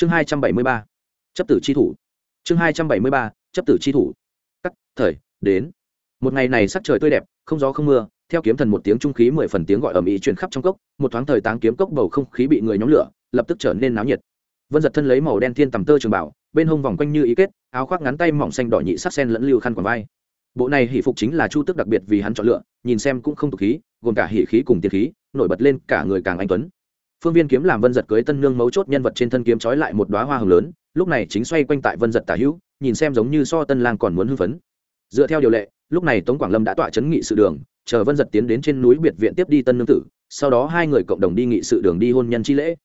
chương hai trăm bảy mươi ba, chấp tử chi thủ. Chương hai trăm bảy mươi ba, chấp tử chi thủ. Cắt thời, đến. Một ngày này sắc trời tươi đẹp, không gió không mưa, theo kiếm thần một tiếng trung khí mười phần tiếng gọi ở mỹ truyền khắp trong cốc, một thoáng thời táng kiếm cốc bầu không khí bị người nhóm lửa, lập tức trở nên náo nhiệt. Vân giật thân lấy màu đen thiên tầm tơ trường bảo, bên hông vòng quanh như ý kết, áo khoác ngắn tay mỏng xanh đỏ nhị sắc sen lẫn lưu khăn quàng vai. Bộ này hỷ phục chính là chu tước đặc biệt vì hắn chọn lựa, nhìn xem cũng không tục khí, gồm cả hỷ khí cùng tiền khí, nổi bật lên cả người càng anh tuấn phương viên kiếm làm vân giật cưới tân nương mấu chốt nhân vật trên thân kiếm trói lại một đoá hoa hồng lớn, lúc này chính xoay quanh tại vân giật tả hữu, nhìn xem giống như so tân lang còn muốn hưng phấn. Dựa theo điều lệ, lúc này tống quảng lâm đã tọa chấn nghị sự đường, chờ vân giật tiến đến trên núi biệt viện tiếp đi tân nương tử, sau đó hai người cộng đồng đi nghị sự đường đi hôn nhân chi lễ.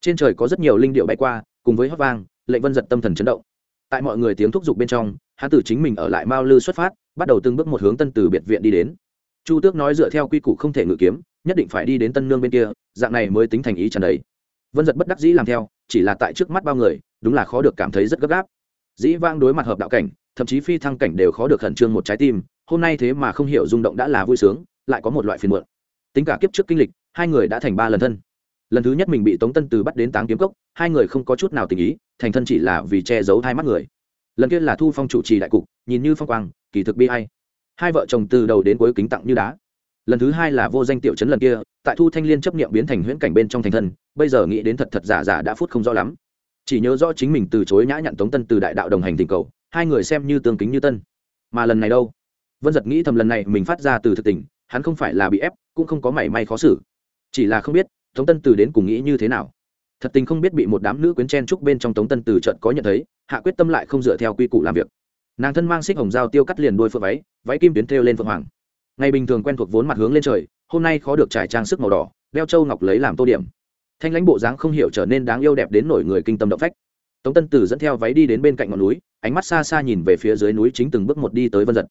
Trên trời có rất nhiều linh điệu bay qua, cùng với hót vang, lệnh vân giật tâm thần chấn động. Tại mọi người tiếng thúc giục bên trong hắn tử chính mình ở lại mao lư xuất phát, bắt đầu từng bước một hướng tân từ biệt viện đi đến. Chu tước nói dựa theo quy củ không thể ngự kiếm nhất định phải đi đến tân nương bên kia, dạng này mới tính thành ý trần đấy vân giật bất đắc dĩ làm theo, chỉ là tại trước mắt bao người, đúng là khó được cảm thấy rất gấp gáp. Dĩ vang đối mặt hợp đạo cảnh, thậm chí phi thăng cảnh đều khó được khẩn trương một trái tim, hôm nay thế mà không hiểu rung động đã là vui sướng, lại có một loại phiền muộn. Tính cả kiếp trước kinh lịch, hai người đã thành ba lần thân. Lần thứ nhất mình bị tống tân từ bắt đến táng kiếm cốc, hai người không có chút nào tình ý, thành thân chỉ là vì che giấu hai mắt người. Lần kia là thu phong chủ trì đại cục, nhìn như phong quang, kỳ thực bi hay hai vợ chồng từ đầu đến cuối kính tặng như đá lần thứ hai là vô danh tiểu chấn lần kia, tại thu thanh liên chấp nghiệm biến thành huyễn cảnh bên trong thành thân, bây giờ nghĩ đến thật thật giả giả đã phút không rõ lắm. Chỉ nhớ rõ chính mình từ chối nhã nhặn tống tân từ đại đạo đồng hành tình cầu, hai người xem như tương kính như tân. Mà lần này đâu? Vân giật nghĩ thầm lần này mình phát ra từ thực tình, hắn không phải là bị ép, cũng không có mảy may khó xử. Chỉ là không biết, tống tân từ đến cùng nghĩ như thế nào. Thật tình không biết bị một đám nữ quyến chen trúc bên trong tống tân từ trận có nhận thấy, hạ quyết tâm lại không dựa theo quy củ làm việc. Nàng thân mang xích hồng dao tiêu cắt liền đôi phượng váy váy kim tuyến thêu lên phượng hoàng ngày bình thường quen thuộc vốn mặt hướng lên trời, hôm nay khó được trải trang sức màu đỏ, đeo châu ngọc lấy làm tô điểm. Thanh lãnh bộ dáng không hiểu trở nên đáng yêu đẹp đến nổi người kinh tâm động phách. Tống tân tử dẫn theo váy đi đến bên cạnh ngọn núi, ánh mắt xa xa nhìn về phía dưới núi chính từng bước một đi tới vân giật.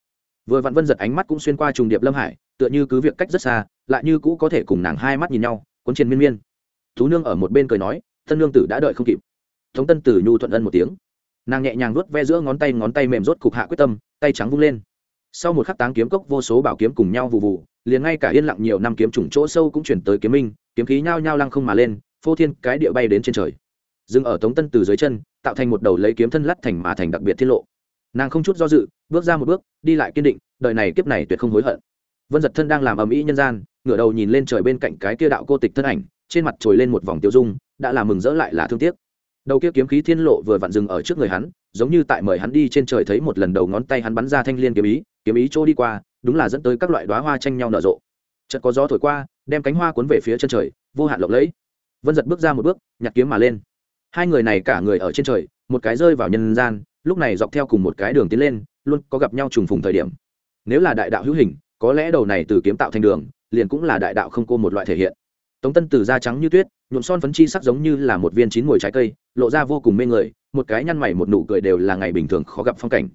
Vừa vặn vân giật ánh mắt cũng xuyên qua trùng điệp lâm hải, tựa như cứ việc cách rất xa, lại như cũ có thể cùng nàng hai mắt nhìn nhau, cuốn trên miên miên. Thú nương ở một bên cười nói, thân nương tử đã đợi không kịp. Tống tân tử nhu thuận ân một tiếng. Nàng nhẹ nhàng nuốt ve giữa ngón tay ngón tay mềm rốt cục hạ quyết tâm, tay trắng vung lên sau một khắc táng kiếm cốc, vô số bảo kiếm cùng nhau vụ vụ, liền ngay cả yên lặng nhiều năm kiếm trùng chỗ sâu cũng chuyển tới kiếm minh, kiếm khí nhao nhao lăng không mà lên, phô thiên cái địa bay đến trên trời. Dừng ở tống tân từ dưới chân, tạo thành một đầu lấy kiếm thân lắt thành mà thành đặc biệt tiết lộ. Nàng không chút do dự, bước ra một bước, đi lại kiên định, đời này kiếp này tuyệt không hối hận. Vân giật thân đang làm ầm ĩ nhân gian, ngửa đầu nhìn lên trời bên cạnh cái kia đạo cô tịch thân ảnh, trên mặt trồi lên một vòng tiêu dung, đã làm mừng rỡ lại là thương tiếc. Đầu kia kiếm khí thiên lộ vừa vặn dừng ở trước người hắn giống như tại mời hắn đi trên trời thấy một lần đầu ngón tay hắn bắn ra thanh liên kiếm ý kiếm ý chỗ đi qua, đúng là dẫn tới các loại đóa hoa tranh nhau nở rộ. Chợt có gió thổi qua, đem cánh hoa cuốn về phía chân trời, vô hạn lộng lẫy. Vân giật bước ra một bước, nhặt kiếm mà lên. Hai người này cả người ở trên trời, một cái rơi vào nhân gian, lúc này dọc theo cùng một cái đường tiến lên, luôn có gặp nhau trùng phùng thời điểm. Nếu là đại đạo hữu hình, có lẽ đầu này từ kiếm tạo thành đường, liền cũng là đại đạo không cô một loại thể hiện tống tân từ da trắng như tuyết, nhuộm son phấn chi sắc giống như là một viên chín mùi trái cây, lộ ra vô cùng mê người, một cái nhăn mày một nụ cười đều là ngày bình thường khó gặp phong cảnh.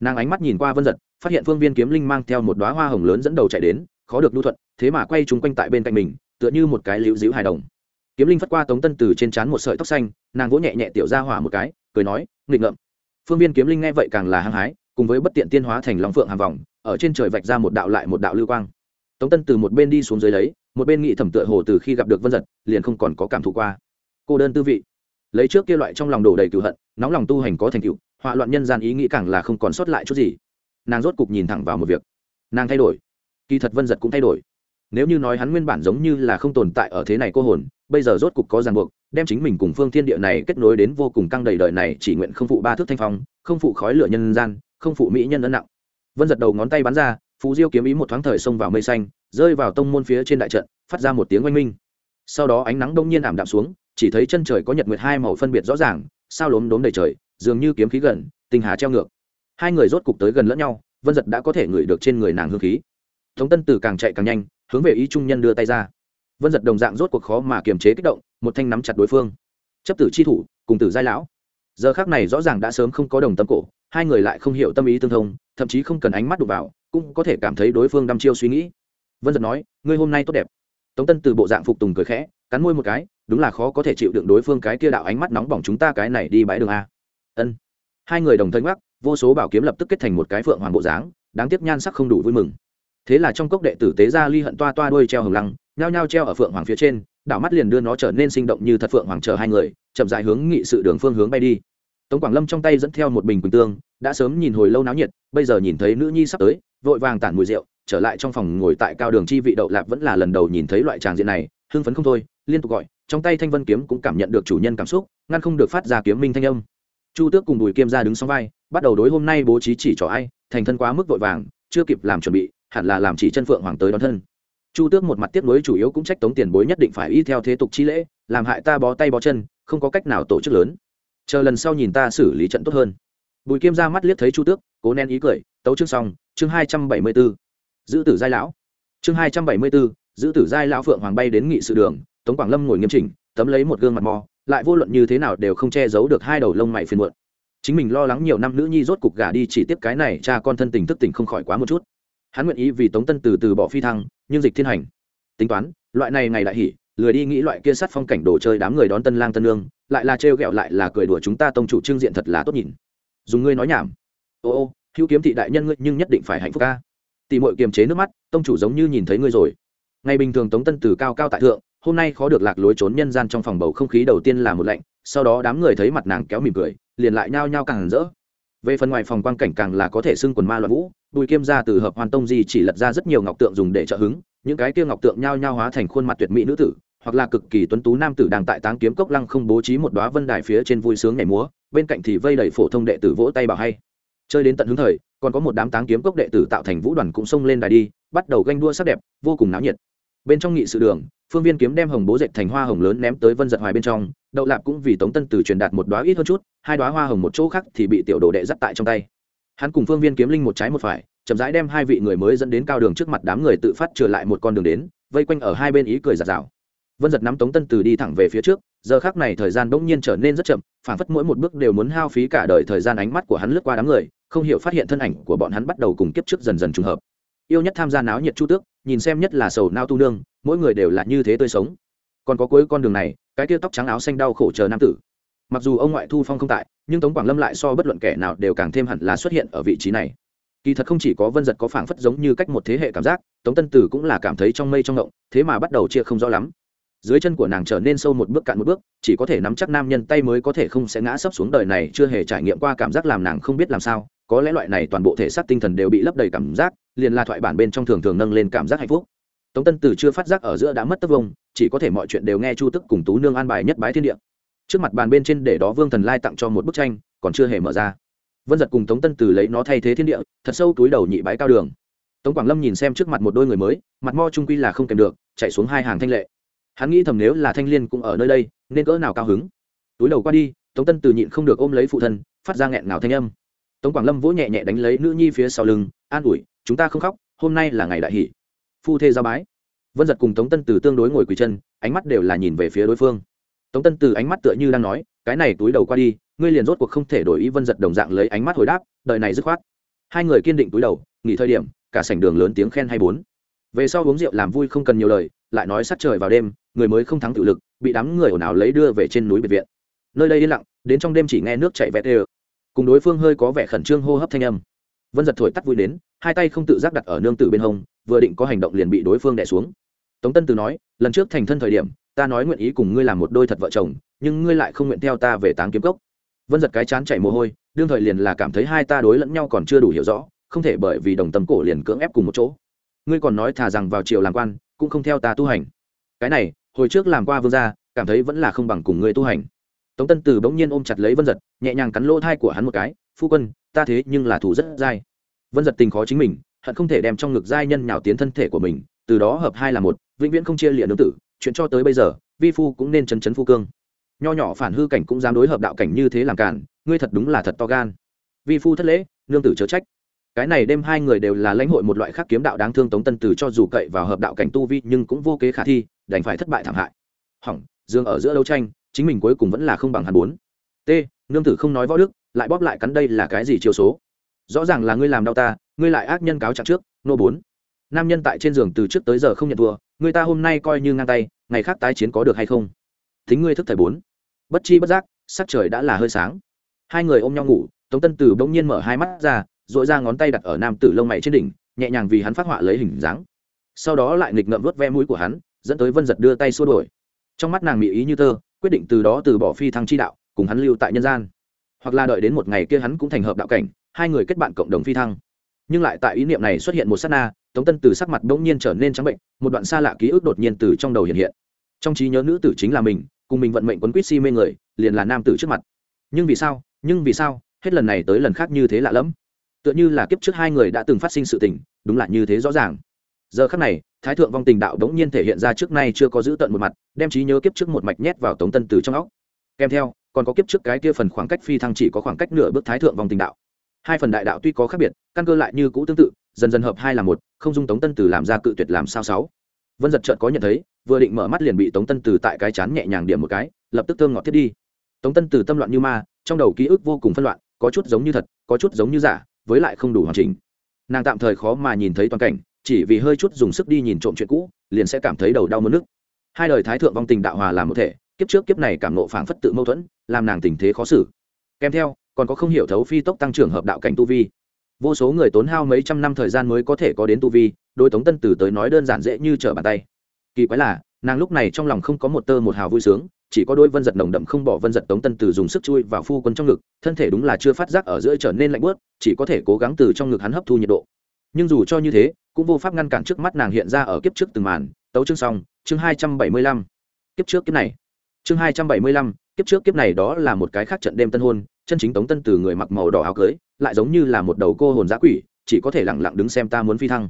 Nàng ánh mắt nhìn qua vân giật phát hiện phương viên kiếm linh mang theo một đoá hoa hồng lớn dẫn đầu chạy đến, khó được lưu thuận, thế mà quay chúng quanh tại bên cạnh mình, tựa như một cái liễu dĩu hài đồng. Kiếm linh phất qua tống tân từ trên trán một sợi tóc xanh, nàng vỗ nhẹ nhẹ tiểu ra hỏa một cái, cười nói, nghịch ngợm. Phương viên kiếm linh nghe vậy càng là hăng hái, cùng với bất tiện tiên hóa thành lòng phượng hàng vòng ở trên trời vạch ra một đạo lại một đạo lưu quang. Tống tân từ một bên đi xuống dưới lấy một bên nghĩ thẩm tựa hồ từ khi gặp được vân giật, liền không còn có cảm thụ qua. Cô đơn tư vị. Lấy trước kia loại trong lòng đổ đầy cựu hận, nóng lòng tu hành có thành cựu họa loạn nhân gian ý nghĩ càng là không còn sót lại chút gì. Nàng rốt cục nhìn thẳng vào một việc. Nàng thay đổi. Kỳ thật vân giật cũng thay đổi. Nếu như nói hắn nguyên bản giống như là không tồn tại ở thế này cô hồn, bây giờ rốt cục có ràng buộc, đem chính mình cùng phương thiên địa này kết nối đến vô cùng căng đầy đời này chỉ nguyện không phụ ba thước thanh phong, không phụ khói lửa nhân gian, không phụ mỹ nhân ấn nặng. Vân giật đầu ngón tay bắn ra phú diêu kiếm ý một thoáng thời xông vào mây xanh, rơi vào tông môn phía trên đại trận, phát ra một tiếng oanh minh. Sau đó ánh nắng đông nhiên ảm đạm xuống, chỉ thấy chân trời có nhật nguyệt hai màu phân biệt rõ ràng, sao lốm đốm đầy trời, dường như kiếm khí gần, tinh hà treo ngược. Hai người rốt cục tới gần lẫn nhau, vân giật đã có thể ngửi được trên người nàng hương khí. Tống tân tử càng chạy càng nhanh, hướng về ý trung nhân đưa tay ra. Vân giật đồng dạng rốt cuộc khó mà kiềm chế kích động, một thanh nắm chặt đối phương. Chấp tử chi thủ, cùng tử giai lão. Giờ khác này rõ ràng đã sớm không có đồng tâm cổ, hai người lại không hiểu tâm ý tương thông, thậm chí không cần ánh mắt đụng vào cũng có thể cảm thấy đối phương đăm chiêu suy nghĩ. Vân giật nói, ngươi hôm nay tốt đẹp. Tống tân từ bộ dạng phục tùng cười khẽ, cắn môi một cái, đúng là khó có thể chịu đựng đối phương cái kia đạo ánh mắt nóng bỏng chúng ta cái này đi bãi đường a. Ân. Hai người đồng thân gác vô số bảo kiếm lập tức kết thành một cái phượng hoàng bộ dáng, đáng tiếc nhan sắc không đủ vui mừng. Thế là trong cốc đệ tử tế gia ly hận toa toa đuôi treo hồng lăng, nhao nhao treo ở phượng hoàng phía trên, đảo mắt liền đưa nó trở nên sinh động như thật phượng hoàng chờ hai người, chậm dài hướng nghị sự đường phương hướng bay đi tống quảng lâm trong tay dẫn theo một bình quỳnh tương, đã sớm nhìn hồi lâu náo nhiệt, bây giờ nhìn thấy nữ nhi sắp tới, vội vàng tản mùi rượu, trở lại trong phòng ngồi tại cao đường chi vị đậu lạp vẫn là lần đầu nhìn thấy loại tràng diện này, hưng phấn không thôi, liên tục gọi, trong tay thanh vân kiếm cũng cảm nhận được chủ nhân cảm xúc, ngăn không được phát ra kiếm minh thanh âm. Chu tước cùng bùi kiêm ra đứng sau vai, bắt đầu đối hôm nay bố trí chỉ trỏ ai, thành thân quá mức vội vàng, chưa kịp làm chuẩn bị, hẳn là làm chỉ chân phượng hoàng tới đón thân. Chu tước một mặt tiếp nối chủ yếu cũng trách tống tiền bối nhất định phải y theo thế tục chi lễ, làm hại ta bó tay bó chân, không có cách nào tổ chức lớn chờ lần sau nhìn ta xử lý trận tốt hơn. Bùi kiêm ra mắt liếc thấy chu tước, cố nén ý cười, tấu chương xong, chương hai trăm bảy mươi b ố giữ tử giai lão. Chương hai trăm bảy mươi b ố giữ tử giai lão phượng hoàng bay đến nghị sự đường, tống quảng lâm ngồi nghiêm chỉnh, tấm lấy một gương mặt mò, lại vô luận như thế nào đều không che giấu được hai đầu lông mày phiền muộn. Chính mình lo lắng nhiều năm nữ nhi rốt cục gả đi chỉ tiếp cái này, cha con thân tình thức tỉnh không khỏi quá một chút. Hắn nguyện ý vì tống tân từ từ bỏ phi thăng, nhưng dịch thiên hành. Tính toán, loại này ngày đại hỉ lười đi nghĩ loại kia sát phong cảnh đồ chơi đám người đón tân lang tân lương lại là trêu ghẹo lại là cười đùa chúng ta tông chủ trương diện thật là tốt nhìn. Dùng ngươi nói nhảm. Ô ô, hữu kiếm thị đại nhân ngươi nhưng nhất định phải hạnh phúc ca. Tỷ mội kiềm chế nước mắt, tông chủ giống như nhìn thấy ngươi rồi. Ngày bình thường tống tân từ cao cao tại thượng, hôm nay khó được lạc lối trốn nhân gian trong phòng bầu không khí đầu tiên là một lạnh, sau đó đám người thấy mặt nàng kéo mỉm cười, liền lại nhao nhao càng rỡ. Về phần ngoài phòng quan cảnh càng là có thể xưng quần ma loạn vũ, bùi kiêm ra từ hợp hoàn tông di chỉ lật ra rất nhiều ngọc tượng dùng để trợ hứng, những cái kia ngọc tượng nhao nhao hóa thành khuôn mặt tuyệt mỹ nữ tử hoặc là cực kỳ tuấn tú nam tử đang tại táng kiếm cốc lăng không bố trí một đóa vân đài phía trên vui sướng nhảy múa, bên cạnh thì vây đầy phổ thông đệ tử vỗ tay bảo hay. Chơi đến tận hứng thời, còn có một đám táng kiếm cốc đệ tử tạo thành vũ đoàn cũng xông lên đài đi, bắt đầu ganh đua sắc đẹp, vô cùng náo nhiệt. Bên trong nghị sự đường, phương viên kiếm đem hồng bố dệt thành hoa hồng lớn ném tới vân giật hoài bên trong, đậu lạp cũng vì tống tân từ truyền đạt một đoá ít hơn chút, hai đoá hoa hồng một chỗ khác thì bị tiểu đồ đệ dắt tại trong tay. Hắn cùng phương viên kiếm linh một trái một phải, chậm rãi đem hai vị người mới dẫn đến cao đường trước mặt đám người tự phát trở lại một con đường đến, vây quanh ở hai bên ý cười giạt rào vân giật nắm tống tân từ đi thẳng về phía trước, giờ khác này thời gian bỗng nhiên trở nên rất chậm phản phất mỗi một bước đều muốn hao phí cả đời thời gian ánh mắt của hắn lướt qua đám người, không hiểu phát hiện thân ảnh của bọn hắn bắt đầu cùng kiếp trước dần dần trùng hợp. Yêu nhất tham gia náo nhiệt chu tước, nhìn xem nhất là sầu nao tu nương, mỗi người đều là như thế tươi sống. Còn có cuối con đường này, cái tia tóc trắng áo xanh đau khổ chờ nam tử. Mặc dù ông ngoại thu phong không tại, nhưng tống quảng lâm lại so bất luận kẻ nào đều càng thêm hẳn là xuất hiện ở vị trí này. Kỳ thật không chỉ có vân giật có phảng phất giống như cách một thế hệ cảm giác, tống tân tử cũng là cảm thấy trong mây trong ngộng, thế mà bắt đầu chia không rõ lắm dưới chân của nàng trở nên sâu một bước cạn một bước, chỉ có thể nắm chắc nam nhân tay mới có thể không sẽ ngã sấp xuống đời này, chưa hề trải nghiệm qua cảm giác làm nàng không biết làm sao, có lẽ loại này toàn bộ thể xác tinh thần đều bị lấp đầy cảm giác, liền là thoại bản bên trong thường thường nâng lên cảm giác hạnh phúc. Tống tân tử chưa phát giác ở giữa đã mất tất vông, chỉ có thể mọi chuyện đều nghe chu tức cùng tú nương an bài nhất bái thiên địa. Trước mặt bàn bên trên để đó vương thần lai tặng cho một bức tranh, còn chưa hề mở ra. Vân giật cùng tống tân tử lấy nó thay thế thiên địa, thật sâu túi đầu nhị bái cao đường. Tống quảng lâm nhìn xem trước mặt một đôi người mới, mặt mo trung quy là không kèm được, chạy xuống hai hàng thanh lệ hắn nghĩ thầm nếu là thanh liên cũng ở nơi đây, nên cỡ nào cao hứng? Túi đầu qua đi, tống tân từ nhịn không được ôm lấy phụ thân, phát ra nghẹn ngào thanh âm. Tống quảng lâm vỗ nhẹ nhẹ đánh lấy nữ nhi phía sau lưng, an ủi, chúng ta không khóc, hôm nay là ngày đại hỷ. Phu thê giao bái. Vân giật cùng tống tân từ tương đối ngồi quỳ chân, ánh mắt đều là nhìn về phía đối phương. Tống tân từ ánh mắt tựa như đang nói, cái này túi đầu qua đi, ngươi liền rốt cuộc không thể đổi ý vân giật đồng dạng lấy ánh mắt hồi đáp đợi này dứt khoát. Hai người kiên định túi đầu, nghỉ thời điểm, cả sảnh đường lớn tiếng khen hay bốn. Về sau uống rượu làm vui không cần nhiều lời lại nói sát trời vào đêm, người mới không thắng tự lực, bị đám người ồn ào lấy đưa về trên núi biệt viện. Nơi đây yên lặng, đến trong đêm chỉ nghe nước chảy vẹt đều. Cùng đối phương hơi có vẻ khẩn trương hô hấp thanh âm. Vân giật thổi tắt vui đến, hai tay không tự giác đặt ở nương tử bên hông, vừa định có hành động liền bị đối phương đẻ xuống. Tống tân từ nói, lần trước thành thân thời điểm, ta nói nguyện ý cùng ngươi làm một đôi thật vợ chồng, nhưng ngươi lại không nguyện theo ta về táng kiếm cốc. Vân giật cái chán chảy mồ hôi, đương thời liền là cảm thấy hai ta đối lẫn nhau còn chưa đủ hiểu rõ, không thể bởi vì đồng tâm cổ liền cưỡng ép cùng một chỗ. Ngươi còn nói thà rằng vào triều làm quan cũng không theo ta tu hành. Cái này, hồi trước làm qua vương gia, cảm thấy vẫn là không bằng cùng ngươi tu hành. Tống tân tử bỗng nhiên ôm chặt lấy vân giật, nhẹ nhàng cắn lỗ thai của hắn một cái, phu quân, ta thế nhưng là thủ rất dai. Vân giật tình khó chính mình, hận không thể đem trong ngực giai nhân nhào tiến thân thể của mình, từ đó hợp hai là một, vĩnh viễn không chia liệng nương tử, chuyện cho tới bây giờ, vi phu cũng nên chấn chấn phu cương. Nho nhỏ phản hư cảnh cũng dám đối hợp đạo cảnh như thế làm cản ngươi thật đúng là thật to gan. Vi phu thất lễ, nương tử chớ trách cái này đêm hai người đều là lãnh hội một loại khác kiếm đạo đáng thương tống tân từ cho dù cậy vào hợp đạo cảnh tu vi nhưng cũng vô kế khả thi, đành phải thất bại thảm hại. Hỏng, dương ở giữa đấu tranh, chính mình cuối cùng vẫn là không bằng hàn bốn. T, nương tử không nói võ đức, lại bóp lại cắn đây là cái gì chiều số? Rõ ràng là ngươi làm đau ta, ngươi lại ác nhân cáo trạng trước, nô bốn. Nam nhân tại trên giường từ trước tới giờ không nhận thua, người ta hôm nay coi như ngang tay, ngày khác tái chiến có được hay không? Thính ngươi thức thời bốn. Bất chi bất giác, sắc trời đã là hơi sáng. Hai người ôm nhau ngủ, tống tân tử bỗng nhiên mở hai mắt ra dội ra ngón tay đặt ở nam tử lông mày trên đỉnh, nhẹ nhàng vì hắn phát họa lấy hình dáng. Sau đó lại nghịch ngậm vớt ve mũi của hắn, dẫn tới vân giật đưa tay xua đổi trong mắt nàng mỹ ý như tơ, quyết định từ đó từ bỏ phi thăng chi đạo, cùng hắn lưu tại nhân gian. Hoặc là đợi đến một ngày kia hắn cũng thành hợp đạo cảnh, hai người kết bạn cộng đồng phi thăng. Nhưng lại tại ý niệm này xuất hiện một sát na, tống tân từ sắc mặt bỗng nhiên trở nên trắng bệnh, một đoạn xa lạ ký ức đột nhiên từ trong đầu hiện hiện. Trong trí nhớ nữ tử chính là mình, cùng mình vận mệnh quấn quýt si mê người, liền là nam tử trước mặt. Nhưng vì sao, nhưng vì sao, hết lần này tới lần khác như thế lạ lẫm? Tựa như là kiếp trước hai người đã từng phát sinh sự tình, đúng là như thế rõ ràng. Giờ khắc này, thái thượng vong tình đạo đống nhiên thể hiện ra trước nay chưa có giữ tận một mặt, đem trí nhớ kiếp trước một mạch nhét vào tống tân từ trong óc. Kèm theo, còn có kiếp trước cái kia phần khoảng cách phi thăng chỉ có khoảng cách nửa bước thái thượng vong tình đạo. Hai phần đại đạo tuy có khác biệt, căn cơ lại như cũ tương tự, dần dần hợp hai là một, không dung tống tân từ làm ra cự tuyệt làm sao sáu. Vân giật chợt có nhận thấy, vừa định mở mắt liền bị tống tân từ tại cái chán nhẹ nhàng điểm một cái, lập tức thương ngọt thiết đi. Tống tân từ tâm loạn như ma, trong đầu ký ức vô cùng phân loạn, có chút giống như thật, có chút giống như giả với lại không đủ hoàn chỉnh. Nàng tạm thời khó mà nhìn thấy toàn cảnh, chỉ vì hơi chút dùng sức đi nhìn trộm chuyện cũ, liền sẽ cảm thấy đầu đau mất nước. Hai đời thái thượng vong tình đạo hòa làm một thể, kiếp trước kiếp này cảm nộ phảng phất tự mâu thuẫn, làm nàng tình thế khó xử. Kèm theo, còn có không hiểu thấu phi tốc tăng trưởng hợp đạo cảnh tu vi. Vô số người tốn hao mấy trăm năm thời gian mới có thể có đến tu vi đôi tống tân tử tới nói đơn giản dễ như trở bàn tay. Kỳ quái là, nàng lúc này trong lòng không có một tơ một hào vui sướng chỉ có đôi vân giật nồng đậm không bỏ vân giật tống tân từ dùng sức chui vào phu quân trong ngực, thân thể đúng là chưa phát giác ở giữa trở nên lạnh bớt chỉ có thể cố gắng từ trong ngực hắn hấp thu nhiệt độ. Nhưng dù cho như thế, cũng vô pháp ngăn cản trước mắt nàng hiện ra ở kiếp trước từng màn, tấu chương xong, chương hai trăm bảy mươi lăm. Kiếp trước kiếp này. Chương hai trăm bảy mươi lăm, kiếp trước kiếp này đó là một cái khác trận đêm tân hôn, chân chính tống tân từ người mặc màu đỏ áo cưới, lại giống như là một đầu cô hồn giã quỷ, chỉ có thể lẳng lặng đứng xem ta muốn phi thăng.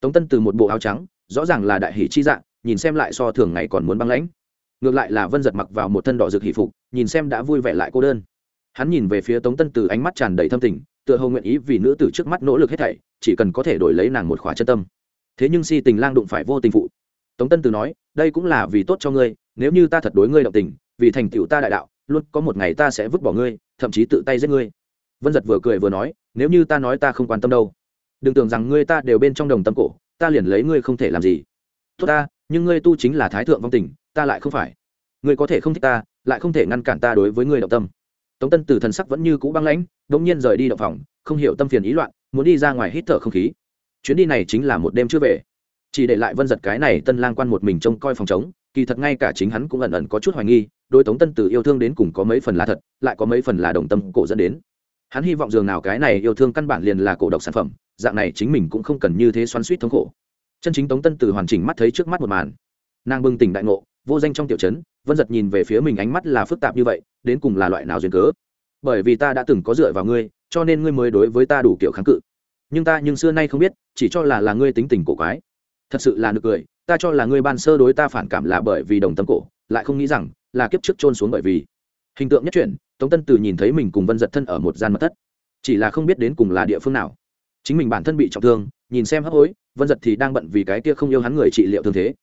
Tống tân từ một bộ áo trắng, rõ ràng là đại hỷ chi dạng, nhìn xem lại so thường ngày còn muốn băng lãnh ngược lại là vân giật mặc vào một thân đỏ rực hỷ phục, nhìn xem đã vui vẻ lại cô đơn. Hắn nhìn về phía tống tân từ ánh mắt tràn đầy thâm tình, tựa hồ nguyện ý vì nữ tử trước mắt nỗ lực hết thảy, chỉ cần có thể đổi lấy nàng một khóa chân tâm. Thế nhưng si tình lang đụng phải vô tình phụ. Tống tân từ nói, đây cũng là vì tốt cho ngươi, nếu như ta thật đối ngươi động tình, vì thành tựu ta đại đạo, luôn có một ngày ta sẽ vứt bỏ ngươi, thậm chí tự tay giết ngươi. Vân giật vừa cười vừa nói, nếu như ta nói ta không quan tâm đâu, đừng tưởng rằng ngươi ta đều bên trong đồng tâm cổ, ta liền lấy ngươi không thể làm gì. Tốt ta, nhưng ngươi tu chính là thái thượng vong tình ta lại không phải. Ngươi có thể không thích ta, lại không thể ngăn cản ta đối với ngươi động tâm. Tống tân từ thần sắc vẫn như cũ băng lãnh đ ỗ n g nhiên rời đi động phòng, không hiểu tâm phiền ý loạn, muốn đi ra ngoài hít thở không khí. Chuyến đi này chính là một đêm chưa về. Chỉ để lại vân giật cái này tân lang quan một mình trông coi phòng chống kỳ thật ngay cả chính hắn cũng ẩn ẩn có chút hoài nghi đôi tống tân từ yêu thương đến cùng có mấy phần là thật, lại có mấy phần là đồng tâm cổ dẫn đến. Hắn hy vọng dường nào cái này yêu thương căn bản liền là cổ độc sản phẩm, dạng này chính mình cũng không cần như thế xoắn suýt thống khổ. Chân chính tống tân từ hoàn chỉnh mắt thấy trước mắt một màn. Nàng bừng tỉnh đại ngộ vô danh trong tiểu trấn, vân giật nhìn về phía mình ánh mắt là phức tạp như vậy, đến cùng là loại nào duyên cớ? Bởi vì ta đã từng có dựa vào ngươi, cho nên ngươi mới đối với ta đủ kiểu kháng cự. Nhưng ta nhưng xưa nay không biết, chỉ cho là là ngươi tính tình cổ quái. Thật sự là nực cười, ta cho là ngươi ban sơ đối ta phản cảm là bởi vì đồng tâm cổ, lại không nghĩ rằng là kiếp trước trôn xuống bởi vì. Hình tượng nhất truyện tống tân từ nhìn thấy mình cùng vân giật thân ở một gian mật thất. Chỉ là không biết đến cùng là địa phương nào. Chính mình bản thân bị trọng thương, nhìn xem hấp hối, vân giật thì đang bận vì cái kia không yêu hắn người trị liệu thương thế.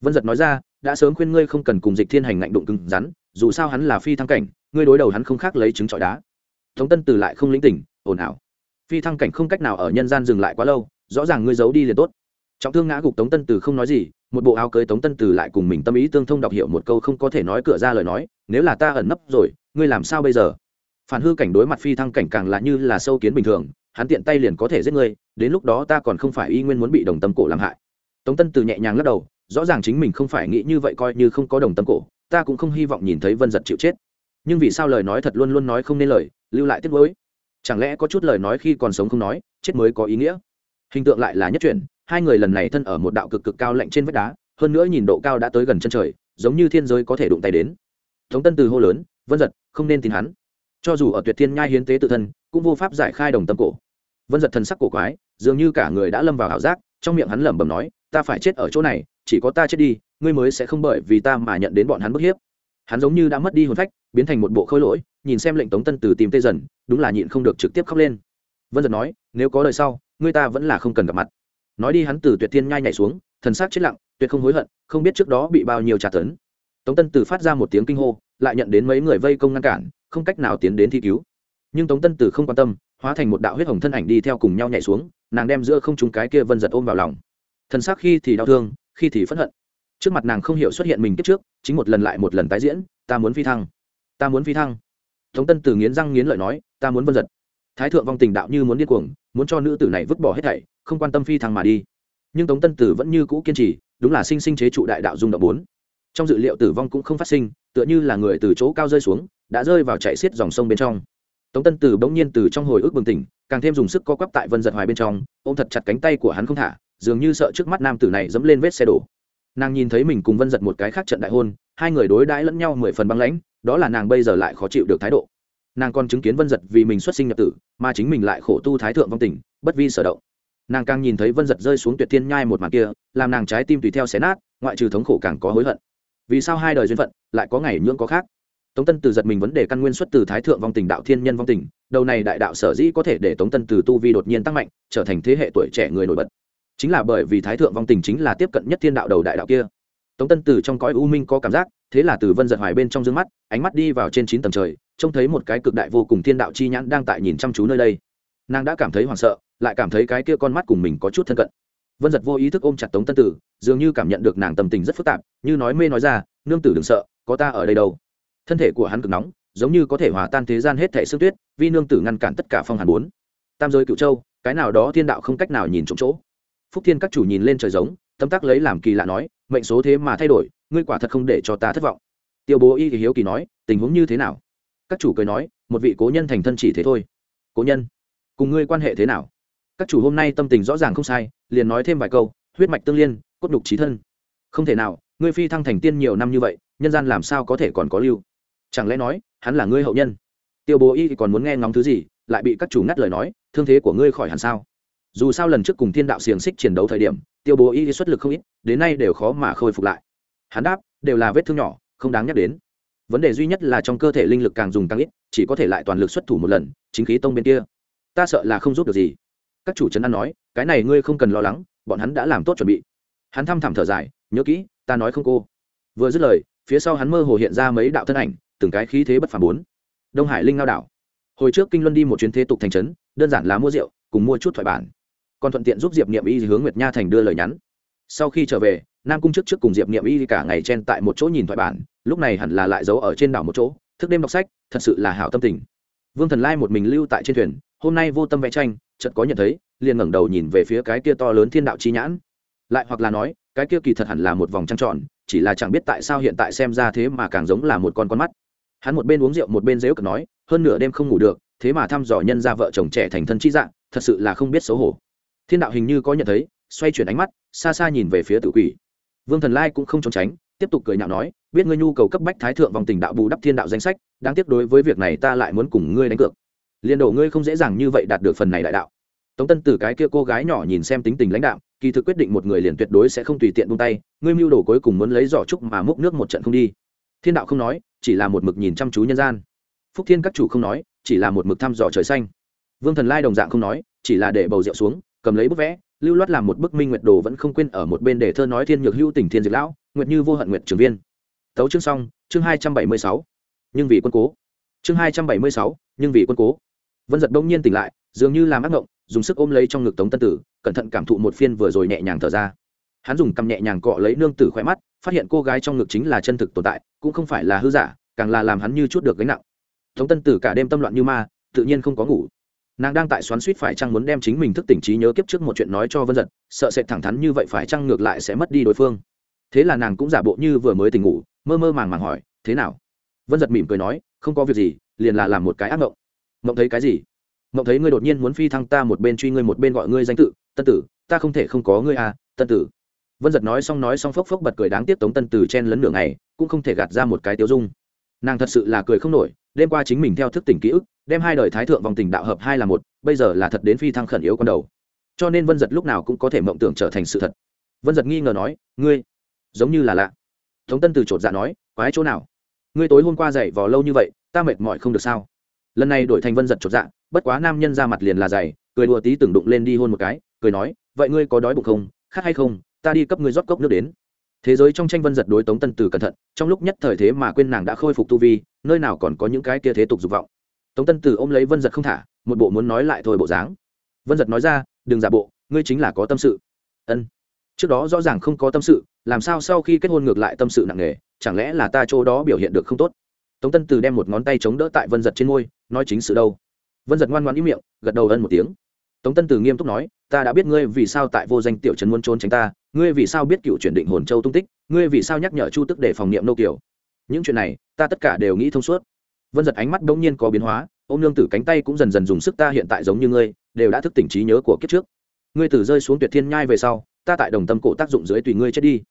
Vân giật nói ra đã sớm khuyên ngươi không cần cùng dịch thiên hành ngạnh đụng cứng rắn, dù sao hắn là phi thăng cảnh, ngươi đối đầu hắn không khác lấy trứng trọi đá. Tống tân từ lại không linh tỉnh, ồn ào. Phi thăng cảnh không cách nào ở nhân gian dừng lại quá lâu, rõ ràng ngươi giấu đi liền tốt. Trọng thương ngã gục tống tân từ không nói gì, một bộ áo cưới tống tân từ lại cùng mình tâm ý tương thông đọc hiểu một câu không có thể nói cửa ra lời nói, nếu là ta ẩn nấp rồi, ngươi làm sao bây giờ? Phản hư cảnh đối mặt phi thăng cảnh càng là như là sâu kiến bình thường, hắn tiện tay liền có thể giết ngươi, đến lúc đó ta còn không phải y nguyên muốn bị đồng tâm cổ làm hại. Tống tân từ nhẹ nhàng lắc đầu rõ ràng chính mình không phải nghĩ như vậy coi như không có đồng tâm cổ, ta cũng không hy vọng nhìn thấy vân giật chịu chết. Nhưng vì sao lời nói thật luôn luôn nói không nên lời, lưu lại tiếc nuối? Chẳng lẽ có chút lời nói khi còn sống không nói, chết mới có ý nghĩa? Hình tượng lại là nhất chuyển, hai người lần này thân ở một đạo cực cực cao lạnh trên vách đá, hơn nữa nhìn độ cao đã tới gần chân trời, giống như thiên giới có thể đụng tay đến. Tống tân từ hô lớn, vân giật, không nên tin hắn. Cho dù ở tuyệt thiên nhai hiến tế tự thân, cũng vô pháp giải khai đồng tâm cổ. Vân giật thần sắc cổ quái, dường như cả người đã lâm vào ảo giác, trong miệng hắn lẩm bẩm nói, ta phải chết ở chỗ này chỉ có ta chết đi, ngươi mới sẽ không bởi vì ta mà nhận đến bọn hắn bức hiếp. Hắn giống như đã mất đi hồn phách, biến thành một bộ khôi lỗi, nhìn xem lệnh tống tân từ tìm tê dần, đúng là nhịn không được trực tiếp khóc lên. Vân giật nói, nếu có lời sau, ngươi ta vẫn là không cần gặp mặt. Nói đi hắn từ tuyệt thiên nhai nhảy xuống, thần sắc chết lặng, tuyệt không hối hận, không biết trước đó bị bao nhiêu trả tấn. Tống tân từ phát ra một tiếng kinh hô, lại nhận đến mấy người vây công ngăn cản, không cách nào tiến đến thi cứu. Nhưng tống tân từ không quan tâm, hóa thành một đạo huyết hồng thân ảnh đi theo cùng nhau nhảy xuống, nàng đem giữa không chúng cái kia vân giật ôm vào lòng. Thần sắc khi thì đau thương khi thì phẫn hận. Trước mặt nàng không hiểu xuất hiện mình kiếp trước, chính một lần lại một lần tái diễn, ta muốn phi thăng, ta muốn phi thăng. Tống tân từ nghiến răng nghiến lợi nói, ta muốn vân giật. Thái thượng vong tình đạo như muốn điên cuồng, muốn cho nữ tử này vứt bỏ hết thảy, không quan tâm phi thăng mà đi. Nhưng tống tân tử vẫn như cũ kiên trì, đúng là sinh sinh chế trụ đại đạo dung động bốn. Trong dự liệu tử vong cũng không phát sinh, tựa như là người từ chỗ cao rơi xuống, đã rơi vào chạy xiết dòng sông bên trong. Tống tân tử bỗng nhiên từ trong hồi ức bừng tỉnh, càng thêm dùng sức co quắp tại vân giật hoài bên trong, ôm thật chặt cánh tay của hắn không thả dường như sợ trước mắt nam tử này dẫm lên vết xe đổ. Nàng nhìn thấy mình cùng vân giật một cái khác trận đại hôn, hai người đối đãi lẫn nhau mười phần băng lãnh, đó là nàng bây giờ lại khó chịu được thái độ. Nàng còn chứng kiến vân giật vì mình xuất sinh nhập tử, mà chính mình lại khổ tu thái thượng vong tình, bất vi sở động. Nàng càng nhìn thấy vân giật rơi xuống tuyệt thiên nhai một màn kia, làm nàng trái tim tùy theo xé nát, ngoại trừ thống khổ càng có hối hận. Vì sao hai đời duyên phận lại có ngày nhưỡng có khác? Tống tân từ giật mình vấn đề căn nguyên xuất từ thái thượng vong tình đạo thiên nhân vong tình, đầu này đại đạo sở dĩ có thể để tống tân từ tu vi đột nhiên tăng mạnh, trở thành thế hệ tuổi trẻ người nổi bật chính là bởi vì thái thượng vong tình chính là tiếp cận nhất thiên đạo đầu đại đạo kia. Tống tân từ trong cõi u minh có cảm giác, thế là từ vân giật hoài bên trong dương mắt, ánh mắt đi vào trên chín tầng trời, trông thấy một cái cực đại vô cùng thiên đạo chi nhãn đang tại nhìn chăm chú nơi đây. Nàng đã cảm thấy hoảng sợ, lại cảm thấy cái kia con mắt cùng mình có chút thân cận. Vân giật vô ý thức ôm chặt tống tân tử, dường như cảm nhận được nàng tâm tình rất phức tạp, như nói mê nói ra, nương tử đừng sợ, có ta ở đây đâu. Thân thể của hắn cực nóng, giống như có thể hòa tan thế gian hết thể sức tuyết, vì nương tử ngăn cản tất cả phong hàn bốn. Tam giới cựu châu, cái nào đó thiên đạo không cách nào nhìn trộm chỗ phúc thiên các chủ nhìn lên trời giống tâm tác lấy làm kỳ lạ nói, mệnh số thế mà thay đổi, ngươi quả thật không để cho ta thất vọng. Tiêu bố y thì hiếu kỳ nói, tình huống như thế nào? Các chủ cười nói, một vị cố nhân thành thân chỉ thế thôi. Cố nhân, cùng ngươi quan hệ thế nào? Các chủ hôm nay tâm tình rõ ràng không sai, liền nói thêm vài câu, huyết mạch tương liên, cốt đục trí thân. Không thể nào, ngươi phi thăng thành tiên nhiều năm như vậy, nhân gian làm sao có thể còn có lưu? Chẳng lẽ nói, hắn là ngươi hậu nhân? Tiêu bố y thì còn muốn nghe ngóng thứ gì, lại bị các chủ ngắt lời nói, thương thế của ngươi khỏi hẳn sao? Dù sao lần trước cùng thiên đạo xiềng xích chiến đấu thời điểm, tiêu bố y xuất lực không ít, đến nay đều khó mà khôi phục lại. Hắn đáp, đều là vết thương nhỏ, không đáng nhắc đến. Vấn đề duy nhất là trong cơ thể linh lực càng dùng càng ít, chỉ có thể lại toàn lực xuất thủ một lần, chính khí tông bên kia. Ta sợ là không giúp được gì. Các chủ trấn an nói, cái này ngươi không cần lo lắng, bọn hắn đã làm tốt chuẩn bị. Hắn thăm thẳm thở dài, nhớ kỹ, ta nói không cô. Vừa dứt lời, phía sau hắn mơ hồ hiện ra mấy đạo thân ảnh, từng cái khí thế bất phàm bốn. Đông hải linh Ngao đảo. Hồi trước kinh luân đi một chuyến thế tục thành trấn, đơn giản là mua rượu, cùng mua chút thoại bản còn thuận tiện giúp diệp niệm y hướng nguyệt nha thành đưa lời nhắn. Sau khi trở về, nam cung trước trước cùng diệp niệm y cả ngày chen tại một chỗ nhìn thoại bản, lúc này hẳn là lại giấu ở trên đảo một chỗ, thức đêm đọc sách, thật sự là hảo tâm tình. Vương thần lai một mình lưu tại trên thuyền, hôm nay vô tâm vẽ tranh, chợt có nhận thấy, liền ngẩng đầu nhìn về phía cái kia to lớn thiên đạo chi nhãn. Lại hoặc là nói, cái kia kỳ thật hẳn là một vòng trăng tròn, chỉ là chẳng biết tại sao hiện tại xem ra thế mà càng giống là một con con mắt. Hắn một bên uống rượu một bên dếu cực nói, hơn nửa đêm không ngủ được, thế mà thăm dò nhân ra vợ chồng trẻ thành thân chi dạng, thật sự là không biết xấu hổ thiên đạo hình như có nhận thấy, xoay chuyển ánh mắt, xa xa nhìn về phía tự quỷ. Vương thần lai cũng không trốn tránh, tiếp tục cười nhạo nói, biết ngươi nhu cầu cấp bách thái thượng vòng tình đạo bù đắp thiên đạo danh sách, đáng tiếc đối với việc này ta lại muốn cùng ngươi đánh cược. Liên đổ ngươi không dễ dàng như vậy đạt được phần này đại đạo. Tống tân từ cái kia cô gái nhỏ nhìn xem tính tình lãnh đạo kỳ thực quyết định một người liền tuyệt đối sẽ không tùy tiện buông tay, ngươi mưu đồ cuối cùng muốn lấy giỏ trúc mà múc nước một trận không đi. Thiên đạo không nói, chỉ là một mực nhìn chăm chú nhân gian. Phúc thiên các chủ không nói, chỉ là một mực thăm dò trời xanh. Vương thần lai đồng dạng không nói, chỉ là để bầu rượu xuống cầm lấy bức vẽ, lưu loát làm một bức minh nguyệt đồ vẫn không quên ở một bên để thơ nói thiên nhược hữu tình thiên diệt lão, nguyệt như vô hận nguyệt trường viên. Tấu chương xong, chương hai trăm bảy mươi sáu. Nhưng vì quân cố. Chương hai trăm bảy mươi sáu, nhưng vì quân cố. Vân giật đông nhiên tỉnh lại, dường như làm ác ngộng, dùng sức ôm lấy trong ngực tống tân tử, cẩn thận cảm thụ một phiên vừa rồi nhẹ nhàng thở ra. Hắn dùng cầm nhẹ nhàng cọ lấy nương tử khoe mắt, phát hiện cô gái trong ngực chính là chân thực tồn tại, cũng không phải là hư giả, càng là làm hắn như chút được gánh nặng. Tống tân tử cả đêm tâm loạn như ma, tự nhiên không có ngủ nàng đang tại xoắn suýt phải chăng muốn đem chính mình thức tỉnh trí nhớ kiếp trước một chuyện nói cho vân giật sợ sệt thẳng thắn như vậy phải chăng ngược lại sẽ mất đi đối phương. Thế là nàng cũng giả bộ như vừa mới tỉnh ngủ, mơ mơ màng màng hỏi, thế nào? Vân giật mỉm cười nói, không có việc gì, liền là làm một cái ác mộng. Mộng thấy cái gì? Mộng thấy ngươi đột nhiên muốn phi thăng ta một bên truy ngươi một bên gọi ngươi danh tự, tân tử, ta không thể không có ngươi à tân tử. Vân giật nói xong nói xong phốc phốc bật cười đáng tiếc tống tân tử chen lấn nửa ngày, cũng không thể gạt ra một cái tiêu dung. Nàng thật sự là cười không nổi đêm qua chính mình theo thức tỉnh ký ức, đem hai đời thái thượng vòng tình đạo hợp hai là một, bây giờ là thật đến phi thăng khẩn yếu con đầu. Cho nên vân giật lúc nào cũng có thể mộng tưởng trở thành sự thật. Vân giật nghi ngờ nói, ngươi, giống như là lạ. Tống tân từ chột dạ nói, quái chỗ nào? Ngươi tối hôm qua dậy vò lâu như vậy, ta mệt mỏi không được sao? Lần này đổi thành vân giật chột dạ bất quá nam nhân ra mặt liền là dày, cười đùa tí từng đụng lên đi hôn một cái, cười nói, vậy ngươi có đói bụng không? Khát hay không? Ta đi cấp ngươi rót cốc nước đến thế giới trong tranh vân giật đối tống tân từ cẩn thận, trong lúc nhất thời thế mà quên nàng đã khôi phục tu vi, nơi nào còn có những cái kia thế tục dục vọng. Tống tân từ ôm lấy vân giật không thả, một bộ muốn nói lại thôi bộ dáng. Vân giật nói ra, đừng giả bộ, ngươi chính là có tâm sự. Ân. Trước đó rõ ràng không có tâm sự, làm sao sau khi kết hôn ngược lại tâm sự nặng nề, chẳng lẽ là ta chỗ đó biểu hiện được không tốt? Tống tân từ đem một ngón tay chống đỡ tại vân giật trên môi, nói chính sự đâu? Vân giật ngoan ngoan ý miệng, gật đầu ân một tiếng. Tống tân từ nghiêm túc nói, ta đã biết ngươi vì sao tại vô danh tiểu trấn muốn trốn tránh ta ngươi vì sao biết cựu chuyển định hồn châu tung tích, ngươi vì sao nhắc nhở chu tức để phòng niệm nô kiều? Những chuyện này, ta tất cả đều nghĩ thông suốt. Vân giật ánh mắt bỗng nhiên có biến hóa ô m nương tử cánh tay cũng dần dần dùng sức ta hiện tại giống như ngươi, đều đã thức tỉnh trí nhớ của kiếp trước. Ngươi tử rơi xuống tuyệt thiên nhai về sau, ta tại đồng tâm cổ tác dụng dưới tùy ngươi chết đi.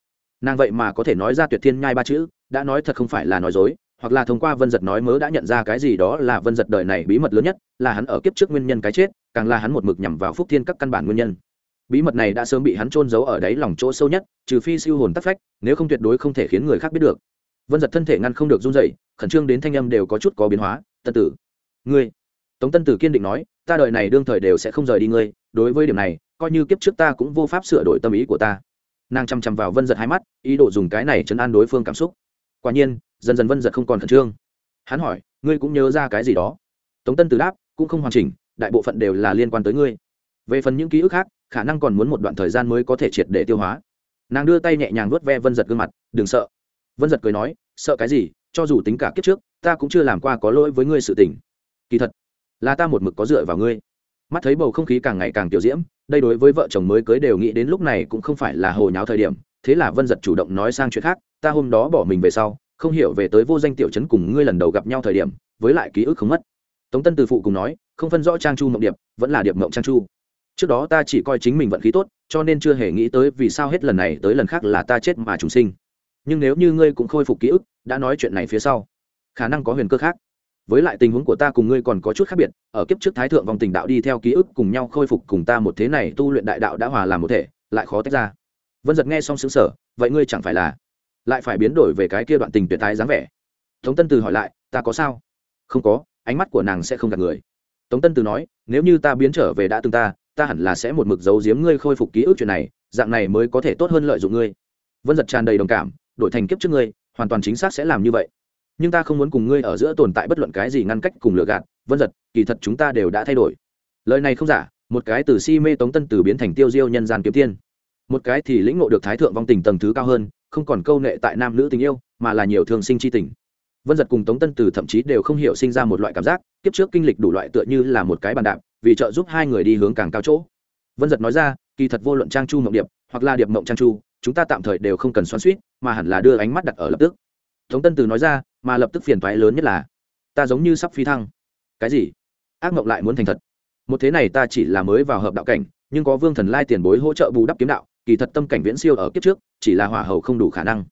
Nàng vậy mà có thể nói ra tuyệt thiên nhai ba chữ, đã nói thật không phải là nói dối, hoặc là thông qua vân giật nói mớ đã nhận ra cái gì đó là vân giật đời này bí mật lớn nhất, là hắn ở kiếp trước nguyên nhân cái chết, càng là hắn một mực nhằm vào phúc thiên các căn bản nguyên nhân bí mật này đã sớm bị hắn trôn giấu ở đáy lòng chỗ sâu nhất, trừ phi siêu hồn tắc phách, nếu không tuyệt đối không thể khiến người khác biết được. Vân giật thân thể ngăn không được run dậy khẩn trương đến thanh âm đều có chút có biến hóa, tân tử, ngươi. Tống tân tử kiên định nói, ta đời này đương thời đều sẽ không rời đi ngươi, đối với điểm này, coi như kiếp trước ta cũng vô pháp sửa đổi tâm ý của ta. Nàng chằm chằm vào vân giật hai mắt, ý đồ dùng cái này chấn an đối phương cảm xúc. Quả nhiên, dần dần vân giật không còn khẩn trương. Hắn hỏi, ngươi cũng nhớ ra cái gì đó? Tống tân tử đáp, cũng không hoàn chỉnh, đại bộ phận đều là liên quan tới ngươi. Về phần những ký ức khác khả năng còn muốn một đoạn thời gian mới có thể triệt để tiêu hóa. Nàng đưa tay nhẹ nhàng vuốt ve vân giật gương mặt, đừng sợ. Vân giật cười nói, sợ cái gì? Cho dù tính cả kiếp trước, ta cũng chưa làm qua có lỗi với ngươi sự tình. Kỳ thật, là ta một mực có dựa vào ngươi. Mắt thấy bầu không khí càng ngày càng tiểu diễm, đây đối với vợ chồng mới cưới đều nghĩ đến lúc này cũng không phải là hồi nháo thời điểm, thế là vân giật chủ động nói sang chuyện khác, ta hôm đó bỏ mình về sau, không hiểu về tới vô danh tiểu trấn cùng ngươi lần đầu gặp nhau thời điểm, với lại ký ức không mất. Tống tân từ phụ cùng nói, không phân rõ trang chu mộng điệp, vẫn là điệp mộng trang chu trước đó ta chỉ coi chính mình vận khí tốt, cho nên chưa hề nghĩ tới vì sao hết lần này tới lần khác là ta chết mà chúng sinh. Nhưng nếu như ngươi cũng khôi phục ký ức, đã nói chuyện này phía sau, khả năng có huyền cơ khác. Với lại tình huống của ta cùng ngươi còn có chút khác biệt, ở kiếp trước thái thượng vòng tình đạo đi theo ký ức cùng nhau khôi phục cùng ta một thế này tu luyện đại đạo đã hòa làm một thể, lại khó tách ra. Vân giật nghe xong xứng sở vậy ngươi chẳng phải là lại phải biến đổi về cái kia đoạn tình tuyệt thái dáng vẻ. Tống tân từ hỏi lại, ta có sao? Không có, ánh mắt của nàng sẽ không gặp người. Tống tân từ nói, nếu như ta biến trở về đã từng ta ta hẳn là sẽ một mực giấu giếm ngươi khôi phục ký ức chuyện này, dạng này mới có thể tốt hơn lợi dụng ngươi. Vân giật tràn đầy đồng cảm, đổi thành kiếp trước ngươi, hoàn toàn chính xác sẽ làm như vậy. Nhưng ta không muốn cùng ngươi ở giữa tồn tại bất luận cái gì ngăn cách cùng lừa gạt. Vân giật, kỳ thật chúng ta đều đã thay đổi. Lời này không giả, một cái từ si mê tống tân từ biến thành tiêu diêu nhân gian kiếm tiên. Một cái thì lĩnh ngộ được thái thượng vong tình tầng thứ cao hơn, không còn câu nệ tại nam nữ tình yêu, mà là nhiều thường sinh c h i tình. Vân giật cùng tống tân từ thậm chí đều không hiểu sinh ra một loại cảm giác, kiếp trước kinh lịch đủ loại tựa như là một cái bàn đạp vì trợ giúp hai người đi hướng càng cao chỗ. Vân giật nói ra, kỳ thật vô luận trang chu mộng điệp hoặc là điệp mộng trang chu, chúng ta tạm thời đều không cần xoắn suýt, mà hẳn là đưa ánh mắt đặt ở lập tức. Tống tân từ nói ra, mà lập tức phiền toái lớn nhất là, ta giống như sắp phi thăng. Cái gì? Ác mộng lại muốn thành thật. Một thế này ta chỉ là mới vào hợp đạo cảnh, nhưng có vương thần lai tiền bối hỗ trợ bù đắp kiếm đạo, kỳ thật tâm cảnh viễn siêu ở kiếp trước, chỉ là hỏa hầu không đủ khả năng.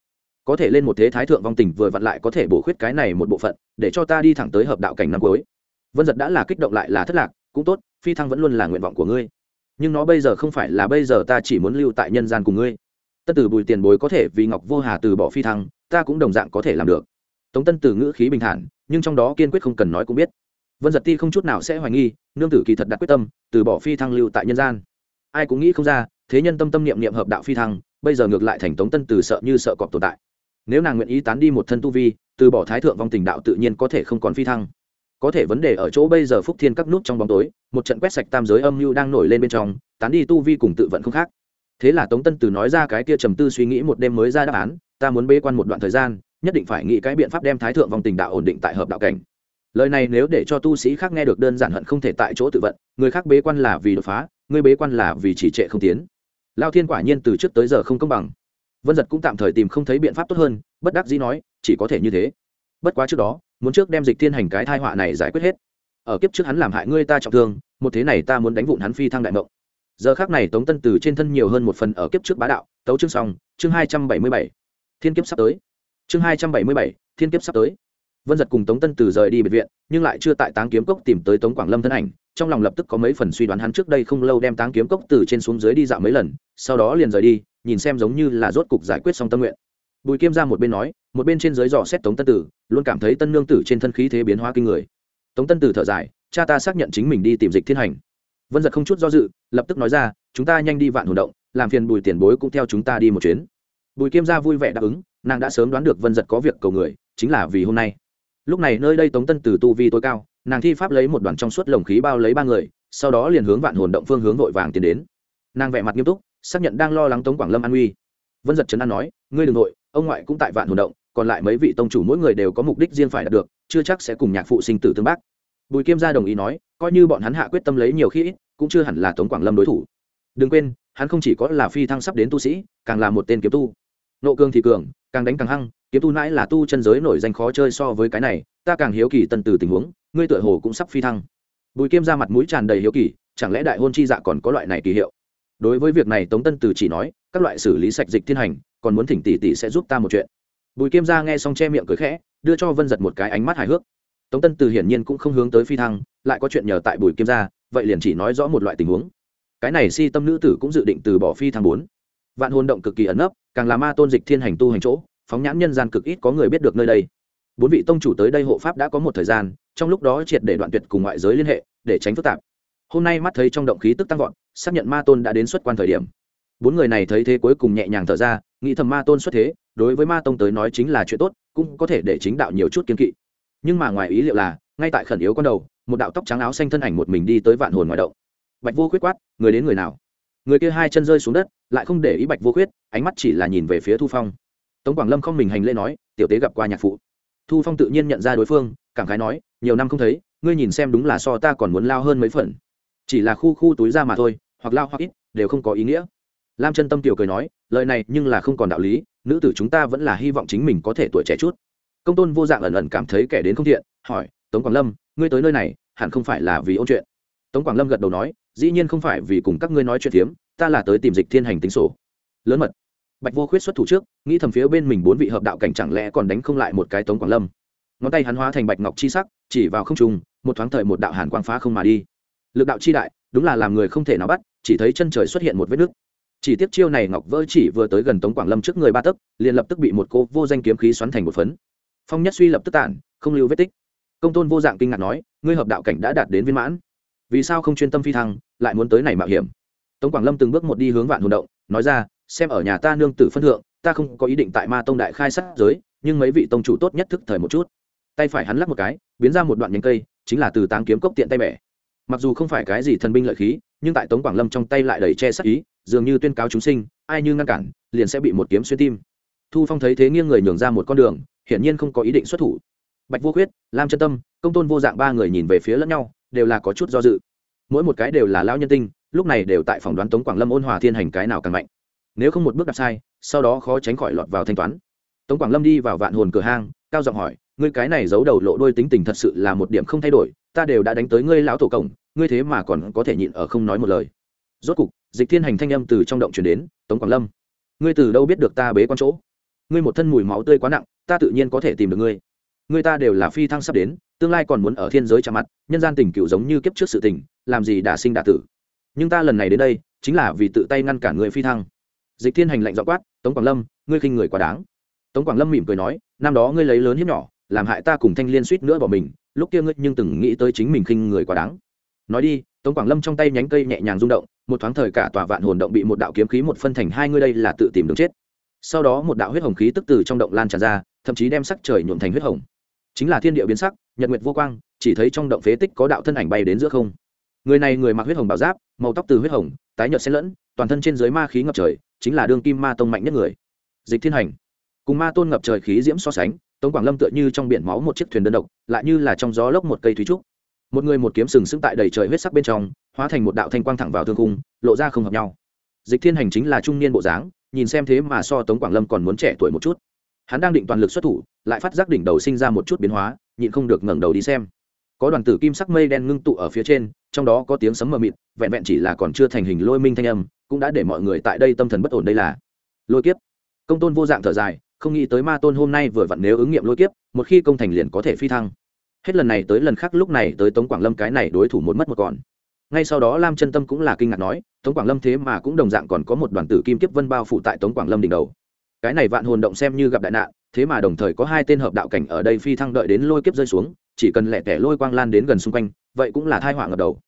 Có thể lên một thế thái thượng vong tình vừa vặn lại có thể bổ khuyết cái này một bộ phận, để cho ta đi thẳng tới hợp đạo cảnh năm cuối. Vân giật đã là kích động lại là thất lạc cũng tốt, phi thăng vẫn luôn là nguyện vọng của ngươi. Nhưng nó bây giờ không phải là bây giờ ta chỉ muốn lưu tại nhân gian cùng ngươi. Tân tử bùi tiền bối có thể vì ngọc vô hà từ bỏ phi thăng, ta cũng đồng dạng có thể làm được. Tống tân tử ngữ khí bình thản, nhưng trong đó kiên quyết không cần nói cũng biết. Vân giật ti không chút nào sẽ hoài nghi, nương tử kỳ thật đặt quyết tâm, từ bỏ phi thăng lưu tại nhân gian. Ai cũng nghĩ không ra, thế nhân tâm tâm niệm niệm hợp đạo phi thăng, bây giờ ngược lại thành tống tân tử sợ như sợ cọp tồn tại. Nếu nàng nguyện ý tán đi một thân tu vi, từ bỏ thái thượng vong tình đạo tự nhiên có thể không còn phi thăng có thể vấn đề ở chỗ bây giờ phúc thiên các nút trong bóng tối, một trận quét sạch tam giới âm mưu đang nổi lên bên trong, tán đi tu vi cùng tự vận không khác. Thế là tống tân từ nói ra cái kia trầm tư suy nghĩ một đêm mới ra đáp án, ta muốn bê quan một đoạn thời gian, nhất định phải nghĩ cái biện pháp đem thái thượng vòng tình đạo ổn định tại hợp đạo cảnh. Lời này nếu để cho tu sĩ khác nghe được đơn giản hận không thể tại chỗ tự vận, người khác bế quan là vì đột phá, người bế quan là vì chỉ trệ không tiến. Lao thiên quả nhiên từ trước tới giờ không công bằng. Vân giật cũng tạm thời tìm không thấy biện pháp tốt hơn, bất đắc dĩ nói, chỉ có thể như thế. Bất quá trước đó muốn trước đem dịch thiên hành cái thai họa này giải quyết hết. Ở kiếp trước hắn làm hại ngươi ta trọng thương, một thế này ta muốn đánh vụn hắn phi thăng đại mộng. Giờ khác này tống tân từ trên thân nhiều hơn một phần ở kiếp trước bá đạo, tấu chương xong, chương hai trăm bảy mươi bảy. Thiên kiếp sắp tới. Chương hai trăm bảy mươi bảy, thiên kiếp sắp tới. Vân giật cùng tống tân từ rời đi biệt viện, nhưng lại chưa tại táng kiếm cốc tìm tới tống quảng lâm thân ảnh, trong lòng lập tức có mấy phần suy đoán hắn trước đây không lâu đem táng kiếm cốc từ trên xuống dưới đi dạo mấy lần, sau đó liền rời đi, nhìn xem giống như là rốt cục giải quyết xong tâm nguyện bùi kiêm ra một bên nói, một bên trên dưới dò xét tống tân tử, luôn cảm thấy tân nương tử trên thân khí thế biến hóa kinh người. Tống tân tử thở dài, cha ta xác nhận chính mình đi tìm dịch thiên hành. Vân giật không chút do dự, lập tức nói ra, chúng ta nhanh đi vạn hồn động, làm phiền bùi tiền bối cũng theo chúng ta đi một chuyến. Bùi kiêm gia vui vẻ đáp ứng, nàng đã sớm đoán được vân giật có việc cầu người, chính là vì hôm nay. Lúc này nơi đây tống tân từ tu vi tối cao, nàng thi pháp lấy một đoàn trong suốt lồng khí bao lấy ba người, sau đó liền hướng vạn hồn động phương hướng vội vàng tiến đến. Nàng vẻ mặt nghiêm túc, xác nhận đang lo lắng tống quảng lâm an uy vân giật trấn an nói, ngươi đ ừ n g nội ông ngoại cũng tại vạn hồn động, còn lại mấy vị tông chủ mỗi người đều có mục đích riêng phải đạt được, chưa chắc sẽ cùng nhạc phụ sinh tử tương bác. Bùi kiêm gia đồng ý nói, coi như bọn hắn hạ quyết tâm lấy nhiều khi ít, cũng chưa hẳn là tống quảng lâm đối thủ. Đừng quên, hắn không chỉ có là phi thăng sắp đến tu sĩ, càng là một tên kiếm tu. Nộ cường thì cường, càng đánh càng hăng, kiếm tu nãi là tu chân giới nổi danh khó chơi so với cái này, ta càng hiếu kỳ tân từ tình huống, ngươi tựa hồ cũng sắp phi thăng. Bùi kiêm ra mặt mũi tràn đầy hiếu kỳ, chẳng lẽ đại hôn chi dạ còn có loại này kỳ hiệu? Đối với việc này tống tân từ chỉ nói, các loại xử lý sạch dịch thiên hành còn muốn thỉnh tỷ tỷ sẽ giúp ta một chuyện. Bùi kiêm Gia nghe xong che miệng cười khẽ đưa cho vân giật một cái ánh mắt hài hước. Tống tân từ hiển nhiên cũng không hướng tới phi thăng lại có chuyện nhờ tại bùi kiêm Gia, vậy liền chỉ nói rõ một loại tình huống. Cái này si tâm nữ tử cũng dự định từ bỏ phi thăng bốn. Vạn hồn động cực kỳ ẩn nấp càng là ma tôn dịch thiên hành tu hành chỗ phóng nhãn nhân gian cực ít có người biết được nơi đây. Bốn vị tông chủ tới đây hộ pháp đã có một thời gian trong lúc đó triệt để đoạn tuyệt cùng ngoại giới liên hệ để tránh phức tạp. Hôm nay mắt thấy trong động khí tức tăng vọt xác nhận ma tôn đã đến xuất quan thời điểm bốn người này thấy thế cuối cùng nhẹ nhàng thở ra, nghĩ thầm ma tôn xuất thế, đối với ma tông tới nói chính là chuyện tốt, cũng có thể để chính đạo nhiều chút kiên kỵ. Nhưng mà ngoài ý liệu là, ngay tại khẩn yếu con đầu, một đạo tóc trắng áo xanh thân ảnh một mình đi tới vạn hồn ngoài động. Bạch vô khuyết quát, người đến người nào? Người kia hai chân rơi xuống đất, lại không để ý bạch vô khuyết, ánh mắt chỉ là nhìn về phía thu phong. Tống quảng lâm không mình hành lễ nói, tiểu tế gặp qua nhạc phụ. Thu phong tự nhiên nhận ra đối phương, cảm khái nói, nhiều năm không thấy, ngươi nhìn xem đúng là so ta còn muốn lao hơn mấy phần. Chỉ là khu khu túi ra mà thôi, hoặc lao hoặc ít, đều không có ý nghĩa lam chân tâm tiểu cười nói, lời này nhưng là không còn đạo lý, nữ tử chúng ta vẫn là hy vọng chính mình có thể tuổi trẻ chút. Công tôn vô dạng ẩn ẩn cảm thấy kẻ đến không thiện, hỏi, tống quảng lâm, ngươi tới nơi này, hẳn không phải là vì ôn chuyện? Tống quảng lâm gật đầu nói, dĩ nhiên không phải vì cùng các ngươi nói chuyện phiếm, ta là tới tìm dịch thiên hành tính sổ. Lớn mật. Bạch vô khuyết xuất thủ trước, nghĩ thầm phía bên mình bốn vị hợp đạo cảnh chẳng lẽ còn đánh không lại một cái tống quảng lâm. Ngón tay hắn hóa thành bạch ngọc chi sắc, chỉ vào không trung, một thoáng thời một đạo hàn quang phá không mà đi. Lực đạo chi đại, đúng là làm người không thể nào bắt, chỉ thấy chân trời xuất hiện một vết nứt chỉ tiếc chiêu này ngọc vỡ chỉ vừa tới gần tống quảng lâm trước người ba tấc, liền lập tức bị một cô vô danh kiếm khí xoắn thành một phấn. Phong nhất suy lập tức tản, không lưu vết tích. Công tôn vô dạng kinh ngạc nói, ngươi hợp đạo cảnh đã đạt đến viên mãn. Vì sao không chuyên tâm phi thăng, lại muốn tới này mạo hiểm? Tống quảng lâm từng bước một đi hướng vạn hồn động, nói ra, xem ở nhà ta nương tử phân thượng, ta không có ý định tại ma tông đại khai sát giới, nhưng mấy vị tông chủ tốt nhất thức thời một chút. Tay phải hắn lắc một cái, biến ra một đoạn nhánh cây, chính là từ táng kiếm cốc tiện tay bẻ. Mặc dù không phải cái gì thần binh lợi khí nhưng tại tống quảng lâm trong tay lại đầy che sắc ý, dường như tuyên cáo chúng sinh, ai như ngăn cản, liền sẽ bị một kiếm xuyên tim. Thu phong thấy thế nghiêng người nhường ra một con đường, hiển nhiên không có ý định xuất thủ. Bạch vô khuyết, lam chân tâm, công tôn vô dạng ba người nhìn về phía lẫn nhau, đều là có chút do dự. Mỗi một cái đều là lao nhân tinh, lúc này đều tại phòng đoán tống quảng lâm ôn hòa thiên hành cái nào càng mạnh. Nếu không một bước đặt sai, sau đó khó tránh khỏi lọt vào thanh toán. Tống quảng lâm đi vào vạn hồn cửa hang, cao giọng hỏi, ngươi cái này giấu đầu lộ đôi tính tình thật sự là một điểm không thay đổi ta đều đã đánh tới ngươi lão tổ cổng, ngươi thế mà còn có thể nhịn ở không nói một lời. Rốt cục, dịch thiên hành thanh âm từ trong động chuyển đến, tống quảng lâm, ngươi từ đâu biết được ta bế con chỗ? Ngươi một thân mùi máu tươi quá nặng, ta tự nhiên có thể tìm được ngươi. Ngươi ta đều là phi thăng sắp đến, tương lai còn muốn ở thiên giới chạm mặt, nhân gian tình cựu giống như kiếp trước sự tình, làm gì đả sinh đả tử. Nhưng ta lần này đến đây, chính là vì tự tay ngăn cản người phi thăng. Dịch thiên hành lạnh dọ quát, tống quảng lâm, ngươi khinh người quá đáng. Tống quảng lâm mỉm cười nói, năm đó ngươi lấy lớn hiếp nhỏ làm hại ta cùng thanh liên suýt nữa bỏ mình, lúc kia ngươi nhưng từng nghĩ tới chính mình khinh người quá đáng. Nói đi, tống quảng lâm trong tay nhánh cây nhẹ nhàng rung động, một thoáng thời cả tòa vạn hồn động bị một đạo kiếm khí một phân thành hai ngươi đây là tự tìm đường chết. Sau đó một đạo huyết hồng khí tức từ trong động lan tràn ra, thậm chí đem sắc trời nhuộm thành huyết hồng. Chính là thiên địa biến sắc, nhật nguyệt vô quang, chỉ thấy trong động phế tích có đạo thân ảnh bay đến giữa không. Người này người mặc huyết hồng bảo giáp, màu tóc từ huyết hồng, tái nhợt xen lẫn, toàn thân trên dưới ma khí ngập trời, chính là đương kim ma tông mạnh nhất người. Dịch thiên hành. Cùng ma tôn ngập trời khí diễm so sánh tống quảng lâm tựa như trong biển máu một chiếc thuyền đơn độc, lại như là trong gió lốc một cây thúy trúc. Một người một kiếm sừng sững tại đầy trời huyết sắc bên trong, hóa thành một đạo thanh quang thẳng vào thương cung lộ ra không hợp nhau. Dịch thiên hành chính là trung niên bộ dáng, nhìn xem thế mà so tống quảng lâm còn muốn trẻ tuổi một chút. Hắn đang định toàn lực xuất thủ, lại phát giác đỉnh đầu sinh ra một chút biến hóa, nhịn không được ngẩng đầu đi xem. Có đoàn tử kim sắc mây đen ngưng tụ ở phía trên, trong đó có tiếng sấm mờ mịt, vẹn vẹn chỉ là còn chưa thành hình lôi minh thanh âm, cũng đã để mọi người tại đây tâm thần bất ổn đây là. Lôi kiếp. Công tôn vô dạng thở dài không nghĩ tới ma tôn hôm nay vừa vặn nếu ứng nghiệm lôi kiếp, một khi công thành liền có thể phi thăng. Hết lần này tới lần khác lúc này tới tống quảng lâm cái này đối thủ một mất một còn. Ngay sau đó lam chân tâm cũng là kinh ngạc nói, tống quảng lâm thế mà cũng đồng dạng còn có một đoàn tử kim kiếp vân bao phủ tại tống quảng lâm đỉnh đầu. Cái này vạn hồn động xem như gặp đại nạn, thế mà đồng thời có hai tên hợp đạo cảnh ở đây phi thăng đợi đến lôi kiếp rơi xuống, chỉ cần lẻ tẻ lôi quang lan đến gần xung quanh, vậy cũng là thai họa ngập đầu.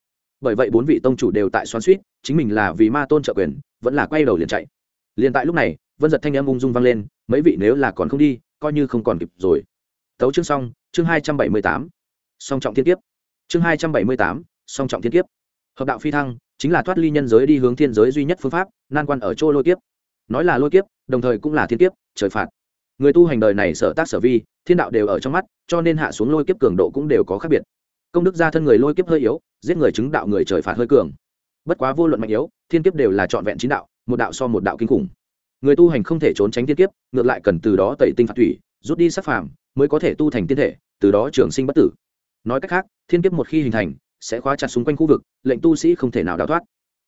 Bởi vậy bốn vị tông chủ đều tại xoắn suýt chính mình là vì ma tôn trợ quyền, vẫn là quay đầu liền chạy. Liền tại lúc này vân giật thanh âm ung dung vang lên, mấy vị nếu là còn không đi, coi như không còn kịp rồi. Tấu chương xong, chương hai trăm bảy mươi tám. Song trọng thiên kiếp. Chương hai trăm bảy mươi tám, song trọng thiên kiếp. Hợp đạo phi thăng, chính là thoát ly nhân giới đi hướng thiên giới duy nhất phương pháp, nan quan ở chỗ lôi kiếp. Nói là lôi kiếp, đồng thời cũng là thiên kiếp, trời phạt. Người tu hành đời này sở tác sở vi, thiên đạo đều ở trong mắt, cho nên hạ xuống lôi kiếp cường độ cũng đều có khác biệt. Công đức gia thân người lôi kiếp hơi yếu, giết người chứng đạo người trời phạt hơi cường. Bất quá vô luận mạnh yếu, thiên kiếp đều là trọn vẹn chín đạo, một đạo so một đạo kinh khủng người tu hành không thể trốn tránh thiên kiếp, ngược lại cần từ đó tẩy tinh phạt thủy, rút đi sắc phàm, mới có thể tu thành tiên thể, từ đó trường sinh bất tử. Nói cách khác, thiên kiếp một khi hình thành, sẽ khóa chặt xung quanh khu vực, lệnh tu sĩ không thể nào đào thoát.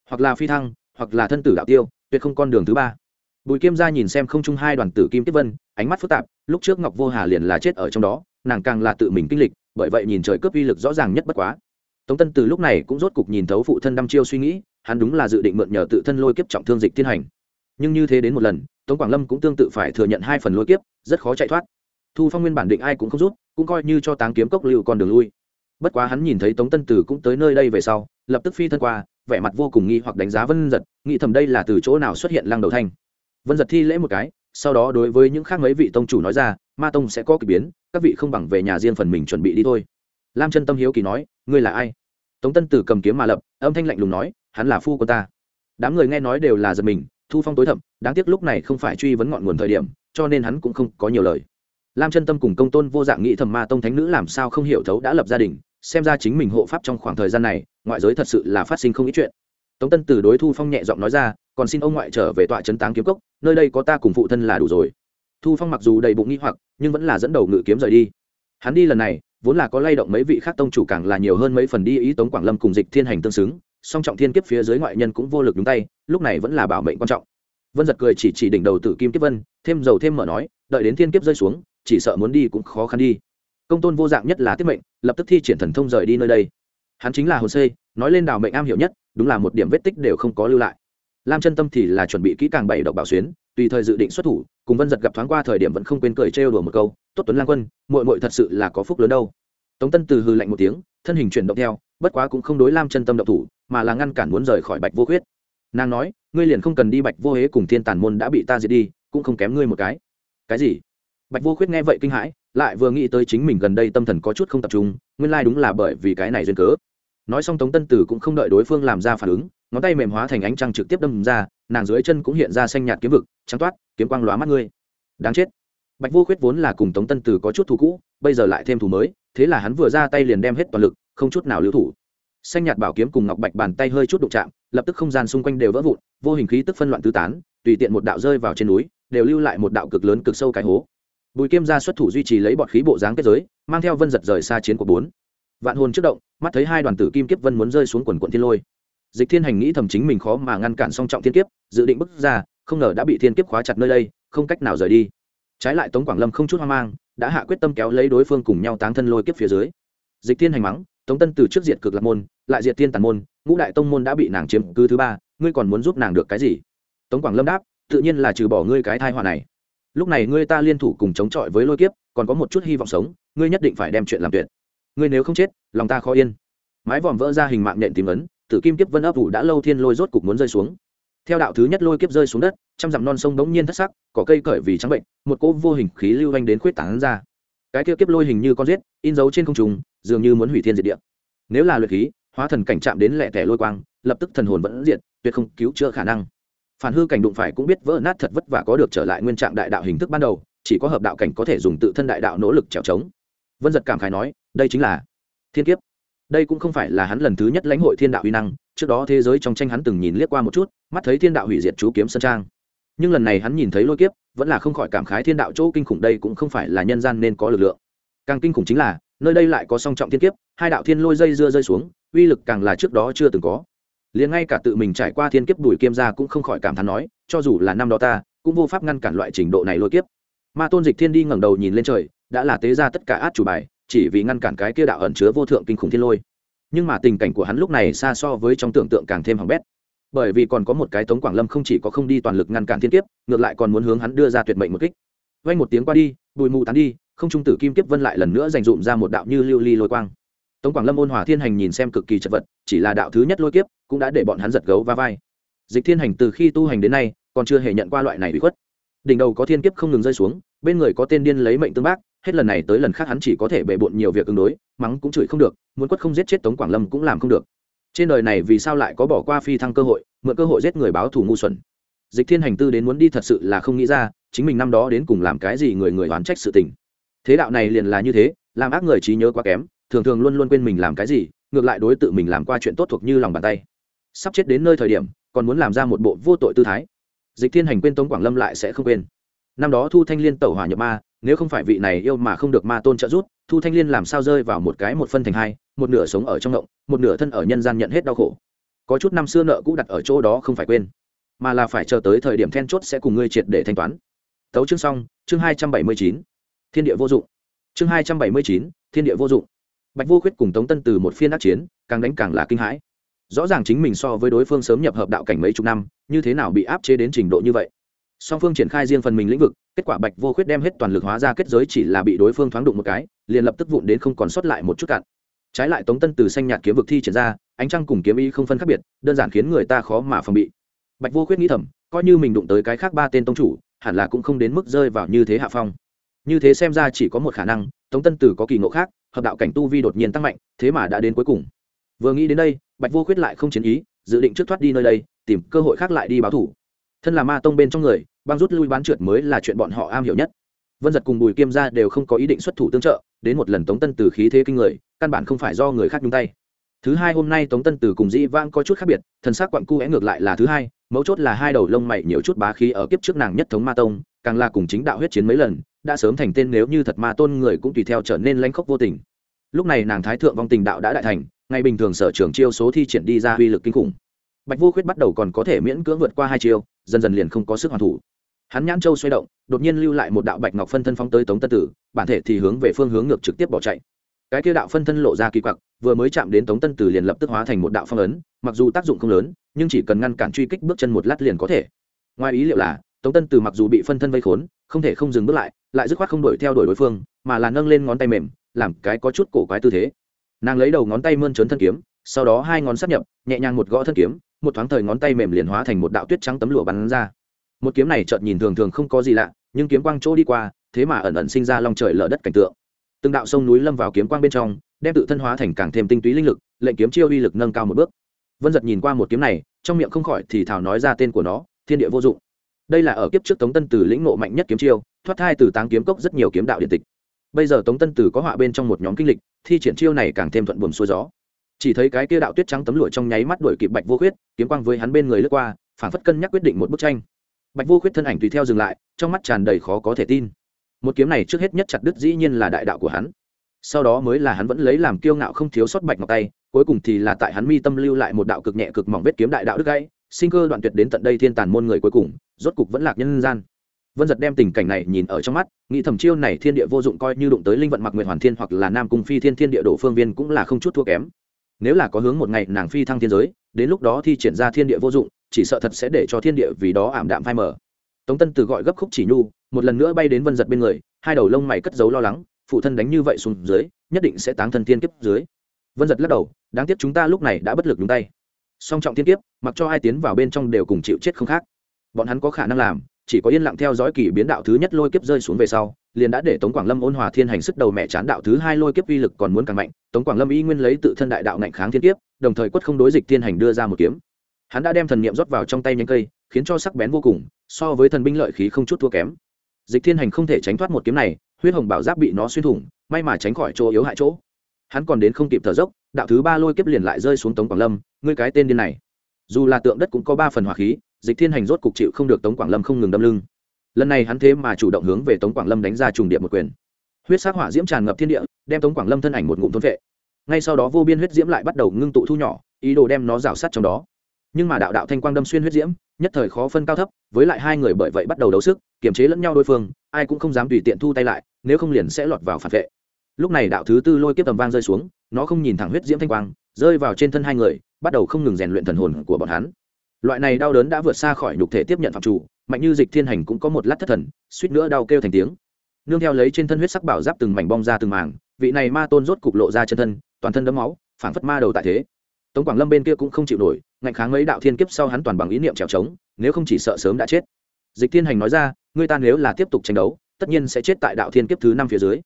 Hoặc là phi thăng, hoặc là thân tử đạo tiêu, tuyệt không con đường thứ ba. Bùi kiêm Gia nhìn xem không chung hai đoàn tử kim tiếp vân, ánh mắt phức tạp, lúc trước ngọc vô hà liền là chết ở trong đó, nàng càng là tự mình kinh lịch, bởi vậy nhìn trời cướp uy lực rõ ràng nhất bất quá. Tống tân từ lúc này cũng rốt cục nhìn thấu phụ thân đăm chiêu suy nghĩ, hắn đúng là dự định mượn nhờ tự thân lôi kiếp trọng thương dịch thiên hành nhưng như thế đến một lần, tống quảng lâm cũng tương tự phải thừa nhận hai phần lôi kiếp, rất khó chạy thoát. Thu phong nguyên bản định ai cũng không rút cũng coi như cho táng kiếm cốc lưu con đường lui. Bất quá hắn nhìn thấy tống tân tử cũng tới nơi đây về sau, lập tức phi thân qua, vẻ mặt vô cùng nghi hoặc đánh giá vân giật, nghĩ thầm đây là từ chỗ nào xuất hiện lăng đầu thanh. Vân giật thi lễ một cái, sau đó đối với những khác mấy vị tông chủ nói ra, ma tông sẽ có k ỳ biến, các vị không bằng về nhà riêng phần mình chuẩn bị đi thôi. Lam chân tâm hiếu kỳ nói, ngươi là ai? Tống tân tử cầm kiếm mà lập, âm thanh lạnh lùng nói, hắn là phu của ta. Đám người nghe nói đều là giật mình thu phong tối thậm, đáng tiếc lúc này không phải truy vấn ngọn nguồn thời điểm, cho nên hắn cũng không có nhiều lời. Lam chân tâm cùng công tôn vô dạng nghĩ thầm ma tông thánh nữ làm sao không hiểu thấu đã lập gia đình, xem ra chính mình hộ pháp trong khoảng thời gian này, ngoại giới thật sự là phát sinh không ít chuyện. Tống tân từ đối thu phong nhẹ giọng nói ra, còn xin ông ngoại trở về tọa trấn táng kiếm cốc, nơi đây có ta cùng phụ thân là đủ rồi. Thu phong mặc dù đầy bụng nghi hoặc, nhưng vẫn là dẫn đầu ngự kiếm rời đi. Hắn đi lần này, vốn là có lay động mấy vị khác tông chủ càng là nhiều hơn mấy phần đi ý tống quảng lâm cùng dịch thiên hành tương xứng, song trọng thiên kiếp phía dưới ngoại nhân cũng vô lực đúng tay lúc này vẫn là bảo mệnh quan trọng. Vân giật cười chỉ chỉ đỉnh đầu tử kim kiếp vân, thêm dầu thêm mở nói, đợi đến thiên kiếp rơi xuống, chỉ sợ muốn đi cũng khó khăn đi. Công tôn vô dạng nhất là tiết mệnh, lập tức thi triển thần thông rời đi nơi đây. Hắn chính là hồ sê nói lên đào mệnh am hiểu nhất, đúng là một điểm vết tích đều không có lưu lại. Lam chân tâm thì là chuẩn bị kỹ càng bảy độc bảo xuyến, tùy thời dự định xuất thủ, cùng vân giật gặp thoáng qua thời điểm vẫn không quên cười trêu đùa một câu, tốt tuấn lang quân mội mội thật sự là có phúc lớn đâu. Tống tân từ hư lạnh một tiếng, thân hình chuyển động theo, bất quá cũng không đối lam chân tâm động thủ, mà là ngăn cản muốn rời khỏi bạch vô khuyết nàng nói, ngươi liền không cần đi bạch vô hế cùng thiên tàn môn đã bị ta diệt đi, cũng không kém ngươi một cái. Cái gì? Bạch vô khuyết nghe vậy kinh hãi, lại vừa nghĩ tới chính mình gần đây tâm thần có chút không tập trung, nguyên lai、like、đúng là bởi vì cái này duyên cớ. Nói xong tống tân tử cũng không đợi đối phương làm ra phản ứng, ngón tay mềm hóa thành ánh trăng trực tiếp đâm ra, nàng dưới chân cũng hiện ra xanh nhạt kiếm vực, trắng toát, kiếm quang lóa mắt ngươi. Đáng chết. Bạch vô khuyết vốn là cùng tống tân tử có chút thù cũ, bây giờ lại thêm thù mới, thế là hắn vừa ra tay liền đem hết toàn lực, không chút nào lưu thủ xanh nhạt bảo kiếm cùng ngọc bạch bàn tay hơi chút đụng chạm, lập tức không gian xung quanh đều vỡ vụn, vô hình khí tức phân loạn tứ tán, tùy tiện một đạo rơi vào trên núi, đều lưu lại một đạo cực lớn cực sâu cái hố. Bùi kim ra xuất thủ duy trì lấy bọt khí bộ dáng kết giới, mang theo vân giật rời xa chiến của bốn. Vạn hồn trước động, mắt thấy hai đoàn tử kim kiếp vân muốn rơi xuống quần quận thiên lôi. Dịch thiên hành nghĩ thầm chính mình khó mà ngăn cản song trọng thiên kiếp, dự định bước ra, không ngờ đã bị thiên kiếp khóa chặt nơi đây, không cách nào rời đi. Trái lại tống quảng lâm không chút hoang mang, đã hạ quyết tâm kéo lấy đối phương cùng nhau táng thân lôi kiếp phía dưới. Dịch thiên hành mắng, tống tân từ trước diện cực lạc môn lại diệt thiên tàn môn, ngũ đại tông môn đã bị nàng chiếm cứ thứ ba, ngươi còn muốn giúp nàng được cái gì? Tống quảng lâm đáp, tự nhiên là trừ bỏ ngươi cái thai họa này. Lúc này ngươi ta liên thủ cùng chống chọi với lôi kiếp, còn có một chút hy vọng sống, ngươi nhất định phải đem chuyện làm tuyệt. Ngươi nếu không chết, lòng ta khó yên. Mái vòm vỡ ra hình mạng nhện tìm ấn, tử kim kiếp vân ấp ủ đã lâu thiên lôi rốt cục muốn rơi xuống. Theo đạo thứ nhất lôi kiếp rơi xuống đất, trăm dặm non sông bỗng nhiên thất sắc có cây cởi vì trắng bệnh, một cỗ vô hình khí lưu anh đến khuyết tảng ra. Cái kia kiếp lôi hình như con rết in dấu trên không trùng dường như muốn hủy thiên diệt địa. Nếu là luyện khí hóa thần cảnh chạm đến lẹ tẻ lôi quang, lập tức thần hồn vẫn diệt, tuyệt không cứu chữa khả năng. Phản hư cảnh đụng phải cũng biết vỡ nát thật vất vả có được trở lại nguyên trạng đại đạo hình thức ban đầu, chỉ có hợp đạo cảnh có thể dùng tự thân đại đạo nỗ lực trèo trống. Vân giật cảm khái nói, đây chính là thiên kiếp. Đây cũng không phải là hắn lần thứ nhất lãnh hội thiên đạo uy năng, trước đó thế giới trong tranh hắn từng nhìn liếc qua một chút, mắt thấy thiên đạo hủy diệt chú kiếm sơn trang. Nhưng lần này hắn nhìn thấy lôi kiếp, vẫn là không khỏi cảm khái thiên đạo chỗ kinh khủng đây cũng không phải là nhân gian nên có lực lượng. Càng kinh khủng chính là, nơi đây lại có song trọng thiên kiếp, hai đạo thiên lôi dây dưa rơi xuống uy lực càng là trước đó chưa từng có. Liền ngay cả tự mình trải qua thiên kiếp đùi kiêm ra cũng không khỏi cảm thán nói, cho dù là năm đó ta, cũng vô pháp ngăn cản loại trình độ này lôi kiếp. Ma tôn dịch thiên đi ngẩng đầu nhìn lên trời, đã là tế ra tất cả át chủ bài, chỉ vì ngăn cản cái kia đạo ẩn chứa vô thượng kinh khủng thiên lôi. Nhưng mà tình cảnh của hắn lúc này xa so với trong tưởng tượng càng thêm hỏng bét. Bởi vì còn có một cái tống quảng lâm không chỉ có không đi toàn lực ngăn cản thiên kiếp, ngược lại còn muốn hướng hắn đưa ra tuyệt mệnh một kích. Vay một tiếng qua đi, bụi mù tán đi, không trung tử kim kiếp vân lại lần nữa dành dụm ra một đạo như lưu ly lôi quang tống quảng lâm ôn hòa thiên hành nhìn xem cực kỳ chật vật, chỉ là đạo thứ nhất lôi kiếp, cũng đã để bọn hắn giật gấu va vai. Dịch thiên hành từ khi tu hành đến nay, còn chưa hề nhận qua loại này bị khuất. Đỉnh đầu có thiên kiếp không ngừng rơi xuống, bên người có tên điên lấy mệnh tương bác, hết lần này tới lần khác hắn chỉ có thể bệ bộn nhiều việc ứng đối, mắng cũng chửi không được, muốn quất không giết chết tống quảng lâm cũng làm không được. Trên đời này vì sao lại có bỏ qua phi thăng cơ hội, mượn cơ hội giết người báo thù ngu xuẩn? Dịch thiên hành tư đến muốn đi thật sự là không nghĩ ra, chính mình năm đó đến cùng làm cái gì người người oán trách sự tình. Thế đạo này liền là như thế, làm ác người trí nhớ quá kém thường thường luôn luôn quên mình làm cái gì, ngược lại đối tự mình làm qua chuyện tốt thuộc như lòng bàn tay. Sắp chết đến nơi thời điểm, còn muốn làm ra một bộ vô tội tư thái. Dịch thiên hành quên tống quảng lâm lại sẽ không quên. Năm đó thu thanh liên tẩu hỏa nhập ma, nếu không phải vị này yêu mà không được ma tôn trợ giúp, thu thanh liên làm sao rơi vào một cái một phân thành hai, một nửa sống ở trong động, một nửa thân ở nhân gian nhận hết đau khổ. Có chút năm xưa nợ cũ đặt ở chỗ đó không phải quên, mà là phải chờ tới thời điểm then chốt sẽ cùng ngươi triệt để thanh toán. Tấu chương xong, chương hai trăm bảy mươi chín, thiên địa vô dụng. Chương hai trăm bảy mươi chín, thiên địa vô dụng bạch vô khuyết cùng tống tân từ một phiên đắc chiến, càng đánh càng là kinh hãi. Rõ ràng chính mình so với đối phương sớm nhập hợp đạo cảnh mấy chục năm, như thế nào bị áp chế đến trình độ như vậy? Song phương triển khai riêng phần mình lĩnh vực, kết quả bạch vô khuyết đem hết toàn lực hóa ra kết giới chỉ là bị đối phương thoáng đụng một cái, liền lập tức vụn đến không còn sót lại một chút cạn. Trái lại tống tân từ xanh nhạt kiếm vực thi triển ra, ánh trăng cùng kiếm y không phân khác biệt, đơn giản khiến người ta khó mà phòng bị. Bạch vô khuyết nghĩ thầm, coi như mình đụng tới cái khác ba tên tông chủ, hẳn là cũng không đến mức rơi vào như thế hạ phong. Như thế xem ra chỉ có một khả năng, tống tân tử có kỳ ngộ khác hợp đạo cảnh tu vi đột nhiên tăng mạnh, thế mà đã đến cuối cùng. Vừa nghĩ đến đây, bạch vô khuyết lại không chiến ý, dự định trước thoát đi nơi đây, tìm cơ hội khác lại đi báo thủ. Thân là ma tông bên trong người, băng rút lui bán trượt mới là chuyện bọn họ am hiểu nhất. Vân giật cùng bùi kiêm ra đều không có ý định xuất thủ tương trợ, đến một lần tống tân từ khí thế kinh người, căn bản không phải do người khác nhung tay. Thứ hai hôm nay tống tân từ cùng dĩ vãng có chút khác biệt, thần sắc quặn cu é ngược lại là thứ hai, mấu chốt là hai đầu lông mày nhiều chút bá khí ở kiếp trước nàng nhất thống ma tông, càng là cùng chính đạo huyết chiến mấy lần đã sớm thành tên nếu như thật ma tôn người cũng tùy theo trở nên lãnh khốc vô tình. Lúc này nàng thái thượng vong tình đạo đã đại thành, ngày bình thường sở trường chiêu số thi triển đi ra uy lực kinh khủng. Bạch vô khuyết bắt đầu còn có thể miễn cưỡng vượt qua hai chiêu, dần dần liền không có sức hoàn thủ. Hắn nhãn châu xoay động, đột nhiên lưu lại một đạo bạch ngọc phân thân phóng tới tống tân tử, bản thể thì hướng về phương hướng ngược trực tiếp bỏ chạy. Cái kia đạo phân thân lộ ra kỳ quặc, vừa mới chạm đến tống tân tử liền lập tức hóa thành một đạo phong ấn, mặc dù tác dụng không lớn, nhưng chỉ cần ngăn cản truy kích bước chân một lát liền có thể. Ngoài ý liệu là, tống tân tử mặc dù bị phân thân vây khốn, không thể không dừng bước lại lại dứt khoát không đuổi theo đuổi đối phương, mà là nâng lên ngón tay mềm, làm cái có chút cổ quái tư thế. Nàng lấy đầu ngón tay mơn trớn thân kiếm, sau đó hai ngón sắp nhập, nhẹ nhàng một gõ thân kiếm, một thoáng thời ngón tay mềm liền hóa thành một đạo tuyết trắng tấm lụa bắn ra. Một kiếm này chợt nhìn thường thường không có gì lạ, nhưng kiếm quang chỗ đi qua, thế mà ẩn ẩn sinh ra lòng trời lở đất cảnh tượng. Từng đạo sông núi lâm vào kiếm quang bên trong, đem tự thân hóa thành càng thêm tinh túy linh lực, lệnh kiếm chiêu uy lực nâng cao một bước. Vân giật nhìn qua một kiếm này, trong miệng không khỏi thì thảo nói ra tên của nó, thiên địa vô dụng đây là ở kiếp trước tống tân tử lĩnh ngộ mạnh nhất kiếm chiêu, thoát thai từ táng kiếm cốc rất nhiều kiếm đạo điện tịch. Bây giờ tống tân tử có họa bên trong một nhóm kinh lịch, thi triển chiêu này càng thêm thuận buồm xuôi gió. Chỉ thấy cái kia đạo tuyết trắng tấm lụa trong nháy mắt đuổi kịp bạch vô khuyết, kiếm quang với hắn bên người lướt qua, phản phất cân nhắc quyết định một bức tranh. Bạch vô khuyết thân ảnh tùy theo dừng lại, trong mắt tràn đầy khó có thể tin. Một kiếm này trước hết nhất chặt đứt dĩ nhiên là đại đạo của hắn. Sau đó mới là hắn vẫn lấy làm kiêu ngạo không thiếu sót bạch ngọc tay, cuối cùng thì là tại hắn mi tâm lưu lại một đạo cực nhẹ cực mỏng vết kiếm đại đạo đức gãy, sinh cơ đoạn tuyệt đến tận đây thiên tàn môn người cuối cùng rốt cục vẫn lạc nhân gian. Vân giật đem tình cảnh này nhìn ở trong mắt, nghĩ thầm chiêu này thiên địa vô dụng coi như đụng tới linh vận mặc nguyện hoàn thiên hoặc là nam cung phi thiên thiên địa đổ phương viên cũng là không chút thua kém. Nếu là có hướng một ngày nàng phi thăng thiên giới, đến lúc đó thi triển ra thiên địa vô dụng, chỉ sợ thật sẽ để cho thiên địa vì đó ảm đạm phai mờ. Tống tân từ gọi gấp khúc chỉ nhu, một lần nữa bay đến vân giật bên người, hai đầu lông mày cất giấu lo lắng, phụ thân đánh như vậy xuống dưới, nhất định sẽ táng thân thiên kiếp dưới. Vân giật lắc đầu, đáng tiếc chúng ta lúc này đã bất lực đúng tay. Song trọng thiên kiếp, mặc cho ai tiến vào bên trong đều cùng chịu chết không khác bọn hắn có khả năng làm, chỉ có yên lặng theo dõi kỳ biến đạo thứ nhất lôi kiếp rơi xuống về sau, liền đã để tống quảng lâm ôn hòa thiên hành sức đầu mẹ chán đạo thứ hai lôi kiếp uy lực còn muốn càng mạnh, tống quảng lâm y nguyên lấy tự thân đại đạo ngạnh kháng thiên kiếp, đồng thời quất không đối dịch thiên hành đưa ra một kiếm. Hắn đã đem thần niệm rót vào trong tay nhánh cây, khiến cho sắc bén vô cùng, so với thần binh lợi khí không chút thua kém. Dịch thiên hành không thể tránh thoát một kiếm này, huyết hồng bảo giáp bị nó xuyên thủng, may mà tránh khỏi chỗ yếu hại chỗ. Hắn còn đến không kịp thở dốc, đạo thứ ba lôi kiếp liền lại rơi xuống tống quảng lâm, ngươi cái tên điên này. Dù là tượng đất cũng có ba phần hỏa khí dịch thiên hành rốt cục chịu không được tống quảng lâm không ngừng đâm lưng. Lần này hắn thế mà chủ động hướng về tống quảng lâm đánh ra trùng địa một quyền. Huyết sắc hỏa diễm tràn ngập thiên địa, đem tống quảng lâm thân ảnh một ngụm thôn vệ. Ngay sau đó vô biên huyết diễm lại bắt đầu ngưng tụ thu nhỏ, ý đồ đem nó rào sát trong đó. Nhưng mà đạo đạo thanh quang đâm xuyên huyết diễm, nhất thời khó phân cao thấp, với lại hai người bởi vậy bắt đầu đấu sức, kiềm chế lẫn nhau đối phương, ai cũng không dám tùy tiện thu tay lại, nếu không liền sẽ lọt vào phản vệ. Lúc này đạo thứ tư lôi kiếp tầm vang rơi xuống, nó không nhìn thẳng huyết diễm thanh quang, rơi vào trên thân hai người, bắt đầu không ngừng rèn luyện thần hồn của bọn hắn loại này đau đớn đã vượt xa khỏi nhục thể tiếp nhận phạm chủ, mạnh như dịch thiên hành cũng có một lát thất thần, suýt nữa đau kêu thành tiếng. Nương theo lấy trên thân huyết sắc bảo giáp từng mảnh bong ra từng màng vị này ma tôn rốt cục lộ ra chân thân, toàn thân đấm máu, phảng phất ma đầu tại thế. Tống quảng lâm bên kia cũng không chịu nổi, ngạnh kháng mấy đạo thiên kiếp sau hắn toàn bằng ý niệm trèo trống, nếu không chỉ sợ sớm đã chết. Dịch thiên hành nói ra, ngươi ta nếu là tiếp tục tranh đấu, tất nhiên sẽ chết tại đạo thiên kiếp thứ năm phía dưới.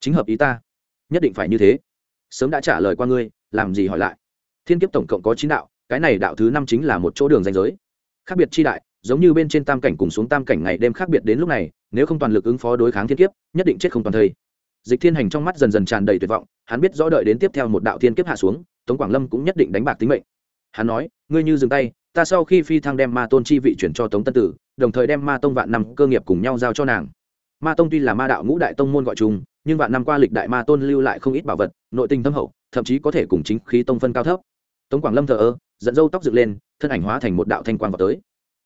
Chính hợp ý ta. Nhất định phải như thế. Sớm đã trả lời qua ngươi, làm gì hỏi lại? Thiên kiếp tổng cộng có chín đạo cái này đạo thứ năm chính là một chỗ đường danh giới. Khác biệt chi đại, giống như bên trên tam cảnh cùng xuống tam cảnh ngày đêm khác biệt đến lúc này, nếu không toàn lực ứng phó đối kháng thiên kiếp, nhất định chết không toàn thây. Dịch thiên hành trong mắt dần dần tràn đầy tuyệt vọng, hắn biết rõ đợi đến tiếp theo một đạo thiên kiếp hạ xuống, tống quảng lâm cũng nhất định đánh bạc tính mệnh. Hắn nói, ngươi như dừng tay, ta sau khi phi thăng đem ma tôn chi vị chuyển cho tống tân tử, đồng thời đem ma tông vạn năm cơ nghiệp cùng nhau giao cho nàng. Ma tông tuy là ma đạo ngũ đại tông môn gọi chung, nhưng vạn năm qua lịch đại ma tôn lưu lại không ít bảo vật, nội tình thâm hậu, thậm chí có thể cùng chính khí tông phân cao thấp. Tống quảng lâm thờ ơ dẫn dâu tóc dựng lên, thân ảnh hóa thành một đạo thanh quang vào tới.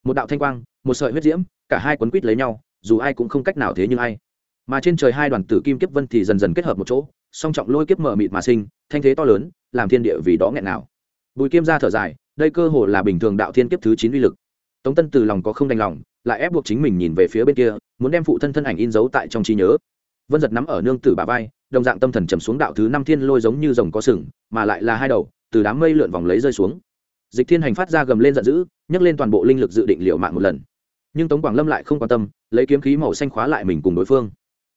Một đạo thanh quang, một sợi huyết diễm, cả hai quấn quýt lấy nhau, dù ai cũng không cách nào thế nhưng ai. Mà trên trời hai đoàn tử kim kiếp vân thì dần dần kết hợp một chỗ, song trọng lôi kiếp mở mịt mà sinh, thanh thế to lớn, làm thiên địa vì đó nghẹn nào bùi kim ra thở dài, đây cơ hồ là bình thường đạo thiên kiếp thứ chín uy lực. Tống tân từ lòng có không đành lòng, lại ép buộc chính mình nhìn về phía bên kia, muốn đem phụ thân thân ảnh in dấu tại trong trí nhớ. Vân giật nắm ở nương tử bà vai, đồng dạng tâm thần trầm xuống đạo thứ năm thiên lôi giống như rồng có sừng, mà lại là hai đầu, từ đám mây lượn vòng lấy rơi xuống dịch thiên hành phát ra gầm lên giận dữ, nhấc lên toàn bộ linh lực dự định liệu mạng một lần. Nhưng tống quảng lâm lại không quan tâm, lấy kiếm khí màu xanh khóa lại mình cùng đối phương.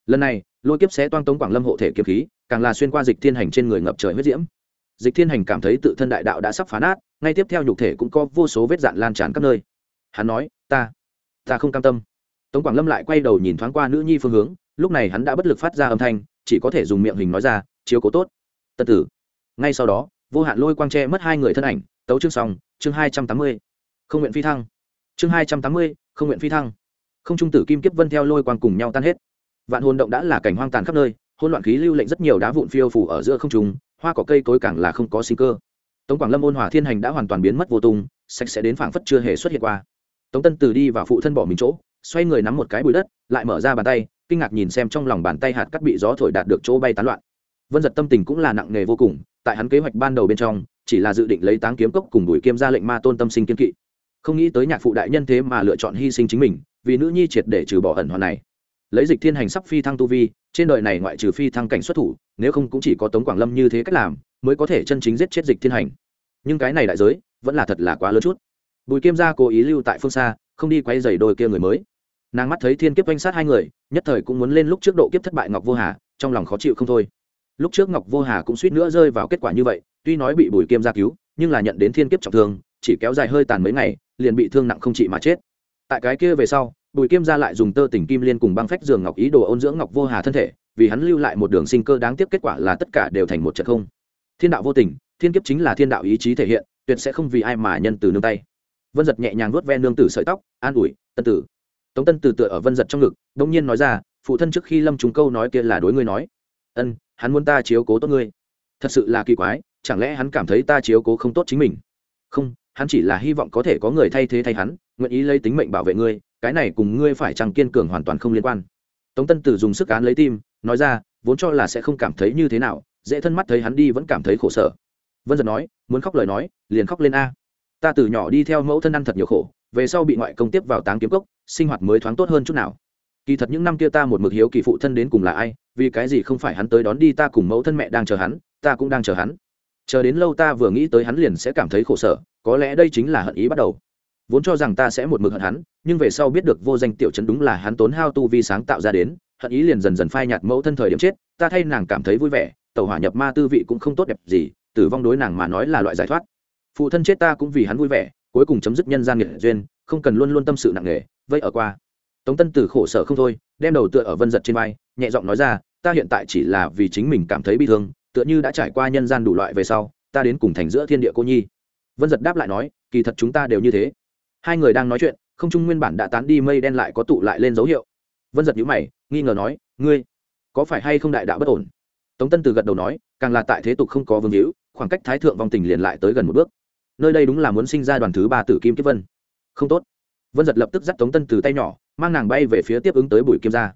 Lần này, lôi kiếp xé toang tống quảng lâm hộ thể kiếm khí, càng là xuyên qua dịch thiên hành trên người ngập trời huyết diễm. Dịch thiên hành cảm thấy tự thân đại đạo đã sắp phá nát, ngay tiếp theo nhục thể cũng có vô số vết dạn lan tràn các nơi. Hắn nói, ta ta không cam tâm. Tống quảng lâm lại quay đầu nhìn thoáng qua nữ nhi phương hướng, lúc này hắn đã bất lực phát ra âm thanh, chỉ có thể dùng miệng hình nói ra, chiếu cố tốt tật tử. Ngay sau đó, vô hạn lôi quang tre mất hai người thân ảnh tấu chương xong, chương hai trăm tám mươi. Không nguyện phi thăng. Chương hai trăm tám mươi, không nguyện phi thăng. Không trung tử kim kiếp vân theo lôi quang cùng nhau tan hết. Vạn hồn động đã là cảnh hoang tàn khắp nơi hôn loạn khí lưu lệnh rất nhiều đá vụn phiêu phủ ở giữa không trung, hoa cỏ cây cối càng là không có sinh cơ. Tống quảng lâm ôn hòa thiên hành đã hoàn toàn biến mất vô tung, sạch sẽ đến phảng phất chưa hề xuất hiện qua. Tống tân từ đi vào phụ thân bỏ mình chỗ, xoay người nắm một cái bụi đất, lại mở ra bàn tay, kinh ngạc nhìn xem trong lòng bàn tay hạt cắt bị gió thổi đạt được chỗ bay tán loạn. Vân giật tâm tình cũng là nặng nề vô cùng, tại hắn kế hoạch ban đầu bên trong chỉ là dự định lấy táng kiếm cốc cùng đuổi kiêm ra lệnh ma tôn tâm sinh kiên kỵ. Không nghĩ tới nhạc phụ đại nhân thế mà lựa chọn hy sinh chính mình, vì nữ nhi triệt để trừ bỏ ẩn hoàn này. Lấy dịch thiên hành sắp phi thăng tu vi, trên đời này ngoại trừ phi thăng cảnh xuất thủ, nếu không cũng chỉ có tống quảng lâm như thế cách làm, mới có thể chân chính giết chết dịch thiên hành. Nhưng cái này đại giới, vẫn là thật là quá lớn chút. Bùi kiêm gia cố ý lưu tại phương xa, không đi quay dày đôi kia người mới. Nàng mắt thấy thiên kiếp oanh sát hai người, nhất thời cũng muốn lên lúc trước độ kiếp thất bại ngọc vô hà, trong lòng khó chịu không thôi. Lúc trước ngọc vô hà cũng suýt nữa rơi vào kết quả như vậy tuy nói bị bùi kiêm gia cứu, nhưng là nhận đến thiên kiếp trọng thương, chỉ kéo dài hơi tàn mấy ngày, liền bị thương nặng không trị mà chết. Tại cái kia về sau, bùi kiêm gia lại dùng tơ tỉnh kim liên cùng băng phách giường ngọc ý đồ ôn dưỡng ngọc vô hà thân thể, vì hắn lưu lại một đường sinh cơ đáng tiếc kết quả là tất cả đều thành một trận không. Thiên đạo vô tình, thiên kiếp chính là thiên đạo ý chí thể hiện, tuyệt sẽ không vì ai mà nhân từ nương tay. Vân giật nhẹ nhàng vuốt ve nương tử sợi tóc, an ủi, tân tử. Tống tân tử tựa ở vân giật trong ngực đông nhiên nói ra, phụ thân trước khi lâm trúng câu nói kia là đối ngươi nói. Ân, hắn muốn ta chiếu cố tốt ngươi. Thật sự là kỳ quái chẳng lẽ hắn cảm thấy ta chiếu cố không tốt chính mình? Không, hắn chỉ là hy vọng có thể có người thay thế thay hắn, nguyện ý lấy tính mệnh bảo vệ ngươi, cái này cùng ngươi phải chẳng kiên cường hoàn toàn không liên quan. Tống tân tử dùng sức án lấy tim, nói ra, vốn cho là sẽ không cảm thấy như thế nào, dễ thân mắt thấy hắn đi vẫn cảm thấy khổ sở. Vân giật nói, muốn khóc lời nói, liền khóc lên a. Ta từ nhỏ đi theo mẫu thân ăn thật nhiều khổ, về sau bị ngoại công tiếp vào táng kiếm cốc, sinh hoạt mới thoáng tốt hơn chút nào. Kỳ thật những năm kia ta một mực hiếu kỳ phụ thân đến cùng là ai, vì cái gì không phải hắn tới đón đi ta cùng mẫu thân mẹ đang chờ hắn, ta cũng đang chờ hắn chờ đến lâu ta vừa nghĩ tới hắn liền sẽ cảm thấy khổ sở, có lẽ đây chính là hận ý bắt đầu. Vốn cho rằng ta sẽ một mực hận hắn, nhưng về sau biết được vô danh tiểu chấn đúng là hắn tốn hao tu vi sáng tạo ra đến, hận ý liền dần dần phai nhạt mẫu thân thời điểm chết, ta thay nàng cảm thấy vui vẻ, tàu hỏa nhập ma tư vị cũng không tốt đẹp gì, tử vong đối nàng mà nói là loại giải thoát. Phụ thân chết ta cũng vì hắn vui vẻ, cuối cùng chấm dứt nhân gian nghệ duyên, không cần luôn luôn tâm sự nặng nề vậy ở qua. Tống tân tử khổ sở không thôi, đem đầu tựa ở vân giật trên vai, nhẹ giọng nói ra, ta hiện tại chỉ là vì chính mình cảm thấy bi thương tựa như đã trải qua nhân gian đủ loại về sau, ta đến cùng thành giữa thiên địa cô nhi. Vân giật đáp lại nói, kỳ thật chúng ta đều như thế. Hai người đang nói chuyện, không trung nguyên bản đã tán đi mây đen lại có tụ lại lên dấu hiệu. Vân giật nhữ mày, nghi ngờ nói, ngươi, có phải hay không đại đạo bất ổn? Tống tân từ gật đầu nói, càng là tại thế tục không có vương hữu, khoảng cách thái thượng vong tình liền lại tới gần một bước. Nơi đây đúng là muốn sinh ra đoàn thứ ba tử kim kiếp vân. Không tốt. Vân giật lập tức dắt tống tân từ tay nhỏ, mang nàng bay về phía tiếp ứng tới bùi kim gia.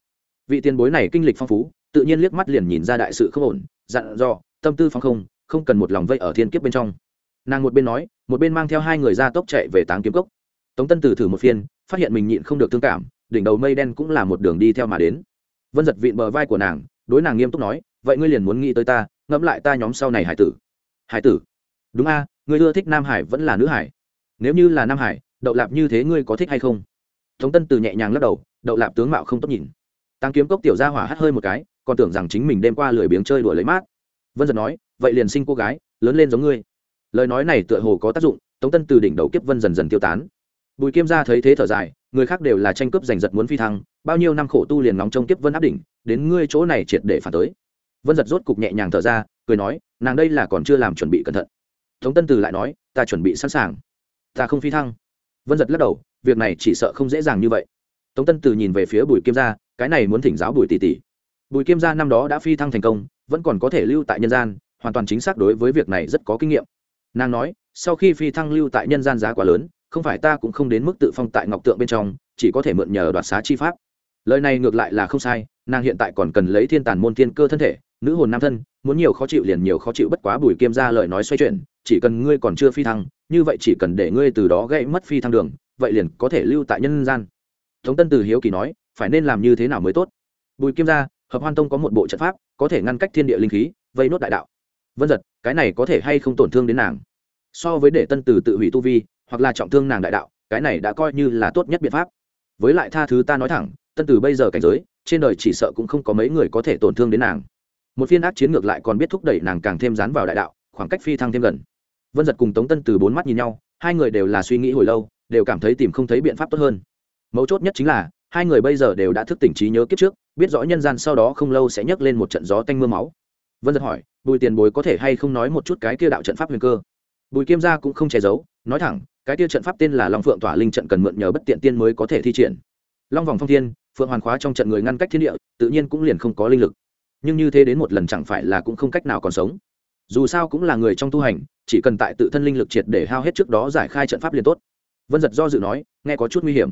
Vị tiền bối này kinh lịch phong phú, tự nhiên liếc mắt liền nhìn ra đại sự không ổn dặn dò, tâm tư phong không không cần một lòng vây ở thiên kiếp bên trong. Nàng một bên nói, một bên mang theo hai người ra tốc chạy về táng kiếm cốc. Tống tân từ thử một phiên, phát hiện mình nhịn không được thương cảm, đỉnh đầu mây đen cũng là một đường đi theo mà đến. Vân giật vịn bờ vai của nàng, đối nàng nghiêm túc nói, vậy ngươi liền muốn nghĩ tới ta, ngẫm lại ta nhóm sau này hải tử. Hải tử? Đúng a, ngươi ưa thích nam hải vẫn là nữ hải. Nếu như là nam hải, đậu lạp như thế ngươi có thích hay không? Tống tân từ nhẹ nhàng lắc đầu, đậu lạp tướng mạo không tốt nhìn. Tăng kiếm cốc tiểu ra hỏa hắt hơi một cái còn tưởng rằng chính mình đêm qua lười biếng chơi đùa lấy mát. Vân dần nói, vậy liền sinh cô gái, lớn lên giống ngươi. Lời nói này tựa hồ có tác dụng, tống tân từ đỉnh đầu kiếp vân dần dần tiêu tán. Bùi kiêm gia thấy thế thở dài, người khác đều là tranh cướp giành giật muốn phi thăng, bao nhiêu năm khổ tu liền nóng trong kiếp vân áp đỉnh, đến ngươi chỗ này triệt để phản tới. Vân giật rốt cục nhẹ nhàng thở ra, cười nói, nàng đây là còn chưa làm chuẩn bị cẩn thận. Tống tân từ lại nói, ta chuẩn bị sẵn sàng. Ta không phi thăng. Vân giật lắc đầu, việc này chỉ sợ không dễ dàng như vậy. Tống tân từ nhìn về phía bùi kiêm gia, cái này muốn thỉnh giáo bùi tỷ tỷ bùi kiêm gia năm đó đã phi thăng thành công, vẫn còn có thể lưu tại nhân gian, hoàn toàn chính xác đối với việc này rất có kinh nghiệm. Nàng nói, sau khi phi thăng lưu tại nhân gian giá quá lớn, không phải ta cũng không đến mức tự phong tại ngọc tượng bên trong, chỉ có thể mượn nhờ đoạt xá chi pháp. Lời này ngược lại là không sai, nàng hiện tại còn cần lấy thiên tàn môn thiên cơ thân thể, nữ hồn nam thân, muốn nhiều khó chịu liền nhiều khó chịu bất quá bùi kiêm ra lời nói xoay chuyển, chỉ cần ngươi còn chưa phi thăng, như vậy chỉ cần để ngươi từ đó gây mất phi thăng đường, vậy liền có thể lưu tại nhân gian. Tống tân từ hiếu kỳ nói, phải nên làm như thế nào mới tốt? Bùi kiêm ra hợp hoan tông có một bộ trận pháp, có thể ngăn cách thiên địa linh khí, vây nốt đại đạo. Vân giật cái này có thể hay không tổn thương đến nàng? So với để tân Tử tự hủy tu vi, hoặc là trọng thương nàng đại đạo, cái này đã coi như là tốt nhất biện pháp. Với lại tha thứ ta nói thẳng, tân Tử bây giờ cảnh giới, trên đời chỉ sợ cũng không có mấy người có thể tổn thương đến nàng. Một phiên ác chiến ngược lại còn biết thúc đẩy nàng càng thêm dán vào đại đạo, khoảng cách phi thăng thêm gần. Vân giật cùng tống tân từ bốn mắt nhìn nhau, hai người đều là suy nghĩ hồi lâu, đều cảm thấy tìm không thấy biện pháp tốt hơn. Mấu chốt nhất chính là hai người bây giờ đều đã thức tỉnh trí nhớ kiếp trước, biết rõ nhân gian sau đó không lâu sẽ nhấc lên một trận gió tanh m ư a máu. Vân giật hỏi, bùi tiền bối có thể hay không nói một chút cái kia đạo trận pháp huyền cơ? Bùi kiêm gia cũng không che giấu, nói thẳng, cái kia trận pháp tên là long phượng tỏa linh trận cần mượn nhờ bất tiện tiên mới có thể thi triển. Long vòng phong thiên, phượng hoàn khóa trong trận người ngăn cách thiên địa, tự nhiên cũng liền không có linh lực. Nhưng như thế đến một lần chẳng phải là cũng không cách nào còn sống. Dù sao cũng là người trong tu hành, chỉ cần tại tự thân linh lực triệt để hao hết trước đó giải khai trận pháp liền tốt. Vân giật do dự nói, nghe có chút nguy hiểm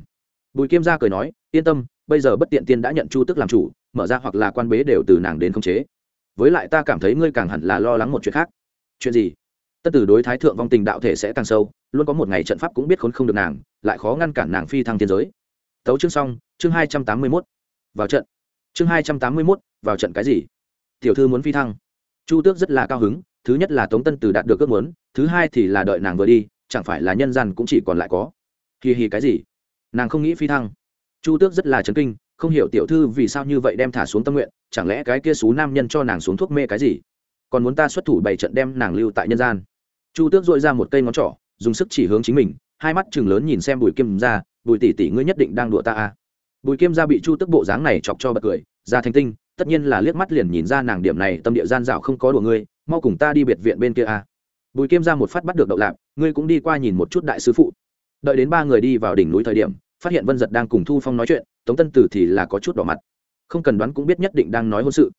bùi kiêm gia cười nói, yên tâm, bây giờ bất tiện tiên đã nhận chu tức làm chủ, mở ra hoặc là quan bế đều từ nàng đến khống chế. Với lại ta cảm thấy ngươi càng hẳn là lo lắng một chuyện khác. Chuyện gì? Tất tử đối thái thượng vong tình đạo thể sẽ càng sâu, luôn có một ngày trận pháp cũng biết khốn không được nàng, lại khó ngăn cản nàng phi thăng thiên giới. Tấu chương xong, chương hai trăm tám mươi mốt. Vào trận. Chương hai trăm tám mươi mốt, vào trận cái gì? Tiểu thư muốn phi thăng. Chu tước rất là cao hứng, thứ nhất là tống tân từ đạt được ước muốn, thứ hai thì là đợi nàng vừa đi, chẳng phải là nhân gian cũng chỉ còn lại có. Kỳ hì cái gì? Nàng không nghĩ phi thăng chu tước rất là chấn kinh, không hiểu tiểu thư vì sao như vậy đem thả xuống tâm nguyện, chẳng lẽ cái kia xú nam nhân cho nàng xuống thuốc mê cái gì còn muốn ta xuất thủ bảy trận đem nàng lưu tại nhân gian chu tước dội ra một cây ngón trỏ, dùng sức chỉ hướng chính mình, hai mắt chừng lớn nhìn xem bùi kim ra, bùi tỷ tỷ ngươi nhất định đang đùa ta à. bùi kim ra bị chu tước bộ dáng này chọc cho bật cười, ra thành tinh, tất nhiên là liếc mắt liền nhìn ra nàng điểm này tâm địa gian dạo không có đùa ngươi, mau cùng ta đi biệt viện bên kia à. bùi kim ra một phát bắt được đậu lạp, ngươi cũng đi qua nhìn một chút đại sứ phụ đợi đến ba người đi vào đỉnh núi thời điểm, phát hiện vân giật đang cùng thu phong nói chuyện, tống tân tử thì là có chút đỏ mặt. Không cần đoán cũng biết nhất định đang nói hôn sự.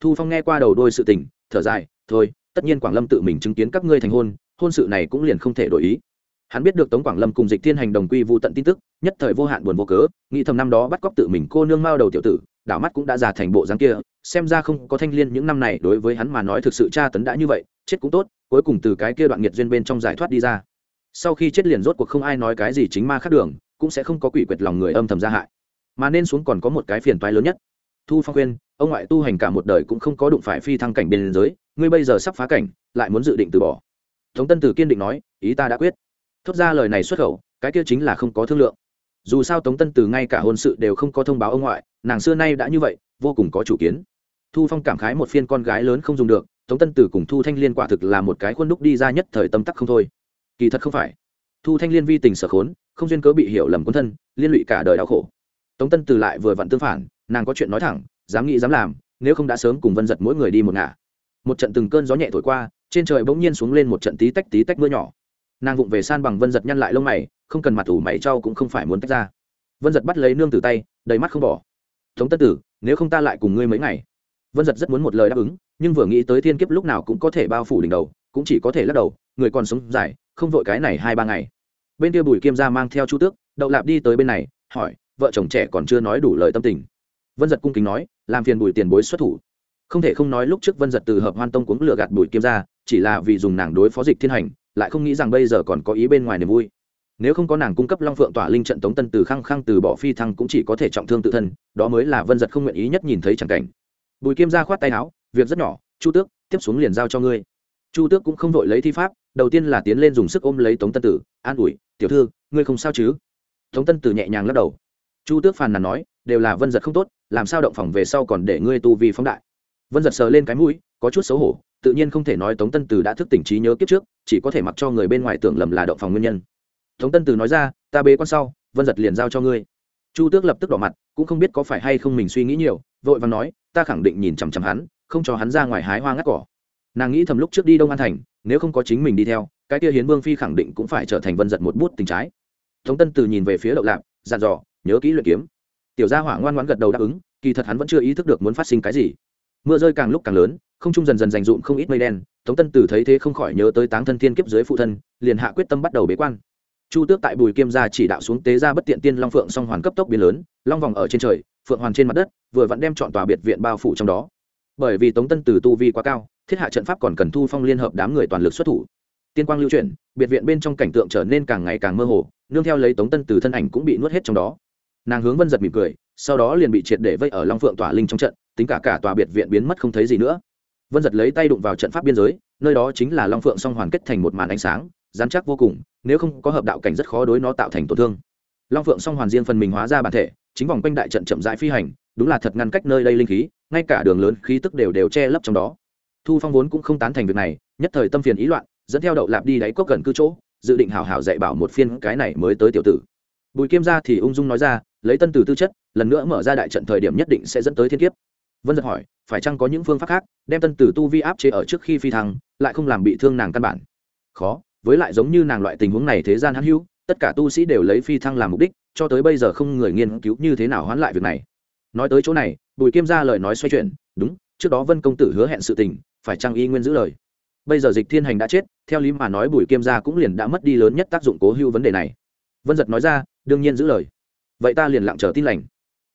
Thu phong nghe qua đầu đôi sự tình, thở dài, thôi, tất nhiên quảng lâm tự mình chứng kiến các ngươi thành hôn hôn sự này cũng liền không thể đổi ý. Hắn biết được tống quảng lâm cùng dịch thiên hành đồng quy vụ tận tin tức, nhất thời vô hạn buồn vô cớ, nghĩ thầm năm đó bắt cóc tự mình cô nương mao đầu tiểu tử, đảo mắt cũng đã già thành bộ dáng kia, xem ra không có thanh liên những năm này đối với hắn mà nói thực sự tra tấn đã như vậy, chết cũng tốt, cuối cùng từ cái kia đoạn nghiệt duyên bên trong giải thoát đi ra sau khi chết liền rốt cuộc không ai nói cái gì chính ma khác đường, cũng sẽ không có quỷ quyệt lòng người âm thầm gia hại. Mà nên xuống còn có một cái phiền toái lớn nhất. Thu phong khuyên, ông ngoại tu hành cả một đời cũng không có đụng phải phi thăng cảnh bên giới ngươi bây giờ sắp phá cảnh, lại muốn dự định từ bỏ. Thống tân tử kiên định nói, ý ta đã quyết. Thốt ra lời này xuất khẩu, cái kia chính là không có thương lượng. Dù sao tống tân tử ngay cả hôn sự đều không có thông báo ông ngoại, nàng xưa nay đã như vậy, vô cùng có chủ kiến. Thu phong cảm khái một phiên con gái lớn không dùng được, tống tân tử cùng thu thanh liên quả thực là một cái khuôn đúc đi ra nhất thời tâm tắc không thôi kỳ thật không phải. Thu thanh liên vi tình sở khốn, không duyên cớ bị hiểu lầm quân thân, liên lụy cả đời đau khổ. Tống tân từ lại vừa vặn tương phản, nàng có chuyện nói thẳng, dám nghĩ dám làm, nếu không đã sớm cùng vân giật mỗi người đi một ngả. Một trận từng cơn gió nhẹ thổi qua, trên trời bỗng nhiên xuống lên một trận tí tách tí tách mưa nhỏ. Nàng vụng về san bằng vân giật nhăn lại lông mày, không cần mặt ủ mày trau cũng không phải muốn tách ra. Vân giật bắt lấy nương từ tay, đầy mắt không bỏ. Tống tân tử, nếu không ta lại cùng ngươi mấy ngày. Vân giật rất muốn một lời đáp ứng, nhưng vừa nghĩ tới thiên kiếp lúc nào cũng có thể bao phủ đỉnh đầu, cũng chỉ có thể lắc đầu người còn sống dài, không vội cái này hai ba ngày. Bên kia bùi kiêm gia mang theo chu tước, đậu lạp đi tới bên này, hỏi, vợ chồng trẻ còn chưa nói đủ lời tâm tình. Vân giật cung kính nói, làm phiền bùi tiền bối xuất thủ. Không thể không nói lúc trước vân giật từ hợp hoan tông cuống lừa gạt bùi kiêm gia chỉ là vì dùng nàng đối phó dịch thiên hành, lại không nghĩ rằng bây giờ còn có ý bên ngoài niềm vui. Nếu không có nàng cung cấp long phượng tỏa linh trận tống tân từ khăng khăng từ bỏ phi thăng cũng chỉ có thể trọng thương tự thân, đó mới là vân giật không nguyện ý nhất nhìn thấy chẳng cảnh. Bùi kiêm gia khoát tay áo, việc rất nhỏ, chu tước, tiếp xuống liền giao cho ngươi. Chu tước cũng không vội lấy thi pháp đầu tiên là tiến lên dùng sức ôm lấy tống tân tử, an ủi, tiểu thư, ngươi không sao chứ? Tống tân tử nhẹ nhàng lắc đầu. Chu tước phàn nàn nói, đều là vân giật không tốt, làm sao động phòng về sau còn để ngươi tu vi phóng đại? Vân giật sờ lên cái mũi, có chút xấu hổ, tự nhiên không thể nói tống tân tử đã thức tỉnh trí nhớ kiếp trước, chỉ có thể mặc cho người bên ngoài tưởng lầm là động phòng nguyên nhân. Tống tân tử nói ra, ta bế con sau, vân giật liền giao cho ngươi. Chu tước lập tức đỏ mặt, cũng không biết có phải hay không mình suy nghĩ nhiều, vội và nói, ta khẳng định nhìn chằm chằm hắn, không cho hắn ra ngoài hái hoa ngắt cỏ. Nàng nghĩ thầm lúc trước đi đông an thành nếu không có chính mình đi theo, cái kia hiến vương phi khẳng định cũng phải trở thành vân giật một bút tình trái. Tống tân từ nhìn về phía đậu lạp, dặn dò, nhớ kỹ luyện kiếm. Tiểu gia hỏa ngoan ngoãn gật đầu đáp ứng, kỳ thật hắn vẫn chưa ý thức được muốn phát sinh cái gì. Mưa rơi càng lúc càng lớn, không trung dần dần dành dụm không ít mây đen, tống tân tử thấy thế không khỏi nhớ tới táng thân thiên kiếp dưới phụ thân, liền hạ quyết tâm bắt đầu bế quan. Chu tước tại bùi kiêm gia chỉ đạo xuống tế ra bất tiện tiên long phượng song hoàn cấp tốc biến lớn, long vòng ở trên trời, phượng hoàn trên mặt đất, vừa vặn đem chọn tòa biệt viện bao phủ trong đó. Bởi vì tống tân tử tu vi quá cao thiết hạ trận pháp còn cần thu phong liên hợp đám người toàn lực xuất thủ. Tiên quang lưu chuyển, biệt viện bên trong cảnh tượng trở nên càng ngày càng mơ hồ, nương theo lấy tống tân từ thân ảnh cũng bị nuốt hết trong đó. Nàng hướng vân giật mỉm cười, sau đó liền bị triệt để vây ở long phượng tỏa linh trong trận, tính cả cả tòa biệt viện biến mất không thấy gì nữa. Vân giật lấy tay đụng vào trận pháp biên giới, nơi đó chính là long phượng song hoàn kết thành một màn ánh sáng dán chắc vô cùng, nếu không có hợp đạo cảnh rất khó đối nó tạo thành tổn thương. Long phượng song hoàn riêng phần mình hóa ra bản thể, chính vòng quanh đại trận chậm rãi phi hành, đúng là thật ngăn cách nơi đây linh khí, ngay cả đường lớn khí tức đều đều che lấp trong đó thu phong vốn cũng không tán thành việc này, nhất thời tâm phiền ý loạn, dẫn theo đậu lạp đi đáy cốc gần cư chỗ, dự định hào hào dạy bảo một phiên cái này mới tới tiểu tử. Bùi kiêm ra thì ung dung nói ra, lấy tân từ tư chất, lần nữa mở ra đại trận thời điểm nhất định sẽ dẫn tới thiên kiếp. Vân giật hỏi, phải chăng có những phương pháp khác, đem tân tử tu vi áp chế ở trước khi phi thăng, lại không làm bị thương nàng căn bản? Khó, với lại giống như nàng loại tình huống này thế gian hãn hữu, tất cả tu sĩ đều lấy phi thăng làm mục đích, cho tới bây giờ không người nghiên cứu như thế nào hoãn lại việc này. Nói tới chỗ này, bùi kiêm ra lời nói xoay chuyển, đúng, trước đó vân công tử hứa hẹn sự tình phải chăng y nguyên giữ lời? Bây giờ dịch thiên hành đã chết, theo lý mà nói bùi kiêm gia cũng liền đã mất đi lớn nhất tác dụng cố hữu vấn đề này. Vân giật nói ra, đương nhiên giữ lời. Vậy ta liền lặng chờ tin lành.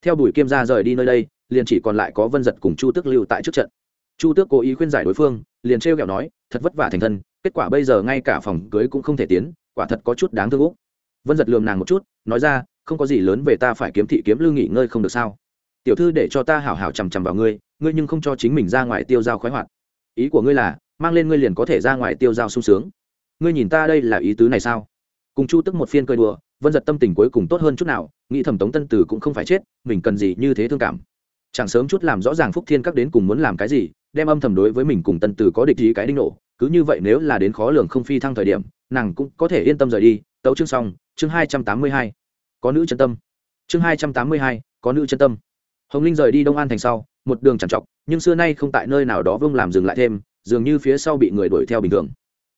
Theo bùi kiêm gia rời đi nơi đây, liền chỉ còn lại có vân giật cùng chu tước lưu tại trước trận. Chu tước cố ý khuyên giải đối phương, liền trêu kẹo nói, thật vất vả thành thân, kết quả bây giờ ngay cả phòng cưới cũng không thể tiến, quả thật có chút đáng thương úc. Vân giật lườm nàng một chút, nói ra, không có gì lớn về ta phải kiếm thị kiếm lưu nghỉ ngơi không được sao? Tiểu thư để cho ta hảo hảo chằm chằm vào ngươi ngươi nhưng không cho chính mình ra ngoài tiêu dao khoái hoạt ý của ngươi là, mang lên ngươi liền có thể ra ngoài tiêu dao sung sướng. Ngươi nhìn ta đây là ý tứ này sao? Cùng chu tức một phiên cơi đùa, vân giật tâm tình cuối cùng tốt hơn chút nào, nghĩ thẩm tống tân tử cũng không phải chết, mình cần gì như thế thương cảm. Chẳng sớm chút làm rõ ràng phúc thiên các đến cùng muốn làm cái gì, đem âm thầm đối với mình cùng tân tử có địch ý cái đinh nổ, cứ như vậy nếu là đến khó lường không phi thăng thời điểm, nàng cũng có thể yên tâm rời đi. Tấu chương xong, chương hai trăm tám mươi hai. Có nữ chân tâm. Chương hai trăm tám mươi hai, có nữ chân tâm. Hồng linh rời đi đông an thành sau một đường chẳng trọc nhưng xưa nay không tại nơi nào đó vương làm dừng lại thêm, dường như phía sau bị người đuổi theo bình thường.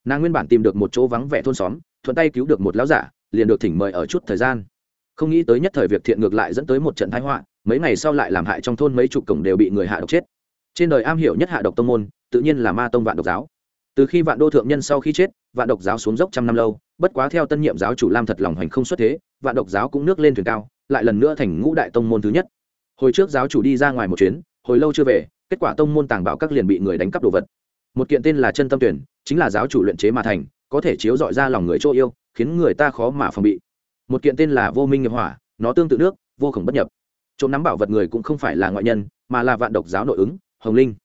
Nàng nguyên bản tìm được một chỗ vắng vẻ thôn xóm, thuận tay cứu được một lão giả, liền được thỉnh mời ở chút thời gian. Không nghĩ tới nhất thời việc thiện ngược lại dẫn tới một trận thái họa, mấy ngày sau lại làm hại trong thôn mấy chục cổng đều bị người hạ độc chết. Trên đời am hiểu nhất hạ độc tông môn, tự nhiên là ma tông vạn độc giáo. Từ khi vạn đô thượng nhân sau khi chết, vạn độc giáo xuống dốc trăm năm lâu, bất quá theo tân nhiệm giáo chủ lam thật lòng hành không xuất thế, vạn độc giáo cũng nước lên thuyền cao, lại lần nữa thành ngũ đại tông môn thứ nhất. Hồi trước giáo chủ đi ra ngoài một chuyến hồi lâu chưa về, kết quả tông môn tàng bảo các liền bị người đánh cắp đồ vật. Một kiện tên là chân tâm tuyển, chính là giáo chủ luyện chế mà thành, có thể chiếu dọi ra lòng người chỗ yêu, khiến người ta khó mà phòng bị. Một kiện tên là vô minh nghiệp hỏa, nó tương tự nước, vô khổng bất nhập. Trộm nắm bảo vật người cũng không phải là ngoại nhân, mà là vạn độc giáo nội ứng, hồng linh.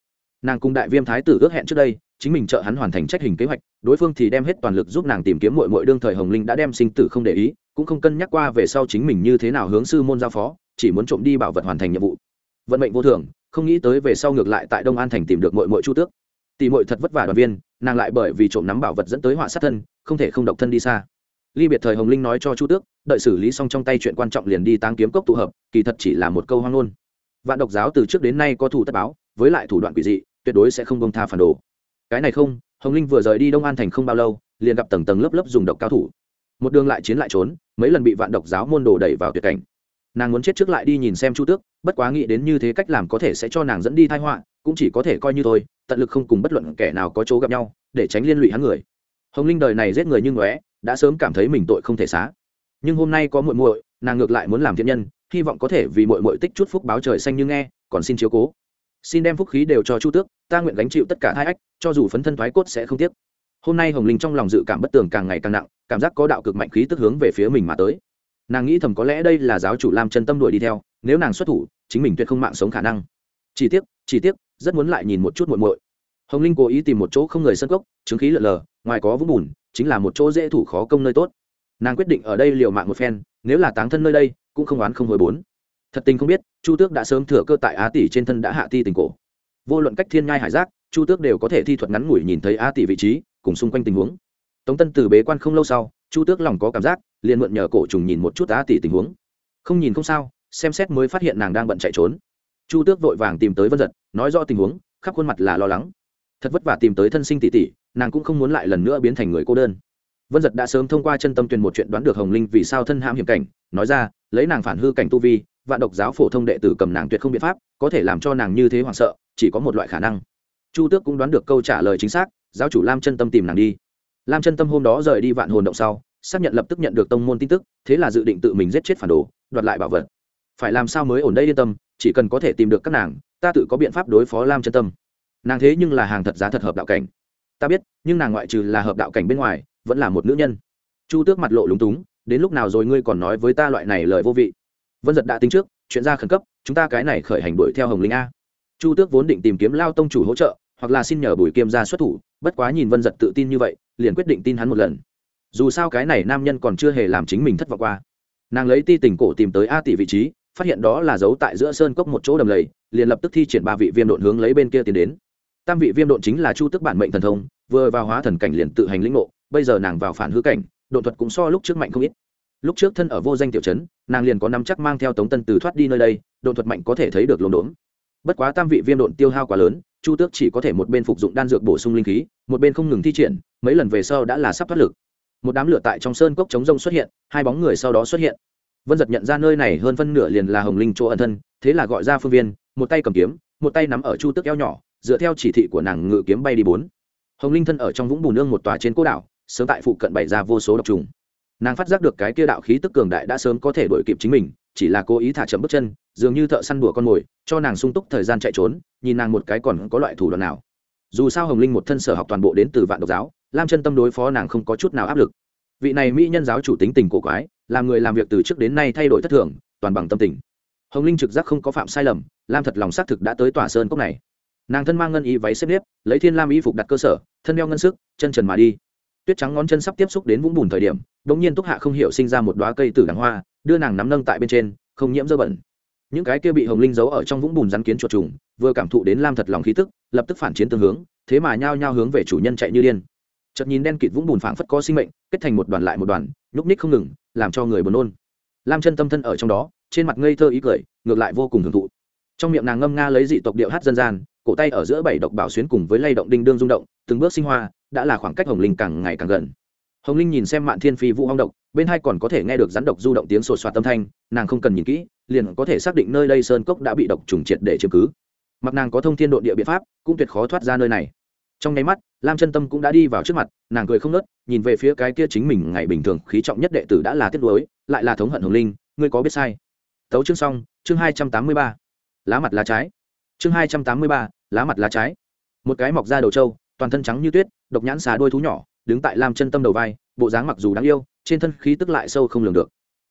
Nàng cùng đại viêm thái tử ước hẹn trước đây, chính mình trợ hắn hoàn thành trách hình kế hoạch, đối phương thì đem hết toàn lực giúp nàng tìm kiếm mội mội đương thời hồng linh đã đem sinh tử không để ý, cũng không cân nhắc qua về sau chính mình như thế nào hướng sư môn giao phó, chỉ muốn trộm đi bảo vật hoàn thành nhiệm vụ. Vận mệnh vô thường không nghĩ tới về sau ngược lại tại đông an thành tìm được mội mội chu tước. Tỷ mội thật vất vả đoàn viên, nàng lại bởi vì trộm nắm bảo vật dẫn tới họa sát thân, không thể không độc thân đi xa. Ly biệt thời hồng linh nói cho chu tước, đợi xử lý xong trong tay chuyện quan trọng liền đi tăng kiếm cốc tụ hợp, kỳ thật chỉ là một câu hoang ngôn. Vạn độc giáo từ trước đến nay có thủ tất báo, với lại thủ đoạn quỷ dị, tuyệt đối sẽ không bông tha phản đồ. Cái này không, hồng linh vừa rời đi đông an thành không bao lâu, liền gặp tầng tầng lớp lớp dùng độc cao thủ. Một đường lại chiến lại trốn, mấy lần bị vạn độc giáo môn đồ đẩy vào tuyệt cảnh. Nàng muốn chết trước lại đi nhìn xem chu tước bất quá nghĩ đến như thế cách làm có thể sẽ cho nàng dẫn đi thai họa, cũng chỉ có thể coi như thôi, tận lực không cùng bất luận kẻ nào có chỗ gặp nhau, để tránh liên lụy hắn người. Hồng linh đời này giết người như ngóe, đã sớm cảm thấy mình tội không thể xá. Nhưng hôm nay có muội muội, nàng ngược lại muốn làm thiện nhân, hy vọng có thể vì muội muội tích chút phúc báo trời xanh như nghe, còn xin chiếu cố. Xin đem phúc khí đều cho chu tước, ta nguyện gánh chịu tất cả hai ách, cho dù phấn thân thoái cốt sẽ không tiếc. Hôm nay hồng linh trong lòng dự cảm bất tường càng ngày càng nặng, cảm giác có đạo cực mạnh khí tức hướng về phía mình mà tới. Nàng nghĩ thầm có lẽ đây là giáo chủ lam chân tâm đuổi đi theo nếu nàng xuất thủ, chính mình tuyệt không mạng sống khả năng. Chỉ tiếc chỉ tiếc, rất muốn lại nhìn một chút muộn muội. Hồng linh cố ý tìm một chỗ không người sân cốc, chứng khí lợn lờ, ngoài có vũng bùn, chính là một chỗ dễ thủ khó công nơi tốt. Nàng quyết định ở đây liều mạng một phen, nếu là táng thân nơi đây, cũng không oán không hồi bốn. Thật tình không biết, chu tước đã sớm thừa cơ tại á tỷ trên thân đã hạ ti tình cổ. Vô luận cách thiên nhai hải giác, chu tước đều có thể thi thuật ngắn ngủi nhìn thấy á tỷ vị trí, cùng xung quanh tình huống. Tống tân từ bế quan không lâu sau, chu tước lòng có cảm giác, liền mượn nhờ cổ trùng nhìn một chút á tỷ tình huống. Không nhìn không sao xem xét mới phát hiện nàng đang bận chạy trốn. Chu tước vội vàng tìm tới vân giật, nói rõ tình huống, khắp khuôn mặt là lo lắng. Thật vất vả tìm tới thân sinh tỷ tỷ, nàng cũng không muốn lại lần nữa biến thành người cô đơn. Vân giật đã sớm thông qua chân tâm tuyền một chuyện đoán được hồng linh vì sao thân hãm hiểm cảnh, nói ra, lấy nàng phản hư cảnh tu vi, vạn độc giáo phổ thông đệ tử cầm nàng tuyệt không biện pháp, có thể làm cho nàng như thế hoảng sợ, chỉ có một loại khả năng. Chu tước cũng đoán được câu trả lời chính xác, giáo chủ lam chân tâm tìm nàng đi. Lam chân tâm hôm đó rời đi vạn hồn động sau, xác nhận lập tức nhận được tông môn tin tức, thế là dự định tự mình giết chết phản đồ, đoạt lại bảo vật phải làm sao mới ổn đây yên tâm, chỉ cần có thể tìm được các nàng, ta tự có biện pháp đối phó lam chân tâm. Nàng thế nhưng là hàng thật giá thật hợp đạo cảnh. Ta biết, nhưng nàng ngoại trừ là hợp đạo cảnh bên ngoài, vẫn là một nữ nhân. Chu tước mặt lộ lúng túng, đến lúc nào rồi ngươi còn nói với ta loại này lời vô vị? Vân giật đã tính trước, chuyện ra khẩn cấp, chúng ta cái này khởi hành đuổi theo hồng linh a. Chu tước vốn định tìm kiếm lao tông chủ hỗ trợ, hoặc là xin nhờ bùi kiêm ra xuất thủ, bất quá nhìn vân giật tự tin như vậy, liền quyết định tin hắn một lần. Dù sao cái này nam nhân còn chưa hề làm chính mình thất vọng qua. Nàng lấy ti tình cổ tìm tới a tỷ vị trí phát hiện đó là giấu tại giữa sơn cốc một chỗ đầm lầy, liền lập tức thi triển ba vị viêm độn hướng lấy bên kia tiến đến. Tam vị viêm độn chính là chu tức bản mệnh thần thông, vừa vào hóa thần cảnh liền tự hành lĩnh ngộ, bây giờ nàng vào phản hư cảnh, độn thuật cũng so lúc trước mạnh không ít. Lúc trước thân ở vô danh tiểu trấn, nàng liền có nắm chắc mang theo tống tân từ thoát đi nơi đây, độn thuật mạnh có thể thấy được lồn đốn. Bất quá tam vị viêm độn tiêu hao quá lớn, chu tước chỉ có thể một bên phục dụng đan dược bổ sung linh khí, một bên không ngừng thi triển, mấy lần về sau đã là sắp thoát lực. Một đám lửa tại trong sơn cốc chống rông xuất hiện, hai bóng người sau đó xuất hiện vân giật nhận ra nơi này hơn phân nửa liền là hồng linh chỗ ẩn thân, thế là gọi ra phương viên, một tay cầm kiếm, một tay nắm ở chu tước eo nhỏ, dựa theo chỉ thị của nàng ngự kiếm bay đi bốn. Hồng linh thân ở trong vũng bùn nương một tòa trên cố đảo, sớm tại phụ cận bày ra vô số độc trùng. Nàng phát giác được cái kia đạo khí tức cường đại đã sớm có thể đổi kịp chính mình, chỉ là cố ý thả chậm bước chân, dường như thợ săn đùa con mồi, cho nàng sung túc thời gian chạy trốn, nhìn nàng một cái còn có loại thủ đoạn nào. Dù sao hồng linh một thân sở học toàn bộ đến từ vạn độc giáo, lam chân tâm đối phó nàng không có chút nào áp lực vị này mỹ nhân giáo chủ tính tình cổ quái, làm người làm việc từ trước đến nay thay đổi thất thường, toàn bằng tâm tình. Hồng linh trực giác không có phạm sai lầm, lam thật lòng xác thực đã tới tòa sơn cốc này. Nàng thân mang ngân y váy xếp nếp, lấy thiên lam y phục đặt cơ sở, thân đeo ngân sức, chân trần mà đi. Tuyết trắng ngón chân sắp tiếp xúc đến vũng bùn thời điểm đ ỗ n g nhiên túc hạ không hiểu sinh ra một đoá cây tử đằng hoa, đưa nàng nắm nâng tại bên trên, không nhiễm dơ bẩn. Những cái kia bị hồng linh giấu ở trong vũng bùn rắn kiến chuột trùng, vừa cảm thụ đến lam thật lòng khí tức, lập tức phản chiến tương hướng, thế mà nhao nhao hướng về chủ nhân chạy như điên chợt nhìn đen kịt vũng bùn phảng phất có sinh mệnh, kết thành một đoàn lại một đoàn, nhúc ních không ngừng, làm cho người buồn nôn. Lam chân tâm thân ở trong đó, trên mặt ngây thơ ý cười, ngược lại vô cùng hưởng thụ. Trong miệng nàng ngâm nga lấy dị tộc điệu hát dân gian, cổ tay ở giữa bảy độc bảo xuyến cùng với lay động đinh đương rung động, từng bước sinh hoa, đã là khoảng cách hồng linh càng ngày càng gần. Hồng linh nhìn xem mạn thiên phi vũ hong độc, bên hai còn có thể nghe được rắn độc du động tiếng sột soạt tâm thanh, nàng không cần nhìn kỹ, liền có thể xác định nơi đây sơn cốc đã bị độc trùng triệt để chiếm cứ. Mặc nàng có thông thiên độ địa biện pháp, cũng tuyệt khó thoát ra nơi này trong nháy mắt lam chân tâm cũng đã đi vào trước mặt nàng cười không nớt nhìn về phía cái kia chính mình ngày bình thường khí trọng nhất đệ tử đã là tiết đối, lại là thống hận hồng linh ngươi có biết sai. Tấu chương xong chương hai trăm tám mươi ba. Lá mặt lá trái. Chương hai trăm tám mươi ba lá mặt lá trái. Một cái mọc ra đầu trâu toàn thân trắng như tuyết độc nhãn xà đôi thú nhỏ đứng tại lam chân tâm đầu vai bộ dáng mặc dù đáng yêu trên thân khí tức lại sâu không lường được.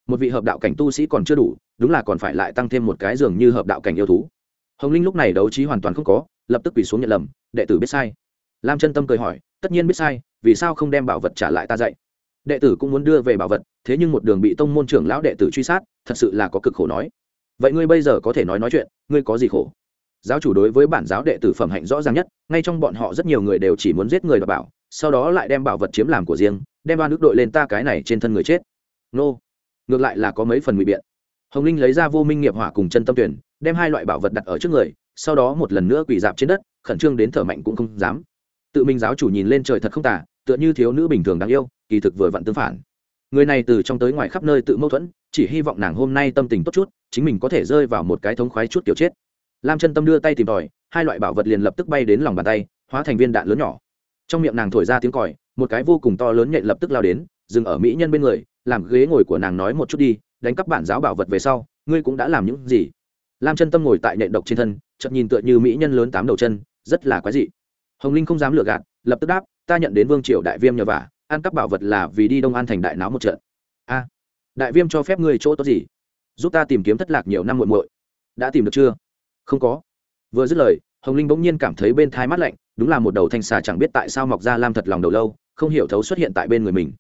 Một vị hợp đạo cảnh tu sĩ còn chưa đủ đúng là còn phải lại tăng thêm một cái giường như hợp đạo cảnh yêu thú. Hồng linh lúc này đấu trí hoàn toàn không có lập tức quỳ xuống nhận lầm đệ tử biết sai lam chân tâm cười hỏi, tất nhiên biết sai, vì sao không đem bảo vật trả lại ta dạy? Đệ tử cũng muốn đưa về bảo vật, thế nhưng một đường bị tông môn trưởng lão đệ tử truy sát, thật sự là có cực khổ nói. Vậy ngươi bây giờ có thể nói nói chuyện, ngươi có gì khổ? Giáo chủ đối với bản giáo đệ tử phẩm hạnh rõ ràng nhất, ngay trong bọn họ rất nhiều người đều chỉ muốn giết người và bảo, sau đó lại đem bảo vật chiếm làm của riêng, đem ba nước đội lên ta cái này trên thân người chết. Nô. Ngược lại là có mấy phần ngụy biện. Hồng linh lấy ra vô minh nghiệp hỏa cùng chân tâm tuyển, đem hai loại bảo vật đặt ở trước người, sau đó một lần nữa quỳ dạp trên đất, khẩn trương đến thở mạnh cũng không dám tự mình giáo chủ nhìn lên trời thật không tả tựa như thiếu nữ bình thường đáng yêu, kỳ thực vừa vặn tương phản. Người này từ trong tới ngoài khắp nơi tự mâu thuẫn, chỉ hy vọng nàng hôm nay tâm tình tốt chút, chính mình có thể rơi vào một cái thống khoái chút kiểu chết. Lam chân tâm đưa tay tìm tòi, hai loại bảo vật liền lập tức bay đến lòng bàn tay, hóa thành viên đạn lớn nhỏ. Trong miệng nàng thổi ra tiếng còi, một cái vô cùng to lớn nhện lập tức lao đến, dừng ở mỹ nhân bên người, làm ghế ngồi của nàng nói một chút đi, đánh cắp bản giáo bảo vật về sau, ngươi cũng đã làm những gì? Lam chân tâm ngồi tại nhện độc trên thân chậm nhìn tựa như mỹ nhân lớn tám đầu chân, rất là quái dị hồng linh không dám lừa gạt, lập tức đáp, ta nhận đến vương triều đại viêm nhờ vả, ăn cắp bảo vật là vì đi đông an thành đại náo một trận. A, đại viêm cho phép ngươi chỗ tốt gì? Giúp ta tìm kiếm thất lạc nhiều năm muộn muội. Đã tìm được chưa? Không có. Vừa dứt lời, hồng linh bỗng nhiên cảm thấy bên thai mắt lạnh, đúng là một đầu thanh xà chẳng biết tại sao mọc ra lam thật lòng đầu lâu, không hiểu thấu xuất hiện tại bên người mình.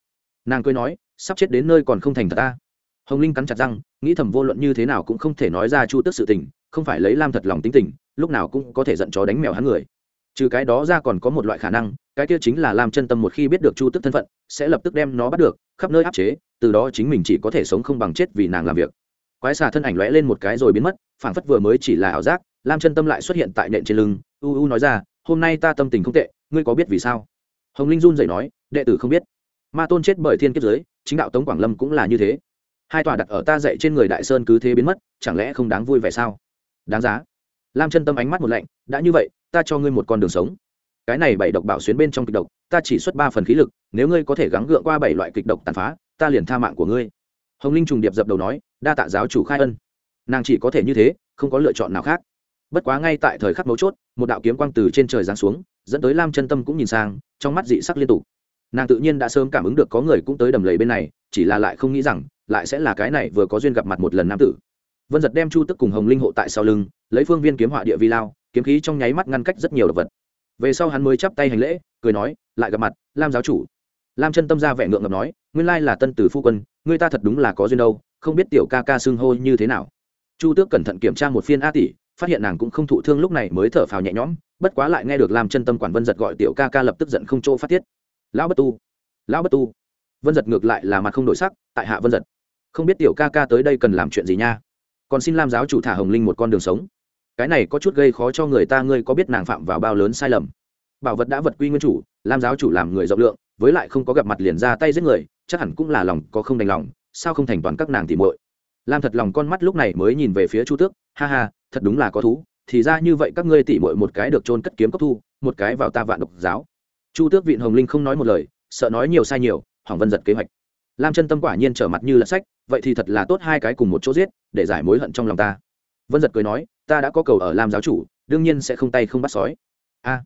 Nàng cười nói, sắp chết đến nơi còn không thành thật ta. Hồng linh cắn chặt răng, nghĩ thầm vô luận như thế nào cũng không thể nói ra chu tức sự tình, không phải lấy lam thật lòng tính tình, lúc nào cũng có thể giận chó đánh mèo hắn người trừ cái đó ra còn có một loại khả năng, cái kia chính là lam chân tâm một khi biết được chu tức thân phận, sẽ lập tức đem nó bắt được, khắp nơi áp chế, từ đó chính mình chỉ có thể sống không bằng chết vì nàng làm việc. Quái xà thân ảnh lóe lên một cái rồi biến mất, phảng phất vừa mới chỉ là ảo giác, lam chân tâm lại xuất hiện tại nện trên lưng, u u nói ra, hôm nay ta tâm tình không tệ, ngươi có biết vì sao? Hồng linh run dậy nói, đệ tử không biết. Ma tôn chết bởi thiên kiếp giới, chính đạo tống quảng lâm cũng là như thế. Hai tòa đặt ở ta dậy trên người đại sơn cứ thế biến mất, chẳng lẽ không đáng vui vẻ sao? Đáng giá. Lam chân tâm ánh mắt một lạnh, đã như vậy ta cho ngươi một con đường sống. Cái này bảy độc bảo xuyến bên trong kịch độc, ta chỉ xuất ba phần khí lực, nếu ngươi có thể gắng gượng qua bảy loại kịch độc tàn phá, ta liền tha mạng của ngươi. Hồng linh trùng điệp dập đầu nói, đa tạ giáo chủ khai ân. Nàng chỉ có thể như thế, không có lựa chọn nào khác. Bất quá ngay tại thời khắc mấu chốt, một đạo kiếm quang từ trên trời giáng xuống, dẫn tới lam chân tâm cũng nhìn sang, trong mắt dị sắc liên tục. Nàng tự nhiên đã sớm cảm ứng được có người cũng tới đầm lầy bên này, chỉ là lại không nghĩ rằng, lại sẽ là cái này vừa có duyên gặp mặt một lần nam tử. Vân giật đem chu tức cùng hồng linh hộ tại sau lưng, lấy phương viên kiếm họa địa vi lao kiếm khí trong nháy mắt ngăn cách rất nhiều đồ vật. Về sau hắn mới chắp tay hành lễ, cười nói, lại gặp mặt, lam giáo chủ. Lam chân tâm ra vẻ ngượng ngập nói, nguyên lai là tân tử phu quân, người ta thật đúng là có duyên đâu, không biết tiểu ca ca xưng hô như thế nào. Chu tước cẩn thận kiểm tra một phiên a tỷ, phát hiện nàng cũng không thụ thương lúc này mới thở phào nhẹ nhõm, bất quá lại nghe được lam chân tâm quản vân giật gọi tiểu ca ca lập tức giận không chỗ phát tiết. Lão bất tu, lão bất tu. Vân giật ngược lại là mặt không đổi sắc, tại hạ vân giật. Không biết tiểu ca ca tới đây cần làm chuyện gì nha? Còn xin lam giáo chủ thả hồng linh một con đường sống cái này có chút gây khó cho người ta, ngươi có biết nàng phạm vào bao lớn sai lầm? Bảo vật đã vật quy nguyên chủ, lam giáo chủ làm người rộng lượng, với lại không có gặp mặt liền ra tay giết người, chắc hẳn cũng là lòng có không đành lòng, sao không thành toàn các nàng tỉ muội? Lam thật lòng con mắt lúc này mới nhìn về phía chu tước, ha ha, thật đúng là có thú, thì ra như vậy các ngươi tỉ muội một cái được trôn cất kiếm cốc thu, một cái vào ta vạn độc giáo. Chu tước vịn hồng linh không nói một lời, sợ nói nhiều sai nhiều hỏng vân giật kế hoạch. Lam chân tâm quả nhiên trở mặt như là sách, vậy thì thật là tốt hai cái cùng một chỗ giết, để giải mối hận trong lòng ta. Vân giật cười nói ta đã có cầu ở lam giáo chủ, đương nhiên sẽ không tay không bắt sói. A,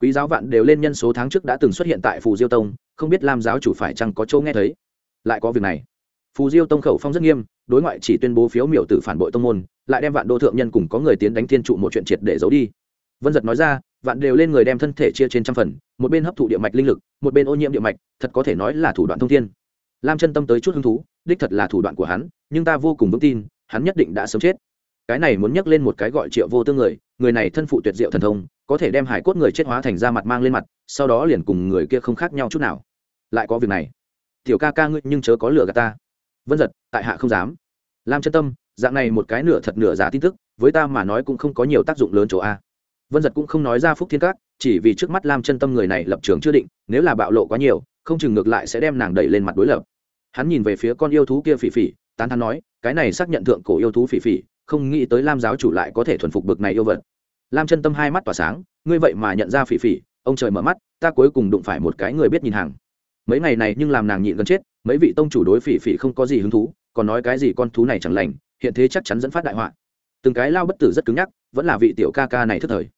quý giáo vạn đều lên nhân số tháng trước đã từng xuất hiện tại phù diêu tông, không biết lam giáo chủ phải chăng có chỗ nghe thấy. Lại có việc này. Phù diêu tông khẩu phong rất nghiêm, đối ngoại chỉ tuyên bố phiếu miểu tử phản bội tông môn, lại đem vạn đô thượng nhân cùng có người tiến đánh thiên trụ một chuyện triệt để giấu đi. Vân giật nói ra, vạn đều lên người đem thân thể chia trên trăm phần, một bên hấp thụ địa mạch linh lực, một bên ô nhiễm địa mạch, thật có thể nói là thủ đoạn thông thiên. Lam chân tâm tới chút hứng thú, đích thật là thủ đoạn của hắn, nhưng ta vô cùng vững tin, hắn nhất định đã sớm chết cái này muốn nhắc lên một cái gọi triệu vô tương người người này thân phụ tuyệt diệu thần thông, có thể đem hải cốt người chết hóa thành da mặt mang lên mặt, sau đó liền cùng người kia không khác nhau chút nào. Lại có việc này. Tiểu ca ca ngươi nhưng chớ có lửa gạt ta. Vân giật, tại hạ không dám. Lam chân tâm, dạng này một cái nửa thật nửa giả tin tức, với ta mà nói cũng không có nhiều tác dụng lớn chỗ a. Vân giật cũng không nói ra phúc thiên cát chỉ vì trước mắt lam chân tâm người này lập trường chưa định, nếu là bạo lộ quá nhiều, không chừng ngược lại sẽ đem nàng đẩy lên mặt đối lập. Hắn nhìn về phía con yêu thú kia phỉ phỉ, tán thắn nói, cái này xác nhận thượng cổ yêu thú phỉ phỉ không nghĩ tới lam giáo chủ lại có thể thuần phục bực này yêu vật. Lam chân tâm hai mắt tỏa sáng, ngươi vậy mà nhận ra phỉ phỉ, ông trời mở mắt, ta cuối cùng đụng phải một cái người biết nhìn hàng. Mấy ngày này nhưng làm nàng nhịn gần chết, mấy vị tông chủ đối phỉ phỉ không có gì hứng thú, còn nói cái gì con thú này chẳng lành, hiện thế chắc chắn dẫn phát đại họa. Từng cái lao bất tử rất cứng nhắc, vẫn là vị tiểu ca ca này thức thời.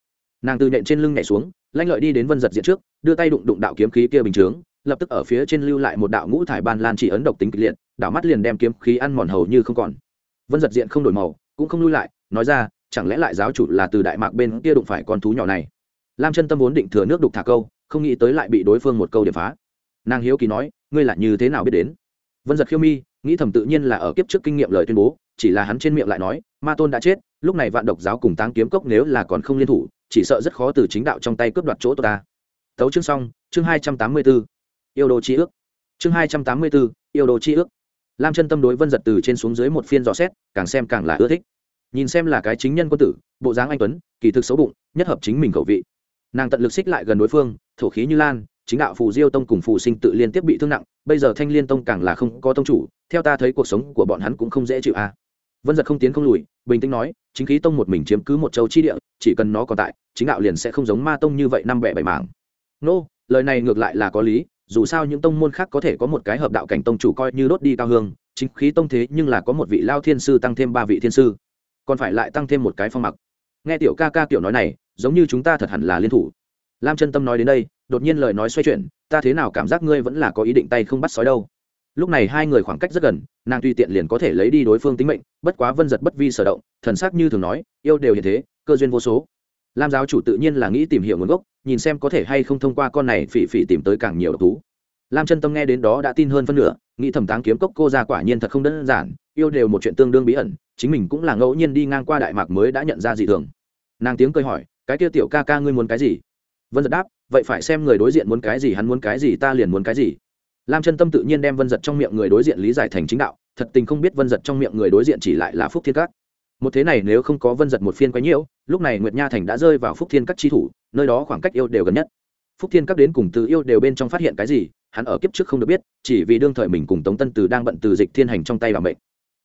Nàng từ nện trên lưng nhảy xuống, lanh lợi đi đến vân giật diện trước, đưa tay đụng đụng đạo kiếm khí kia bình chướng, lập tức ở phía trên lưu lại một đạo ngũ thải ban lan chỉ ấn độc tính kịch liệt, đảo mắt liền đem kiếm khí ăn mòn hầu như không còn. Vân giật diện không đổi màu cũng không lui lại, nói ra, chẳng lẽ lại giáo chủ là từ đại mạc bên kia đụng phải con thú nhỏ này? Lam chân tâm vốn định thừa nước đục thả câu, không nghĩ tới lại bị đối phương một câu điểm phá. Nàng hiếu kỳ nói, ngươi là như thế nào biết đến? Vân giật khiêu mi, nghĩ thầm tự nhiên là ở kiếp trước kinh nghiệm lời tuyên bố, chỉ là hắn trên miệng lại nói, ma tôn đã chết, lúc này vạn độc giáo cùng táng kiếm cốc nếu là còn không liên thủ, chỉ sợ rất khó từ chính đạo trong tay cướp đoạt chỗ tôi ta. Tấu chương xong, chương hai trăm tám mươi b yêu đồ chi ước. Chương hai trăm tám mươi b yêu đồ chi ước. Lam chân tâm đối vân giật từ trên xuống dưới một phiên dò xét, càng xem càng là ưa thích nhìn xem là cái chính nhân quân tử, bộ dáng anh tuấn, kỳ thực xấu bụng, nhất hợp chính mình khẩu vị. Nàng tận lực xích lại gần đối phương, thổ khí như lan, chính đạo phù diêu tông cùng phù sinh tự liên tiếp bị thương nặng, bây giờ thanh liên tông càng là không có tông chủ, theo ta thấy cuộc sống của bọn hắn cũng không dễ chịu a à. vân giật không tiến không lùi, bình tĩnh nói, chính khí tông một mình chiếm cứ một châu chi địa, chỉ cần nó còn tại, chính đạo liền sẽ không giống ma tông như vậy năm bẻ bảy mảng. Nô, lời này ngược lại là có lý, dù sao những tông môn khác có thể có một cái hợp đạo cảnh tông chủ coi như đốt đi cao hương, chính khí tông thế nhưng là có một vị lao thiên sư tăng thêm ba vị thiên sư còn phải lại tăng thêm một cái phong mặc. Nghe tiểu ca ca tiểu nói này, giống như chúng ta thật hẳn là liên thủ. Lam chân tâm nói đến đây, đột nhiên lời nói xoay chuyển, ta thế nào cảm giác ngươi vẫn là có ý định tay không bắt sói đâu. Lúc này hai người khoảng cách rất gần, nàng tùy tiện liền có thể lấy đi đối phương tính mệnh, bất quá vân giật bất vi sở động, thần sắc như thường nói, yêu đều hiện thế, cơ duyên vô số. Lam giáo chủ tự nhiên là nghĩ tìm hiểu nguồn gốc, nhìn xem có thể hay không thông qua con này phỉ phỉ tìm tới càng nhiều độc thú. Lam chân tâm nghe đến đó đã tin hơn phân nửa, nghĩ thẩm táng kiếm cốc cô ra quả nhiên thật không đơn giản yêu đều một chuyện tương đương bí ẩn, chính mình cũng là ngẫu nhiên đi ngang qua đại mạc mới đã nhận ra dị thường. Nàng tiếng cười hỏi, cái kia tiểu ca ca ngươi muốn cái gì? Vân giật đáp, vậy phải xem người đối diện muốn cái gì, hắn muốn cái gì, ta liền muốn cái gì. Lam chân tâm tự nhiên đem vân giật trong miệng người đối diện lý giải thành chính đạo, thật tình không biết vân giật trong miệng người đối diện chỉ lại là phúc thiên các. Một thế này nếu không có vân giật một phiên quấy nhiễu, lúc này nguyệt nha thành đã rơi vào phúc thiên các chi thủ, nơi đó khoảng cách yêu đều gần nhất. Phúc thiên các đến cùng từ yêu đều bên trong phát hiện cái gì, hắn ở kiếp trước không được biết, chỉ vì đương thời mình cùng tống tân từ đang bận từ dịch thiên hành trong tay bảo mệnh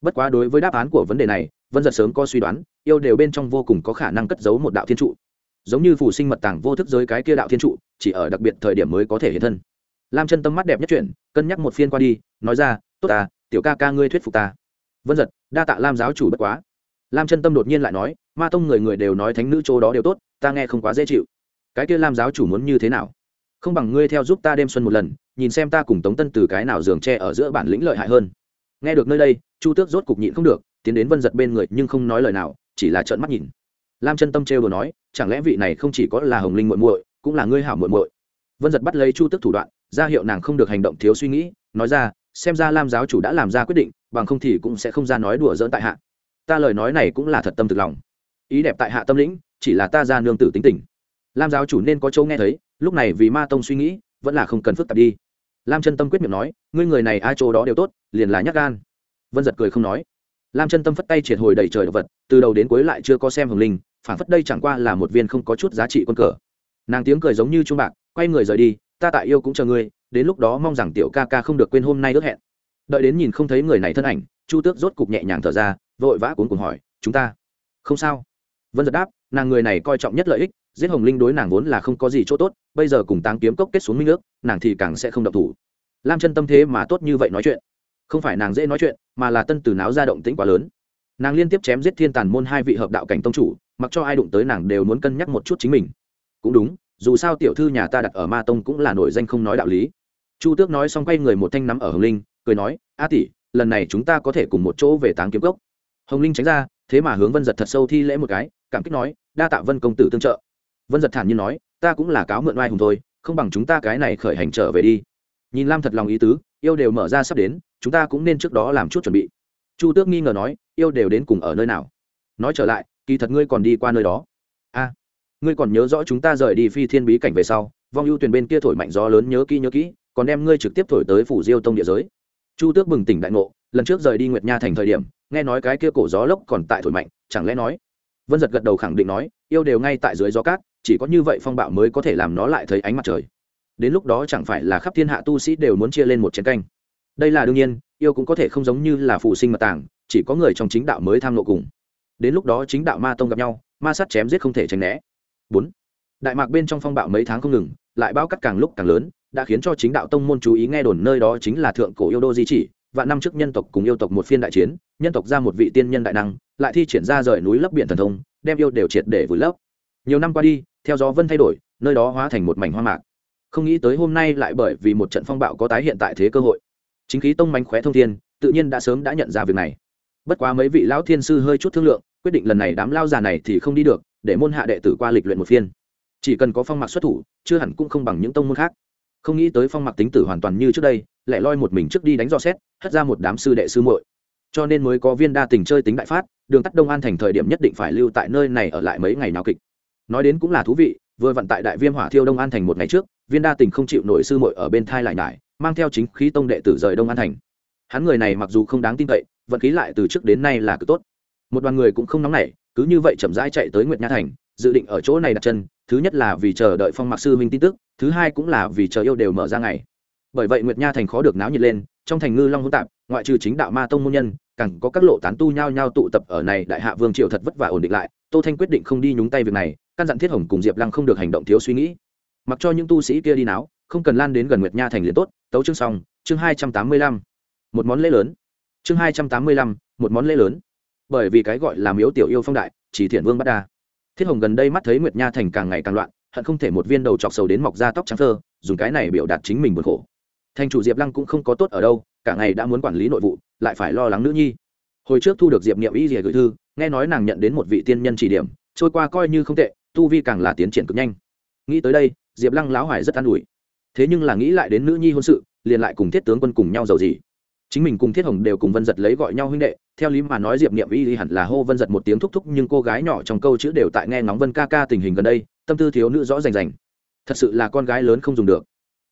bất quá đối với đáp án của vấn đề này vân giật sớm có suy đoán yêu đều bên trong vô cùng có khả năng cất giấu một đạo thiên trụ. Giống như phủ sinh mật tàng vô thức giới cái kia đạo thiên trụ chỉ ở đặc biệt thời điểm mới có thể hiện thân. Lam chân tâm mắt đẹp nhất chuyện, cân nhắc một phiên qua đi nói ra tốt à tiểu ca ca ngươi thuyết phục ta. Vân giật đa tạ lam giáo chủ bất quá. Lam chân tâm đột nhiên lại nói ma tông người người đều nói thánh nữ chỗ đó đều tốt ta nghe không quá dễ chịu. Cái kia lam giáo chủ muốn như thế nào? Không bằng ngươi theo giúp ta đêm xuân một lần nhìn xem ta cùng tống tân từ cái nào giường tre ở giữa bản lĩnh lợi hại hơn nghe được nơi đây, chu tước rốt cục nhịn không được, tiến đến vân giật bên người nhưng không nói lời nào, chỉ là trợn mắt nhìn. Lam chân tâm trêu đồ nói, chẳng lẽ vị này không chỉ có là hồng linh muội muội, cũng là ngươi hảo muội muội? Vân giật bắt lấy chu tước thủ đoạn, ra hiệu nàng không được hành động thiếu suy nghĩ, nói ra, xem ra lam giáo chủ đã làm ra quyết định, bằng không thì cũng sẽ không ra nói đùa dỡn tại hạ. Ta lời nói này cũng là thật tâm thực lòng. Ý đẹp tại hạ tâm lĩnh, chỉ là ta ra nương tử tính tình. Lam giáo chủ nên có châu nghe thấy, lúc này vì ma tông suy nghĩ, vẫn là không cần phức tạp đi. Lam chân tâm quyết miệng nói, ngươi người này ai chỗ đó đều tốt liền là nhắc gan. Vân giật cười không nói. Lam chân tâm phất tay triệt hồi đầy trời vật, từ đầu đến cuối lại chưa có xem hồng linh, phản phất đây chẳng qua là một viên không có chút giá trị quân cờ. Nàng tiếng cười giống như trung bạc, quay người rời đi, ta tại yêu cũng chờ ngươi, đến lúc đó mong rằng tiểu ca ca không được quên hôm nay ước hẹn. Đợi đến nhìn không thấy người này thân ảnh, chu tước rốt cục nhẹ nhàng thở ra, vội vã cuốn cùng hỏi, chúng ta? Không sao. Vân giật đáp, nàng người này coi trọng nhất lợi ích, giết hồng linh đối nàng vốn là không có gì chỗ tốt, bây giờ cùng táng kiếm cốc kết xuống minh nước nàng thì càng sẽ không động thủ. Lam chân tâm thế mà tốt như vậy nói chuyện không phải nàng dễ nói chuyện, mà là tân từ náo ra động tĩnh quá lớn. Nàng liên tiếp chém giết thiên tàn môn hai vị hợp đạo cảnh tông chủ, mặc cho ai đụng tới nàng đều muốn cân nhắc một chút chính mình. Cũng đúng, dù sao tiểu thư nhà ta đặt ở ma tông cũng là nổi danh không nói đạo lý. Chu tước nói xong quay người một thanh nắm ở hồng linh, cười nói, a tỷ, lần này chúng ta có thể cùng một chỗ về táng kiếm cốc. Hồng linh tránh ra, thế mà hướng vân giật thật sâu thi lễ một cái, cảm kích nói, đa tạ vân công tử tương trợ. Vân giật thản nhiên nói, ta cũng là cáo mượn oai hùng thôi, không bằng chúng ta cái này khởi hành trở về đi. Nhìn lam thật lòng ý tứ yêu đều mở ra sắp đến, chúng ta cũng nên trước đó làm chút chuẩn bị. Chu tước nghi ngờ nói, yêu đều đến cùng ở nơi nào? Nói trở lại, kỳ thật ngươi còn đi qua nơi đó. A, ngươi còn nhớ rõ chúng ta rời đi phi thiên bí cảnh về sau, vong ưu tuyền bên kia thổi mạnh gió lớn nhớ kỹ nhớ kỹ, còn đem ngươi trực tiếp thổi tới phủ diêu tông địa giới. Chu tước bừng tỉnh đại ngộ, lần trước rời đi nguyệt nha thành thời điểm, nghe nói cái kia cổ gió lốc còn tại thổi mạnh, chẳng lẽ nói? Vân giật gật đầu khẳng định nói, yêu đều ngay tại dưới gió cát, chỉ có như vậy phong bạo mới có thể làm nó lại thấy ánh mặt trời đến lúc đó chẳng phải là khắp thiên hạ tu sĩ đều muốn chia lên một chén canh. Đây là đương nhiên, yêu cũng có thể không giống như là phụ sinh mật tàng, chỉ có người trong chính đạo mới tham lộ cùng. Đến lúc đó chính đạo ma tông gặp nhau, ma sát chém giết không thể tránh né. Bốn, đại mạc bên trong phong bạo mấy tháng không ngừng, lại bao cắt càng lúc càng lớn, đã khiến cho chính đạo tông môn chú ý nghe đồn nơi đó chính là thượng cổ yêu đô di chỉ và năm trước nhân tộc cùng yêu tộc một phiên đại chiến, nhân tộc ra một vị tiên nhân đại năng, lại thi triển ra rời núi lấp biển thần thông, đem yêu đều triệt để vùi lấp. Nhiều năm qua đi, theo gió vân thay đổi, nơi đó hóa thành một mảnh hoang mạc không nghĩ tới hôm nay lại bởi vì một trận phong bạo có tái hiện tại thế cơ hội. Chính khí tông mánh khóe thông thiên, tự nhiên đã sớm đã nhận ra việc này. Bất quá mấy vị lão thiên sư hơi chút thương lượng, quyết định lần này đám lao già này thì không đi được, để môn hạ đệ tử qua lịch luyện một phiên. Chỉ cần có phong mạc xuất thủ, chưa hẳn cũng không bằng những tông môn khác. Không nghĩ tới phong mạc tính tử hoàn toàn như trước đây, lại loi một mình trước đi đánh dò xét, hất ra một đám sư đệ sư muội. Cho nên mới có viên đa tình chơi tính đại phát, đường tắt đông an thành thời điểm nhất định phải lưu tại nơi này ở lại mấy ngày nào kịch. Nói đến cũng là thú vị, vừa vận tại đại viêm hỏa thiêu đông an thành một ngày trước viên đa tình không chịu nổi sư muội ở bên thai lại nải mang theo chính khí tông đệ tử rời đông an thành. Hắn người này mặc dù không đáng tin cậy, vận khí lại từ trước đến nay là cực tốt. Một đoàn người cũng không nóng nảy, cứ như vậy chậm rãi chạy tới nguyệt nha thành, dự định ở chỗ này đặt chân, thứ nhất là vì chờ đợi phong mạc sư minh tin tức, thứ hai cũng là vì chờ yêu đều mở ra ngày. Bởi vậy nguyệt nha thành khó được náo nhiệt lên, trong thành ngư long hỗn tạp, ngoại trừ chính đạo ma tông môn nhân, càng có các lộ tán tu nhao nhao tụ tập ở này đại hạ vương triều thật vất vả ổn định lại, tô thanh quyết định không đi nhúng tay việc này, căn dặn thiết hồng cùng diệp lăng không được hành động thiếu suy nghĩ mặc cho những tu sĩ kia đi náo, không cần lan đến gần nguyệt nha thành liền tốt. Tấu chương xong, chương hai trăm tám mươi lăm. Một món lễ lớn. Chương hai trăm tám mươi lăm, một món lễ lớn. Bởi vì cái gọi là miếu tiểu yêu phong đại, chỉ thiện vương bắt đa. Thiết hồng gần đây mắt thấy nguyệt nha thành càng ngày càng loạn, hận không thể một viên đầu chọc sầu đến mọc ra tóc trắng thơ, dùng cái này biểu đạt chính mình buồn khổ. Thành chủ diệp lăng cũng không có tốt ở đâu, cả ngày đã muốn quản lý nội vụ, lại phải lo lắng nữ nhi. Hồi trước thu được diệp niệm y rìa gửi thư, nghe nói nàng nhận đến một vị tiên nhân chỉ điểm, trôi qua coi như không tệ, tu vi càng là tiến triển cực nhanh. Nghĩ tới đây diệp lăng lão hoài rất an ủi. Thế nhưng là nghĩ lại đến nữ nhi hôn sự, liền lại cùng thiết tướng quân cùng nhau giàu gì. Chính mình cùng thiết hồng đều cùng vân giật lấy gọi nhau huynh đệ, theo lý mà nói diệp niệm y hẳn là hô vân giật một tiếng thúc thúc, nhưng cô gái nhỏ trong câu chữ đều tại nghe ngóng vân ca ca tình hình gần đây, tâm tư thiếu nữ rõ rành rành. Thật sự là con gái lớn không dùng được.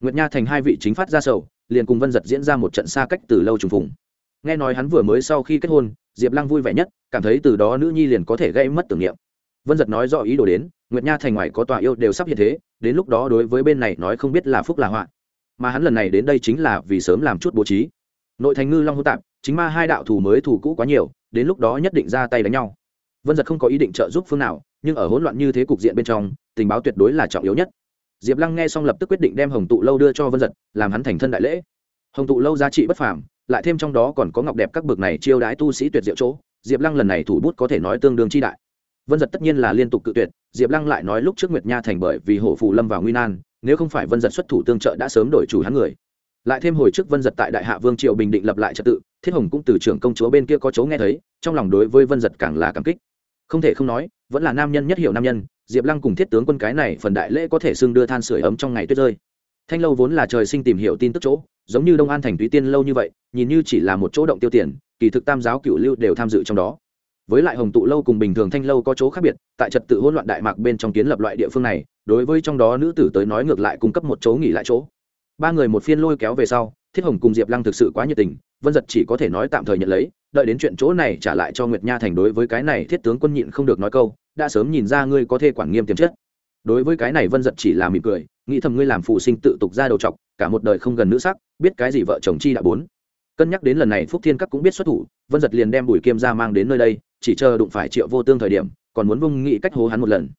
Nguyệt nha thành hai vị chính phát ra sầu, liền cùng vân giật diễn ra một trận xa cách từ lâu trùng phùng. Nghe nói hắn vừa mới sau khi kết hôn, diệp lăng vui vẻ nhất, cảm thấy từ đó nữ nhi liền có thể gây mất tưởng niệm vân giật nói rõ ý đồ đến, nguyệt nha thành ngoài có tòa yêu đều sắp hiện thế, đến lúc đó đối với bên này nói không biết là phúc là họa. Mà hắn lần này đến đây chính là vì sớm làm chút bố trí. Nội thành ngư long hô tạp, chính ma hai đạo thủ mới thủ cũ quá nhiều, đến lúc đó nhất định ra tay đánh nhau. Vân giật không có ý định trợ giúp phương nào, nhưng ở hỗn loạn như thế cục diện bên trong, tình báo tuyệt đối là trọng yếu nhất. Diệp lăng nghe xong lập tức quyết định đem hồng tụ lâu đưa cho vân giật, làm hắn thành thân đại lễ. Hồng tụ lâu giá trị bất phàm, lại thêm trong đó còn có ngọc đẹp các bực này chiêu đái tu sĩ tuyệt diệu chỗ, diệp lăng lần này thủ bút có thể nói tương đương chi đại vân giật tất nhiên là liên tục cự tuyệt, diệp lăng lại nói lúc trước nguyệt nha thành bởi vì hổ phù lâm vào nguy nan, nếu không phải vân giật xuất thủ tương trợ đã sớm đổi chủ hắn người. Lại thêm hồi trước vân giật tại đại hạ vương triều bình định lập lại trật tự, thiết hồng cũng từ trưởng công chúa bên kia có chỗ nghe thấy, trong lòng đối với vân giật càng là cảm kích. Không thể không nói, vẫn là nam nhân nhất hiệu nam nhân, diệp lăng cùng thiết tướng quân cái này phần đại lễ có thể xưng đưa than sửa ấm trong ngày tuyết rơi. Thanh lâu vốn là trời sinh tìm hiểu tin tức chỗ, giống như đông an thành túy tiên lâu như vậy, nhìn như chỉ là một chỗ động tiêu tiền, kỳ thực tam giáo cựu lưu đều tham dự trong đó với lại hồng tụ lâu cùng bình thường thanh lâu có chỗ khác biệt, tại trật tự hỗn loạn đại mạc bên trong kiến lập loại địa phương này, đối với trong đó nữ tử tới nói ngược lại cung cấp một chỗ nghỉ lại chỗ. Ba người một phiên lôi kéo về sau, thiết hồng cùng diệp lăng thực sự quá nhiệt tình, vân giật chỉ có thể nói tạm thời nhận lấy, đợi đến chuyện chỗ này trả lại cho nguyệt nha thành đối với cái này thiết tướng quân nhịn không được nói câu, đã sớm nhìn ra ngươi có thể quản nghiêm tiềm chất. Đối với cái này vân giật chỉ là mỉm cười, nghĩ thầm ngươi làm phụ sinh tự tục ra đầu t cả một đời không gần nữ sắc, biết cái gì vợ chồng chi đã bốn. Cân nhắc đến lần này phúc thiên các cũng biết xuất thủ, vân giật liền đem bùi kiêm ra mang đến nơi đây chỉ chờ đụng phải triệu vô tương thời điểm, còn muốn vung nghị cách hố hắn một lần.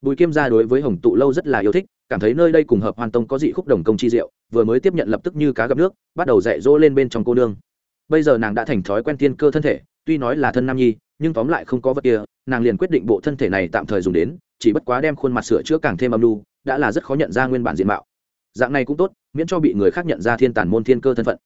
Bùi kiêm gia đối với hồng tụ lâu rất là yêu thích, cảm thấy nơi đây cùng hợp hoàn tông có dị khúc đồng công chi diệu, vừa mới tiếp nhận lập tức như cá gặp nước, bắt đầu dạy dỗ lên bên trong cô nương. Bây giờ nàng đã thành thói quen tiên cơ thân thể, tuy nói là thân nam nhi, nhưng tóm lại không có vật kia, nàng liền quyết định bộ thân thể này tạm thời dùng đến, chỉ bất quá đem khuôn mặt sửa chữa càng thêm âm lưu đã là rất khó nhận ra nguyên bản diện mạo. Dạng này cũng tốt, miễn cho bị người khác nhận ra thiên tản môn thiên cơ thân phận.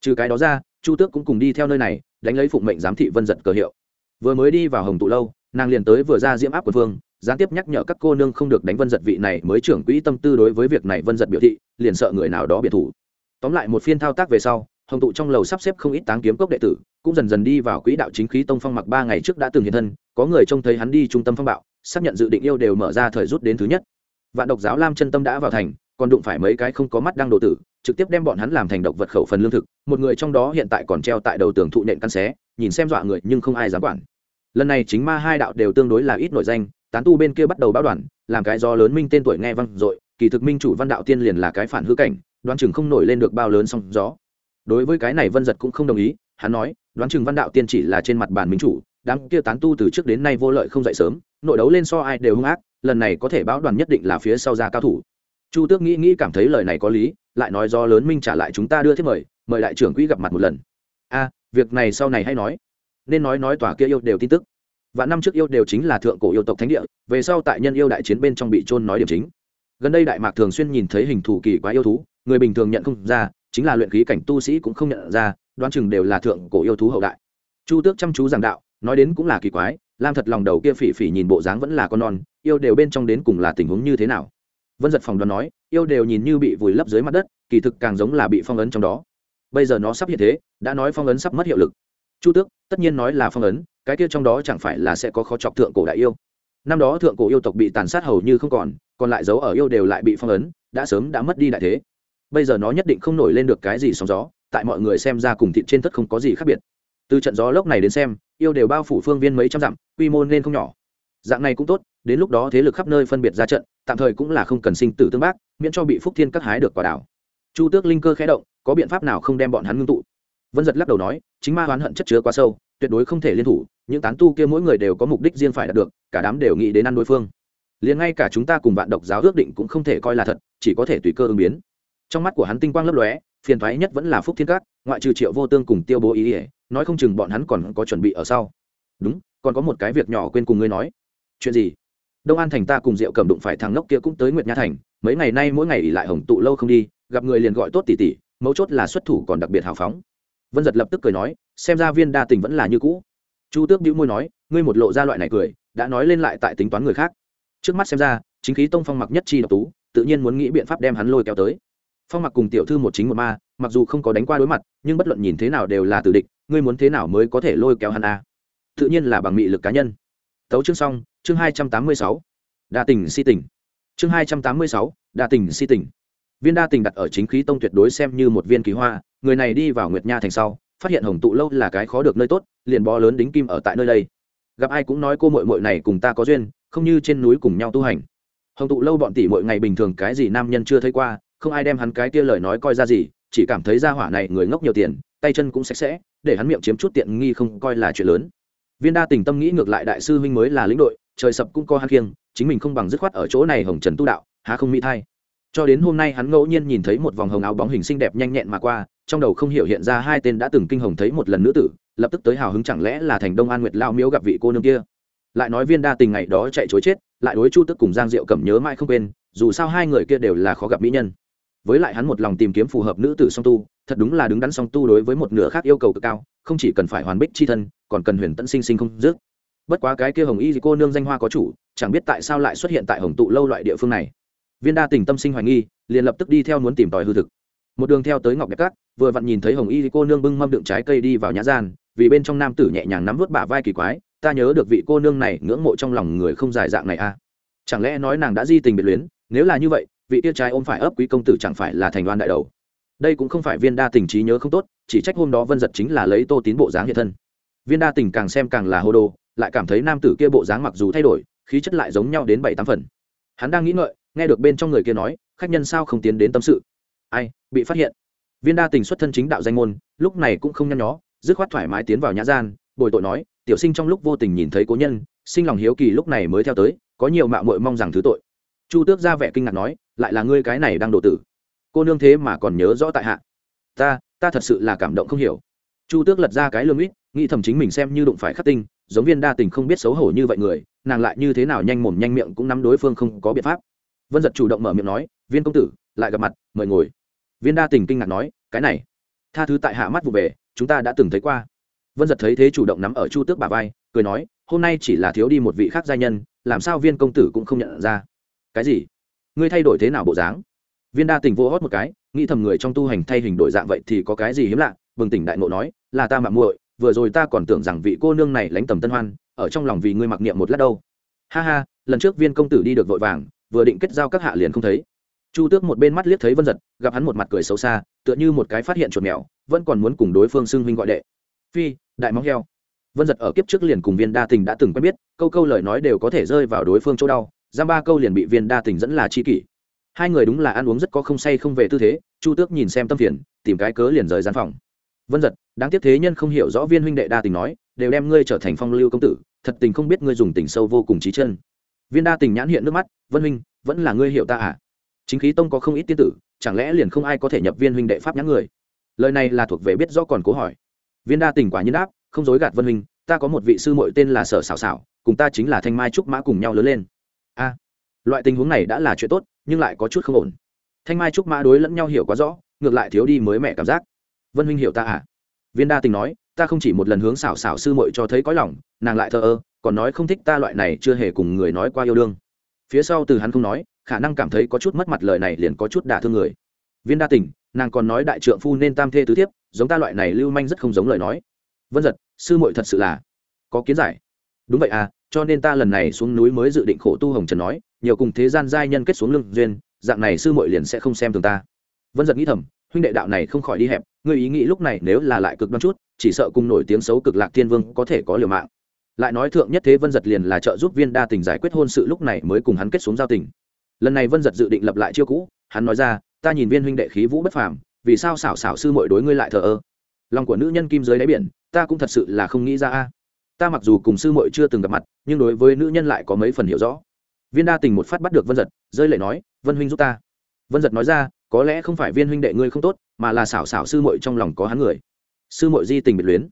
Trừ cái đó ra, chu tước cũng cùng đi theo nơi này, đánh lấy phụng mệnh giám thị vân giật cờ hiệu vừa mới đi vào hồng tụ lâu, nàng liền tới vừa ra diễm áp của phương, gián tiếp nhắc nhở các cô nương không được đánh vân giật vị này mới trưởng quỹ tâm tư đối với việc này vân giật biểu thị, liền sợ người nào đó biệt thủ. Tóm lại một phiên thao tác về sau, hồng tụ trong lầu sắp xếp không ít táng kiếm cốc đệ tử, cũng dần dần đi vào quỹ đạo chính khí tông phong mặc ba ngày trước đã từng hiện thân, có người trông thấy hắn đi trung tâm phong bạo, xác nhận dự định yêu đều mở ra thời rút đến thứ nhất. Vạn độc giáo lam chân tâm đã vào thành, còn đụng phải mấy cái không có mắt đang đồ tử, trực tiếp đem bọn hắn làm thành độc vật khẩu phần lương thực, một người trong đó hiện tại còn treo tại đầu tường thụ nện căn xé nhìn xem dọa người nhưng không ai dám quản. Lần này chính ma hai đạo đều tương đối là ít nổi danh, tán tu bên kia bắt đầu báo đoàn, làm cái do lớn minh tên tuổi nghe văng dội, kỳ thực minh chủ văn đạo tiên liền là cái phản hư cảnh, đoán chừng không nổi lên được bao lớn song gió. Đối với cái này vân giật cũng không đồng ý, hắn nói, đoán chừng văn đạo tiên chỉ là trên mặt bàn minh chủ, đám kia tán tu từ trước đến nay vô lợi không dậy sớm, nội đấu lên so ai đều hung ác, lần này có thể báo đoàn nhất định là phía sau ra cao thủ. Chu tước nghĩ nghĩ cảm thấy lời này có lý, lại nói do lớn minh trả lại chúng ta đưa thiết mời mời đại trưởng quỹ gặp mặt một lần. A việc này sau này hay nói. Nên nói nói tòa kia yêu đều tin tức. Và năm trước yêu đều chính là thượng cổ yêu tộc thánh địa, về sau tại nhân yêu đại chiến bên trong bị trôn nói điểm chính. Gần đây đại mạc thường xuyên nhìn thấy hình thù kỳ quá yêu thú, người bình thường nhận không ra, chính là luyện khí cảnh tu sĩ cũng không nhận ra, đoán chừng đều là thượng cổ yêu thú hậu đại. Chu tước chăm chú giảng đạo, nói đến cũng là kỳ quái, lam thật lòng đầu kia phỉ phỉ nhìn bộ dáng vẫn là con non, yêu đều bên trong đến cùng là tình huống như thế nào? Vân giật phòng đoán nói, yêu đều nhìn như bị vùi lấp dưới mặt đất, kỳ thực càng giống là bị phong ấn trong đó. Bây giờ nó sắp hiện thế đã nói phong ấn sắp mất hiệu lực. Chu tước, tất nhiên nói là phong ấn, cái kia trong đó chẳng phải là sẽ có khó chọc thượng cổ đại yêu. Năm đó thượng cổ yêu tộc bị tàn sát hầu như không còn còn lại dấu ở yêu đều lại bị phong ấn, đã sớm đã mất đi đại thế. Bây giờ nó nhất định không nổi lên được cái gì sóng gió, tại mọi người xem ra cùng thịt trên thất không có gì khác biệt. Từ trận gió lốc này đến xem, yêu đều bao phủ phương viên mấy trăm dặm, quy mô nên không nhỏ. Dạng này cũng tốt, đến lúc đó thế lực khắp nơi phân biệt ra trận, tạm thời cũng là không cần sinh tử tương bác, miễn cho bị phúc thiên cắt hái được quả đảo. Chu tước linh cơ khẽ động, có biện pháp nào không đem bọn hắn ngưng tụ? Vân giật lắc đầu nói, chính ma oán hận chất chứa quá sâu, tuyệt đối không thể liên thủ, những tán tu kia mỗi người đều có mục đích riêng phải đạt được, cả đám đều nghĩ đến ăn đối phương. Liền ngay cả chúng ta cùng vạn độc giáo ước định cũng không thể coi là thật, chỉ có thể tùy cơ ứng biến. Trong mắt của hắn tinh quang lấp lóe, phiền thoái nhất vẫn là phúc thiên các, ngoại trừ triệu vô tương cùng tiêu bố ý ỉa nói không chừng bọn hắn còn có chuẩn bị ở sau. Đúng, còn có một cái việc nhỏ quên cùng ngươi nói. Chuyện gì? Đông an thành ta cùng diệu cầm đụng phải thằng ngốc kia cũng tới nguyệt nha thành, mấy ngày nay mỗi ngày ỉ lại hồng tụ lâu không đi, gặp người liền gọi tốt tỉ tỉ mấu chốt là xuất thủ còn đặc biệt hào phóng vân giật lập tức cười nói, xem ra viên đa tình vẫn là như cũ. Chu tước đĩu môi nói, ngươi một lộ ra loại này cười, đã nói lên lại tại tính toán người khác. Trước mắt xem ra, chính khí tông phong mặc nhất chi độc tú, tự nhiên muốn nghĩ biện pháp đem hắn lôi kéo tới. Phong mặc cùng tiểu thư một chính một ma, mặc dù không có đánh qua đối mặt, nhưng bất luận nhìn thế nào đều là tử địch, ngươi muốn thế nào mới có thể lôi kéo hắn a? Tự nhiên là bằng mị lực cá nhân. Tấu chương xong, chương hai trăm tám mươi sáu. Đa tình si tình. Chương hai trăm tám mươi sáu, đa tình si tình. Viên đa tình đặt ở chính khí tông tuyệt đối xem như một viên kỳ hoa người này đi vào nguyệt nha thành sau, phát hiện hồng tụ lâu là cái khó được nơi tốt, liền bó lớn đính kim ở tại nơi đây. Gặp ai cũng nói cô mội mội này cùng ta có duyên, không như trên núi cùng nhau tu hành. Hồng tụ lâu bọn tỷ mỗi ngày bình thường cái gì nam nhân chưa thấy qua, không ai đem hắn cái kia lời nói coi ra gì, chỉ cảm thấy ra hỏa này người ngốc nhiều tiền, tay chân cũng sạch sẽ, để hắn miệng chiếm chút tiện nghi không coi là chuyện lớn. Viên đa tình tâm nghĩ ngược lại đại sư huynh mới là lĩnh đội, trời sập cũng có hắn kiêng, chính mình không bằng dứt khoát ở chỗ này hồng trần tu đạo, há không mỹ thay cho đến hôm nay hắn ngẫu nhiên nhìn thấy một vòng hồng áo bóng hình xinh đẹp nhanh nhẹn mà qua trong đầu không hiểu hiện ra hai tên đã từng kinh hồng thấy một lần nữ tử, lập tức tới hào hứng chẳng lẽ là thành đông an nguyệt lao miếu gặp vị cô nương kia. Lại nói viên đa tình ngày đó chạy chối chết, lại đối chu tức cùng giang diệu cẩm nhớ mãi không quên, dù sao hai người kia đều là khó gặp mỹ nhân. Với lại hắn một lòng tìm kiếm phù hợp nữ tử song tu, thật đúng là đứng đắn song tu đối với một nửa khác yêu cầu cực cao, không chỉ cần phải hoàn bích c h i thân, còn cần huyền tận sinh sinh không dứt. Bất quá cái kia hồng y cô nương danh hoa có chủ, chẳng biết tại sao lại xuất hiện tại hồng tụ lâu loại địa phương này. Viên đa tình tâm sinh hoài nghi, liền lập tức đi theo muốn tìm tòi hư thực một đường theo tới ngọc đẹp cát, vừa vặn nhìn thấy hồng y cô nương bưng mâm đựng trái cây đi vào nhã gian, vì bên trong nam tử nhẹ nhàng nắm vớt bả vai kỳ quái, ta nhớ được vị cô nương này ngưỡng mộ trong lòng người không dài dạng này à. Chẳng lẽ nói nàng đã di tình biệt luyến, nếu là như vậy, vị tia trai ôm phải ấp quý công tử chẳng phải là thành đoan đại đầu. Đây cũng không phải viên đa tình trí nhớ không tốt, chỉ trách hôm đó vân giật chính là lấy tô tín bộ dáng hiện thân. Viên đa tình càng xem càng là hô đồ, lại cảm thấy nam tử kia bộ dáng mặc dù thay đổi, khí chất lại giống nhau đến bảy tám phần. Hắn đang nghĩ ngợi, nghe được bên trong người kia nói, khách nhân sao không tiến đến tâm sự ai, bị phát hiện. Viên đa tình xuất thân chính đạo danh môn, lúc này cũng không nhăn nhó, dứt khoát thoải mái tiến vào nhã gian, bồi tội nói, tiểu sinh trong lúc vô tình nhìn thấy cố nhân, sinh lòng hiếu kỳ lúc này mới theo tới, có nhiều mạo muội mong rằng thứ tội. Chu tước ra vẻ kinh ngạc nói, lại là ngươi cái này đang độ tử. Cô nương thế mà còn nhớ rõ tại hạ. Ta ta thật sự là cảm động không hiểu. Chu tước lật ra cái lương ít, nghĩ thầm chính mình xem như đụng phải khắc tinh, giống viên đa tình không biết xấu hổ như vậy người, nàng lại như thế nào nhanh mồm nhanh miệng cũng nắm đối phương không có biện pháp. Vân giật chủ động mở miệng nói, viên công tử, lại gặp mặt, mời ngồi viên đa tình kinh ngạc nói, cái này, tha thứ tại hạ mắt vụ về, chúng ta đã từng thấy qua. Vân giật thấy thế chủ động nắm ở chu tước bà vai, cười nói, hôm nay chỉ là thiếu đi một vị khác gia nhân, làm sao viên công tử cũng không nhận ra? Cái gì? Ngươi thay đổi thế nào bộ dáng? Viên đa tình vô hót một cái, nghĩ thầm người trong tu hành thay hình đổi dạng vậy thì có cái gì hiếm lạ, bừng tỉnh đại ngộ nói, là ta mạng muội, vừa rồi ta còn tưởng rằng vị cô nương này lánh tầm tân hoan, ở trong lòng vì ngươi mặc niệm một lát đâu. Ha ha, lần trước viên công tử đi được vội vàng, vừa định kết giao các hạ liền không thấy chu tước một bên mắt liếc thấy vân giật, gặp hắn một mặt cười xấu xa, tựa như một cái phát hiện chuột mèo, vẫn còn muốn cùng đối phương xưng huynh gọi đệ. Phi, đại móng heo. Vân giật ở kiếp trước liền cùng viên đa tình đã từng quen biết, câu câu lời nói đều có thể rơi vào đối phương chỗ đau, giam ba câu liền bị viên đa tình dẫn là chi kỷ. Hai người đúng là ăn uống rất có không say không về tư thế, chu tước nhìn xem tâm phiền, tìm cái cớ liền rời gian phòng. Vân giật, đáng tiếc thế nhân không hiểu rõ viên huynh đệ đa tình nói, đều đem ngươi trở thành phong lưu công tử, thật tình không biết ngươi dùng tình sâu vô cùng trí chân. Viên đa tình nhãn hiện nước mắt, vân huynh, vẫn là ngươi hiểu ta à? Chính khí tông có không ít tiên tử, chẳng lẽ liền không ai có thể nhập viên huynh đệ pháp nhãn người? Lời này là thuộc về biết rõ còn cố hỏi. Viên đa tình quả nhiên đáp, không dối gạt vân huynh, ta có một vị sư muội tên là sở xảo xảo cùng ta chính là thanh mai trúc mã cùng nhau lớn lên. A, loại tình huống này đã là chuyện tốt, nhưng lại có chút không ổn. Thanh mai trúc mã đối lẫn nhau hiểu quá rõ, ngược lại thiếu đi mới mẹ cảm giác. Vân huynh hiểu ta à? Viên đa tình nói, ta không chỉ một lần hướng xảo xảo sư muội cho thấy có lòng, nàng lại thờ ơ, còn nói không thích ta loại này chưa hề cùng người nói qua yêu đương. Phía sau từ hắn không nói khả năng cảm thấy có chút mất mặt lời này liền có chút đả thương người. Viên đa tình, nàng còn nói đại trượng phu nên tam thê tứ thiếp, giống ta loại này lưu manh rất không giống lời nói. Vân giật, sư muội thật sự là có kiến giải. Đúng vậy à cho nên ta lần này xuống núi mới dự định khổ tu hồng trần nói, nhiều cùng thế gian giai nhân kết xuống lưng duyên, dạng này sư muội liền sẽ không xem thường ta. Vân giật nghĩ thầm, huynh đệ đạo này không khỏi đi hẹp, ngươi ý nghĩ lúc này nếu là lại cực đoan chút, chỉ sợ cùng nổi tiếng xấu cực lạc thiên vương có thể có liều mạng. Lại nói thượng nhất thế vân giật liền là trợ giúp viên đa tình giải quyết hôn sự lúc này mới cùng hắn kết xuống giao tình lần này vân giật dự định lập lại chiêu cũ, hắn nói ra, ta nhìn viên huynh đệ khí vũ bất phàm, vì sao xảo xảo sư mội đối ngươi lại thờ ơ? Lòng của nữ nhân kim dưới đáy biển, ta cũng thật sự là không nghĩ ra a. Ta mặc dù cùng sư mội chưa từng gặp mặt, nhưng đối với nữ nhân lại có mấy phần hiểu rõ. Viên đa tình một phát bắt được vân giật, rơi lệ nói, vân huynh giúp ta. Vân giật nói ra, có lẽ không phải viên huynh đệ ngươi không tốt, mà là xảo xảo sư mội trong lòng có hắn người. Sư mội di tình biệt luyến.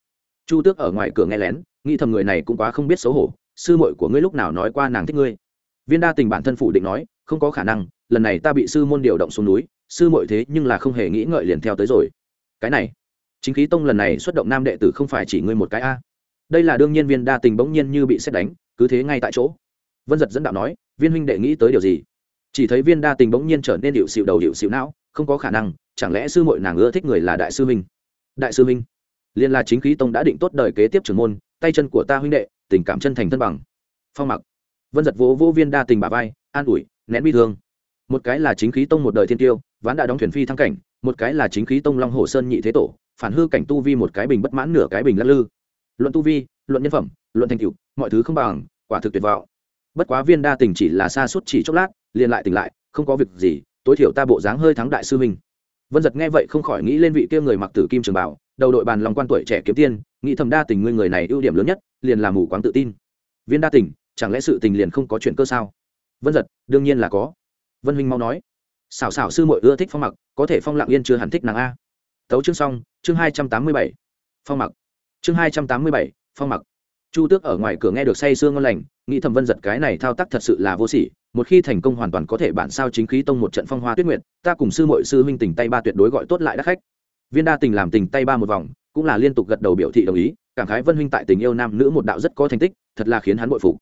Chu tước ở ngoài cửa nghe lén, nghĩ thầm người này cũng quá không biết xấu hổ, sư mội của ngươi lúc nào nói qua nàng thích ngươi? Viên đa tình bản thân phủ định nói không có khả năng, lần này ta bị sư môn điều động xuống núi, sư mội thế nhưng là không hề nghĩ ngợi liền theo tới rồi. Cái này, chính khí tông lần này xuất động nam đệ tử không phải chỉ ngươi một cái a. Đây là đương nhiên viên đa tình bỗng nhiên như bị xét đánh, cứ thế ngay tại chỗ. Vân giật dẫn đạo nói, viên huynh đệ nghĩ tới điều gì? Chỉ thấy viên đa tình bỗng nhiên trở nên điệu xịu đầu điệu xịu não, không có khả năng, chẳng lẽ sư mội nàng ưa thích người là đại sư minh đại sư minh liên là chính khí tông đã định tốt đời kế tiếp trưởng môn, tay chân của ta huynh đệ, tình cảm chân thành thân bằng. Phong mặc. Vân giật vỗ vỗ viên đa tình bà vai, an ủi nén bi thương. Một cái là chính khí tông một đời thiên tiêu ván đã đóng thuyền phi thăng cảnh, một cái là chính khí tông long hồ sơn nhị thế tổ, phản hư cảnh tu vi một cái bình bất mãn nửa cái bình lắc lư. Luận tu vi, luận nhân phẩm, luận thành tựu, mọi thứ không bằng, quả thực tuyệt vọng. Bất quá viên đa tình chỉ là xa suốt chỉ chốc lát, liền lại tỉnh lại, không có việc gì, tối thiểu ta bộ dáng hơi thắng đại sư minh vân giật nghe vậy không khỏi nghĩ lên vị kia người mặc tử kim trường bảo đầu đội bàn lòng quan tuổi trẻ kiếm tiên, nghĩ thầm đa tình ngươi người này ưu điểm lớn nhất, liền là mù quáng tự tin. Viên đa tình, chẳng lẽ sự tình liền không có chuyện cơ sao? Vân giật, đương nhiên là có. Vân huynh mau nói. Xảo xảo sư mội ưa thích phong mặc, có thể phong lặng yên chưa hẳn thích nàng a. Tấu chương xong, chương hai trăm tám mươi bảy. Phong mặc. Chương hai trăm tám mươi bảy, phong mặc. Chu tước ở ngoài cửa nghe được say sương ngon lành, nghĩ thầm vân giật cái này thao tác thật sự là vô sỉ, một khi thành công hoàn toàn có thể bản sao chính khí tông một trận phong hoa tuyết nguyện ta cùng sư mội sư huynh tình tay ba tuyệt đối gọi tốt lại đắc khách. Viên đa tình làm tình tay ba một vòng, cũng là liên tục gật đầu biểu thị đồng ý, cảm khái vân huynh tại tình yêu nam nữ một đạo rất có thành tích, thật là khiến hắn bội phục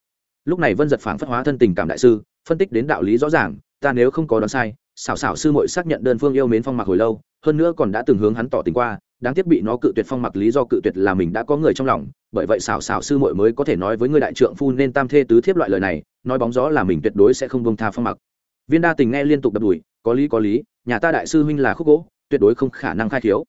lúc này vân giật phảng phất hóa thân tình cảm đại sư, phân tích đến đạo lý rõ ràng, ta nếu không có đoán sai, xảo xảo sư mội xác nhận đơn phương yêu mến phong mặc hồi lâu, hơn nữa còn đã từng hướng hắn tỏ tình qua, đáng tiếc bị nó cự tuyệt phong mặc lý do cự tuyệt là mình đã có người trong lòng, bởi vậy xảo xảo sư muội mới có thể nói với người đại trượng phu nên tam thê tứ thiếp loại lời này, nói bóng gió là mình tuyệt đối sẽ không bông tha phong mặc viên đa tình nghe liên tục đập đùi, có lý có lý, nhà ta đại sư huynh là khúc gỗ, tuyệt đối không khả năng khai thiếu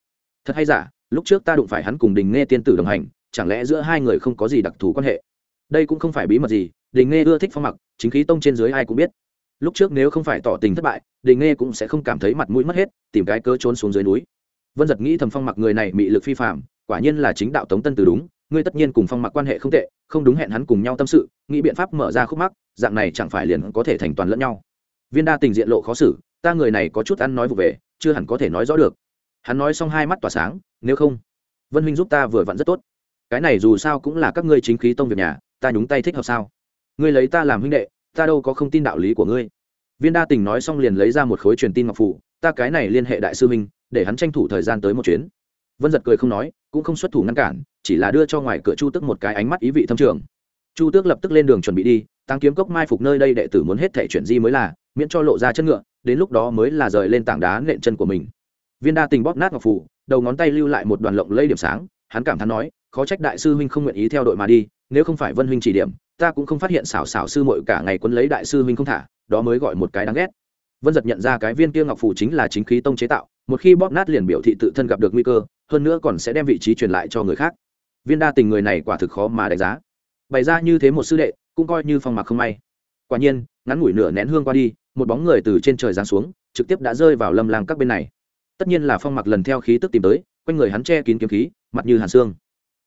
thật hay giả, lúc trước ta đụng phải hắn cùng đình nghe tiên tử đồng hành, chẳng lẽ giữa hai người không có gì đặc thù quan hệ? Đây cũng không phải bí mật gì, đình nghe ưa thích phong mặc, chính khí tông trên dưới ai cũng biết. Lúc trước nếu không phải tỏ tình thất bại, đình nghe cũng sẽ không cảm thấy mặt mũi mất hết, tìm cái cơ trốn xuống dưới núi. Vân giật nghĩ thầm phong mặc người này bị lực phi phạm quả nhiên là chính đạo tống tân từ đúng, ngươi tất nhiên cùng phong mặc quan hệ không tệ, không đúng hẹn hắn cùng nhau tâm sự, nghĩ biện pháp mở ra khúc mắc, dạng này chẳng phải liền có thể thành toàn lẫn nhau. Viên đa tình diện lộ khó xử, ta người này có chút ăn nói vụ về, chưa hẳn có thể nói rõ được. Hắn nói xong hai mắt tỏa sáng, nếu không, vân huynh giúp ta vừa vặn rất tốt. Cái này dù sao cũng là các ngươi chính khí tông việc nhà ta nhúng tay thích hợp sao? Ngươi lấy ta làm huynh đệ ta đâu có không tin đạo lý của ngươi. Viên đa tình nói xong liền lấy ra một khối truyền tin ngọc phủ, ta cái này liên hệ đại sư huynh để hắn tranh thủ thời gian tới một chuyến. Vân giật cười không nói cũng không xuất thủ ngăn cản chỉ là đưa cho ngoài cửa chu tước một cái ánh mắt ý vị thâm trường. Chu tước lập tức lên đường chuẩn bị đi tăng kiếm cốc mai phục nơi đây đệ tử muốn hết thể chuyển di mới là miễn cho lộ ra chân ngựa đến lúc đó mới là rời lên tảng đá nện chân của mình. Viên đa tình bóp nát ngọc phủ đầu ngón tay lưu lại một đoàn lộng lây điểm sáng hắn cảm thán nói khó trách đại sư huynh không nguyện ý theo đội mà đi nếu không phải vân huynh chỉ điểm, ta cũng không phát hiện xảo xảo sư mội cả ngày quấn lấy đại sư huynh không thả, đó mới gọi một cái đáng ghét. Vân giật nhận ra cái viên kia ngọc phủ chính là chính khí tông chế tạo, một khi bóp nát liền biểu thị tự thân gặp được nguy cơ, hơn nữa còn sẽ đem vị trí truyền lại cho người khác. Viên đa tình người này quả thực khó mà đánh giá. Bày ra như thế một sư đệ, cũng coi như phong mặc không may. Quả nhiên, ngắn ngủi nửa nén hương qua đi, một bóng người từ trên trời giáng xuống, trực tiếp đã rơi vào lâm lang các bên này. Tất nhiên là phong mặc lần theo khí tức tìm tới, quanh người hắn che kín kiếm khí, mặt như hàn xương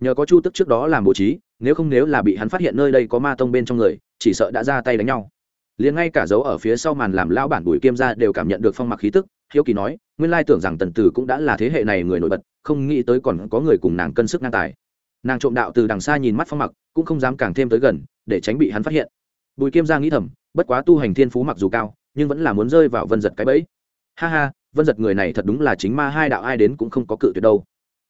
nhờ có chu tức trước đó làm bố trí, nếu không nếu là bị hắn phát hiện nơi đây có ma tông bên trong người, chỉ sợ đã ra tay đánh nhau. Liền ngay cả dấu ở phía sau màn làm lão bản bùi kiêm ra đều cảm nhận được phong mặc khí tức, hiếu kỳ nói, nguyên lai tưởng rằng tần tử cũng đã là thế hệ này người nổi bật, không nghĩ tới còn có người cùng nàng cân sức ngang tài. Nàng trộm đạo từ đằng xa nhìn mắt phong mặc, cũng không dám càng thêm tới gần, để tránh bị hắn phát hiện. Bùi kiêm ra nghĩ thầm, bất quá tu hành thiên phú mặc dù cao, nhưng vẫn là muốn rơi vào vân giật cái bẫy. Ha ha, vân giật người này thật đúng là chính ma hai đạo ai đến cũng không có cự tuyệt đâu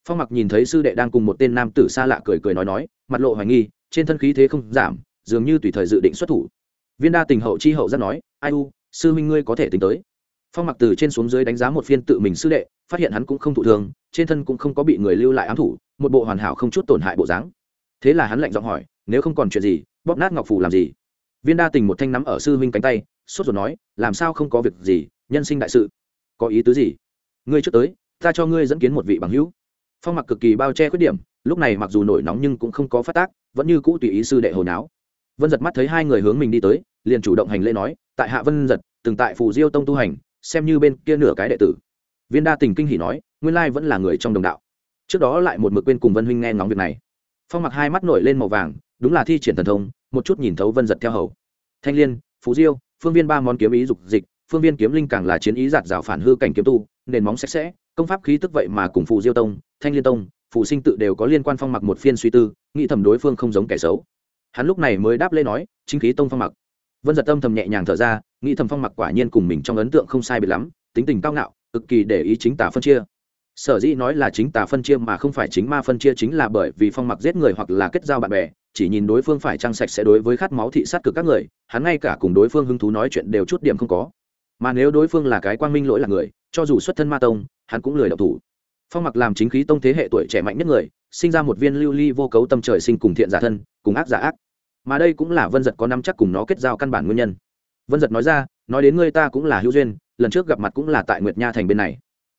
phong mặc nhìn thấy sư đệ đang cùng một tên nam tử xa lạ cười cười nói nói, mặt lộ hoài nghi, trên thân khí thế không giảm, dường như tùy thời dự định xuất thủ. Viên đa tình hậu chi hậu rất nói, ai u, sư minh ngươi có thể tính tới. Phong mặc từ trên xuống dưới đánh giá một phiên tự mình sư đệ, phát hiện hắn cũng không thụ thường trên thân cũng không có bị người lưu lại ám thủ, một bộ hoàn hảo không chút tổn hại bộ dáng. Thế là hắn lạnh giọng hỏi, nếu không còn chuyện gì, bóp nát ngọc phủ làm gì? Viên đa tình một thanh nắm ở sư huynh cánh tay, sốt ruột nói, làm sao không có việc gì, nhân sinh đại sự. Có ý tứ gì? Ngươi trước tới, ta cho ngươi dẫn kiến một vị bằng hữu phong mặc cực kỳ bao che khuyết điểm, lúc này mặc dù nổi nóng nhưng cũng không có phát tác, vẫn như cũ tùy ý sư đệ hồi náo. Vân giật mắt thấy hai người hướng mình đi tới, liền chủ động hành lễ nói, tại hạ vân giật từng tại phù diêu tông tu hành, xem như bên kia nửa cái đệ tử. Viên đa tình kinh hỉ nói, nguyên lai vẫn là người trong đồng đạo. Trước đó lại một mực quên cùng vân huynh nghe ngóng việc này. Phong mặc hai mắt nổi lên màu vàng, đúng là thi triển thần thông, một chút nhìn thấu vân giật theo hầu. Thanh liên phú diêu, phương viên ba món kiếm ý dục dịch, phương viên kiếm linh càng là chiến ý giạt rào phản hư cảnh kiếm tu, nền móng sạch sẽ công pháp khí tức vậy mà cùng phù diêu tông, thanh liên tông phụ sinh tự đều có liên quan phong mặc một phiên suy tư, nghĩ thầm đối phương không giống kẻ xấu. Hắn lúc này mới đáp lễ nói, chính khí tông phong mặc. Vân giật âm thầm nhẹ nhàng thở ra, nghĩ thầm phong mặc quả nhiên cùng mình trong ấn tượng không sai biệt lắm, tính tình cao ngạo, cực kỳ để ý chính tả phân chia. Sở dĩ nói là chính tà phân chia mà không phải chính ma phân chia chính là bởi vì phong mặc giết người hoặc là kết giao bạn bè, chỉ nhìn đối phương phải trang sạch sẽ đối với khát máu thị sát cực các người, hắn ngay cả cùng đối phương hứng thú nói chuyện đều chút điểm không có mà nếu đối phương là cái quang minh lỗi là người, cho dù xuất thân ma tông, hắn cũng lười độc thủ. Phong mặc làm chính khí tông thế hệ tuổi trẻ mạnh nhất người, sinh ra một viên lưu ly vô cấu tâm trời sinh cùng thiện giả thân, cùng ác giả ác. Mà đây cũng là vân giật có năm chắc cùng nó kết giao căn bản nguyên nhân. Vân giật nói ra, nói đến ngươi ta cũng là hữu duyên, lần trước gặp mặt cũng là tại nguyệt nha thành bên này.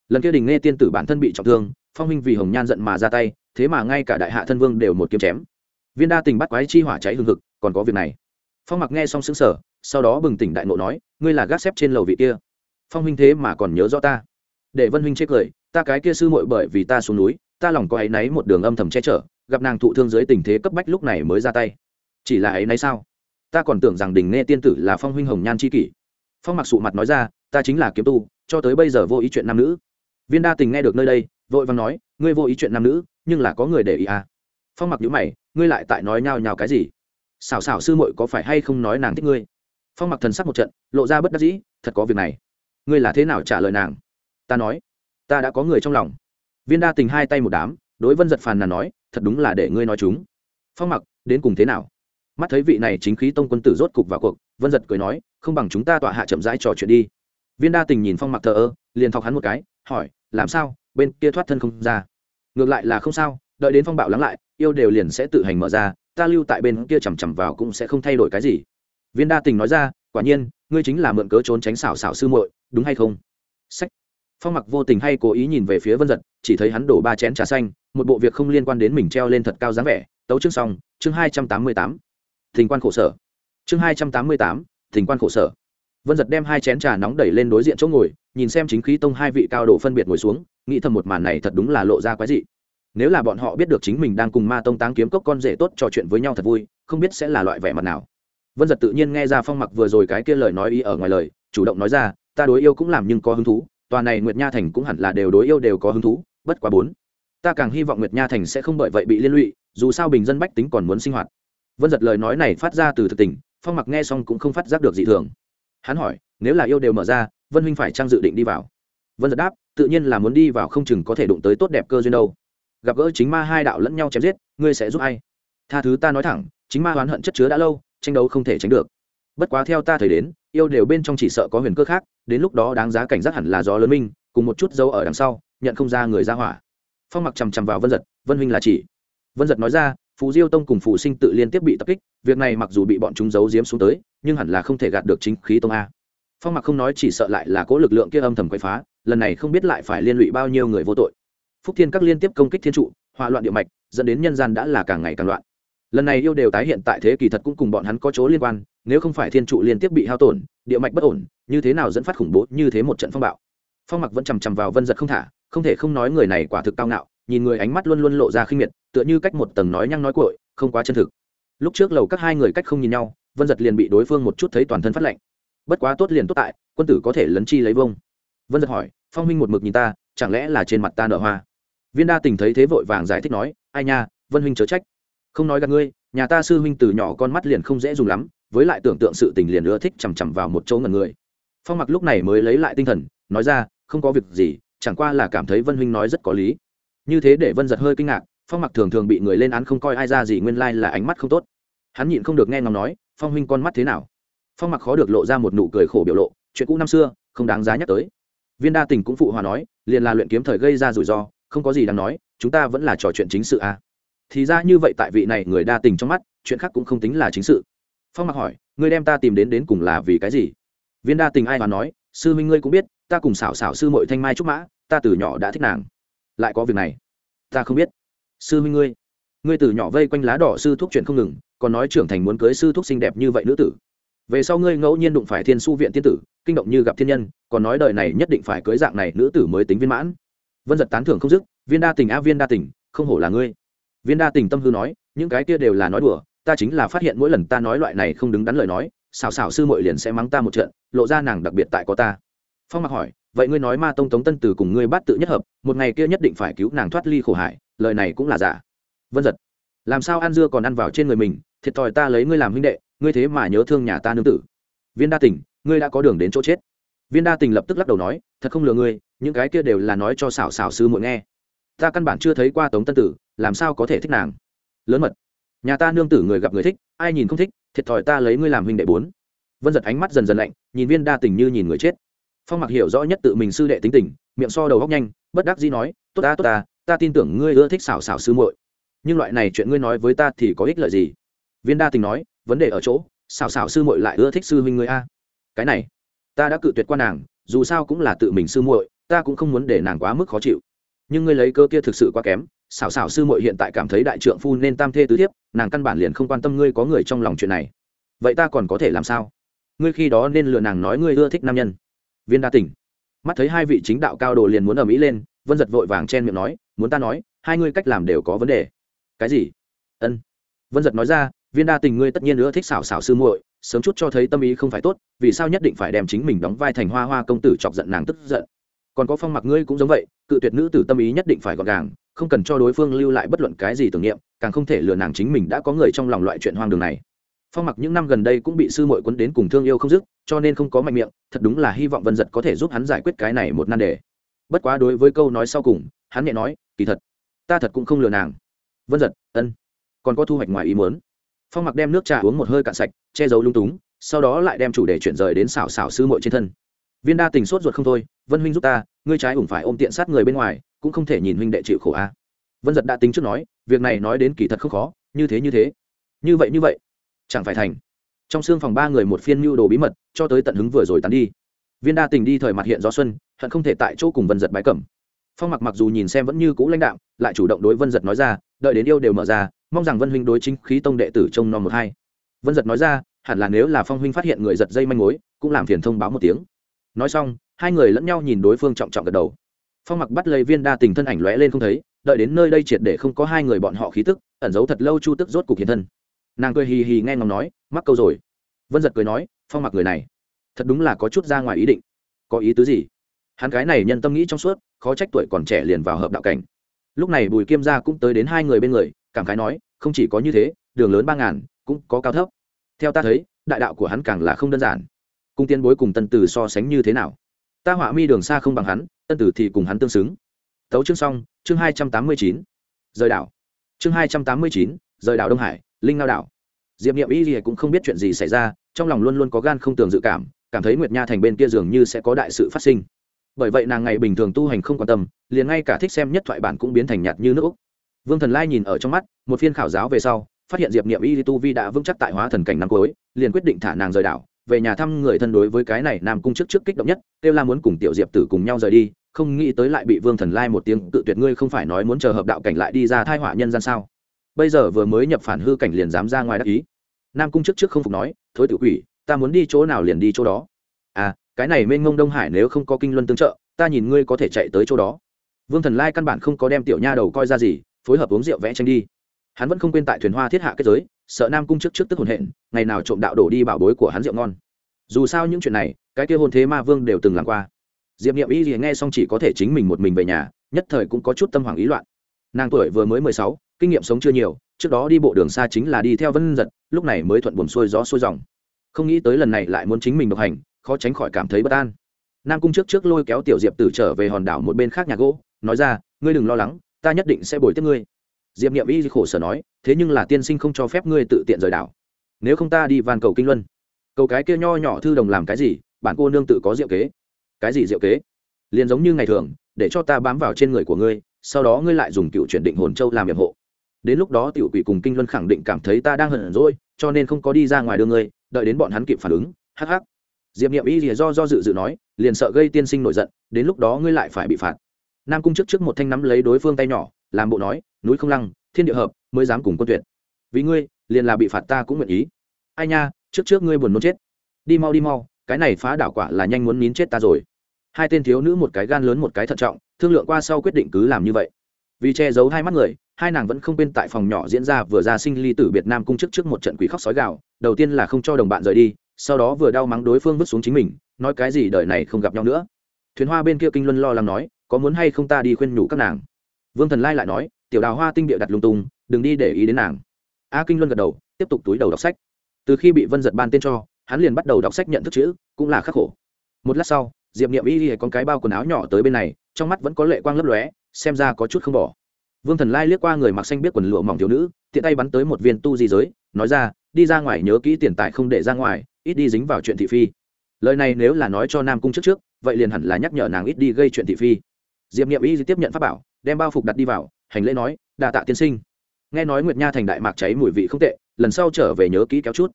Lần kia đình nghe tiên tử bản thân bị trọng thương, phong minh vì hồng nhan giận mà ra tay, thế mà ngay cả đại hạ thân vương đều một kiếm chém. Viên đa tình bắt quái chi hỏa cháy hương thực còn có việc này phong mặc nghe xong xứng sở sau đó bừng tỉnh đại nộ nói, ngươi là gác xếp trên lầu vị kia. Phong huynh thế mà còn nhớ rõ ta. Để vân huynh chết cười, ta cái kia sư muội bởi vì ta xuống núi, ta lòng có áy náy một đường âm thầm che chở, gặp nàng thụ thương dưới tình thế cấp bách lúc này mới ra tay. Chỉ là áy náy sao? Ta còn tưởng rằng đình nghe tiên tử là phong huynh hồng nhan c h i kỷ. Phong mặc sụ mặt nói ra, ta chính là kiếm tu, cho tới bây giờ vô ý chuyện nam nữ. Viên đa tình nghe được nơi đây, vội vàng nói, ngươi vô ý chuyện nam nữ, nhưng là có người để ý à. phong mặc nhữ mày, ngươi lại tại nói nhào nhào cái gì? Xảo xảo sư muội có phải hay không nói nàng thích ngươi? Phong mặc thần sắc một trận, lộ ra bất đắc dĩ, thật có việc này. Ngươi là thế nào trả lời nàng? Ta nói, ta đã có người trong lòng. Viên đa tình hai tay một đám, đối vân giật phàn nàn nói, thật đúng là để ngươi nói chúng. Phong mặc, đến cùng thế nào? Mắt thấy vị này chính khí tông quân tử rốt cục vào cuộc, vân giật cười nói, không bằng chúng ta tọa hạ chậm rãi trò chuyện đi. Viên đa tình nhìn phong mặc thờ ơ, liền thọc hắn một cái, hỏi, làm sao, bên kia thoát thân không ra? Ngược lại là không sao, đợi đến phong bạo lắng lại, yêu đều liền sẽ tự hành mở ra ta lưu tại bên kia chằm chằm vào cũng sẽ không thay đổi cái gì. Viên đa tình nói ra, quả nhiên, ngươi chính là mượn cớ trốn tránh xảo xảo sư muội, đúng hay không? Sách. Phong mặc vô tình hay cố ý nhìn về phía vân giật, chỉ thấy hắn đổ ba chén trà xanh, một bộ việc không liên quan đến mình treo lên thật cao dáng vẻ, tấu chương xong, chương hai trăm tám mươi tám. Thình quan khổ sở. Chương hai trăm tám mươi tám, thình quan khổ sở. Vân giật đem hai chén trà nóng đẩy lên đối diện chỗ ngồi, nhìn xem chính khí tông hai vị cao độ phân biệt ngồi xuống, nghĩ thầm một màn này thật đúng là lộ ra quái dị nếu là bọn họ biết được chính mình đang cùng ma tông táng kiếm cốc con rể tốt trò chuyện với nhau thật vui, không biết sẽ là loại vẻ mặt nào. Vân giật tự nhiên nghe ra phong mặc vừa rồi cái kia lời nói ý ở ngoài lời, chủ động nói ra, ta đối yêu cũng làm nhưng có hứng thú, tòa này nguyệt nha thành cũng hẳn là đều đối yêu đều có hứng thú, bất quá bốn. Ta càng hy vọng nguyệt nha thành sẽ không bởi vậy bị liên lụy, dù sao bình dân bách tính còn muốn sinh hoạt. Vân giật lời nói này phát ra từ thực tình, phong mặc nghe xong cũng không phát giác được gì thường. Hắn hỏi, nếu là yêu đều mở ra, vân huynh phải trang dự định đi vào. Vân giật đáp, tự nhiên là muốn đi vào không chừng có thể đụng tới tốt đẹp cơ duyên đâu gặp gỡ chính ma hai đạo lẫn nhau chém giết, ngươi sẽ giúp ai? Tha thứ ta nói thẳng, chính ma oán hận chất chứa đã lâu, tranh đấu không thể tránh được. Bất quá theo ta thời đến, yêu đều bên trong chỉ sợ có huyền cơ khác, đến lúc đó đáng giá cảnh giác hẳn là gió lớn minh, cùng một chút dấu ở đằng sau, nhận không ra người ra hỏa. Phong mặc chằm chằm vào vân giật, vân huynh là chỉ. Vân giật nói ra, phù diêu tông cùng phù sinh tự liên tiếp bị tập kích, việc này mặc dù bị bọn chúng giấu giếm xuống tới, nhưng hẳn là không thể gạt được chính khí tông a. Phong mặc không nói chỉ sợ lại là cố lực lượng kia âm thầm quậy phá, lần này không biết lại phải liên lụy bao nhiêu người vô tội phúc thiên các liên tiếp công kích thiên trụ, hỏa loạn địa mạch, dẫn đến nhân gian đã là càng ngày càng loạn. Lần này yêu đều tái hiện tại thế kỳ thật cũng cùng bọn hắn có chỗ liên quan, nếu không phải thiên trụ liên tiếp bị hao tổn, địa mạch bất ổn, như thế nào dẫn phát khủng bố như thế một trận phong bạo. Phong mặc vẫn chằm chằm vào vân giật không thả, không thể không nói người này quả thực cao ngạo, nhìn người ánh mắt luôn luôn lộ ra khinh miệt, tựa như cách một tầng nói nhăng nói cội không quá chân thực. Lúc trước lầu các hai người cách không nhìn nhau, vân giật liền bị đối phương một chút thấy toàn thân phát lạnh. Bất quá tốt liền tốt tại, quân tử có thể lấn chi lấy vông. Vân giật hỏi, phong minh một mực nhìn ta, chẳng lẽ là trên mặt ta nở hoa? Viên đa tình thấy thế vội vàng giải thích nói, ai nha, vân huynh chớ trách. Không nói gặp ngươi, nhà ta sư huynh từ nhỏ con mắt liền không dễ dùng lắm, với lại tưởng tượng sự tình liền ưa thích chằm chằm vào một chỗ ngần người. Phong mặc lúc này mới lấy lại tinh thần, nói ra, không có việc gì, chẳng qua là cảm thấy vân huynh nói rất có lý. Như thế để vân giật hơi kinh ngạc, phong mặc thường thường bị người lên án không coi ai ra gì nguyên lai là ánh mắt không tốt. Hắn nhịn không được nghe ngóng nói, phong huynh con mắt thế nào? Phong mặc khó được lộ ra một nụ cười khổ biểu lộ, chuyện cũ năm xưa, không đáng giá nhắc tới. Viên đa tình cũng phụ hòa nói, liền là luyện kiếm thời gây ra rủi ro không có gì đáng nói, chúng ta vẫn là trò chuyện chính sự à. thì ra như vậy tại vị này người đa tình trong mắt, chuyện khác cũng không tính là chính sự. Phong mặc hỏi, ngươi đem ta tìm đến đến cùng là vì cái gì? Viên đa tình ai mà nói, sư minh ngươi cũng biết, ta cùng xảo xảo sư mội thanh mai trúc mã, ta từ nhỏ đã thích nàng. Lại có việc này, ta không biết. Sư minh ngươi ngươi từ nhỏ vây quanh lá đỏ sư thuốc chuyện không ngừng, còn nói trưởng thành muốn cưới sư thuốc xinh đẹp như vậy nữ tử. Về sau ngươi ngẫu nhiên đụng phải thiên su viện thiên tử, kinh động như gặp thiên nhân, còn nói đời này nhất định phải cưới dạng này nữ tử mới tính viên mãn vân giật tán thưởng không dứt, viên đa tình a viên đa tình, không hổ là ngươi. Viên đa tình tâm hư nói, những cái kia đều là nói đùa, ta chính là phát hiện mỗi lần ta nói loại này không đứng đắn lời nói xào xào sư mội liền sẽ mắng ta một trận, lộ ra nàng đặc biệt tại có ta. Phong mặc hỏi, vậy ngươi nói ma tông tống tân từ cùng ngươi bắt tự nhất hợp, một ngày kia nhất định phải cứu nàng thoát ly khổ hải, lời này cũng là giả. Vân giật, làm sao ăn dưa còn ăn vào trên người mình, thiệt thòi ta lấy ngươi làm huynh đệ, ngươi thế mà nhớ thương nhà ta nương tử. Viên đa tình, ngươi đã có đường đến chỗ chết viên đa tình lập tức lắc đầu nói, thật không lừa ngươi, những cái kia đều là nói cho xảo xảo sư muội nghe. Ta căn bản chưa thấy qua tống tân tử, làm sao có thể thích nàng? Lớn mật. Nhà ta nương tử người gặp người thích, ai nhìn không thích, thiệt thòi ta lấy ngươi làm huynh đệ bốn. Vân giật ánh mắt dần dần lạnh, nhìn viên đa tình như nhìn người chết. Phong mặc hiểu rõ nhất tự mình sư đệ tính tình, miệng so đầu góc nhanh, bất đắc dĩ nói, tốt ta tốt ta ta tin tưởng ngươi ưa thích xảo xảo sư muội. Nhưng loại này chuyện ngươi nói với ta thì có ích lợi gì? Viên đa tình nói, vấn đề ở chỗ, xảo xảo sư muội lại ưa thích sư huynh ngươi a. Cái này ta đã cự tuyệt qua nàng, dù sao cũng là tự mình sư muội, ta cũng không muốn để nàng quá mức khó chịu. Nhưng ngươi lấy cơ kia thực sự quá kém, xảo xảo sư muội hiện tại cảm thấy đại trượng phu nên tam thê tứ thiếp, nàng căn bản liền không quan tâm ngươi có người trong lòng chuyện này. Vậy ta còn có thể làm sao? Ngươi khi đó nên lừa nàng nói ngươi ưa thích nam nhân. Viên đa tỉnh. Mắt thấy hai vị chính đạo cao đồ liền muốn ở mỹ lên, vân giật vội vàng chen miệng nói, muốn ta nói, hai ngươi cách làm đều có vấn đề. Cái gì? Ân. Vân giật nói ra, viên đa tình ngươi tất nhiên ưa thích xảo xảo sư muội sớm chút cho thấy tâm ý không phải tốt, vì sao nhất định phải đem chính mình đóng vai thành hoa hoa công tử chọc giận nàng tức giận. Còn có phong mặc ngươi cũng giống vậy, cự tuyệt nữ tử tâm ý nhất định phải gọn gàng, không cần cho đối phương lưu lại bất luận cái gì tưởng niệm, càng không thể lừa nàng chính mình đã có người trong lòng loại chuyện hoang đường này. Phong mặc những năm gần đây cũng bị sư mội quấn đến cùng thương yêu không dứt, cho nên không có mạnh miệng, thật đúng là hy vọng vân giật có thể giúp hắn giải quyết cái này một nan đề. Bất quá đối với câu nói sau cùng, hắn nhẹ nói, kỳ thật, ta thật cũng không lừa nàng. Vân giật, ân, còn có thu hoạch ngoài ý muốn phong mặc đem nước trà uống một hơi cạn sạch, che giấu lung túng, sau đó lại đem chủ đề chuyển rời đến xảo xảo sư mội trên thân. Viên đa tình sốt ruột không thôi, vân huynh giúp ta, ngươi trái ủng phải ôm tiện sát người bên ngoài, cũng không thể nhìn huynh đệ chịu khổ a vân giật đã tính trước nói, việc này nói đến kỳ thật không khó, như thế như thế. Như vậy như vậy, chẳng phải thành. Trong xương phòng ba người một phiên mưu đồ bí mật, cho tới tận hứng vừa rồi tắn đi. Viên đa tình đi thời mặt hiện gió xuân, hận không thể tại chỗ cùng vân giật bái cẩm phong mặc mặc dù nhìn xem vẫn như cũ lãnh đạo lại chủ động đối vân giật nói ra, đợi đến yêu đều mở ra, mong rằng vân huynh đối chính khí tông đệ tử trông nom một hai. Vân giật nói ra, hẳn là nếu là phong huynh phát hiện người giật dây manh mối, cũng làm phiền thông báo một tiếng. Nói xong, hai người lẫn nhau nhìn đối phương trọng trọng gật đầu. Phong mặc bắt lấy viên đa tình thân ảnh lóe lên không thấy, đợi đến nơi đây triệt để không có hai người bọn họ khí tức, ẩn giấu thật lâu chu tức rốt cục hiện thân. Nàng cười hì hì nghe ngóng nói, mắc câu rồi. Vân giật cười nói, phong mặc người này, thật đúng là có chút ra ngoài ý định. Có ý tứ gì? Hắn cái này nhân tâm nghĩ trong suốt, khó trách tuổi còn trẻ liền vào hợp đạo cảnh. Lúc này bùi kim gia cũng tới đến hai người bên người, cảm khái nói, không chỉ có như thế, đường lớn ba ngàn, cũng có cao thấp. Theo ta thấy, đại đạo của hắn càng là không đơn giản. Cung tiên bối cùng tân tử so sánh như thế nào? Ta họa mi đường xa không bằng hắn, tân tử thì cùng hắn tương xứng. Tấu chương xong, chương hai trăm tám mươi chín, rời đảo. Chương hai trăm tám mươi chín, rời đảo đông hải, linh ngao đảo. Diệp n i ệ m y gì cũng không biết chuyện gì xảy ra, trong lòng luôn luôn có gan không tường dự cảm cảm thấy nguyệt nha thành bên kia dường như sẽ có đại sự phát sinh bởi vậy nàng ngày bình thường tu hành không quan tâm, liền ngay cả thích xem nhất thoại bản cũng biến thành nhạt như nước vương thần lai nhìn ở trong mắt, một phiên khảo giáo về sau, phát hiện diệp n i ệ m y tu vi đã vững chắc tại hóa thần cảnh năm cuối, liền quyết định thả nàng rời đảo, về nhà thăm người thân đối với cái này nam cung trước trước kích động nhất, kêu la muốn cùng tiểu diệp tử cùng nhau rời đi, không nghĩ tới lại bị vương thần lai một tiếng tự tuyệt ngươi không phải nói muốn chờ hợp đạo cảnh lại đi ra thai họa nhân gian sao? Bây giờ vừa mới nhập phản hư cảnh liền dám ra ngoài đắc ý. Nam cung trước trước không phục nói, thối tự quỷ, ta muốn đi chỗ nào liền đi chỗ đó. À cái này mênh mông đông hải nếu không có kinh luân tương trợ, ta nhìn ngươi có thể chạy tới chỗ đó. Vương thần lai căn bản không có đem tiểu nha đầu coi ra gì, phối hợp uống rượu vẽ tranh đi. Hắn vẫn không quên tại thuyền hoa thiết hạ kết giới, sợ nam cung trước trước tức hồn hện, ngày nào trộm đạo đổ đi bảo bối của hắn rượu ngon. Dù sao những chuyện này, cái kia hôn thế ma vương đều từng làm qua. Diệp n i ệ m y thì nghe xong chỉ có thể chính mình một mình về nhà, nhất thời cũng có chút tâm hoàng ý loạn. Nàng tuổi vừa mới mười sáu, kinh nghiệm sống chưa nhiều, trước đó đi bộ đường xa chính là đi theo vân giật, lúc này mới thuận buồn xuôi gió xuôi dòng. Không nghĩ tới lần này lại muốn chính mình độc hành khó tránh khỏi cảm thấy bất an. Nam cung trước trước lôi kéo tiểu diệp tử trở về hòn đảo một bên khác nhà gỗ, nói ra, ngươi đừng lo lắng, ta nhất định sẽ bồi tiếp ngươi. Diệp n i ệ m y khổ sở nói, thế nhưng là tiên sinh không cho phép ngươi tự tiện rời đảo. Nếu không ta đi van cầu kinh luân. Cầu cái kia nho nhỏ thư đồng làm cái gì? Bản cô nương tự có diệu kế. Cái gì diệu kế? Liền giống như ngày thường, để cho ta bám vào trên người của ngươi, sau đó ngươi lại dùng cựu chuyển định hồn châu làm nhiệm hộ. Đến lúc đó tiểu quỷ cùng kinh luân khẳng định cảm thấy ta đang hận rồi, cho nên không có đi ra ngoài đưa ngươi, đợi đến bọn hắn kịp phản ứng, hắc hắc diệp nghiệm y thì do do dự dự nói, liền sợ gây tiên sinh nổi giận, đến lúc đó ngươi lại phải bị phạt. Nam cung trước trước một thanh nắm lấy đối phương tay nhỏ, làm bộ nói, núi không lăng, thiên địa hợp, mới dám cùng quân tuyệt. Vì ngươi, liền là bị phạt ta cũng nguyện ý. Ai nha, trước trước ngươi buồn muốn chết. Đi mau đi mau, cái này phá đảo quả là nhanh muốn nín chết ta rồi. Hai tên thiếu nữ một cái gan lớn một cái thận trọng, thương lượng qua sau quyết định cứ làm như vậy. Vì che giấu hai mắt người, hai nàng vẫn không bên tại phòng nhỏ diễn ra vừa ra sinh ly tử biệt nam cung chức trước một trận quỷ khóc sói gạo đầu tiên là không cho đồng bạn rời đi sau đó vừa đau mắng đối phương vứt xuống chính mình, nói cái gì đời này không gặp nhau nữa. Thuyền hoa bên kia kinh luân lo lắng nói, có muốn hay không ta đi khuyên nhủ các nàng? Vương thần lai lại nói, tiểu đào hoa tinh địa đặt lung tung, đừng đi để ý đến nàng. A kinh luân gật đầu, tiếp tục túi đầu đọc sách. Từ khi bị vân giật ban tên cho, hắn liền bắt đầu đọc sách nhận thức chữ, cũng là khắc khổ. Một lát sau, diệp niệm y con cái bao quần áo nhỏ tới bên này, trong mắt vẫn có lệ quang lấp lóe, xem ra có chút không bỏ. Vương thần lai liếc qua người mặc xanh biết quần lụa mỏng thiếu nữ, tiện tay bắn tới một viên tu di giới, nói ra, đi ra ngoài nhớ kỹ tiền tài không để ra ngoài ít đi dính vào chuyện thị phi. Lời này nếu là nói cho nam cung trước trước, vậy liền hẳn là nhắc nhở nàng ít đi gây chuyện thị phi. Diệp niệm y tiếp nhận pháp bảo, đem bao phục đặt đi vào, hành lễ nói đà tạ tiên sinh. Nghe nói nguyệt nha thành đại mạc cháy mùi vị không tệ, lần sau trở về nhớ kỹ kéo chút.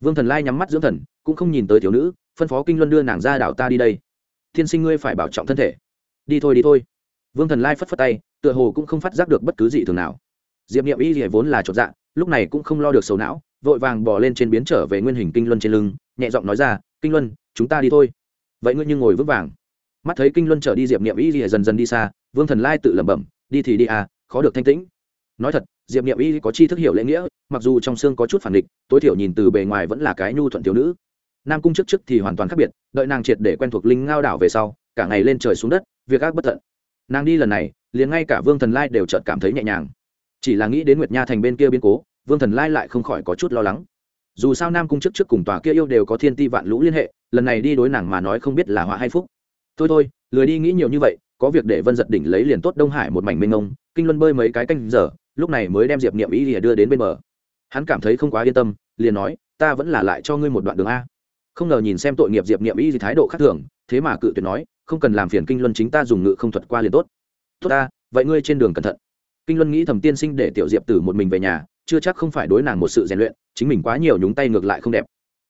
Vương thần lai nhắm mắt dưỡng thần, cũng không nhìn tới thiếu nữ, phân phó kinh luân đưa nàng ra đảo ta đi đây. Tiên sinh ngươi phải bảo trọng thân thể. Đi thôi đi thôi. Vương thần lai phất phất tay, tựa hồ cũng không phát giác được bất cứ gì thường nào. Diệp n i ệ m y thì vốn là chột dạ lúc này cũng không lo được sầu não vội vàng bỏ lên trên biến trở về nguyên hình kinh luân trên lưng, nhẹ giọng nói ra, kinh luân, chúng ta đi thôi. Vậy ngươi như ngồi vững vàng. Mắt thấy kinh luân trở đi, diệp niệm y thì dần dần đi xa, vương thần lai tự lẩm bẩm, đi thì đi à khó được thanh tĩnh. Nói thật, diệp niệm y có chi thức hiểu lễ nghĩa, mặc dù trong xương có chút phản địch tối thiểu nhìn từ bề ngoài vẫn là cái nhu thuận thiếu nữ. Nam cung trước trước thì hoàn toàn khác biệt, đợi nàng triệt để quen thuộc linh ngao đảo về sau, cả ngày lên trời xuống đất, việc ác bất tận. Nàng đi lần này, liền ngay cả vương thần lai đều chợt cảm thấy nhẹ nhàng. Chỉ là nghĩ đến nguyệt nha thành bên kia biến cố vương thần lai lại không khỏi có chút lo lắng. Dù sao nam cung trước trước cùng tòa kia yêu đều có thiên ti vạn lũ liên hệ, lần này đi đối nàng mà nói không biết là họa hay phúc. Thôi thôi, lười đi nghĩ nhiều như vậy, có việc để vân giật đỉnh lấy liền tốt đông hải một mảnh mênh ngông kinh luân bơi mấy cái canh giờ, lúc này mới đem diệp niệm ý lìa đưa đến bên bờ. Hắn cảm thấy không quá yên tâm, liền nói, ta vẫn là lại cho ngươi một đoạn đường a. Không ngờ nhìn xem tội nghiệp diệp niệm ý gì thái độ khác thường, thế mà cự tuyệt nói, không cần làm phiền kinh luân chính ta dùng ngự không thuật qua liền tốt. Tốt ta, vậy ngươi trên đường cẩn thận. Kinh luân nghĩ thầm tiên sinh để tiểu diệp tử một mình về nhà chưa chắc không phải đối nàng một sự rèn luyện, chính mình quá nhiều nhúng tay ngược lại không đẹp.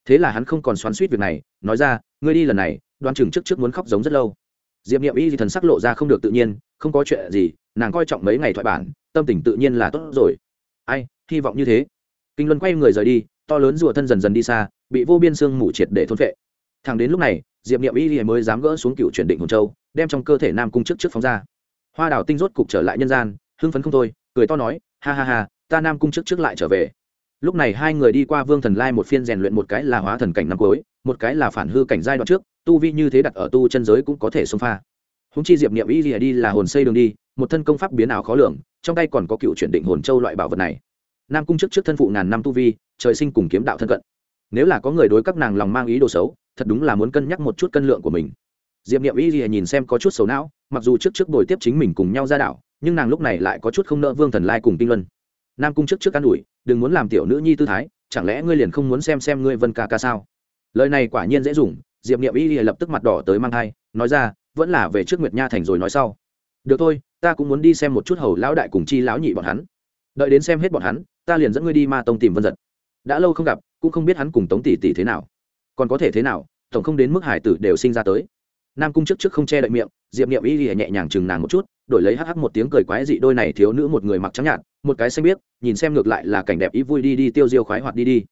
Thế là hắn không còn xoắn suýt việc này, nói ra, ngươi đi lần này, đoan chừng trước trước muốn khóc giống rất lâu. Diệp niệm y thì thần sắc lộ ra không được tự nhiên, không có chuyện gì, nàng coi trọng mấy ngày thoại bản, tâm tình tự nhiên là tốt rồi. Ai, hy vọng như thế. Kinh luân quay người rời đi, to lớn rùa thân dần dần đi xa, bị vô biên xương mủ triệt để thôn vệ thằng đến lúc này, diệp niệm y thì mới dám gỡ xuống cựu chuyển định hồn châu, đem trong cơ thể nam cung trước trước phóng ra. Hoa đào tinh rốt cục trở lại nhân gian, hưng phấn không thôi, cười to nói, ha ha ha ta nam cung trước trước lại trở về. Lúc này hai người đi qua vương thần lai một phiên rèn luyện một cái là hóa thần cảnh năm cuối, một cái là phản hư cảnh giai đoạn trước, tu vi như thế đặt ở tu chân giới cũng có thể xông pha. Húng chi diệp niệm y lìa đi là hồn xây đường đi, một thân công pháp biến ảo khó lường, trong tay còn có cựu chuyển định hồn châu loại bảo vật này. Nam cung trước trước thân phụ ngàn năm tu vi, trời sinh cùng kiếm đạo thân cận. Nếu là có người đối các nàng lòng mang ý đồ xấu, thật đúng là muốn cân nhắc một chút cân lượng của mình. Diệp niệm y lìa nhìn xem có chút xấu não, mặc dù trước trước bồi tiếp chính mình cùng nhau ra đảo, nhưng nàng lúc này lại có chút không nợ vương thần lai cùng kinh luân nam cung trước trước can ủi, đừng muốn làm tiểu nữ nhi tư thái, chẳng lẽ ngươi liền không muốn xem xem ngươi vân ca ca sao? Lời này quả nhiên dễ dùng, diệp niệm y lập tức mặt đỏ tới mang thai, nói ra, vẫn là về trước nguyệt nha thành rồi nói sau. Được thôi, ta cũng muốn đi xem một chút hầu lão đại cùng chi lão nhị bọn hắn. Đợi đến xem hết bọn hắn, ta liền dẫn ngươi đi ma tông tìm vân giật. Đã lâu không gặp, cũng không biết hắn cùng tống tỷ tỷ thế nào. Còn có thể thế nào, tổng không đến mức hải tử đều sinh ra tới nam cung trước trước không che đậy miệng, diệp niệm y lìa nhẹ nhàng chừng nàng một chút, đổi lấy hắc hắc một tiếng cười quái dị đôi này thiếu nữ một người mặc trắng nhạt, một cái xanh biết nhìn xem ngược lại là cảnh đẹp ý vui đi đi, tiêu diêu khoái hoạt đi đi.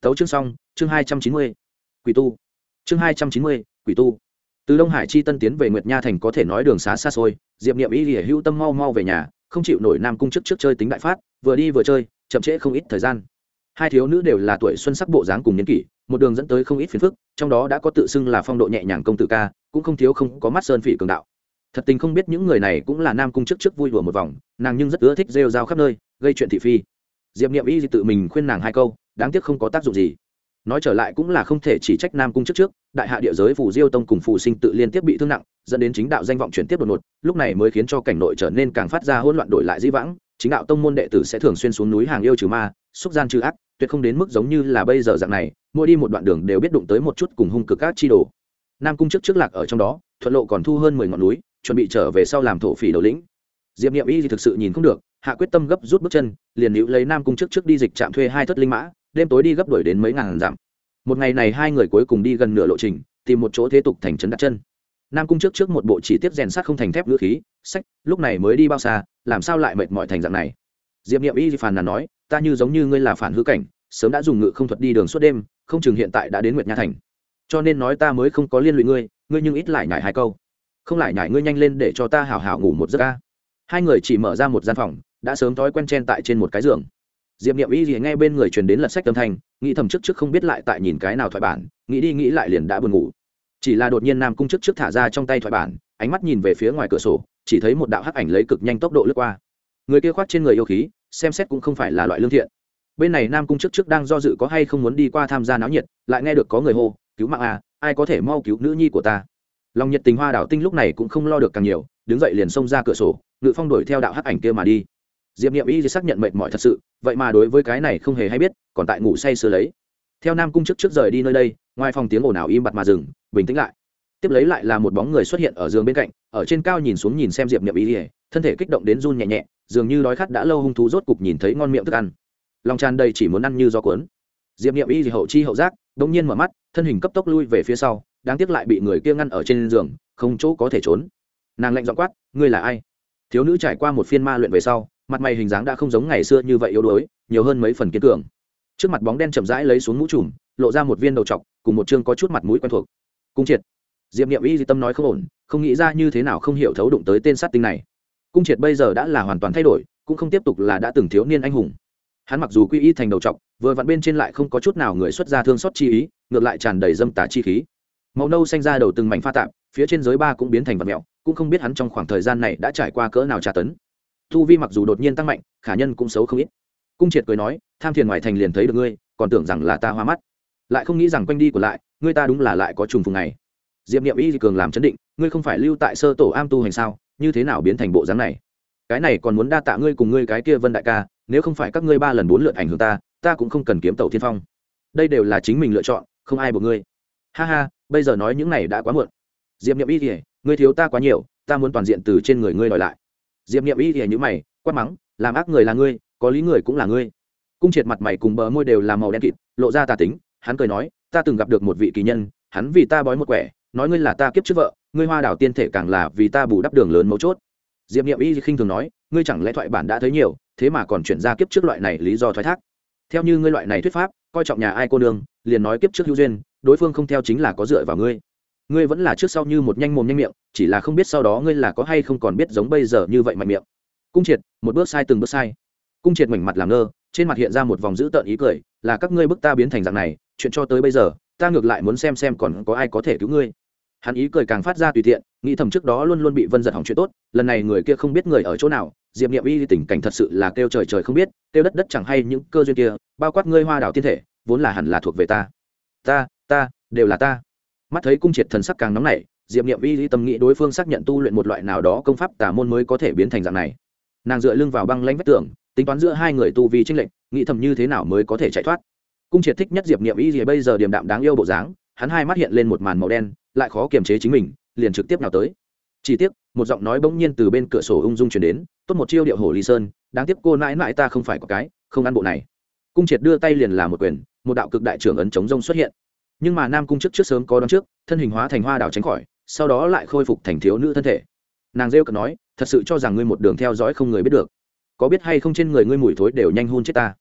Tấu chương xong, chương hai trăm chín mươi, quỷ tu. Chương hai trăm chín mươi, quỷ tu. Từ đông hải chi tân tiến về nguyệt nha thành có thể nói đường xá xa xôi, diệp niệm y lìa hữu tâm mau mau về nhà, không chịu nổi nam cung trước trước chơi tính đại phát, vừa đi vừa chơi, chậm trễ không ít thời gian. Hai thiếu nữ đều là tuổi xuân sắc bộ dáng cùng niên kỷ, một đường dẫn tới không ít phiền phức, trong đó đã có tự xưng là phong độ nhẹ nhàng công tử ca cũng không thiếu không có mắt sơn phỉ cường đạo. Thật tình không biết những người này cũng là nam cung trước trước vui đùa một vòng, nàng nhưng rất ưa thích rêu rao khắp nơi, gây chuyện thị phi. Diệp niệm y tự mình khuyên nàng hai câu, đáng tiếc không có tác dụng gì. Nói trở lại cũng là không thể chỉ trách nam cung trước trước, đại hạ địa giới phù diêu tông cùng phù sinh tự liên tiếp bị thương nặng, dẫn đến chính đạo danh vọng chuyển tiếp đột ngột, lúc này mới khiến cho cảnh nội trở nên càng phát ra hỗn loạn đổi lại di vãng, chính đạo tông môn đệ tử sẽ thường xuyên xuống núi hàng yêu trừ ma, xúc gian trừ ác, tuyệt không đến mức giống như là bây giờ dạng này, mỗi đi một đoạn đường đều biết đụng tới một chút cùng hung cực các chi đồ nam cung trước trước lạc ở trong đó, thuận lộ còn thu hơn mười ngọn núi, chuẩn bị trở về sau làm thổ phỉ đầu lĩnh. Diệp niệm y thì thực sự nhìn không được, hạ quyết tâm gấp rút bước chân, liền hữu lấy nam cung trước trước đi dịch trạm thuê hai thất linh mã, đêm tối đi gấp đuổi đến mấy ngàn dặm. Một ngày này hai người cuối cùng đi gần nửa lộ trình, tìm một chỗ thế tục thành trấn đặt chân. Nam cung trước trước một bộ chỉ tiếp rèn sát không thành thép ngữ khí, sách, lúc này mới đi bao xa, làm sao lại mệt mỏi thành dạng này? Diệp niệm y phàn nàn nói, ta như giống như ngươi là phản hư cảnh, sớm đã dùng ngự không thuật đi đường suốt đêm, không chừng hiện tại đã đến nguyệt nha thành cho nên nói ta mới không có liên lụy ngươi ngươi nhưng ít lại nhải hai câu. Không lại nhải ngươi nhanh lên để cho ta hào hào ngủ một giấc ca. Hai người chỉ mở ra một gian phòng, đã sớm thói quen chen tại trên một cái giường. Diệp n i ệ m y thì nghe bên người truyền đến lật sách âm thanh, nghĩ thầm chức trước không biết lại tại nhìn cái nào thoại bản, nghĩ đi nghĩ lại liền đã buồn ngủ. Chỉ là đột nhiên nam cung chức trước thả ra trong tay thoại bản, ánh mắt nhìn về phía ngoài cửa sổ, chỉ thấy một đạo hắc ảnh lấy cực nhanh tốc độ lướt qua. Người kia khoác trên người yêu khí, xem xét cũng không phải là loại lương thiện. Bên này nam cung chức trước đang do dự có hay không muốn đi qua tham gia náo nhiệt, lại nghe được có người hô cứu mạng à ai có thể mau cứu nữ nhi của ta? Lòng nhiệt tình hoa đảo tinh lúc này cũng không lo được càng nhiều, đứng dậy liền xông ra cửa sổ, ngự phong đuổi theo đạo hắc ảnh kia mà đi. Diệp n i ệ m y xác nhận mệt mỏi thật sự, vậy mà đối với cái này không hề hay biết, còn tại ngủ say sưa lấy. Theo nam cung chức trước rời đi nơi đây, ngoài phòng tiếng ồn ào im bặt mà dừng, bình tĩnh lại. Tiếp lấy lại là một bóng người xuất hiện ở giường bên cạnh, ở trên cao nhìn xuống nhìn xem diệp n i ệ m y thân thể kích động đến run nhẹ nhẹ, dường như đói khát đã lâu hung thú rốt cục nhìn thấy ngon miệng thức ăn. Lòng tràn đầy chỉ muốn ăn như gió cuốn. Diệp n i ệ m y hậu chi hậu giác đông nhiên mở mắt, thân hình cấp tốc lui về phía sau, đáng tiếc lại bị người kia ngăn ở trên giường, không chỗ có thể trốn. Nàng lạnh dọn quát, ngươi là ai? Thiếu nữ trải qua một phiên ma luyện về sau, mặt mày hình dáng đã không giống ngày xưa như vậy yếu đuối, nhiều hơn mấy phần kiến cường. Trước mặt bóng đen chậm rãi lấy xuống mũ trùm, lộ ra một viên đầu t cùng một chương có chút mặt mũi quen thuộc. Cung triệt. Diệp niệm y di tâm nói không ổn, không nghĩ ra như thế nào không hiểu thấu đụng tới tên sát tinh này. Cung triệt bây giờ đã là hoàn toàn thay đổi, cũng không tiếp tục là đã từng thiếu niên anh hùng hắn mặc dù quy y thành đầu trọc, vừa vặn bên trên lại không có chút nào người xuất ra thương xót chi ý, ngược lại tràn đầy dâm tả chi khí. Màu nâu xanh ra đầu từng mảnh pha tạp, phía trên giới ba cũng biến thành vật mẹo cũng không biết hắn trong khoảng thời gian này đã trải qua cỡ nào tra tấn. Thu vi mặc dù đột nhiên tăng mạnh, khả nhân cũng xấu không ít. Cung triệt cười nói, tham thiền ngoài thành liền thấy được ngươi, còn tưởng rằng là ta hoa mắt. Lại không nghĩ rằng quanh đi của lại, ngươi ta đúng là lại có trùng phùng này diệp niệm y cường làm chấn định, ngươi không phải lưu tại sơ tổ am tu hành sao, như thế nào biến thành bộ dáng này? Cái này còn muốn đa tạ ngươi cùng ngươi cái kia vân đại ca nếu không phải các ngươi ba lần bốn lượt ảnh hưởng ta ta cũng không cần kiếm tàu thiên phong. Đây đều là chính mình lựa chọn, không ai buộc ngươi. Ha ha, bây giờ nói những này đã quá muộn. Diệp n i ệ m y thì, ngươi thiếu ta quá nhiều, ta muốn toàn diện từ trên người ngươi đòi lại. Diệp n i ệ m y thì những mày, quát mắng, làm ác người là ngươi, có lý người cũng là ngươi. Cung triệt mặt mày cùng bờ môi đều là màu đen kịt, lộ ra tà tính, hắn cười nói, ta từng gặp được một vị kỳ nhân, hắn vì ta bói một quẻ, nói ngươi là ta kiếp trước vợ, ngươi hoa đảo tiên thể càng là vì ta bù đắp đường lớn mấu chốt. Diệp n i ệ m y khinh thường nói, ngươi chẳng lẽ thoại bản đã thấy nhiều thế mà còn chuyển ra kiếp trước loại này lý do thoái thác. Theo như ngươi loại này thuyết pháp, coi trọng nhà ai cô nương, liền nói kiếp trước hữu duyên, đối phương không theo chính là có dựa vào ngươi. Ngươi vẫn là trước sau như một nhanh mồm nhanh miệng, chỉ là không biết sau đó ngươi là có hay không còn biết giống bây giờ như vậy mạnh miệng. Cung triệt, một bước sai từng bước sai. Cung triệt mảnh mặt làm ngơ, trên mặt hiện ra một vòng dữ tợn ý cười, là các ngươi bức ta biến thành dạng này, chuyện cho tới bây giờ, ta ngược lại muốn xem xem còn có ai có thể cứu ngươi. Hắn ý cười càng phát ra tùy tiện, nghĩ thầm trước đó luôn luôn bị vân giật hỏng chuyện tốt, lần này người kia không biết người ở chỗ nào diệp nghiệm y tình cảnh thật sự là kêu trời trời không biết, kêu đất đất chẳng hay những cơ duyên kia, bao quát ngươi hoa đảo thiên thể, vốn là hẳn là thuộc về ta. Ta ta, đều là ta. Mắt thấy cung triệt thần sắc càng nóng nảy, diệp nghiệm y tâm nghĩ đối phương xác nhận tu luyện một loại nào đó công pháp tà môn mới có thể biến thành dạng này. Nàng dựa lưng vào băng lanh vách tường, tính toán giữa hai người tu vi tranh lệnh nghĩ thầm như thế nào mới có thể chạy thoát. Cung triệt thích nhất diệp nghiệm y gì bây giờ điềm đạm đáng yêu bộ dáng, hắn hai mắt hiện lên một màn màu đen, lại khó kiềm chế chính mình, liền trực tiếp nào tới chỉ tiếc, một giọng nói bỗng nhiên từ bên cửa sổ ung dung chuyển đến, tốt một chiêu điệu hổ ly sơn, đáng tiếc cô mãi mãi ta không phải có cái, không ăn bộ này. Cung triệt đưa tay liền là một quyền, một đạo cực đại trưởng ấn chống rông xuất hiện. Nhưng mà nam cung chức trước sớm có đón trước, thân hình hóa thành hoa đảo tránh khỏi, sau đó lại khôi phục thành thiếu nữ thân thể. Nàng rêu cợt nói, thật sự cho rằng ngươi một đường theo dõi không người biết được. Có biết hay không trên người ngươi mùi thối đều nhanh hôn chết ta?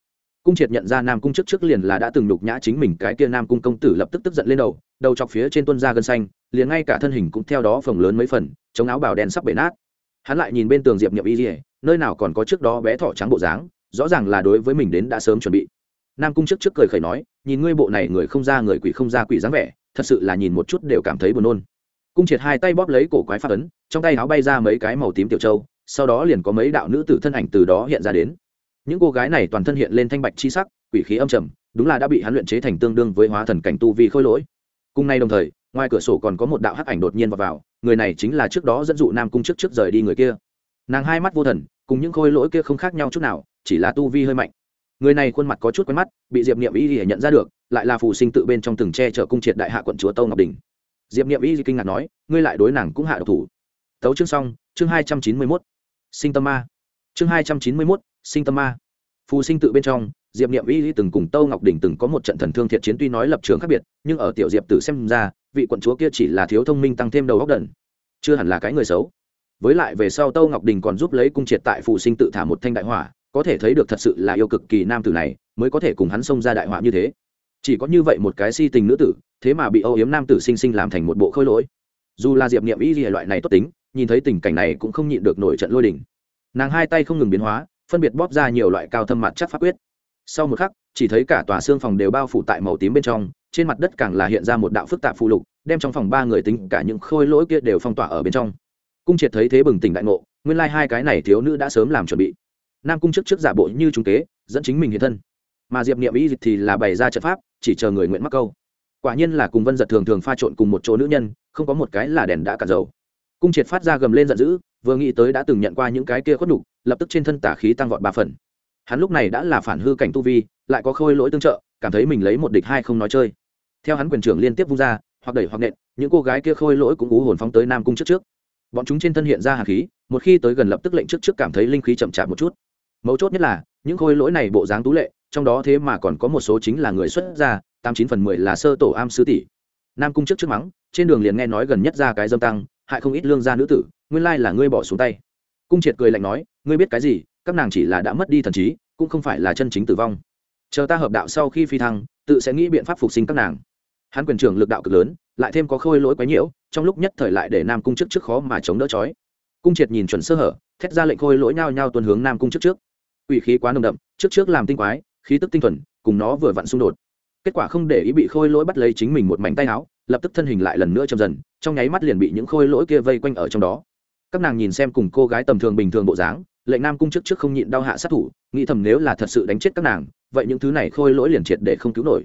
Cung triệt nhận ra nam cung chức trước liền là đã từng nhục nhã chính mình cái kia nam cung công tử lập tức tức giận lên đầu đầu chọc phía trên tuân ra gân xanh liền ngay cả thân hình cũng theo đó phồng lớn mấy phần, chống áo bào đen sắp bể nát. Hắn lại nhìn bên tường diệp nhậm y dỉa nơi nào còn có trước đó bé thỏ trắng bộ dáng, rõ ràng là đối với mình đến đã sớm chuẩn bị. Nam cung trước trước cười khẩy nói, nhìn ngươi bộ này người không ra người quỷ không ra quỷ dáng vẻ, thật sự là nhìn một chút đều cảm thấy buồn nôn. Cung triệt hai tay bóp lấy cổ quái phát ấn, trong tay áo bay ra mấy cái màu tím tiểu châu, sau đó liền có mấy đạo nữ tử thân ảnh từ đó hiện ra đến. Những cô gái này toàn thân hiện lên thanh bạch chi sắc, quỷ khí âm trầm, đúng là đã bị hắn luyện chế thành tương đương với hóa thần cảnh tu vi khôi lỗi. Cùng nay đồng thời ngoài cửa sổ còn có một đạo hắc ảnh đột nhiên vào, vào người này chính là trước đó dẫn dụ nam cung trước trước rời đi người kia. Nàng hai mắt vô thần cùng những khôi lỗi kia không khác nhau chút nào chỉ là tu vi hơi mạnh. Người này khuôn mặt có chút quen mắt bị diệp niệm y nhận ra được lại là phù sinh tự bên trong từng che chở cung triệt đại hạ quận chúa tâu ngọc đình. Diệp niệm y kinh ngạc nói ngươi lại đối nàng cũng hạ độc thủ. Tấu chương xong chương hai trăm chín mươi mốt. Sinh tâm ma. Chương hai trăm chín mươi mốt sinh tâm ma. Phù sinh tự bên trong diệp niệm y từng cùng tâu ngọc đình từng có một trận thần thương thiện chiến tuy nói lập trường khác biệt nhưng ở tiểu diệp tử xem ra vị quận chúa kia chỉ là thiếu thông minh tăng thêm đầu góc đần, chưa hẳn là cái người xấu. Với lại về sau tâu ngọc đình còn giúp lấy cung triệt tại phụ sinh tự thả một thanh đại hỏa, có thể thấy được thật sự là yêu cực kỳ nam tử này, mới có thể cùng hắn xông ra đại hỏa như thế. Chỉ có như vậy một cái si tình nữ tử, thế mà bị âu yếm nam tử sinh sinh làm thành một bộ khôi lỗi. Dù là diệp niệm y gì loại này tốt tính, nhìn thấy tình cảnh này cũng không nhịn được nổi trận lôi đình. Nàng hai tay không ngừng biến hóa, phân biệt bóp ra nhiều loại cao thâm mặt chắc pháp quyết. Sau một khắc, chỉ thấy cả tòa xương phòng đều bao phủ tại màu tím bên trong trên mặt đất càng là hiện ra một đạo phức tạp phụ lục, đem trong phòng ba người tính cả những khôi lỗi kia đều phong tỏa ở bên trong. Cung triệt thấy thế bừng tỉnh đại ngộ, nguyên lai hai cái này thiếu nữ đã sớm làm chuẩn bị. Nam cung trước trước giả bộ như trung kế, dẫn chính mình hiện thân. Mà diệp niệm ý thì là bày ra trận pháp, chỉ chờ người nguyện mắc câu. Quả nhiên là cùng vân giật thường thường pha trộn cùng một chỗ nữ nhân, không có một cái là đèn đã cạn dầu. Cung triệt phát ra gầm lên giận dữ, vừa nghĩ tới đã từng nhận qua những cái kia khuất đục lập tức trên thân tả khí tăng vọt ba phần. Hắn lúc này đã là phản hư cảnh tu vi, lại có khôi lỗi tương trợ, cảm thấy mình lấy một địch hai không nói chơi theo hắn quyền trưởng liên tiếp vung ra, hoặc đẩy hoặc nện, những cô gái kia khôi lỗi cũng ú hồn phóng tới nam cung trước trước. Bọn chúng trên thân hiện ra hạt khí, một khi tới gần lập tức lệnh trước trước cảm thấy linh khí chậm chạp một chút. Mấu chốt nhất là, những khôi lỗi này bộ dáng tú lệ, trong đó thế mà còn có một số chính là người xuất gia, tám chín phần mười là sơ tổ am sư tỷ. Nam cung trước trước mắng, trên đường liền nghe nói gần nhất ra cái dâm tăng, hại không ít lương gia nữ tử, nguyên lai là ngươi bỏ xuống tay. Cung triệt cười lạnh nói, ngươi biết cái gì, các nàng chỉ là đã mất đi thần trí, cũng không phải là chân chính tử vong. Chờ ta hợp đạo sau khi phi thăng, tự sẽ nghĩ biện pháp phục sinh các nàng hắn quyền trưởng lực đạo cực lớn, lại thêm có khôi lỗi quấy nhiễu, trong lúc nhất thời lại để nam cung trước trước khó mà chống đỡ chói cung triệt nhìn chuẩn sơ hở, thét ra lệnh khôi lỗi nhao nhao tuần hướng nam cung trước trước. Ủy khí quá nồng đậm, trước trước làm tinh quái, khí tức tinh thuần, cùng nó vừa vặn xung đột. Kết quả không để ý bị khôi lỗi bắt lấy chính mình một mảnh tay áo, lập tức thân hình lại lần nữa chậm dần, trong nháy mắt liền bị những khôi lỗi kia vây quanh ở trong đó. Các nàng nhìn xem cùng cô gái tầm thường bình thường bộ dáng, lệnh nam cung trước trước không nhịn đau hạ sát thủ, nghĩ thầm nếu là thật sự đánh chết các nàng, vậy những thứ này khôi lỗi liền triệt để không cứu nổi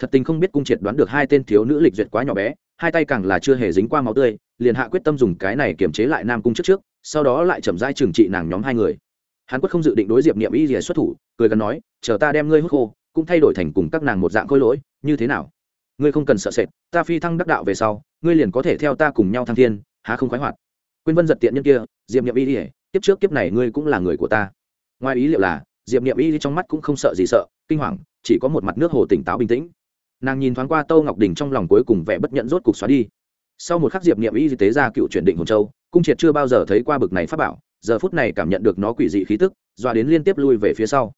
thật tình không biết cung triệt đoán được hai tên thiếu nữ lịch duyệt quá nhỏ bé, hai tay càng là chưa hề dính qua máu tươi, liền hạ quyết tâm dùng cái này kiềm chế lại nam cung trước trước, sau đó lại chậm rãi trừng trị nàng nhóm hai người. Hắn quất không dự định đối diệp niệm y rìa xuất thủ, cười gắn nói, chờ ta đem ngươi hút khô, cũng thay đổi thành cùng các nàng một dạng khôi lỗi, như thế nào? Ngươi không cần sợ sệt, ta phi thăng đắc đạo về sau, ngươi liền có thể theo ta cùng nhau thăng thiên, há không khoái hoạt. Quyên vân giật tiện nhân kia, diệp niệm y rìa kiếp trước kiếp này ngươi cũng là người của ta. Ngoài ý liệu là, diệp niệm y trong mắt cũng không sợ gì sợ, kinh hoàng, chỉ có một mặt nước hồ tỉnh táo bình tĩnh nàng nhìn thoáng qua tâu ngọc đình trong lòng cuối cùng vẻ bất nhận rốt cục xóa đi. Sau một khắc diệp niệm y tế ra cựu chuyển định hồn châu, cung triệt chưa bao giờ thấy qua bực này pháp bảo, giờ phút này cảm nhận được nó quỷ dị khí tức, doa đến liên tiếp lui về phía sau.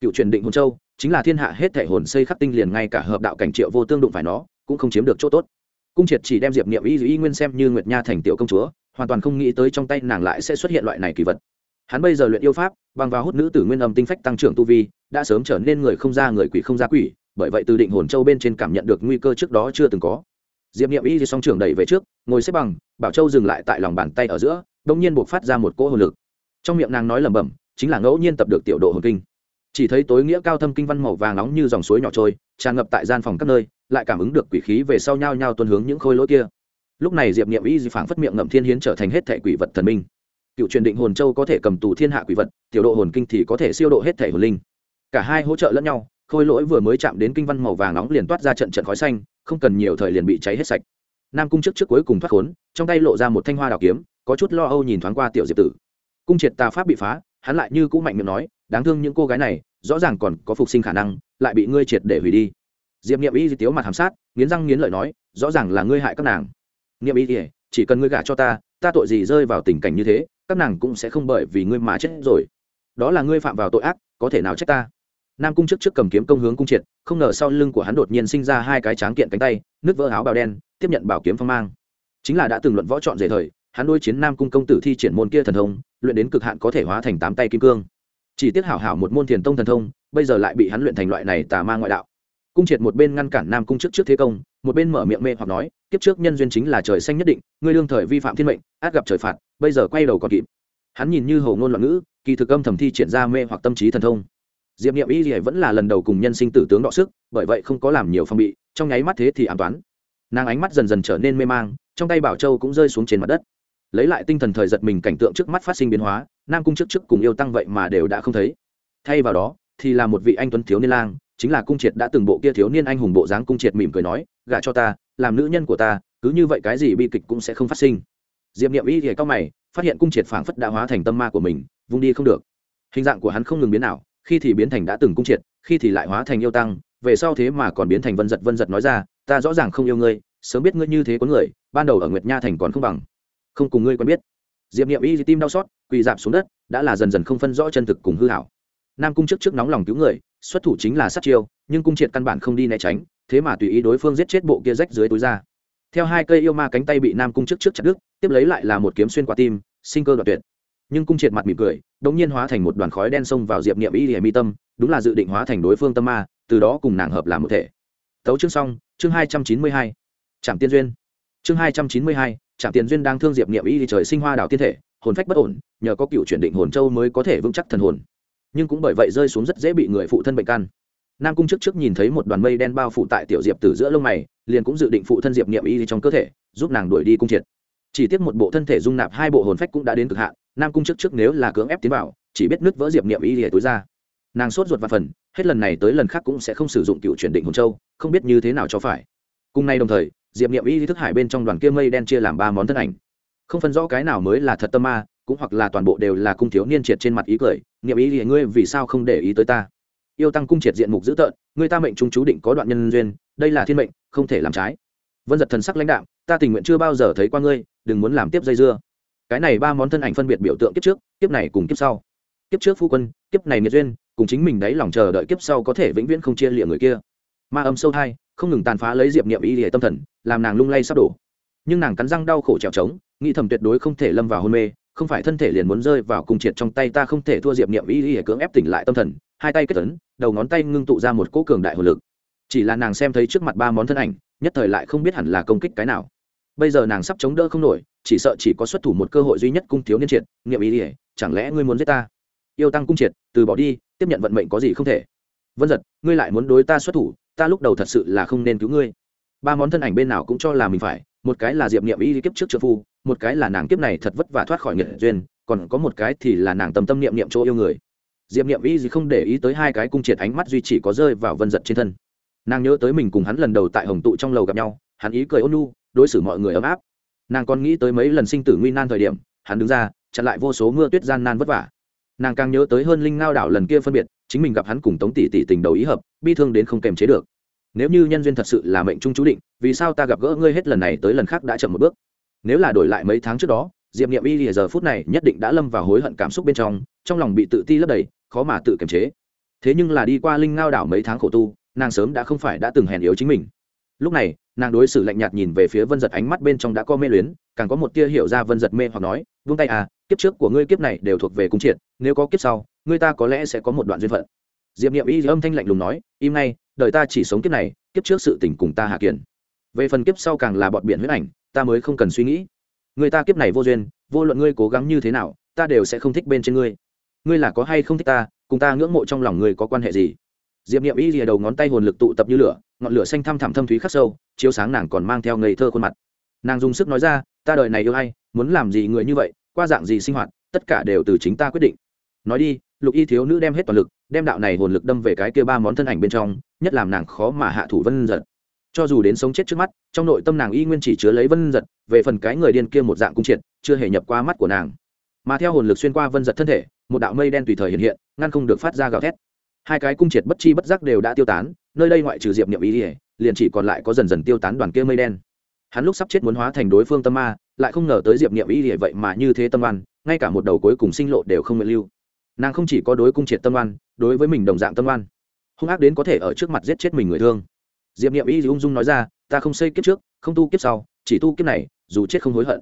Cựu truyền định hồn châu chính là thiên hạ hết thể hồn xây khắc tinh liền ngay cả hợp đạo cảnh triệu vô tương đụng phải nó, cũng không chiếm được chỗ tốt. Cung triệt chỉ đem diệp niệm y y nguyên xem như nguyệt nha thành tiểu công chúa, hoàn toàn không nghĩ tới trong tay nàng lại sẽ xuất hiện loại này kỳ vật. Hắn bây giờ luyện yêu pháp, bằng vào hút nữ tử nguyên âm tinh phách tăng trưởng tu vi, đã sớm trở nên người không ra người quỷ không ra quỷ bởi vậy từ định hồn châu bên trên cảm nhận được nguy cơ trước đó chưa từng có. Diệp niệm y song trưởng đẩy về trước, ngồi xếp bằng, bảo châu dừng lại tại lòng bàn tay ở giữa, đông nhiên buộc phát ra một cỗ hồn lực. Trong miệng nàng nói lẩm bẩm, chính là ngẫu nhiên tập được tiểu độ hồn kinh. Chỉ thấy tối nghĩa cao thâm kinh văn màu vàng nóng như dòng suối nhỏ trôi, tràn ngập tại gian phòng các nơi, lại cảm ứng được quỷ khí về sau nhau nhau tuân hướng những khôi lỗi kia. Lúc này diệp niệm y phảng phất miệng ngậm thiên hiến trở thành hết thẻ quỷ vật thần minh. Cựu truyền định hồn châu có thể cầm tù thiên hạ quỷ vật, tiểu độ hồn kinh thì có thể siêu độ hết thẻ hồn linh. Cả hai hỗ trợ lẫn nhau khôi lỗi vừa mới chạm đến kinh văn màu vàng nóng liền toát ra trận trận khói xanh, không cần nhiều thời liền bị cháy hết sạch. Nam cung trước trước cuối cùng thoát khốn, trong tay lộ ra một thanh hoa đào kiếm, có chút lo âu nhìn thoáng qua tiểu diệp tử. Cung triệt tà pháp bị phá, hắn lại như cũng mạnh miệng nói, đáng thương những cô gái này, rõ ràng còn có phục sinh khả năng, lại bị ngươi triệt để hủy đi. Diệp nghiệm y tiếu mặt hàm sát, nghiến răng nghiến lợi nói, rõ ràng là ngươi hại các nàng. Nghiệm y ỉa chỉ cần ngươi gả cho ta ta tội gì rơi vào tình cảnh như thế, các nàng cũng sẽ không bởi vì ngươi mà chết rồi. Đó là ngươi phạm vào tội ác, có thể nào trách ta? Nam cung trước trước cầm kiếm công hướng cung triệt, không ngờ sau lưng của hắn đột nhiên sinh ra hai cái tráng kiện cánh tay nước vỡ áo bào đen, tiếp nhận bảo kiếm phong mang. Chính là đã từng luận võ chọn dễ thời, hắn đôi chiến nam cung công tử thi triển môn kia thần thông, luyện đến cực hạn có thể hóa thành tám tay kim cương. Chỉ tiếc hảo hảo một môn thiền tông thần thông, bây giờ lại bị hắn luyện thành loại này tà ma ngoại đạo. Cung triệt một bên ngăn cản nam cung trước trước thế công, một bên mở miệng mê hoặc nói, kiếp trước nhân duyên chính là trời xanh nhất định, ngươi đương thời vi phạm thiên mệnh, át gặp trời phạt, bây giờ quay đầu còn kịp. Hắn nhìn như hầu ngôn loạn ngữ, kỳ thực âm thầm thi triển ra mê hoặc tâm trí thần thông diệp n i ệ m y thì vẫn là lần đầu cùng nhân sinh tử tướng đọ sức, bởi vậy không có làm nhiều phong bị, trong nháy mắt thế thì an toán. Nàng ánh mắt dần dần trở nên mê mang, trong tay bảo châu cũng rơi xuống trên mặt đất. Lấy lại tinh thần thời giật mình cảnh tượng trước mắt phát sinh biến hóa, nam cung trước trước cùng yêu tăng vậy mà đều đã không thấy. Thay vào đó, thì là một vị anh tuấn thiếu niên lang, chính là cung triệt đã từng bộ kia thiếu niên anh hùng bộ dáng cung triệt mỉm cười nói, gả cho ta, làm nữ nhân của ta, cứ như vậy cái gì bi kịch cũng sẽ không phát sinh. Diệp n i ệ m y thì cao mày, phát hiện cung triệt phảng phất đã hóa thành tâm ma của mình, vung đi không được. Hình dạng của hắn không ngừng biến nào khi thì biến thành đã từng cung triệt, khi thì lại hóa thành yêu tăng, về sau thế mà còn biến thành vân giật vân giật nói ra, ta rõ ràng không yêu ngươi, sớm biết ngươi như thế có người, ban đầu ở nguyệt nha thành còn không bằng. Không cùng ngươi quen biết. Diệp nghiệm y tim đau xót, quỳ dạp xuống đất, đã là dần dần không phân rõ chân thực cùng hư hảo. Nam cung trước trước nóng lòng cứu người, xuất thủ chính là sát chiêu, nhưng cung triệt căn bản không đi né tránh, thế mà tùy ý đối phương giết chết bộ kia rách dưới túi ra. Theo hai cây yêu ma cánh tay bị nam cung trước trước chặt đứt, tiếp lấy lại là một kiếm xuyên qua tim, sinh cơ đoạt tuyệt nhưng cung triệt mặt mỉm cười đống nhiên hóa thành một đoàn khói đen xông vào diệp niệm y hiểm mi tâm, đúng là dự định hóa thành đối phương tâm ma, từ đó cùng nàng hợp làm một thể. Tấu chương xong, chương hai trăm chín mươi hai trạm tiên duyên. Chương hai trăm chín mươi hai trạm tiên duyên đang thương diệp niệm y thì trời sinh hoa đảo tiên thể, hồn phách bất ổn, nhờ có cựu chuyển định hồn châu mới có thể vững chắc thần hồn. Nhưng cũng bởi vậy rơi xuống rất dễ bị người phụ thân bệnh căn nam cung trước trước nhìn thấy một đoàn mây đen bao phủ tại tiểu diệp từ giữa lông mày, liền cũng dự định phụ thân diệp niệm y trong cơ thể, giúp nàng đuổi đi cung triệt. Chỉ tiếc một bộ thân thể dung nạp hai bộ hồn phách cũng đã đến cực hạn nam cung trước trước nếu là cưỡng ép tiến vào, chỉ biết nứt vỡ diệp niệm y lìa tối ra. Nàng sốt ruột và phần, hết lần này tới lần khác cũng sẽ không sử dụng cựu chuyển định hồng châu, không biết như thế nào cho phải. Cùng nay đồng thời, diệp niệm y thức hải bên trong đoàn kia mây đen chia làm ba món thân ảnh. Không phân rõ cái nào mới là thật tâm ma, cũng hoặc là toàn bộ đều là cung thiếu niên triệt trên mặt ý cười, niệm ý thì ngươi vì sao không để ý tới ta? Yêu tăng cung triệt diện mục dữ tợn, ngươi ta mệnh chúng chú định có đoạn nhân duyên, đây là thiên mệnh, không thể làm trái. Vân giật thần sắc lãnh đạo ta tình nguyện chưa bao giờ thấy qua ngươi, đừng muốn làm tiếp dây dưa cái này ba món thân ảnh phân biệt biểu tượng kiếp trước, kiếp này cùng kiếp sau. Kiếp trước phu quân, kiếp này nghiệt duyên, cùng chính mình đấy lòng chờ đợi kiếp sau có thể vĩnh viễn không chia lịa người kia. Ma âm sâu thai, không ngừng tàn phá lấy diệp niệm y lìa tâm thần, làm nàng lung lay sắp đổ. Nhưng nàng cắn răng đau khổ trèo trống, nghĩ thầm tuyệt đối không thể lâm vào hôn mê, không phải thân thể liền muốn rơi vào cung triệt trong tay ta không thể thua diệp niệm y lìa cưỡng ép tỉnh lại tâm thần, hai tay kết tấn đầu ngón tay ngưng tụ ra một cỗ cường đại hồn lực. Chỉ là nàng xem thấy trước mặt ba món thân ảnh, nhất thời lại không biết hẳn là công kích cái nào bây giờ nàng sắp chống đỡ không nổi, chỉ sợ chỉ có xuất thủ một cơ hội duy nhất cung thiếu niên triệt, nghiệm ý ỉa chẳng lẽ ngươi muốn giết ta? Yêu tăng cung triệt, từ bỏ đi, tiếp nhận vận mệnh có gì không thể? Vân giật ngươi lại muốn đối ta xuất thủ, ta lúc đầu thật sự là không nên cứu ngươi. Ba món thân ảnh bên nào cũng cho là mình phải, một cái là diệp niệm ý kiếp trước trợ phu, một cái là nàng kiếp này thật vất vả thoát khỏi nghiệt duyên, còn có một cái thì là nàng tâm tâm niệm niệm chỗ yêu người. Diệp niệm ý gì không để ý tới hai cái cung triệt ánh mắt duy chỉ có rơi vào vân giật trên thân. Nàng nhớ tới mình cùng hắn lần đầu tại hồng tụ trong lầu gặp nhau, hắn ý cười ôn nu đối xử mọi người ấm áp. Nàng còn nghĩ tới mấy lần sinh tử nguy nan thời điểm, hắn đứng ra, chặn lại vô số mưa tuyết gian nan vất vả. Nàng càng nhớ tới hơn linh ngao đảo lần kia phân biệt, chính mình gặp hắn cùng tống tỷ tỷ tình đầu ý hợp, bi thương đến không kềm chế được. Nếu như nhân duyên thật sự là mệnh trung chú định, vì sao ta gặp gỡ ngươi hết lần này tới lần khác đã chậm một bước? Nếu là đổi lại mấy tháng trước đó, diệp nghiệm y lìa giờ phút này nhất định đã lâm vào hối hận cảm xúc bên trong trong lòng bị tự ti lấp đầy, khó mà tự kiềm chế. Thế nhưng là đi qua linh ngao đảo mấy tháng khổ tu, nàng sớm đã không phải đã từng hèn yếu chính mình. Lúc này nàng đối xử lạnh nhạt nhìn về phía vân giật ánh mắt bên trong đã có mê luyến, càng có một tia hiểu ra vân giật mê hoặc nói, vung tay à kiếp trước của ngươi kiếp này đều thuộc về cung triệt, nếu có kiếp sau, ngươi ta có lẽ sẽ có một đoạn duyên phận. Diệp n i ệ m y âm thanh lạnh lùng nói, im ngay đời ta chỉ sống kiếp này, kiếp trước sự tình cùng ta hạ kiển về phần kiếp sau càng là bọn biển huyết ảnh, ta mới không cần suy nghĩ. Người ta kiếp này vô duyên, vô luận ngươi cố gắng như thế nào, ta đều sẽ không thích bên trên ngươi. Ngươi là có hay không thích ta, cùng ta ngưỡng mộ trong lòng ngươi có quan hệ gì? Diệp niệm y rìa đầu ngón tay hồn lực tụ tập như lửa, ngọn lửa xanh thăm thẳm thâm thúy khắc sâu, chiếu sáng nàng còn mang theo ngây thơ khuôn mặt. Nàng dùng sức nói ra, ta đời này yêu hay muốn làm gì người như vậy, qua dạng gì sinh hoạt, tất cả đều từ chính ta quyết định. Nói đi, lục y thiếu nữ đem hết toàn lực, đem đạo này hồn lực đâm về cái kia ba món thân ảnh bên trong, nhất làm nàng khó mà hạ thủ vân giật. Cho dù đến sống chết trước mắt, trong nội tâm nàng y nguyên chỉ chứa lấy vân giật, về phần cái người điên kia một dạng cung triệt, chưa hề nhập qua mắt của nàng. Mà theo hồn lực xuyên qua vân giật thân thể, một đạo mây đen tùy thời hiện hiện, ngăn không được phát ra gào thét hai cái cung triệt bất chi bất giác đều đã tiêu tán, nơi đây ngoại trừ diệp niệm ý ỉa liền chỉ còn lại có dần dần tiêu tán đoàn kia mây đen. Hắn lúc sắp chết muốn hóa thành đối phương tâm ma, lại không ngờ tới diệp niệm ý ỉa vậy mà như thế tâm oan, ngay cả một đầu cuối cùng sinh lộ đều không nguyện lưu. Nàng không chỉ có đối cung triệt tâm oan, đối với mình đồng dạng tâm oan. Hung ác đến có thể ở trước mặt giết chết mình người thương. Diệp niệm ý ung dung nói ra, ta không xây kiếp trước, không tu kiếp sau, chỉ tu kiếp này, dù chết không hối hận.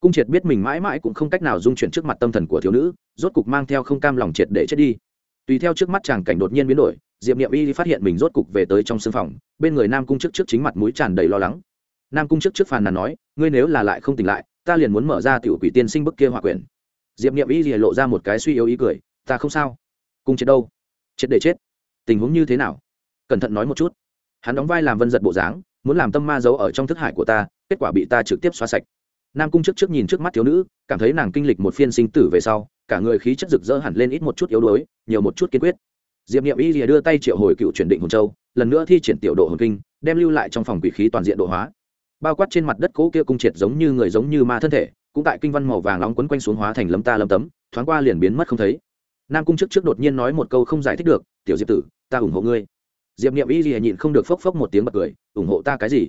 Cung triệt biết mình mãi mãi cũng không cách nào dung chuyển trước mặt tâm thần của thiếu nữ, rốt cục mang theo không cam lòng triệt để chết đi tùy theo trước mắt chàng cảnh đột nhiên biến đổi, diệp n i ệ m y phát hiện mình rốt cục về tới trong sưng phòng, bên người nam cung trước trước chính mặt mũi tràn đầy lo lắng. Nam cung trước trước phàn nàn nói, ngươi nếu là lại không tỉnh lại, ta liền muốn mở ra tiểu quỷ tiên sinh bức kia hòa quyền diệp n i ệ m y lộ ra một cái suy yếu ý cười, ta không sao. Cung chết đâu? Chết để chết. Tình huống như thế nào? Cẩn thận nói một chút. Hắn đóng vai làm vân giật bộ dáng, muốn làm tâm ma giấu ở trong thức hải của ta, kết quả bị ta trực tiếp xóa sạch. Nam cung trước trước nhìn trước mắt thiếu nữ, cảm thấy nàng kinh lịch một phiên sinh tử về sau cả người khí chất rực rỡ hẳn lên ít một chút yếu đuối, nhiều một chút kiên quyết. Diệp n i ệ m y rìa đưa tay triệu hồi cựu chuyển định hồn châu, lần nữa thi triển tiểu độ hồn kinh, đem lưu lại trong phòng quỷ khí toàn diện độ hóa. Bao quát trên mặt đất cỗ kia cung triệt giống như người giống như ma thân thể, cũng tại kinh văn màu vàng nóng quấn quanh xuống hóa thành lấm ta lấm tấm, thoáng qua liền biến mất không thấy. Nam cung trước trước đột nhiên nói một câu không giải thích được, tiểu diệp tử, ta ủng hộ ngươi. Diệp n i ệ m y rìa nhịn không được phốc phốc một tiếng bật cười, ủng hộ ta cái gì?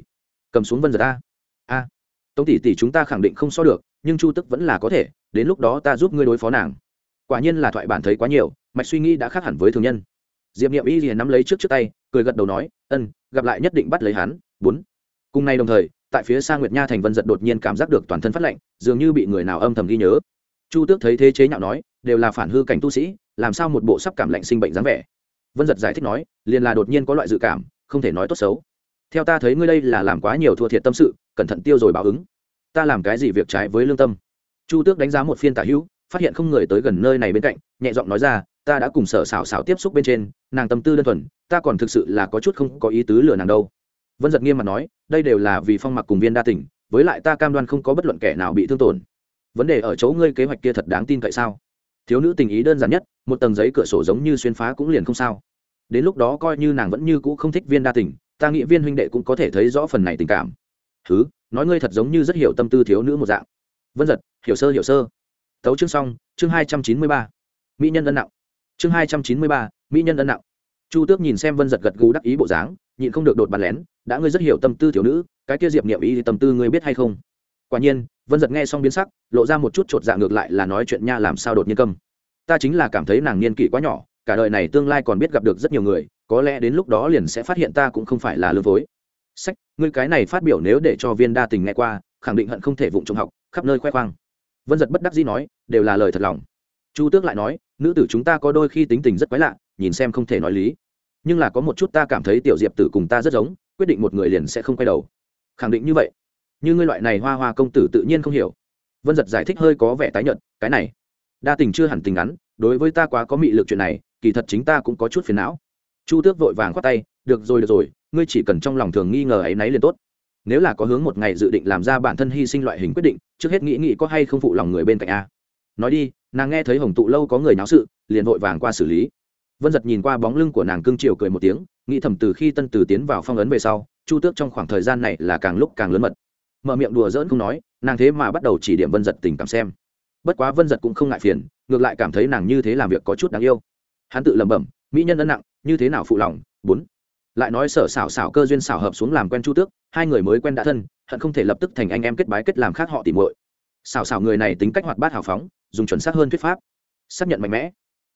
Cầm xuống vân giật ta. A, tống tỷ tỷ chúng ta khẳng định không so được nhưng chu tức vẫn là có thể, đến lúc đó ta giúp ngươi đối phó nàng. Quả nhiên là thoại bản thấy quá nhiều, mạch suy nghĩ đã khác hẳn với thường nhân. Diệp niệm y liền nắm lấy trước trước tay, cười gật đầu nói, ân, gặp lại nhất định bắt lấy hắn. Bốn. Cùng nay đồng thời, tại phía xa nguyệt nha thành vân giật đột nhiên cảm giác được toàn thân phát lạnh, dường như bị người nào âm thầm ghi nhớ. Chu tước thấy thế chế nhạo nói, đều là phản hư cảnh tu sĩ, làm sao một bộ sắp cảm lạnh sinh bệnh dáng vẻ? Vân giật giải thích nói, liền là đột nhiên có loại dự cảm, không thể nói tốt xấu. Theo ta thấy ngươi đây là làm quá nhiều thua thiệt tâm sự, cẩn thận tiêu rồi báo ứng ta làm cái gì việc trái với lương tâm? Chu tước đánh giá một phiên tả hữu, phát hiện không người tới gần nơi này bên cạnh, nhẹ giọng nói ra, ta đã cùng sở xảo xảo tiếp xúc bên trên, nàng tâm tư đơn thuần, ta còn thực sự là có chút không có ý tứ lừa nàng đâu. Vân giật nghiêm mặt nói, đây đều là vì phong mặc cùng viên đa tỉnh với lại ta cam đoan không có bất luận kẻ nào bị thương tổn. Vấn đề ở chỗ ngươi kế hoạch kia thật đáng tin cậy sao? Thiếu nữ tình ý đơn giản nhất, một tầng giấy cửa sổ giống như xuyên phá cũng liền không sao. Đến lúc đó coi như nàng vẫn như cũ không thích viên đa tỉnh ta nghĩ viên huynh đệ cũng có thể thấy rõ phần này tình cảm. Thứ nói ngươi thật giống như rất hiểu tâm tư thiếu nữ một dạng. Vân giật, hiểu sơ hiểu sơ. Tấu chương xong, chương hai trăm chín mươi ba. Mỹ nhân ân nặng. Chương hai trăm chín mươi ba, mỹ nhân ân nặng. Chu tước nhìn xem vân giật gật gù đắc ý bộ dáng, nhịn không được đột bàn lén, đã ngươi rất hiểu tâm tư thiếu nữ, cái kia diệp niệm ý thì tâm tư ngươi biết hay không? Quả nhiên, vân giật nghe xong biến sắc, lộ ra một chút chột dạ ngược lại là nói chuyện nha làm sao đột nhiên câm. Ta chính là cảm thấy nàng niên kỷ quá nhỏ, cả đời này tương lai còn biết gặp được rất nhiều người, có lẽ đến lúc đó liền sẽ phát hiện ta cũng không phải là lương phối sách, ngươi cái này phát biểu nếu để cho viên đa tình nghe qua, khẳng định hận không thể vụng trộm học, khắp nơi khoe khoang. Vân giật bất đắc dĩ nói, đều là lời thật lòng. Chu tước lại nói, nữ tử chúng ta có đôi khi tính tình rất quái lạ, nhìn xem không thể nói lý. Nhưng là có một chút ta cảm thấy tiểu diệp tử cùng ta rất giống, quyết định một người liền sẽ không quay đầu. Khẳng định như vậy. Như ngươi loại này hoa hoa công tử tự nhiên không hiểu. Vân giật giải thích hơi có vẻ tái nhợt, cái này, đa tình chưa hẳn tình ngắn, đối với ta quá có mị lực chuyện này, kỳ thật chính ta cũng có chút phiền não. Chu tước vội vàng khoát tay được rồi được rồi, ngươi chỉ cần trong lòng thường nghi ngờ ấy nấy liền tốt. Nếu là có hướng một ngày dự định làm ra bản thân hy sinh loại hình quyết định, trước hết nghĩ nghĩ có hay không phụ lòng người bên cạnh a. Nói đi, nàng nghe thấy hồng tụ lâu có người náo sự, liền vội vàng qua xử lý. Vân giật nhìn qua bóng lưng của nàng cưng chiều cười một tiếng, nghĩ thầm từ khi tân từ tiến vào phong ấn về sau, chu tước trong khoảng thời gian này là càng lúc càng lớn mật. Mở miệng đùa dỡn không nói, nàng thế mà bắt đầu chỉ điểm vân giật tình cảm xem. Bất quá vân giật cũng không ngại phiền, ngược lại cảm thấy nàng như thế làm việc có chút đáng yêu. Hắn tự lẩm bẩm, mỹ nhân ân nặng, như thế nào phụ lòng? Bốn lại nói sở xảo xảo cơ duyên xảo hợp xuống làm quen chu tước, hai người mới quen đã thân, hận không thể lập tức thành anh em kết bái kết làm khác họ tìm muội. Xảo xảo người này tính cách hoạt bát hào phóng, dùng chuẩn xác hơn thuyết pháp. Xác nhận mạnh mẽ.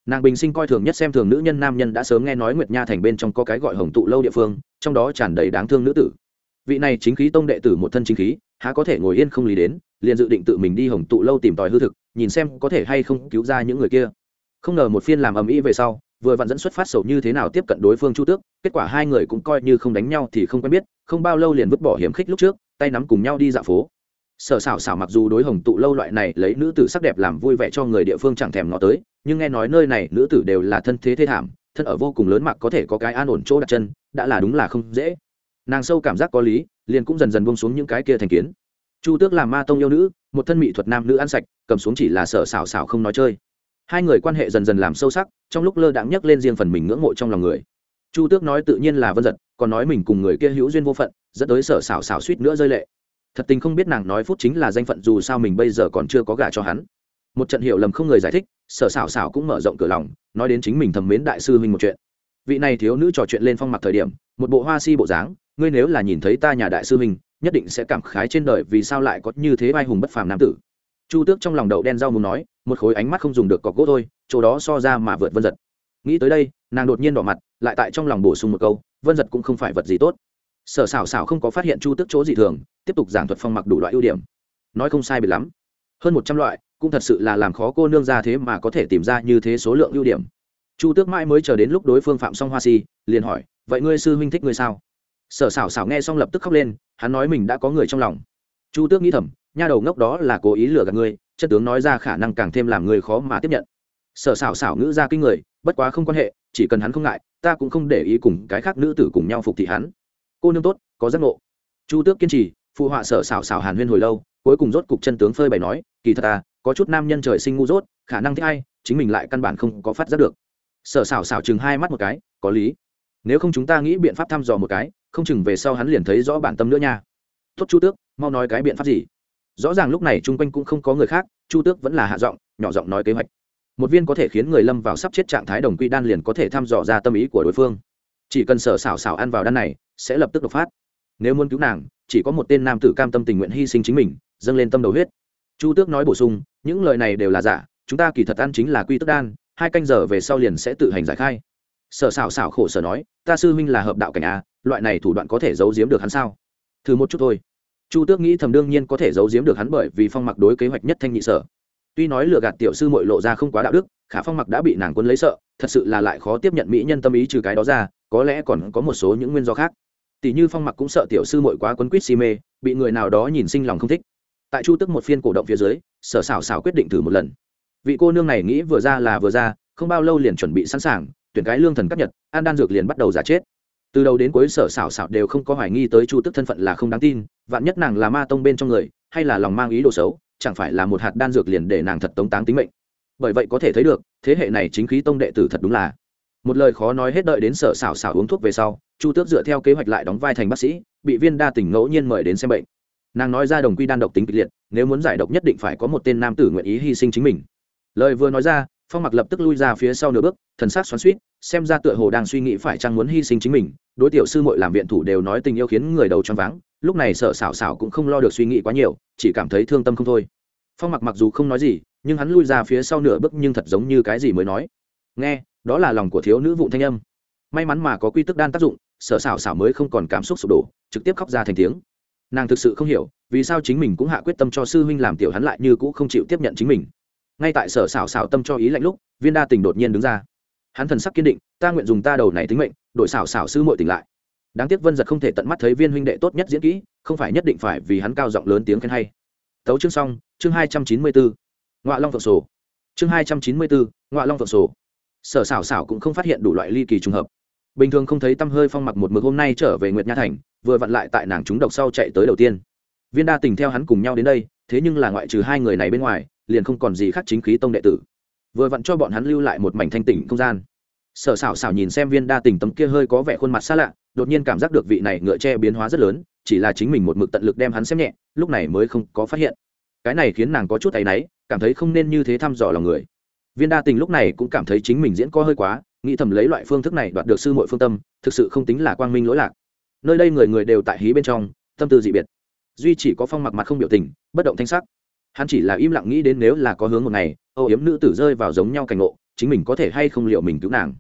Nàng bình sinh coi thường nhất xem thường nữ nhân nam nhân đã sớm nghe nói nguyệt nha thành bên trong có cái gọi hồng tụ lâu địa phương, trong đó tràn đầy đáng thương nữ tử. Vị này chính khí tông đệ tử một thân chính khí, há có thể ngồi yên không lý đến, liền dự định tự mình đi hồng tụ lâu tìm tòi hư thực, nhìn xem có thể hay không cứu ra những người kia. Không ngờ một phiên làm ầm ĩ về sau vừa vặn dẫn xuất phát sầu như thế nào tiếp cận đối phương chu tước, kết quả hai người cũng coi như không đánh nhau thì không quen biết, không bao lâu liền vứt bỏ hiểm khích lúc trước, tay nắm cùng nhau đi dạo phố. Sở xảo xảo mặc dù đối hồng tụ lâu loại này lấy nữ tử sắc đẹp làm vui vẻ cho người địa phương chẳng thèm ngó tới, nhưng nghe nói nơi này nữ tử đều là thân thế thế thảm, thân ở vô cùng lớn mặc có thể có cái an ổn chỗ đặt chân, đã là đúng là không dễ. Nàng sâu cảm giác có lý, liền cũng dần dần bông xuống những cái kia thành kiến. Chu tước làm ma tông yêu nữ, một thân mỹ thuật nam nữ ăn sạch, cầm xuống chỉ là sở xảo xảo không nói chơi hai người quan hệ dần dần làm sâu sắc, trong lúc lơ đãng nhắc lên riêng phần mình ngưỡng mộ trong lòng người. Chu tước nói tự nhiên là vân giật, còn nói mình cùng người kia hữu duyên vô phận, dẫn tới sở xảo xảo suýt nữa rơi lệ. Thật tình không biết nàng nói phút chính là danh phận dù sao mình bây giờ còn chưa có gả cho hắn. Một trận hiểu lầm không người giải thích, sở xảo xảo cũng mở rộng cửa lòng, nói đến chính mình thầm mến đại sư huynh một chuyện. Vị này thiếu nữ trò chuyện lên phong mặt thời điểm, một bộ hoa si bộ dáng, ngươi nếu là nhìn thấy ta nhà đại sư huynh, nhất định sẽ cảm khái trên đời vì sao lại có như thế vai hùng bất phàm nam tử. Chu tước trong lòng đậu đen rau muốn nói một khối ánh mắt không dùng được cọc gỗ thôi, chỗ đó so ra mà vượt vân giật. Nghĩ tới đây, nàng đột nhiên đỏ mặt, lại tại trong lòng bổ sung một câu, vân giật cũng không phải vật gì tốt. Sở xảo xảo không có phát hiện chu tước chỗ gì thường, tiếp tục giảng thuật phong mặc đủ loại ưu điểm. Nói không sai biệt lắm. Hơn một trăm loại, cũng thật sự là làm khó cô nương ra thế mà có thể tìm ra như thế số lượng ưu điểm. Chu tước mãi mới chờ đến lúc đối phương phạm xong hoa si, liền hỏi, vậy ngươi sư huynh thích ngươi sao? Sở xảo xảo nghe xong lập tức khóc lên, hắn nói mình đã có người trong lòng. Chu tước nghĩ thầm nha đầu ngốc đó là cố ý lừa gạt ngươi chất tướng nói ra khả năng càng thêm làm người khó mà tiếp nhận. Sở xảo xảo ngữ ra kinh người, bất quá không quan hệ, chỉ cần hắn không ngại, ta cũng không để ý cùng cái khác nữ tử cùng nhau phục thị hắn. Cô nương tốt, có giác ngộ. Chu tước kiên trì, phụ họa sở xảo xảo hàn huyên hồi lâu, cuối cùng rốt cục chân tướng phơi bày nói, kỳ thật à có chút nam nhân trời sinh ngu dốt, khả năng thích ai, chính mình lại căn bản không có phát giác được. Sở xảo xảo chừng hai mắt một cái, có lý. Nếu không chúng ta nghĩ biện pháp thăm dò một cái, không chừng về sau hắn liền thấy rõ bản tâm nữa nha. Tốt chu tước, mau nói cái biện pháp gì? Rõ ràng lúc này chung quanh cũng không có người khác, chu tước vẫn là hạ giọng, nhỏ giọng nói kế hoạch. Một viên có thể khiến người lâm vào sắp chết trạng thái đồng quy đan liền có thể thăm dò ra tâm ý của đối phương. Chỉ cần sở xảo xảo ăn vào đan này, sẽ lập tức đột phát. Nếu muốn cứu nàng, chỉ có một tên nam tử cam tâm tình nguyện hy sinh chính mình, dâng lên tâm đầu huyết. Chu tước nói bổ sung, những lời này đều là giả, chúng ta kỳ thật ăn chính là quy tức đan, hai canh giờ về sau liền sẽ tự hành giải khai. Sở xảo xảo khổ sở nói, ta sư huynh là hợp đạo cảnh a, loại này thủ đoạn có thể giấu giếm được hắn sao? Thử một chút thôi chu tước nghĩ thầm đương nhiên có thể giấu giếm được hắn bởi vì phong mặc đối kế hoạch nhất thanh nhị sở. Tuy nói lừa gạt tiểu sư mội lộ ra không quá đạo đức, khả phong mặc đã bị nàng quân lấy sợ, thật sự là lại khó tiếp nhận mỹ nhân tâm ý trừ cái đó ra, có lẽ còn có một số những nguyên do khác. Tỷ như phong mặc cũng sợ tiểu sư mội quá quấn quýt si mê, bị người nào đó nhìn sinh lòng không thích. Tại chu tức một phiên cổ động phía dưới, sở xảo xảo quyết định thử một lần. Vị cô nương này nghĩ vừa ra là vừa ra, không bao lâu liền chuẩn bị sẵn sàng, tuyển cái lương thần cấp nhật an đan dược liền bắt đầu giả chết từ đầu đến cuối sở xảo xảo đều không có hoài nghi tới chu tức thân phận là không đáng tin, vạn nhất nàng là ma tông bên trong người, hay là lòng mang ý đồ xấu, chẳng phải là một hạt đan dược liền để nàng thật tống táng tính mệnh. Bởi vậy có thể thấy được, thế hệ này chính khí tông đệ tử thật đúng là. Một lời khó nói hết đợi đến sở xảo xảo uống thuốc về sau, chu tước dựa theo kế hoạch lại đóng vai thành bác sĩ, bị viên đa tỉnh ngẫu nhiên mời đến xem bệnh. Nàng nói ra đồng quy đan độc tính kịch liệt, nếu muốn giải độc nhất định phải có một tên nam tử nguyện ý hy sinh chính mình. Lời vừa nói ra, phong mặc lập tức lui ra phía sau nửa bước, thần sát xoắn suýt xem ra tựa hồ đang suy nghĩ phải chăng muốn hy sinh chính mình đối tiểu sư muội làm viện thủ đều nói tình yêu khiến người đầu choáng váng, lúc này sợ xảo xảo cũng không lo được suy nghĩ quá nhiều, chỉ cảm thấy thương tâm không thôi. Phong mặc mặc dù không nói gì, nhưng hắn lui ra phía sau nửa bước nhưng thật giống như cái gì mới nói. Nghe, đó là lòng của thiếu nữ vụ thanh âm. May mắn mà có quy tức đan tác dụng sở xảo xảo mới không còn cảm xúc sụp đổ, trực tiếp khóc ra thành tiếng. Nàng thực sự không hiểu, vì sao chính mình cũng hạ quyết tâm cho sư huynh làm tiểu hắn lại như cũ không chịu tiếp nhận chính mình. Ngay tại sở xảo xảo tâm cho ý lạnh lúc, viên đa tình đột nhiên đứng ra hắn thần sắc kiên định, ta nguyện dùng ta đầu này tính mệnh đội xảo xảo sư muội tỉnh lại. Đáng tiếc vân giật không thể tận mắt thấy viên huynh đệ tốt nhất diễn kỹ, không phải nhất định phải vì hắn cao giọng lớn tiếng khen hay. Tấu chương xong, chương hai trăm chín mươi bốn ngoại long phượng sổ. Chương hai trăm chín mươi bốn ngoại long phượng sổ. Sở xảo xảo cũng không phát hiện đủ loại ly kỳ trùng hợp. Bình thường không thấy tăm hơi phong mặc một mực hôm nay trở về nguyệt nha thành, vừa vặn lại tại nàng chúng độc sau chạy tới đầu tiên. Viên đa tình theo hắn cùng nhau đến đây, thế nhưng là ngoại trừ hai người này bên ngoài, liền không còn gì khác chính khí tông đệ tử vừa vặn cho bọn hắn lưu lại một mảnh thanh tỉnh không gian. Sở xảo xảo nhìn xem viên đa tình tấm kia hơi có vẻ khuôn mặt xa lạ, đột nhiên cảm giác được vị này ngựa tre biến hóa rất lớn, chỉ là chính mình một mực tận lực đem hắn xem nhẹ, lúc này mới không có phát hiện. Cái này khiến nàng có chút áy náy, cảm thấy không nên như thế thăm dò lòng người. Viên đa tình lúc này cũng cảm thấy chính mình diễn co hơi quá, nghĩ thầm lấy loại phương thức này đoạt được sư mội phương tâm, thực sự không tính là quang minh lỗi lạc. Nơi đây người người đều tại hí bên trong, tâm tư dị biệt. Duy chỉ có phong mặc mặt không biểu tình, bất động thanh sắc hắn chỉ là im lặng nghĩ đến nếu là có hướng một ngày, âu yếm nữ tử rơi vào giống nhau cảnh ngộ, chính mình có thể hay không liệu mình cứu nàng.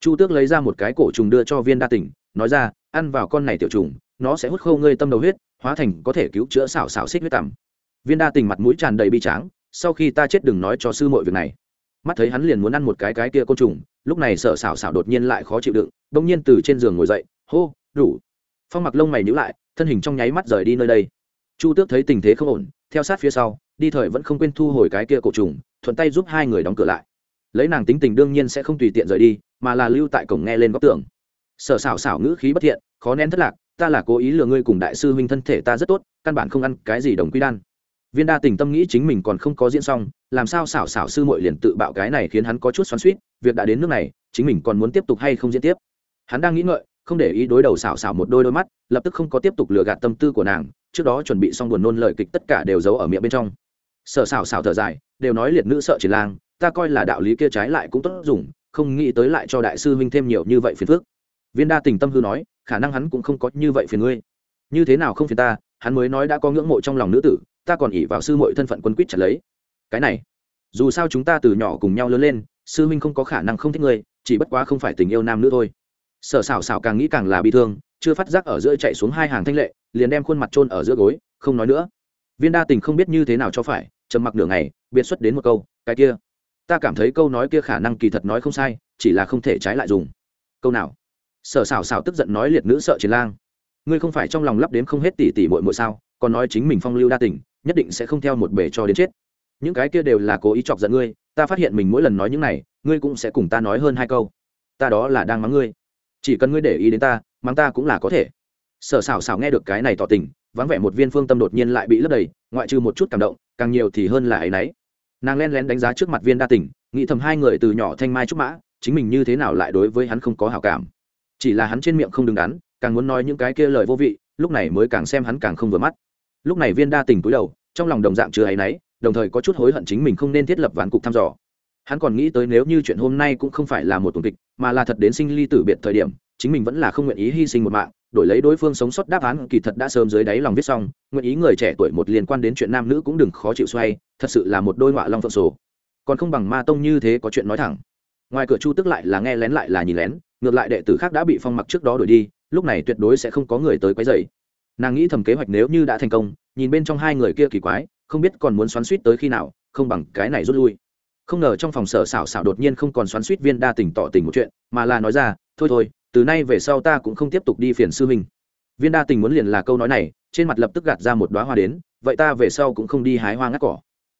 Chu tước lấy ra một cái cổ trùng đưa cho viên đa tỉnh, nói ra, ăn vào con này tiểu trùng, nó sẽ hút khô ngươi tâm đầu huyết, hóa thành có thể cứu chữa xảo xảo xích huyết tằm. Viên đa tình mặt mũi tràn đầy bi tráng, sau khi ta chết đừng nói cho sư mọi việc này. Mắt thấy hắn liền muốn ăn một cái cái kia côn trùng, lúc này sợ xảo xảo đột nhiên lại khó chịu đựng đông nhiên từ trên giường ngồi dậy, hô đủ phong mặc lông mày nhữ lại, thân hình trong nháy mắt rời đi nơi đây. Chu tước thấy tình thế không ổn theo sát phía sau, đi thời vẫn không quên thu hồi cái kia cổ trùng, thuận tay giúp hai người đóng cửa lại. Lấy nàng tính tình đương nhiên sẽ không tùy tiện rời đi, mà là lưu tại cổng nghe lên góc tường. Sở xảo xảo ngữ khí bất thiện, khó nén thất lạc, ta là cố ý lừa ngươi cùng đại sư huynh thân thể ta rất tốt, căn bản không ăn cái gì đồng quy đan. Viên đa tình tâm nghĩ chính mình còn không có diễn xong, làm sao xảo xảo sư muội liền tự bạo cái này khiến hắn có chút xoắn suýt việc đã đến nước này, chính mình còn muốn tiếp tục hay không diễn tiếp? Hắn đang nghĩ ngợi, không để ý đối đầu xảo xảo một đôi đôi mắt, lập tức không có tiếp tục lừa gạt tâm tư của nàng trước đó chuẩn bị xong buồn nôn lời kịch tất cả đều giấu ở miệng bên trong. Sợ xào xào thở dài, đều nói liệt nữ sợ chỉ lang, ta coi là đạo lý kia trái lại cũng tốt dùng, không nghĩ tới lại cho đại sư huynh thêm nhiều như vậy phiền phức. Viên đa tình tâm hư nói, khả năng hắn cũng không có như vậy phiền ngươi. Như thế nào không phiền ta, hắn mới nói đã có ngưỡng mộ trong lòng nữ tử, ta còn ỉ vào sư mội thân phận quân quýt trả lấy. Cái này, dù sao chúng ta từ nhỏ cùng nhau lớn lên, sư huynh không có khả năng không thích ngươi, chỉ bất quá không phải tình yêu nam nữ thôi. Sở xảo xảo càng nghĩ càng là bị thương chưa phát giác ở giữa chạy xuống hai hàng thanh lệ, liền đem khuôn mặt trôn ở giữa gối, không nói nữa. Viên đa tình không biết như thế nào cho phải, trầm mặc nửa ngày, biệt xuất đến một câu, cái kia, ta cảm thấy câu nói kia khả năng kỳ thật nói không sai, chỉ là không thể trái lại dùng. Câu nào? Sở xảo xảo tức giận nói liệt nữ sợ chiến lang. Ngươi không phải trong lòng lắp đến không hết tỷ tỷ muội muội sao, còn nói chính mình phong lưu đa tình, nhất định sẽ không theo một bể cho đến chết. Những cái kia đều là cố ý chọc giận ngươi, ta phát hiện mình mỗi lần nói những này, ngươi cũng sẽ cùng ta nói hơn hai câu. Ta đó là đang mắng ngươi chỉ cần ngươi để ý đến ta, mắng ta cũng là có thể. Sở xảo xảo nghe được cái này tỏ tình, vắng vẻ một viên phương tâm đột nhiên lại bị lấp đầy, ngoại trừ một chút cảm động, càng nhiều thì hơn là ấ y n ấ y nàng len lén đánh giá trước mặt viên đa tình, nghĩ thầm hai người từ nhỏ thanh mai trúc mã, chính mình như thế nào lại đối với hắn không có hào cảm. Chỉ là hắn trên miệng không đứng đắn, càng muốn nói những cái kia lời vô vị, lúc này mới càng xem hắn càng không vừa mắt. Lúc này viên đa tình túi đầu, trong lòng đồng dạng chưa áy náy, đồng thời có chút hối hận chính mình không nên thiết lập ván cục thăm dò hắn còn nghĩ tới nếu như chuyện hôm nay cũng không phải là một tuần kịch, mà là thật đến sinh ly tử biệt thời điểm, chính mình vẫn là không nguyện ý hy sinh một mạng, đổi lấy đối phương sống sót đáp án kỳ thật đã sớm dưới đáy lòng viết xong, nguyện ý người trẻ tuổi một liên quan đến chuyện nam nữ cũng đừng khó chịu xoay, thật sự là một đôi họa long phượng sổ. Còn không bằng ma tông như thế có chuyện nói thẳng. Ngoài cửa chu tức lại là nghe lén lại là nhìn lén, ngược lại đệ tử khác đã bị phong mặc trước đó đổi đi, lúc này tuyệt đối sẽ không có người tới quấy dày nàng nghĩ thầm kế hoạch nếu như đã thành công, nhìn bên trong hai người kia kỳ quái, không biết còn muốn xoắn suýt tới khi nào, không bằng cái này rút lui không ngờ trong phòng sở xảo xảo đột nhiên không còn xoắn suýt viên đa tình tỏ tình một chuyện, mà là nói ra, thôi thôi, từ nay về sau ta cũng không tiếp tục đi phiền sư huynh. Viên đa tình muốn liền là câu nói này, trên mặt lập tức gạt ra một đoá hoa đến, vậy ta về sau cũng không đi hái hoa ngắt cỏ.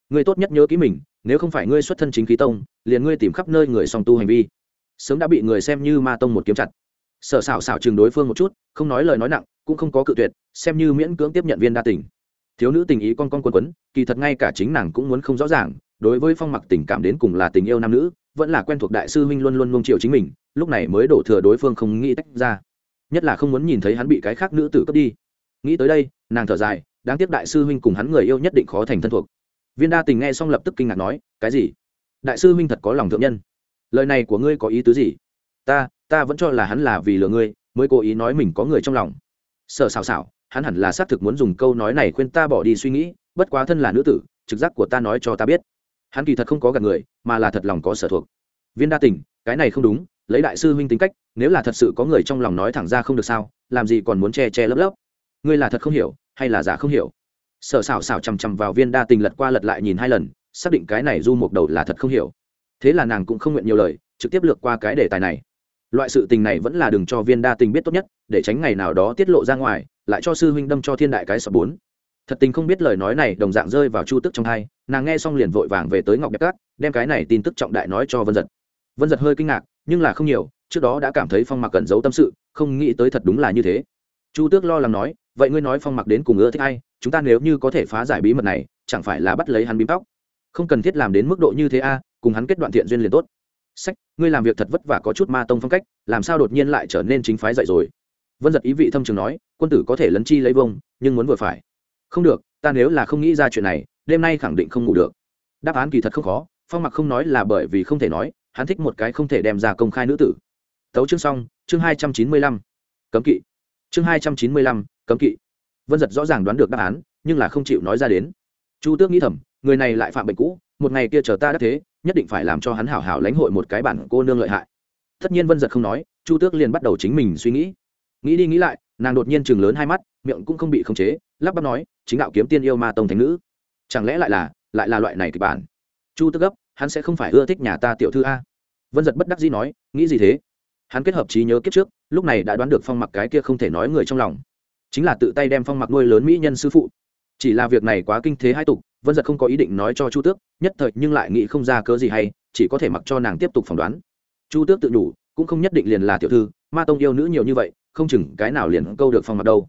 Ngươi tốt nhất nhớ kỹ mình, nếu không phải ngươi xuất thân chính khí tông, liền ngươi tìm khắp nơi người song tu hành vi. Sớm đã bị người xem như ma tông một kiếm chặt. Sở xảo xảo chừng đối phương một chút, không nói lời nói nặng, cũng không có cự tuyệt, xem như miễn cưỡng tiếp nhận viên đa tình. Thiếu nữ tình ý con con quấn quấn, kỳ thật ngay cả chính nàng cũng muốn không rõ ràng đối với phong mặc tình cảm đến cùng là tình yêu nam nữ, vẫn là quen thuộc đại sư huynh luôn luôn nung chiều chính mình, lúc này mới đổ thừa đối phương không nghĩ tách ra. Nhất là không muốn nhìn thấy hắn bị cái khác nữ tử cướp đi. Nghĩ tới đây, nàng thở dài, đáng tiếc đại sư huynh cùng hắn người yêu nhất định khó thành thân thuộc. Viên đa tình nghe xong lập tức kinh ngạc nói, cái gì? Đại sư huynh thật có lòng thượng nhân. Lời này của ngươi có ý tứ gì? Ta ta vẫn cho là hắn là vì lừa ngươi, mới cố ý nói mình có người trong lòng. Sợ xào xào hắn hẳn là xác thực muốn dùng câu nói này khuyên ta bỏ đi suy nghĩ, bất quá thân là nữ tử, trực giác của ta nói cho ta biết hắn kỳ thật không có gạt người, mà là thật lòng có sở thuộc. Viên đa tình, cái này không đúng, lấy đại sư huynh tính cách, nếu là thật sự có người trong lòng nói thẳng ra không được sao, làm gì còn muốn che che lấp lấp? Ngươi là thật không hiểu, hay là giả không hiểu? Sở xảo xảo chằm chằm vào viên đa tình lật qua lật lại nhìn hai lần, xác định cái này du mục đầu là thật không hiểu. Thế là nàng cũng không nguyện nhiều lời, trực tiếp lược qua cái đề tài này. Loại sự tình này vẫn là đừng cho viên đa tình biết tốt nhất, để tránh ngày nào đó tiết lộ ra ngoài, lại cho sư huynh đâm cho thiên đại cái sập bốn thật tình không biết lời nói này đồng dạng rơi vào chu tức trong hai, nàng nghe xong liền vội vàng về tới ngọc đẹp cát, đem cái này tin tức trọng đại nói cho vân giật. Vân giật hơi kinh ngạc, nhưng là không nhiều, trước đó đã cảm thấy phong mặc cẩn giấu tâm sự, không nghĩ tới thật đúng là như thế. Chu tước lo lắng nói, vậy ngươi nói phong mặc đến cùng ưa thích ai? Chúng ta nếu như có thể phá giải bí mật này, chẳng phải là bắt lấy hắn bím tóc? Không cần thiết làm đến mức độ như thế a, cùng hắn kết đoạn thiện duyên liền tốt. Sách, ngươi làm việc thật vất vả có chút ma tông phong cách, làm sao đột nhiên lại trở nên chính phái dạy rồi? Vân giật ý vị thâm trường nói, quân tử có thể lấn chi lấy vông nhưng muốn vừa phải không được, ta nếu là không nghĩ ra chuyện này, đêm nay khẳng định không ngủ được. Đáp án kỳ thật không khó, phong mặc không nói là bởi vì không thể nói, hắn thích một cái không thể đem ra công khai nữ tử. Tấu chương xong, chương hai trăm chín mươi lăm. Cấm kỵ. Chương hai trăm chín mươi lăm, cấm kỵ. Vân giật rõ ràng đoán được đáp án, nhưng là không chịu nói ra đến. Chu tước nghĩ thầm, người này lại phạm bệnh cũ, một ngày kia chờ ta đã thế, nhất định phải làm cho hắn hảo hảo lãnh hội một cái bản cô nương lợi hại. Tất nhiên vân giật không nói, chu tước liền bắt đầu chính mình suy nghĩ. Nghĩ đi nghĩ lại, nàng đột nhiên chừng lớn hai mắt miệng cũng không bị khống chế, lắp bắp nói, chính đạo kiếm tiên yêu ma tông thánh nữ. Chẳng lẽ lại là lại là loại này kịch bản? Chu tước gấp, hắn sẽ không phải ưa thích nhà ta tiểu thư a. Vân giật bất đắc dĩ nói, nghĩ gì thế? Hắn kết hợp trí nhớ kiếp trước, lúc này đã đoán được phong mặc cái kia không thể nói người trong lòng. Chính là tự tay đem phong mặc nuôi lớn mỹ nhân sư phụ. Chỉ là việc này quá kinh thế hai tục, vân giật không có ý định nói cho chu tước, nhất thời nhưng lại nghĩ không ra cớ gì hay, chỉ có thể mặc cho nàng tiếp tục phỏng đoán. Chu tước tự nhủ, cũng không nhất định liền là tiểu thư, ma tông yêu nữ nhiều như vậy, không chừng cái nào liền câu được phong mặc đâu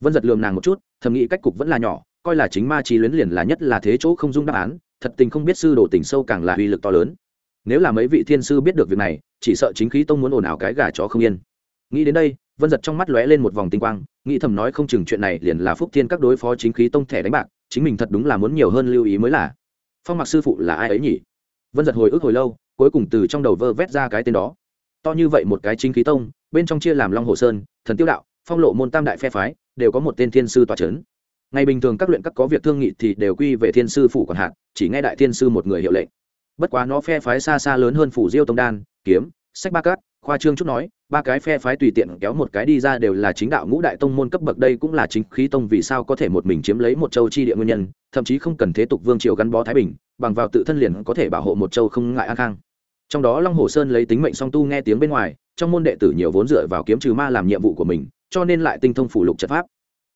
vân giật lường nàng một chút, thầm nghĩ cách cục vẫn là nhỏ, coi là chính ma trí luyến liền là nhất là thế chỗ không dung đáp án, thật tình không biết sư đồ tình sâu càng là uy lực to lớn. Nếu là mấy vị thiên sư biết được việc này, chỉ sợ chính khí tông muốn ồn ào cái gà chó không yên. Nghĩ đến đây, vân giật trong mắt lóe lên một vòng tinh quang, nghĩ thầm nói không chừng chuyện này liền là phúc thiên các đối phó chính khí tông thẻ đánh bạc, chính mình thật đúng là muốn nhiều hơn lưu ý mới là. Phong mặc sư phụ là ai ấy nhỉ? Vân giật hồi ức hồi lâu, cuối cùng từ trong đầu vơ vét ra cái tên đó. To như vậy một cái chính khí tông, bên trong chia làm long hồ sơn, thần tiêu đạo, phong lộ môn tam đại phe phái đều có một tên thiên sư tòa c h ấ n ngày bình thường các luyện các có việc thương nghị thì đều quy về thiên sư phủ còn hạn chỉ nghe đại thiên sư một người hiệu lệnh. Bất quá nó phe phái xa xa lớn hơn phủ diêu tông đan, kiếm, sách ba cát, khoa trương chút nói, ba cái phe phái tùy tiện kéo một cái đi ra đều là chính đạo ngũ đại tông môn cấp bậc, đây cũng là chính khí tông vì sao có thể một mình chiếm lấy một châu chi địa nguyên nhân, thậm chí không cần thế tục vương triều gắn bó thái bình, bằng vào tự thân liền có thể bảo hộ một châu không ngại an khang. Trong đó long hồ sơn lấy tính mệnh song tu nghe tiếng bên ngoài, trong môn đệ tử nhiều vốn dựa vào kiếm trừ ma làm nhiệm vụ của mình cho nên lại tinh thông phủ lục trận pháp.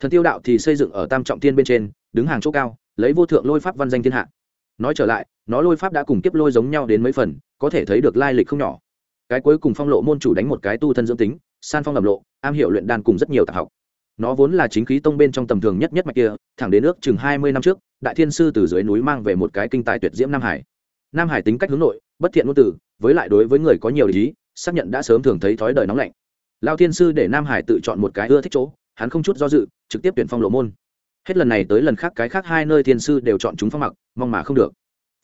Thần tiêu đạo thì xây dựng ở tam trọng thiên bên trên, đứng hàng chỗ cao, lấy vô thượng lôi pháp văn danh thiên hạ. Nói trở lại, nó lôi pháp đã cùng kiếp lôi giống nhau đến mấy phần, có thể thấy được lai lịch không nhỏ. Cái cuối cùng phong lộ môn chủ đánh một cái tu thân dưỡng tính, san phong lầm lộ, am hiểu luyện đan cùng rất nhiều tạp học. Nó vốn là chính khí tông bên trong tầm thường nhất nhất mạch kia, thẳng đến nước chừng hai mươi năm trước, đại thiên sư từ dưới núi mang về một cái kinh tài tuyệt diễm nam hải. Nam hải tính cách hướng nội, bất thiện ngôn từ, với lại đối với người có nhiều lý xác nhận đã sớm thường thấy thói đời nóng lạnh lao thiên sư để nam hải tự chọn một cái ưa thích chỗ, hắn không chút do dự, trực tiếp tuyển phong lộ môn. Hết lần này tới lần khác, cái khác hai nơi thiên sư đều chọn chúng phong mặc, mong mà không được.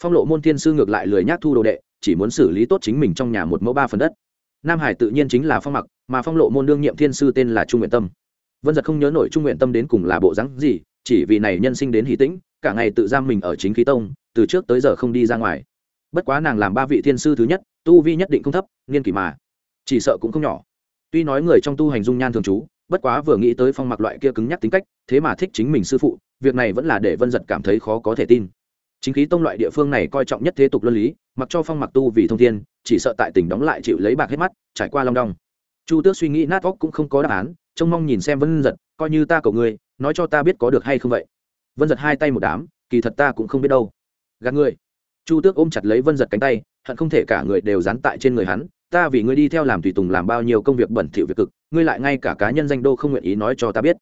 Phong lộ môn thiên sư ngược lại lười nhác thu đồ đệ, chỉ muốn xử lý tốt chính mình trong nhà một mẫu ba phần đất. Nam hải tự nhiên chính là phong mặc, mà phong lộ môn đương nhiệm thiên sư tên là trung nguyện tâm. Vân giật không nhớ nổi trung nguyện tâm đến cùng là bộ rắn gì, chỉ vì này nhân sinh đến hỷ tĩnh, cả ngày tự giam mình ở chính khí tông, từ trước tới giờ không đi ra ngoài. Bất quá nàng làm ba vị thiên sư thứ nhất, tu vi nhất định không thấp, nghiên kỷ mà. Chỉ sợ cũng không nhỏ tuy nói người trong tu hành dung nhan thường trú, bất quá vừa nghĩ tới phong mặc loại kia cứng nhắc tính cách, thế mà thích chính mình sư phụ, việc này vẫn là để vân giật cảm thấy khó có thể tin. Chính khí tông loại địa phương này coi trọng nhất thế tục luân lý, mặc cho phong mặc tu vì thông thiên, chỉ sợ tại tỉnh đóng lại chịu lấy bạc hết mắt, trải qua long đong. Chu tước suy nghĩ nát óc cũng không có đáp án, trông mong nhìn xem vân giật coi như ta cầu ngươi, nói cho ta biết có được hay không vậy. Vân giật hai tay một đám, kỳ thật ta cũng không biết đâu. Gạt ngươi chu tước ôm chặt lấy vân giật cánh tay, hận không thể cả người đều dán tại trên người hắn ta vì ngươi đi theo làm tùy tùng làm bao nhiêu công việc bẩn thỉu việc cực, ngươi lại ngay cả cá nhân danh đô không nguyện ý nói cho ta biết.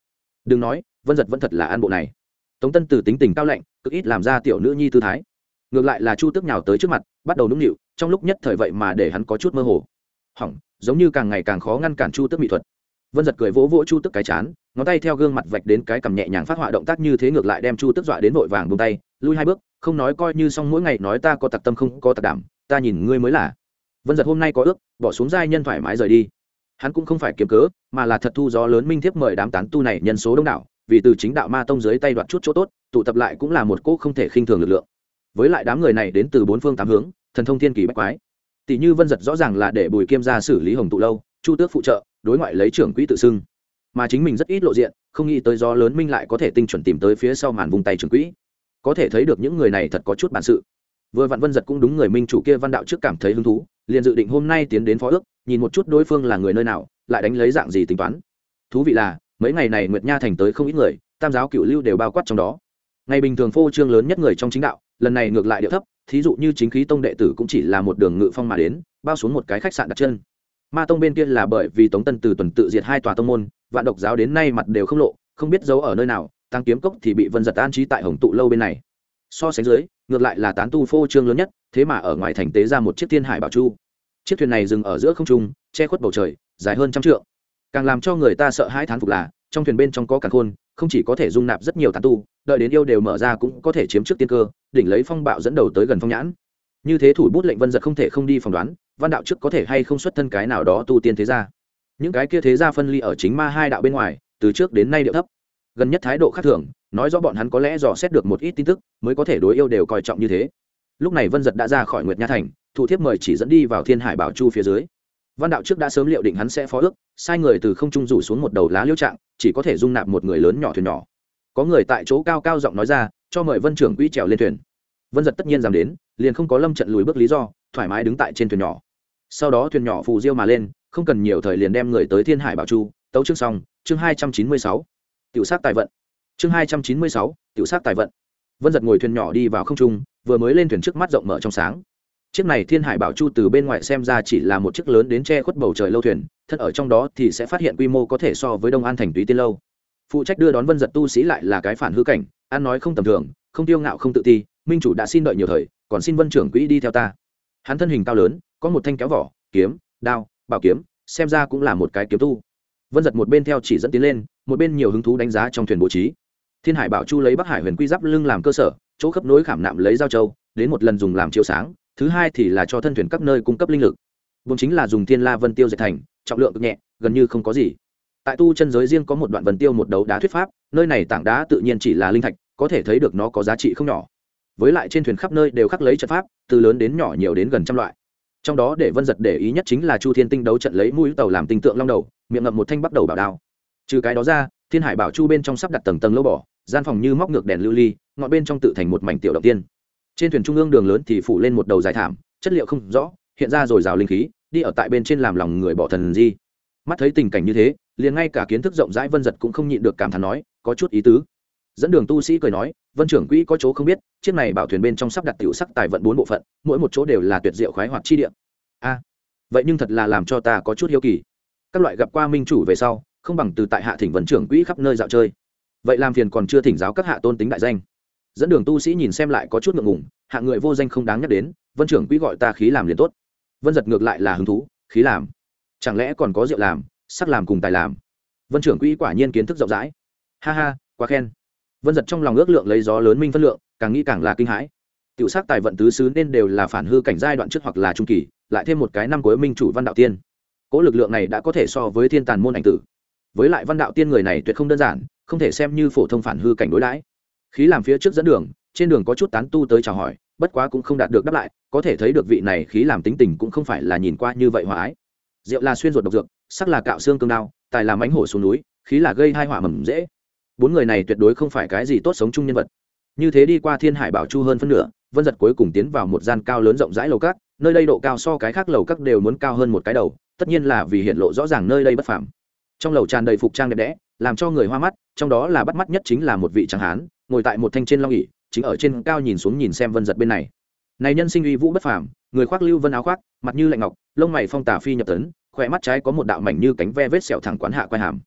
Đừng nói, vân giật vẫn thật là an bộ này. Tống tân từ tính tình cao lạnh, cực ít làm ra tiểu nữ nhi tư thái. Ngược lại là chu tước nhào tới trước mặt, bắt đầu nũng nịu, trong lúc nhất thời vậy mà để hắn có chút mơ hồ. Hỏng, giống như càng ngày càng khó ngăn cản chu tước mỹ thuật. Vân giật cười vỗ vỗ chu tước cái chán, ngón tay theo gương mặt vạch đến cái cầm nhẹ nhàng phát họa động tác như thế ngược lại đem chu tước dọa đến vội vàng bông tay, lui hai bước, không nói coi như xong mỗi ngày nói ta có tặc tâm không có tặc đảm, ta nhìn ngươi mới là vân giật hôm nay có ước, bỏ xuống giai nhân thoải mái rời đi. Hắn cũng không phải kiếm cớ, mà là thật thu gió lớn minh thiếp mời đám tán tu này nhân số đông đảo, vì từ chính đạo ma tông dưới tay đoạt chút chỗ tốt, tụ tập lại cũng là một cỗ không thể khinh thường lực lượng. Với lại đám người này đến từ bốn phương tám hướng, thần thông thiên kỳ bách quái. Tỷ như vân giật rõ ràng là để bùi kiêm ra xử lý hồng tụ lâu, chu tước phụ trợ, đối ngoại lấy trưởng quỹ tự xưng. Mà chính mình rất ít lộ diện, không nghĩ tới do lớn minh lại có thể tinh chuẩn tìm tới phía sau màn vùng tay trưởng quỹ. Có thể thấy được những người này thật có chút bản sự. Vừa vặn vân giật cũng đúng người minh chủ kia văn đạo trước cảm thấy hứng thú liền dự định hôm nay tiến đến phó ước, nhìn một chút đối phương là người nơi nào, lại đánh lấy dạng gì tính toán. Thú vị là, mấy ngày này nguyệt nha thành tới không ít người, tam giáo cựu lưu đều bao quát trong đó. Ngày bình thường phô trương lớn nhất người trong chính đạo, lần này ngược lại điệu thấp, thí dụ như chính khí tông đệ tử cũng chỉ là một đường ngự phong mà đến, bao xuống một cái khách sạn đặt chân. Ma tông bên kia là bởi vì tống tân từ tuần tự diệt hai tòa tông môn, vạn độc giáo đến nay mặt đều không lộ, không biết giấu ở nơi nào, tăng kiếm cốc thì bị vân giật an trí tại hồng tụ lâu bên này. So sánh dưới ngược lại là tán tu phô trương lớn nhất, thế mà ở ngoài thành tế ra một chiếc thiên hải bảo chu. Chiếc thuyền này dừng ở giữa không trung, che khuất bầu trời, dài hơn trăm trượng. Càng làm cho người ta sợ hai thán phục là, trong thuyền bên trong có càng khôn, không chỉ có thể dung nạp rất nhiều tán tu, đợi đến yêu đều mở ra cũng có thể chiếm trước tiên cơ, đỉnh lấy phong bạo dẫn đầu tới gần phong nhãn. Như thế thủ bút lệnh vân giật không thể không đi phỏng đoán, văn đạo trước có thể hay không xuất thân cái nào đó tu tiên thế gia. Những cái kia thế gia phân ly ở chính ma hai đạo bên ngoài, từ trước đến nay điệu thấp. Gần nhất thái độ khác thường nói rõ bọn hắn có lẽ dò xét được một ít tin tức, mới có thể đối yêu đều coi trọng như thế. Lúc này vân giật đã ra khỏi nguyệt nha thành, thủ thiếp mời chỉ dẫn đi vào thiên hải bảo chu phía dưới. Văn đạo trước đã sớm liệu định hắn sẽ phó ước, sai người từ không trung rủ xuống một đầu lá liêu trạng, chỉ có thể dung nạp một người lớn nhỏ thuyền nhỏ. Có người tại chỗ cao cao giọng nói ra, cho mời vân trưởng quỹ trèo lên thuyền. Vân giật tất nhiên dám đến, liền không có lâm trận lùi bước lý do, thoải mái đứng tại trên thuyền nhỏ. Sau đó thuyền nhỏ phù diêu mà lên, không cần nhiều thời liền đem người tới thiên hải bảo chu, tấu chương xong, chương hai trăm chín mươi sáu. Tiểu sát tài vận chương hai trăm chín mươi sáu, tiểu sát tài vận. Vân giật ngồi thuyền nhỏ đi vào không trung, vừa mới lên thuyền trước mắt rộng mở trong sáng. Chiếc này thiên hải bảo chu từ bên ngoài xem ra chỉ là một chiếc lớn đến che khuất bầu trời lâu thuyền, thân ở trong đó thì sẽ phát hiện quy mô có thể so với đông an thành túy tiên lâu. Phụ trách đưa đón vân giật tu sĩ lại là cái phản hư cảnh an nói không tầm thường, không tiêu ngạo không tự ti, minh chủ đã xin đợi nhiều thời, còn xin vân trưởng quỹ đi theo ta. Hắn thân hình cao lớn, có một thanh kéo vỏ, kiếm, đao, bảo kiếm, xem ra cũng là một cái kiếm tu. Vân giật một bên theo chỉ dẫn tiến lên, một bên nhiều hứng thú đánh giá trong thuyền bố trí thiên hải bảo chu lấy bắc hải huyền quy giáp lưng làm cơ sở, chỗ khớp nối khảm nạm lấy giao châu, đến một lần dùng làm chiếu sáng, thứ hai thì là cho thân thuyền các nơi cung cấp linh lực. Vốn chính là dùng thiên la vân tiêu dệt thành, trọng lượng cực nhẹ, gần như không có gì. Tại tu chân giới riêng có một đoạn vân tiêu một đấu đá thuyết pháp, nơi này tảng đá tự nhiên chỉ là linh thạch, có thể thấy được nó có giá trị không nhỏ. Với lại trên thuyền khắp nơi đều khắc lấy trận pháp, từ lớn đến nhỏ nhiều đến gần trăm loại. Trong đó để vân giật để ý nhất chính là chu thiên tinh đấu trận lấy mũi tàu làm tinh tượng long đầu, miệng ngậm một thanh bắt đầu bảo đao. Trừ cái đó ra thiên hải bảo chu bên trong sắp đặt tầng tầng lâu bỏ gian phòng như móc ngược đèn lưu ly, ngọn bên trong tự thành một mảnh tiểu động tiên. Trên thuyền trung ương đường lớn thì phủ lên một đầu dài thảm, chất liệu không rõ, hiện ra rồi rào linh khí, đi ở tại bên trên làm lòng người bỏ thần di. Mắt thấy tình cảnh như thế, liền ngay cả kiến thức rộng rãi vân giật cũng không nhịn được cảm thán nói, có chút ý tứ. Dẫn đường tu sĩ cười nói, vân trưởng quỹ có chỗ không biết, chiếc này bảo thuyền bên trong sắp đặt tiểu sắc tài vận bốn bộ phận, mỗi một chỗ đều là tuyệt diệu khoái hoạt chi địa. A, vậy nhưng thật là làm cho ta có chút hiếu kỳ. Các loại gặp qua minh chủ về sau không bằng từ tại hạ thỉnh vân trưởng quỹ khắp nơi dạo chơi. Vậy làm phiền còn chưa thỉnh giáo các hạ tôn tính đại danh. Dẫn đường tu sĩ nhìn xem lại có chút ngượng ngùng, hạ người vô danh không đáng nhắc đến, vân trưởng quỹ gọi ta khí làm liền tốt. Vân giật ngược lại là hứng thú, khí làm. Chẳng lẽ còn có rượu làm sắc làm cùng tài làm? Vân trưởng quỹ quả nhiên kiến thức rộng rãi. Ha ha, quá khen. Vân giật trong lòng ước lượng lấy gió lớn minh phân lượng, càng nghĩ càng là kinh hãi. Tiểu sắc tài vận tứ xứ nên đều là phản hư cảnh giai đoạn trước hoặc là trung kỳ, lại thêm một cái năm cuối minh chủ văn đạo tiên. Cỗ lực lượng này đã có thể so với thiên tàn môn ảnh tử với lại văn đạo tiên người này tuyệt không đơn giản, không thể xem như phổ thông phản hư cảnh đối đãi. Khí làm phía trước dẫn đường, trên đường có chút tán tu tới chào hỏi, bất quá cũng không đạt được đáp lại, có thể thấy được vị này khí làm tính tình cũng không phải là nhìn qua như vậy hòa ái. Rượu là xuyên ruột độc dược, sắc là cạo xương cương đao, tài làm ánh hổ xuống núi, khí là gây hai hỏa mầm dễ. Bốn người này tuyệt đối không phải cái gì tốt sống chung nhân vật. Như thế đi qua thiên hải bảo chu hơn phân nửa, vân giật cuối cùng tiến vào một gian cao lớn rộng rãi lầu cát nơi đây độ cao so cái khác lầu các đều muốn cao hơn một cái đầu, tất nhiên là vì hiện lộ rõ ràng nơi đây bất phàm trong lầu tràn đầy phục trang đẹp đẽ, làm cho người hoa mắt, trong đó là bắt mắt nhất chính là một vị tráng hán, ngồi tại một thanh trên long ỉ chính ở trên cao nhìn xuống nhìn xem vân giật bên này. Này nhân sinh uy vũ bất phàm, người khoác lưu vân áo khoác, mặt như lạnh ngọc, lông mày phong tả phi nhập tấn, khỏe mắt trái có một đạo mảnh như cánh ve vết sẹo thẳng quán hạ quai hàm.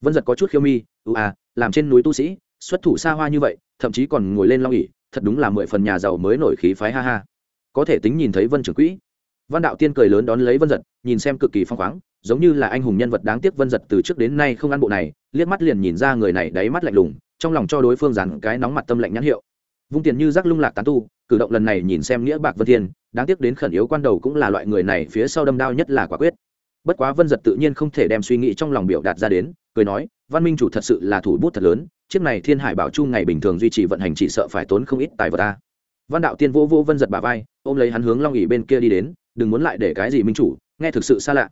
Vân giật có chút khiêu mi ưu à làm trên núi tu sĩ, xuất thủ xa hoa như vậy, thậm chí còn ngồi lên long ỉ thật đúng là mười phần nhà giàu mới nổi khí phái, ha ha. Có thể tính nhìn thấy vân trưởng quỹ văn đạo tiên cười lớn đón lấy vân giật, nhìn xem cực kỳ phong khoáng, giống như là anh hùng nhân vật đáng tiếc vân giật từ trước đến nay không ăn bộ này, liếc mắt liền nhìn ra người này đáy mắt lạnh lùng, trong lòng cho đối phương dàn cái nóng mặt tâm lạnh nhãn hiệu. Vung tiền như rác lung lạc tán tu, cử động lần này nhìn xem nghĩa bạc vân thiên, đáng tiếc đến khẩn yếu quan đầu cũng là loại người này phía sau đâm đao nhất là quả quyết. Bất quá vân giật tự nhiên không thể đem suy nghĩ trong lòng biểu đạt ra đến, cười nói, văn minh chủ thật sự là thủ bút thật lớn, chiếc này thiên hải bảo chu ngày bình thường duy trì vận hành chỉ sợ phải tốn không ít tài vật ta văn đạo tiên vô vô vân giật bà vai, ôm lấy hắn hướng long ỉ bên kia đi đến đừng muốn lại để cái gì minh chủ, nghe thực sự xa lạ.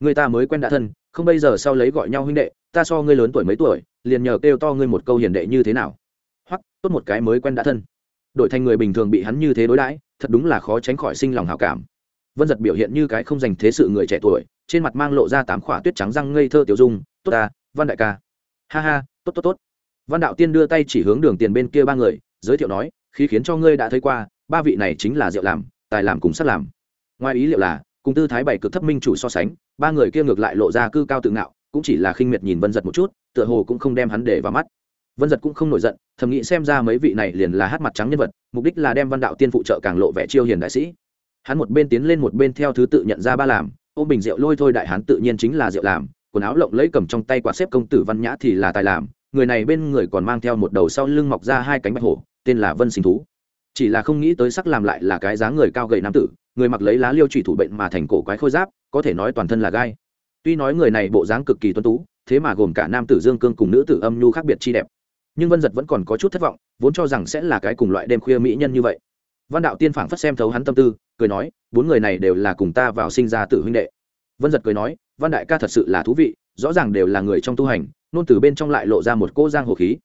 Người ta mới quen đã thân, không bây giờ sau lấy gọi nhau huynh đệ, ta so ngươi lớn tuổi mấy tuổi, liền nhờ kêu to ngươi một câu hiền đệ như thế nào. Hoặc, tốt một cái mới quen đã thân. Đổi thành người bình thường bị hắn như thế đối đãi, thật đúng là khó tránh khỏi sinh lòng hảo cảm. Vân giật biểu hiện như cái không dành thế sự người trẻ tuổi, trên mặt mang lộ ra tám khỏa tuyết trắng răng ngây thơ tiểu dung, tốt ta, văn đại ca. Ha ha, tốt tốt tốt. Văn đạo tiên đưa tay chỉ hướng đường tiền bên kia ba người, giới thiệu nói, khí khiến cho ngươi đã thấy qua, ba vị này chính là diệu làm, tài làm cùng sát làm ngoài ý liệu là, cùng tư thái bảy cực thấp minh chủ so sánh, ba người kia ngược lại lộ ra cư cao tự ngạo, cũng chỉ là khinh miệt nhìn vân giật một chút, tựa hồ cũng không đem hắn để vào mắt. Vân giật cũng không nổi giận, thầm nghĩ xem ra mấy vị này liền là hát mặt trắng nhân vật, mục đích là đem văn đạo tiên phụ trợ càng lộ vẻ chiêu hiền đại sĩ. Hắn một bên tiến lên một bên theo thứ tự nhận ra ba làm, ôm bình rượu lôi thôi đại hắn tự nhiên chính là rượu làm, quần áo lộng lẫy cầm trong tay quạt xếp công tử văn nhã thì là tài làm, người này bên người còn mang theo một đầu sau lưng mọc ra hai cánh bạch hổ, tên là vân sinh thú chỉ là không nghĩ tới sắc làm lại là cái dáng người cao gầy nam tử, người mặc lấy lá liêu trụy thủ bệnh mà thành cổ quái khôi giáp, có thể nói toàn thân là gai. Tuy nói người này bộ dáng cực kỳ tuân tú, thế mà gồm cả nam tử dương cương cùng nữ tử âm nhu khác biệt chi đẹp. Nhưng vân giật vẫn còn có chút thất vọng, vốn cho rằng sẽ là cái cùng loại đêm khuya mỹ nhân như vậy. Văn đạo tiên phảng phất xem thấu hắn tâm tư, cười nói, bốn người này đều là cùng ta vào sinh ra tử huynh đệ. Vân giật cười nói, văn đại ca thật sự là thú vị, rõ ràng đều là người trong tu hành, nôn từ bên trong lại lộ ra một cô giang hồ khí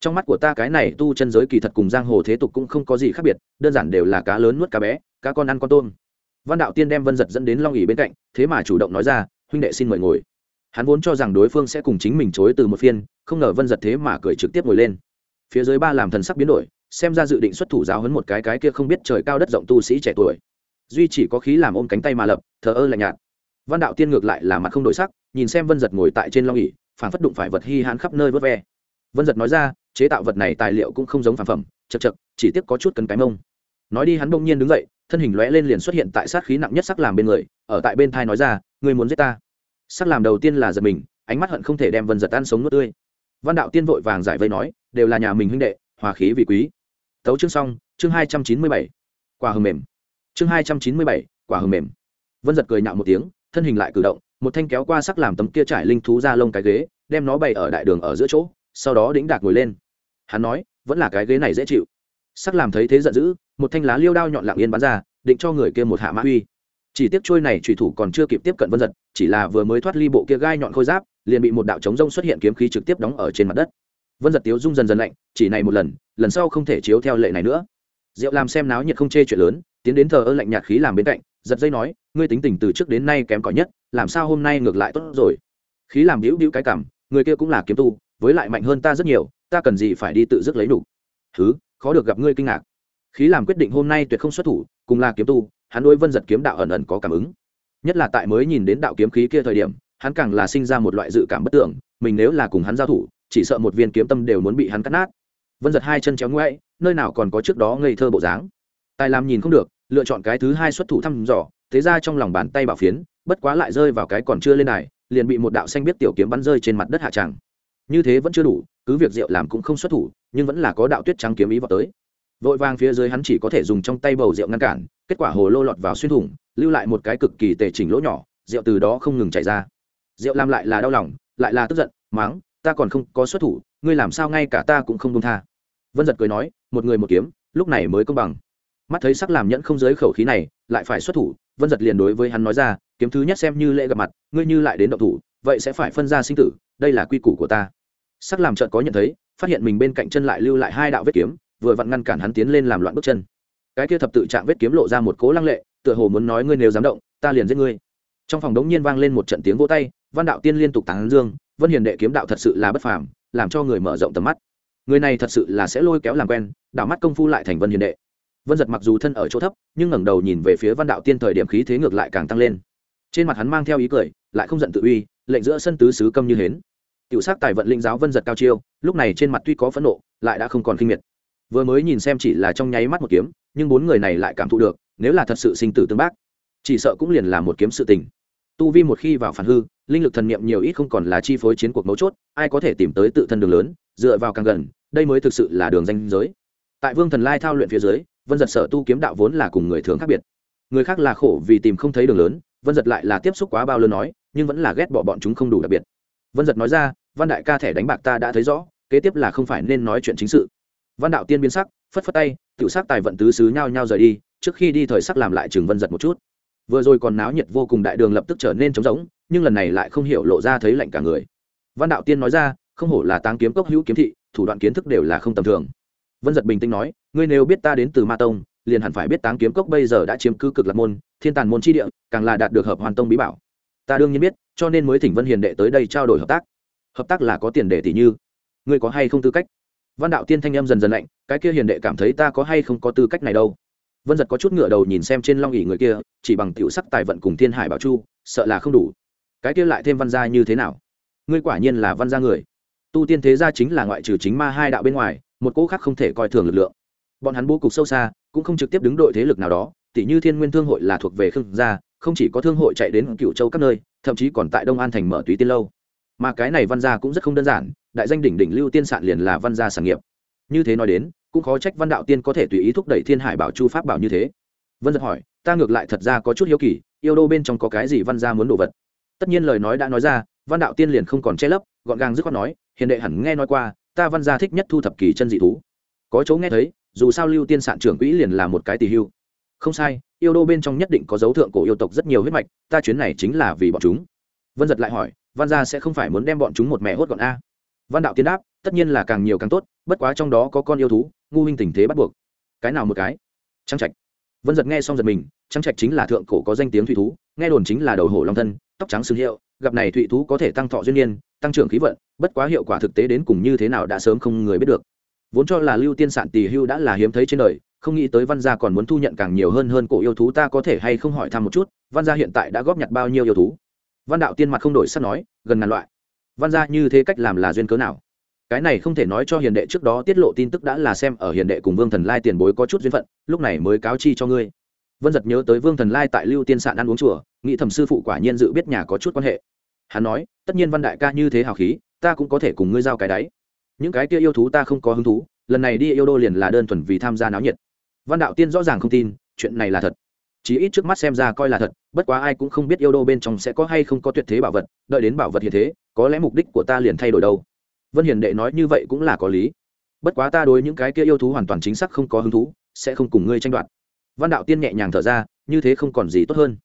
trong mắt của ta cái này tu chân giới kỳ thật cùng giang hồ thế tục cũng không có gì khác biệt, đơn giản đều là cá lớn nuốt cá bé, cá con ăn con tôm. Văn đạo tiên đem vân giật dẫn đến long ỉ bên cạnh, thế mà chủ động nói ra, huynh đệ xin mời ngồi. Hắn vốn cho rằng đối phương sẽ cùng chính mình chối từ một phiên, không ngờ vân giật thế mà cười trực tiếp ngồi lên. Phía dưới ba làm thần sắc biến đổi, xem ra dự định xuất thủ giáo hấn một cái cái kia không biết trời cao đất rộng tu sĩ trẻ tuổi. Duy chỉ có khí làm ôm cánh tay mà lập, thờ ơ lạnh nhạt. Văn đạo tiên ngược lại là mặt không đổi sắc, nhìn xem vân giật ngồi tại trên long ỉ phản phất đụng phải vật hy hãn khắp nơi vớt ve. Vân giật nói ra chế tạo vật này tài liệu cũng không giống phản phẩm, chật chật, chỉ tiếc có chút cấn cái mông. Nói đi, hắn bỗng nhiên đứng dậy, thân hình lóe lên liền xuất hiện tại sát khí nặng nhất sắc làm bên người, ở tại bên thai nói ra, ngươi muốn giết ta? Sắc làm đầu tiên là giật mình, ánh mắt hận không thể đem vân giật tan sống nuốt tươi. Văn đạo tiên vội vàng giải vây nói, đều là nhà mình huynh đệ, hòa khí vì quý. Tấu chương xong, chương hai trăm chín mươi bảy. Quả hầm mềm. Chương hai trăm chín mươi bảy, quả hầm mềm. Vân giật cười nhạo một tiếng, thân hình lại cử động, một thanh kéo qua sắc làm tấm kia trải linh thú ra lông cái ghế, đem nó bày ở đại đường ở giữa chỗ, sau đó đĩnh đạc ngồi lên hắn nói, vẫn là cái ghế này dễ chịu. Sắc làm thấy thế giận dữ, một thanh lá liêu đao nhọn lặng yên bắn ra, định cho người kia một hạ mã uy. Chỉ tiếc trôi này trùy thủ còn chưa kịp tiếp cận vân giật, chỉ là vừa mới thoát ly bộ kia gai nhọn khôi giáp, liền bị một đạo chống rông xuất hiện kiếm khí trực tiếp đóng ở trên mặt đất. Vân giật tiếu rung dần dần lạnh, chỉ này một lần lần sau không thể chiếu theo lệ này nữa. Diệu làm xem náo nhiệt không chê chuyện lớn, tiến đến thờ ơ lạnh nhạt khí làm bên cạnh, giật dây nói, ngươi tính tình từ trước đến nay kém cỏi nhất, làm sao hôm nay ngược lại tốt rồi? Khí làm đĩu đĩu cái cảm, người kia cũng là kiếm tu, với lại mạnh hơn ta rất nhiều ta cần gì phải đi tự dứt lấy đủ? Thứ khó được gặp ngươi kinh ngạc. Khí làm quyết định hôm nay tuyệt không xuất thủ, cùng là kiếm tu, hắn đối vân giật kiếm đạo ẩn ẩn có cảm ứng. Nhất là tại mới nhìn đến đạo kiếm khí kia thời điểm, hắn càng là sinh ra một loại dự cảm bất tưởng, mình nếu là cùng hắn giao thủ, chỉ sợ một viên kiếm tâm đều muốn bị hắn cắt nát. Vân giật hai chân chéo ngoại nơi nào còn có trước đó ngây thơ bộ dáng. Tài làm nhìn không được, lựa chọn cái thứ hai xuất thủ thăm dò, thế ra trong lòng bàn tay bảo phiến, bất quá lại rơi vào cái còn chưa lên này liền bị một đạo xanh biết tiểu kiếm bắn rơi trên mặt đất hạ tràng như thế vẫn chưa đủ, cứ việc rượu làm cũng không xuất thủ, nhưng vẫn là có đạo tuyết trắng kiếm ý vào tới. Vội vàng phía dưới hắn chỉ có thể dùng trong tay bầu rượu ngăn cản, kết quả hồ lô lọt vào xuyên thủng, lưu lại một cái cực kỳ tề chỉnh lỗ nhỏ, rượu từ đó không ngừng chảy ra. Rượu làm lại là đau lòng, lại là tức giận, máng, ta còn không có xuất thủ, ngươi làm sao ngay cả ta cũng không công tha. Vân giật cười nói, một người một kiếm, lúc này mới công bằng. Mắt thấy sắc làm nhẫn không giới khẩu khí này, lại phải xuất thủ, vân giật liền đối với hắn nói ra, kiếm thứ nhất xem như lễ gặp mặt, ngươi như lại đến động thủ, vậy sẽ phải phân ra sinh tử, đây là quy củ của ta sắc làm trợn có nhận thấy, phát hiện mình bên cạnh chân lại lưu lại hai đạo vết kiếm, vừa vặn ngăn cản hắn tiến lên làm loạn bước chân. Cái kia thập tự trạng vết kiếm lộ ra một cố lăng lệ, tựa hồ muốn nói ngươi nếu dám động, ta liền giết ngươi. Trong phòng đống nhiên vang lên một trận tiếng vỗ tay, văn đạo tiên liên tục tán dương, vân hiền đệ kiếm đạo thật sự là bất phàm, làm cho người mở rộng tầm mắt. Người này thật sự là sẽ lôi kéo làm quen đảo mắt công phu lại thành vân hiền đệ. Vân giật mặc dù thân ở chỗ thấp, nhưng ngẩng đầu nhìn về phía văn đạo tiên thời điểm khí thế ngược lại càng tăng lên. Trên mặt hắn mang theo ý cười, lại không giận tự uy, lệnh giữa sân tứ xứ câm như hến tiểu sắc tài vận linh giáo vân giật cao chiêu, lúc này trên mặt tuy có phẫn nộ, lại đã không còn kinh miệt. Vừa mới nhìn xem chỉ là trong nháy mắt một kiếm, nhưng bốn người này lại cảm thụ được, nếu là thật sự sinh tử tương bác, chỉ sợ cũng liền là một kiếm sự tình. Tu vi một khi vào phản hư, linh lực thần niệm nhiều ít không còn là chi phối chiến cuộc mấu chốt, ai có thể tìm tới tự thân đường lớn, dựa vào càng gần, đây mới thực sự là đường danh giới. Tại vương thần lai thao luyện phía dưới, vân giật sở tu kiếm đạo vốn là cùng người thường khác biệt. Người khác là khổ vì tìm không thấy đường lớn, vân giật lại là tiếp xúc quá bao lớn nói, nhưng vẫn là ghét bỏ bọn chúng không đủ đặc biệt vân giật nói ra, văn đại ca thẻ đánh bạc ta đã thấy rõ, kế tiếp là không phải nên nói chuyện chính sự. Văn đạo tiên biến sắc, phất phất tay, tiểu sắc tài vận tứ xứ nhao nhao rời đi, trước khi đi thời sắc làm lại trường vân giật một chút. Vừa rồi còn náo nhiệt vô cùng đại đường lập tức trở nên trống rỗng, nhưng lần này lại không hiểu lộ ra thấy lạnh cả người. Văn đạo tiên nói ra, không hổ là táng kiếm cốc hữu kiếm thị, thủ đoạn kiến thức đều là không tầm thường. Vân giật bình tĩnh nói, ngươi nếu biết ta đến từ ma tông, liền hẳn phải biết táng kiếm cốc bây giờ đã chiếm cư cực lạc môn, thiên tàn môn chi địa, càng là đạt được hợp hoàn tông bí bảo ta đương nhiên biết, cho nên mới thỉnh vân hiền đệ tới đây trao đổi hợp tác. Hợp tác là có tiền để tỷ như. Ngươi có hay không tư cách? Văn đạo tiên thanh em dần dần lạnh, cái kia hiền đệ cảm thấy ta có hay không có tư cách này đâu. Vân giật có chút ngựa đầu nhìn xem trên long ỉ người kia, chỉ bằng tiểu sắc tài vận cùng thiên hải bảo chu, sợ là không đủ. Cái kia lại thêm văn gia như thế nào? Ngươi quả nhiên là văn gia người. Tu tiên thế gia chính là ngoại trừ chính ma hai đạo bên ngoài, một cỗ khác không thể coi thường lực lượng. Bọn hắn bố cục sâu xa, cũng không trực tiếp đứng đội thế lực nào đó tỷ như thiên nguyên thương hội là thuộc về khương gia không chỉ có thương hội chạy đến cựu châu các nơi, thậm chí còn tại đông an thành mở túy tiên lâu. Mà cái này văn gia cũng rất không đơn giản, đại danh đỉnh đỉnh lưu tiên sạn liền là văn gia sản nghiệp. Như thế nói đến, cũng khó trách văn đạo tiên có thể tùy ý thúc đẩy thiên hải bảo chu pháp bảo như thế. Vân giật hỏi, ta ngược lại thật ra có chút hiếu kỳ, yêu đô bên trong có cái gì văn gia muốn đồ vật? Tất nhiên lời nói đã nói ra, văn đạo tiên liền không còn che lấp, gọn gàng dứt khoát nói, hiền đệ hẳn nghe nói qua, ta văn gia thích nhất thu thập kỳ chân dị thú. Có chỗ nghe thấy, dù sao lưu tiên sạn trưởng quỹ liền là một cái tỷ hưu. Không sai yêu đô bên trong nhất định có dấu thượng cổ yêu tộc rất nhiều huyết mạch, ta chuyến này chính là vì bọn chúng. Vân giật lại hỏi, văn gia sẽ không phải muốn đem bọn chúng một mẹ hốt gọn a? Văn đạo tiến đáp, tất nhiên là càng nhiều càng tốt, bất quá trong đó có con yêu thú, ngu huynh tình thế bắt buộc. Cái nào một cái? Trang trạch. Vân giật nghe xong giật mình trang trạch chính là thượng cổ có danh tiếng thủy thú, nghe đồn chính là đầu hổ long thân, tóc trắng xương hiệu, gặp này thụy thú có thể tăng thọ duyên niên, tăng trưởng khí vận, bất quá hiệu quả thực tế đến cùng như thế nào đã sớm không người biết được. Vốn cho là lưu tiên sản tỳ hưu đã là hiếm thấy trên đời không nghĩ tới văn gia còn muốn thu nhận càng nhiều hơn hơn cổ yêu thú, ta có thể hay không hỏi thăm một chút, văn gia hiện tại đã góp nhặt bao nhiêu yêu thú? Văn đạo tiên mặt không đổi sắt nói, gần ngàn loại. Văn gia như thế cách làm là duyên cớ nào? Cái này không thể nói cho hiền đệ trước đó tiết lộ tin tức đã là xem ở hiền đệ cùng vương thần lai tiền bối có chút duyên phận, lúc này mới cáo chi cho ngươi. Vân giật nhớ tới vương thần lai tại lưu tiên sạn ăn uống chùa, nghĩ thầm sư phụ quả nhiên dự biết nhà có chút quan hệ. Hắn nói, tất nhiên văn đại ca như thế hào khí, ta cũng có thể cùng ngươi giao cái đáy. Những cái kia yêu thú ta không có hứng thú, lần này đi yêu đô liền là đơn thuần vì tham gia náo nhiệt văn đạo tiên rõ ràng không tin, chuyện này là thật. Chỉ ít trước mắt xem ra coi là thật, bất quá ai cũng không biết yêu đô bên trong sẽ có hay không có tuyệt thế bảo vật, đợi đến bảo vật hiện thế, có lẽ mục đích của ta liền thay đổi đâu. Vân hiền đệ nói như vậy cũng là có lý. Bất quá ta đối những cái kia yêu thú hoàn toàn chính xác không có hứng thú, sẽ không cùng ngươi tranh đoạt. Văn đạo tiên nhẹ nhàng thở ra, như thế không còn gì tốt hơn.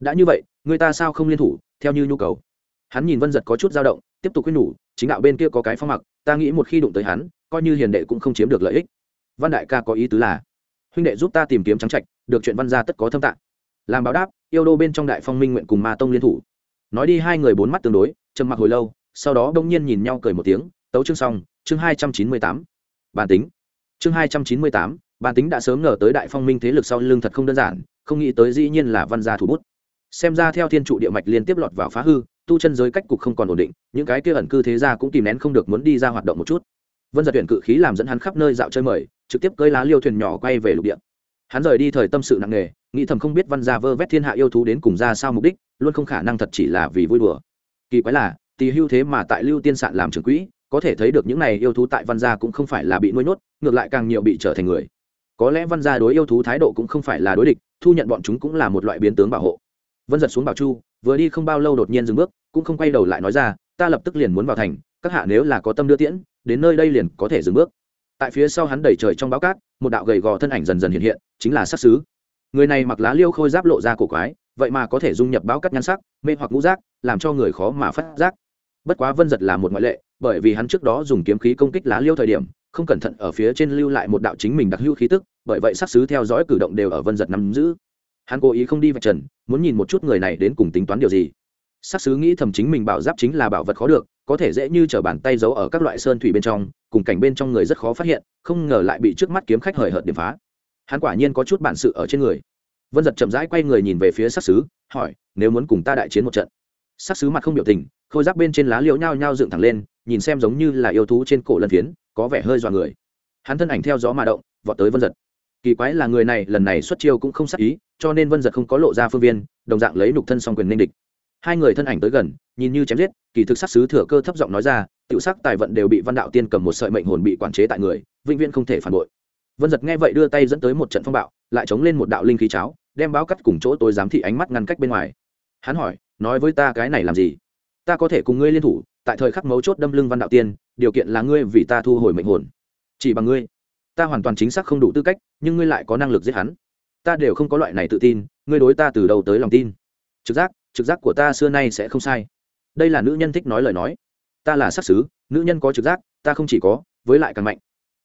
Đã như vậy người ta sao không liên thủ, theo như nhu cầu. Hắn nhìn vân giật có chút dao động, tiếp tục quyết nhủ, chính đạo bên kia có cái phong mặc, ta nghĩ một khi đụng tới hắn, coi như hiền đệ cũng không chiếm được lợi ích. Văn đại ca có ý tứ là huynh đệ giúp ta tìm kiếm trắng trạch, được chuyện văn gia tất có thâm tạng. Làm báo đáp, yêu đô bên trong đại phong minh nguyện cùng ma tông liên thủ. Nói đi hai người bốn mắt tương đối, trầm mặc hồi lâu, sau đó đông nhiên nhìn nhau cười một tiếng, tấu chương xong, chương hai trăm chín mươi tám. Bản tính. Chương hai trăm chín mươi tám, bản tính đã sớm ngờ tới đại phong minh thế lực sau lưng thật không đơn giản, không nghĩ tới dĩ nhiên là văn gia thủ bút. Xem ra theo thiên trụ địa mạch liên tiếp lọt vào phá hư, tu chân giới cách cục không còn ổn định, những cái kia ẩn cư thế gia cũng tìm nén không được muốn đi ra hoạt động một chút. Vân giật tuyển cự khí làm dẫn hắn khắp nơi dạo chơi mời trực tiếp cơi lá liêu thuyền nhỏ quay về lục địa. Hắn rời đi thời tâm sự nặng nề, nghĩ thầm không biết văn gia vơ vét thiên hạ yêu thú đến cùng ra sao mục đích, luôn không khả năng thật chỉ là vì vui đùa. Kỳ quái là, tỳ hưu thế mà tại lưu tiên sạn làm trưởng quỹ, có thể thấy được những này yêu thú tại văn gia cũng không phải là bị nuôi nhốt, ngược lại càng nhiều bị trở thành người. Có lẽ văn gia đối yêu thú thái độ cũng không phải là đối địch, thu nhận bọn chúng cũng là một loại biến tướng bảo hộ. Vân giật xuống bảo chu, vừa đi không bao lâu đột nhiên dừng bước, cũng không quay đầu lại nói ra, ta lập tức liền muốn vào thành, các hạ nếu là có tâm đưa tiễn, đến nơi đây liền có thể dừng bước tại phía sau hắn đẩy trời trong báo cát, một đạo gầy gò thân ảnh dần dần hiện hiện, chính là sắc xứ người này mặc lá liêu khôi giáp lộ ra cổ quái, vậy mà có thể dung nhập báo cát nhan sắc, mê hoặc ngũ giác, làm cho người khó mà phát giác. Bất quá vân giật là một ngoại lệ, bởi vì hắn trước đó dùng kiếm khí công kích lá liêu thời điểm, không cẩn thận ở phía trên lưu lại một đạo chính mình đặc hữu khí tức, bởi vậy sắc xứ theo dõi cử động đều ở vân giật nắm giữ. Hắn cố ý không đi vạch trần, muốn nhìn một chút người này đến cùng tính toán điều gì. Sắc xứ nghĩ thầm chính mình bảo giáp chính là bảo vật khó được có thể dễ như t r ở bàn tay giấu ở các loại sơn thủy bên trong, cùng cảnh bên trong người rất khó phát hiện, không ngờ lại bị trước mắt kiếm khách hời hợt điểm phá. Hắn quả nhiên có chút bản sự ở trên người. Vân giật chậm rãi quay người nhìn về phía sắc xứ hỏi, nếu muốn cùng ta đại chiến một trận? Sắc xứ mặt không biểu tình, khôi giáp bên trên lá liễu nhao nhao dựng thẳng lên, nhìn xem giống như là yêu thú trên cổ lân phiến, có vẻ hơi dọa người. Hắn thân ảnh theo gió mà động, vọt tới vân giật kỳ quái là người này lần này xuất chiêu cũng không sắc ý, cho nên vân giật không có lộ ra phương viên, đồng dạng lấy nục thân song quyền ninh địch hai người thân ảnh tới gần, nhìn như chém giết, kỳ thực sắc sứ thừa cơ thấp giọng nói ra, tiểu sắc tài vận đều bị văn đạo tiên cầm một sợi mệnh hồn bị quản chế tại người, vĩnh viễn không thể phản bội. Vân giật nghe vậy đưa tay dẫn tới một trận phong bạo, lại chống lên một đạo linh khí cháo, đem báo cắt cùng chỗ tôi giám thị ánh mắt ngăn cách bên ngoài. Hắn hỏi, nói với ta cái này làm gì? Ta có thể cùng ngươi liên thủ, tại thời khắc mấu chốt đâm lưng văn đạo tiên, điều kiện là ngươi vì ta thu hồi mệnh hồn. Chỉ bằng ngươi, ta hoàn toàn chính xác không đủ tư cách, nhưng ngươi lại có năng lực giết hắn. Ta đều không có loại này tự tin, ngươi đối ta từ đầu tới lòng tin. Trực giác trực giác của ta xưa nay sẽ không sai. Đây là nữ nhân thích nói lời nói. Ta là sắc xứ nữ nhân có trực giác, ta không chỉ có, với lại càng mạnh.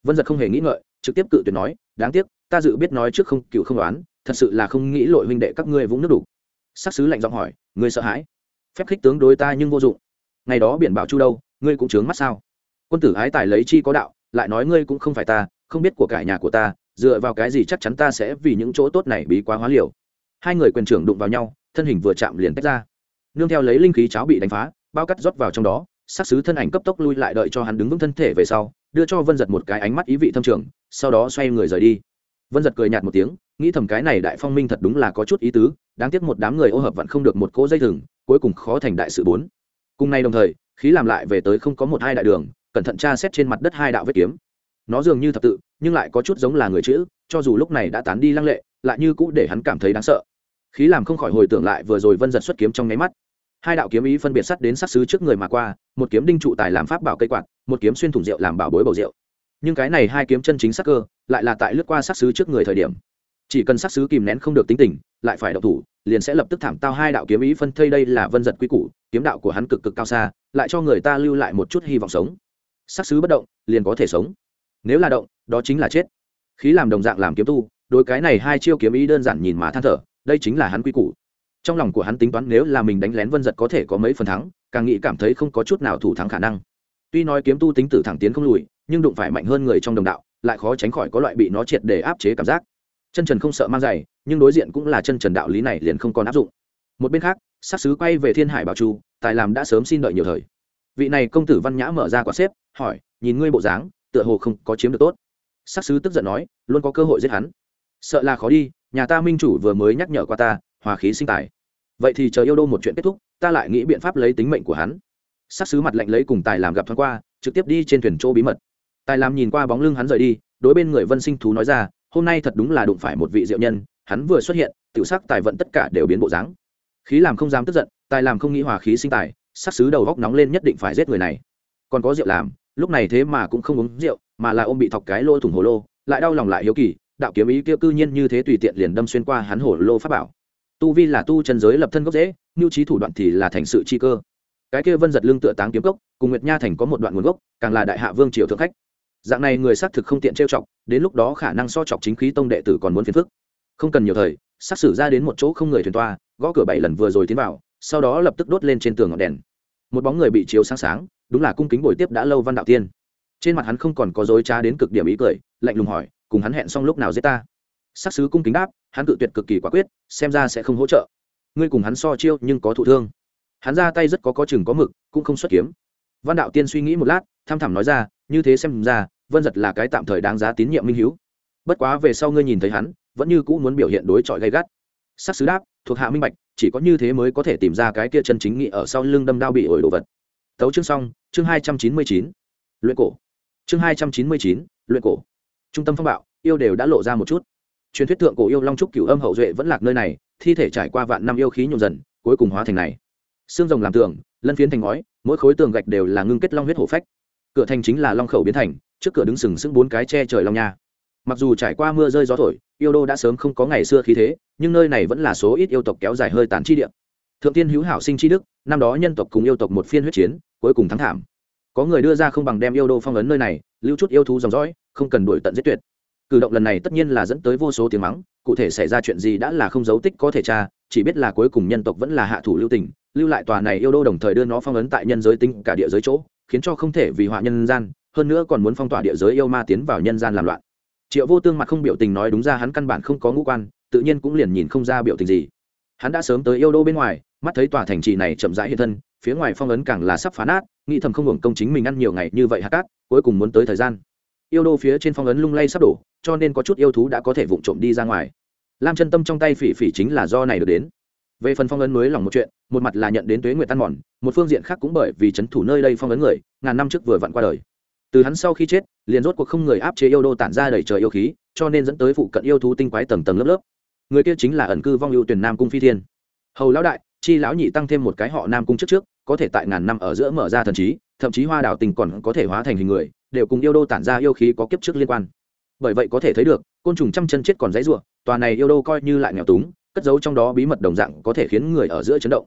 Vân giật không hề nghĩ ngợi, trực tiếp cự tuyệt nói, đáng tiếc, ta dự biết nói trước không, cựu không đoán thật sự là không nghĩ lội huynh đệ các ngươi vũng nước đủ sắc xứ lạnh giọng hỏi, ngươi sợ hãi? Phép khích tướng đối ta nhưng vô dụng. Ngày đó biển bảo chu đâu, ngươi cũng chướng mắt sao? Quân tử ái tài lấy chi có đạo, lại nói ngươi cũng không phải ta, không biết của cải nhà của ta, dựa vào cái gì chắc chắn ta sẽ vì những chỗ tốt này bí quá hóa liều. Hai người quyền trưởng đụng vào nhau thân hình vừa chạm liền tách ra. Nương theo lấy linh khí cháo bị đánh phá, bao cắt rót vào trong đó, sắc xứ thân ảnh cấp tốc lui lại đợi cho hắn đứng vững thân thể về sau, đưa cho vân giật một cái ánh mắt ý vị thâm trường, sau đó xoay người rời đi. Vân giật cười nhạt một tiếng, nghĩ thầm cái này đại phong minh thật đúng là có chút ý tứ, đáng tiếc một đám người ô hợp vẫn không được một cỗ dây thừng, cuối cùng khó thành đại sự bốn. Cùng nay đồng thời, khí làm lại về tới không có một hai đại đường, cẩn thận tra xét trên mặt đất hai đạo vết kiếm. Nó dường như thập tự, nhưng lại có chút giống là người chữ, cho dù lúc này đã tán đi lăng lệ, lại như cũ để hắn cảm thấy đáng sợ khí làm không khỏi hồi tưởng lại vừa rồi vân giật xuất kiếm trong nháy mắt. Hai đạo kiếm ý phân biệt sắt đến sắc xứ trước người mà qua, một kiếm đinh trụ tài làm pháp bảo cây quạt, một kiếm xuyên thủng rượu làm bảo bối bầu rượu. Nhưng cái này hai kiếm chân chính sắc cơ, lại là tại lướt qua sắc xứ trước người thời điểm. Chỉ cần sắc xứ kìm nén không được tính tình, lại phải đậu thủ, liền sẽ lập tức thảm tao hai đạo kiếm ý phân thây đây là vân giật quy củ, kiếm đạo của hắn cực cực cao xa, lại cho người ta lưu lại một chút hy vọng sống. Sắc xứ bất động, liền có thể sống. Nếu là động, đó chính là chết. Khí làm đồng dạng làm kiếm tu, đối cái này hai chiêu kiếm ý đơn giản nhìn mà than thở đây chính là hắn quy củ. Trong lòng của hắn tính toán nếu là mình đánh lén vân giật có thể có mấy phần thắng, càng nghĩ cảm thấy không có chút nào thủ thắng khả năng. Tuy nói kiếm tu tính tử thẳng tiến không lùi, nhưng đụng phải mạnh hơn người trong đồng đạo, lại khó tránh khỏi có loại bị nó triệt để áp chế cảm giác. Chân trần không sợ mang giày, nhưng đối diện cũng là chân trần đạo lý này liền không còn áp dụng. Một bên khác sắc sứ quay về thiên hải bảo chu, tài làm đã sớm xin đợi nhiều thời. Vị này công tử văn nhã mở ra quả xếp, hỏi, nhìn ngươi bộ dáng, tựa hồ không có chiếm được tốt. Sắc sứ tức giận nói, luôn có cơ hội giết hắn. Sợ là khó đi nhà ta minh chủ vừa mới nhắc nhở qua ta, hòa khí sinh tài. Vậy thì chờ yêu đô một chuyện kết thúc, ta lại nghĩ biện pháp lấy tính mệnh của hắn. Sắc sứ mặt lệnh lấy cùng tài làm gặp thoáng qua, trực tiếp đi trên thuyền chỗ bí mật. Tài làm nhìn qua bóng lưng hắn rời đi, đối bên người vân sinh thú nói ra, hôm nay thật đúng là đụng phải một vị diệu nhân, hắn vừa xuất hiện tự sắc tài vận tất cả đều biến bộ dáng. Khí làm không dám tức giận, tài làm không nghĩ hòa khí sinh tài, sắc sứ đầu góc nóng lên nhất định phải giết người này. Còn có rượu làm, lúc này thế mà cũng không uống rượu, mà là ôm bị thọc cái lô thủng hồ lô, lại đau lòng lại hiếu kỳ đạo kiếm ý kia cư nhiên như thế tùy tiện liền đâm xuyên qua hắn hổ lô pháp bảo. Tu vi là tu chân giới lập thân gốc dễ nhu trí thủ đoạn thì là thành sự chi cơ. Cái kia vân giật lương tựa táng kiếm cốc, cùng nguyệt nha thành có một đoạn nguồn gốc, càng là đại hạ vương triều thượng khách. Dạng này người xác thực không tiện trêu chọc, đến lúc đó khả năng so chọc chính khí tông đệ tử còn muốn phiền phức. Không cần nhiều thời, xác xử ra đến một chỗ không người thuyền toa, gõ cửa bảy lần vừa rồi tiến vào, sau đó lập tức đốt lên trên tường ngọn đèn. Một bóng người bị chiếu sáng sáng, đúng là cung kính buổi tiếp đã lâu văn đạo tiên. Trên mặt hắn không còn có dối trá đến cực điểm ý cười, lạnh lùng hỏi cùng hắn hẹn xong lúc nào giết ta. Sắc sứ cung kính đáp, hắn cự tuyệt cực kỳ quả quyết, xem ra sẽ không hỗ trợ. Ngươi cùng hắn so chiêu nhưng có thụ thương. Hắn ra tay rất có có chừng có mực, cũng không xuất kiếm. Văn đạo tiên suy nghĩ một lát, tham thẳm nói ra, như thế xem ra, vân giật là cái tạm thời đáng giá tín nhiệm minh h bất quá về sau ngươi nhìn thấy hắn, vẫn như cũ muốn biểu hiện đối chọi gay gắt. Sắc sứ đáp, thuộc hạ minh bạch, chỉ có như thế mới có thể tìm ra cái kia chân chính nghị ở sau lưng đâm đao bị ổi đồ vật. Tấu chương xong, chương hai trăm chín mươi chín. Luyện cổ. Chương hai trăm chín mươi chín, luyện cổ trung tâm phong bạo, yêu đều đã lộ ra một chút. Truyền thuyết thượng cổ yêu long trúc cửu âm hậu duệ vẫn lạc nơi này, thi thể trải qua vạn năm yêu khí nhộn dần, cuối cùng hóa thành này. Xương rồng làm tường, lân phiến thành ngói, mỗi khối tường gạch đều là ngưng kết long huyết hổ phách. Cửa thành chính là long khẩu biến thành, trước cửa đứng sừng sững bốn cái che trời long nha. Mặc dù trải qua mưa rơi gió thổi, yêu đô đã sớm không có ngày xưa khí thế, nhưng nơi này vẫn là số ít yêu tộc kéo dài hơi tàn chi địa. Thượng tiên hữu hảo sinh chi đức, năm đó nhân tộc cùng yêu tộc một phiên huyết chiến, cuối cùng thắng thảm. Có người đưa ra không bằng đem yêu đô phong ấn nơi này, lưu chút yêu thú dòng dõi không cần đuổi tận giết tuyệt. Cử động lần này tất nhiên là dẫn tới vô số tiếng mắng, cụ thể xảy ra chuyện gì đã là không dấu tích có thể tra, chỉ biết là cuối cùng nhân tộc vẫn là hạ thủ lưu tình, lưu lại tòa này yêu đô đồng thời đưa nó phong ấn tại nhân giới tinh cả địa giới chỗ, khiến cho không thể vì họa nhân gian, hơn nữa còn muốn phong tỏa địa giới yêu ma tiến vào nhân gian làm loạn. Triệu vô tương mặt không biểu tình nói đúng ra hắn căn bản không có ngũ quan, tự nhiên cũng liền nhìn không ra biểu tình gì. Hắn đã sớm tới yêu đô bên ngoài, mắt thấy tòa thành trì này chậm rãi hiện thân, phía ngoài phong ấn càng là sắp phá nát, nghĩ thầm không hưởng công chính mình ăn nhiều ngày như vậy hạ cát, cuối cùng muốn tới thời gian yêu đô phía trên phong ấn lung lay sắp đổ, cho nên có chút yêu thú đã có thể vụng trộm đi ra ngoài. Lam chân tâm trong tay phỉ phỉ chính là do này được đến. Về phần phong ấn mới lòng một chuyện, một mặt là nhận đến tuế nguyệt tan mòn, một phương diện khác cũng bởi vì c h ấ n thủ nơi đây phong ấn người, ngàn năm trước vừa vặn qua đời. Từ hắn sau khi chết, liền rốt cuộc không người áp chế yêu đô tản ra đầy trời yêu khí, cho nên dẫn tới phụ cận yêu thú tinh quái tầng tầng lớp lớp. Người kia chính là ẩn cư vong ưu tuyển nam cung phi thiên. Hầu lão đại, chi lão nhị tăng thêm một cái họ nam cung trước trước, có thể tại ngàn năm ở giữa mở ra thần trí, thậm chí hoa đảo tình còn có thể hóa thành hình người đều cùng yêu đô tản ra yêu khí có kiếp trước liên quan. Bởi vậy có thể thấy được, côn trùng trăm chân chết còn dãy ruộng tòa này yêu đô coi như lại nghèo túng, cất giấu trong đó bí mật đồng dạng có thể khiến người ở giữa chấn động.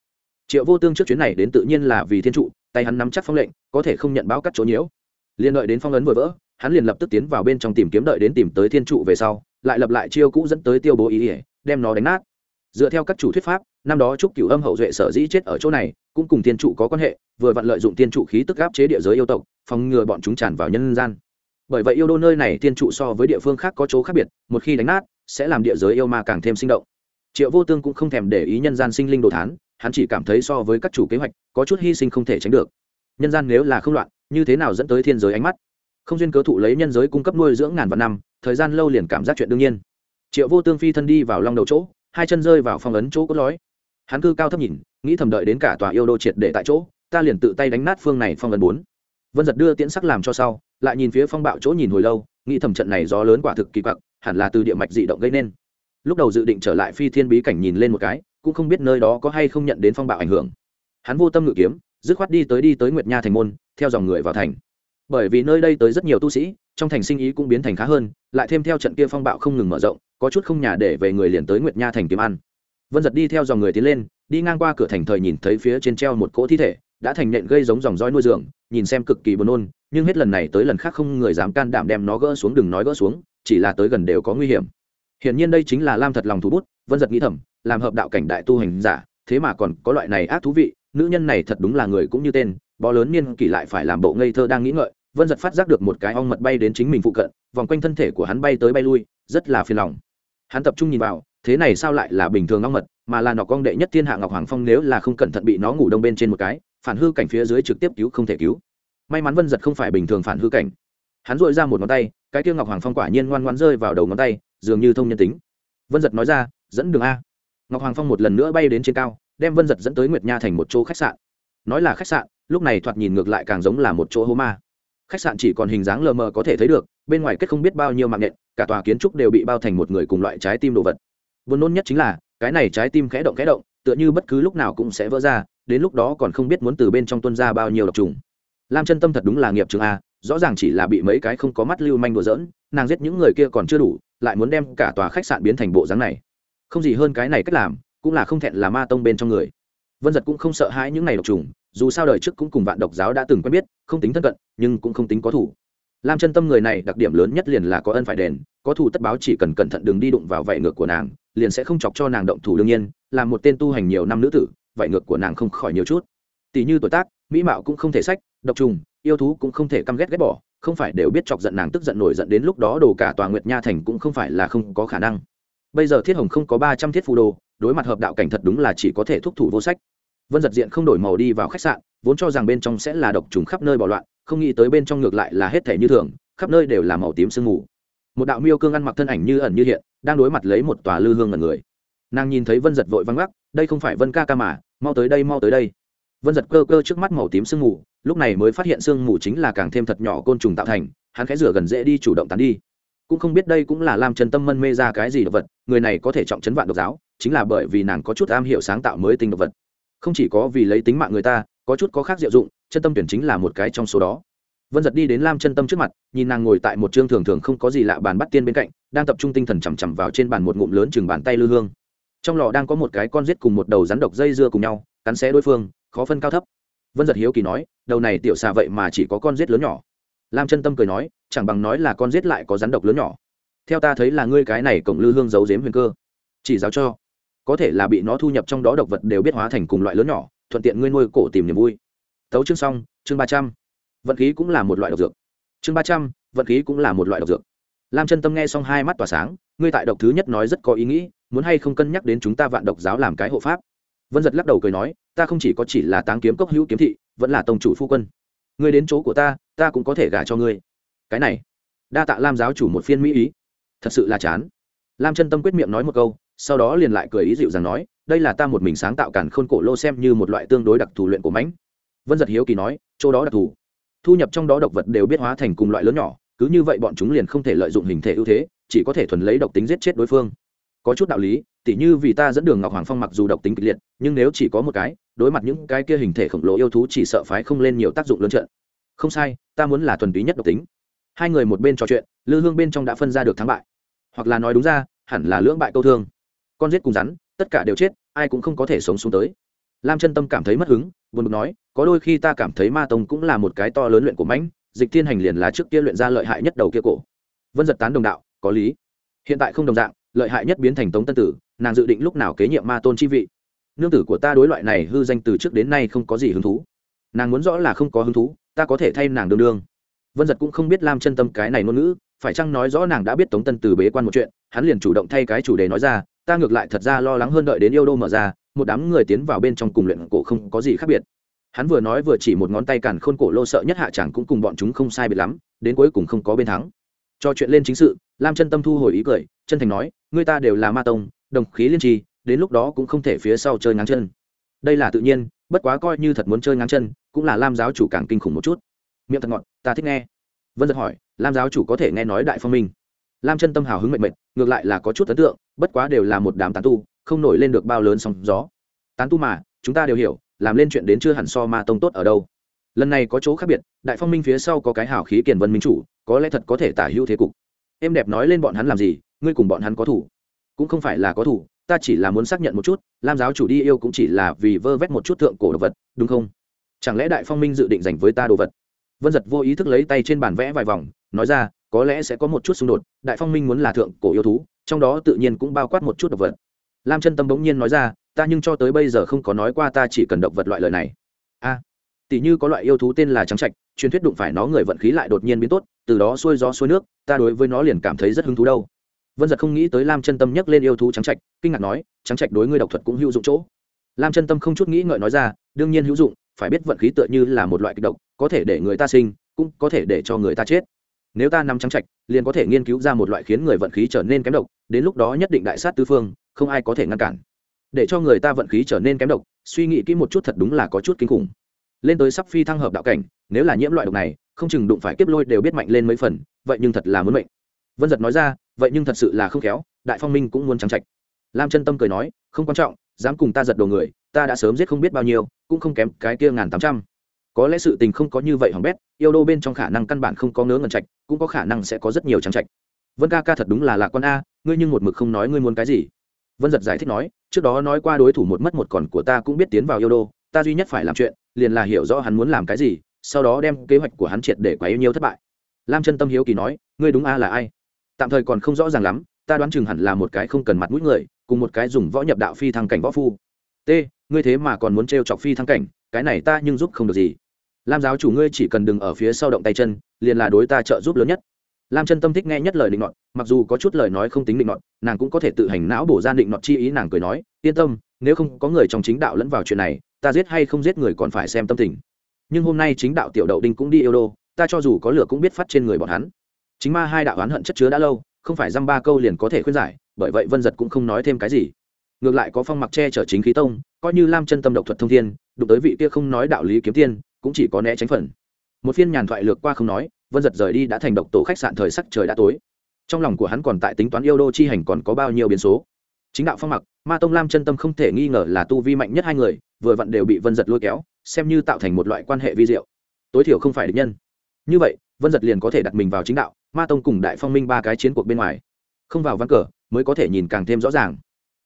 Triệu vô tương trước chuyến này đến tự nhiên là vì thiên trụ, tay hắn nắm chắc phong lệnh, có thể không nhận báo cắt chỗ nhiễu. Liền đợi đến phong ấn vừa vỡ, hắn liền lập tức tiến vào bên trong tìm kiếm đợi đến tìm tới thiên trụ về sau, lại lập lại chiêu cũ dẫn tới tiêu bố ý ỉa đem nó đánh nát. Dựa theo các chủ thuyết pháp, năm đó trúc cửu âm hậu duệ sở dĩ chết ở chỗ này cũng cùng thiên trụ có quan hệ, vừa vặn lợi dụng thiên trụ khí tức áp chế địa giới yêu tộc, phòng ngừa bọn chúng tràn vào nhân gian. Bởi vậy yêu đô nơi này thiên trụ so với địa phương khác có chỗ khác biệt, một khi đánh nát, sẽ làm địa giới yêu ma càng thêm sinh động. Triệu vô tương cũng không thèm để ý nhân gian sinh linh đồ thán, hắn chỉ cảm thấy so với các chủ kế hoạch, có chút hy sinh không thể tránh được. Nhân gian nếu là không loạn, như thế nào dẫn tới thiên giới ánh mắt? Không duyên cớ thụ lấy nhân giới cung cấp nuôi dưỡng ngàn vạn năm, thời gian lâu liền cảm giác chuyện đương nhiên. Triệu vô tương phi thân đi vào long đầu chỗ, hai chân rơi vào phong ấn chỗ cốt lõi hắn cư cao thấp nhìn, nghĩ thầm đợi đến cả tòa yêu đô triệt để tại chỗ, ta liền tự tay đánh nát phương này phong ấn bốn. Vân giật đưa tiễn sắc làm cho sau, lại nhìn phía phong bạo chỗ nhìn hồi lâu, nghĩ thầm trận này gió lớn quả thực kỳ quặc, hẳn là từ địa mạch dị động gây nên. Lúc đầu dự định trở lại phi thiên bí cảnh nhìn lên một cái, cũng không biết nơi đó có hay không nhận đến phong bạo ảnh hưởng. Hắn vô tâm ngự kiếm, dứt khoát đi tới đi tới nguyệt nha thành môn, theo dòng người vào thành. Bởi vì nơi đây tới rất nhiều tu sĩ, trong thành sinh ý cũng biến thành khá hơn, lại thêm theo trận kia phong bạo không ngừng mở rộng, có chút không nhà để về người liền tới nguyệt nha thành kiếm ăn vân giật đi theo dòng người tiến lên, đi ngang qua cửa thành thời nhìn thấy phía trên treo một cỗ thi thể, đã thành nện gây giống dòng roi nuôi dưỡng, nhìn xem cực kỳ buồn nôn, nhưng hết lần này tới lần khác không người dám can đảm đem nó gỡ xuống, đừng nói gỡ xuống, chỉ là tới gần đều có nguy hiểm. Hiển nhiên đây chính là lam thật lòng thú bút, vân giật nghĩ thầm, làm hợp đạo cảnh đại tu hành giả, thế mà còn có loại này ác thú vị, nữ nhân này thật đúng là người cũng như tên, bó lớn niên kỷ lại phải làm bộ ngây thơ đang nghĩ ngợi, vân giật phát giác được một cái ong mật bay đến chính mình phụ cận, vòng quanh thân thể của hắn bay tới bay lui, rất là phiền lòng. Hắn tập trung nhìn vào thế này sao lại là bình thường ngóc mật, mà là nọ con đệ nhất thiên hạ ngọc hoàng phong nếu là không cẩn thận bị nó ngủ đông bên trên một cái, phản hư cảnh phía dưới trực tiếp cứu không thể cứu. May mắn vân giật không phải bình thường phản hư cảnh. Hắn dội ra một ngón tay, cái kia ngọc hoàng phong quả nhiên ngoan ngoan rơi vào đầu ngón tay, dường như thông nhân tính. Vân giật nói ra, dẫn đường a. Ngọc hoàng phong một lần nữa bay đến trên cao, đem vân giật dẫn tới nguyệt nha thành một chỗ khách sạn. Nói là khách sạn, lúc này thoạt nhìn ngược lại càng giống là một chỗ hố ma. Khách sạn chỉ còn hình dáng lờ mờ có thể thấy được, bên ngoài kết không biết bao nhiêu mạng nhện, cả tòa kiến trúc đều bị bao thành một người cùng loại trái tim đồ vật buồn nôn nhất chính là, cái này trái tim khẽ động khẽ động, tựa như bất cứ lúc nào cũng sẽ vỡ ra, đến lúc đó còn không biết muốn từ bên trong tuân ra bao nhiêu độc trùng. Lam chân tâm thật đúng là nghiệp trường a, rõ ràng chỉ là bị mấy cái không có mắt lưu manh đùa giỡn, nàng giết những người kia còn chưa đủ, lại muốn đem cả tòa khách sạn biến thành bộ dáng này. Không gì hơn cái này cách làm, cũng là không thẹn là ma tông bên trong người. Vân giật cũng không sợ hãi những này độc trùng, dù sao đời trước cũng cùng vạn độc giáo đã từng quen biết, không tính thân cận, nhưng cũng không tính có thủ. Lam chân tâm người này đặc điểm lớn nhất liền là có ân phải đền, có thủ tất báo chỉ cần cẩn thận đừng đi đụng vào vạy ngược của nàng liền sẽ không chọc cho nàng động thủ đương nhiên, là một tên tu hành nhiều năm nữ tử, vậy ngược của nàng không khỏi nhiều chút. Tỷ như tuổi tác, mỹ mạo cũng không thể sách, độc trùng, yêu thú cũng không thể căm ghét ghét bỏ, không phải đều biết chọc giận nàng tức giận nổi giận đến lúc đó đồ cả tòa nguyệt nha thành cũng không phải là không có khả năng. Bây giờ thiết hồng không có ba trăm thiết phù đồ, đối mặt hợp đạo cảnh thật đúng là chỉ có thể thúc thủ vô sách. Vân giật diện không đổi màu đi vào khách sạn, vốn cho rằng bên trong sẽ là độc trùng khắp nơi bỏ loạn, không nghĩ tới bên trong ngược lại là hết thể như thường, khắp nơi đều là màu tím sương mù một đạo miêu cương ăn mặc thân ảnh như ẩn như hiện, đang đối mặt lấy một tòa lư hương ngần người. Nàng nhìn thấy vân giật vội văng gác đây không phải vân ca ca mà, mau tới đây, mau tới đây. Vân giật cơ cơ trước mắt màu tím sương mù, lúc này mới phát hiện sương mù chính là càng thêm thật nhỏ côn trùng tạo thành, hắn khẽ rửa gần dễ đi chủ động tán đi. Cũng không biết đây cũng là làm chân tâm mân mê ra cái gì độc vật, người này có thể trọng chấn vạn độc giáo, chính là bởi vì nàng có chút am hiểu sáng tạo mới tinh độc vật. Không chỉ có vì lấy tính mạng người ta, có chút có khác diệu dụng, chân tâm tuyển chính là một cái trong số đó vân giật đi đến lam chân tâm trước mặt, nhìn nàng ngồi tại một chương thường thường không có gì lạ bàn bắt tiên bên cạnh, đang tập trung tinh thần chằm chằm vào trên bàn một ngụm lớn chừng bàn tay lư hương. Trong lò đang có một cái con rết cùng một đầu rắn độc dây dưa cùng nhau, cắn xé đối phương, khó phân cao thấp. Vân giật hiếu kỳ nói, đầu này tiểu xà vậy mà chỉ có con rết lớn nhỏ. Lam chân tâm cười nói, chẳng bằng nói là con rết lại có rắn độc lớn nhỏ. Theo ta thấy là ngươi cái này cổng lư hương giấu giếm huyền cơ. Chỉ giáo cho. Có thể là bị nó thu nhập trong đó độc vật đều biết hóa thành cùng loại lớn nhỏ, thuận tiện ngươi nuôi cổ tìm niềm vui. Tấu chương xong, chương ba trăm vận khí cũng là một loại độc dược. Chương ba trăm, vận khí cũng là một loại độc dược. Lam chân tâm nghe xong hai mắt tỏa sáng, ngươi tại độc thứ nhất nói rất có ý nghĩ, muốn hay không cân nhắc đến chúng ta vạn độc giáo làm cái hộ pháp? Vân giật lắc đầu cười nói, ta không chỉ có chỉ là táng kiếm cốc hữu kiếm thị, vẫn là tông chủ phu quân. Ngươi đến chỗ của ta ta cũng có thể gả cho ngươi. Cái này, đa tạ lam giáo chủ một phiên mỹ ý. Thật sự là chán. Lam chân tâm quyết miệng nói một câu, sau đó liền lại cười ý dịu rằng nói, đây là ta một mình sáng tạo cản khôn cổ lô xem như một loại tương đối đặc thù luyện của mãnh. Vân giật hiếu kỳ nói, chỗ đó đặc thù thu nhập trong đó độc vật đều biết hóa thành cùng loại lớn nhỏ, cứ như vậy bọn chúng liền không thể lợi dụng hình thể ưu thế, chỉ có thể thuần lấy độc tính giết chết đối phương. Có chút đạo lý, tỉ như vì ta dẫn đường ngọc hoàng phong mặc dù độc tính kịch liệt, nhưng nếu chỉ có một cái, đối mặt những cái kia hình thể khổng lồ yêu thú chỉ sợ phái không lên nhiều tác dụng lớn trận. Không sai, ta muốn là thuần túy nhất độc tính. Hai người một bên trò chuyện, lư hương bên trong đã phân ra được thắng bại. Hoặc là nói đúng ra, hẳn là lưỡng bại câu thương. Con giết cùng rắn, tất cả đều chết, ai cũng không có thể sống xuống tới. Lam chân tâm cảm thấy mất hứng, buồn bực nói có đôi khi ta cảm thấy ma tông cũng là một cái to lớn luyện của mãnh, dịch thiên hành liền là trước kia luyện ra lợi hại nhất đầu kia cổ. Vân giật tán đồng đạo, có lý. Hiện tại không đồng dạng, lợi hại nhất biến thành tống tân tử, nàng dự định lúc nào kế nhiệm ma tôn chi vị. Nương tử của ta đối loại này hư danh từ trước đến nay không có gì hứng thú. Nàng muốn rõ là không có hứng thú, ta có thể thay nàng đương đương. Vân giật cũng không biết lam chân tâm cái này ngôn ngữ, phải chăng nói rõ nàng đã biết tống tân từ bế quan một chuyện, hắn liền chủ động thay cái chủ đề nói ra, ta ngược lại thật ra lo lắng hơn đợi đến yêu đô mở ra, một đám người tiến vào bên trong cùng luyện cổ không có gì khác biệt hắn vừa nói vừa chỉ một ngón tay càn khôn cổ lô sợ nhất hạ chẳng cũng cùng bọn chúng không sai biệt lắm, đến cuối cùng không có bên thắng. Cho chuyện lên chính sự, lam chân tâm thu hồi ý cười, chân thành nói người ta đều là ma tông, đồng khí liên trì đến lúc đó cũng không thể phía sau chơi ngáng chân. Đây là tự nhiên, bất quá coi như thật muốn chơi ngáng chân, cũng là lam giáo chủ càng kinh khủng một chút. Miệng thật ngọt, ta thích nghe. Vân giật hỏi, lam giáo chủ có thể nghe nói đại phong minh? Lam chân tâm hào hứng mệnh mệnh ngược lại là có chút ấn tượng, bất quá đều là một đám tán tu, không nổi lên được bao lớn sóng gió. Tán tu mà, chúng ta đều hiểu làm lên chuyện đến chưa hẳn so ma tông tốt ở đâu. Lần này có chỗ khác biệt, đại phong minh phía sau có cái hào khí kiền vân minh chủ, có lẽ thật có thể tả hữu thế cục. Em đẹp nói lên bọn hắn làm gì, ngươi cùng bọn hắn có thủ. Cũng không phải là có thủ, ta chỉ là muốn xác nhận một chút, lam giáo chủ đi yêu cũng chỉ là vì vơ vét một chút thượng cổ đồ vật, đúng không? Chẳng lẽ đại phong minh dự định dành với ta đồ vật? Vân giật vô ý thức lấy tay trên bàn vẽ vài vòng, nói ra, có lẽ sẽ có một chút xung đột, đại phong minh muốn là thượng cổ yêu thú, trong đó tự nhiên cũng bao quát một chút đồ vật. Lam chân tâm bỗng nhiên nói ra ta nhưng cho tới bây giờ không có nói qua ta chỉ cần động vật loại lời này. A à, tỷ như có loại yêu thú tên là trắng trạch truyền thuyết đụng phải nó người vận khí lại đột nhiên biến tốt từ đó xuôi gió xuôi nước ta đối với nó liền cảm thấy rất hứng thú đâu. Vân giật không nghĩ tới lam chân tâm nhắc lên yêu thú trắng trạch kinh ngạc nói trắng trạch đối ngươi độc thuật cũng hữu dụng chỗ. Lam chân tâm không chút nghĩ ngợi nói ra đương nhiên hữu dụng phải biết vận khí tựa như là một loại kịch độc có thể để người ta sinh cũng có thể để cho người ta chết. Nếu ta nắm trắng trạch liền có thể nghiên cứu ra một loại khiến người vận khí trở nên kém độc đến lúc đó nhất định đại sát tứ phương không ai có thể ngăn cản để cho người ta vận khí trở nên kém độc, suy nghĩ kỹ một chút thật đúng là có chút kinh khủng. Lên tới sắp phi thăng hợp đạo cảnh, nếu là nhiễm loại độc này, không chừng đụng phải kiếp lôi đều biết mạnh lên mấy phần, vậy nhưng thật là muốn mệnh. Vân giật nói ra, vậy nhưng thật sự là không khéo, đại phong minh cũng muốn trắng trạch. Lam chân tâm cười nói, không quan trọng, dám cùng ta giật đồ người, ta đã sớm giết không biết bao nhiêu, cũng không kém cái kia ngàn tám trăm. Có lẽ sự tình không có như vậy hỏng bét, yêu đô bên trong khả năng căn bản không có ngớ ngần trạch, cũng có khả năng sẽ có rất nhiều trắng trạch. Vân ca ca thật đúng là lạc quan a, ngươi nhưng một mực không nói ngươi muốn cái gì. Vân giật giải thích nói trước đó nói qua đối thủ một mất một còn của ta cũng biết tiến vào yêu đô, ta duy nhất phải làm chuyện, liền là hiểu rõ hắn muốn làm cái gì, sau đó đem kế hoạch của hắn triệt để quá yêu nhiều thất bại. Lam chân tâm hiếu kỳ nói, ngươi đúng a là ai? Tạm thời còn không rõ ràng lắm, ta đoán chừng hẳn là một cái không cần mặt mũi người, cùng một cái dùng võ nhập đạo phi thăng cảnh võ phu. T, ngươi thế mà còn muốn t chọc phi thăng cảnh, cái này ta nhưng giúp không được gì. Lam giáo chủ ngươi chỉ cần đừng ở phía sau động tay chân, liền là đối ta trợ giúp lớn nhất lam chân tâm thích nghe nhất lời định nọt, mặc dù có chút lời nói không tính định nọt, nàng cũng có thể tự hành não bổ ra định nọt chi ý, nàng cười nói, yên tâm, nếu không có người trong chính đạo lẫn vào chuyện này, ta giết hay không giết người còn phải xem tâm tình. Nhưng hôm nay chính đạo tiểu đậu đinh cũng đi yêu đô, ta cho dù có lửa cũng biết phát trên người bọn hắn. Chính ma hai đạo oán hận chất chứa đã lâu, không phải dăm ba câu liền có thể khuyên giải, bởi vậy vân giật cũng không nói thêm cái gì. Ngược lại có phong mặc che chở chính khí tông, coi như lam chân tâm độc thuật thông thiên, đụng tới vị kia không nói đạo lý kiếm tiên, cũng chỉ có né tránh phần. Một phiên nhàn thoại lược qua không nói vân giật rời đi đã thành độc tổ khách sạn thời sắc trời đã tối. Trong lòng của hắn còn tại tính toán yêu đô chi hành còn có bao nhiêu biến số. Chính đạo phong mặc, ma tông lam chân tâm không thể nghi ngờ là tu vi mạnh nhất hai người, vừa vặn đều bị vân giật lôi kéo, xem như tạo thành một loại quan hệ vi diệu. Tối thiểu không phải địch nhân. Như vậy, vân giật liền có thể đặt mình vào chính đạo, ma tông cùng đại phong minh ba cái chiến cuộc bên ngoài. Không vào văn cờ, mới có thể nhìn càng thêm rõ ràng.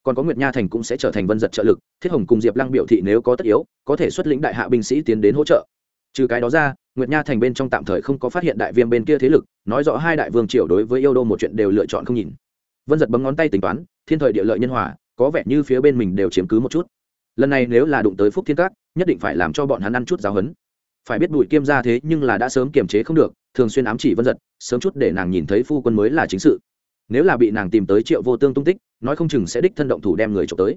Còn có nguyệt nha thành cũng sẽ trở thành vân giật trợ lực, thiết hồng cùng diệp lăng biểu thị nếu có tất yếu, có thể xuất lĩnh đại hạ binh sĩ tiến đến hỗ trợ. Trừ cái đó ra nguyệt nha thành bên trong tạm thời không có phát hiện đại viêm bên kia thế lực, nói rõ hai đại vương triều đối với yêu đô một chuyện đều lựa chọn không nhìn. Vân giật bấm ngón tay tính toán, thiên thời địa lợi nhân hòa, có vẻ như phía bên mình đều chiếm cứ một chút. Lần này nếu là đụng tới phúc thiên cát nhất định phải làm cho bọn hắn ăn chút giáo hấn. Phải biết bụi kiêm ra thế nhưng là đã sớm kiềm chế không được, thường xuyên ám chỉ vân giật, sớm chút để nàng nhìn thấy phu quân mới là chính sự. Nếu là bị nàng tìm tới triệu vô tương tung tích, nói không chừng sẽ đích thân động thủ đem người chụp tới.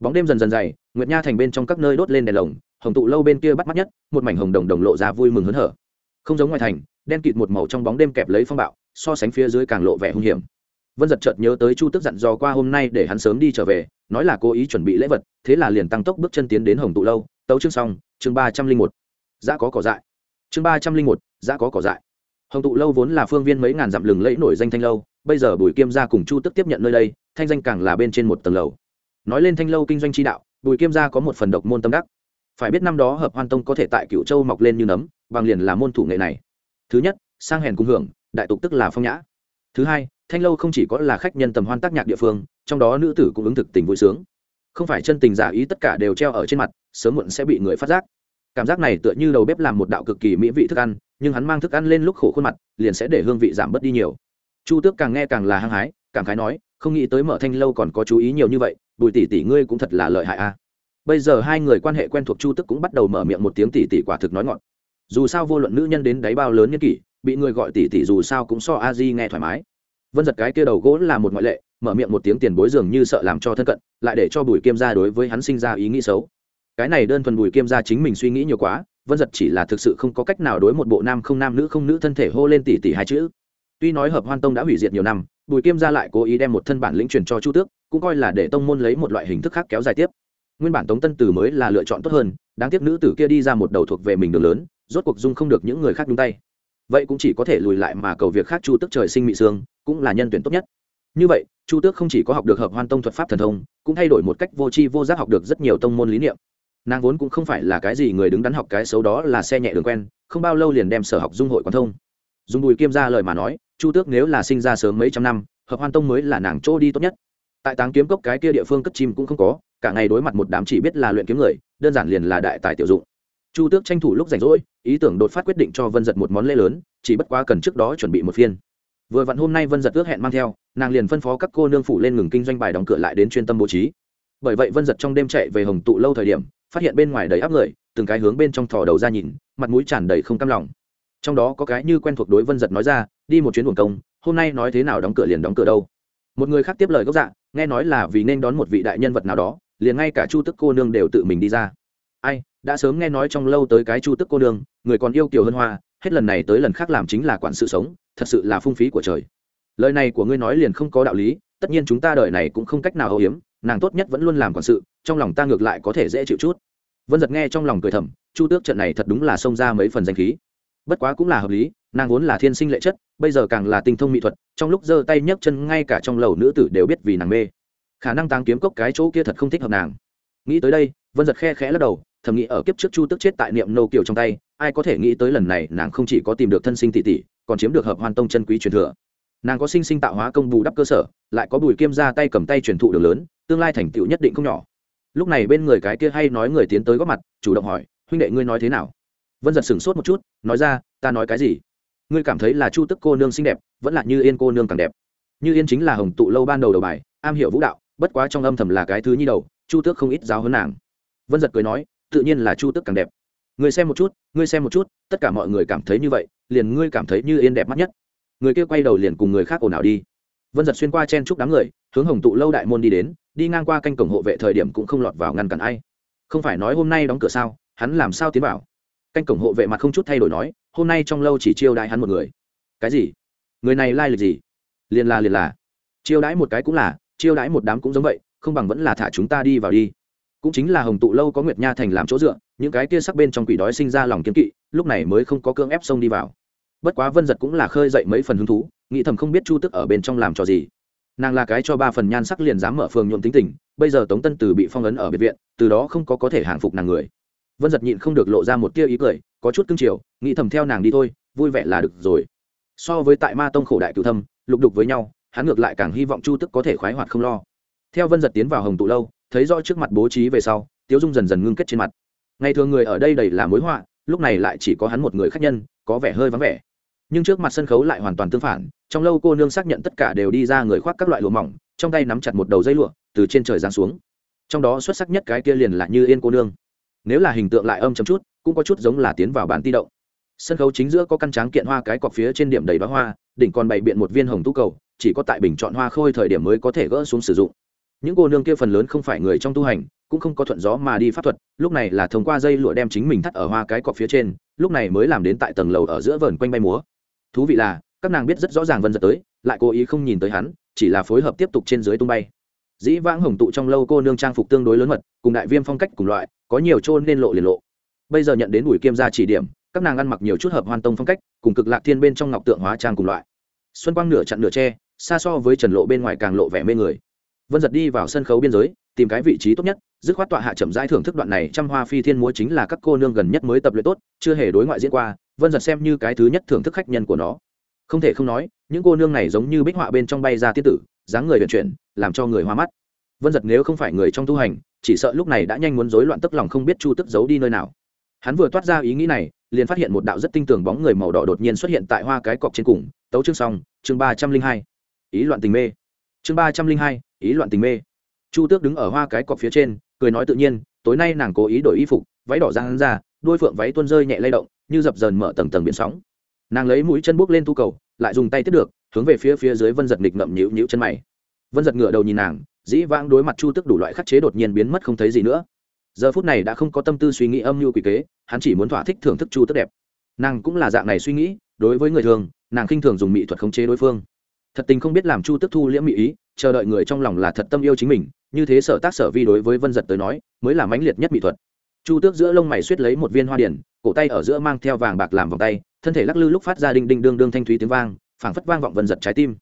Bóng đêm dần dần dày, nguyệt nha thành bên trong các nơi đốt lên đèn lồng hồng tụ lâu bên kia bắt mắt nhất, một mảnh hồng đồng đồng lộ ra vui mừng hớn hở. Không giống ngoài thành, đen kịt một màu trong bóng đêm kẹp lấy phong bạo, so sánh phía dưới càng lộ vẻ hung hiểm. Vân giật chợt nhớ tới chu tức dặn dò qua hôm nay để hắn sớm đi trở về, nói là cố ý chuẩn bị lễ vật, thế là liền tăng tốc bước chân tiến đến hồng tụ lâu, tấu chương xong, chương ba trăm linh một. Giã có cỏ dại. Chương ba trăm linh một, giã có cỏ dại. Hồng tụ lâu vốn là phương viên mấy ngàn dặm lừng lẫy nổi danh thanh lâu, bây giờ bùi kiêm gia cùng chu tức tiếp nhận nơi đây, thanh danh càng là bên trên một tầng lầu. Nói lên thanh lâu kinh doanh tri đạo, bùi kiêm gia có một phần độc môn tâm đắc phải biết năm đó hợp hoan tông có thể tại cựu châu mọc lên như nấm, bằng liền là môn thủ nghệ này. Thứ nhất, sang hèn cung hưởng, đại tục tức là phong nhã. Thứ hai, thanh lâu không chỉ có là khách nhân tầm hoan tác nhạc địa phương, trong đó nữ tử cũng ứng thực tình vui sướng. Không phải chân tình giả ý tất cả đều treo ở trên mặt, sớm muộn sẽ bị người phát giác. Cảm giác này tựa như đầu bếp làm một đạo cực kỳ mỹ vị thức ăn, nhưng hắn mang thức ăn lên lúc khổ khuôn mặt, liền sẽ để hương vị giảm bớt đi nhiều. Chu tước càng nghe càng là hăng hái càng khái nói, không nghĩ tới mở thanh lâu còn có chú ý nhiều như vậy, bùi tỷ tỷ ngươi cũng thật là lợi hại a bây giờ hai người quan hệ quen thuộc chu tức cũng bắt đầu mở miệng một tiếng tỷ tỷ quả thực nói ngọn dù sao vô luận nữ nhân đến đáy bao lớn nhân kỷ, bị người gọi tỷ tỷ dù sao cũng so a di nghe thoải mái. Vân giật cái kia đầu gỗ là một ngoại lệ, mở miệng một tiếng tiền bối dường như sợ làm cho thân cận, lại để cho bùi kiêm gia đối với hắn sinh ra ý nghĩ xấu. Cái này đơn thuần bùi kiêm gia chính mình suy nghĩ nhiều quá, vân giật chỉ là thực sự không có cách nào đối một bộ nam không nam nữ không nữ thân thể hô lên tỷ tỷ hai chữ. Tuy nói hợp hoan tông đã hủy diệt nhiều năm, bùi kiêm gia lại cố ý đem một thân bản lĩnh truyền cho chu tước, cũng coi là để tông môn lấy một loại hình thức khác kéo dài tiếp nguyên bản tống tân tử mới là lựa chọn tốt hơn đáng tiếc nữ tử kia đi ra một đầu thuộc về mình đường lớn rốt cuộc dung không được những người khác đúng tay vậy cũng chỉ có thể lùi lại mà cầu việc khác chu tước trời sinh mị sương cũng là nhân tuyển tốt nhất như vậy chu tước không chỉ có học được hợp hoan tông thuật pháp thần thông cũng thay đổi một cách vô tri vô giác học được rất nhiều tông môn lý niệm nàng vốn cũng không phải là cái gì người đứng đắn học cái xấu đó là xe nhẹ đường quen không bao lâu liền đem sở học dung hội quan thông dùng bùi kiêm ra lời mà nói chu tước nếu là sinh ra sớm mấy trăm năm hợp hoan tông mới là nàng chỗ đi tốt nhất tại táng kiếm cốc cái kia địa phương cất chim cũng không có cả ngày đối mặt một đám chỉ biết là luyện kiếm người, đơn giản liền là đại tài tiểu dụng. Chu tước tranh thủ lúc rảnh rỗi, ý tưởng đột phát quyết định cho vân giật một món lễ lớn, chỉ bất quá cần trước đó chuẩn bị một phiên. Vừa vặn hôm nay vân giật ước hẹn mang theo, nàng liền phân phó các cô nương phủ lên ngừng kinh doanh bài đóng cửa lại đến chuyên tâm bố trí. Bởi vậy vân giật trong đêm chạy về hồng tụ lâu thời điểm, phát hiện bên ngoài đầy áp người, từng cái hướng bên trong thò đầu ra nhìn, mặt mũi tràn đầy không cam lòng. Trong đó có cái như quen thuộc đối vân giật nói ra, đi một chuyến buồn công, hôm nay nói thế nào đóng cửa liền đóng cửa đâu? Một người khác tiếp lời gốc dạ nghe nói là vì nên đón một vị đại nhân vật nào đó liền ngay cả chu tức cô nương đều tự mình đi ra. Ai, đã sớm nghe nói trong lâu tới cái chu tức cô nương, người còn yêu kiều hơn hoa, hết lần này tới lần khác làm chính là quản sự sống, thật sự là phung phí của trời. Lời này của ngươi nói liền không có đạo lý, tất nhiên chúng ta đời này cũng không cách nào âu hiếm nàng tốt nhất vẫn luôn làm quản sự, trong lòng ta ngược lại có thể dễ chịu chút. Vân giật nghe trong lòng cười thầm, chu tước trận này thật đúng là xông ra mấy phần danh khí. Bất quá cũng là hợp lý, nàng vốn là thiên sinh lệ chất, bây giờ càng là tinh thông mỹ thuật, trong lúc giơ tay nhấc chân ngay cả trong lầu nữ tử đều biết vì nàng mê khả năng táng kiếm cốc cái chỗ kia thật không thích hợp nàng. Nghĩ tới đây, vân giật khe khẽ lắc đầu, thầm nghĩ ở kiếp trước chu tức chết tại niệm nô kiều trong tay, ai có thể nghĩ tới lần này nàng không chỉ có tìm được thân sinh tỷ tỷ, còn chiếm được hợp hoàn tông chân quý truyền thừa. Nàng có sinh sinh tạo hóa công bù đắp cơ sở, lại có bùi kiêm ra tay cầm tay truyền thụ đường lớn, tương lai thành tựu nhất định không nhỏ. Lúc này bên người cái kia hay nói người tiến tới góp mặt, chủ động hỏi, huynh đệ ngươi nói thế nào? Vân giật sửng sốt một chút, nói ra, ta nói cái gì? Ngươi cảm thấy là chu tức cô nương xinh đẹp, vẫn là như yên cô nương càng đẹp. Như yên chính là hồng tụ lâu ban đầu đầu bài, am hiểu vũ đạo bất quá trong âm thầm là cái thứ nhi đầu, chu tước không ít giáo hơn nàng. Vân giật cười nói, tự nhiên là chu tước càng đẹp. Người xem một chút ngươi xem một chút, tất cả mọi người cảm thấy như vậy, liền ngươi cảm thấy như yên đẹp mắt nhất. Người kia quay đầu liền cùng người khác ồn ào đi. Vân giật xuyên qua chen chúc đám người, hướng hồng tụ lâu đại môn đi đến, đi ngang qua canh cổng hộ vệ thời điểm cũng không lọt vào ngăn cản ai. Không phải nói hôm nay đóng cửa sao, hắn làm sao tiến vào? Canh cổng hộ vệ mặt không chút thay đổi nói, hôm nay trong lâu chỉ chiêu đãi hắn một người. Cái gì? Người này lai lịch gì? Liền là liền là. Chiêu đãi một cái cũng là chiêu đãi một đám cũng giống vậy, không bằng vẫn là thả chúng ta đi vào đi. Cũng chính là hồng tụ lâu có nguyệt nha thành làm chỗ dựa, những cái kia sắc bên trong quỷ đói sinh ra lòng kiên kỵ, lúc này mới không có cưỡng ép xông đi vào. Bất quá vân giật cũng là khơi dậy mấy phần hứng thú, nghĩ thầm không biết chu tức ở bên trong làm trò gì. Nàng là cái cho ba phần nhan sắc liền dám mở phường nhuộm tính tình, bây giờ tống tân từ bị phong ấn ở biệt viện, từ đó không có có thể hàng phục nàng người. Vân giật nhịn không được lộ ra một tia ý cười, có chút cưng chiều, nghĩ thầm theo nàng đi thôi, vui vẻ là được rồi. So với tại ma tông khổ đại cựu thâm, lục đục với nhau hắn ngược lại càng hy vọng chu tức có thể khoái hoạt không lo. Theo vân giật tiến vào hồng tụ lâu, thấy rõ trước mặt bố trí về sau, tiếu dung dần dần ngưng kết trên mặt. Ngày thường người ở đây đầy là mối họa, lúc này lại chỉ có hắn một người khác nhân, có vẻ hơi vắng vẻ. Nhưng trước mặt sân khấu lại hoàn toàn tương phản, trong lâu cô nương xác nhận tất cả đều đi ra người khoác các loại lụa mỏng, trong tay nắm chặt một đầu dây lụa, từ trên trời giáng xuống. Trong đó xuất sắc nhất cái kia liền là như yên cô nương. Nếu là hình tượng lại âm chấm chút, cũng có chút giống là tiến vào bản ti động. Sân khấu chính giữa có căn tráng kiện hoa cái cọc phía trên điểm đầy bá hoa đỉnh còn bày biện một viên hồng tú cầu, chỉ có tại bình chọn hoa khôi thời điểm mới có thể gỡ xuống sử dụng. Những cô nương kia phần lớn không phải người trong tu hành, cũng không có thuận gió mà đi pháp thuật, lúc này là thông qua dây lụa đem chính mình thắt ở hoa cái cọc phía trên, lúc này mới làm đến tại tầng lầu ở giữa vườn quanh bay múa. Thú vị là, các nàng biết rất rõ ràng vân giật tới, lại cố ý không nhìn tới hắn, chỉ là phối hợp tiếp tục trên dưới tung bay. Dĩ vãng hồng tụ trong lâu cô nương trang phục tương đối lớn mật, cùng đại viêm phong cách cùng loại, có nhiều trôn nên lộ liền lộ. Bây giờ nhận đến bùi kiêm ra chỉ điểm các nàng ăn mặc nhiều chút hợp hoàn tông phong cách, cùng cực lạc thiên bên trong ngọc tượng hóa trang cùng loại. Xuân quang nửa chặn nửa tre xa so với trần lộ bên ngoài càng lộ vẻ mê người. Vân giật đi vào sân khấu biên giới, tìm cái vị trí tốt nhất, dứt khoát tọa hạ chậm rãi thưởng thức đoạn này trăm hoa phi thiên múa chính là các cô nương gần nhất mới tập luyện tốt, chưa hề đối ngoại diễn qua, vân giật xem như cái thứ nhất thưởng thức khách nhân của nó. Không thể không nói, những cô nương này giống như bích họa bên trong bay ra tiết tử, dáng người vận chuyển, làm cho người hoa mắt. Vân giật nếu không phải người trong tu hành, chỉ sợ lúc này đã nhanh muốn rối loạn tức lòng không biết chu tức giấu đi nơi nào. Hắn vừa toát ra ý nghĩ này liền phát hiện một đạo rất tinh tường bóng người màu đỏ đột nhiên xuất hiện tại hoa cái cọc trên cùng, tấu chương xong, chương ba trăm linh hai. Ý loạn tình mê. Chương ba trăm linh hai, ý loạn tình mê. Chu tước đứng ở hoa cái cọc phía trên, cười nói tự nhiên, tối nay nàng cố ý đổi y phục, váy đỏ răng ra đuôi phượng váy tuôn rơi nhẹ lay động, như dập dờn mở tầng tầng biển sóng. Nàng lấy mũi chân bước lên tu cầu, lại dùng tay tiếp được, hướng về phía phía dưới vân giật nghịch ngậm nhịu nhịu chân mày. Vân giật ngựa đầu nhìn nàng, dĩ vãng đối mặt chu tức đủ loại khắc chế đột nhiên biến mất không thấy gì nữa giờ phút này đã không có tâm tư suy nghĩ âm mưu quỷ kế, hắn chỉ muốn thỏa thích thưởng thức chu tức đẹp. Nàng cũng là dạng này suy nghĩ, đối với người thường, nàng khinh thường dùng mỹ thuật khống chế đối phương. Thật tình không biết làm chu tức thu liễm mỹ ý, chờ đợi người trong lòng là thật tâm yêu chính mình, như thế sở tác sở vi đối với vân giật tới nói, mới là mãnh liệt nhất mỹ thuật. Chu tước giữa lông mày suýt lấy một viên hoa điển, cổ tay ở giữa mang theo vàng bạc làm vòng tay, thân thể lắc lư lúc phát ra đinh đinh đương đương thanh thúy tiếng vang, phảng phất vang vọng vân giật trái tim.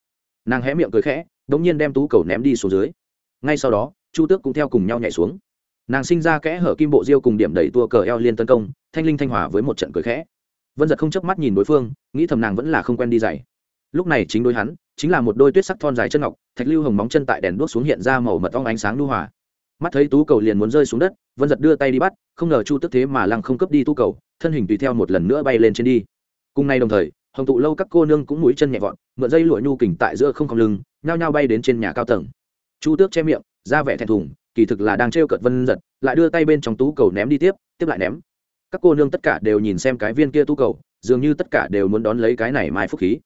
Nàng hé miệng cười khẽ đ ỗ n g nhiên đem tú cầu ném đi xuống dưới. Ngay sau đó, chu tước cũng theo cùng nhau nhảy xuống nàng sinh ra kẽ hở kim bộ diêu cùng điểm đẩy tua cờ eo liên tấn công, thanh linh thanh hòa với một trận cười khẽ. Vân giật không chớp mắt nhìn đối phương, nghĩ thầm nàng vẫn là không quen đi dày lúc này chính đối hắn, chính là một đôi tuyết sắc thon dài chân ngọc, thạch lưu hồng móng chân tại đèn đuốc xuống hiện ra màu mật ong ánh sáng lưu hòa. Mắt thấy tú cầu liền muốn rơi xuống đất, vân giật đưa tay đi bắt, không ngờ chu tức thế mà lăng không cấp đi tú cầu, thân hình tùy theo một lần nữa bay lên trên đi. Cùng nay đồng thời, hồng tụ lâu các cô nương cũng mũi chân nhẹ vọt, mượn dây lụa nhu kình tại giữa không không lưng, nhao nhao bay đến trên nhà cao tầng. Chu tước che miệng, ra vẻ thẹn thùng kỳ thực là đang trêu cợt vân giật, lại đưa tay bên trong tú cầu ném đi tiếp tiếp lại ném. Các cô nương tất cả đều nhìn xem cái viên kia tú cầu, dường như tất cả đều muốn đón lấy cái này mai phúc khí.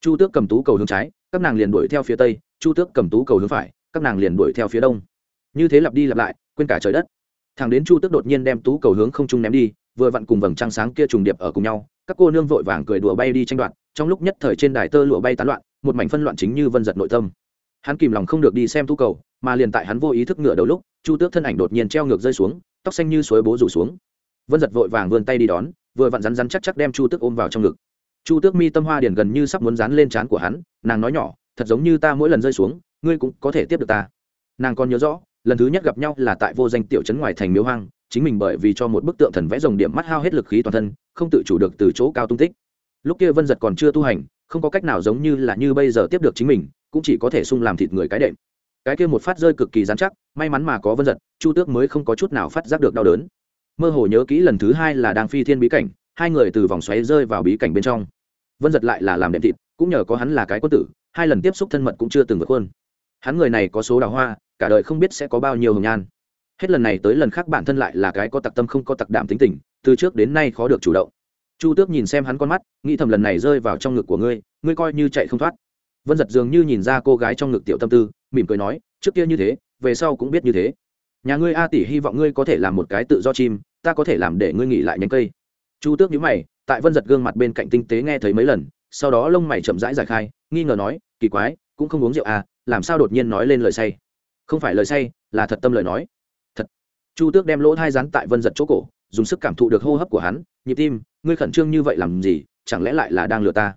Chu tước cầm tú cầu hướng trái, các nàng liền đuổi theo phía tây, chu tước cầm tú cầu hướng phải, các nàng liền đuổi theo phía đông. Như thế lặp đi lặp lại, quên cả trời đất. Thằng đến chu tước đột nhiên đem tú cầu hướng không trung ném đi, vừa vặn cùng vầng trăng sáng kia trùng điệp ở cùng nhau, các cô nương vội vàng cười đùa bay đi tranh đoạt, trong lúc nhất thời trên đài tơ lụa bay tán loạn, một mảnh phân loạn chính như vân giật nội tâm. Hắn kìm lòng không được đi xem tú cầu mà liền tại hắn vô ý thức ngựa đầu lúc, chu tước thân ảnh đột nhiên treo ngược rơi xuống, tóc xanh như suối bố rủ xuống. Vân giật vội vàng vươn tay đi đón, vừa vặn rắn rắn chắc chắc đem chu tước ôm vào trong ngực. Chu tước mi tâm hoa điển gần như sắp muốn dán lên trán của hắn, nàng nói nhỏ, thật giống như ta mỗi lần rơi xuống, ngươi cũng có thể tiếp được ta. Nàng còn nhớ rõ, lần thứ nhất gặp nhau là tại vô danh tiểu trấn ngoài thành miếu hoang, chính mình bởi vì cho một bức tượng thần vẽ rồng điểm mắt hao hết lực khí toàn thân, không tự chủ được từ chỗ cao tung tích. Lúc kia vân giật còn chưa tu hành, không có cách nào giống như là như bây giờ tiếp được chính mình, cũng chỉ có thể sung làm thịt người cái đệm cái kia một phát rơi cực kỳ dán chắc, may mắn mà có vân giật, chu tước mới không có chút nào phát giác được đau đớn. Mơ hồ nhớ kỹ lần thứ hai là đang phi thiên bí cảnh, hai người từ vòng xoáy rơi vào bí cảnh bên trong. Vân giật lại là làm đệm thịt, cũng nhờ có hắn là cái quân tử, hai lần tiếp xúc thân mật cũng chưa từng vượt hơn hắn người này có số đào hoa, cả đời không biết sẽ có bao nhiêu hồng nhan. Hết lần này tới lần khác bản thân lại là cái có tặc tâm không có tặc đảm tính tình, từ trước đến nay khó được chủ động. Chu tước nhìn xem hắn con mắt, nghĩ thầm lần này rơi vào trong ngực của ngươi ngươi coi như chạy không thoát vân giật dường như nhìn ra cô gái trong ngực tiểu tâm tư, mỉm cười nói, trước kia như thế, về sau cũng biết như thế. Nhà ngươi a tỷ hy vọng ngươi có thể làm một cái tự do chim, ta có thể làm để ngươi nghỉ lại nhánh cây. Chu tước nhíu mày, tại vân giật gương mặt bên cạnh tinh tế nghe thấy mấy lần, sau đó lông mày chậm rãi giải khai, nghi ngờ nói, kỳ quái, cũng không uống rượu à làm sao đột nhiên nói lên lời say? Không phải lời say, là thật tâm lời nói. Thật. Chu tước đem lỗ thai rắn tại vân giật chỗ cổ, dùng sức cảm thụ được hô hấp của hắn, nhịp tim, ngươi khẩn trương như vậy làm gì, chẳng lẽ lại là đang lừa ta?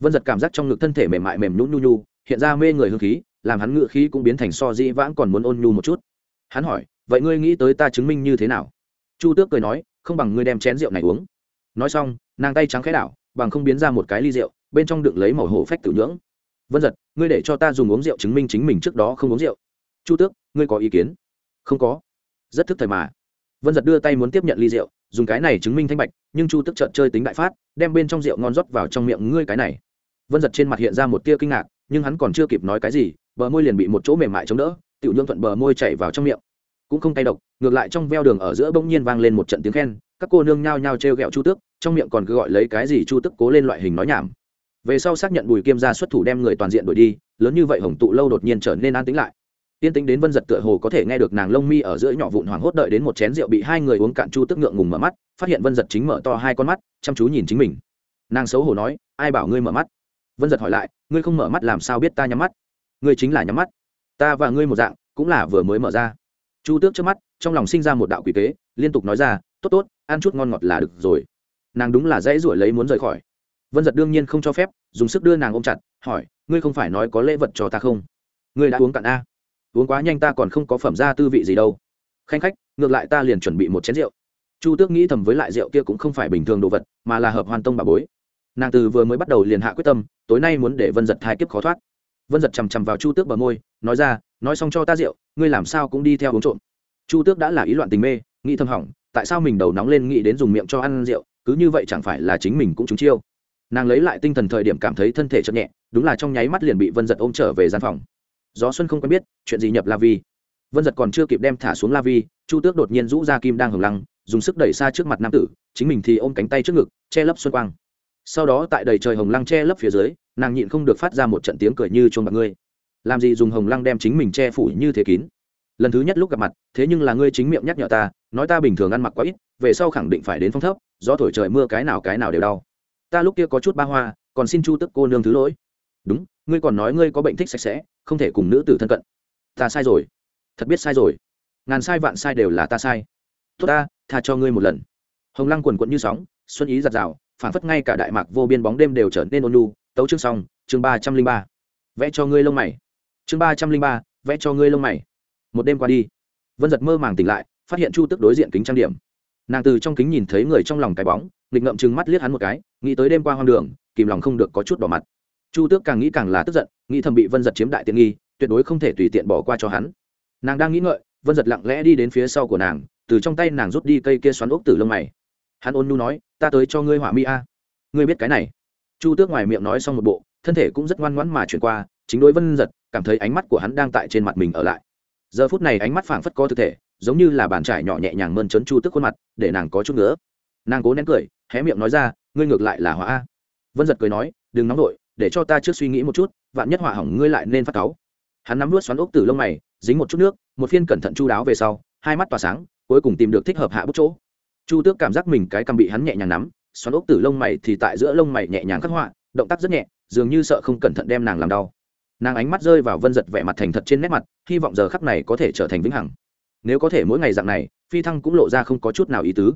Vân giật cảm giác trong ngực thân thể mềm mại mềm nhún nhu nhu, hiện ra mê người hương khí, làm hắn ngự khí cũng biến thành so dĩ vãng còn muốn ôn nhu một chút. Hắn hỏi, vậy ngươi nghĩ tới ta chứng minh như thế nào? Chu tước cười nói, không bằng ngươi đem chén rượu này uống. Nói xong, nàng tay trắng khẽ đảo, bằng không biến ra một cái ly rượu, bên trong đựng lấy màu hổ phách tử nhưỡng. Vân giật, ngươi để cho ta dùng uống rượu chứng minh chính mình trước đó không uống rượu. Chu tước, ngươi có ý kiến? Không có. Rất thức thời mà. Vân giật đưa tay muốn tiếp nhận ly rượu, dùng cái này chứng minh thanh bạch, nhưng chu tức trợn chơi tính đại phát, đem bên trong rượu ngon rót vào trong miệng ngươi cái này vân giật trên mặt hiện ra một tia kinh ngạc, nhưng hắn còn chưa kịp nói cái gì, bờ môi liền bị một chỗ mềm mại chống đỡ, tiểu nhương thuận bờ môi chảy vào trong miệng. Cũng không tay độc, ngược lại trong veo đường ở giữa bỗng nhiên vang lên một trận tiếng khen, các cô nương nhao nhao t r e o g ẹ o chu tước, trong miệng còn cứ gọi lấy cái gì chu tức cố lên loại hình nói nhảm. Về sau xác nhận bùi kiêm ra xuất thủ đem người toàn diện đổi đi, lớn như vậy hồng tụ lâu đột nhiên trở nên an tĩnh lại. Tiên tính đến vân giật tựa hồ có thể nghe được nàng lông mi ở giữa nhỏ vụn hoảng hốt đợi đến một chén rượu bị hai người uống cạn chu tức ngượng ngùng mở mắt, phát hiện vân giật chính mở to hai con mắt, chăm chú nhìn chính mình. Nàng xấu hổ nói, ai bảo ngươi mở mắt? Vân giật hỏi lại, ngươi không mở mắt làm sao biết ta nhắm mắt? Ngươi chính là nhắm mắt. Ta và ngươi một dạng, cũng là vừa mới mở ra. Chu tước trước mắt, trong lòng sinh ra một đạo quỷ kế, liên tục nói ra, tốt tốt, ăn chút ngon ngọt là được rồi. Nàng đúng là dãy ruổi lấy muốn rời khỏi. Vân giật đương nhiên không cho phép, dùng sức đưa nàng ôm chặt, hỏi, ngươi không phải nói có lễ vật cho ta không? Ngươi đã uống cạn a. Uống quá nhanh ta còn không có phẩm ra tư vị gì đâu. Khanh khách, ngược lại ta liền chuẩn bị một chén rượu. Chu tước nghĩ thầm với lại rượu kia cũng không phải bình thường đồ vật, mà là hợp hoàn tông bà bối nàng từ vừa mới bắt đầu liền hạ quyết tâm, tối nay muốn để vân giật hai kiếp khó thoát. Vân giật chằm chằm vào chu tước bờ môi, nói ra, nói xong cho ta rượu, ngươi làm sao cũng đi theo uống trộm. Chu tước đã là ý loạn tình mê, nghĩ thâm hỏng, tại sao mình đầu nóng lên nghĩ đến dùng miệng cho ăn rượu, cứ như vậy chẳng phải là chính mình cũng trúng chiêu. Nàng lấy lại tinh thần thời điểm cảm thấy thân thể chậm nhẹ, đúng là trong nháy mắt liền bị vân giật ôm trở về gian phòng. Gió xuân không quen biết, chuyện gì nhập la vi. Vân giật còn chưa kịp đem thả xuống la vi, chu tước đột nhiên rũ ra kim đang hưởng lăng, dùng sức đẩy xa trước mặt nam tử, chính mình thì ôm cánh tay trước ngực, che lấp xuân quang sau đó tại đầy trời hồng lăng che lấp phía dưới, nàng nhịn không được phát ra một trận tiếng cười như chuông bạc ngươi. Làm gì dùng hồng lăng đem chính mình che phủ như thế kín? Lần thứ nhất lúc gặp mặt, thế nhưng là ngươi chính miệng nhắc nhở ta, nói ta bình thường ăn mặc quá ít, về sau khẳng định phải đến phong thấp do thổi trời mưa cái nào cái nào đều đau. Ta lúc kia có chút ba hoa, còn xin chu tức cô nương thứ lỗi. Đúng, ngươi còn nói ngươi có bệnh thích sạch sẽ, không thể cùng nữ tử thân cận. Ta sai rồi. Thật biết sai rồi. Ngàn sai vạn sai đều là ta sai. Tốt ta, tha cho ngươi một lần. Hồng lăng quần quẫn như sóng, xuân ý giặt rào phản phất ngay cả đại mạc vô biên bóng đêm đều trở nên ôn lu tấu chương xong, chương ba trăm linh ba. Vẽ cho ngươi lông mày. Chương ba trăm linh ba, vẽ cho ngươi lông mày. Một đêm qua đi, vân giật mơ màng tỉnh lại, phát hiện chu tức đối diện kính trang điểm. Nàng từ trong kính nhìn thấy người trong lòng cái bóng, nghịch ngậm chừng mắt liếc hắn một cái, nghĩ tới đêm qua hoang đường, kìm lòng không được có chút bỏ mặt. Chu tước càng nghĩ càng là tức giận, nghĩ thầm bị vân giật chiếm đại tiện nghi, tuyệt đối không thể tùy tiện bỏ qua cho hắn. Nàng đang nghĩ ngợi, vân giật lặng lẽ đi đến phía sau của nàng, từ trong tay nàng rút đi cây kia xoắn ốc từ lông mày hắn ôn nhu nói, ta tới cho ngươi hỏa mi a. Ngươi biết cái này? Chu tước ngoài miệng nói xong một bộ, thân thể cũng rất ngoan ngoãn mà chuyển qua, chính đối vân giật, cảm thấy ánh mắt của hắn đang tại trên mặt mình ở lại. Giờ phút này ánh mắt phảng phất có thực thể, giống như là bàn trải nhỏ nhẹ nhàng mơn trấn chu tước khuôn mặt, để nàng có chút nữa nàng cố nén cười, hé miệng nói ra, ngươi ngược lại là hỏa a. Vân giật cười nói, đừng nóng vội, để cho ta trước suy nghĩ một chút, vạn nhất hỏa hỏng ngươi lại nên phát cáu. Hắn nắm nuốt xoắn ốc từ lông mày, dính một chút nước, một phiên cẩn thận chu đáo về sau, hai mắt tỏa sáng, cuối cùng tìm được thích hợp hạ bút chỗ chu tước cảm giác mình cái cằm bị hắn nhẹ nhàng nắm, xoắn ốc từ lông mày thì tại giữa lông mày nhẹ nhàng khắc họa, động tác rất nhẹ, dường như sợ không cẩn thận đem nàng làm đau. Nàng ánh mắt rơi vào vân giật vẻ mặt thành thật trên nét mặt, hy vọng giờ khắc này có thể trở thành vĩnh hằng. Nếu có thể mỗi ngày dạng này, phi thăng cũng lộ ra không có chút nào ý tứ.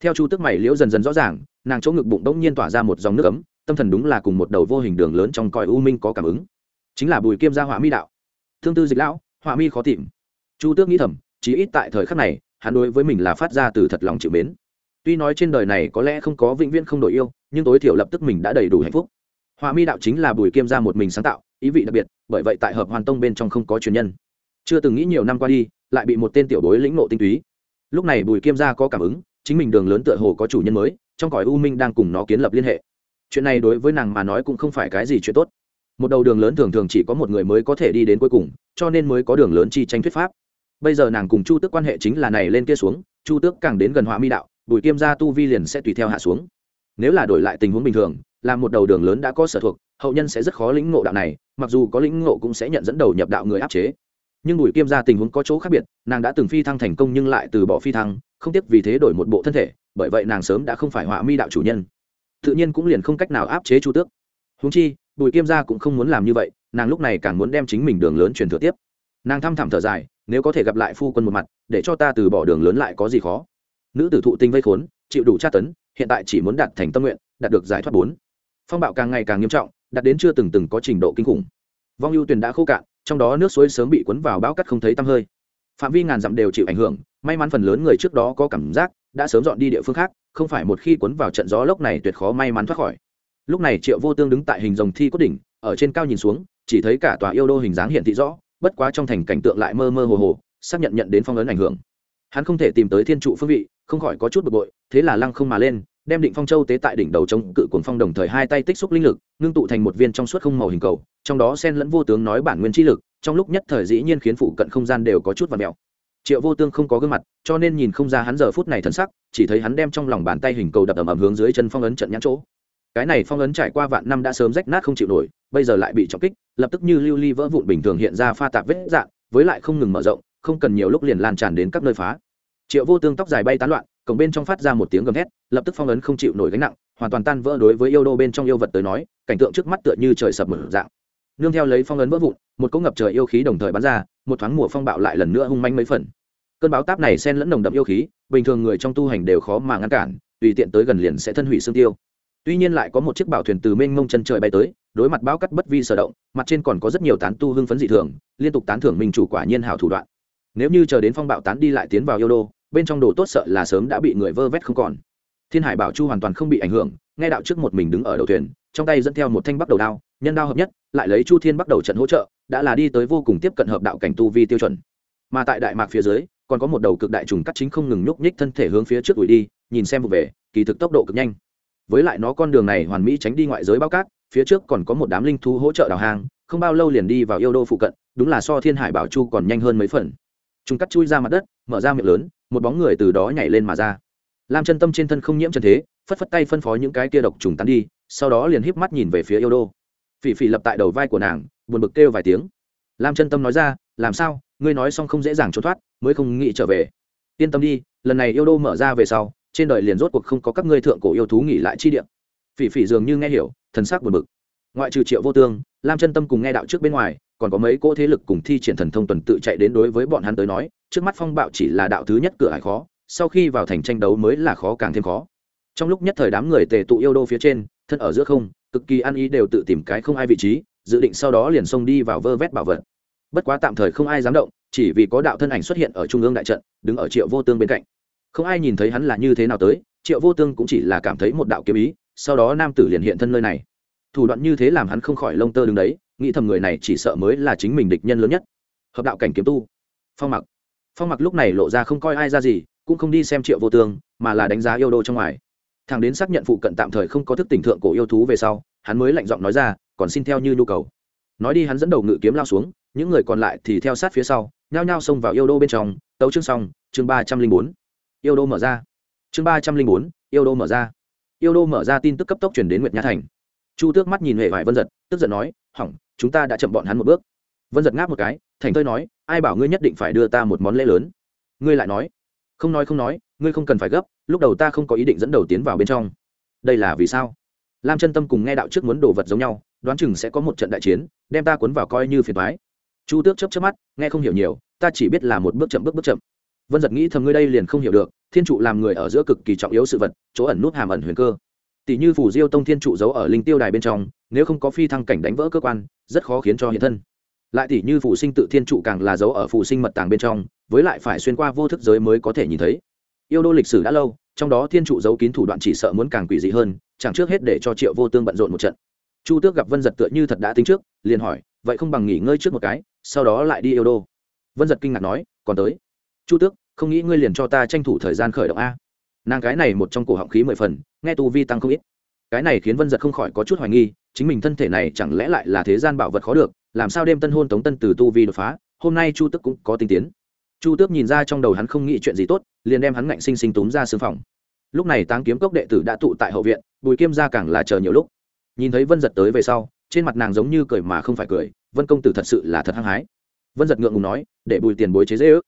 Theo chu tước mày liễu dần dần rõ ràng, nàng chỗ ngực bụng đông nhiên tỏa ra một dòng nước ấm, tâm thần đúng là cùng một đầu vô hình đường lớn trong cõi u minh có cảm ứng. Chính là bùi kiêm gia hỏa mi đạo. Thương tư dịch lão hỏa mi khó tìm. Chu tước nghĩ thầm, chí ít tại thời khắc này hắn đối với mình là phát ra từ thật lòng chịu mến. Tuy nói trên đời này có lẽ không có vĩnh viễn không đổi yêu, nhưng tối thiểu lập tức mình đã đầy đủ hạnh phúc. Họa mi đạo chính là bùi kiêm gia một mình sáng tạo, ý vị đặc biệt, bởi vậy tại hợp hoàn tông bên trong không có truyền nhân. Chưa từng nghĩ nhiều năm qua đi, lại bị một tên tiểu bối lĩnh nộ tinh túy. Lúc này bùi kiêm gia có cảm ứng, chính mình đường lớn tựa hồ có chủ nhân mới, trong cõi u minh đang cùng nó kiến lập liên hệ. Chuyện này đối với nàng mà nói cũng không phải cái gì chuyện tốt. Một đầu đường lớn thường thường chỉ có một người mới có thể đi đến cuối cùng, cho nên mới có đường lớn chi tranh thuyết pháp bây giờ nàng cùng chu tước quan hệ chính là này lên kia xuống, chu tước càng đến gần họa mi đạo, bùi kiêm gia tu vi liền sẽ tùy theo hạ xuống. Nếu là đổi lại tình huống bình thường, là một đầu đường lớn đã có sở thuộc, hậu nhân sẽ rất khó lĩnh ngộ đạo này, mặc dù có lĩnh ngộ cũng sẽ nhận dẫn đầu nhập đạo người áp chế. Nhưng bùi kiêm gia tình huống có chỗ khác biệt, nàng đã từng phi thăng thành công nhưng lại từ bỏ phi thăng, không tiếc vì thế đổi một bộ thân thể, bởi vậy nàng sớm đã không phải họa mi đạo chủ nhân. Tự nhiên cũng liền không cách nào áp chế chu tước. Húng chi, bùi kiêm gia cũng không muốn làm như vậy, nàng lúc này càng muốn đem chính mình đường lớn truyền thừa tiếp. Nàng thăm thẳm thở dài nếu có thể gặp lại phu quân một mặt, để cho ta từ bỏ đường lớn lại có gì khó? Nữ tử thụ tinh vây khốn, chịu đủ tra tấn, hiện tại chỉ muốn đạt thành tâm nguyện, đạt được giải thoát bốn. Phong bạo càng ngày càng nghiêm trọng, đạt đến chưa từng từng có trình độ kinh khủng. Vong ưu tuyền đã khô cạn, trong đó nước suối sớm bị cuốn vào bão cắt không thấy tăm hơi. Phạm vi ngàn dặm đều chịu ảnh hưởng, may mắn phần lớn người trước đó có cảm giác, đã sớm dọn đi địa phương khác, không phải một khi cuốn vào trận gió lốc này tuyệt khó may mắn thoát khỏi. Lúc này triệu vô tương đứng tại hình dòng thi cốt đỉnh, ở trên cao nhìn xuống, chỉ thấy cả tòa yêu đô hình dáng hiện thị rõ bất quá trong thành cảnh tượng lại mơ mơ hồ hồ, xác nhận nhận đến phong ấn ảnh hưởng. Hắn không thể tìm tới thiên trụ phương vị, không khỏi có chút bực bội, thế là lăng không mà lên, đem định phong châu tế tại đỉnh đầu chống cự cuồng phong đồng thời hai tay tích xúc linh lực, ngưng tụ thành một viên trong suốt không màu hình cầu, trong đó sen lẫn vô tướng nói bản nguyên chi lực, trong lúc nhất thời dĩ nhiên khiến phụ cận không gian đều có chút và mèo. Triệu vô tương không có gương mặt, cho nên nhìn không ra hắn giờ phút này thân sắc, chỉ thấy hắn đem trong lòng bàn tay hình cầu đập ầm ầm hướng dưới chân phong ấn trận nhãn chỗ cái này phong ấn trải qua vạn năm đã sớm rách nát không chịu nổi, bây giờ lại bị trọng kích, lập tức như lưu ly vỡ vụn bình thường hiện ra pha tạp vết dạng, với lại không ngừng mở rộng, không cần nhiều lúc liền lan tràn đến các nơi phá. Triệu vô tương tóc dài bay tán loạn, cổng bên trong phát ra một tiếng gầm hét lập tức phong ấn không chịu nổi gánh nặng, hoàn toàn tan vỡ đối với yêu đô bên trong yêu vật tới nói, cảnh tượng trước mắt tựa như trời sập mở dạng. Nương theo lấy phong ấn vỡ vụn, một cỗ ngập trời yêu khí đồng thời bắn ra, một thoáng mùa phong bạo lại lần nữa hung manh mấy phần. Cơn báo táp này xen lẫn nồng đậm yêu khí, bình thường người trong tu hành đều khó mà ngăn cản, tùy tiện tới gần liền sẽ thân hủy xương tiêu tuy nhiên lại có một chiếc bảo thuyền từ mênh mông chân trời bay tới, đối mặt bão cắt bất vi sở động, mặt trên còn có rất nhiều tán tu hưng phấn dị thường, liên tục tán thưởng mình chủ quả nhiên hảo thủ đoạn. Nếu như chờ đến phong bạo tán đi lại tiến vào yêu đô, bên trong đồ tốt sợ là sớm đã bị người vơ vét không còn. Thiên hải bảo chu hoàn toàn không bị ảnh hưởng, nghe đạo trước một mình đứng ở đầu thuyền, trong tay dẫn theo một thanh bắc đầu đao, nhân đao hợp nhất, lại lấy chu thiên bắt đầu trận hỗ trợ, đã là đi tới vô cùng tiếp cận hợp đạo cảnh tu vi tiêu chuẩn. Mà tại đại mạc phía dưới, còn có một đầu cực đại trùng cắt chính không ngừng nhúc nhích thân thể hướng phía trước ủi đi, nhìn xem vụ về, kỳ thực tốc độ cực nhanh với lại nó con đường này hoàn mỹ tránh đi ngoại giới bao cát, phía trước còn có một đám linh thú hỗ trợ đào hàng không bao lâu liền đi vào yêu đô phụ cận, đúng là so thiên hải bảo chu còn nhanh hơn mấy phần. Chúng cắt chui ra mặt đất, mở ra miệng lớn, một bóng người từ đó nhảy lên mà ra. Lam chân tâm trên thân không nhiễm chân thế, phất phất tay phân phó những cái kia độc trùng tán đi, sau đó liền híp mắt nhìn về phía yêu đô. Phỉ phỉ lập tại đầu vai của nàng, buồn bực kêu vài tiếng. Lam chân tâm nói ra, làm sao? Ngươi nói xong không dễ dàng trốn thoát, mới không nghĩ trở về. Yên tâm đi, lần này yêu đô mở ra về sau trên đời liền rốt cuộc không có các ngươi thượng cổ yêu thú nghỉ lại chi điện phỉ phỉ dường như nghe hiểu, thần sắc buồn bực. Ngoại trừ triệu vô tương, lam chân tâm cùng nghe đạo trước bên ngoài, còn có mấy cỗ thế lực cùng thi triển thần thông tuần tự chạy đến đối với bọn hắn tới nói, trước mắt phong bạo chỉ là đạo thứ nhất cửa hải khó, sau khi vào thành tranh đấu mới là khó càng thêm khó. Trong lúc nhất thời đám người tề tụ yêu đô phía trên, thân ở giữa không, cực kỳ ăn ý đều tự tìm cái không ai vị trí, dự định sau đó liền xông đi vào vơ vét bảo vật. Bất quá tạm thời không ai dám động, chỉ vì có đạo thân ảnh xuất hiện ở trung ương đại trận, đứng ở triệu vô tương bên cạnh không ai nhìn thấy hắn là như thế nào tới, triệu vô tương cũng chỉ là cảm thấy một đạo kiếm ý, sau đó nam tử liền hiện thân nơi này. Thủ đoạn như thế làm hắn không khỏi lông tơ đứng đấy, nghĩ thầm người này chỉ sợ mới là chính mình địch nhân lớn nhất. Hợp đạo cảnh kiếm tu. Phong mặc. Phong mặc lúc này lộ ra không coi ai ra gì, cũng không đi xem triệu vô tương, mà là đánh giá yêu đô trong ngoài. Thằng đến xác nhận phụ cận tạm thời không có thức tỉnh thượng cổ yêu thú về sau, hắn mới lạnh giọng nói ra, còn xin theo như nhu cầu. Nói đi hắn dẫn đầu ngự kiếm lao xuống, những người còn lại thì theo sát phía sau, nhao nhao xông vào yêu đô bên trong. Tấu chương xong, chương ba trăm linh bốn yêu đô mở ra. Chương ba trăm linh bốn, yêu đô mở ra. Yêu đô mở ra tin tức cấp tốc chuyển đến nguyệt nhã thành. Chu tước mắt nhìn hệ vải vân giật, tức giận nói, hỏng, chúng ta đã chậm bọn hắn một bước. Vân giật ngáp một cái, thành thơi nói, ai bảo ngươi nhất định phải đưa ta một món lễ lớn? Ngươi lại nói, không nói không nói, ngươi không cần phải gấp, lúc đầu ta không có ý định dẫn đầu tiến vào bên trong. Đây là vì sao? Lam chân tâm cùng nghe đạo trước muốn đồ vật giống nhau, đoán chừng sẽ có một trận đại chiến, đem ta cuốn vào coi như phiền thoái chu tước chấp chấp mắt, nghe không hiểu nhiều, ta chỉ biết là một bước chậm bước bước chậm vân giật nghĩ thầm ngươi đây liền không hiểu được, thiên trụ làm người ở giữa cực kỳ trọng yếu sự vật, chỗ ẩn nút hàm ẩn huyền cơ. Tỷ như phủ diêu tông thiên trụ giấu ở linh tiêu đài bên trong, nếu không có phi thăng cảnh đánh vỡ cơ quan, rất khó khiến cho hiện thân. Lại tỷ như phủ sinh tự thiên trụ càng là giấu ở phủ sinh mật tàng bên trong, với lại phải xuyên qua vô thức giới mới có thể nhìn thấy. Yêu đô lịch sử đã lâu, trong đó thiên trụ giấu kín thủ đoạn chỉ sợ muốn càng quỷ dị hơn, chẳng trước hết để cho triệu vô tương bận rộn một trận. Chu tước gặp vân giật tựa như thật đã tính trước, liền hỏi, vậy không bằng nghỉ ngơi trước một cái, sau đó lại đi yêu đô? Vân giật kinh ngạc nói, còn tới. Chu tước không nghĩ ngươi liền cho ta tranh thủ thời gian khởi động a. Nàng cái này một trong cổ họng khí mười phần, nghe tu vi tăng không ít. Cái này khiến vân giật không khỏi có chút hoài nghi, chính mình thân thể này chẳng lẽ lại là thế gian bảo vật khó được, làm sao đêm tân hôn tống tân từ tu vi đột phá, hôm nay chu tức cũng có tinh tiến. Chu tước nhìn ra trong đầu hắn không nghĩ chuyện gì tốt, liền đem hắn ngạnh sinh sinh túm ra xương phòng. Lúc này táng kiếm cốc đệ tử đã tụ tại hậu viện, bùi kim ra càng là chờ nhiều lúc. Nhìn thấy vân giật tới về sau, trên mặt nàng giống như cười mà không phải cười, vân công tử thật sự là thật hăng hái. Vân giật ngượng ngùng nói, để bùi tiền bối chế dễ ước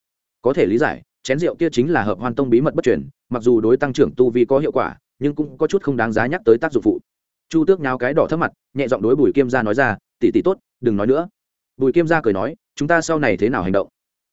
có thể lý giải chén rượu kia chính là hợp hoan tông bí mật bất truyền, mặc dù đối tăng trưởng tu vi có hiệu quả, nhưng cũng có chút không đáng giá nhắc tới tác dụng phụ. Chu tước nháo cái đỏ thấp mặt, nhẹ giọng đối bùi kiêm Gia nói ra tỉ tỉ tốt, đừng nói nữa. Bùi kiêm Gia cười nói, chúng ta sau này thế nào hành động?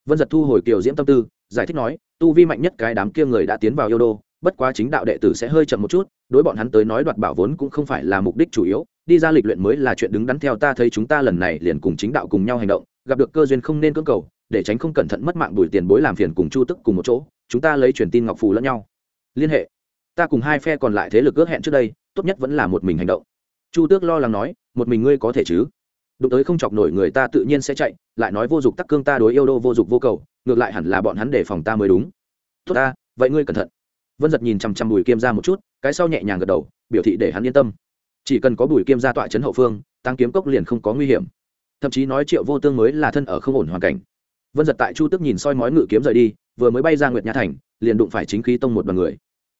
Vân giật thu hồi kiều diễm tâm tư, giải thích nói, tu vi mạnh nhất cái đám kia người đã tiến vào yêu đô, bất quá chính đạo đệ tử sẽ hơi chậm một chút, đối bọn hắn tới nói đoạt bảo vốn cũng không phải là mục đích chủ yếu, đi ra lịch luyện mới là chuyện đứng đắn theo ta thấy chúng ta lần này liền cùng chính đạo cùng nhau hành động gặp được cơ duyên không nên cưỡng cầu, để tránh không cẩn thận mất mạng đuổi tiền bối làm phiền cùng chu tức cùng một chỗ, chúng ta lấy truyền tin ngọc phù lẫn nhau. Liên hệ. Ta cùng hai phe còn lại thế lực ước hẹn trước đây, tốt nhất vẫn là một mình hành động. Chu tước lo lắng nói, một mình ngươi có thể chứ? Đụng tới không chọc nổi người ta tự nhiên sẽ chạy, lại nói vô dụng tắc cương ta đối yêu đô vô dụng vô cầu, ngược lại hẳn là bọn hắn đề phòng ta mới đúng. Tốt ta, vậy ngươi cẩn thận. Vân giật nhìn chằm chằm bùi kiêm ra một chút, cái sau nhẹ nhàng gật đầu, biểu thị để hắn yên tâm. Chỉ cần có bùi kiêm ra tọa trấn hậu phương tăng kiếm cốc liền không có nguy hiểm thậm chí nói triệu vô tương mới là thân ở không ổn hoàn cảnh. Vân giật tại chu tức nhìn soi mói ngự kiếm rời đi, vừa mới bay ra nguyệt nha thành, liền đụng phải chính khí tông một đoàn người.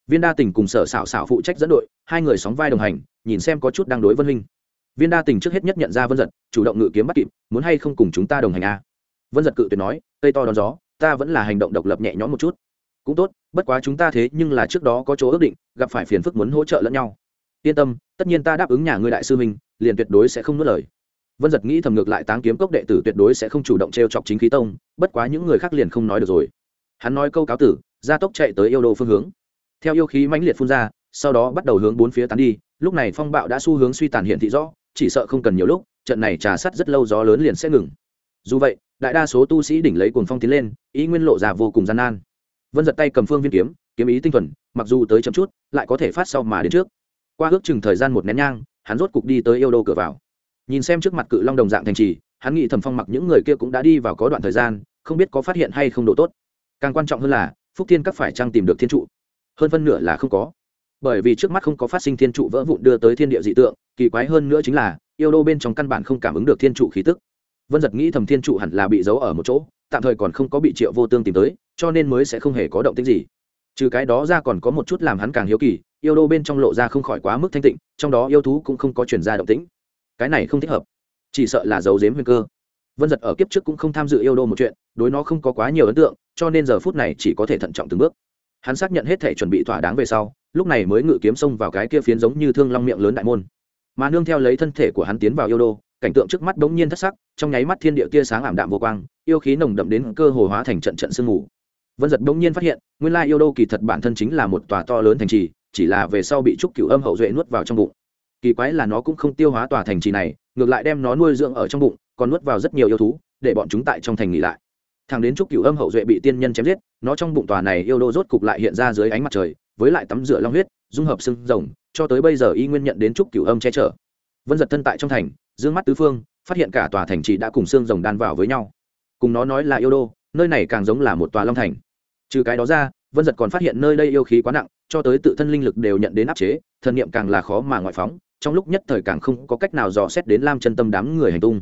Viên đa tình cùng sở xảo xảo phụ trách dẫn đội, hai người sóng vai đồng hành, nhìn xem có chút đang đối vân huynh. Viên đa tình trước hết nhất nhận ra vân giật, chủ động ngự kiếm bắt kịp, muốn hay không cùng chúng ta đồng hành a vân giật cự tuyệt nói, cây to đón gió, ta vẫn là hành động độc lập nhẹ nhõm một chút. Cũng tốt, bất quá chúng ta thế nhưng là trước đó có chỗ ước định, gặp phải phiền phức muốn hỗ trợ lẫn nhau. Yên tâm, tất nhiên ta đáp ứng nhà ngươi đại sư minh liền tuyệt đối sẽ không nuốt lời vân giật nghĩ thầm ngược lại táng kiếm cốc đệ tử tuyệt đối sẽ không chủ động t r e o chọc chính khí tông, bất quá những người khác liền không nói được rồi. Hắn nói câu cáo tử, gia tốc chạy tới yêu đồ phương hướng. Theo yêu khí mãnh liệt phun ra, sau đó bắt đầu hướng bốn phía tán đi, lúc này phong bạo đã xu hướng suy tàn hiện thị rõ, chỉ sợ không cần nhiều lúc, trận này trà sắt rất lâu gió lớn liền sẽ ngừng. Dù vậy, đại đa số tu sĩ đỉnh lấy cuồng phong tiến lên, ý nguyên lộ ra vô cùng gian nan. Vân giật tay cầm phương viên kiếm kiếm ý tinh thuần, mặc dù tới chậm chút, lại có thể phát sau mà đến trước. Qua ước chừng thời gian một nén nhang, hắn rốt cục đi tới yêu đô cửa vào nhìn xem trước mặt cự long đồng dạng thành trì, hắn nghĩ thẩm phong mặc những người kia cũng đã đi vào có đoạn thời gian, không biết có phát hiện hay không độ tốt. Càng quan trọng hơn là, phúc thiên các phải trang tìm được thiên trụ? Hơn phân nửa là không có. Bởi vì trước mắt không có phát sinh thiên trụ vỡ vụn đưa tới thiên địa dị tượng, kỳ quái hơn nữa chính là, yêu đô bên trong căn bản không cảm ứng được thiên trụ khí tức. Vân giật nghĩ thầm thiên trụ hẳn là bị giấu ở một chỗ, tạm thời còn không có bị triệu vô tương tìm tới, cho nên mới sẽ không hề có động tính gì. Trừ cái đó ra còn có một chút làm hắn càng hiếu kỳ, yêu đô bên trong lộ ra không khỏi quá mức thanh tịnh, trong đó yêu thú cũng không có chuyển ra động tĩnh cái này không thích hợp. Chỉ sợ là giấu giếm nguy cơ. Vân giật ở kiếp trước cũng không tham dự yêu đô một chuyện, đối nó không có quá nhiều ấn tượng, cho nên giờ phút này chỉ có thể thận trọng từng bước. Hắn xác nhận hết thể chuẩn bị thỏa đáng về sau, lúc này mới ngự kiếm xông vào cái kia phiến giống như thương long miệng lớn đại môn. Mà nương theo lấy thân thể của hắn tiến vào yêu đô, cảnh tượng trước mắt bỗng nhiên thất sắc, trong nháy mắt thiên địa tia sáng ảm đạm vô quang, yêu khí nồng đậm đến cơ hồ hóa thành trận trận sương mù. Vân giật bỗng nhiên phát hiện, nguyên lai yêu đô kỳ thật bản thân chính là một tòa to lớn thành trì, chỉ là về sau bị trúc cửu âm hậu duệ nuốt vào trong bụng kỳ quái là nó cũng không tiêu hóa tòa thành trì này, ngược lại đem nó nuôi dưỡng ở trong bụng, còn nuốt vào rất nhiều yêu thú, để bọn chúng tại trong thành nghỉ lại. Thằng đến trúc cửu âm hậu duệ bị tiên nhân chém giết, nó trong bụng tòa này yêu đô rốt cục lại hiện ra dưới ánh mặt trời, với lại tắm rửa long huyết, dung hợp xương rồng, cho tới bây giờ y nguyên nhận đến trúc cửu âm che chở. Vân giật thân tại trong thành, dương mắt tứ phương, phát hiện cả tòa thành trì đã cùng xương rồng đan vào với nhau. Cùng nó nói là yêu đô, nơi này càng giống là một tòa long thành. Trừ cái đó ra, vân giật còn phát hiện nơi đây yêu khí quá nặng, cho tới tự thân linh lực đều nhận đến áp chế, thần niệm càng là khó mà ngoại phóng trong lúc nhất thời càng không có cách nào dò xét đến lam chân tâm đám người hành tung.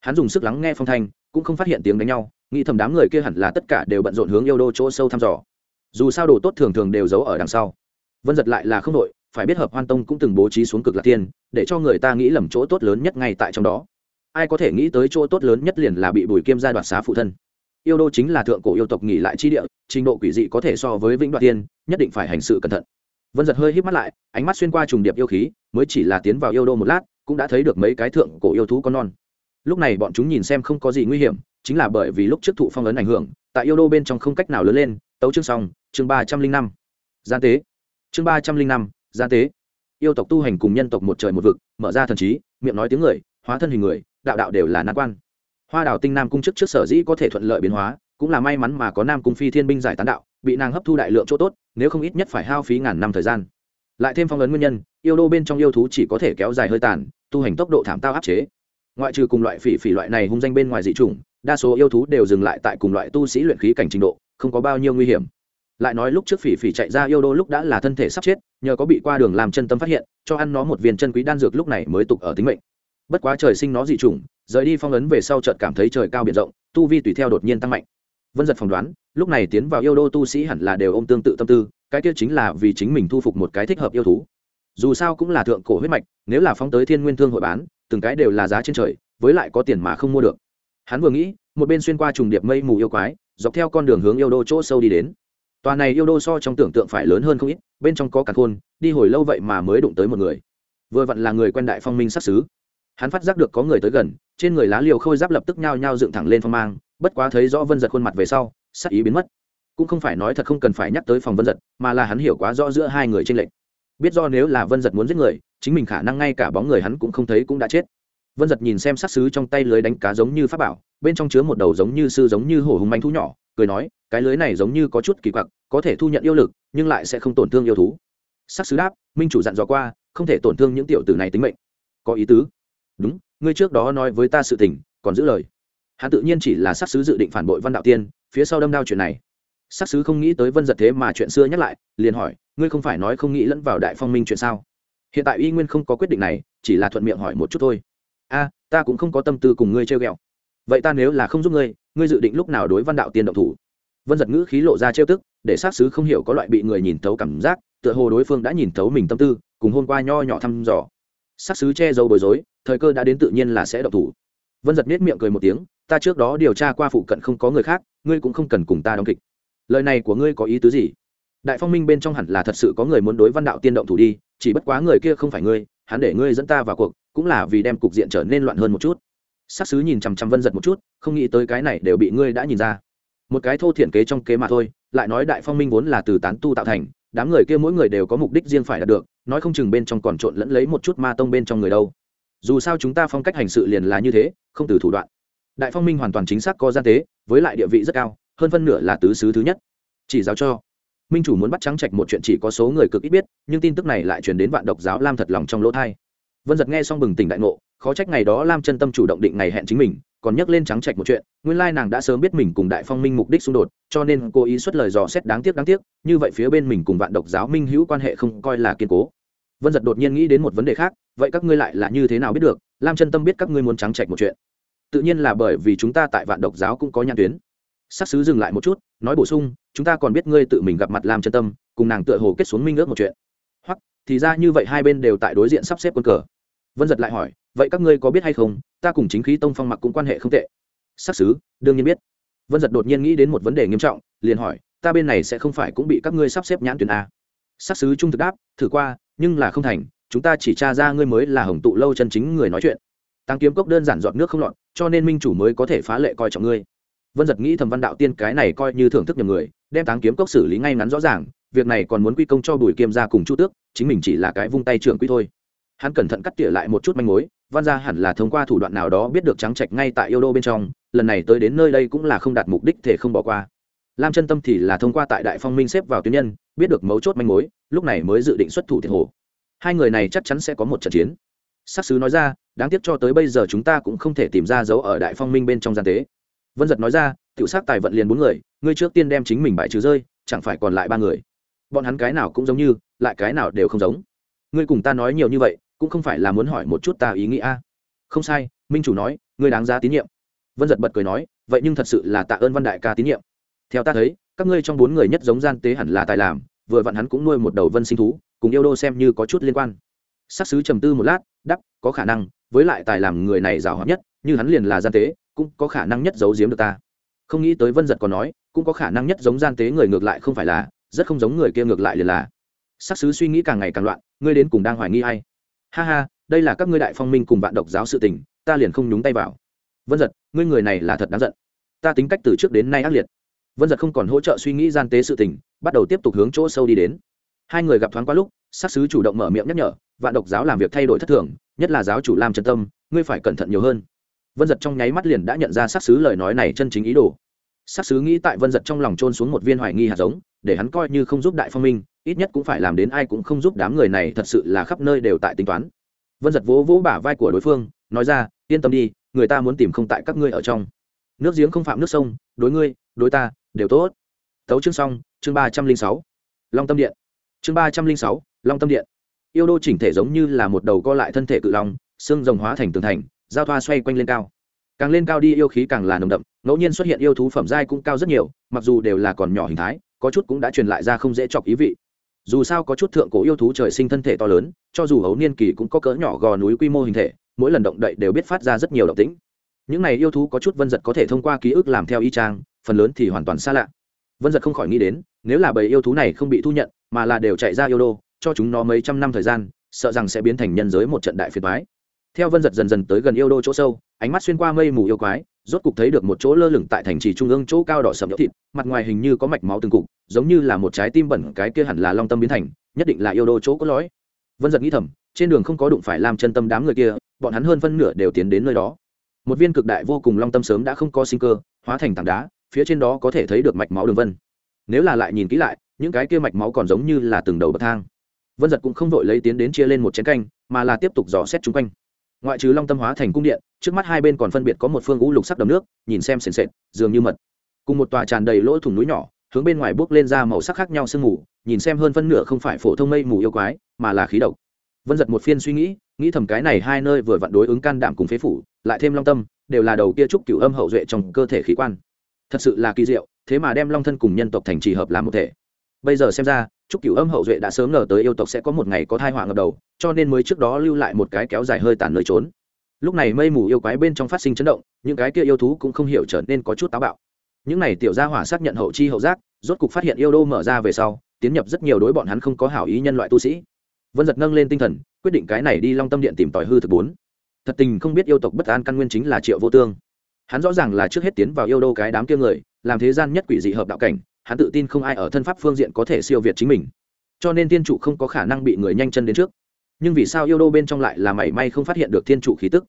Hắn dùng sức lắng nghe phong thanh, cũng không phát hiện tiếng đánh nhau, nghĩ thầm đám người kia hẳn là tất cả đều bận rộn hướng yêu đô chỗ sâu thăm dò. Dù sao đồ tốt thường thường đều giấu ở đằng sau. Vân giật lại là không đội phải biết hợp hoan tông cũng từng bố trí xuống cực lạc tiên, để cho người ta nghĩ lầm chỗ tốt lớn nhất ngay tại trong đó. Ai có thể nghĩ tới chỗ tốt lớn nhất liền là bị bùi kiêm gia đoạt xá phụ thân. Yêu đô chính là thượng cổ yêu tộc nghỉ lại chi địa, trình độ quỷ dị có thể so với vĩnh đoạt tiên, nhất định phải hành sự cẩn thận vân giật hơi hít mắt lại, ánh mắt xuyên qua trùng điệp yêu khí, mới chỉ là tiến vào yêu đô một lát, cũng đã thấy được mấy cái thượng cổ yêu thú con non. Lúc này bọn chúng nhìn xem không có gì nguy hiểm, chính là bởi vì lúc trước thụ phong ấn ảnh hưởng, tại yêu đô bên trong không cách nào lớn lên, tấu chương xong, chương ba trăm linh năm. Gian tế. Chương ba trăm linh năm, gian tế. Yêu tộc tu hành cùng nhân tộc một trời một vực, mở ra thần trí, miệng nói tiếng người, hóa thân hình người, đạo đạo đều là nan quan. Hoa đào tinh nam cung chức trước sở dĩ có thể thuận lợi biến hóa, cũng là may mắn mà có nam cung phi thiên binh giải tán đạo bị nàng hấp thu đại lượng chỗ tốt, nếu không ít nhất phải hao phí ngàn năm thời gian. Lại thêm phong ấn nguyên nhân, yêu đô bên trong yêu thú chỉ có thể kéo dài hơi tàn, tu hành tốc độ thảm tao áp chế. Ngoại trừ cùng loại phỉ phỉ loại này hung danh bên ngoài dị chủng, đa số yêu thú đều dừng lại tại cùng loại tu sĩ luyện khí cảnh trình độ, không có bao nhiêu nguy hiểm. Lại nói lúc trước phỉ phỉ chạy ra yêu đô lúc đã là thân thể sắp chết, nhờ có bị qua đường làm chân tâm phát hiện, cho ăn nó một viên chân quý đan dược lúc này mới tục ở tính mệnh. Bất quá trời sinh nó dị chủng, rời đi phong ấn về sau chợt cảm thấy trời cao biển rộng, tu vi tùy theo đột nhiên tăng mạnh vân giật phỏng đoán, lúc này tiến vào yêu đô tu sĩ hẳn là đều ôm tương tự tâm tư, cái kia chính là vì chính mình thu phục một cái thích hợp yêu thú. Dù sao cũng là thượng cổ huyết mạch, nếu là phóng tới thiên nguyên thương hội bán, từng cái đều là giá trên trời, với lại có tiền mà không mua được. Hắn vừa nghĩ, một bên xuyên qua trùng điệp mây mù yêu quái, dọc theo con đường hướng yêu đô chỗ sâu đi đến. Tòa này yêu đô so trong tưởng tượng phải lớn hơn không ít, bên trong có cả khôn đi hồi lâu vậy mà mới đụng tới một người. Vừa vặn là người quen đại phong minh sát xứ hắn phát giác được có người tới gần, trên người lá liều khôi giáp lập tức nhao nhao dựng thẳng lên phong mang bất quá thấy rõ vân giật khuôn mặt về sau, sắc ý biến mất. Cũng không phải nói thật không cần phải nhắc tới phòng vân giật, mà là hắn hiểu quá rõ giữa hai người trên lệch. Biết do nếu là vân giật muốn giết người, chính mình khả năng ngay cả bóng người hắn cũng không thấy cũng đã chết. Vân giật nhìn xem sắc xứ trong tay lưới đánh cá giống như pháp bảo, bên trong chứa một đầu giống như sư giống như hổ hùng manh thú nhỏ, cười nói, cái lưới này giống như có chút kỳ quặc, có thể thu nhận yêu lực, nhưng lại sẽ không tổn thương yêu thú. Sắc xứ đáp, minh chủ dặn dò qua, không thể tổn thương những tiểu tử này tính mệnh. Có ý tứ. Đúng, ngươi trước đó nói với ta sự tình, còn giữ lời hắn tự nhiên chỉ là sát sứ dự định phản bội văn đạo tiên, phía sau đâm đao chuyện này. Sát sứ không nghĩ tới vân giật thế mà chuyện xưa nhắc lại, liền hỏi, ngươi không phải nói không nghĩ lẫn vào đại phong minh chuyện sao? Hiện tại y nguyên không có quyết định này, chỉ là thuận miệng hỏi một chút thôi. A, ta cũng không có tâm tư cùng ngươi trêu ghẹo. Vậy ta nếu là không giúp ngươi ngươi dự định lúc nào đối văn đạo tiên động thủ? Vân giật ngữ khí lộ ra trêu tức, để sát sứ không hiểu có loại bị người nhìn thấu cảm giác, tựa hồ đối phương đã nhìn thấu mình tâm tư, cùng hôm qua nho nhỏ thăm dò. Sát sứ che giấu bối rối, thời cơ đã đến tự nhiên là sẽ động thủ. Vân giật nết miệng cười một tiếng ta trước đó điều tra qua phụ cận không có người khác, ngươi cũng không cần cùng ta đóng kịch. Lời này của ngươi có ý tứ gì? Đại phong minh bên trong hẳn là thật sự có người muốn đối văn đạo tiên động thủ đi, chỉ bất quá người kia không phải ngươi, hắn để ngươi dẫn ta vào cuộc, cũng là vì đem cục diện trở nên loạn hơn một chút. Sắc sứ nhìn chằm chằm vân giật một chút, không nghĩ tới cái này đều bị ngươi đã nhìn ra. Một cái thô thiện kế trong kế mà thôi, lại nói đại phong minh vốn là từ tán tu tạo thành, đám người kia mỗi người đều có mục đích riêng phải đạt được, nói không chừng bên trong còn trộn lẫn lấy một chút ma tông bên trong người đâu. Dù sao chúng ta phong cách hành sự liền là như thế, không từ thủ đoạn đại phong minh hoàn toàn chính xác có gian tế, với lại địa vị rất cao, hơn phân nửa là tứ sứ thứ nhất. Chỉ giáo cho. Minh chủ muốn bắt trắng trạch một chuyện chỉ có số người cực ít biết, nhưng tin tức này lại truyền đến vạn độc giáo lam thật lòng trong lỗ thai. Vân giật nghe xong bừng tỉnh đại ngộ, khó trách ngày đó lam chân tâm chủ động định ngày hẹn chính mình, còn nhắc lên trắng trạch một chuyện, nguyên lai nàng đã sớm biết mình cùng đại phong minh mục đích xung đột, cho nên cô ý xuất lời dò xét đáng tiếc đáng tiếc, như vậy phía bên mình cùng vạn độc giáo minh hữu quan hệ không coi là kiên cố. Vân giật đột nhiên nghĩ đến một vấn đề khác, vậy các ngươi lại là như thế nào biết được? Lam chân tâm biết các ngươi muốn trắng trạch một chuyện tự nhiên là bởi vì chúng ta tại vạn độc giáo cũng có nhãn tuyến. Sắc sứ dừng lại một chút, nói bổ sung, chúng ta còn biết ngươi tự mình gặp mặt làm chân tâm, cùng nàng tựa hồ kết xuống minh ước một chuyện. Hoặc, thì ra như vậy hai bên đều tại đối diện sắp xếp quân cờ. Vân giật lại hỏi, vậy các ngươi có biết hay không, ta cùng chính khí tông phong mặc cũng quan hệ không tệ. Sắc sứ, đương nhiên biết. Vân giật đột nhiên nghĩ đến một vấn đề nghiêm trọng, liền hỏi, ta bên này sẽ không phải cũng bị các ngươi sắp xếp nhãn tuyến a? Sắc sứ trung thực đáp, thử qua, nhưng là không thành, chúng ta chỉ tra ra ngươi mới là hồng tụ lâu chân chính người nói chuyện tăng kiếm cốc đơn giản giọt nước không lọt, cho nên minh chủ mới có thể phá lệ coi trọng ngươi. Vân giật nghĩ thầm văn đạo tiên cái này coi như thưởng thức nhầm người, đem táng kiếm cốc xử lý ngay ngắn rõ ràng, việc này còn muốn quy công cho bùi kiêm ra cùng chu tước, chính mình chỉ là cái vung tay trưởng quy thôi. Hắn cẩn thận cắt tỉa lại một chút manh mối, văn ra hẳn là thông qua thủ đoạn nào đó biết được trắng trạch ngay tại yêu đô bên trong, lần này tới đến nơi đây cũng là không đạt mục đích thể không bỏ qua. Lam chân tâm thì là thông qua tại đại phong minh xếp vào tuyến nhân, biết được mấu chốt manh mối, lúc này mới dự định xuất thủ thiệt hồ. Hai người này chắc chắn sẽ có một trận chiến sắc sứ nói ra, đáng tiếc cho tới bây giờ chúng ta cũng không thể tìm ra dấu ở đại phong minh bên trong gian tế. Vân giật nói ra, tiểu Sát tài vận liền bốn người, ngươi trước tiên đem chính mình bại trừ rơi, chẳng phải còn lại ba người. Bọn hắn cái nào cũng giống như, lại cái nào đều không giống. Ngươi cùng ta nói nhiều như vậy, cũng không phải là muốn hỏi một chút ta ý nghĩ a. Không sai, minh chủ nói, ngươi đáng giá tín nhiệm. Vân giật bật cười nói, vậy nhưng thật sự là tạ ơn văn đại ca tín nhiệm. Theo ta thấy, các ngươi trong bốn người nhất giống gian tế hẳn là tài làm, vừa vặn hắn cũng nuôi một đầu vân sinh thú, cùng yêu đô xem như có chút liên quan sắc sứ trầm tư một lát đắp có khả năng, với lại tài làm người này giàu hoạt nhất, như hắn liền là gian tế, cũng có khả năng nhất giấu giếm được ta. Không nghĩ tới vân giật còn nói, cũng có khả năng nhất giống gian tế người ngược lại không phải là, rất không giống người kia ngược lại liền là. Sắc sứ suy nghĩ càng ngày càng loạn, ngươi đến cùng đang hoài nghi hay ha ha, đây là các ngươi đại phong minh cùng bạn độc giáo sự tình, ta liền không nhúng tay vào. Vân giật, ngươi người này là thật đáng giận. Ta tính cách từ trước đến nay ác liệt. Vân giật không còn hỗ trợ suy nghĩ gian tế sự tình, bắt đầu tiếp tục hướng chỗ sâu đi đến. Hai người gặp thoáng qua lúc sắc sứ chủ động mở miệng nhắc nhở vạn độc giáo làm việc thay đổi thất thường, nhất là giáo chủ làm chân tâm, ngươi phải cẩn thận nhiều hơn. Vân giật trong nháy mắt liền đã nhận ra sắc sứ lời nói này chân chính ý đồ. Sắc sứ nghĩ tại vân giật trong lòng trôn xuống một viên hoài nghi hạt giống, để hắn coi như không giúp đại phong minh, ít nhất cũng phải làm đến ai cũng không giúp đám người này thật sự là khắp nơi đều tại tính toán. Vân giật vỗ vỗ bả vai của đối phương, nói ra, yên tâm đi, người ta muốn tìm không tại các ngươi ở trong. Nước giếng không phạm nước sông, đối ngươi, đối ta, đều tốt. Tấu chương xong, chương ba trăm linh sáu, long tâm điện. Chương ba trăm linh sáu, long tâm điện yêu đô chỉnh thể giống như là một đầu co lại thân thể cự long, xương rồng hóa thành tường thành, giao thoa xoay quanh lên cao. Càng lên cao đi yêu khí càng là nồng đậm, ngẫu nhiên xuất hiện yêu thú phẩm giai cũng cao rất nhiều, mặc dù đều là còn nhỏ hình thái, có chút cũng đã truyền lại ra không dễ chọc ý vị. Dù sao có chút thượng cổ yêu thú trời sinh thân thể to lớn, cho dù hấu niên kỳ cũng có cỡ nhỏ gò núi quy mô hình thể, mỗi lần động đậy đều biết phát ra rất nhiều động tĩnh. Những này yêu thú có chút vân giật có thể thông qua ký ức làm theo y trang phần lớn thì hoàn toàn xa lạ. Vân giật không khỏi nghĩ đến, nếu là bầy yêu thú này không bị thu nhận, mà là đều chạy ra yêu đô cho chúng nó mấy trăm năm thời gian, sợ rằng sẽ biến thành nhân giới một trận đại phiền toái. Theo vân giật dần dần tới gần yêu đô chỗ sâu, ánh mắt xuyên qua mây mù yêu quái, rốt cục thấy được một chỗ lơ lửng tại thành trì trung ương chỗ cao đỏ sầm nhỡ thịt, mặt ngoài hình như có mạch máu từng cục, giống như là một trái tim bẩn, cái kia hẳn là long tâm biến thành, nhất định là yêu đô chỗ có lõi. Vân giật nghĩ thầm, trên đường không có đụng phải làm chân tâm đám người kia, bọn hắn hơn phân nửa đều tiến đến nơi đó. Một viên cực đại vô cùng long tâm sớm đã không có sinh cơ, hóa thành tảng đá, phía trên đó có thể thấy được mạch máu đường vân. Nếu là lại nhìn kỹ lại, những cái kia mạch máu còn giống như là từng đầu bậc thang vân giật cũng không vội lấy tiến đến chia lên một chén canh, mà là tiếp tục dò xét chung quanh. Ngoại trừ long tâm hóa thành cung điện, trước mắt hai bên còn phân biệt có một phương ngũ lục sắc đầm nước, nhìn xem sền sệt, dường như mật. Cùng một tòa tràn đầy lỗ thủng núi nhỏ, hướng bên ngoài bước lên ra màu sắc khác nhau sương mù, nhìn xem hơn phân nửa không phải phổ thông mây mù yêu quái, mà là khí độc. Vân giật một phiên suy nghĩ nghĩ thầm cái này hai nơi vừa vặn đối ứng can đảm cùng phế phủ, lại thêm long tâm, đều là đầu kia trúc cửu âm hậu duệ trong cơ thể khí quan. Thật sự là kỳ diệu, thế mà đem long thân cùng nhân tộc thành trì hợp làm một thể. Bây giờ xem ra trúc cửu âm hậu duệ đã sớm ngờ tới yêu tộc sẽ có một ngày có thai họa ngập đầu, cho nên mới trước đó lưu lại một cái kéo dài hơi tàn nơi trốn. Lúc này mây mù yêu quái bên trong phát sinh chấn động, những cái kia yêu thú cũng không hiểu trở nên có chút táo bạo. Những này tiểu gia hỏa xác nhận hậu chi hậu giác, rốt cục phát hiện yêu đô mở ra về sau, tiến nhập rất nhiều đối bọn hắn không có hảo ý nhân loại tu sĩ. Vân giật nâng lên tinh thần, quyết định cái này đi long tâm điện tìm tòi hư thực bốn. Thật tình không biết yêu tộc bất an căn nguyên chính là triệu vô tương. Hắn rõ ràng là trước hết tiến vào yêu đô cái đám kia người, làm thế gian nhất quỷ dị hợp đạo cảnh hắn tự tin không ai ở thân pháp phương diện có thể siêu việt chính mình. Cho nên thiên trụ không có khả năng bị người nhanh chân đến trước. Nhưng vì sao yêu đô bên trong lại là mảy may không phát hiện được thiên trụ khí tức?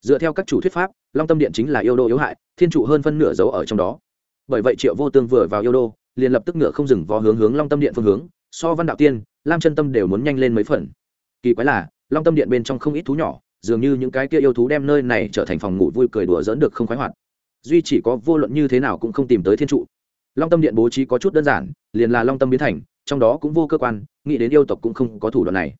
Dựa theo các chủ thuyết pháp, long tâm điện chính là yêu đô yếu hại, thiên trụ hơn phân nửa dấu ở trong đó. Bởi vậy triệu vô tương vừa vào yêu đô, liền lập tức ngựa không dừng vó hướng hướng long tâm điện phương hướng, so văn đạo tiên, lam chân tâm đều muốn nhanh lên mấy phần. Kỳ quái là, long tâm điện bên trong không ít thú nhỏ, dường như những cái kia yêu thú đem nơi này trở thành phòng ngủ vui cười đùa dỡn được không khoái hoạt. Duy chỉ có vô luận như thế nào cũng không tìm tới thiên trụ long tâm điện bố trí có chút đơn giản, liền là long tâm biến thành, trong đó cũng vô cơ quan, nghĩ đến yêu tộc cũng không có thủ đoạn này.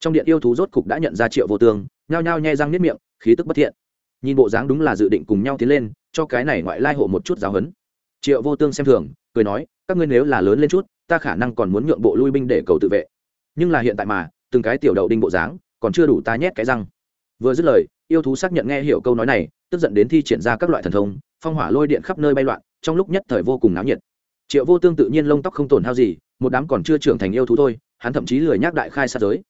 Trong điện yêu thú rốt cục đã nhận ra triệu vô tương, nhao nhao nhai răng nếp miệng, khí tức bất thiện. Nhìn bộ dáng đúng là dự định cùng nhau tiến lên, cho cái này ngoại lai hộ một chút giáo hấn triệu vô tương xem thường, cười nói, các ngươi nếu là lớn lên chút, ta khả năng còn muốn nhượng bộ lui binh để cầu tự vệ. Nhưng là hiện tại mà, từng cái tiểu đậu đinh bộ dáng, còn chưa đủ ta nhét cái răng. Vừa dứt lời, yêu thú xác nhận nghe hiểu câu nói này, tức giận đến thi triển ra các loại thần thông, phong hỏa lôi điện khắp nơi bay loạn trong lúc nhất thời vô cùng náo nhiệt. Triệu vô tương tự nhiên lông tóc không tổn hao gì, một đám còn chưa trưởng thành yêu thú thôi, hắn thậm chí lười nhác đại khai sát giới.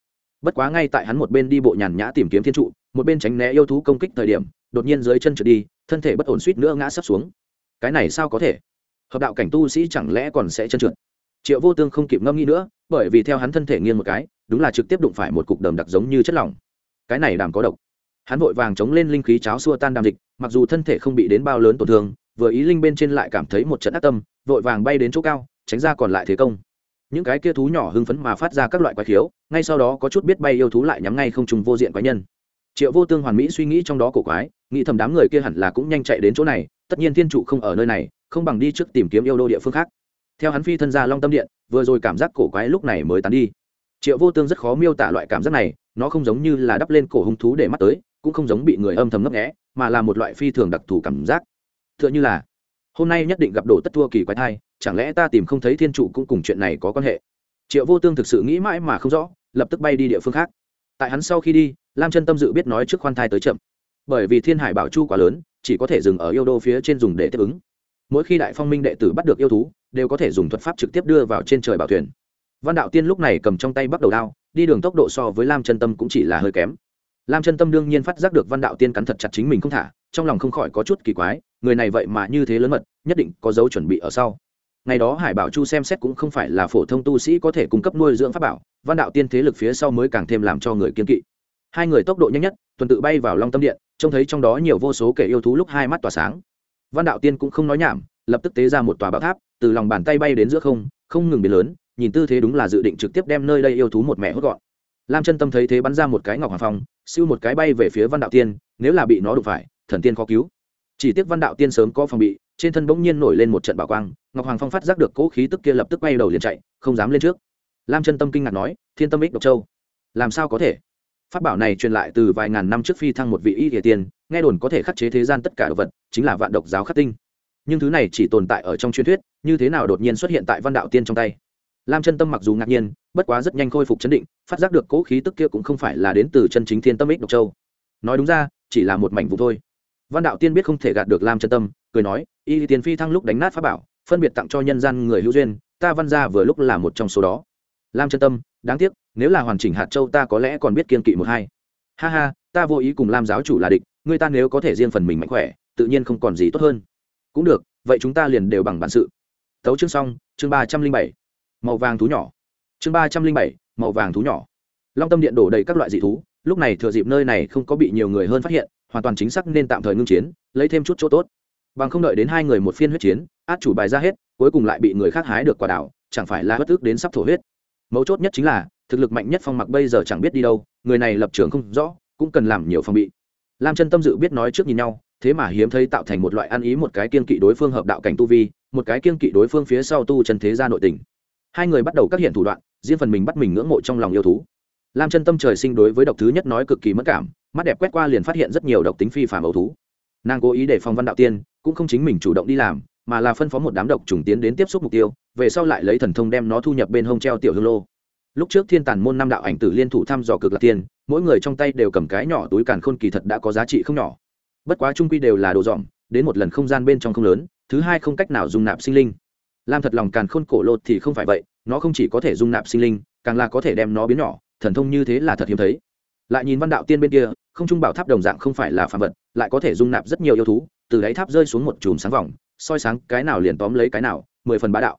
Bất quá ngay tại hắn một bên đi bộ nhàn nhã tìm kiếm thiên trụ, một bên tránh né yêu thú công kích thời điểm, đột nhiên dưới chân trượt đi, thân thể bất ổn suýt nữa ngã sấp xuống. Cái này sao có thể? Hợp đạo cảnh tu sĩ chẳng lẽ còn sẽ chân trượt? Triệu vô tương không kịp ngâm nghĩ nữa, bởi vì theo hắn thân thể nghiêng một cái, đúng là trực tiếp đụng phải một cục đầm đặc giống như chất lỏng. Cái này đàm có độc. Hắn vội vàng chống lên linh khí cháo xua tan đàm dịch, mặc dù thân thể không bị đến bao lớn tổn thương vừa ý linh bên trên lại cảm thấy một trận ác tâm, vội vàng bay đến chỗ cao, tránh ra còn lại thế công. Những cái kia thú nhỏ hưng phấn mà phát ra các loại quái khiếu, ngay sau đó có chút biết bay yêu thú lại nhắm ngay không trùng vô diện quái nhân. Triệu vô tương hoàn mỹ suy nghĩ trong đó cổ quái, nghĩ thầm đám người kia hẳn là cũng nhanh chạy đến chỗ này, tất nhiên thiên trụ không ở nơi này, không bằng đi trước tìm kiếm yêu đô địa phương khác. Theo hắn phi thân ra long tâm điện, vừa rồi cảm giác cổ quái lúc này mới tán đi. Triệu vô tương rất khó miêu tả loại cảm giác này, nó không giống như là đắp lên cổ hung thú để mắt tới, cũng không giống bị người âm thầm ngấp nghẽ mà là một loại phi thường đặc thù cảm giác tựa như là, hôm nay nhất định gặp đổ tất thua kỳ quái thai, chẳng lẽ ta tìm không thấy thiên trụ cũng cùng chuyện này có quan hệ? Triệu vô tương thực sự nghĩ mãi mà không rõ, lập tức bay đi địa phương khác. Tại hắn sau khi đi, lam chân tâm dự biết nói trước khoan thai tới chậm. Bởi vì thiên hải bảo chu quá lớn, chỉ có thể dừng ở yêu đô phía trên dùng để tiếp ứng. Mỗi khi đại phong minh đệ tử bắt được yêu thú, đều có thể dùng thuật pháp trực tiếp đưa vào trên trời bảo thuyền. Văn đạo tiên lúc này cầm trong tay bắt đầu đao, đi đường tốc độ so với lam chân tâm cũng chỉ là hơi kém. Lam chân tâm đương nhiên phát giác được văn đạo tiên cắn thật chặt chính mình không thả, trong lòng không khỏi có chút kỳ quái người này vậy mà như thế lớn mật, nhất định có dấu chuẩn bị ở sau. Ngày đó hải bảo chu xem xét cũng không phải là phổ thông tu sĩ có thể cung cấp nuôi dưỡng pháp bảo, văn đạo tiên thế lực phía sau mới càng thêm làm cho người kiên kỵ. Hai người tốc độ nhanh nhất, tuần tự bay vào long tâm điện, trông thấy trong đó nhiều vô số kẻ yêu thú lúc hai mắt tỏa sáng. Văn đạo tiên cũng không nói nhảm, lập tức tế ra một tòa bão tháp, từ lòng bàn tay bay đến giữa không không ngừng biến lớn, nhìn tư thế đúng là dự định trực tiếp đem nơi đây yêu thú một mẹ hốt gọn. Lam chân tâm thấy thế bắn ra một cái ngọc hoàng phong, siêu một cái bay về phía văn đạo tiên, nếu là bị nó đụng phải, thần tiên khó cứu chỉ tiếc văn đạo tiên sớm có phòng bị, trên thân bỗng nhiên nổi lên một trận bảo quang, ngọc hoàng phong phát giác được cỗ khí tức kia lập tức bay đầu liền chạy, không dám lên trước. Lam chân tâm kinh ngạc nói, thiên tâm ích độc châu, làm sao có thể? Phát bảo này truyền lại từ vài ngàn năm trước phi thăng một vị y địa tiên, nghe đồn có thể khắc chế thế gian tất cả đồ vật, chính là vạn độc giáo khắc tinh. Nhưng thứ này chỉ tồn tại ở trong truyền thuyết, như thế nào đột nhiên xuất hiện tại văn đạo tiên trong tay? Lam chân tâm mặc dù ngạc nhiên, bất quá rất nhanh khôi phục chấn định, phát giác được cỗ khí tức kia cũng không phải là đến từ chân chính thiên tâm ích độc châu. Nói đúng ra, chỉ là một mảnh vụ thôi văn đạo tiên biết không thể gạt được lam chân tâm, cười nói, y tiền phi thăng lúc đánh nát pháp bảo, phân biệt tặng cho nhân gian người hữu duyên, ta văn gia vừa lúc là một trong số đó. Lam chân tâm, đáng tiếc, nếu là hoàn chỉnh hạt châu ta có lẽ còn biết kiên kỵ một hai. Ha ha, ta vô ý cùng lam giáo chủ là địch, người ta nếu có thể riêng phần mình mạnh khỏe, tự nhiên không còn gì tốt hơn. Cũng được, vậy chúng ta liền đều bằng bản sự. Tấu chương xong, chương ba trăm linh bảy. Màu vàng thú nhỏ. Chương ba trăm linh bảy, màu vàng thú nhỏ. Long tâm điện đổ đầy các loại dị thú, lúc này thừa dịp nơi này không có bị nhiều người hơn phát hiện hoàn toàn chính xác nên tạm thời ngưng chiến, lấy thêm chút chỗ tốt. Bằng không đợi đến hai người một phiên huyết chiến, át chủ bài ra hết, cuối cùng lại bị người khác hái được quả đảo, chẳng phải là bất ức đến sắp thổ huyết. Mấu chốt nhất chính là, thực lực mạnh nhất phong mặc bây giờ chẳng biết đi đâu, người này lập trường không rõ, cũng cần làm nhiều phòng bị. Lam chân tâm dự biết nói trước nhìn nhau, thế mà hiếm thấy tạo thành một loại ăn ý một cái kiên kỵ đối phương hợp đạo cảnh tu vi, một cái kiên kỵ đối phương phía sau tu chân thế gia nội tình. Hai người bắt đầu các hiện thủ đoạn, riêng phần mình bắt mình ngưỡng mộ trong lòng yêu thú lam chân tâm trời sinh đối với độc thứ nhất nói cực kỳ mất cảm, mắt đẹp quét qua liền phát hiện rất nhiều độc tính phi phàm ấu thú. Nàng cố ý để phòng văn đạo tiên, cũng không chính mình chủ động đi làm, mà là phân phó một đám độc trùng tiến đến tiếp xúc mục tiêu, về sau lại lấy thần thông đem nó thu nhập bên hông treo tiểu hương lô. Lúc trước thiên tàn môn năm đạo ảnh tử liên thủ thăm dò cực lạc tiên, mỗi người trong tay đều cầm cái nhỏ túi càn khôn kỳ thật đã có giá trị không nhỏ. Bất quá trung quy đều là đồ dọn, đến một lần không gian bên trong không lớn, thứ hai không cách nào dung nạp sinh linh. Lam thật lòng càn khôn cổ lột thì không phải vậy, nó không chỉ có thể dung nạp sinh linh, càng là có thể đem nó biến nhỏ thần thông như thế là thật hiếm thấy. Lại nhìn văn đạo tiên bên kia, không trung bảo tháp đồng dạng không phải là phàm vật, lại có thể dung nạp rất nhiều yêu thú, từ đáy tháp rơi xuống một chùm sáng vòng, soi sáng cái nào liền tóm lấy cái nào, mười phần bá đạo.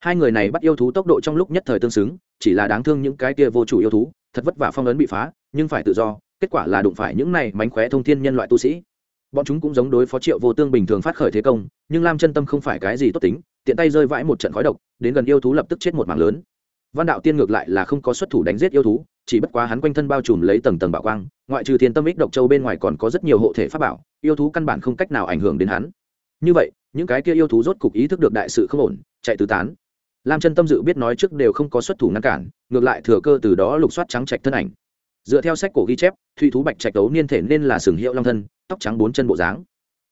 Hai người này bắt yêu thú tốc độ trong lúc nhất thời tương xứng, chỉ là đáng thương những cái kia vô chủ yêu thú, thật vất vả phong ấn bị phá, nhưng phải tự do, kết quả là đụng phải những này mánh khóe thông thiên nhân loại tu sĩ. Bọn chúng cũng giống đối phó triệu vô tương bình thường phát khởi thế công, nhưng lam chân tâm không phải cái gì tốt tính, tiện tay rơi vãi một trận khói độc, đến gần yêu thú lập tức chết một mảng lớn văn đạo tiên ngược lại là không có xuất thủ đánh giết yêu thú, chỉ bất quá hắn quanh thân bao trùm lấy tầng tầng bảo quang, ngoại trừ thiên tâm ích độc châu bên ngoài còn có rất nhiều hộ thể pháp bảo, yêu thú căn bản không cách nào ảnh hưởng đến hắn. Như vậy, những cái kia yêu thú rốt cục ý thức được đại sự không ổn, chạy tứ tán. Lam chân tâm dự biết nói trước đều không có xuất thủ ngăn cản, ngược lại thừa cơ từ đó lục soát trắng trạch thân ảnh. Dựa theo sách cổ ghi chép thụy thú bạch trạch đấu niên thể nên là sừng hiệu long thân, tóc trắng bốn chân bộ dáng.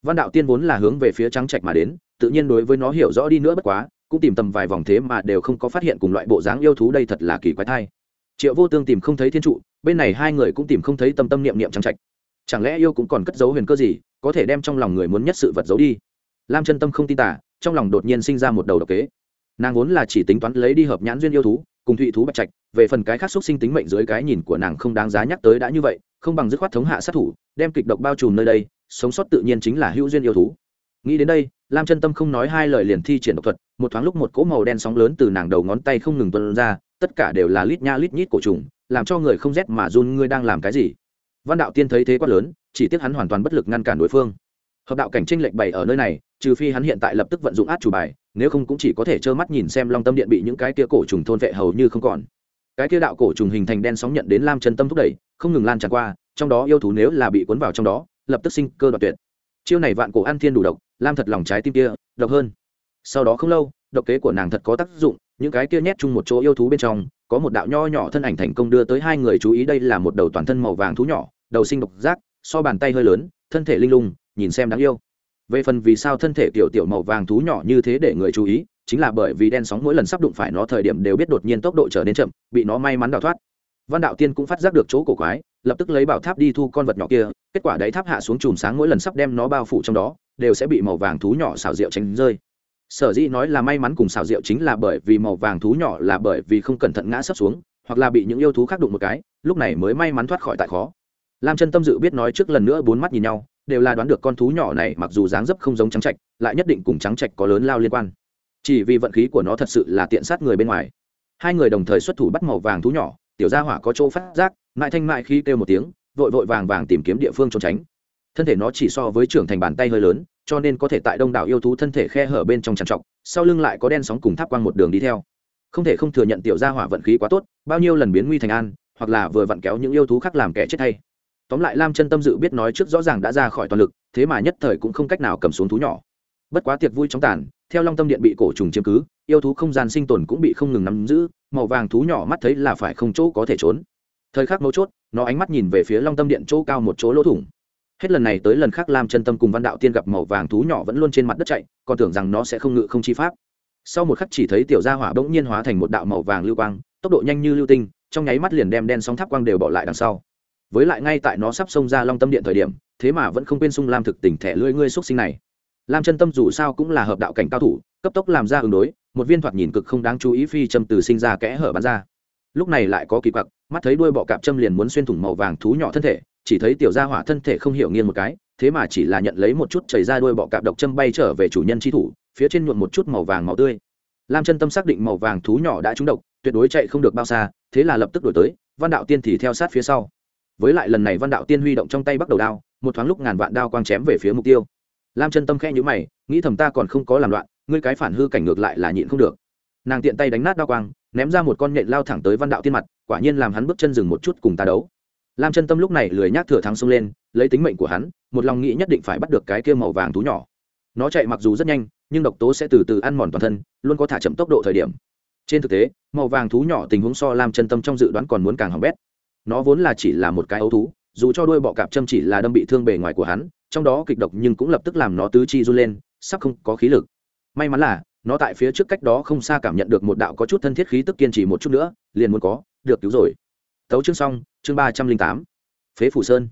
Văn đạo tiên vốn là hướng về phía trắng trạch mà đến, tự nhiên đối với nó hiểu rõ đi nữa bất quá cũng tìm tầm vài vòng thế mà đều không có phát hiện cùng loại bộ dáng yêu thú đây thật là kỳ quái thai. Triệu vô tương tìm không thấy thiên trụ, bên này hai người cũng tìm không thấy tâm tâm niệm niệm trắng trạch chẳng lẽ yêu cũng còn cất giấu huyền cơ gì, có thể đem trong lòng người muốn nhất sự vật giấu đi? Lam chân tâm không tin tả trong lòng đột nhiên sinh ra một đầu độc kế. Nàng vốn là chỉ tính toán lấy đi hợp nhãn duyên yêu thú, cùng thụy thú bạch trạch, về phần cái khác xúc sinh tính mệnh dưới cái nhìn của nàng không đáng giá nhắc tới đã như vậy, không bằng dứt khoát thống hạ sát thủ, đem kịch độc bao trùm nơi đây, sống sót tự nhiên chính là hữu duyên yêu thú nghĩ đến đây, lam chân tâm không nói hai lời liền thi triển độc thuật, một thoáng lúc một cỗ màu đen sóng lớn từ nàng đầu ngón tay không ngừng tuân ra, tất cả đều là lít nha lít nhít cổ trùng, làm cho người không rét mà run, ngươi đang làm cái gì? Văn đạo tiên thấy thế quá lớn, chỉ tiếc hắn hoàn toàn bất lực ngăn cản đối phương. Hợp đạo cảnh tranh lệch bày ở nơi này, trừ phi hắn hiện tại lập tức vận dụng át chủ bài, nếu không cũng chỉ có thể trơ mắt nhìn xem long tâm điện bị những cái kia cổ trùng thôn vệ hầu như không còn. Cái kia đạo cổ trùng hình thành đen sóng nhận đến lam chân tâm thúc đẩy, không ngừng lan tràn qua, trong đó yêu thú nếu là bị cuốn vào trong đó, lập tức sinh cơ đoạt tuyệt chiêu này vạn cổ ăn thiên đủ độc, lam thật lòng trái tim kia, độc hơn. Sau đó không lâu, độc kế của nàng thật có tác dụng, những cái kia nhét chung một chỗ yêu thú bên trong, có một đạo nho nhỏ thân ảnh thành công đưa tới hai người chú ý, đây là một đầu toàn thân màu vàng thú nhỏ, đầu sinh độc giác, so bàn tay hơi lớn, thân thể linh lung, nhìn xem đáng yêu. Về phần vì sao thân thể tiểu tiểu màu vàng thú nhỏ như thế để người chú ý, chính là bởi vì đen sóng mỗi lần sắp đụng phải nó thời điểm đều biết đột nhiên tốc độ trở nên chậm, bị nó may mắn đào thoát văn đạo tiên cũng phát giác được chỗ cổ quái, lập tức lấy bảo tháp đi thu con vật nhỏ kia, kết quả đáy tháp hạ xuống chùm sáng mỗi lần sắp đem nó bao phủ trong đó, đều sẽ bị màu vàng thú nhỏ xào rượu tránh rơi. Sở dĩ nói là may mắn cùng xào rượu chính là bởi vì màu vàng thú nhỏ là bởi vì không cẩn thận ngã sấp xuống, hoặc là bị những yêu thú khác đụng một cái, lúc này mới may mắn thoát khỏi tại khó. Lam chân tâm dự biết nói trước lần nữa bốn mắt nhìn nhau, đều là đoán được con thú nhỏ này mặc dù dáng dấp không giống trắng trạch, lại nhất định cùng trắng trạch có lớn lao liên quan. Chỉ vì vận khí của nó thật sự là tiện sát người bên ngoài. Hai người đồng thời xuất thủ bắt màu vàng thú nhỏ tiểu gia hỏa có chỗ phát giác, mại thanh mại khi kêu một tiếng, vội vội vàng vàng tìm kiếm địa phương trốn tránh. Thân thể nó chỉ so với trưởng thành bàn tay hơi lớn, cho nên có thể tại đông đảo yêu thú thân thể khe hở bên trong trằn trọc, sau lưng lại có đen sóng cùng tháp quang một đường đi theo. Không thể không thừa nhận tiểu gia hỏa vận khí quá tốt, bao nhiêu lần biến nguy thành an, hoặc là vừa vặn kéo những yêu thú khác làm kẻ chết hay. Tóm lại lam chân tâm dự biết nói trước rõ ràng đã ra khỏi toàn lực, thế mà nhất thời cũng không cách nào cầm xuống thú nhỏ. Bất quá tiệc vui trong tàn, theo long tâm điện bị cổ trùng chiếm cứ, yêu thú không gian sinh tồn cũng bị không ngừng nắm giữ màu vàng thú nhỏ mắt thấy là phải không chỗ có thể trốn. Thời khắc mấu chốt, nó ánh mắt nhìn về phía long tâm điện chỗ cao một chỗ lỗ thủng. Hết lần này tới lần khác lam chân tâm cùng văn đạo tiên gặp màu vàng thú nhỏ vẫn luôn trên mặt đất chạy, còn tưởng rằng nó sẽ không ngự không chi pháp. Sau một khắc chỉ thấy tiểu gia hỏa bỗng nhiên hóa thành một đạo màu vàng lưu quang, tốc độ nhanh như lưu tinh, trong nháy mắt liền đem đen sóng tháp quang đều bỏ lại đằng sau. Với lại ngay tại nó sắp xông ra long tâm điện thời điểm, thế mà vẫn không quên sung lam thực tỉnh thẻ lưỡi ngươi xúc sinh này. Lam chân tâm dù sao cũng là hợp đạo cảnh cao thủ, cấp tốc làm ra ứng đối một viên thoạt nhìn cực không đáng chú ý phi châm từ sinh ra kẽ hở bắn ra. Lúc này lại có kỳ quặc, mắt thấy đuôi bọ cạp châm liền muốn xuyên thủng màu vàng thú nhỏ thân thể, chỉ thấy tiểu gia hỏa thân thể không hiểu nghiêng một cái, thế mà chỉ là nhận lấy một chút chảy ra đuôi bọ cạp độc châm bay trở về chủ nhân chi thủ, phía trên nhuộm một chút màu vàng màu tươi. Lam chân tâm xác định màu vàng thú nhỏ đã trúng độc, tuyệt đối chạy không được bao xa, thế là lập tức đổi tới, văn đạo tiên thì theo sát phía sau. Với lại lần này văn đạo tiên huy động trong tay bắt đầu đao, một thoáng lúc ngàn vạn đao quang chém về phía mục tiêu. Lam chân tâm khẽ nhữ mày, nghĩ thầm ta còn không có làm loạn ngươi cái phản hư cảnh ngược lại là nhịn không được. Nàng tiện tay đánh nát đao quang, ném ra một con nhện lao thẳng tới văn đạo tiên mặt, quả nhiên làm hắn bước chân dừng một chút cùng ta đấu. Lam chân tâm lúc này lười nhác thừa thắng xông lên, lấy tính mệnh của hắn, một lòng nghĩ nhất định phải bắt được cái kia màu vàng thú nhỏ. Nó chạy mặc dù rất nhanh, nhưng độc tố sẽ từ từ ăn mòn toàn thân, luôn có thả chậm tốc độ thời điểm. Trên thực tế, màu vàng thú nhỏ tình huống so lam chân tâm trong dự đoán còn muốn càng hỏng bét. Nó vốn là chỉ là một cái ấu thú, dù cho đuôi bọ cạp châm chỉ là đâm bị thương bề ngoài của hắn, trong đó kịch độc nhưng cũng lập tức làm nó tứ chi run lên, sắp không có khí lực may mắn là, nó tại phía trước cách đó không xa cảm nhận được một đạo có chút thân thiết khí tức kiên trì một chút nữa, liền muốn có, được cứu rồi. Tấu chương xong, chương ba trăm linh tám. Phế phủ sơn.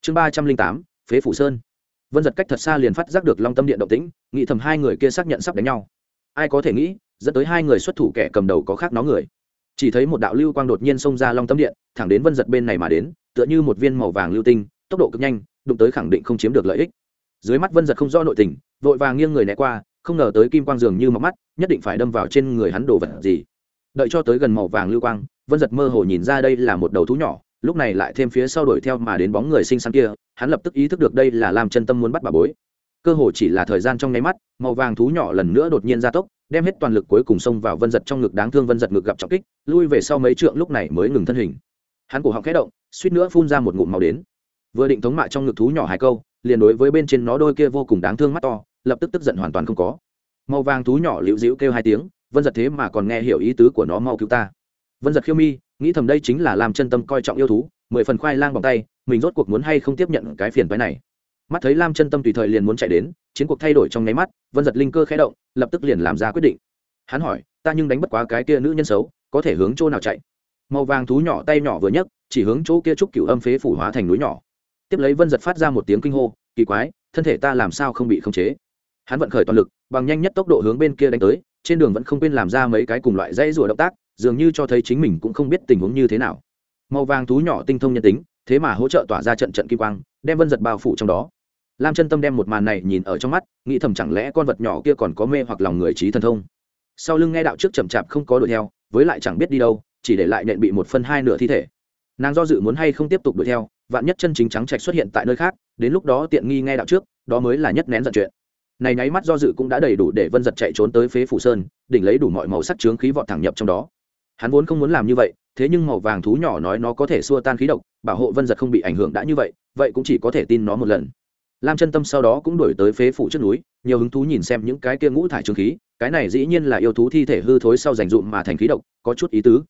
Chương ba trăm linh tám, phế phủ sơn. Vân giật cách thật xa liền phát giác được long tâm điện động tĩnh, nghĩ thầm hai người kia xác nhận sắp đánh nhau. Ai có thể nghĩ, dẫn tới hai người xuất thủ kẻ cầm đầu có khác nó người. Chỉ thấy một đạo lưu quang đột nhiên xông ra long tâm điện, thẳng đến vân giật bên này mà đến, tựa như một viên màu vàng lưu tinh, tốc độ cực nhanh, đụng tới khẳng định không chiếm được lợi ích. Dưới mắt vân giật không rõ nội tình, vội vàng nghiêng người né qua không ngờ tới kim quang dường như mọc mắt, nhất định phải đâm vào trên người hắn đồ vật gì. Đợi cho tới gần màu vàng lưu quang, vân giật mơ hồ nhìn ra đây là một đầu thú nhỏ, lúc này lại thêm phía sau đuổi theo mà đến bóng người xinh xắn kia, hắn lập tức ý thức được đây là làm chân tâm muốn bắt bà bối. Cơ hồ chỉ là thời gian trong nháy mắt, màu vàng thú nhỏ lần nữa đột nhiên ra tốc, đem hết toàn lực cuối cùng xông vào vân giật trong ngực đáng thương vân giật ngực gặp trọng kích, lui về sau mấy trượng lúc này mới ngừng thân hình. Hắn cổ họng khẽ động, suýt nữa phun ra một ngụm màu đến. Vừa định thống mạ trong ngực thú nhỏ hai câu, liền đối với bên trên nó đôi kia vô cùng đáng thương mắt to lập tức tức giận hoàn toàn không có. Màu vàng thú nhỏ liễu dĩu kêu hai tiếng, vân giật thế mà còn nghe hiểu ý tứ của nó mau cứu ta. Vân giật khiêu mi, nghĩ thầm đây chính là làm chân tâm coi trọng yêu thú, mười phần khoai lang bằng tay, mình rốt cuộc muốn hay không tiếp nhận cái phiền phái này. Mắt thấy lam chân tâm tùy thời liền muốn chạy đến, chiến cuộc thay đổi trong nháy mắt, vân giật linh cơ khẽ động, lập tức liền làm ra quyết định. Hắn hỏi, ta nhưng đánh bất quá cái kia nữ nhân xấu, có thể hướng chỗ nào chạy? Màu vàng thú nhỏ tay nhỏ vừa nhấc, chỉ hướng chỗ kia trúc cửu âm phế phủ hóa thành núi nhỏ. Tiếp lấy vân giật phát ra một tiếng kinh hô, kỳ quái, thân thể ta làm sao không bị khống chế? Hắn vận khởi toàn lực, bằng nhanh nhất tốc độ hướng bên kia đánh tới, trên đường vẫn không quên làm ra mấy cái cùng loại dãy rùa động tác, dường như cho thấy chính mình cũng không biết tình huống như thế nào. Màu vàng thú nhỏ tinh thông nhân tính, thế mà hỗ trợ tỏa ra trận trận kim quang, đem vân giật bao phủ trong đó. Lam chân tâm đem một màn này nhìn ở trong mắt, nghĩ thầm chẳng lẽ con vật nhỏ kia còn có mê hoặc lòng người trí thần thông. Sau lưng nghe đạo trước chậm chạp không có đuổi theo, với lại chẳng biết đi đâu, chỉ để lại nện bị một phân hai nửa thi thể. Nàng do dự muốn hay không tiếp tục đuổi theo, vạn nhất chân chính trắng trạch xuất hiện tại nơi khác, đến lúc đó tiện nghi nghe đạo trước, đó mới là nhất nén giận chuyện này nháy mắt do dự cũng đã đầy đủ để vân giật chạy trốn tới phế phủ sơn, đỉnh lấy đủ mọi màu sắc trướng khí vọt thẳng nhập trong đó. Hắn vốn không muốn làm như vậy, thế nhưng màu vàng thú nhỏ nói nó có thể xua tan khí độc, bảo hộ vân giật không bị ảnh hưởng đã như vậy vậy cũng chỉ có thể tin nó một lần. Lam chân tâm sau đó cũng đổi tới phế phủ trước núi, nhiều hứng thú nhìn xem những cái kia ngũ thải trướng khí, cái này dĩ nhiên là yêu thú thi thể hư thối sau dành dụm mà thành khí độc, có chút ý tứ.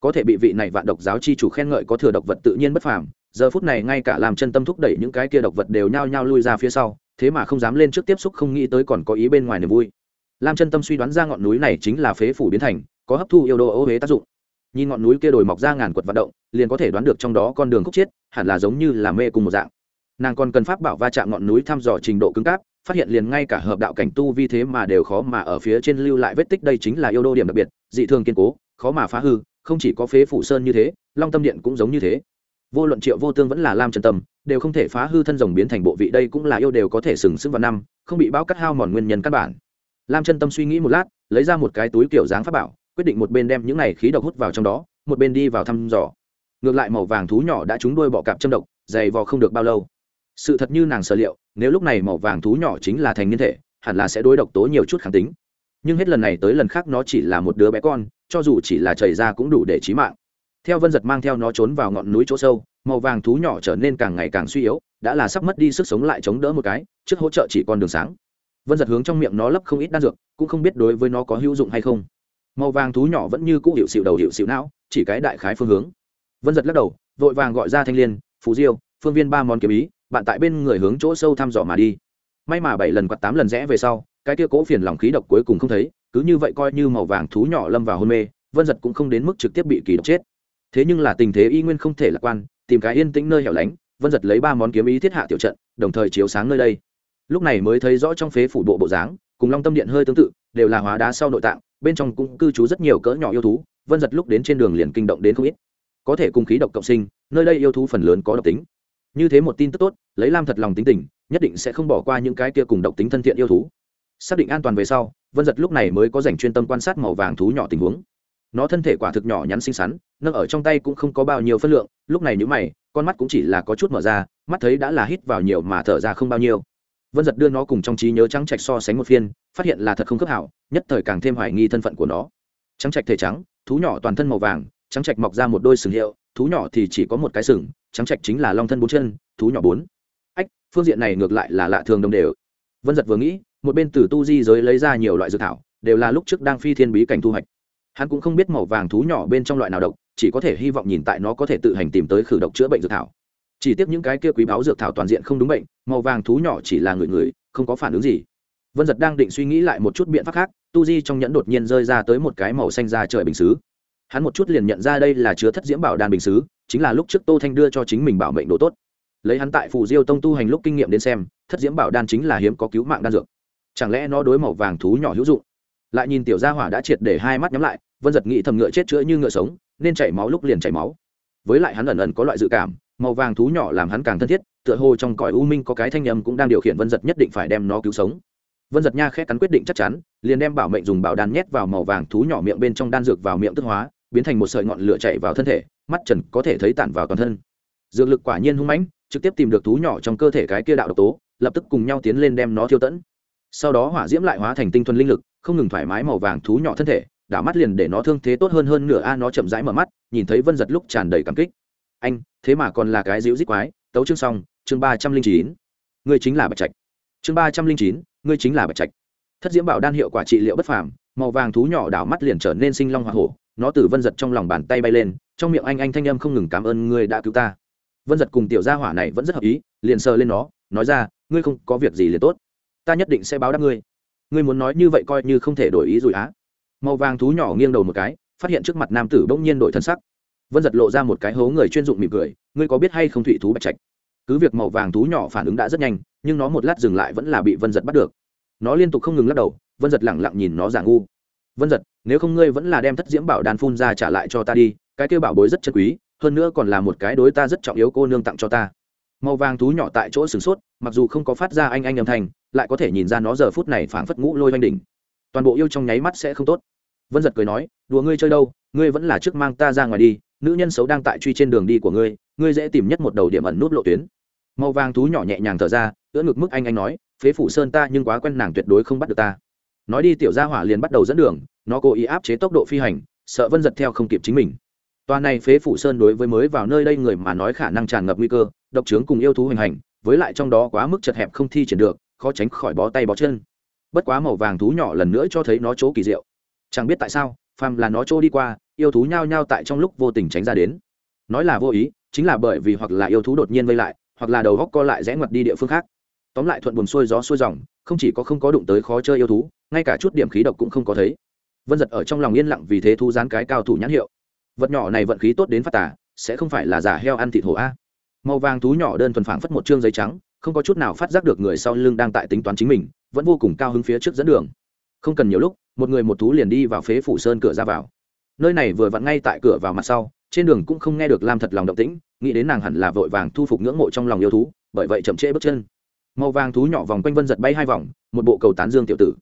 Có thể bị vị này vạn độc giáo chi chủ khen ngợi có thừa độc vật tự nhiên bất phàm, giờ phút này ngay cả làm chân tâm thúc đẩy những cái kia độc vật đều nhao nhao lui ra phía sau thế mà không dám lên trước tiếp xúc, không nghĩ tới còn có ý bên ngoài niềm vui. Lam chân tâm suy đoán ra ngọn núi này chính là phế phủ biến thành, có hấp thu yêu đô ô huế tác dụng. Nhìn ngọn núi kia đồi mọc ra ngàn quật vận động, liền có thể đoán được trong đó con đường khúc chiết, hẳn là giống như là mê cùng một dạng. Nàng còn cần pháp bảo va chạm ngọn núi thăm dò trình độ cứng cáp, phát hiện liền ngay cả hợp đạo cảnh tu vi thế mà đều khó mà ở phía trên lưu lại vết tích, đây chính là yêu đô điểm đặc biệt, dị thường kiên cố, khó mà phá hư, không chỉ có phế phủ sơn như thế, long tâm điện cũng giống như thế. Vô luận triệu vô tương vẫn là lam trần tâm đều không thể phá hư thân rồng biến thành bộ vị đây cũng là yêu đều có thể sừng sững vào năm, không bị bao cắt hao mòn nguyên nhân căn bản. Lam chân tâm suy nghĩ một lát, lấy ra một cái túi kiểu dáng pháp bảo, quyết định một bên đem những này khí độc hút vào trong đó, một bên đi vào thăm dò. Ngược lại màu vàng thú nhỏ đã trúng đuôi bọ cạp châm độc, dày vò không được bao lâu. Sự thật như nàng sở liệu, nếu lúc này màu vàng thú nhỏ chính là thành niên thể, hẳn là sẽ đối độc tố nhiều chút kháng tính. Nhưng hết lần này tới lần khác nó chỉ là một đứa bé con, cho dù chỉ là chảy ra cũng đủ để trí mạng. Theo vân giật mang theo nó trốn vào ngọn núi chỗ sâu màu vàng thú nhỏ trở nên càng ngày càng suy yếu, đã là sắp mất đi sức sống lại chống đỡ một cái, trước hỗ trợ chỉ còn đường sáng. Vân giật hướng trong miệng nó lấp không ít đan dược, cũng không biết đối với nó có hữu dụng hay không. Màu vàng thú nhỏ vẫn như cũ hiệu xịu đầu hiệu xịu não, chỉ cái đại khái phương hướng. Vân giật lắc đầu, vội vàng gọi ra thanh l i ê n phú diêu, phương viên ba món kiếm ý, bạn tại bên người hướng chỗ sâu thăm dò mà đi. May mà bảy lần quạt tám lần rẽ về sau, cái kia cố phiền lòng khí độc cuối cùng không thấy, cứ như vậy coi như màu vàng thú nhỏ lâm vào hôn mê, vân giật cũng không đến mức trực tiếp bị kỳ độc chết. Thế nhưng là tình thế y nguyên không thể lạc quan tìm cái yên tĩnh nơi hẻo lánh, vân giật lấy ba món kiếm ý thiết hạ tiểu trận, đồng thời chiếu sáng nơi đây. Lúc này mới thấy rõ trong phế phủ bộ bộ dáng, cùng long tâm điện hơi tương tự, đều là hóa đá sau nội tạng, bên trong cũng cư trú rất nhiều cỡ nhỏ yêu thú, vân giật lúc đến trên đường liền kinh động đến không ít. Có thể cùng khí độc cộng sinh, nơi đây yêu thú phần lớn có độc tính. Như thế một tin tức tốt, lấy lam thật lòng tính tình, nhất định sẽ không bỏ qua những cái kia cùng độc tính thân thiện yêu thú. Xác định an toàn về sau, vân giật lúc này mới có dành chuyên tâm quan sát màu vàng thú nhỏ tình huống nó thân thể quả thực nhỏ nhắn xinh xắn, nâng ở trong tay cũng không có bao nhiêu phân lượng, lúc này nhữ mày, con mắt cũng chỉ là có chút mở ra, mắt thấy đã là hít vào nhiều mà thở ra không bao nhiêu. Vân giật đưa nó cùng trong trí nhớ trắng trạch so sánh một phiên, phát hiện là thật không cấp hảo, nhất thời càng thêm hoài nghi thân phận của nó. Trắng trạch thể trắng, thú nhỏ toàn thân màu vàng, trắng trạch mọc ra một đôi sừng hiệu, thú nhỏ thì chỉ có một cái sừng, trắng trạch chính là long thân bốn chân, thú nhỏ bốn. Ách, phương diện này ngược lại là lạ thường đồng đều. Vân giật vừa nghĩ, một bên từ tu di giới lấy ra nhiều loại dược thảo, đều là lúc trước đang phi thiên bí cảnh thu hoạch hắn cũng không biết màu vàng thú nhỏ bên trong loại nào độc, chỉ có thể hy vọng nhìn tại nó có thể tự hành tìm tới khử độc chữa bệnh dược thảo. Chỉ tiếc những cái kia quý báo dược thảo toàn diện không đúng bệnh, màu vàng thú nhỏ chỉ là người người, không có phản ứng gì. Vân giật đang định suy nghĩ lại một chút biện pháp khác, tu di trong nhẫn đột nhiên rơi ra tới một cái màu xanh ra trời bình xứ. Hắn một chút liền nhận ra đây là chứa thất diễm bảo đan bình xứ, chính là lúc trước tô thanh đưa cho chính mình bảo mệnh đồ tốt. Lấy hắn tại phù diêu tông tu hành lúc kinh nghiệm đến xem, thất diễm bảo đan chính là hiếm có cứu mạng đan dược. Chẳng lẽ nó đối màu vàng thú nhỏ hữu dụng? Lại nhìn tiểu gia hỏa đã triệt để hai mắt nhắm lại vân giật nghĩ thầm ngựa chết chữa như ngựa sống, nên chảy máu lúc liền chảy máu. Với lại hắn ẩn ẩn có loại dự cảm, màu vàng thú nhỏ làm hắn càng thân thiết, tựa hồ trong cõi u minh có cái thanh âm cũng đang điều khiển vân giật nhất định phải đem nó cứu sống. Vân giật nha khẽ cắn quyết định chắc chắn, liền đem bảo mệnh dùng bảo đan nhét vào màu vàng thú nhỏ miệng bên trong đan dược vào miệng tức hóa, biến thành một sợi ngọn lửa chạy vào thân thể, mắt trần có thể thấy tản vào toàn thân. Dược lực quả nhiên hung mãnh, trực tiếp tìm được thú nhỏ trong cơ thể cái kia đạo độc tố, lập tức cùng nhau tiến lên đem nó thiêu tẫn sau đó hỏa diễm lại hóa thành tinh thuần linh lực, không ngừng thoải mái màu vàng thú nhỏ thân thể đảo mắt liền để nó thương thế tốt hơn hơn nửa a, nó chậm rãi mở mắt, nhìn thấy vân giật lúc tràn đầy cảm kích. Anh, thế mà còn là cái dịu dít quái. Tấu chương xong, chương ba trăm linh chín. Ngươi chính là bạch trạch. Chương ba trăm linh chín, ngươi chính là bạch trạch. Thất diễm bảo đan hiệu quả trị liệu bất phàm, màu vàng thú nhỏ đảo mắt liền trở nên sinh long hoa hổ. Nó từ vân giật trong lòng bàn tay bay lên, trong miệng anh anh thanh âm không ngừng cảm ơn ngươi đã cứu ta. Vân giật cùng tiểu gia hỏa này vẫn rất hợp ý, liền sờ lên nó, nói ra, ngươi không có việc gì liền tốt. Ta nhất định sẽ báo đáp ngươi. Ngươi muốn nói như vậy coi như không thể đổi ý rồi á màu vàng thú nhỏ nghiêng đầu một cái, phát hiện trước mặt nam tử bỗng nhiên đổi thân sắc. Vân giật lộ ra một cái hố người chuyên dụng mỉm cười, ngươi có biết hay không thụy thú bạch trạch? Cứ việc màu vàng thú nhỏ phản ứng đã rất nhanh, nhưng nó một lát dừng lại vẫn là bị vân giật bắt được. Nó liên tục không ngừng lắc đầu, vân giật lẳng lặng nhìn nó giả ngu. Vân giật, nếu không ngươi vẫn là đem thất diễm bảo đàn phun ra trả lại cho ta đi, cái kêu bảo bối rất chân quý, hơn nữa còn là một cái đối ta rất trọng yếu cô nương tặng cho ta. Màu vàng thú nhỏ tại chỗ sửng sốt, mặc dù không có phát ra anh anh âm thanh, lại có thể nhìn ra nó giờ phút này phảng phất ngũ lôi oanh đỉnh. Toàn bộ yêu trong nháy mắt sẽ không tốt vân giật cười nói đùa ngươi chơi đâu ngươi vẫn là trước mang ta ra ngoài đi nữ nhân xấu đang tại truy trên đường đi của ngươi ngươi dễ tìm nhất một đầu điểm ẩn nút lộ tuyến màu vàng thú nhỏ nhẹ nhàng thở ra ưỡn ngực mức anh anh nói phế phủ sơn ta nhưng quá quen nàng tuyệt đối không bắt được ta nói đi tiểu gia hỏa liền bắt đầu dẫn đường nó cố ý áp chế tốc độ phi hành sợ vân giật theo không kịp chính mình Toàn này phế phủ sơn đối với mới vào nơi đây người mà nói khả năng tràn ngập nguy cơ, độc trướng cùng yêu thú hoành hành, với lại trong đó quá mức chật hẹp không thi triển được, khó tránh khỏi bó tay bó chân. Bất quá màu vàng thú nhỏ lần nữa cho thấy nó chỗ kỳ diệu. Chẳng biết tại sao, phàm là nó trôi đi qua, yêu thú nhao nhao tại trong lúc vô tình tránh ra đến. Nói là vô ý, chính là bởi vì hoặc là yêu thú đột nhiên vây lại, hoặc là đầu góc co lại rẽ ngoặt đi địa phương khác. Tóm lại thuận buồn xuôi gió xuôi dòng, không chỉ có không có đụng tới khó chơi yêu thú, ngay cả chút điểm khí độc cũng không có thấy. Vân giật ở trong lòng yên lặng vì thế thu dán cái cao thủ nhãn hiệu vật nhỏ này vận khí tốt đến phát tả sẽ không phải là giả heo ăn thịt hổ a màu vàng thú nhỏ đơn thuần phảng phất một chương giấy trắng không có chút nào phát giác được người sau lưng đang tại tính toán chính mình vẫn vô cùng cao hứng phía trước dẫn đường không cần nhiều lúc một người một thú liền đi vào phế phủ sơn cửa ra vào. Nơi này vừa vặn ngay tại cửa vào mặt sau, trên đường cũng không nghe được lam thật lòng động tĩnh, nghĩ đến nàng hẳn là vội vàng thu phục ngưỡng mộ trong lòng yêu thú, bởi vậy chậm trễ bước chân. Màu vàng thú nhỏ vòng quanh vân giật bay hai vòng, một bộ cầu tán dương tiểu tử.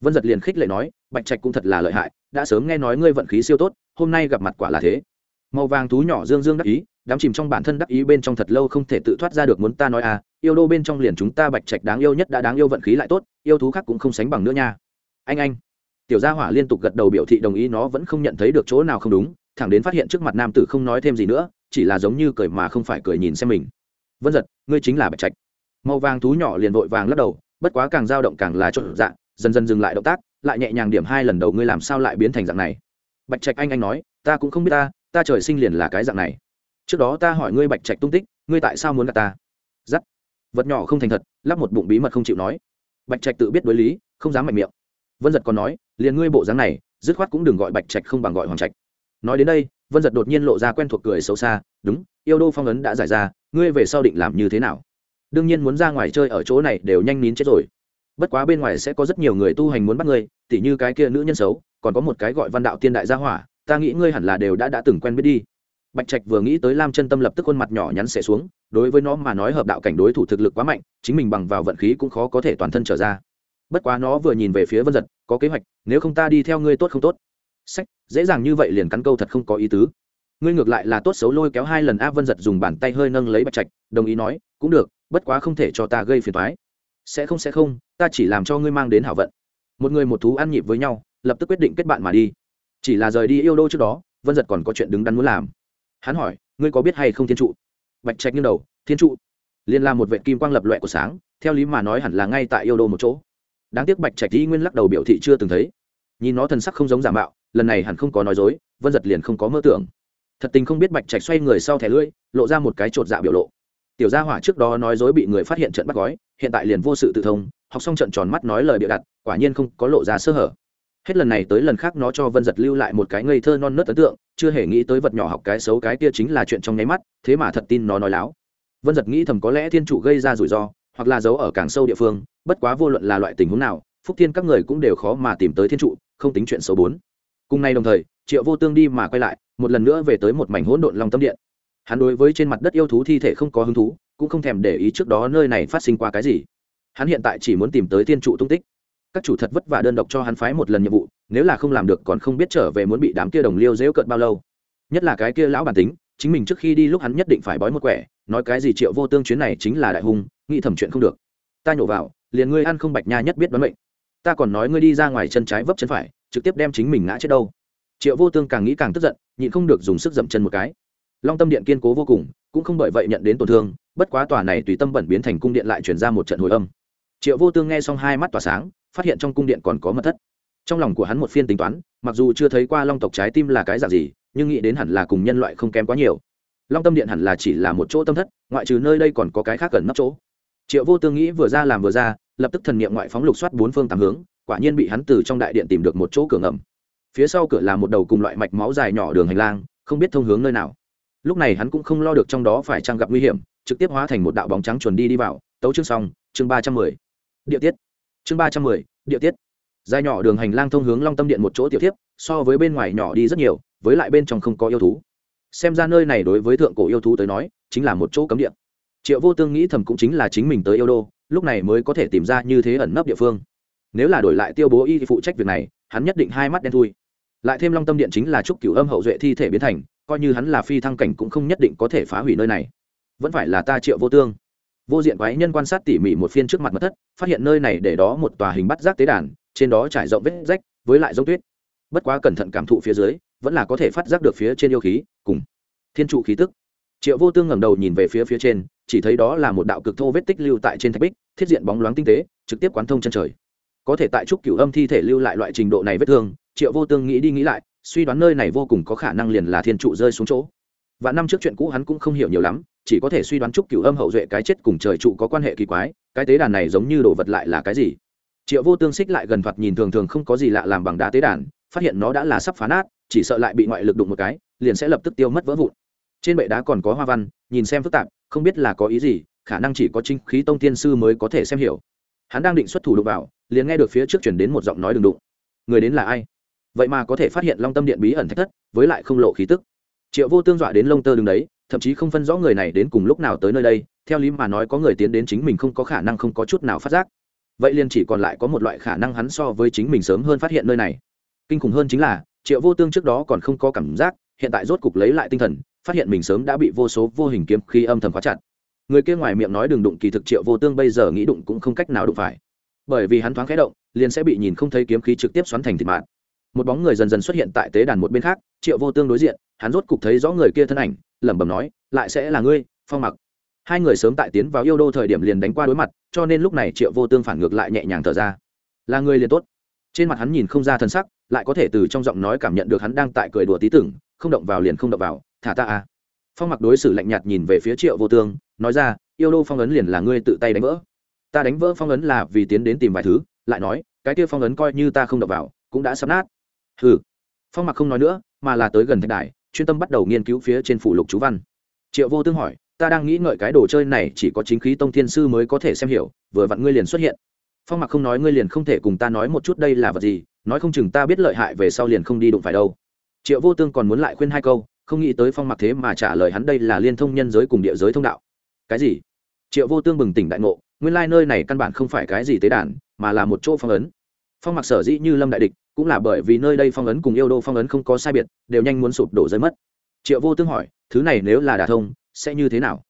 Vân giật liền khích lệ nói, bạch trạch cũng thật là lợi hại, đã sớm nghe nói ngươi vận khí siêu tốt, hôm nay gặp mặt quả là thế. Màu vàng thú nhỏ dương dương đắc ý, đám chìm trong bản thân đắc ý bên trong thật lâu không thể tự thoát ra được muốn ta nói à yêu đô bên trong liền chúng ta bạch trạch đáng yêu nhất đã đáng yêu vận khí lại tốt, yêu thú khác cũng không sánh bằng nữa nha. Anh anh tiểu gia hỏa liên tục gật đầu biểu thị đồng ý, nó vẫn không nhận thấy được chỗ nào không đúng, thẳng đến phát hiện trước mặt nam tử không nói thêm gì nữa, chỉ là giống như cười mà không phải cười nhìn xem mình. Vân giật ngươi chính là bạch trạch. Màu vàng thú nhỏ liền vội vàng lắc đầu, bất quá càng dao động càng là trộn dạng dần dần dừng lại động tác, lại nhẹ nhàng điểm hai lần đầu, ngươi làm sao lại biến thành dạng này? Bạch trạch anh anh nói, ta cũng không biết ta ta trời sinh liền là cái dạng này. Trước đó ta hỏi ngươi bạch trạch tung tích, ngươi tại sao muốn gặp ta? Giắt. Vật nhỏ không thành thật, lắp một bụng bí mật không chịu nói. Bạch trạch tự biết đối lý, không dám mạnh miệng. Vân giật còn nói liền ngươi bộ dáng này, dứt khoát cũng đừng gọi bạch trạch không bằng gọi hoàng trạch. Nói đến đây, vân giật đột nhiên lộ ra quen thuộc cười xấu xa, đúng, yêu đô phong ấn đã giải ra, ngươi về sau định làm như thế nào? Đương nhiên muốn ra ngoài chơi ở chỗ này đều nhanh nín chết rồi. Bất quá bên ngoài sẽ có rất nhiều người tu hành muốn bắt ngươi, tỉ như cái kia nữ nhân xấu, còn có một cái gọi văn đạo tiên đại gia hỏa, ta nghĩ ngươi hẳn là đều đã đã từng quen biết đi. Bạch trạch vừa nghĩ tới lam chân tâm lập tức khuôn mặt nhỏ nhắn sẽ xuống, đối với nó mà nói hợp đạo cảnh đối thủ thực lực quá mạnh, chính mình bằng vào vận khí cũng khó có thể toàn thân trở ra. Bất quá nó vừa nhìn về phía vân giật có kế hoạch, nếu không ta đi theo ngươi tốt không tốt? Sách, dễ dàng như vậy liền cắn câu thật không có ý tứ. Ngươi ngược lại là tốt xấu lôi kéo hai lần a vân giật dùng bàn tay hơi nâng lấy bạch trạch, đồng ý nói, cũng được, bất quá không thể cho ta gây phiền thoái sẽ không sẽ không, ta chỉ làm cho ngươi mang đến hảo vận. Một người một thú ăn nhịp với nhau, lập tức quyết định kết bạn mà đi. Chỉ là rời đi yêu đô trước đó, vân giật còn có chuyện đứng đắn muốn làm. Hắn hỏi, ngươi có biết hay không thiên trụ? Bạch trạch nghiêng đầu, thiên trụ? Liên là một vệ kim quang lập loẹ của sáng, theo lý mà nói hẳn là ngay tại yêu đô một chỗ đáng tiếc bạch trạch y nguyên lắc đầu biểu thị chưa từng thấy. Nhìn nó thần sắc không giống giả mạo, lần này hẳn không có nói dối, vân giật liền không có mơ tưởng. Thật tình không biết bạch trạch xoay người sau thẻ lưỡi, lộ ra một cái chột dạ biểu lộ. Tiểu gia hỏa trước đó nói dối bị người phát hiện trận bắt gói, hiện tại liền vô sự tự thông, học xong trận tròn mắt nói lời bịa đặt, quả nhiên không có lộ ra sơ hở. Hết lần này tới lần khác nó cho vân giật lưu lại một cái ngây thơ non nớt ấn tượng, chưa hề nghĩ tới vật nhỏ học cái xấu cái kia chính là chuyện trong nháy mắt, thế mà thật tin nó nói láo. Vân giật nghĩ thầm có lẽ thiên chủ gây ra rủi ro hoặc là giấu ở càng sâu địa phương, bất quá vô luận là loại tình huống nào, phúc thiên các người cũng đều khó mà tìm tới thiên trụ, không tính chuyện xấu bốn. Cùng nay đồng thời, triệu vô tương đi mà quay lại, một lần nữa về tới một mảnh hỗn độn lòng tâm điện. Hắn đối với trên mặt đất yêu thú thi thể không có hứng thú, cũng không thèm để ý trước đó nơi này phát sinh qua cái gì. Hắn hiện tại chỉ muốn tìm tới thiên trụ tung tích. Các chủ thật vất vả đơn độc cho hắn phái một lần nhiệm vụ, nếu là không làm được còn không biết trở về muốn bị đám kia đồng liêu dễu cợt bao lâu. Nhất là cái kia lão bản tính chính mình trước khi đi lúc hắn nhất định phải bói một quẻ, nói cái gì triệu vô tương chuyến này chính là đại hung, nghĩ thẩm chuyện không được. Ta nhổ vào, liền ngươi ăn không bạch nha nhất biết đoán mệnh. Ta còn nói ngươi đi ra ngoài chân trái vấp chân phải, trực tiếp đem chính mình ngã chết đâu. Triệu vô tương càng nghĩ càng tức giận, nhịn không được dùng sức dậm chân một cái. Long tâm điện kiên cố vô cùng, cũng không bởi vậy nhận đến tổn thương, bất quá tòa này tùy tâm bẩn biến thành cung điện lại chuyển ra một trận hồi âm. Triệu vô tương nghe xong hai mắt tỏa sáng, phát hiện trong cung điện còn có mật thất trong lòng của hắn một phiên tính toán, mặc dù chưa thấy qua long tộc trái tim là cái dạng gì, nhưng nghĩ đến hẳn là cùng nhân loại không kém quá nhiều. Long tâm điện hẳn là chỉ là một chỗ tâm thất, ngoại trừ nơi đây còn có cái khác gần nắp chỗ. Triệu vô tương nghĩ vừa ra làm vừa ra, lập tức thần niệm ngoại phóng lục soát bốn phương tám hướng, quả nhiên bị hắn từ trong đại điện tìm được một chỗ cửa ngầm. Phía sau cửa là một đầu cùng loại mạch máu dài nhỏ đường hành lang, không biết thông hướng nơi nào. Lúc này hắn cũng không lo được trong đó phải trang gặp nguy hiểm, trực tiếp hóa thành một đạo bóng trắng chuẩn đi đi vào. Tấu chương xong, chương ba trăm mười. Địa tiết. Chương ba trăm mười, địa tiết dài nhỏ đường hành lang thông hướng long tâm điện một chỗ tiểu tiếp so với bên ngoài nhỏ đi rất nhiều, với lại bên trong không có yêu thú. Xem ra nơi này đối với thượng cổ yêu thú tới nói, chính là một chỗ cấm điện triệu vô tương nghĩ thầm cũng chính là chính mình tới yêu đô, lúc này mới có thể tìm ra như thế ẩn nấp địa phương. Nếu là đổi lại tiêu bố y phụ trách việc này, hắn nhất định hai mắt đen thui. Lại thêm long tâm điện chính là trúc cửu âm hậu duệ thi thể biến thành, coi như hắn là phi thăng cảnh cũng không nhất định có thể phá hủy nơi này. Vẫn phải là ta triệu vô tương. Vô diện quái nhân quan sát tỉ mỉ một phiên trước mặt mật thất, phát hiện nơi này để đó một tòa hình bắt giác tế đàn trên đó trải rộng vết rách với lại giống tuyết. Bất quá cẩn thận cảm thụ phía dưới, vẫn là có thể phát giác được phía trên yêu khí cùng thiên trụ khí tức. Triệu vô tương ngẩng đầu nhìn về phía phía trên, chỉ thấy đó là một đạo cực thô vết tích lưu tại trên thạch bích, thiết diện bóng loáng tinh tế, trực tiếp quán thông chân trời. Có thể tại trúc cửu âm thi thể lưu lại loại trình độ này vết thương, triệu vô tương nghĩ đi nghĩ lại, suy đoán nơi này vô cùng có khả năng liền là thiên trụ rơi xuống chỗ. Và năm trước chuyện cũ hắn cũng không hiểu nhiều lắm, chỉ có thể suy đoán trúc cửu âm hậu duệ cái chết cùng trời trụ có quan hệ kỳ quái, cái tế đàn này giống như đồ vật lại là cái gì triệu vô tương xích lại gần thoạt nhìn thường thường không có gì lạ làm bằng đá tế đàn, phát hiện nó đã là sắp phá nát, chỉ sợ lại bị ngoại lực đụng một cái, liền sẽ lập tức tiêu mất vỡ vụn. Trên bệ đá còn có hoa văn, nhìn xem phức tạp, không biết là có ý gì, khả năng chỉ có chính khí tông tiên sư mới có thể xem hiểu. Hắn đang định xuất thủ đụng vào, liền nghe được phía trước chuyển đến một giọng nói đừng đụng. Người đến là ai? Vậy mà có thể phát hiện long tâm điện bí ẩn thách thất, với lại không lộ khí tức. Triệu vô tương dọa đến lông tơ đứng đấy, thậm chí không phân rõ người này đến cùng lúc nào tới nơi đây, theo lý mà nói có người tiến đến chính mình không có khả năng không có chút nào phát giác vậy liền chỉ còn lại có một loại khả năng hắn so với chính mình sớm hơn phát hiện nơi này. Kinh khủng hơn chính là, triệu vô tương trước đó còn không có cảm giác, hiện tại rốt cục lấy lại tinh thần, phát hiện mình sớm đã bị vô số vô hình kiếm khi âm thầm khóa chặt. Người kia ngoài miệng nói đừng đụng kỳ thực triệu vô tương bây giờ nghĩ đụng cũng không cách nào đụng phải. Bởi vì hắn thoáng khẽ động, liền sẽ bị nhìn không thấy kiếm khí trực tiếp xoắn thành thịt mạng một bóng người dần dần xuất hiện tại tế đàn một bên khác, triệu vô tương đối diện, hắn rốt cục thấy rõ người kia thân ảnh, lẩm bẩm nói, lại sẽ là ngươi, phong mặc hai người sớm tại tiến vào yêu đô thời điểm liền đánh qua đối mặt, cho nên lúc này triệu vô tương phản ngược lại nhẹ nhàng thở ra. Là người liền tốt. Trên mặt hắn nhìn không ra thân sắc, lại có thể từ trong giọng nói cảm nhận được hắn đang tại cười đùa tí tưởng, không động vào liền không động vào, thả ta à. Phong mặc đối xử lạnh nhạt nhìn về phía triệu vô tương, nói ra, yêu đô phong ấn liền là ngươi tự tay đánh vỡ. Ta đánh vỡ phong ấn là vì tiến đến tìm vài thứ, lại nói, cái kia phong ấn coi như ta không đập vào, cũng đã sắp nát. Ừ phong mặc không nói nữa, mà là tới gần thạch đài, chuyên tâm bắt đầu nghiên cứu phía trên phủ lục chú văn. Triệu vô tương hỏi ta đang nghĩ ngợi cái đồ chơi này, chỉ có chính khí tông thiên sư mới có thể xem hiểu, vừa vặn ngươi liền xuất hiện. Phong mặc không nói ngươi liền không thể cùng ta nói một chút đây là vật gì, nói không chừng ta biết lợi hại về sau liền không đi đụng phải đâu. Triệu vô tương còn muốn lại khuyên hai câu, không nghĩ tới phong mặc thế mà trả lời hắn đây là liên thông nhân giới cùng địa giới thông đạo. Cái gì? Triệu vô tương bừng tỉnh đại ngộ, nguyên lai、like、nơi này căn bản không phải cái gì tế đàn, mà là một chỗ phong ấn. Phong mặc sở dĩ như lâm đại địch, cũng là bởi vì nơi đây phong ấn cùng yêu đô phong ấn không có sai biệt, đều nhanh muốn sụp đổ rơi mất. Triệu vô tương hỏi, thứ này nếu là đà thông sẽ như thế nào?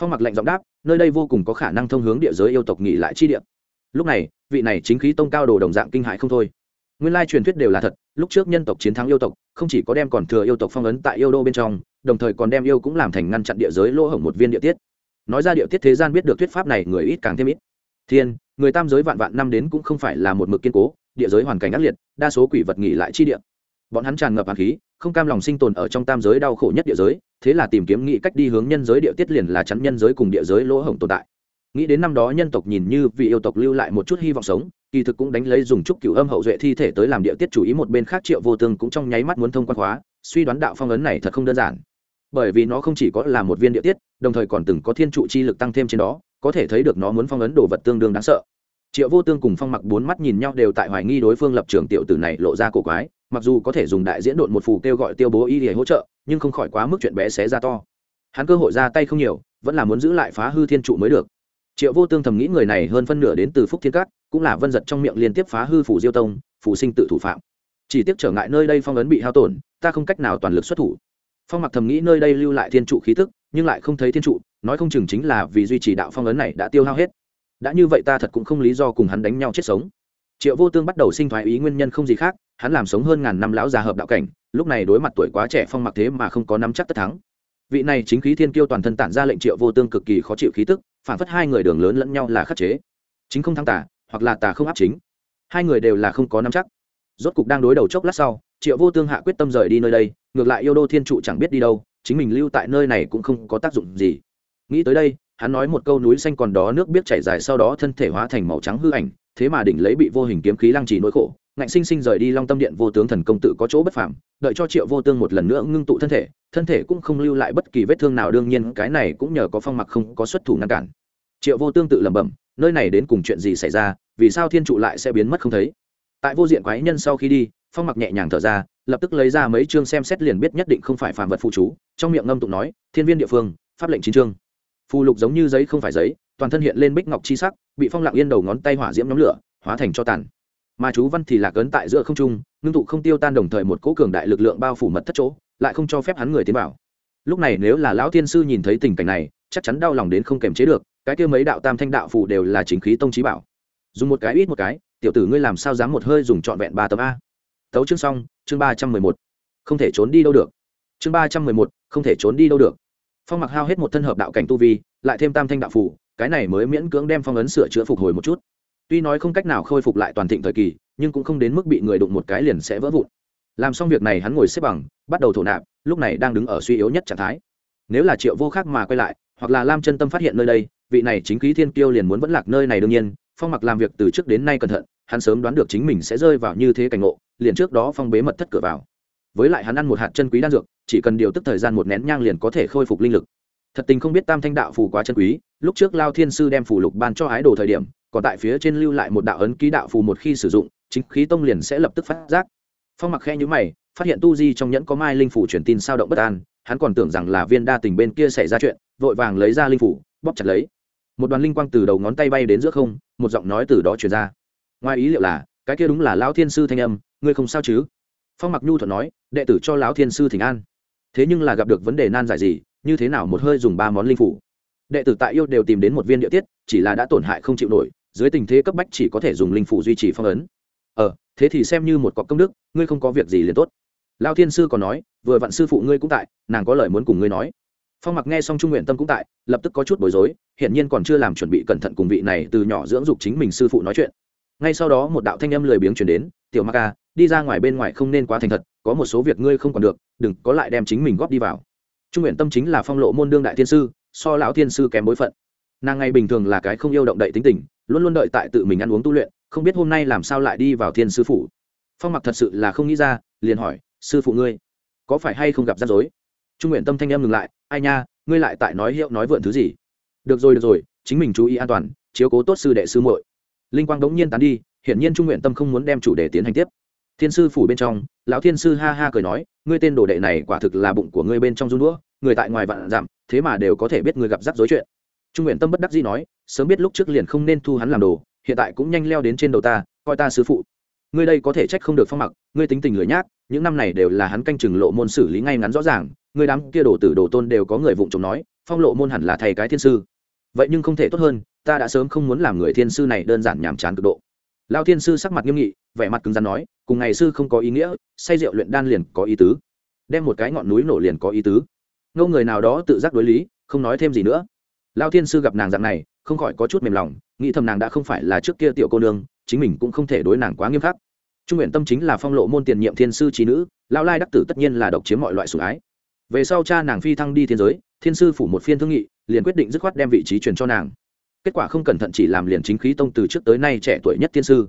Phong mặc lạnh giọng đáp, nơi đây vô cùng có khả năng thông hướng địa giới yêu tộc nghỉ lại chi địa. Lúc này, vị này chính khí tông cao đồ đồng dạng kinh hại không thôi. Nguyên lai truyền thuyết đều là thật, lúc trước nhân tộc chiến thắng yêu tộc, không chỉ có đem còn thừa yêu tộc phong ấn tại yêu đô bên trong, đồng thời còn đem yêu cũng làm thành ngăn chặn địa giới lỗ hổng một viên địa tiết. Nói ra địa tiết thế gian biết được thuyết pháp này người ít càng thêm ít. Thiên, người tam giới vạn vạn năm đến cũng không phải là một mực kiên cố, địa giới hoàn cảnh ác liệt, đa số quỷ vật nghỉ lại chi địa. Bọn hắn tràn ngập hạt khí không cam lòng sinh tồn ở trong tam giới đau khổ nhất địa giới, thế là tìm kiếm nghĩ cách đi hướng nhân giới địa tiết liền là chắn nhân giới cùng địa giới lỗ hổng tồn tại. Nghĩ đến năm đó nhân tộc nhìn như vì yêu tộc lưu lại một chút hy vọng sống, kỳ thực cũng đánh lấy dùng trúc cửu âm hậu duệ thi thể tới làm địa tiết chủ ý một bên khác triệu vô tương cũng trong nháy mắt muốn thông quan khóa suy đoán đạo phong ấn này thật không đơn giản. Bởi vì nó không chỉ có là một viên địa tiết, đồng thời còn từng có thiên trụ chi lực tăng thêm trên đó, có thể thấy được nó muốn phong ấn đồ vật tương đương đáng sợ. Triệu vô tương cùng phong mặc bốn mắt nhìn nhau đều tại hoài nghi đối phương lập trường tiểu tử này lộ ra cổ quái mặc dù có thể dùng đại diễn độn một phù kêu gọi tiêu bố y để hỗ trợ, nhưng không khỏi quá mức chuyện bé xé ra to. Hắn cơ hội ra tay không nhiều, vẫn là muốn giữ lại phá hư thiên trụ mới được. Triệu vô tương thầm nghĩ người này hơn phân nửa đến từ phúc thiên cát, cũng là vân giật trong miệng liên tiếp phá hư phủ diêu tông phủ sinh tự thủ phạm. Chỉ tiếc trở ngại nơi đây phong ấn bị hao tổn, ta không cách nào toàn lực xuất thủ. Phong mặc thầm nghĩ nơi đây lưu lại thiên trụ khí tức, nhưng lại không thấy thiên trụ, nói không chừng chính là vì duy trì đạo phong ấn này đã tiêu hao hết. Đã như vậy ta thật cũng không lý do cùng hắn đánh nhau chết sống. Triệu vô tương bắt đầu sinh thoái ý nguyên nhân không gì khác hắn làm sống hơn ngàn năm lão già hợp đạo cảnh, lúc này đối mặt tuổi quá trẻ phong mặc thế mà không có nắm chắc tất thắng. Vị này chính khí thiên kiêu toàn thân tản ra lệnh triệu vô tương cực kỳ khó chịu khí tức, phản phất hai người đường lớn lẫn nhau là khắc chế. Chính không thắng tả hoặc là tà không áp chính. Hai người đều là không có nắm chắc. Rốt cục đang đối đầu chốc lát sau, triệu vô tương hạ quyết tâm rời đi nơi đây, ngược lại yêu đô thiên trụ chẳng biết đi đâu, chính mình lưu tại nơi này cũng không có tác dụng gì. Nghĩ tới đây, hắn nói một câu núi xanh còn đó nước biết chảy dài sau đó thân thể hóa thành màu trắng hư ảnh, thế mà đỉnh lấy bị vô hình kiếm khí lăng trì nỗi khổ ngạnh sinh sinh rời đi long tâm điện vô tướng thần công tự có chỗ bất phàm, đợi cho triệu vô tương một lần nữa ngưng tụ thân thể thân thể cũng không lưu lại bất kỳ vết thương nào, đương nhiên cái này cũng nhờ có phong mặc không có xuất thủ ngăn cản. Triệu vô tương tự lẩm bẩm, nơi này đến cùng chuyện gì xảy ra, vì sao thiên trụ lại sẽ biến mất không thấy? Tại vô diện quái nhân sau khi đi, phong mặc nhẹ nhàng thở ra, lập tức lấy ra mấy chương xem xét liền biết nhất định không phải phàm vật phụ chú, trong miệng ngâm tụng nói, thiên viên địa phương, pháp lệnh chín chương. Phù lục giống như giấy không phải giấy, toàn thân hiện lên bích ngọc chi sắc, bị phong lặng yên đầu ngón tay hỏa diễm nhóm lửa, hóa thành cho tàn mà chú văn thì lạc ấn tại giữa không trung, ngưng tụ không tiêu tan đồng thời một cỗ cường đại lực lượng bao phủ mật thất chỗ, lại không cho phép hắn người tiến vào. Lúc này nếu là lão thiên sư nhìn thấy tình cảnh này, chắc chắn đau lòng đến không kềm chế được, cái kia mấy đạo tam thanh đạo phù đều là chính khí tông trí bảo. Dùng một cái ít một cái, tiểu tử ngươi làm sao dám một hơi dùng trọn vẹn ba tấm a? Tấu chương xong, chương ba trăm mười một. Không thể trốn đi đâu được. Chương ba trăm mười một, không thể trốn đi đâu được. Phong mặc hao hết một thân hợp đạo cảnh tu vi, lại thêm tam thanh đạo phù, cái này mới miễn cưỡng đem phong ấn sửa chữa phục hồi một chút tuy nói không cách nào khôi phục lại toàn thịnh thời kỳ, nhưng cũng không đến mức bị người đụng một cái liền sẽ vỡ vụn. Làm xong việc này hắn ngồi xếp bằng, bắt đầu thổ nạp, lúc này đang đứng ở suy yếu nhất trạng thái. Nếu là triệu vô khác mà quay lại, hoặc là lam chân tâm phát hiện nơi đây, vị này chính khí thiên kiêu liền muốn vẫn lạc nơi này đương nhiên, phong mặc làm việc từ trước đến nay cẩn thận, hắn sớm đoán được chính mình sẽ rơi vào như thế cảnh ngộ, liền trước đó phong bế mật thất cửa vào. Với lại hắn ăn một hạt chân quý đan dược, chỉ cần điều tức thời gian một nén nhang liền có thể khôi phục linh lực. Thật tình không biết tam thanh đạo phù quá chân quý, lúc trước lao thiên sư đem phù lục ban cho ái đồ thời điểm còn tại phía trên lưu lại một đạo ấn ký đạo phù một khi sử dụng, chính khí tông liền sẽ lập tức phát giác. Phong mặc khe nhữ mày, phát hiện tu di trong nhẫn có mai linh phủ truyền tin sao động bất an, hắn còn tưởng rằng là viên đa tình bên kia xảy ra chuyện, vội vàng lấy ra linh phủ, bóp chặt lấy. Một đoàn linh quang từ đầu ngón tay bay đến giữa không, một giọng nói từ đó truyền ra. Ngoài ý liệu là, cái kia đúng là lão thiên sư thanh âm, ngươi không sao chứ? Phong mặc nhu thuận nói, đệ tử cho lão thiên sư thỉnh an. Thế nhưng là gặp được vấn đề nan giải gì, như thế nào một hơi dùng ba món linh phủ? Đệ tử tại yêu đều tìm đến một viên địa tiết, chỉ là đã tổn hại không chịu nổi dưới tình thế cấp bách chỉ có thể dùng linh phủ duy trì phong ấn. Ờ thế thì xem như một cọc công đức, ngươi không có việc gì liền tốt. Lao thiên sư còn nói, vừa vặn sư phụ ngươi cũng tại, nàng có lời muốn cùng ngươi nói. Phong mặc nghe xong trung nguyện tâm cũng tại, lập tức có chút bối rối, hiển nhiên còn chưa làm chuẩn bị cẩn thận cùng vị này từ nhỏ dưỡng dục chính mình sư phụ nói chuyện. Ngay sau đó một đạo thanh âm lười biếng chuyển đến, tiểu ma ca à, đi ra ngoài bên ngoài không nên quá thành thật, có một số việc ngươi không còn được, đừng có lại đem chính mình góp đi vào. Trung nguyện tâm chính là phong lộ môn đương đại thiên sư, so lão thiên sư kém bối phận. Nàng ngày bình thường là cái không yêu động đậy tính tình luôn luôn đợi tại tự mình ăn uống tu luyện không biết hôm nay làm sao lại đi vào thiên sư phủ. Phong mặc thật sự là không nghĩ ra liền hỏi sư phụ ngươi có phải hay không gặp rắc rối? Trung nguyện tâm thanh em ngừng lại ai nha ngươi lại tại nói hiệu nói vượn thứ gì? Được rồi được rồi chính mình chú ý an toàn chiếu cố tốt sư đệ sư muội. Linh quang đống nhiên tán đi hiển nhiên trung nguyện tâm không muốn đem chủ đề tiến hành tiếp. Thiên sư phủ bên trong lão thiên sư ha ha cười nói ngươi tên đồ đệ này quả thực là bụng của ngươi bên trong run đũa người tại ngoài vạn giảm, thế mà đều có thể biết ngươi gặp rắc rối chuyện trung nguyện tâm bất đắc dĩ nói, sớm biết lúc trước liền không nên thu hắn làm đồ, hiện tại cũng nhanh leo đến trên đầu ta, coi ta sứ phụ. Ngươi đây có thể trách không được phong mặc, ngươi tính tình lười nhác, những năm này đều là hắn canh chừng lộ môn xử lý ngay ngắn rõ ràng, ngươi đám kia đồ tử đồ tôn đều có người vụng trộm nói, phong lộ môn hẳn là thầy cái thiên sư. Vậy nhưng không thể tốt hơn, ta đã sớm không muốn làm người thiên sư này đơn giản nhàm chán cực độ. Lao thiên sư sắc mặt nghiêm nghị, vẻ mặt cứng rắn nói, cùng ngày sư không có ý nghĩa, say rượu luyện đan liền có ý tứ. Đem một cái ngọn núi nổ liền có ý tứ. Ngâu người nào đó tự giác đối lý, không nói thêm gì nữa lao thiên sư gặp nàng dạng này, không khỏi có chút mềm lòng, nghĩ thầm nàng đã không phải là trước kia tiểu cô nương, chính mình cũng không thể đối nàng quá nghiêm khắc. Trung nguyện tâm chính là phong lộ môn tiền nhiệm thiên sư trí nữ, lao lai đắc tử tất nhiên là độc chiếm mọi loại sủng ái. Về sau cha nàng phi thăng đi thiên giới, thiên sư phủ một phiên thương nghị, liền quyết định dứt khoát đem vị trí truyền cho nàng. Kết quả không cẩn thận chỉ làm liền chính khí tông từ trước tới nay trẻ tuổi nhất thiên sư.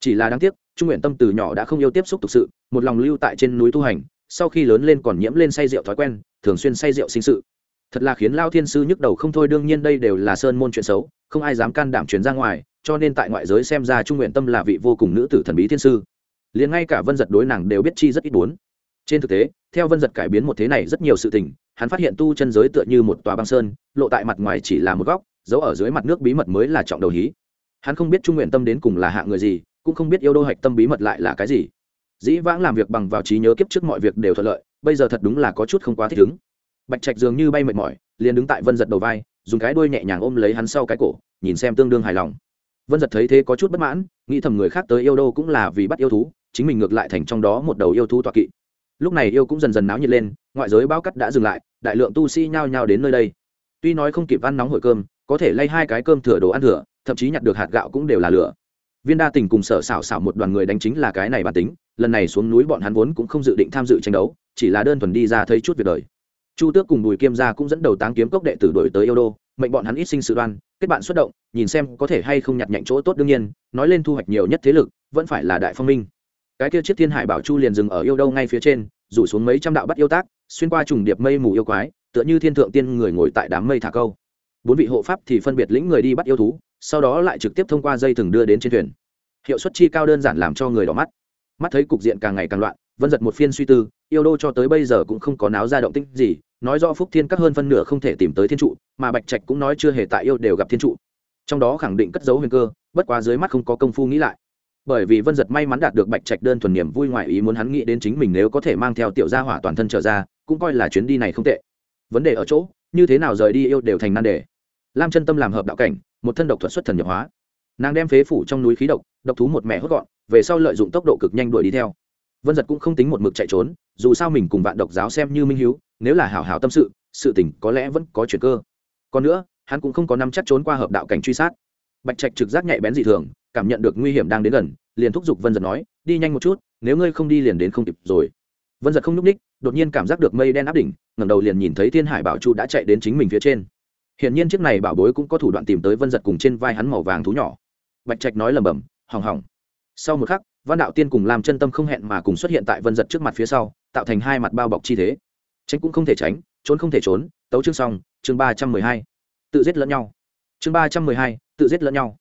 Chỉ là đáng tiếc, trung nguyện tâm từ nhỏ đã không yêu tiếp xúc thực sự, một lòng lưu tại trên núi tu hành, sau khi lớn lên còn nhiễm lên say rượu thói quen, thường xuyên say rượu sinh sự thật là khiến lao thiên sư nhức đầu không thôi, đương nhiên đây đều là sơn môn chuyện xấu, không ai dám can đảm truyền ra ngoài, cho nên tại ngoại giới xem ra trung nguyện tâm là vị vô cùng nữ tử thần bí thiên sư liền ngay cả vân giật đối nàng đều biết chi rất ít muốn trên thực tế, theo vân giật cải biến một thế này rất nhiều sự tình, hắn phát hiện tu chân giới tựa như một tòa băng sơn, lộ tại mặt ngoài chỉ là một góc, giấu ở dưới mặt nước bí mật mới là trọng đầu hí. Hắn không biết trung nguyện tâm đến cùng là hạ người gì, cũng không biết yêu đô hạch tâm bí mật lại là cái gì. Dĩ vãng làm việc bằng vào trí nhớ kiếp trước mọi việc đều thuận lợi, bây giờ thật đúng là có chút không quá thích ứng bạch trạch dường như bay mệt mỏi, liền đứng tại vân giật đầu vai, dùng cái đuôi nhẹ nhàng ôm lấy hắn sau cái cổ, nhìn xem tương đương hài lòng. Vân giật thấy thế có chút bất mãn, nghĩ thầm người khác tới yêu đô cũng là vì bắt yêu thú, chính mình ngược lại thành trong đó một đầu yêu thú tọa kỵ. Lúc này yêu cũng dần dần náo nhiệt lên, ngoại giới bao cắt đã dừng lại, đại lượng tu sĩ nhao nhao đến nơi đây. Tuy nói không kịp ăn nóng hổi cơm, có thể lay hai cái cơm thừa đồ ăn thừa, thậm chí nhặt được hạt gạo cũng đều là lửa. Viên đa tình cùng sở xảo xảo một đoàn người đánh chính là cái này bản tính, lần này xuống núi bọn hắn vốn cũng không dự định tham dự tranh đấu, chỉ là đơn thuần đi ra thấy chút việc đời chu tước cùng bùi kiêm gia cũng dẫn đầu táng kiếm cốc đệ tử đổi tới yêu đô, mệnh bọn hắn ít sinh sự đoan, kết bạn xuất động, nhìn xem có thể hay không nhặt nhạnh chỗ tốt đương nhiên, nói lên thu hoạch nhiều nhất thế lực, vẫn phải là đại phong minh. Cái kia chiếc thiên hải bảo chu liền dừng ở yêu đô ngay phía trên, rủ xuống mấy trăm đạo bắt yêu tác, xuyên qua trùng điệp mây mù yêu quái, tựa như thiên thượng tiên người ngồi tại đám mây thả câu. Bốn vị hộ pháp thì phân biệt lĩnh người đi bắt yêu thú, sau đó lại trực tiếp thông qua dây thừng đưa đến trên thuyền. Hiệu suất chi cao đơn giản làm cho người đỏ mắt. Mắt thấy cục diện càng ngày càng loạn vân giật một phiên suy tư, yêu đô cho tới bây giờ cũng không có náo ra động tĩnh gì, nói do phúc thiên các hơn phân nửa không thể tìm tới thiên trụ, mà bạch trạch cũng nói chưa hề tại yêu đều gặp thiên trụ. Trong đó khẳng định cất dấu huyền cơ, bất quá dưới mắt không có công phu nghĩ lại. Bởi vì vân giật may mắn đạt được bạch trạch đơn thuần niềm vui ngoài ý muốn hắn nghĩ đến chính mình nếu có thể mang theo tiểu gia hỏa toàn thân trở ra, cũng coi là chuyến đi này không tệ. Vấn đề ở chỗ, như thế nào rời đi yêu đều thành nan đề? Lam chân tâm làm hợp đạo cảnh, một thân độc thuật xuất thần nhập hóa. Nàng đem phế phủ trong núi khí độc độc thú một mẹ hốt gọn, về sau lợi dụng tốc độ cực nhanh đuổi đi theo vân giật cũng không tính một mực chạy trốn, dù sao mình cùng vạn độc giáo xem như minh hiếu, nếu là hảo hảo tâm sự sự tình có lẽ vẫn có chuyện cơ. Còn nữa, hắn cũng không có năm chắc trốn qua hợp đạo cảnh truy sát. Bạch trạch trực giác nhạy bén dị thường, cảm nhận được nguy hiểm đang đến gần, liền thúc giục vân giật nói, đi nhanh một chút, nếu ngươi không đi liền đến không kịp rồi. Vân giật không n ú c ních đột nhiên cảm giác được mây đen áp đỉnh, ngẩng đầu liền nhìn thấy thiên hải bảo chu đã chạy đến chính mình phía trên. Hiển nhiên chiếc này bảo bối cũng có thủ đoạn tìm tới vân giật cùng trên vai hắn màu vàng thú nhỏ. Bạch trạch nói lầm bầm hỏng hỏng. Sau một khắc văn đạo tiên cùng làm chân tâm không hẹn mà cùng xuất hiện tại vân giật trước mặt phía sau, tạo thành hai mặt bao bọc chi thế. Tránh cũng không thể tránh, trốn không thể trốn, tấu chương xong, chương ba trăm mười hai. Tự giết lẫn nhau. Chương ba trăm mười hai, tự giết lẫn nhau.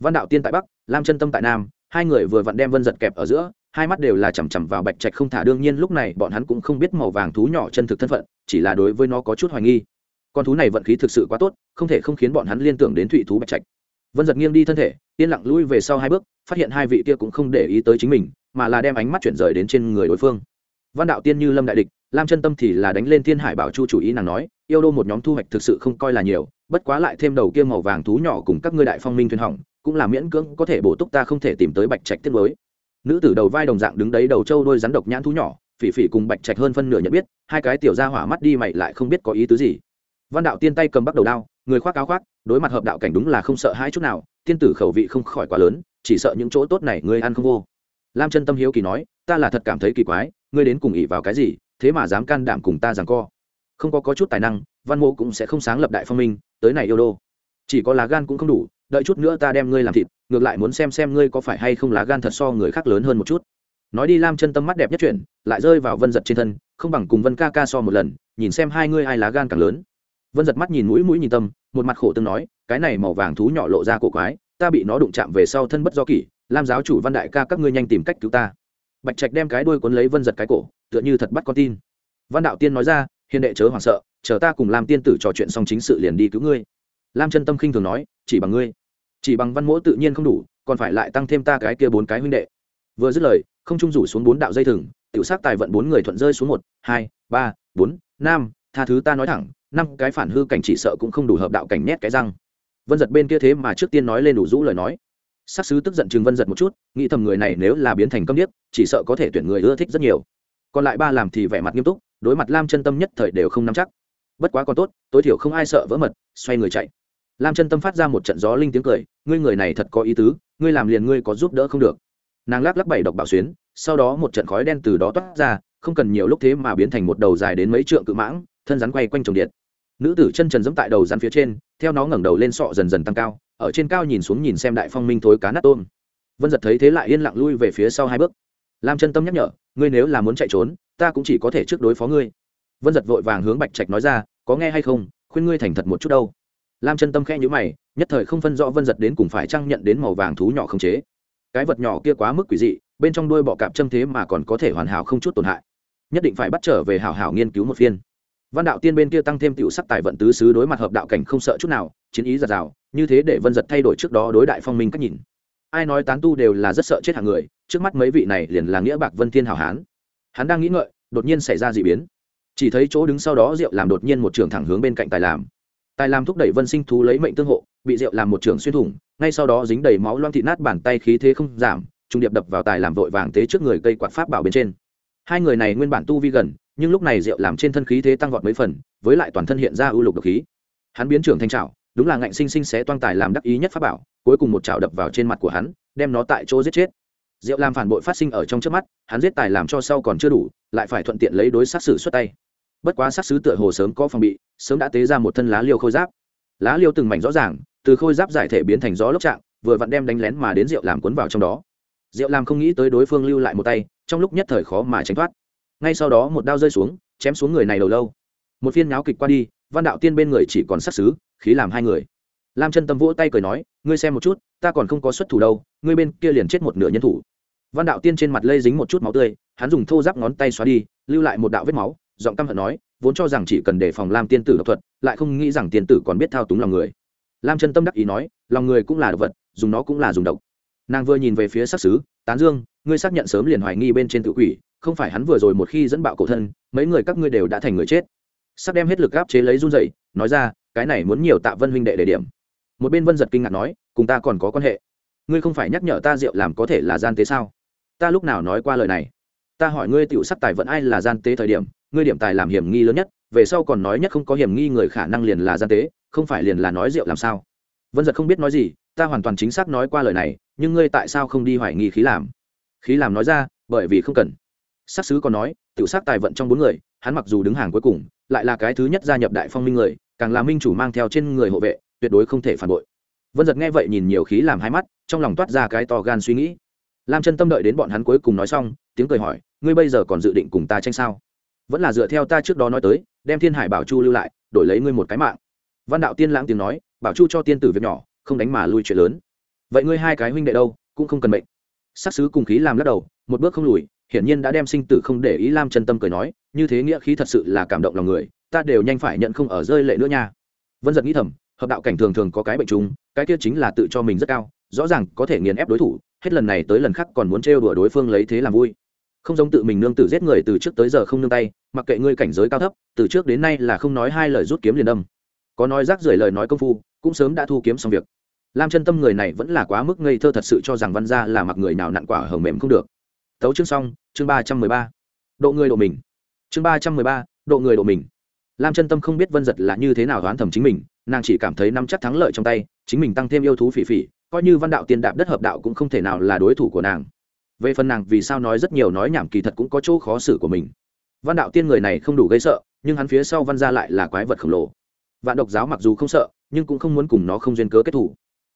Văn đạo tiên tại bắc, lam chân tâm tại nam, hai người vừa vặn đem vân giật kẹp ở giữa, hai mắt đều là chằm chằm vào bạch trạch không thả đương nhiên lúc này bọn hắn cũng không biết màu vàng thú nhỏ chân thực thân phận, chỉ là đối với nó có chút hoài nghi. Con thú này vận khí thực sự quá tốt, không thể không khiến bọn hắn liên tưởng đến thụy thú bạch trạch. Vân giật nghiêng đi thân thể yên lặng lui về sau hai bước, phát hiện hai vị kia cũng không để ý tới chính mình, mà là đem ánh mắt chuyển rời đến trên người đối phương. Văn đạo tiên như lâm đại địch, lam chân tâm thì là đánh lên thiên hải bảo chu chủ ý nàng nói, yêu đô một nhóm thu hoạch thực sự không coi là nhiều, bất quá lại thêm đầu kia màu vàng thú nhỏ cùng các ngươi đại phong minh thuyền hỏng, cũng là miễn cưỡng có thể bổ túc ta không thể tìm tới bạch trạch tiết mới. Nữ tử đầu vai đồng dạng đứng đấy đầu trâu đôi rắn độc nhãn thú nhỏ, phỉ phỉ cùng bạch trạch hơn phân nửa nhận biết, hai cái tiểu ra hỏa mắt đi mày lại không biết có ý tứ gì. Văn đạo tiên tay cầm bắt đầu đao, người khoác áo khoác, đối mặt hợp đạo cảnh đúng là không sợ hai chút nào tiên tử khẩu vị không khỏi quá lớn chỉ sợ những chỗ tốt này ngươi ăn không vô. Lam chân tâm hiếu kỳ nói ta là thật cảm thấy kỳ quái ngươi đến cùng ỉ vào cái gì thế mà dám can đảm cùng ta rằng co. Không có, có chút tài năng văn mô cũng sẽ không sáng lập đại phong minh tới này yêu đô. Chỉ có lá gan cũng không đủ đợi chút nữa ta đem ngươi làm thịt ngược lại muốn xem xem ngươi có phải hay không lá gan thật so người khác lớn hơn một chút. Nói đi lam chân tâm mắt đẹp nhất chuyện, lại rơi vào vân giật trên thân không bằng cùng vân ca ca so một lần nhìn xem hai ngươi ai lá gan càng lớn. Vân giật mắt nhìn mũi mũi nhìn tâm một mặt khổ tương nói cái này màu vàng thú nhỏ lộ ra cổ quái, ta bị nó đụng chạm về sau thân bất do kỷ, lam giáo chủ văn đại ca các ngươi nhanh tìm cách cứu ta. Bạch trạch đem cái đuôi cuốn lấy vân giật cái cổ, tựa như thật bắt con tin. Văn đạo tiên nói ra, hiền đệ chớ hoảng sợ, chờ ta cùng lam tiên tử trò chuyện xong chính sự liền đi cứu ngươi. Lam chân tâm khinh thường nói, chỉ bằng ngươi. Chỉ bằng văn mỗ tự nhiên không đủ, còn phải lại tăng thêm ta cái kia bốn cái huynh đệ. Vừa dứt lời, không trung rủ xuống bốn đạo dây thừng, tiểu sắc tài vận bốn người thuận rơi xuống một, hai, ba, bốn, năm, tha thứ ta nói thẳng, năm cái phản hư cảnh chỉ sợ cũng không đủ hợp đạo cảnh nhét cái răng vân giật bên kia thế mà trước tiên nói lên đủ rũ lời nói. Sắc sứ tức giận chừng vân giật một chút, nghĩ thầm người này nếu là biến thành câm điếc, chỉ sợ có thể tuyển người ưa thích rất nhiều. Còn lại ba làm thì vẻ mặt nghiêm túc, đối mặt lam chân tâm nhất thời đều không nắm chắc. Bất quá còn tốt, tối thiểu không ai sợ vỡ mật, xoay người chạy. Lam chân tâm phát ra một trận gió linh tiếng cười, ngươi người này thật có ý tứ, ngươi làm liền ngươi có giúp đỡ không được. Nàng lắc lắc bảy độc bảo xuyến, sau đó một trận khói đen từ đó toát ra, không cần nhiều lúc thế mà biến thành một đầu dài đến mấy trượng cự mãng, thân rắn quay quanh trồng điện nữ tử chân trần dẫm tại đầu rắn phía trên, theo nó ngẩng đầu lên sọ dần dần tăng cao, ở trên cao nhìn xuống nhìn xem đại phong minh thối cá nát tôm. Vân giật thấy thế lại yên lặng lui về phía sau hai bước. Lam chân tâm nhắc nhở, ngươi nếu là muốn chạy trốn, ta cũng chỉ có thể trước đối phó ngươi. Vân giật vội vàng hướng bạch trạch nói ra, có nghe hay không, khuyên ngươi thành thật một chút đâu. Lam chân tâm khe nhữ mày, nhất thời không phân rõ vân giật đến cùng phải trăng nhận đến màu vàng thú nhỏ không chế. Cái vật nhỏ kia quá mức quỷ dị, bên trong đuôi bọ cạp châm thế mà còn có thể hoàn hảo không chút tổn hại. Nhất định phải bắt trở về hảo hảo nghiên cứu một phiên văn đạo tiên bên kia tăng thêm tiểu sắc tài vận tứ xứ đối mặt hợp đạo cảnh không sợ chút nào, chiến ý giạt rào như thế để vân giật thay đổi trước đó đối đại phong minh cách nhìn. Ai nói tán tu đều là rất sợ chết hàng người, trước mắt mấy vị này liền là nghĩa bạc vân thiên hảo hán. Hắn đang nghĩ ngợi, đột nhiên xảy ra d ị biến. Chỉ thấy chỗ đứng sau đó rượu làm đột nhiên một trường thẳng hướng bên cạnh tài làm. Tài làm thúc đẩy vân sinh thú lấy mệnh tương hộ, bị rượu làm một trường xuyên thủng, ngay sau đó dính đầy máu loang thị nát bàn tay khí thế không giảm, trung điệp đập vào tài làm vội vàng tế trước người cây quạt pháp bảo bên trên. Hai người này nguyên bản tu vi gần nhưng lúc này rượu làm trên thân khí thế tăng vọt mấy phần, với lại toàn thân hiện ra ưu lục độc khí. Hắn biến trưởng thanh trào đúng là ngạnh sinh sinh xé toang tài làm đắc ý nhất pháp bảo, cuối cùng một chảo đập vào trên mặt của hắn, đem nó tại chỗ giết chết. Diệu làm phản bội phát sinh ở trong trước mắt, hắn giết tài làm cho sau còn chưa đủ, lại phải thuận tiện lấy đối sát xử xuất tay. Bất quá sát sứ tựa hồ sớm có phòng bị, sớm đã tế ra một thân lá liêu khôi giáp. Lá liêu từng mảnh rõ ràng, từ khôi giáp giải thể biến thành gió lốc trạng, vừa vặn đem đánh lén mà đến rượu làm cuốn vào trong đó. Rượu làm không nghĩ tới đối phương lưu lại một tay, trong lúc nhất thời khó mà tránh thoát ngay sau đó một đao rơi xuống, chém xuống người này đầu lâu. Một phiên nháo kịch qua đi, văn đạo tiên bên người chỉ còn sát xứ, khí làm hai người. Lam chân tâm vỗ tay cười nói, ngươi xem một chút, ta còn không có xuất thủ đâu, ngươi bên kia liền chết một nửa nhân thủ. Văn đạo tiên trên mặt lây dính một chút máu tươi, hắn dùng thô giáp ngón tay xóa đi, lưu lại một đạo vết máu, giọng căm hận nói, vốn cho rằng chỉ cần đề phòng lam tiên tử độc thuật, lại không nghĩ rằng tiên tử còn biết thao túng lòng người. Lam chân tâm đắc ý nói, lòng người cũng là độc vật, dùng nó cũng là dùng độc. Nàng vừa nhìn về phía sắc xứ, tán dương, ngươi xác nhận sớm liền hoài nghi bên trên tự quỷ không phải hắn vừa rồi một khi dẫn bạo cổ thân, mấy người các ngươi đều đã thành người chết. Sắp đem hết lực gáp chế lấy run dậy nói ra, cái này muốn nhiều tạ vân huynh đệ để điểm. Một bên vân giật kinh ngạc nói, cùng ta còn có quan hệ. Ngươi không phải nhắc nhở ta rượu làm có thể là gian tế sao? Ta lúc nào nói qua lời này? Ta hỏi ngươi tựu sắc tài vận ai là gian tế thời điểm, ngươi điểm tài làm hiểm nghi lớn nhất, về sau còn nói nhất không có hiểm nghi người khả năng liền là gian tế, không phải liền là nói rượu làm sao? Vân giật không biết nói gì, ta hoàn toàn chính xác nói qua lời này, nhưng ngươi tại sao không đi hoài nghi khí làm? Khí làm nói ra, bởi vì không cần. Sát sứ còn nói, tiểu sát tài vận trong bốn người, hắn mặc dù đứng hàng cuối cùng, lại là cái thứ nhất gia nhập đại phong minh người, càng là minh chủ mang theo trên người hộ vệ, tuyệt đối không thể phản bội. Vân Dật nghe vậy nhìn nhiều khí làm hai mắt, trong lòng toát ra cái to gan suy nghĩ. Lam chân tâm đợi đến bọn hắn cuối cùng nói xong, tiếng cười hỏi, ngươi bây giờ còn dự định cùng ta tranh sao? Vẫn là dựa theo ta trước đó nói tới, đem thiên hải bảo chu lưu lại, đổi lấy ngươi một cái mạng. Văn đạo tiên lãng tiếng nói, bảo chu cho tiên tử việc nhỏ, không đánh mà lui chuyện lớn. Vậy ngươi hai cái huynh đệ đâu, cũng không cần mệnh. Sát sứ cùng khí làm lắc đầu, một bước không lùi hiển nhiên đã đem sinh tử không để ý lam chân tâm cười nói, như thế nghĩa khí thật sự là cảm động lòng người, ta đều nhanh phải nhận không ở rơi lệ nữa nha. Vân giật nghĩ thầm, hợp đạo cảnh thường thường có cái bệnh chung cái kia chính là tự cho mình rất cao, rõ ràng có thể nghiền ép đối thủ, hết lần này tới lần khác còn muốn trêu đùa đối phương lấy thế làm vui. Không giống tự mình nương tử giết người từ trước tới giờ không nương tay, mặc kệ ngươi cảnh giới cao thấp, từ trước đến nay là không nói hai lời rút kiếm liền đâm. Có nói rác rưởi lời nói công phu, cũng sớm đã thu kiếm xong việc. Lam chân tâm người này vẫn là quá mức ngây thơ thật sự cho rằng văn gia là mặc người nào nặn quả hở mềm không được. Tấu chương xong chương ba trăm mười ba, độ người độ mình. Chương ba trăm mười ba, độ người độ mình. Lam chân tâm không biết vân giật là như thế nào đoán thầm chính mình, nàng chỉ cảm thấy nắm chắc thắng lợi trong tay, chính mình tăng thêm yêu thú phỉ phỉ, coi như văn đạo tiên đạp đất hợp đạo cũng không thể nào là đối thủ của nàng. Về phần nàng vì sao nói rất nhiều nói nhảm kỳ thật cũng có chỗ khó xử của mình. Văn đạo tiên người này không đủ gây sợ, nhưng hắn phía sau văn gia lại là quái vật khổng lồ. Vạn độc giáo mặc dù không sợ, nhưng cũng không muốn cùng nó không duyên cớ kết thủ.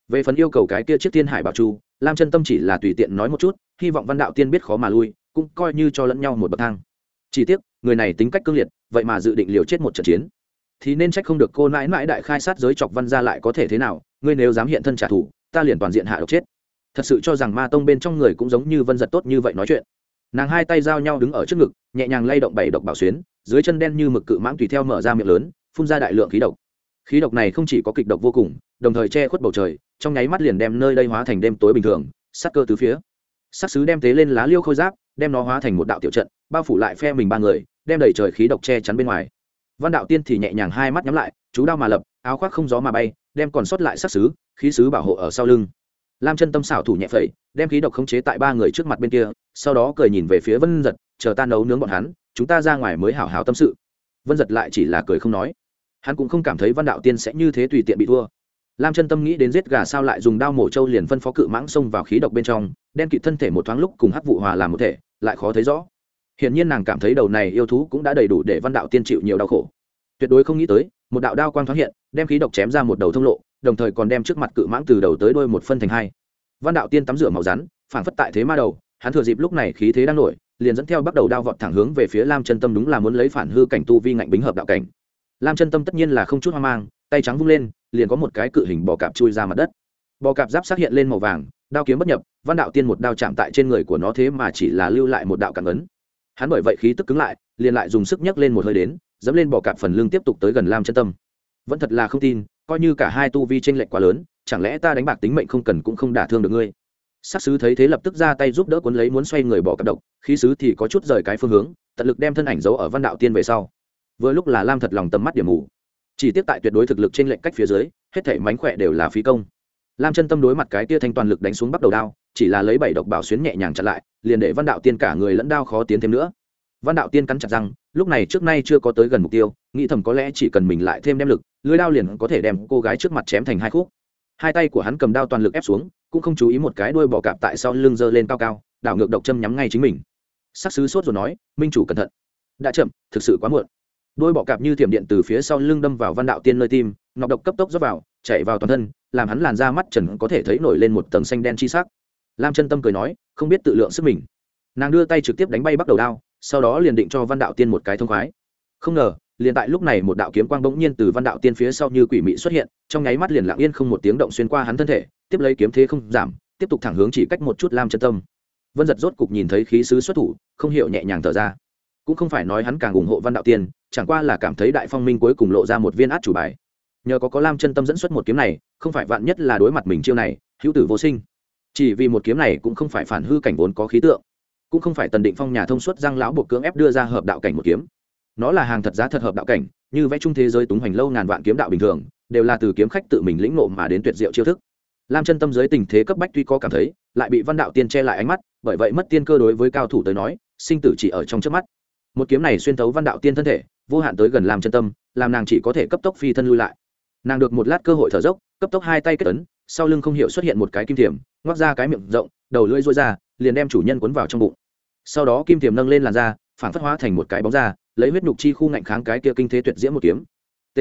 Về phần yêu cầu cái kia chiếc thiên hải bảo chu, lam chân tâm chỉ là tùy tiện nói một chút, hy vọng văn đạo tiên biết khó mà lui cũng coi như cho lẫn nhau một bậc thang. Chỉ tiếc, người này tính cách cương liệt, vậy mà dự định liều chết một trận chiến. Thì nên trách không được cô nãi nãi đại khai sát giới chọc văn ra lại có thể thế nào, ngươi nếu dám hiện thân trả thù, ta liền toàn diện hạ độc chết. Thật sự cho rằng ma tông bên trong người cũng giống như vân giật tốt như vậy nói chuyện. Nàng hai tay giao nhau đứng ở trước ngực, nhẹ nhàng lay động bảy độc bảo xuyến, dưới chân đen như mực cự mãng tùy theo mở ra miệng lớn, phun ra đại lượng khí độc. Khí độc này không chỉ có kịch độc vô cùng, đồng thời che khuất bầu trời, trong nháy mắt liền đem nơi đây hóa thành đêm tối bình thường, sắc cơ từ phía sắc sứ đem tế lên lá liêu khôi giáp, đem nó hóa thành một đạo tiểu trận, bao phủ lại phe mình ba người, đem đẩy trời khí độc che chắn bên ngoài. Văn đạo tiên thì nhẹ nhàng hai mắt nhắm lại, chú đao mà lập, áo khoác không gió mà bay, đem còn sót lại sắc sứ, khí sứ bảo hộ ở sau lưng. Lam chân tâm xảo thủ nhẹ phẩy, đem khí độc khống chế tại ba người trước mặt bên kia, sau đó cười nhìn về phía vân giật, chờ ta nấu nướng bọn hắn, chúng ta ra ngoài mới hảo hảo tâm sự. Vân giật lại chỉ là cười không nói. Hắn cũng không cảm thấy văn đạo tiên sẽ như thế tùy tiện bị thua lam chân tâm nghĩ đến giết gà sao lại dùng đao mổ trâu liền phân phó cự mãng xông vào khí độc bên trong, đen kịt thân thể một thoáng lúc cùng hắc vụ hòa làm một thể, lại khó thấy rõ. Hiển nhiên nàng cảm thấy đầu này yêu thú cũng đã đầy đủ để văn đạo tiên chịu nhiều đau khổ. Tuyệt đối không nghĩ tới, một đạo đao quang thoáng hiện, đem khí độc chém ra một đầu thông lộ, đồng thời còn đem trước mặt cự mãng từ đầu tới đôi một phân thành hai. Văn đạo tiên tắm rửa màu rắn, phảng phất tại thế ma đầu, hắn thừa dịp lúc này khí thế đang nổi, liền dẫn theo bắt đầu đao vọt thẳng hướng về phía lam chân tâm đúng là muốn lấy phản hư cảnh tu vi ngạnh bính hợp đạo cảnh. Lam chân tâm tất nhiên là không chút hoang mang, tay trắng vung lên liền có một cái cự hình bò cạp chui ra mặt đất. Bò cạp giáp xác hiện lên màu vàng, đao kiếm bất nhập, văn đạo tiên một đao chạm tại trên người của nó thế mà chỉ là lưu lại một đạo cảm ấn hắn bởi vậy khí tức cứng lại, liền lại dùng sức nhấc lên một hơi đến, dẫm lên bò cạp phần lưng tiếp tục tới gần lam chân tâm. Vẫn thật là không tin, coi như cả hai tu vi tranh lệch quá lớn, chẳng lẽ ta đánh bạc tính mệnh không cần cũng không đả thương được ngươi? Sắc sứ thấy thế lập tức ra tay giúp đỡ cuốn lấy muốn xoay người bỏ cặp độc, khí sứ thì có chút rời cái phương hướng, tận lực đem thân ảnh giấu ở văn đạo tiên về sau. Vừa lúc là lam thật lòng tầm mắt điểm mù chỉ tiếp tại tuyệt đối thực lực trên lệnh cách phía dưới, hết thể mánh khỏe đều là phí công. Lam chân tâm đối mặt cái tia thanh toàn lực đánh xuống bắt đầu đao, chỉ là lấy bảy độc bảo xuyến nhẹ nhàng chặn lại, liền để văn đạo tiên cả người lẫn đao khó tiến thêm nữa. Văn đạo tiên cắn chặt răng, lúc này trước nay chưa có tới gần mục tiêu, nghĩ thầm có lẽ chỉ cần mình lại thêm đem lực, lưới đao liền có thể đem cô gái trước mặt chém thành hai khúc. Hai tay của hắn cầm đao toàn lực ép xuống, cũng không chú ý một cái đuôi bò cạp tại sau lưng giơ lên cao cao, đảo ngược độc châm nhắm ngay chính mình. Sắc sứ sốt rồi nói, minh chủ cẩn thận. Đã chậm, thực sự quá muộn đôi bọ cạp như thiểm điện từ phía sau lưng đâm vào văn đạo tiên nơi tim, nọc độc cấp tốc dốc vào chạy vào toàn thân, làm hắn làn ra mắt trần có thể thấy nổi lên một tầng xanh đen chi sắc. Lam chân tâm cười nói, không biết tự lượng sức mình. Nàng đưa tay trực tiếp đánh bay bắt đầu đao, sau đó liền định cho văn đạo tiên một cái thông khoái. Không ngờ, liền tại lúc này một đạo kiếm quang bỗng nhiên từ văn đạo tiên phía sau như quỷ mị xuất hiện, trong nháy mắt liền lặng yên không một tiếng động xuyên qua hắn thân thể, tiếp lấy kiếm thế không giảm, tiếp tục thẳng hướng chỉ cách một chút lam chân tâm. Vân giật rốt cục nhìn thấy khí sứ xuất thủ, không hiểu nhẹ nhàng thở ra cũng không phải nói hắn càng ủng hộ văn đạo tiên, chẳng qua là cảm thấy đại phong minh cuối cùng lộ ra một viên át chủ bài. Nhờ có có lam chân tâm dẫn xuất một kiếm này, không phải vạn nhất là đối mặt mình chiêu này, hữu tử vô sinh. Chỉ vì một kiếm này cũng không phải phản hư cảnh vốn có khí tượng, cũng không phải tần định phong nhà thông suất răng lão buộc cưỡng ép đưa ra hợp đạo cảnh một kiếm. Nó là hàng thật giá thật hợp đạo cảnh, như vẽ trung thế giới túng hoành lâu ngàn vạn kiếm đạo bình thường, đều là từ kiếm khách tự mình lĩnh nộ mà đến tuyệt diệu chiêu thức. Lam chân tâm giới tình thế cấp bách tuy có cảm thấy, lại bị văn đạo tiên che lại ánh mắt, bởi vậy mất tiên cơ đối với cao thủ tới nói, sinh tử chỉ ở trong trước mắt một kiếm này xuyên thấu văn đạo tiên thân thể, vô hạn tới gần làm chân tâm, làm nàng chỉ có thể cấp tốc phi thân lui lại. Nàng được một lát cơ hội thở dốc, cấp tốc hai tay kết ấn, sau lưng không hiểu xuất hiện một cái kim thiểm, ngoắc ra cái miệng rộng, đầu lưỡi rối ra, liền đem chủ nhân cuốn vào trong bụng. Sau đó kim thiểm nâng lên làn da, phản phất hóa thành một cái bóng da, lấy huyết nhục chi khu ngạnh kháng cái kia kinh thế tuyệt diễm một kiếm. T.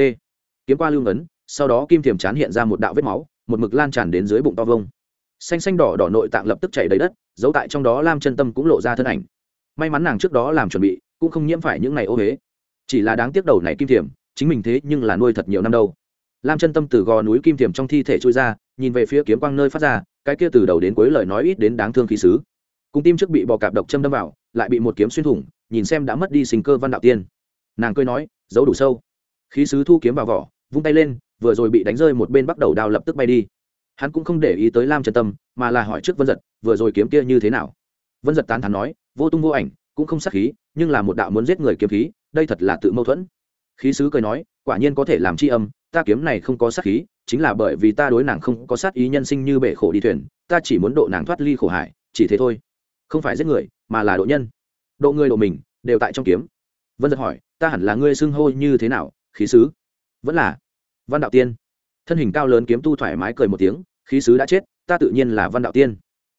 Kiếm qua lưu ấn sau đó kim thiểm chán hiện ra một đạo vết máu, một mực lan tràn đến dưới bụng to vông. Xanh xanh đỏ đỏ nội tạng lập tức chảy đầy đất, giấu tại trong đó lam chân tâm cũng lộ ra thân ảnh. May mắn nàng trước đó làm chuẩn bị cũng không nhiễm phải những này ô huế. Chỉ là đáng tiếc đầu này kim thiểm, chính mình thế nhưng là nuôi thật nhiều năm đâu. Lam chân tâm từ gò núi kim thiểm trong thi thể trôi ra, nhìn về phía kiếm quang nơi phát ra, cái kia từ đầu đến cuối lời nói ít đến đáng thương khí sứ. Cùng tim trước bị bò cạp độc châm đâm vào, lại bị một kiếm xuyên thủng, nhìn xem đã mất đi sinh cơ văn đạo tiên. Nàng cười nói, giấu đủ sâu. Khí sứ thu kiếm vào vỏ, vung tay lên, vừa rồi bị đánh rơi một bên bắt đầu đao lập tức bay đi. Hắn cũng không để ý tới lam chân tâm, mà là hỏi trước vân giật, vừa rồi kiếm kia như thế nào? Vân giật tán thắn nói, vô tung vô ảnh, cũng không sát khí nhưng là một đạo muốn giết người kiếm khí, đây thật là tự mâu thuẫn. Khí sứ cười nói, quả nhiên có thể làm tri âm, ta kiếm này không có sát khí, chính là bởi vì ta đối nàng không có sát ý nhân sinh như bể khổ đi thuyền, ta chỉ muốn độ nàng thoát ly khổ hải, chỉ thế thôi. Không phải giết người, mà là độ nhân. Độ người độ mình, đều tại trong kiếm. Vân giật hỏi, ta hẳn là ngươi xưng hô như thế nào, khí sứ? Vẫn là văn đạo tiên. Thân hình cao lớn kiếm tu thoải mái cười một tiếng, khí sứ đã chết, ta tự nhiên là văn đạo tiên.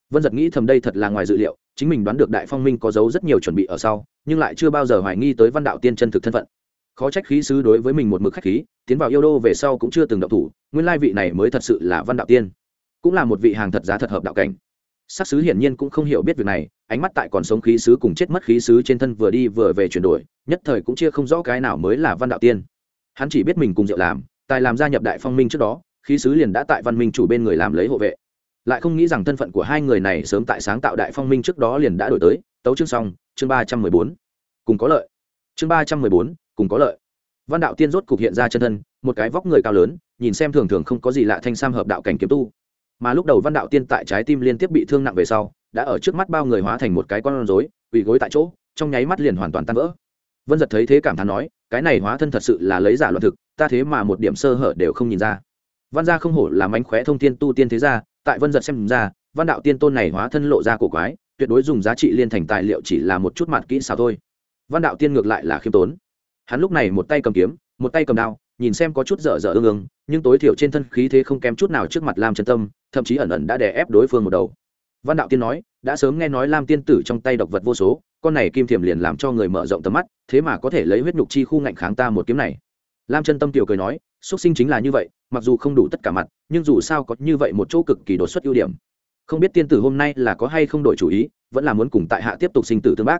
Vân giật nghĩ thầm đây thật là ngoài dự liệu chính mình đoán được đại phong minh có dấu rất nhiều chuẩn bị ở sau, nhưng lại chưa bao giờ hoài nghi tới văn đạo tiên chân thực thân phận. Khó trách khí sứ đối với mình một mực khách khí, tiến vào yêu đô về sau cũng chưa từng động thủ, nguyên lai vị này mới thật sự là văn đạo tiên. Cũng là một vị hàng thật giá thật hợp đạo cảnh. Sắc sứ hiển nhiên cũng không hiểu biết việc này, ánh mắt tại còn sống khí sứ cùng chết mất khí sứ trên thân vừa đi vừa về chuyển đổi, nhất thời cũng chia không rõ cái nào mới là văn đạo tiên. Hắn chỉ biết mình cùng diệu làm, tài làm gia nhập đại phong minh trước đó, khí sứ liền đã tại văn minh chủ bên người làm lấy hộ vệ lại không nghĩ rằng thân phận của hai người này sớm tại sáng tạo đại phong minh trước đó liền đã đổi tới. Tấu chương xong, chương ba trăm mười bốn. Cùng có lợi. Chương ba trăm mười bốn, cùng có lợi. Văn đạo tiên rốt cục hiện ra chân thân, một cái vóc người cao lớn, nhìn xem thường thường không có gì lạ thanh sam hợp đạo cảnh kiếm tu. Mà lúc đầu văn đạo tiên tại trái tim liên tiếp bị thương nặng về sau, đã ở trước mắt bao người hóa thành một cái con rối, quỳ gối tại chỗ, trong nháy mắt liền hoàn toàn tan vỡ. Vân giật thấy thế cảm thán nói, cái này hóa thân thật sự là lấy giả loạn thực, ta thế mà một điểm sơ hở đều không nhìn ra văn gia không hổ là mánh khóe thông tiên tu tiên thế gia, tại vân giật xem ra, văn đạo tiên tôn này hóa thân lộ ra cổ quái, tuyệt đối dùng giá trị liên thành tài liệu chỉ là một chút mặt kỹ xảo thôi. Văn đạo tiên ngược lại là khiêm tốn. Hắn lúc này một tay cầm kiếm, một tay cầm đao, nhìn xem có chút dở dở ương ương, nhưng tối thiểu trên thân khí thế không kém chút nào trước mặt lam chân tâm, thậm chí ẩn ẩn đã đè ép đối phương một đầu. Văn đạo tiên nói, đã sớm nghe nói lam tiên tử trong tay độc vật vô số, con này kim thiềm liền làm cho người mở rộng tầm mắt, thế mà có thể lấy huyết nhục chi khu ngạnh kháng ta một kiếm này. Lam chân tâm tiểu cười nói xuất sinh chính là như vậy, mặc dù không đủ tất cả mặt, nhưng dù sao có như vậy một chỗ cực kỳ đột xuất ưu điểm. Không biết tiên tử hôm nay là có hay không đổi chủ ý, vẫn là muốn cùng tại hạ tiếp tục sinh tử tương bác.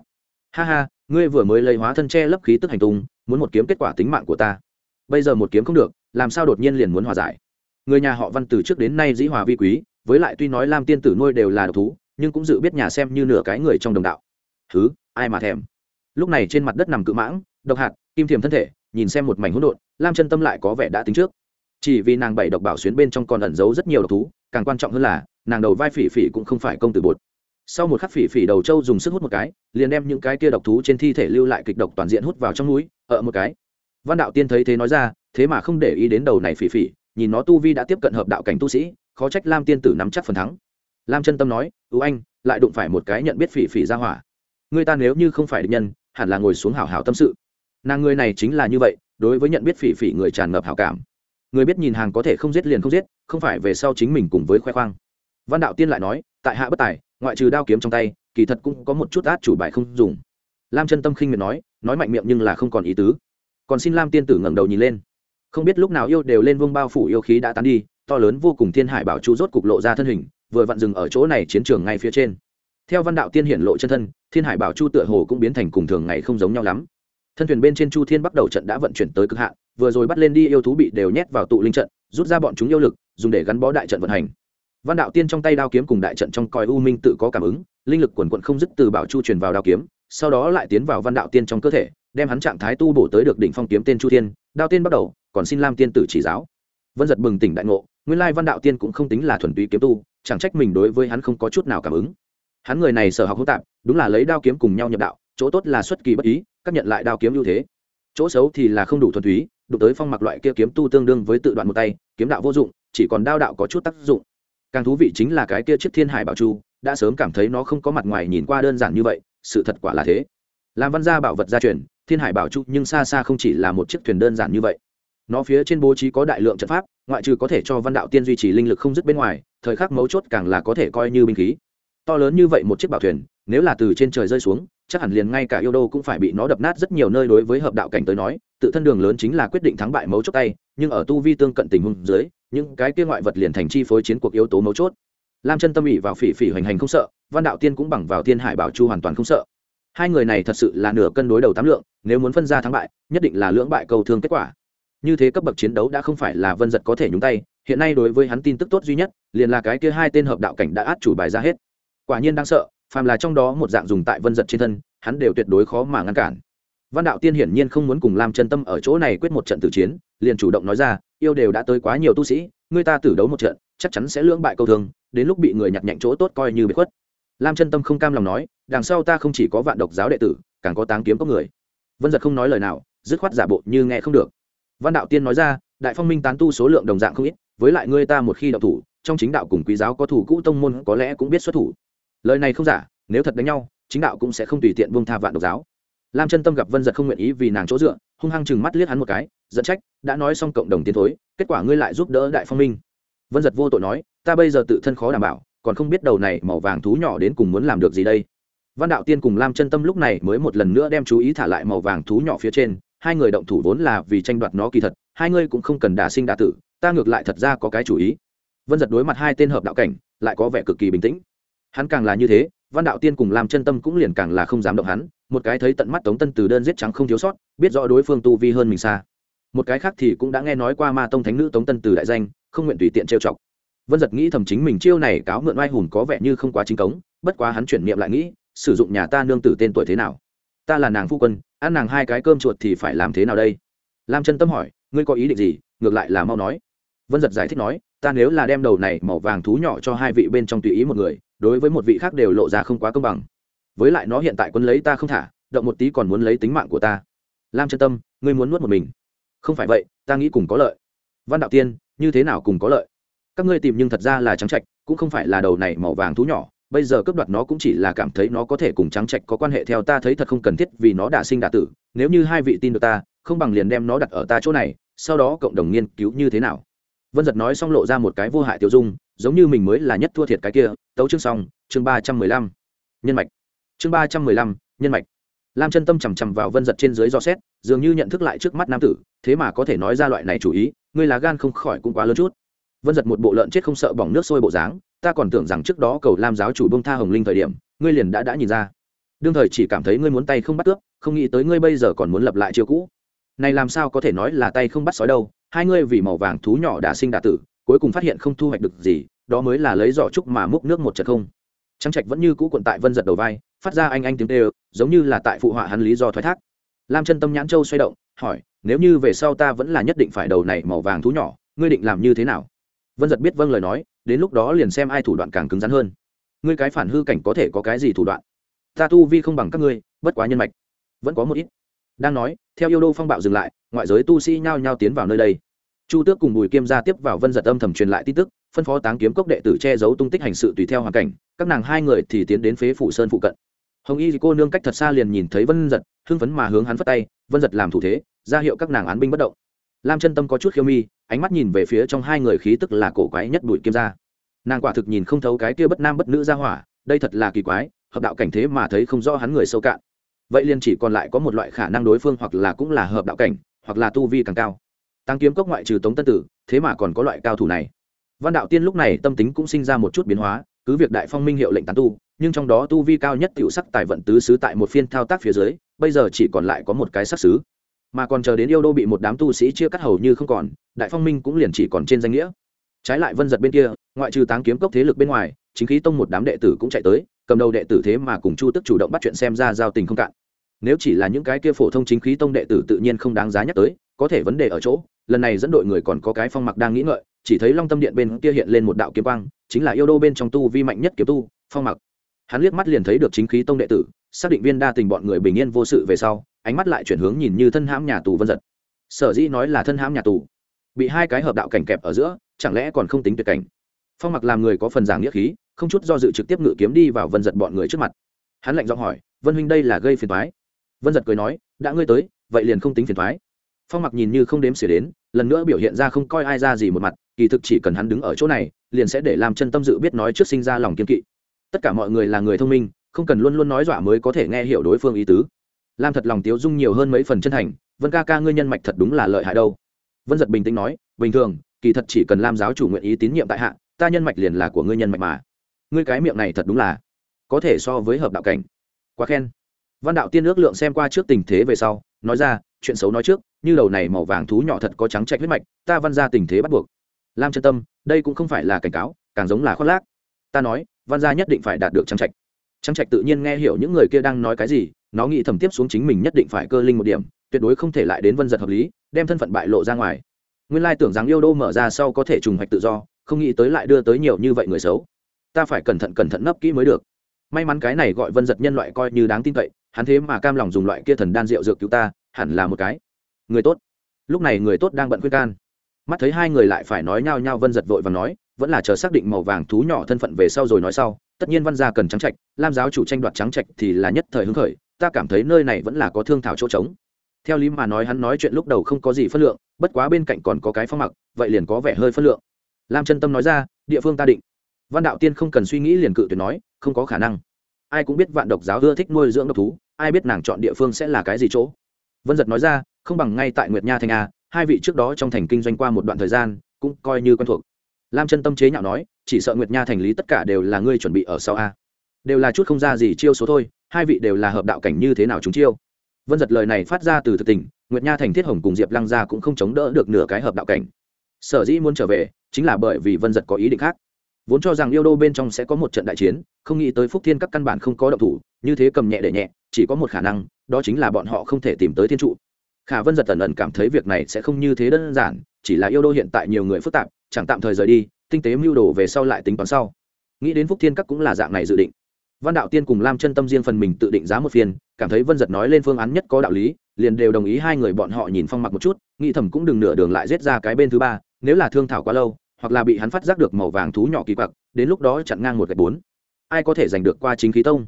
Ha ha, ngươi vừa mới lấy hóa thân che lấp khí tức hành tung, muốn một kiếm kết quả tính mạng của ta. Bây giờ một kiếm không được, làm sao đột nhiên liền muốn hòa giải? Người nhà họ văn từ trước đến nay dĩ hòa vi quý, với lại tuy nói lam tiên tử nuôi đều là độc thú, nhưng cũng dự biết nhà xem như nửa cái người trong đồng đạo. Thứ ai mà thèm? Lúc này trên mặt đất nằm cự mãng, độc hạt, kim thiềm thân thể nhìn xem một mảnh hỗn độn, lam chân tâm lại có vẻ đã tính trước. Chỉ vì nàng bảy độc bảo xuyến bên trong còn ẩn giấu rất nhiều độc thú, càng quan trọng hơn là, nàng đầu vai phỉ phỉ cũng không phải công tử bột. Sau một khắc phỉ phỉ đầu trâu dùng sức hút một cái, liền đem những cái kia độc thú trên thi thể lưu lại kịch độc toàn diện hút vào trong núi, ở một cái. Văn đạo tiên thấy thế nói ra, thế mà không để ý đến đầu này phỉ phỉ, nhìn nó tu vi đã tiếp cận hợp đạo cảnh tu sĩ, khó trách lam tiên tử nắm chắc phần thắng. Lam chân tâm nói ưu anh, lại đụng phải một cái nhận biết phỉ phỉ ra hỏa. Người ta nếu như không phải định nhân, hẳn là ngồi xuống hảo hảo tâm sự nàng người này chính là như vậy, đối với nhận biết phỉ phỉ người tràn ngập hào cảm. Người biết nhìn hàng có thể không giết liền không giết, không phải về sau chính mình cùng với khoe khoang. Văn đạo tiên lại nói, tại hạ bất tài, ngoại trừ đao kiếm trong tay, kỳ thật cũng có một chút át chủ bài không dùng. Lam chân tâm khinh miệt nói nói mạnh miệng nhưng là không còn ý tứ. Còn xin lam tiên tử ngẩng đầu nhìn lên. Không biết lúc nào yêu đều lên vương bao phủ yêu khí đã tán đi, to lớn vô cùng thiên hải bảo chu rốt cục lộ ra thân hình, vừa vặn dừng ở chỗ này chiến trường ngay phía trên. Theo văn đạo tiên hiển lộ chân thân, thiên hải bảo chu tựa hồ cũng biến thành cùng thường ngày không giống nhau lắm thân thuyền bên trên chu thiên bắt đầu trận đã vận chuyển tới cực hạn, vừa rồi bắt lên đi yêu thú bị đều nhét vào tụ linh trận, rút ra bọn chúng yêu lực, dùng để gắn bó đại trận vận hành. Văn đạo tiên trong tay đao kiếm cùng đại trận trong coi u minh tự có cảm ứng, linh lực quần quận không dứt từ bảo chu truyền vào đao kiếm, sau đó lại tiến vào văn đạo tiên trong cơ thể, đem hắn trạng thái tu bổ tới được đỉnh phong kiếm tên chu thiên, đao tiên bắt đầu, còn xin lam tiên tử chỉ giáo. Vân giật bừng tỉnh đại ngộ, nguyên lai văn đạo tiên cũng không tính là thuần túy kiếm tu, chẳng trách mình đối với hắn không có chút nào cảm ứng. Hắn người này sở học hỗn tạp, đúng là lấy đao kiếm cùng nhau nhập đạo chỗ tốt là xuất kỳ bất ý, các nhận lại đao kiếm ưu thế. Chỗ xấu thì là không đủ thuần túy, đụng tới phong mặc loại kia kiếm tu tương đương với tự đoạn một tay, kiếm đạo vô dụng, chỉ còn đao đạo có chút tác dụng. Càng thú vị chính là cái kia chiếc thiên hải bảo chu, đã sớm cảm thấy nó không có mặt ngoài nhìn qua đơn giản như vậy, sự thật quả là thế. Làm văn gia bảo vật gia truyền, thiên hải bảo chu nhưng xa xa không chỉ là một chiếc thuyền đơn giản như vậy. Nó phía trên bố trí có đại lượng trận pháp, ngoại trừ có thể cho văn đạo tiên duy trì linh lực không dứt bên ngoài, thời khắc mấu chốt càng là có thể coi như binh khí. To lớn như vậy một chiếc bảo thuyền, nếu là từ trên trời rơi xuống chắc hẳn liền ngay cả yêu đô cũng phải bị nó đập nát rất nhiều nơi đối với hợp đạo cảnh tới nói, tự thân đường lớn chính là quyết định thắng bại mấu chốt tay, nhưng ở tu vi tương cận tình huống dưới, những cái kia ngoại vật liền thành chi phối chiến cuộc yếu tố mấu chốt. Lam chân tâm ỉ vào phỉ phỉ hoành hành không sợ, văn đạo tiên cũng bằng vào thiên hải bảo chu hoàn toàn không sợ. Hai người này thật sự là nửa cân đối đầu tám lượng, nếu muốn phân ra thắng bại, nhất định là lưỡng bại cầu thương kết quả. Như thế cấp bậc chiến đấu đã không phải là vân giật có thể nhúng tay, hiện nay đối với hắn tin tức tốt duy nhất, liền là cái kia hai tên hợp đạo cảnh đã át chủ bài ra hết. Quả nhiên đang sợ phàm là trong đó một dạng dùng tại vân giật trên thân, hắn đều tuyệt đối khó mà ngăn cản. Văn đạo tiên hiển nhiên không muốn cùng lam chân tâm ở chỗ này quyết một trận tử chiến, liền chủ động nói ra, yêu đều đã tới quá nhiều tu sĩ người ta tử đấu một trận, chắc chắn sẽ lưỡng bại câu thương, đến lúc bị người nhặt nhạnh chỗ tốt coi như bị khuất. Lam chân tâm không cam lòng nói, đằng sau ta không chỉ có vạn độc giáo đệ tử, càng có táng kiếm có người. Vân giật không nói lời nào, dứt khoát giả bộ như nghe không được. Văn đạo tiên nói ra, đại phong minh tán tu số lượng đồng dạng không ít, với lại ngươi ta một khi đạo thủ, trong chính đạo cùng quý giáo có thủ cũ tông môn có lẽ cũng biết xuất thủ lời này không giả, nếu thật đánh nhau, chính đạo cũng sẽ không tùy tiện buông tha vạn độc giáo. Lam chân tâm gặp vân giật không nguyện ý vì nàng chỗ dựa, hung hăng chừng mắt liếc hắn một cái dẫn trách, đã nói xong cộng đồng tiến thối, kết quả ngươi lại giúp đỡ đại phong minh. Vân giật vô tội nói, ta bây giờ tự thân khó đảm bảo, còn không biết đầu này màu vàng thú nhỏ đến cùng muốn làm được gì đây. Văn đạo tiên cùng lam chân tâm lúc này mới một lần nữa đem chú ý thả lại màu vàng thú nhỏ phía trên, hai người động thủ vốn là vì tranh đoạt nó kỳ thật, hai ngươi cũng không cần đả sinh đả tử, ta ngược lại thật ra có cái chủ ý. Vân giật đối mặt hai tên hợp đạo cảnh, lại có vẻ cực kỳ bình tĩnh hắn càng là như thế, văn đạo tiên cùng làm chân tâm cũng liền càng là không dám động hắn, một cái thấy tận mắt tống tân từ đơn giết trắng không thiếu sót, biết rõ đối phương tu vi hơn mình xa. Một cái khác thì cũng đã nghe nói qua ma tông thánh nữ tống tân từ đại danh, không nguyện tùy tiện trêu chọc. Vân giật nghĩ thầm chính mình chiêu này cáo mượn oai hùn có vẻ như không quá chính cống, bất quá hắn chuyển niệm lại nghĩ, sử dụng nhà ta nương tử tên tuổi thế nào? Ta là nàng phu quân, ăn nàng hai cái cơm chuột thì phải làm thế nào đây? Lam chân tâm hỏi, ngươi có ý định gì? Ngược lại là mau nói. Vân giật giải thích nói, ta nếu là đem đầu này màu vàng thú nhỏ cho hai vị bên trong tùy ý một người đối với một vị khác đều lộ ra không quá công bằng. Với lại nó hiện tại quân lấy ta không thả, động một tí còn muốn lấy tính mạng của ta. Lam chân tâm, ngươi muốn nuốt một mình. Không phải vậy, ta nghĩ cùng có lợi. Văn đạo tiên, như thế nào cùng có lợi? Các ngươi tìm nhưng thật ra là trắng trạch, cũng không phải là đầu này màu vàng thú nhỏ, bây giờ cướp đoạt nó cũng chỉ là cảm thấy nó có thể cùng trắng trạch có quan hệ theo ta thấy thật không cần thiết vì nó đã sinh đả tử, nếu như hai vị tin được ta, không bằng liền đem nó đặt ở ta chỗ này, sau đó cộng đồng nghiên cứu như thế nào. Vân giật nói xong lộ ra một cái vô hại tiêu dung giống như mình mới là nhất thua thiệt cái kia, tấu chương xong, chương ba trăm mười lăm, nhân mạch. Chương ba trăm mười lăm, nhân mạch. Lam chân tâm chằm chằm vào vân giật trên dưới do xét, dường như nhận thức lại trước mắt nam tử, thế mà có thể nói ra loại này chủ ý, ngươi là gan không khỏi cũng quá lớn chút. Vân giật một bộ lợn chết không sợ bỏng nước sôi bộ dáng, ta còn tưởng rằng trước đó cầu lam giáo chủ bông tha hồng linh thời điểm, ngươi liền đã đã nhìn ra. Đương thời chỉ cảm thấy ngươi muốn tay không bắt cướp không nghĩ tới ngươi bây giờ còn muốn lập lại chiêu cũ. Này làm sao có thể nói là tay không bắt sói đâu, hai ngươi vì màu vàng thú nhỏ đã sinh đả tử cuối cùng phát hiện không thu hoạch được gì, đó mới là lấy giỏ trúc mà múc nước một trận không. Trắng trạch vẫn như cũ quận tại vân giật đầu vai, phát ra anh anh tiếng tê giống như là tại phụ họa hắn lý do thoái thác. Lam chân tâm nhãn châu xoay động, hỏi, nếu như về sau ta vẫn là nhất định phải đầu này màu vàng thú nhỏ, ngươi định làm như thế nào? Vân giật biết vâng lời nói, đến lúc đó liền xem ai thủ đoạn càng cứng rắn hơn. Ngươi cái phản hư cảnh có thể có cái gì thủ đoạn? Ta tu vi không bằng các ngươi, bất quá nhân mạch vẫn có một ít. Đang nói, theo yêu đô phong bạo dừng lại, ngoại giới tu sĩ nhao nhao tiến vào nơi đây chu tước cùng bùi kiêm gia tiếp vào vân giật âm thầm truyền lại tin tức, phân phó táng kiếm cốc đệ tử che giấu tung tích hành sự tùy theo hoàn cảnh, các nàng hai người thì tiến đến phế phủ sơn phụ cận. Hồng y cô nương cách thật xa liền nhìn thấy vân giật, hưng phấn mà hướng hắn phất tay, vân giật làm thủ thế, ra hiệu các nàng án binh bất động. Lam chân tâm có chút khiêu mi, ánh mắt nhìn về phía trong hai người khí tức là cổ quái nhất Bùi kiêm gia. Nàng quả thực nhìn không thấu cái kia bất nam bất nữ ra hỏa, đây thật là kỳ quái, hợp đạo cảnh thế mà thấy không rõ hắn người sâu cạn. Vậy liền chỉ còn lại có một loại khả năng đối phương hoặc là cũng là hợp đạo cảnh, hoặc là tu vi càng cao tăng kiếm cốc ngoại trừ tống tân tử, thế mà còn có loại cao thủ này. Văn đạo tiên lúc này tâm tính cũng sinh ra một chút biến hóa, cứ việc đại phong minh hiệu lệnh tán tu, nhưng trong đó tu vi cao nhất tiểu sắc tài vận tứ sứ tại một phiên thao tác phía dưới, bây giờ chỉ còn lại có một cái sắc sứ mà còn chờ đến yêu đô bị một đám tu sĩ chia cắt hầu như không còn, đại phong minh cũng liền chỉ còn trên danh nghĩa. Trái lại vân giật bên kia, ngoại trừ táng kiếm cốc thế lực bên ngoài, chính khí tông một đám đệ tử cũng chạy tới, cầm đầu đệ tử thế mà cùng chu tức chủ động bắt chuyện xem ra giao tình không cạn. Nếu chỉ là những cái kia phổ thông chính khí tông đệ tử tự nhiên không đáng giá nhắc tới, có thể vấn đề ở chỗ lần này dẫn đội người còn có cái phong mặc đang nghĩ ngợi, chỉ thấy long tâm điện bên kia hiện lên một đạo kiếm quang, chính là yêu đô bên trong tu vi mạnh nhất kiếm tu, phong mặc. Hắn liếc mắt liền thấy được chính khí tông đệ tử, xác định viên đa tình bọn người bình yên vô sự về sau, ánh mắt lại chuyển hướng nhìn như thân hãm nhà tù vân giật. Sở dĩ nói là thân hãm nhà tù, bị hai cái hợp đạo cảnh kẹp ở giữa, chẳng lẽ còn không tính tuyệt cảnh? Phong mặc làm người có phần giảng nghĩa khí, không chút do dự trực tiếp ngự kiếm đi vào vân giật bọn người trước mặt. Hắn lạnh giọng hỏi, vân huynh đây là gây phiền thoái vân giật cười nói, đã ngươi tới, vậy liền không tính phiền thoái phong mặc nhìn như không đếm xỉa đến, lần nữa biểu hiện ra không coi ai ra gì một mặt, kỳ thực chỉ cần hắn đứng ở chỗ này, liền sẽ để làm chân tâm dự biết nói trước sinh ra lòng kiên kỵ. Tất cả mọi người là người thông minh, không cần luôn luôn nói dọa mới có thể nghe hiểu đối phương ý tứ. Lam thật lòng tiếu dung nhiều hơn mấy phần chân thành, vân ca ca ngươi nhân mạch thật đúng là lợi hại đâu. Vân giật bình tĩnh nói, bình thường, kỳ thật chỉ cần lam giáo chủ nguyện ý tín nhiệm tại hạ, ta nhân mạch liền là của ngươi nhân mạch mà. Ngươi cái miệng này thật đúng là có thể so với hợp đạo cảnh. Quá khen. Văn đạo tiên ước lượng xem qua trước tình thế về sau, nói ra, chuyện xấu nói trước như đầu này màu vàng thú nhỏ thật có trắng trạch huyết mạch, ta văn ra tình thế bắt buộc. Lam chân tâm, đây cũng không phải là cảnh cáo, càng giống là khoác lác. Ta nói, văn gia nhất định phải đạt được trắng trạch. Trắng trạch tự nhiên nghe hiểu những người kia đang nói cái gì, nó nghĩ thầm tiếp xuống chính mình nhất định phải cơ linh một điểm, tuyệt đối không thể lại đến vân giật hợp lý, đem thân phận bại lộ ra ngoài. Nguyên lai tưởng rằng yêu đô mở ra sau có thể trùng hoạch tự do, không nghĩ tới lại đưa tới nhiều như vậy người xấu. Ta phải cẩn thận cẩn thận nấp kỹ mới được. May mắn cái này gọi vân giật nhân loại coi như đáng tin cậy, hắn thế mà cam lòng dùng loại kia thần đan rượu dược cứu ta, hẳn là một cái người tốt. Lúc này người tốt đang bận khuyên can. Mắt thấy hai người lại phải nói nhao nhao vân giật vội và nói, vẫn là chờ xác định màu vàng thú nhỏ thân phận về sau rồi nói sau, tất nhiên văn gia cần trắng trạch, lam giáo chủ tranh đoạt trắng trạch thì là nhất thời hứng khởi, ta cảm thấy nơi này vẫn là có thương thảo chỗ trống. Theo lý mà nói hắn nói chuyện lúc đầu không có gì phân lượng, bất quá bên cạnh còn có cái phong mặc, vậy liền có vẻ hơi phân lượng. Lam chân tâm nói ra, địa phương ta định. Văn đạo tiên không cần suy nghĩ liền cự tuyệt nói, không có khả năng. Ai cũng biết vạn độc giáo ưa thích nuôi dưỡng độc thú, ai biết nàng chọn địa phương sẽ là cái gì chỗ. Vân giật nói ra không bằng ngay tại nguyệt nha thành a, hai vị trước đó trong thành kinh doanh qua một đoạn thời gian, cũng coi như quen thuộc. Lam chân tâm chế nhạo nói, chỉ sợ nguyệt nha thành lý tất cả đều là ngươi chuẩn bị ở sau a. Đều là chút không ra gì chiêu số thôi, hai vị đều là hợp đạo cảnh như thế nào chúng chiêu. Vân giật lời này phát ra từ thực tình, nguyệt nha thành thiết hồng cùng diệp lăng gia cũng không chống đỡ được nửa cái hợp đạo cảnh. Sở dĩ muốn trở về, chính là bởi vì vân giật có ý định khác. Vốn cho rằng yêu đô bên trong sẽ có một trận đại chiến, không nghĩ tới phúc thiên các căn bản không có động thủ, như thế cầm nhẹ để nhẹ, chỉ có một khả năng, đó chính là bọn họ không thể tìm tới thiên trụ khả vân giật tần ẩn cảm thấy việc này sẽ không như thế đơn giản, chỉ là yêu đô hiện tại nhiều người phức tạp, chẳng tạm thời rời đi, tinh tế mưu đồ về sau lại tính toán sau. Nghĩ đến phúc thiên các cũng là dạng này dự định. Văn đạo tiên cùng lam chân tâm riêng phần mình tự định giá một phiên, cảm thấy vân giật nói lên phương án nhất có đạo lý, liền đều đồng ý hai người bọn họ nhìn phong mặc một chút, nghĩ thầm cũng đừng nửa đường lại giết ra cái bên thứ ba, nếu là thương thảo quá lâu, hoặc là bị hắn phát giác được màu vàng thú nhỏ kỳ quặc, đến lúc đó chặn ngang một gạch bốn. Ai có thể giành được qua chính khí tông?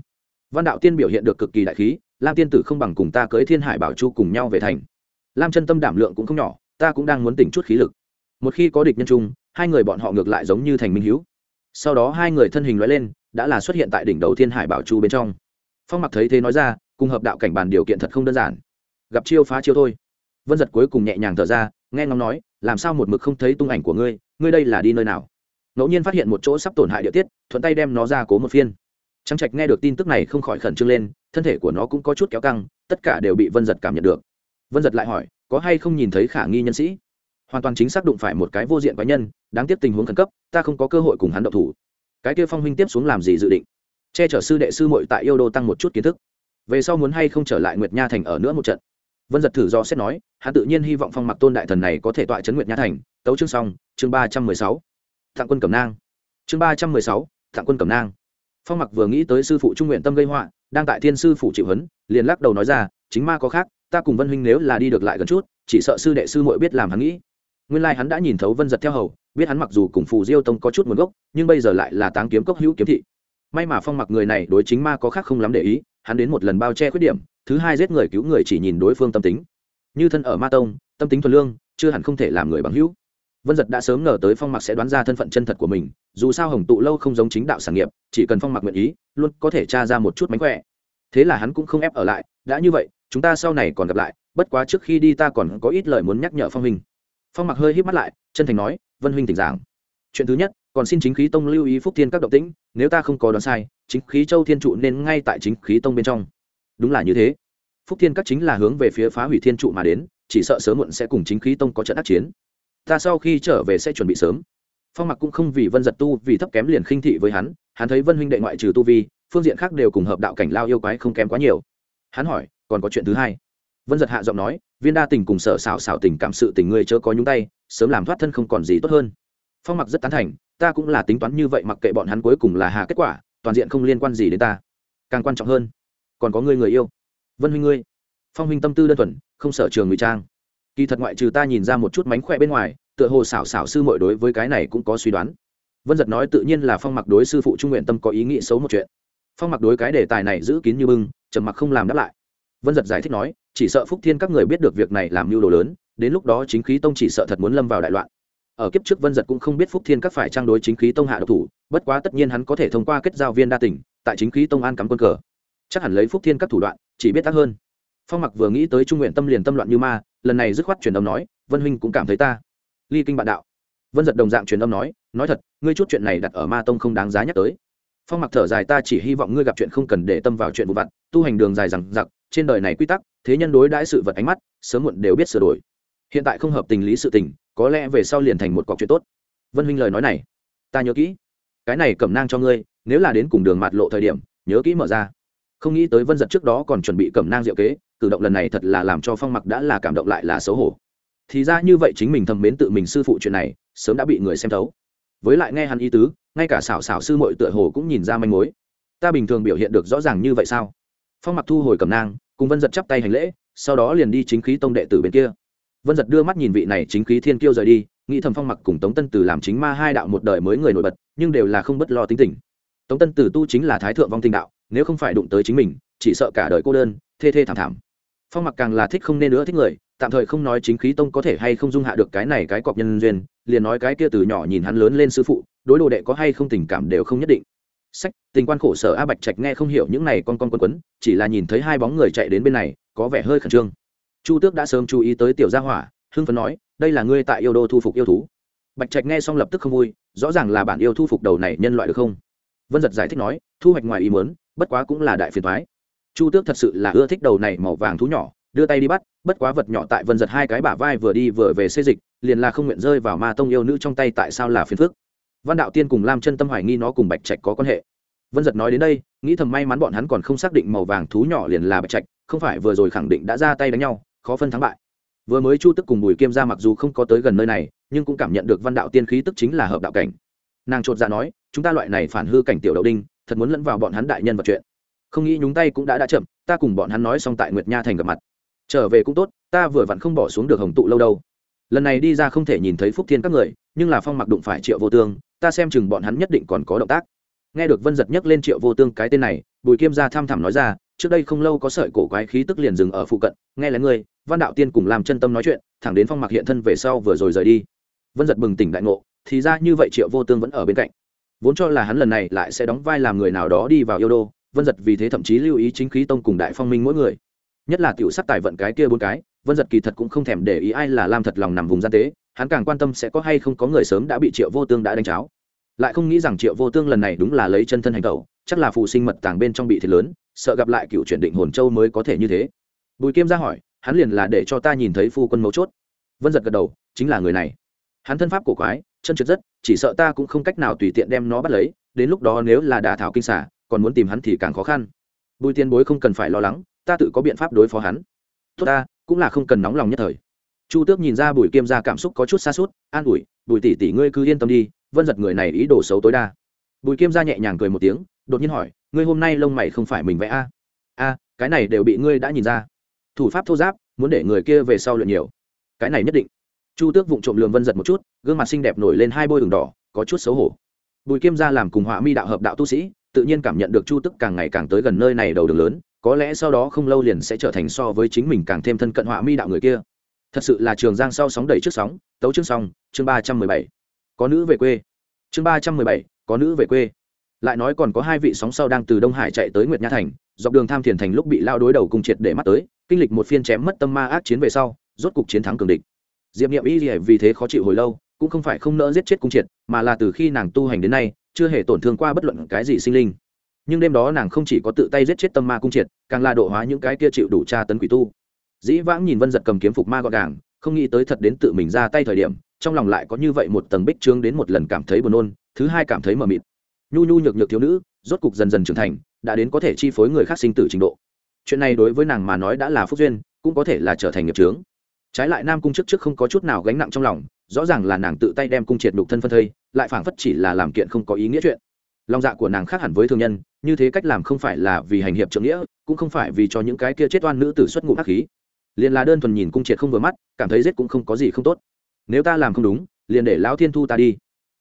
Văn đạo tiên biểu hiện được cực kỳ đại khí, lam tiên tử không bằng cùng ta cưới thiên hải bảo chu cùng nhau về thành. Lam chân tâm đảm lượng cũng không nhỏ, ta cũng đang muốn tỉnh chút khí lực. Một khi có địch nhân chung, hai người bọn họ ngược lại giống như thành minh hữu. Sau đó hai người thân hình loại lên, đã là xuất hiện tại đỉnh đầu thiên hải bảo chu bên trong. Phong mặc thấy thế nói ra, cùng hợp đạo cảnh bàn điều kiện thật không đơn giản. Gặp chiêu phá chiêu thôi. Vân giật cuối cùng nhẹ nhàng thở ra, nghe ngóng nói, làm sao một mực không thấy tung ảnh của ngươi ngươi đây là đi nơi nào? Ngẫu nhiên phát hiện một chỗ sắp tổn hại địa tiết, thuận tay đem nó ra cố một phiên trắng trạch nghe được tin tức này không khỏi khẩn trương lên, thân thể của nó cũng có chút kéo căng, tất cả đều bị vân giật cảm nhận được. Vân giật lại hỏi, có hay không nhìn thấy khả nghi nhân sĩ? Hoàn toàn chính xác đụng phải một cái vô diện cá nhân, đáng tiếc tình huống khẩn cấp, ta không có cơ hội cùng hắn động thủ. Cái kia phong huynh tiếp xuống làm gì dự định? Che chở sư đệ sư mội tại yêu đô tăng một chút kiến thức. Về sau muốn hay không trở lại nguyệt nha thành ở nữa một trận? Vân giật thử do xét nói, hắn tự nhiên hy vọng phong mặc tôn đại thần này có thể tọa chấn nguyệt nha thành. Tấu chương xong, chương ba trăm mười sáu. Thạng quân cẩm nang. Chương ba trăm mười sáu thạng quân cẩm nang phong mặc vừa nghĩ tới sư phụ trung nguyện tâm gây họa, đang tại thiên sư phụ chịu huấn, liền lắc đầu nói ra, chính ma có khác, ta cùng vân huynh nếu là đi được lại gần chút, chỉ sợ sư đệ sư muội biết làm hắn nghĩ. Nguyên lai hắn đã nhìn thấu vân giật theo hầu, biết hắn mặc dù cùng phù diêu tông có chút nguồn gốc, nhưng bây giờ lại là táng kiếm cốc hữu kiếm thị. May mà phong mặc người này đối chính ma có khác không lắm để ý, hắn đến một lần bao che khuyết điểm, thứ hai giết người cứu người chỉ nhìn đối phương tâm tính. Như thân ở ma tông, tâm tính thuần lương, chưa hẳn không thể làm người bằng hữu. Vân giật đã sớm ngờ tới phong mặc sẽ đoán ra thân phận chân thật của mình dù sao hồng tụ lâu không giống chính đạo sản nghiệp, chỉ cần phong mặc nguyện ý, luôn có thể tra ra một chút mánh khỏe. Thế là hắn cũng không ép ở lại, đã như vậy, chúng ta sau này còn gặp lại, bất quá trước khi đi ta còn có ít lời muốn nhắc nhở phong huynh. Phong mặc hơi hít mắt lại, chân thành nói, vân huynh tỉnh giảng. Chuyện thứ nhất, còn xin chính khí tông lưu ý phúc thiên các động tĩnh, nếu ta không có đoán sai, chính khí châu thiên trụ nên ngay tại chính khí tông bên trong. Đúng là như thế. Phúc thiên các chính là hướng về phía phá hủy thiên trụ mà đến, chỉ sợ sớm muộn sẽ cùng chính khí tông có trận á c chiến. Ta sau khi trở về sẽ chuẩn bị sớm phong mặc cũng không vì vân giật tu vì thấp kém liền khinh thị với hắn hắn thấy vân huynh đệ ngoại trừ tu vi, phương diện khác đều cùng hợp đạo cảnh lao yêu quái không kém quá nhiều. Hắn hỏi, còn có chuyện thứ hai? Vân giật hạ giọng nói, viên đa tình cùng sở xảo xảo tình cảm sự tình ngươi chớ có nhúng tay, sớm làm thoát thân không còn gì tốt hơn. Phong mặc rất tán thành, ta cũng là tính toán như vậy mặc kệ bọn hắn cuối cùng là hạ kết quả, toàn diện không liên quan gì đến ta. Càng quan trọng hơn, còn có ngươi người yêu. Vân huynh ngươi? Phong huynh tâm tư đơn thuần, không sở trường ngụy trang. Kỳ thật ngoại trừ ta nhìn ra một chút mánh khỏe bên ngoài tựa hồ xảo xảo sư mội đối với cái này cũng có suy đoán. Vân giật nói tự nhiên là phong mặc đối sư phụ trung nguyện tâm có ý nghĩ xấu một chuyện. Phong mặc đối cái đề tài này giữ kín như bưng, trầm mặc không làm đáp lại. Vân giật giải thích nói, chỉ sợ phúc thiên các người biết được việc này làm mưu đồ lớn, đến lúc đó chính khí tông chỉ sợ thật muốn lâm vào đại loạn. Ở kiếp trước vân giật cũng không biết phúc thiên các phải trang đối chính khí tông hạ độc thủ, bất quá tất nhiên hắn có thể thông qua kết giao viên đa tỉnh tại chính khí tông an cắm quân cờ. Chắc hẳn lấy phúc thiên các thủ đoạn, chỉ biết tác hơn. Phong mặc vừa nghĩ tới trung nguyện tâm liền tâm loạn như ma, lần này dứt khoát truyền âm nói, vân huynh cũng cảm thấy ta ly kinh bạn đạo. Vân giật đồng dạng truyền âm nói nói thật, ngươi chút chuyện này đặt ở ma tông không đáng giá nhắc tới. Phong mặc thở dài, ta chỉ hy vọng ngươi gặp chuyện không cần để tâm vào chuyện vụ vặt, tu hành đường dài rằng giặc trên đời này quy tắc, thế nhân đối đãi sự vật ánh mắt, sớm muộn đều biết sửa đổi. Hiện tại không hợp tình lý sự tình, có lẽ về sau liền thành một cọc chuyện tốt. Vân huynh lời nói này, ta nhớ kỹ. Cái này cẩm nang cho ngươi, nếu là đến cùng đường mạt lộ thời điểm, nhớ kỹ mở ra. Không nghĩ tới vân giật trước đó còn chuẩn bị cẩm nang diệu kế, cử động lần này thật là làm cho phong mặc đã là cảm động lại là xấu hổ thì ra như vậy chính mình thầm mến tự mình sư phụ chuyện này, sớm đã bị người xem thấu. Với lại nghe hắn ý tứ, ngay cả xảo xảo sư mội tựa hồ cũng nhìn ra manh mối. Ta bình thường biểu hiện được rõ ràng như vậy sao? Phong mặc thu hồi cầm nang, cùng vân giật chắp tay hành lễ, sau đó liền đi chính khí tông đệ tử bên kia. Vân giật đưa mắt nhìn vị này chính khí thiên kiêu rời đi, nghĩ thầm phong mặc cùng tống tân tử làm chính ma hai đạo một đời mới người nổi bật, nhưng đều là không bất lo tính tình. Tống tân tử tu chính là thái thượng vong tinh đạo, nếu không phải đụng tới chính mình, chỉ sợ cả đời cô đơn, thê thê thảm thảm. Phong mặc càng là thích không nên nữa thích người tạm thời không nói chính khí tông có thể hay không dung hạ được cái này cái cọp nhân duyên, liền nói cái kia từ nhỏ nhìn hắn lớn lên sư phụ, đối đồ đệ có hay không tình cảm đều không nhất định. Sách, tình quan khổ sở a bạch trạch nghe không hiểu những này con con quấn quấn, chỉ là nhìn thấy hai bóng người chạy đến bên này, có vẻ hơi khẩn trương. Chu tước đã sớm chú ý tới tiểu gia hỏa, hưng phấn nói, đây là ngươi tại yêu đô thu phục yêu thú. Bạch trạch nghe xong lập tức không vui, rõ ràng là bản yêu thu phục đầu này nhân loại được không? Vân giật giải thích nói, thu hoạch ngoài ý muốn, bất quá cũng là đại phiền thoái chu tước thật sự là ưa thích đầu này màu vàng thú nhỏ đưa tay đi bắt, bất quá vật nhỏ tại vân giật hai cái bả vai vừa đi vừa về xê dịch, liền là không nguyện rơi vào ma tông yêu nữ trong tay tại sao là phiền phước văn đạo tiên cùng lam chân tâm hoài nghi nó cùng bạch trạch có quan hệ. Vân giật nói đến đây, nghĩ thầm may mắn bọn hắn còn không xác định màu vàng thú nhỏ liền là bạch trạch, không phải vừa rồi khẳng định đã ra tay đánh nhau, khó phân thắng bại. Vừa mới chu tức cùng bùi kiêm ra mặc dù không có tới gần nơi này, nhưng cũng cảm nhận được văn đạo tiên khí tức chính là hợp đạo cảnh. Nàng chột ra nói, chúng ta loại này phản hư cảnh tiểu đậu đinh, thật muốn lẫn vào bọn hắn đại nhân vật chuyện. Không nghĩ nhúng tay cũng đã đã chậm, ta cùng bọn hắn nói xong tại nguyệt nha thành gặp mặt trở về cũng tốt, ta vừa vặn không bỏ xuống được hồng tụ lâu đâu. Lần này đi ra không thể nhìn thấy phúc thiên các người, nhưng là phong mặc đụng phải triệu vô tương, ta xem chừng bọn hắn nhất định còn có động tác. Nghe được vân giật nhắc lên triệu vô tương cái tên này, bùi kiêm ra tham thảm nói ra, trước đây không lâu có sợi cổ quái khí tức liền dừng ở phụ cận, nghe lén ngươi, văn đạo tiên cùng làm chân tâm nói chuyện, thẳng đến phong mặc hiện thân về sau vừa rồi rời đi. Vân giật bừng tỉnh đại ngộ, thì ra như vậy triệu vô tương vẫn ở bên cạnh. Vốn cho là hắn lần này lại sẽ đóng vai làm người nào đó đi vào yêu đô, vân giật vì thế thậm chí lưu ý chính khí tông cùng đại phong minh mỗi người nhất là tiểu sắc tài vận cái kia bốn cái, vân giật kỳ thật cũng không thèm để ý ai là lam thật lòng nằm vùng gian tế, hắn càng quan tâm sẽ có hay không có người sớm đã bị triệu vô tương đã đánh cháo. Lại không nghĩ rằng triệu vô tương lần này đúng là lấy chân thân hành tẩu, chắc là phụ sinh mật tàng bên trong bị thiệt lớn, sợ gặp lại cựu chuyển định hồn châu mới có thể như thế. Bùi kiêm ra hỏi, hắn liền là để cho ta nhìn thấy phu quân mấu chốt. Vân giật gật đầu, chính là người này. Hắn thân pháp cổ quái, chân trượt rất, chỉ sợ ta cũng không cách nào tùy tiện đem nó bắt lấy, đến lúc đó nếu là đà thảo kinh xả, còn muốn tìm hắn thì càng khó khăn. Bùi tiên bối không cần phải lo lắng ta tự có biện pháp đối phó hắn. Tốt ta, cũng là không cần nóng lòng nhất thời. Chu tước nhìn ra bùi kiêm ra cảm xúc có chút xa suốt, an ủi, bùi tỷ tỷ ngươi cứ yên tâm đi, vân giật người này ý đồ xấu tối đa. Bùi kiêm ra nhẹ nhàng cười một tiếng, đột nhiên hỏi, ngươi hôm nay lông mày không phải mình vẽ a? A, cái này đều bị ngươi đã nhìn ra. Thủ pháp thô giáp, muốn để người kia về sau luyện nhiều. Cái này nhất định. Chu tước vụng trộm lường vân giật một chút, gương mặt xinh đẹp nổi lên hai bôi đường đỏ, có chút xấu hổ. Bùi kiêm gia làm cùng họa mi đạo hợp đạo tu sĩ, tự nhiên cảm nhận được chu tức càng ngày càng tới gần nơi này đầu đường lớn có lẽ sau đó không lâu liền sẽ trở thành so với chính mình càng thêm thân cận họa mi đạo người kia. Thật sự là trường giang sau sóng đầy trước sóng, tấu chương xong, chương ba trăm mười bảy. Có nữ về quê. Chương ba trăm mười bảy, có nữ về quê. Lại nói còn có hai vị sóng sau đang từ đông hải chạy tới nguyệt nha thành, dọc đường tham thiền thành lúc bị lao đối đầu cùng triệt để mắt tới, kinh lịch một phiên chém mất tâm ma ác chiến về sau, rốt cục chiến thắng cường địch. Diệp nghiệm y vì thế khó chịu hồi lâu, cũng không phải không nỡ giết chết cung triệt, mà là từ khi nàng tu hành đến nay, chưa hề tổn thương qua bất luận cái gì sinh linh nhưng đêm đó nàng không chỉ có tự tay giết chết tâm ma cung triệt, càng là độ hóa những cái kia chịu đủ tra tấn quỷ tu. Dĩ vãng nhìn vân giật cầm kiếm phục ma gọn gàng, không nghĩ tới thật đến tự mình ra tay thời điểm, trong lòng lại có như vậy một tầng bích trướng đến một lần cảm thấy buồn nôn, thứ hai cảm thấy mờ mịt. Nhu nhu nhược nhược thiếu nữ, rốt cục dần dần trưởng thành, đã đến có thể chi phối người khác sinh tử trình độ. Chuyện này đối với nàng mà nói đã là phúc duyên, cũng có thể là trở thành nghiệp trướng. Trái lại nam cung trước trước không có chút nào gánh nặng trong lòng, rõ ràng là nàng tự tay đem cung triệt đục thân phân thây, lại phảng phất chỉ là làm kiện không có ý nghĩa chuyện lòng dạ của nàng khác hẳn với thương nhân, như thế cách làm không phải là vì hành hiệp trượng nghĩa, cũng không phải vì cho những cái kia chết oan nữ tử xuất ngụ hắc khí. Liền là đơn thuần nhìn cung triệt không vừa mắt, cảm thấy giết cũng không có gì không tốt. Nếu ta làm không đúng, liền để lão thiên thu ta đi.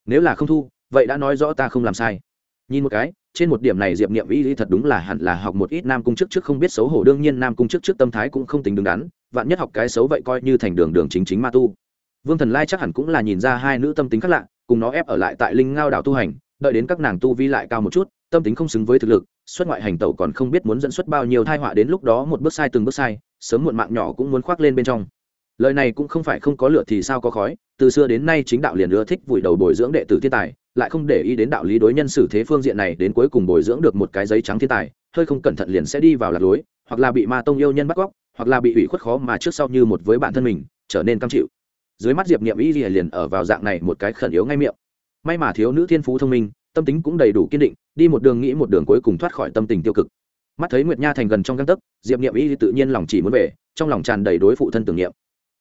Nếu là không thu, vậy đã nói rõ ta không làm sai. Nhìn một cái, trên một điểm này diệp niệm y lý thật đúng là hẳn là học một ít nam cung trước trước không biết xấu hổ, đương nhiên nam cung trước trước tâm thái cũng không tính đứng đắn, vạn nhất học cái xấu vậy coi như thành đường đường chính chính ma tu. Vương thần lai chắc hẳn cũng là nhìn ra hai nữ tâm tính khác lạ, cùng nó ép ở lại tại linh ngao đảo tu hành đợi đến các nàng tu vi lại cao một chút, tâm tính không xứng với thực lực, xuất ngoại hành tẩu còn không biết muốn dẫn xuất bao nhiêu thai họa đến lúc đó một bước sai từng bước sai, sớm muộn mạng nhỏ cũng muốn khoác lên bên trong. Lời này cũng không phải không có lửa thì sao có khói, từ xưa đến nay chính đạo liền ưa thích vùi đầu bồi dưỡng đệ tử thiên tài, lại không để ý đến đạo lý đối nhân xử thế phương diện này đến cuối cùng bồi dưỡng được một cái giấy trắng thiên tài, hơi không cẩn thận liền sẽ đi vào lạc lối, hoặc là bị ma tông yêu nhân bắt cóc hoặc là bị ủy khuất khó mà trước sau như một với bản thân mình, trở nên cam chịu. Dưới mắt diệp niệm y liền ở vào dạng này một cái khẩn yếu ngay miệng may mà thiếu nữ thiên phú thông minh, tâm tính cũng đầy đủ kiên định, đi một đường nghĩ một đường cuối cùng thoát khỏi tâm tình tiêu cực. Mắt thấy nguyệt nha thành gần trong găng tấc, diệp niệm y tự nhiên lòng chỉ muốn về, trong lòng tràn đầy đối phụ thân tưởng niệm.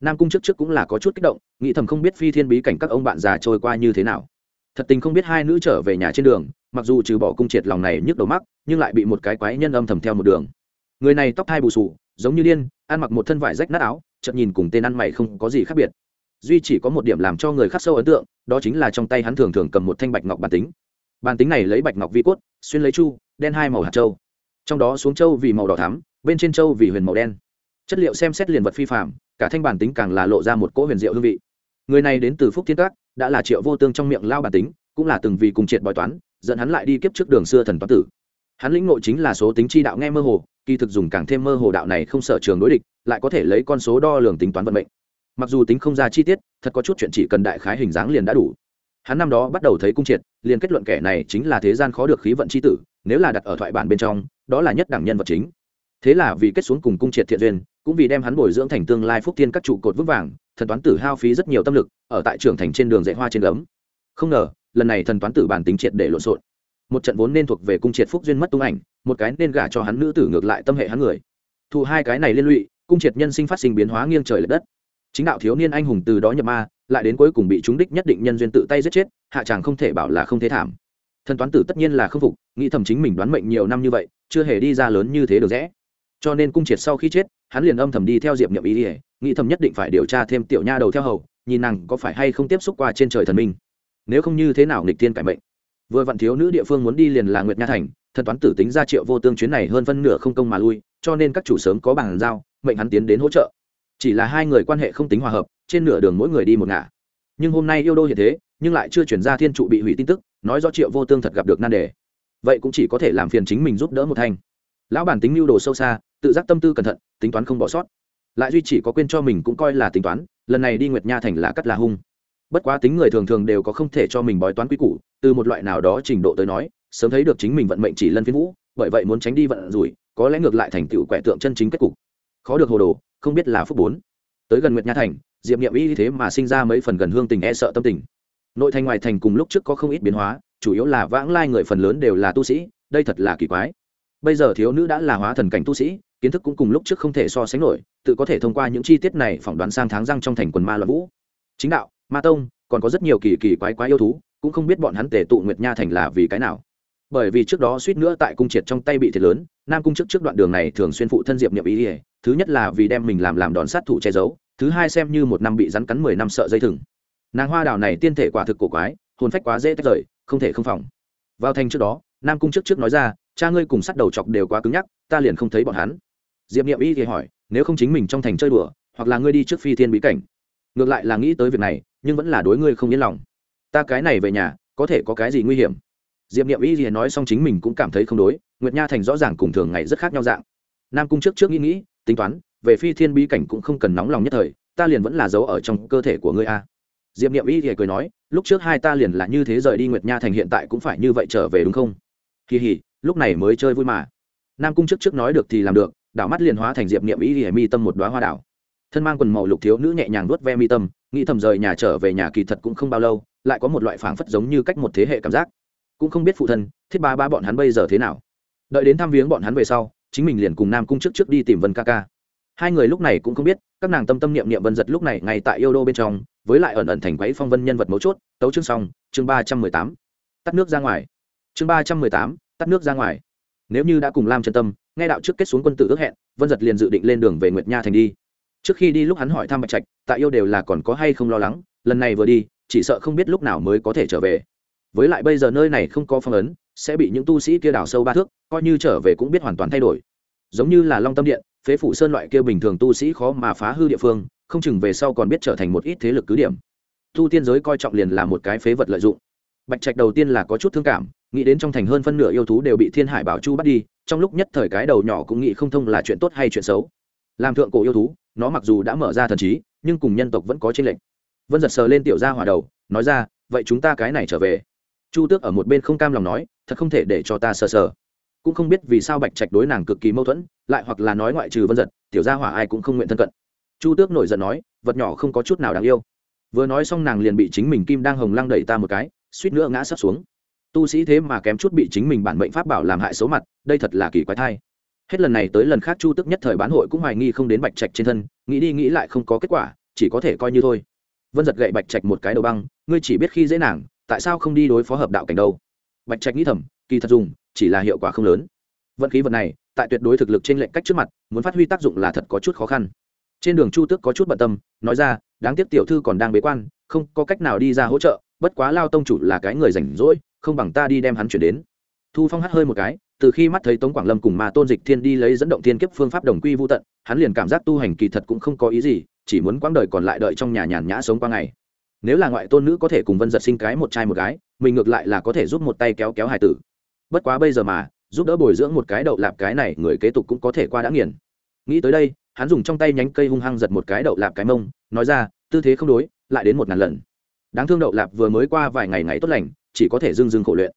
Nam cung trước trước cũng là có chút kích động, nghĩ thầm không biết phi thiên bí cảnh các ông bạn già trôi qua như thế nào. Thật tình không biết hai nữ trở về nhà trên đường, mặc dù trừ bỏ cung triệt lòng này nhức đầu mắc nhưng lại bị một cái quái nhân âm thầm theo một đường. Người này tóc thai bù sù giống như điên, ăn mặc một thân vải rách nát áo, chợt nhìn cùng tên ăn mày không có gì khác biệt duy chỉ có một điểm làm cho người khắc sâu ấn tượng, đó chính là trong tay hắn thường thường cầm một thanh bạch ngọc bản tính. Bản tính này lấy bạch ngọc vi cốt, xuyên lấy chu, đen hai màu hạt châu. Trong đó xuống châu vì màu đỏ thắm, bên trên châu vì huyền màu đen. Chất liệu xem xét liền vật phi phạm cả thanh bản tính càng là lộ ra một cỗ huyền diệu hương vị. Người này đến từ phúc thiên các, đã là triệu vô tương trong miệng lao bản tính, cũng là từng vì cùng triệt bói toán, dẫn hắn lại đi kiếp trước đường xưa thần toán tử. Hắn lĩnh ngộ chính là số tính chi đạo nghe mơ hồ, kỳ thực dùng càng thêm mơ hồ đạo này không sợ trường đối địch, lại có thể lấy con số đo lường tính toán vận mệnh mặc dù tính không ra chi tiết, thật có chút chuyện chỉ cần đại khái hình dáng liền đã đủ. Hắn năm đó bắt đầu thấy cung triệt, liền kết luận kẻ này chính là thế gian khó được khí vận c h i tử, nếu là đặt ở thoại bản bên trong, đó là nhất đẳng nhân vật chính. Thế là vì kết xuống cùng cung triệt thiện duyên, cũng vì đem hắn bồi dưỡng thành tương lai phúc thiên các trụ cột vững vàng, thần toán tử hao phí rất nhiều tâm lực, ở tại trường thành trên đường dạy hoa trên gấm. Không ngờ, lần này thần toán tử bản tính triệt để lộn xộn. Một trận vốn nên thuộc về cung triệt phúc duyên mất tung ảnh, một cái nên gả cho hắn nữ tử ngược lại tâm hệ hắn người. Thu hai cái này liên lụy, cung triệt nhân sinh phát sinh biến hóa nghiêng trời l ệ đất chính đạo thiếu niên anh hùng từ đó nhập ma, lại đến cuối cùng bị chúng đích nhất định nhân duyên tự tay giết chết, hạ chàng không thể bảo là không thế thảm. Thần toán tử tất nhiên là không phục, nghĩ thầm chính mình đoán mệnh nhiều năm như vậy, chưa hề đi ra lớn như thế được rẽ. Cho nên cung triệt sau khi chết, hắn liền âm thầm đi theo diệp nhậm ý ỉa nghĩ thầm nhất định phải điều tra thêm tiểu nha đầu theo hầu, nhìn nàng có phải hay không tiếp xúc qua trên trời thần minh. Nếu không như thế nào nghịch tiên cải mệnh. Vừa vặn thiếu nữ địa phương muốn đi liền là nguyệt nha thành, thần toán tử tính ra triệu vô tương chuyến này hơn phân nửa không công mà lui, cho nên các chủ sớm có bàn giao, mệnh hắn tiến đến hỗ trợ chỉ là hai người quan hệ không tính hòa hợp, trên nửa đường mỗi người đi một ngả. Nhưng hôm nay yêu đô hiện thế, nhưng lại chưa chuyển ra thiên trụ bị hủy tin tức, nói do triệu vô tương thật gặp được nan đề. Vậy cũng chỉ có thể làm phiền chính mình giúp đỡ một thanh. Lão bản tính mưu đồ sâu xa, tự giác tâm tư cẩn thận, tính toán không bỏ sót. Lại duy chỉ có quên cho mình cũng coi là tính toán, lần này đi nguyệt nha thành là cắt là hung. Bất quá tính người thường thường đều có không thể cho mình bói toán quy củ, từ một loại nào đó trình độ tới nói, sớm thấy được chính mình vận mệnh chỉ lân phiên vũ, bởi vậy muốn tránh đi vận rủi, có lẽ ngược lại thành tựu quẻ tượng chân chính kết cục khó được hồ đồ, không biết là phúc bốn. Tới gần nguyệt nha thành, diệp nghiệm y thế mà sinh ra mấy phần gần hương tình e sợ tâm tình. Nội thành ngoài thành cùng lúc trước có không ít biến hóa, chủ yếu là vãng lai người phần lớn đều là tu sĩ, đây thật là kỳ quái. Bây giờ thiếu nữ đã là hóa thần cảnh tu sĩ, kiến thức cũng cùng lúc trước không thể so sánh nổi, tự có thể thông qua những chi tiết này phỏng đoán sang tháng răng trong thành quần ma loạn vũ. Chính đạo, ma tông, còn có rất nhiều kỳ kỳ quái quái yêu thú, cũng không biết bọn hắn tề tụ nguyệt nha thành là vì cái nào bởi vì trước đó suýt nữa tại cung triệt trong tay bị thiệt lớn, nam cung trước trước đoạn đường này thường xuyên phụ thân diệp niệm ý ỉa thứ nhất là vì đem mình làm làm đòn sát thủ che giấu, thứ hai xem như một năm bị rắn cắn mười năm sợ dây thừng. Nàng hoa đào này tiên thể quả thực cổ quái, hồn phách quá dễ tách rời, không thể không phòng. Vào thành trước đó, nam cung trước trước nói ra, cha ngươi cùng sát đầu chọc đều quá cứng nhắc, ta liền không thấy bọn hắn. Diệp n i ệ m ý thì hỏi, nếu không chính mình trong thành chơi đùa, hoặc là ngươi đi trước phi thiên bí cảnh? Ngược lại là nghĩ tới việc này, nhưng vẫn là đối ngươi không yên lòng. Ta cái này về nhà, có thể có cái gì nguy hiểm? Diệp n i ệ m y thì nói xong chính mình cũng cảm thấy không đối, nguyệt nha thành rõ ràng cùng thường ngày rất khác nhau dạng. Nam cung trước trước nghĩ nghĩ, tính toán, về phi thiên bí cảnh cũng không cần nóng lòng nhất thời, ta liền vẫn là giấu ở trong cơ thể của ngươi a. Diệp n i ệ m y thì cười nói, lúc trước hai ta liền là như thế rời đi nguyệt nha thành hiện tại cũng phải như vậy trở về đúng không? Kỳ hỉ lúc này mới chơi vui mà. Nam cung trước trước nói được thì làm được, đảo mắt liền hóa thành diệp niệm y thì mi tâm một đoá hoa đảo. Thân mang quần màu lục thiếu nữ nhẹ nhàng nuốt ve mi tâm, nghĩ thầm rời nhà trở về nhà kỳ thật cũng không bao lâu, lại có một loại phảng phất giống như cách một thế hệ cảm giác cũng không biết phụ thân, thiết ba ba bọn hắn bây giờ thế nào. Đợi đến thăm viếng bọn hắn về sau, chính mình liền cùng nam cung trước trước đi tìm vân ca ca. Hai người lúc này cũng không biết, các nàng tâm tâm niệm niệm vân giật lúc này ngay tại yêu đô bên trong, với lại ẩn ẩn thành quấy phong vân nhân vật mấu chốt, tấu chương xong, chương ba trăm mười tám. Tắt nước ra ngoài. Chương ba trăm mười tám, tắt nước ra ngoài. Nếu như đã cùng lam chân tâm, nghe đạo trước kết xuống quân tử ước hẹn, vân giật liền dự định lên đường về nguyệt nha thành đi. Trước khi đi lúc hắn hỏi thăm bạch trạch, tại yêu đều là còn có hay không lo lắng, lần này vừa đi, chỉ sợ không biết lúc nào mới có thể trở về với lại bây giờ nơi này không có phong ấn, sẽ bị những tu sĩ kia đào sâu ba thước, coi như trở về cũng biết hoàn toàn thay đổi. Giống như là long tâm điện, phế phủ sơn loại kia bình thường tu sĩ khó mà phá hư địa phương, không chừng về sau còn biết trở thành một ít thế lực cứ điểm. Tu tiên giới coi trọng liền là một cái phế vật lợi dụng. Bạch trạch đầu tiên là có chút thương cảm, nghĩ đến trong thành hơn phân nửa yêu thú đều bị thiên hải bảo chu bắt đi, trong lúc nhất thời cái đầu nhỏ cũng nghĩ không thông là chuyện tốt hay chuyện xấu. Làm thượng cổ yêu thú, nó mặc dù đã mở ra thần trí, nhưng cùng nhân tộc vẫn có tranh lệch. Vân giật sờ lên tiểu gia hỏa đầu, nói ra, vậy chúng ta cái này trở về chu tước ở một bên không cam lòng nói, thật không thể để cho ta sờ sờ. Cũng không biết vì sao bạch trạch đối nàng cực kỳ mâu thuẫn, lại hoặc là nói ngoại trừ vân giật, tiểu gia hỏa ai cũng không nguyện thân cận. Chu tước nổi giận nói, vật nhỏ không có chút nào đáng yêu. Vừa nói xong nàng liền bị chính mình kim đang hồng lăng đẩy ta một cái, suýt nữa ngã sắp xuống. Tu sĩ thế mà kém chút bị chính mình bản mệnh pháp bảo làm hại xấu mặt, đây thật là kỳ quái thai. Hết lần này tới lần khác chu tức nhất thời bán hội cũng hoài nghi không đến bạch trạch trên thân, nghĩ đi nghĩ lại không có kết quả, chỉ có thể coi như thôi. Vân giật gậy bạch trạch một cái đầu băng, ngươi chỉ biết khi dễ nàng tại sao không đi đối phó hợp đạo cảnh đâu? Bạch trạch nghĩ thầm, kỳ thật dùng, chỉ là hiệu quả không lớn. Vận khí vật này, tại tuyệt đối thực lực trên lệnh cách trước mặt, muốn phát huy tác dụng là thật có chút khó khăn. Trên đường chu tước có chút bận tâm, nói ra, đáng tiếc tiểu thư còn đang bế quan, không có cách nào đi ra hỗ trợ, bất quá lao tông chủ là cái người rảnh rỗi, không bằng ta đi đem hắn chuyển đến. Thu phong hắt hơi một cái, từ khi mắt thấy tống quảng lâm cùng mà tôn dịch thiên đi lấy dẫn động thiên kiếp phương pháp đồng quy vô tận, hắn liền cảm giác tu hành kỳ thật cũng không có ý gì, chỉ muốn quãng đời còn lại đợi trong nhà nhàn nhã sống qua ngày nếu là ngoại tôn nữ có thể cùng vân giật sinh cái một trai một gái, mình ngược lại là có thể giúp một tay kéo kéo hài tử. Bất quá bây giờ mà, giúp đỡ bồi dưỡng một cái đậu lạp cái này người kế tục cũng có thể qua đã nghiền. Nghĩ tới đây, hắn dùng trong tay nhánh cây hung hăng giật một cái đậu lạp cái mông, nói ra, tư thế không đối, lại đến một ngàn lần. Đáng thương đậu lạp vừa mới qua vài ngày ngày tốt lành, chỉ có thể dưng dưng khổ luyện.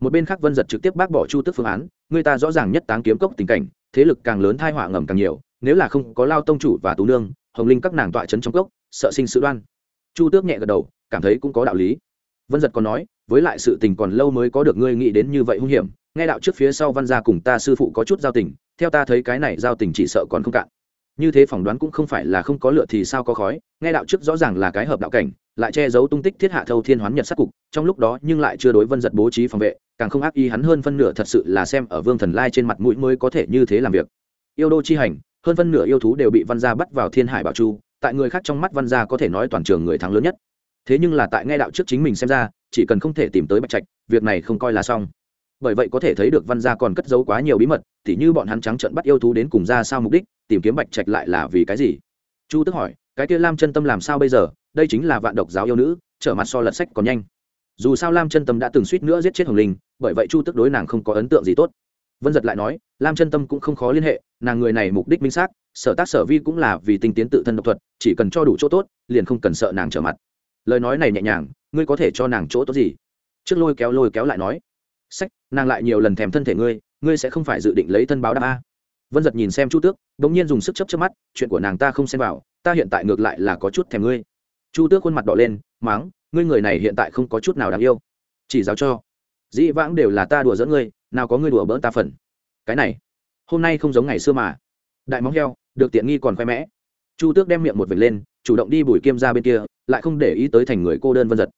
Một bên khác vân giật trực tiếp bác bỏ chu tức phương án, người ta rõ ràng nhất táng kiếm cốc tình cảnh, thế lực càng lớn thai họa ngầm càng nhiều, nếu là không có lao tông chủ và tú nương, hồng linh các nàng tọa trấn trong cốc, sợ sinh sự đoan chu tước nhẹ gật đầu, cảm thấy cũng có đạo lý. Vân giật còn nói, với lại sự tình còn lâu mới có được ngươi nghĩ đến như vậy hung hiểm, nghe đạo trước phía sau văn gia cùng ta sư phụ có chút giao tình, theo ta thấy cái này giao tình chỉ sợ còn không cạn. Như thế phỏng đoán cũng không phải là không có lựa thì sao có khói, nghe đạo trước rõ ràng là cái hợp đạo cảnh, lại che giấu tung tích thiết hạ thâu thiên hoán nhật sát cục, trong lúc đó nhưng lại chưa đối vân giật bố trí phòng vệ, càng không ác ý hắn hơn phân nửa thật sự là xem ở vương thần lai trên mặt mũi mới có thể như thế làm việc. Yêu đô chi hành, hơn phân nửa yêu thú đều bị văn gia bắt vào thiên hải bảo chu tại người khác trong mắt văn gia có thể nói toàn trường người thắng lớn nhất. Thế nhưng là tại nghe đạo trước chính mình xem ra, chỉ cần không thể tìm tới bạch trạch, việc này không coi là xong. Bởi vậy có thể thấy được văn gia còn cất giấu quá nhiều bí mật, tỉ như bọn hắn trắng trận bắt yêu thú đến cùng ra sao mục đích, tìm kiếm bạch trạch lại là vì cái gì? Chu tức hỏi, cái kia lam chân tâm làm sao bây giờ? Đây chính là vạn độc giáo yêu nữ, trở mặt so lật sách còn nhanh. Dù sao lam chân tâm đã từng suýt nữa giết chết hồng linh, bởi vậy chu tức đối nàng không có ấn tượng gì tốt. Vân giật lại nói, lam chân tâm cũng không khó liên hệ, nàng người này mục đích minh xác, sở tác sở vi cũng là vì tinh tiến tự thân độc thuật chỉ cần cho đủ chỗ tốt, liền không cần sợ nàng trở mặt. Lời nói này nhẹ nhàng, ngươi có thể cho nàng chỗ tốt gì? Trước lôi kéo lôi kéo lại nói. Sách, nàng lại nhiều lần thèm thân thể ngươi ngươi sẽ không phải dự định lấy thân báo đáp a. Vân giật nhìn xem chu tước đ ỗ n g nhiên dùng sức chấp chấp mắt, chuyện của nàng ta không xem vào, ta hiện tại ngược lại là có chút thèm ngươi. Chu tước khuôn mặt đỏ lên, máng, ngươi người này hiện tại không có chút nào đáng yêu. Chỉ giáo cho. Dĩ vãng đều là ta đùa dẫn ngươi, nào có ngươi đùa bỡn ta phần. Cái này, hôm nay không giống ngày xưa mà. Đại móng heo, được tiện nghi còn khoe mẽ chu tước đem miệng một vệt lên, chủ động đi bùi kiêm ra bên kia, lại không để ý tới thành người cô đơn vân giật.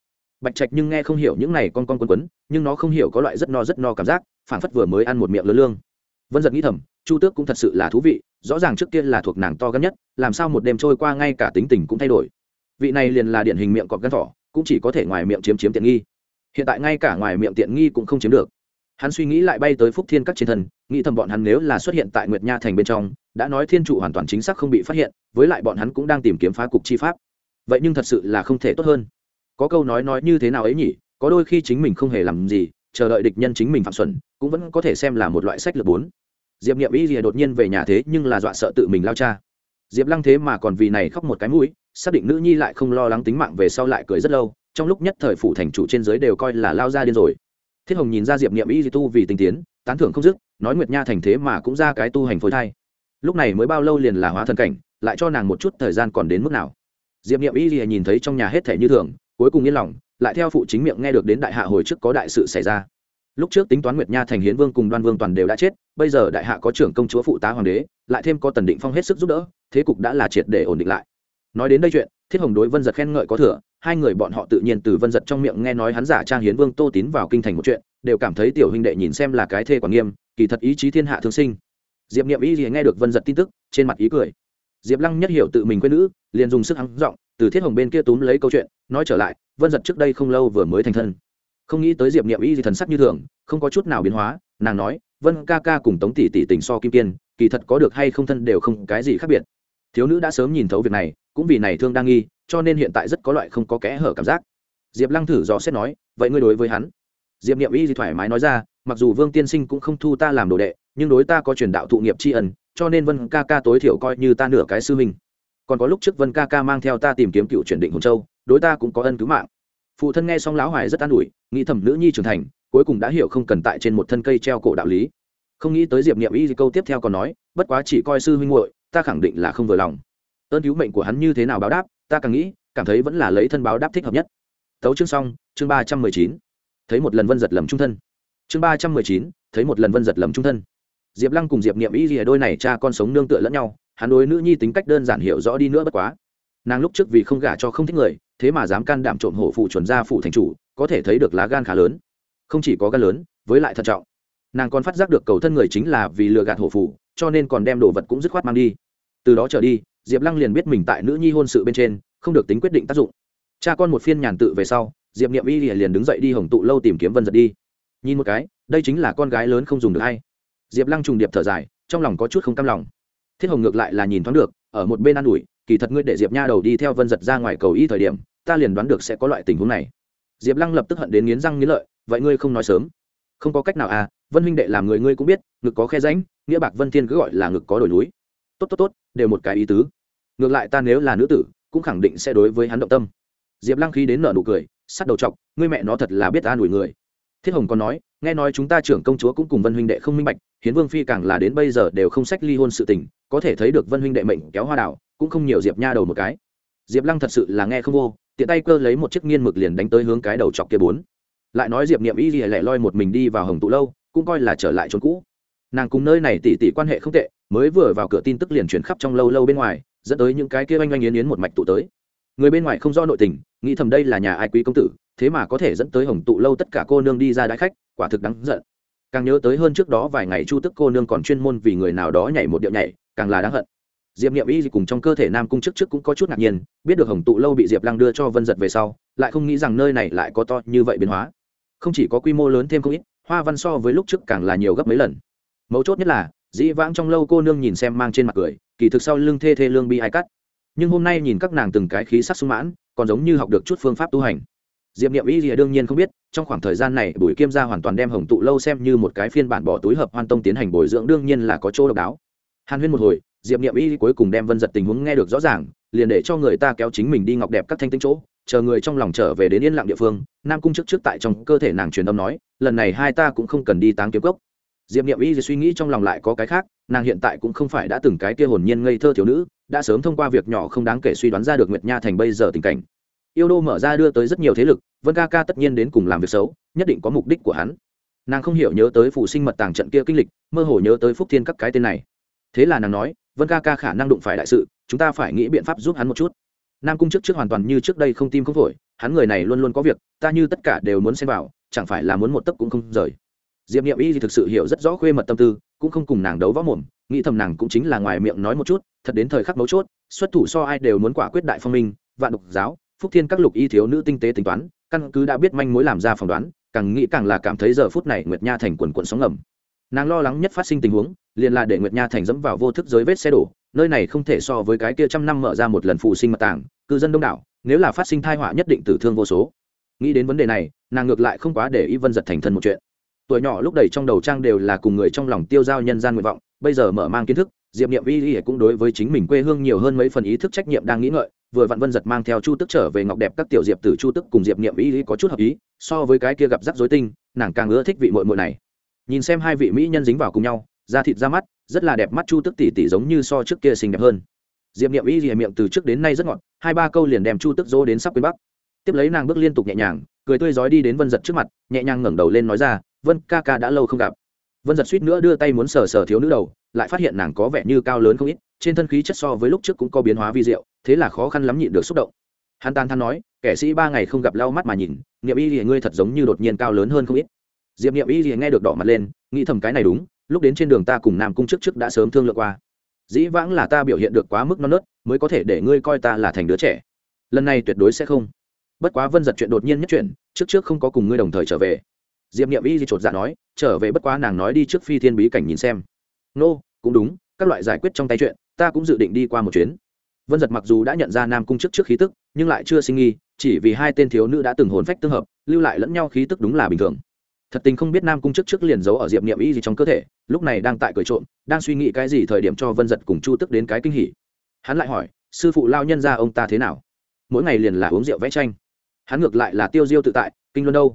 Bạch trạch nhưng nghe không hiểu những này con con quấn quấn, nhưng nó không hiểu có loại rất no rất no cảm giác phản phất vừa mới ăn một miệng lớn lương. Vân giật nghĩ thầm, chu tước cũng thật sự là thú vị, rõ ràng trước kia là thuộc nàng to gắn nhất, làm sao một đêm trôi qua ngay cả tính tình cũng thay đổi. Vị này liền là điển hình miệng cọp gắn thỏ, cũng chỉ có thể ngoài miệng chiếm chiếm tiện nghi. Hiện tại ngay cả ngoài miệng tiện nghi cũng không chiếm được. Hắn suy nghĩ lại bay tới phúc thiên các trên thân, nghĩ thầm bọn hắn nếu là xuất hiện tại nguyệt nha thành bên trong đã nói thiên trụ hoàn toàn chính xác không bị phát hiện, với lại bọn hắn cũng đang tìm kiếm phá cục chi pháp. Vậy nhưng thật sự là không thể tốt hơn. Có câu nói nói như thế nào ấy nhỉ? Có đôi khi chính mình không hề làm gì, chờ đợi địch nhân chính mình phạm xuẩn, cũng vẫn có thể xem là một loại sách lược bốn. Diệp n i ệ m rìa đột nhiên về nhà thế nhưng là dọa sợ tự mình lao cha. Diệp lăng thế mà còn vì này khóc một cái mũi, xác định nữ nhi lại không lo lắng tính mạng về sau lại cười rất lâu, trong lúc nhất thời phủ thành chủ trên giới đều coi là lao ra điên rồi. Thiết hồng nhìn ra diệp n i ệ m tu vì tinh tiến, tán thưởng không dứt, nói nguyệt nha thành thế mà cũng ra cái tu hành phối thai lúc này mới bao lâu liền là hóa thần cảnh, lại cho nàng một chút thời gian còn đến mức nào? Diệp n i ệ m y nhìn thấy trong nhà hết thể như thường, cuối cùng yên lòng, lại theo phụ chính miệng nghe được đến đại hạ hồi trước có đại sự xảy ra. Lúc trước tính toán nguyệt nha thành hiến vương cùng đoan vương toàn đều đã chết, bây giờ đại hạ có trưởng công chúa phụ tá hoàng đế, lại thêm có tần định phong hết sức giúp đỡ, thế cục đã là triệt để ổn định lại. Nói đến đây chuyện, thiết hồng đối vân giật khen ngợi có thừa, hai người bọn họ tự nhiên từ vân giật trong miệng nghe nói hắn giả trang hiến vương tô tín vào kinh thành một chuyện, đều cảm thấy tiểu huynh đệ nhìn xem là cái thê quản nghiêm, kỳ thật ý chí thiên hạ thương sinh diệp n i ệ m y nghe được vân giật tin tức, trên mặt ý cười. Diệp lăng nhất hiểu tự mình quên nữ, liền dùng sức hắng giọng, từ thiết hồng bên kia túm lấy câu chuyện, nói trở lại, vân giật trước đây không lâu vừa mới thành thân. Không nghĩ tới diệp niệm y thì thần sắc như thường, không có chút nào biến hóa, nàng nói, vân ca ca cùng tống tỷ tỷ tình so kim kiên, kỳ thật có được hay không thân đều không cái gì khác biệt. Thiếu nữ đã sớm nhìn thấu việc này, cũng vì này thương đang nghi, cho nên hiện tại rất có loại không có kẽ hở cảm giác. Diệp lăng thử dò xét nói, vậy ngươi đối với hắn? Diệp niệm y thì thoải mái nói ra, mặc dù vương tiên sinh cũng không thu ta làm đồ đệ nhưng đối ta có truyền đạo thụ nghiệp tri ân, cho nên vân ca ca tối thiểu coi như ta nửa cái sư minh còn có lúc trước vân ca ca mang theo ta tìm kiếm cựu chuyển định hồn châu, đối ta cũng có ân cứu mạng. Phụ thân nghe xong lão hoài rất an ủi, nghĩ thầm nữ nhi trưởng thành, cuối cùng đã hiểu không cần tại trên một thân cây treo cổ đạo lý. Không nghĩ tới diệp niệm y câu tiếp theo còn nói, bất quá chỉ coi sư huynh hội ta khẳng định là không vừa lòng. Ơn cứu mệnh của hắn như thế nào báo đáp, ta càng nghĩ, cảm thấy vẫn là lấy thân báo đáp thích hợp nhất. Tấu chương xong, chương ba trăm mười chín. Thấy một lần vân giật lầm trung thân. Chương ba trăm mười chín, thấy một lần vân giật lầm trung thân diệp lăng cùng diệp niệm y rìa đôi này cha con sống nương tựa lẫn nhau, hắn đối nữ nhi tính cách đơn giản hiểu rõ đi nữa bất quá. Nàng lúc trước vì không gả cho không thích người, thế mà dám can đảm trộm hổ phụ chuẩn ra phụ thành chủ, có thể thấy được lá gan khá lớn. Không chỉ có gan lớn, với lại thận trọng. Nàng còn phát giác được cầu thân người chính là vì lừa gạt hổ phụ, cho nên còn đem đồ vật cũng dứt khoát mang đi. Từ đó trở đi, diệp lăng liền biết mình tại nữ nhi hôn sự bên trên, không được tính quyết định tác dụng. Cha con một phiên nhàn tự về sau, diệp niệm y liền đứng dậy đi hồng tụ lâu tìm kiếm vân giật đi. Nhìn một cái, đây chính là con gái lớn không dùng được hay diệp lăng trùng điệp thở dài, trong lòng có chút không cam lòng. Thiết hồng ngược lại là nhìn thoáng được, ở một bên an ủi, kỳ thật ngươi để diệp nha đầu đi theo vân giật ra ngoài cầu y thời điểm, ta liền đoán được sẽ có loại tình huống này. Diệp lăng lập tức hận đến nghiến răng nghiến lợi, vậy ngươi không nói sớm. Không có cách nào à vân huynh đệ làm người ngươi cũng biết, ngực có khe ránh nghĩa bạc vân thiên cứ gọi là ngực có đổi núi. Tốt tốt tốt, đều một cái ý tứ. Ngược lại ta nếu là nữ tử, cũng khẳng định sẽ đối với hắn động tâm. Diệp lăng khi đến nợ nụ cười, sắt đầu chọc, ngươi mẹ nó thật là biết ta đuổi người thiết hồng còn nói, nghe nói chúng ta trưởng công chúa cũng cùng vân huynh đệ không minh bạch, hiến vương phi càng là đến bây giờ đều không sách ly hôn sự tình, có thể thấy được vân huynh đệ mệnh kéo hoa đảo, cũng không nhiều diệp nha đầu một cái. Diệp lăng thật sự là nghe không vô, tiện tay cơ lấy một chiếc nghiên mực liền đánh tới hướng cái đầu chọc kia bốn. Lại nói diệp niệm y gì lẻ loi một mình đi vào hồng tụ lâu, cũng coi là trở lại chốn cũ. Nàng cùng nơi này tỉ tỉ quan hệ không tệ, mới vừa vào cửa tin tức liền chuyển khắp trong lâu lâu bên ngoài, dẫn tới những cái kia oanh oanh yến yến một mạch tụ tới. Người bên ngoài không do nội tình, nghĩ thầm đây là nhà ai quý công tử thế mà có thể dẫn tới hồng tụ lâu tất cả cô nương đi ra đái khách, quả thực đáng giận. Càng nhớ tới hơn trước đó vài ngày chu tức cô nương còn chuyên môn vì người nào đó nhảy một điệu nhảy, càng là đáng hận. Diệp n i ệ m y cùng trong cơ thể nam cung trước trước cũng có chút ngạc nhiên, biết được hồng tụ lâu bị diệp lăng đưa cho vân giật về sau, lại không nghĩ rằng nơi này lại có to như vậy biến hóa. Không chỉ có quy mô lớn thêm không ít, hoa văn so với lúc trước càng là nhiều gấp mấy lần. Mấu chốt nhất là, dĩ vãng trong lâu cô nương nhìn xem mang trên mặt cười, kỳ thực sau lưng thê thê lương bi ai cắt. Nhưng hôm nay nhìn các nàng từng cái khí sắc sung mãn, còn giống như học được chút phương pháp tu hành diệp niệm y rìa đương nhiên không biết, trong khoảng thời gian này bùi kiêm gia hoàn toàn đem hồng tụ lâu xem như một cái phiên bản bỏ túi hợp hoan tông tiến hành bồi dưỡng đương nhiên là có chỗ độc đáo. Hàn huyên một hồi, diệp niệm y cuối cùng đem vân giật tình huống nghe được rõ ràng, liền để cho người ta kéo chính mình đi ngọc đẹp các thanh tinh chỗ, chờ người trong lòng trở về đến yên lặng địa phương, nam cung chức trước tại trong cơ thể nàng truyền âm nói, lần này hai ta cũng không cần đi táng kiếm cốc. Diệp niệm y suy nghĩ trong lòng lại có cái khác, nàng hiện tại cũng không phải đã từng cái kia hồn nhiên ngây thơ thiếu nữ, đã sớm thông qua việc nhỏ không đáng kể suy đoán ra được nguyệt nha thành bây giờ tình cảnh yêu đô mở ra đưa tới rất nhiều thế lực, vân ca ca tất nhiên đến cùng làm việc xấu, nhất định có mục đích của hắn. Nàng không hiểu nhớ tới phụ sinh mật tàng trận kia kinh lịch, mơ hồ nhớ tới phúc thiên các cái tên này. Thế là nàng nói, vân ca ca khả năng đụng phải đại sự, chúng ta phải nghĩ biện pháp giúp hắn một chút. Nam cung trước trước hoàn toàn như trước đây không tim không phổi, hắn người này luôn luôn có việc, ta như tất cả đều muốn xem vào, chẳng phải là muốn một tấc cũng không rời. Diệp n i ệ m y thì thực sự hiểu rất rõ khuê mật tâm tư, cũng không cùng nàng đấu võ mồm, nghĩ thầm nàng cũng chính là ngoài miệng nói một chút, thật đến thời khắc mấu chốt, xuất thủ so ai đều muốn quả quyết đại phong minh, vạn độc giáo phúc thiên các lục y thiếu nữ tinh tế tính toán, căn cứ đã biết manh mối làm ra phỏng đoán, càng nghĩ càng là cảm thấy giờ phút này nguyệt nha thành quần quận sóng ngầm. Nàng lo lắng nhất phát sinh tình huống, liền là để nguyệt nha thành dẫm vào vô thức giới vết xe đổ, nơi này không thể so với cái kia trăm năm mở ra một lần phụ sinh mật tàng, cư dân đông đảo, nếu là phát sinh thai họa nhất định tử thương vô số. Nghĩ đến vấn đề này, nàng ngược lại không quá để ý vân giật thành thân một chuyện. Tuổi nhỏ lúc đầy trong đầu trang đều là cùng người trong lòng tiêu giao nhân gian nguyện vọng, bây giờ mở mang kiến thức, diệp niệm y y cũng đối với chính mình quê hương nhiều hơn mấy phần ý thức trách nhiệm đang nghĩ ngợi vừa vặn vân giật mang theo chu tức trở về ngọc đẹp các tiểu diệp từ chu tức cùng diệp niệm ý có chút hợp ý, so với cái kia gặp rắc rối tinh, nàng càng ưa thích vị mội mội này. Nhìn xem hai vị mỹ nhân dính vào cùng nhau, da thịt ra mắt, rất là đẹp mắt chu tức tỉ tỉ giống như so trước kia xinh đẹp hơn. Diệp niệm ý y miệng từ trước đến nay rất ngọt, hai ba câu liền đem chu tức dỗ đến sắp quên bắc. Tiếp lấy nàng bước liên tục nhẹ nhàng, cười tươi rói đi đến vân giật trước mặt, nhẹ nhàng ngẩng đầu lên nói ra, vân ca ca đã lâu không gặp. Vân giật suýt nữa đưa tay muốn sờ sờ thiếu nữ đầu, lại phát hiện nàng có vẻ như cao lớn không ít, trên thân khí chất so với lúc trước cũng có biến hóa vi diệu thế là khó khăn lắm nhịn được xúc động. Hắn tan than nói kẻ sĩ ba ngày không gặp lau mắt mà nhìn niệm y thì ngươi thật giống như đột nhiên cao lớn hơn không ít. Diệp niệm y thì nghe được đỏ mặt lên nghĩ thầm cái này đúng lúc đến trên đường ta cùng nam cung trước trước đã sớm thương lượng qua. Dĩ vãng là ta biểu hiện được quá mức non nớt mới có thể để ngươi coi ta là thành đứa trẻ. Lần này tuyệt đối sẽ không. Bất quá vân giật chuyện đột nhiên nhất chuyện trước trước không có cùng ngươi đồng thời trở về. Diệp niệm y thì chột dạ nói trở về bất quá nàng nói đi trước phi thiên bí cảnh nhìn xem. Nô、no, cũng đúng các loại giải quyết trong tay chuyện ta cũng dự định đi qua một chuyến vân giật mặc dù đã nhận ra nam cung chức trước khí tức, nhưng lại chưa sinh nghi, chỉ vì hai tên thiếu nữ đã từng hồn phách tương hợp, lưu lại lẫn nhau khí tức đúng là bình thường. Thật tình không biết nam cung chức trước liền giấu ở diệp niệm y gì trong cơ thể, lúc này đang tại cười trộm, đang suy nghĩ cái gì thời điểm cho vân giật cùng chu tức đến cái kinh hỉ. Hắn lại hỏi, sư phụ lao nhân ra ông ta thế nào? Mỗi ngày liền là uống rượu vẽ tranh. Hắn ngược lại là tiêu diêu tự tại, kinh luân đâu?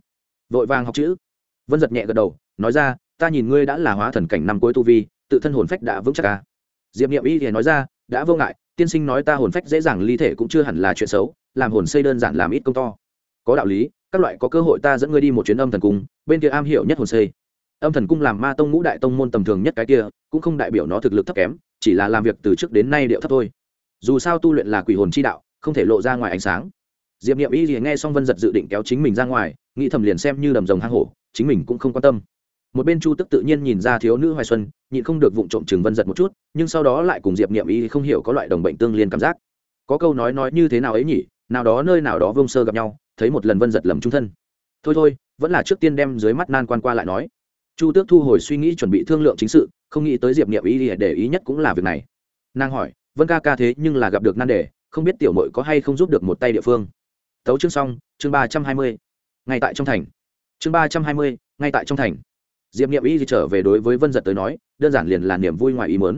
Vội vàng học chữ. Vân giật nhẹ gật đầu, nói ra, ta nhìn ngươi đã là hóa thần cảnh năm cuối tu vi, tự thân hồn phách đã vững chắc ca Diệm diệp n i ệ m y thì nói ra, đã vô ngại tiên sinh nói ta hồn phách dễ dàng, ly thể cũng chưa hẳn là chuyện xấu, làm hồn xây đơn giản, làm ít công to. Có đạo lý, các loại có cơ hội ta dẫn ngươi đi một chuyến âm thần cung, bên kia am hiểu nhất hồn xây. Âm thần cung làm ma tông ngũ đại tông môn tầm thường nhất cái kia, cũng không đại biểu nó thực lực thấp kém, chỉ là làm việc từ trước đến nay điệu thấp thôi. Dù sao tu luyện là quỷ hồn chi đạo, không thể lộ ra ngoài ánh sáng. Diệp n i ệ m y thì nghe xong vân giật dự định kéo chính mình ra ngoài, nghĩ thầm liền xem như đầm rồng hang hổ, chính mình cũng không quan tâm một bên chu tức tự nhiên nhìn ra thiếu nữ hoài xuân, nhịn không được vụng trộm chừng vân giật một chút, nhưng sau đó lại cùng diệp niệm Y không hiểu có loại đồng bệnh tương liên cảm giác. Có câu nói nói như thế nào ấy nhỉ, nào đó nơi nào đó vông sơ gặp nhau, thấy một lần vân giật lầm trung thân. Thôi thôi, vẫn là trước tiên đem dưới mắt nan quan qua lại nói. Chu tước thu hồi suy nghĩ chuẩn bị thương lượng chính sự, không nghĩ tới diệp niệm y để ý nhất cũng là việc này. Nàng hỏi, vân ca ca thế nhưng là gặp được nan đề, không biết tiểu mội có hay không giúp được một tay địa phương? Tấu chương xong, chương ba trăm hai mươi. Ngay tại trong thành. Chương ba trăm hai mươi, ngay tại trong thành diệp n i ệ m y trở về đối với vân giật tới nói, đơn giản liền là niềm vui ngoài ý mớn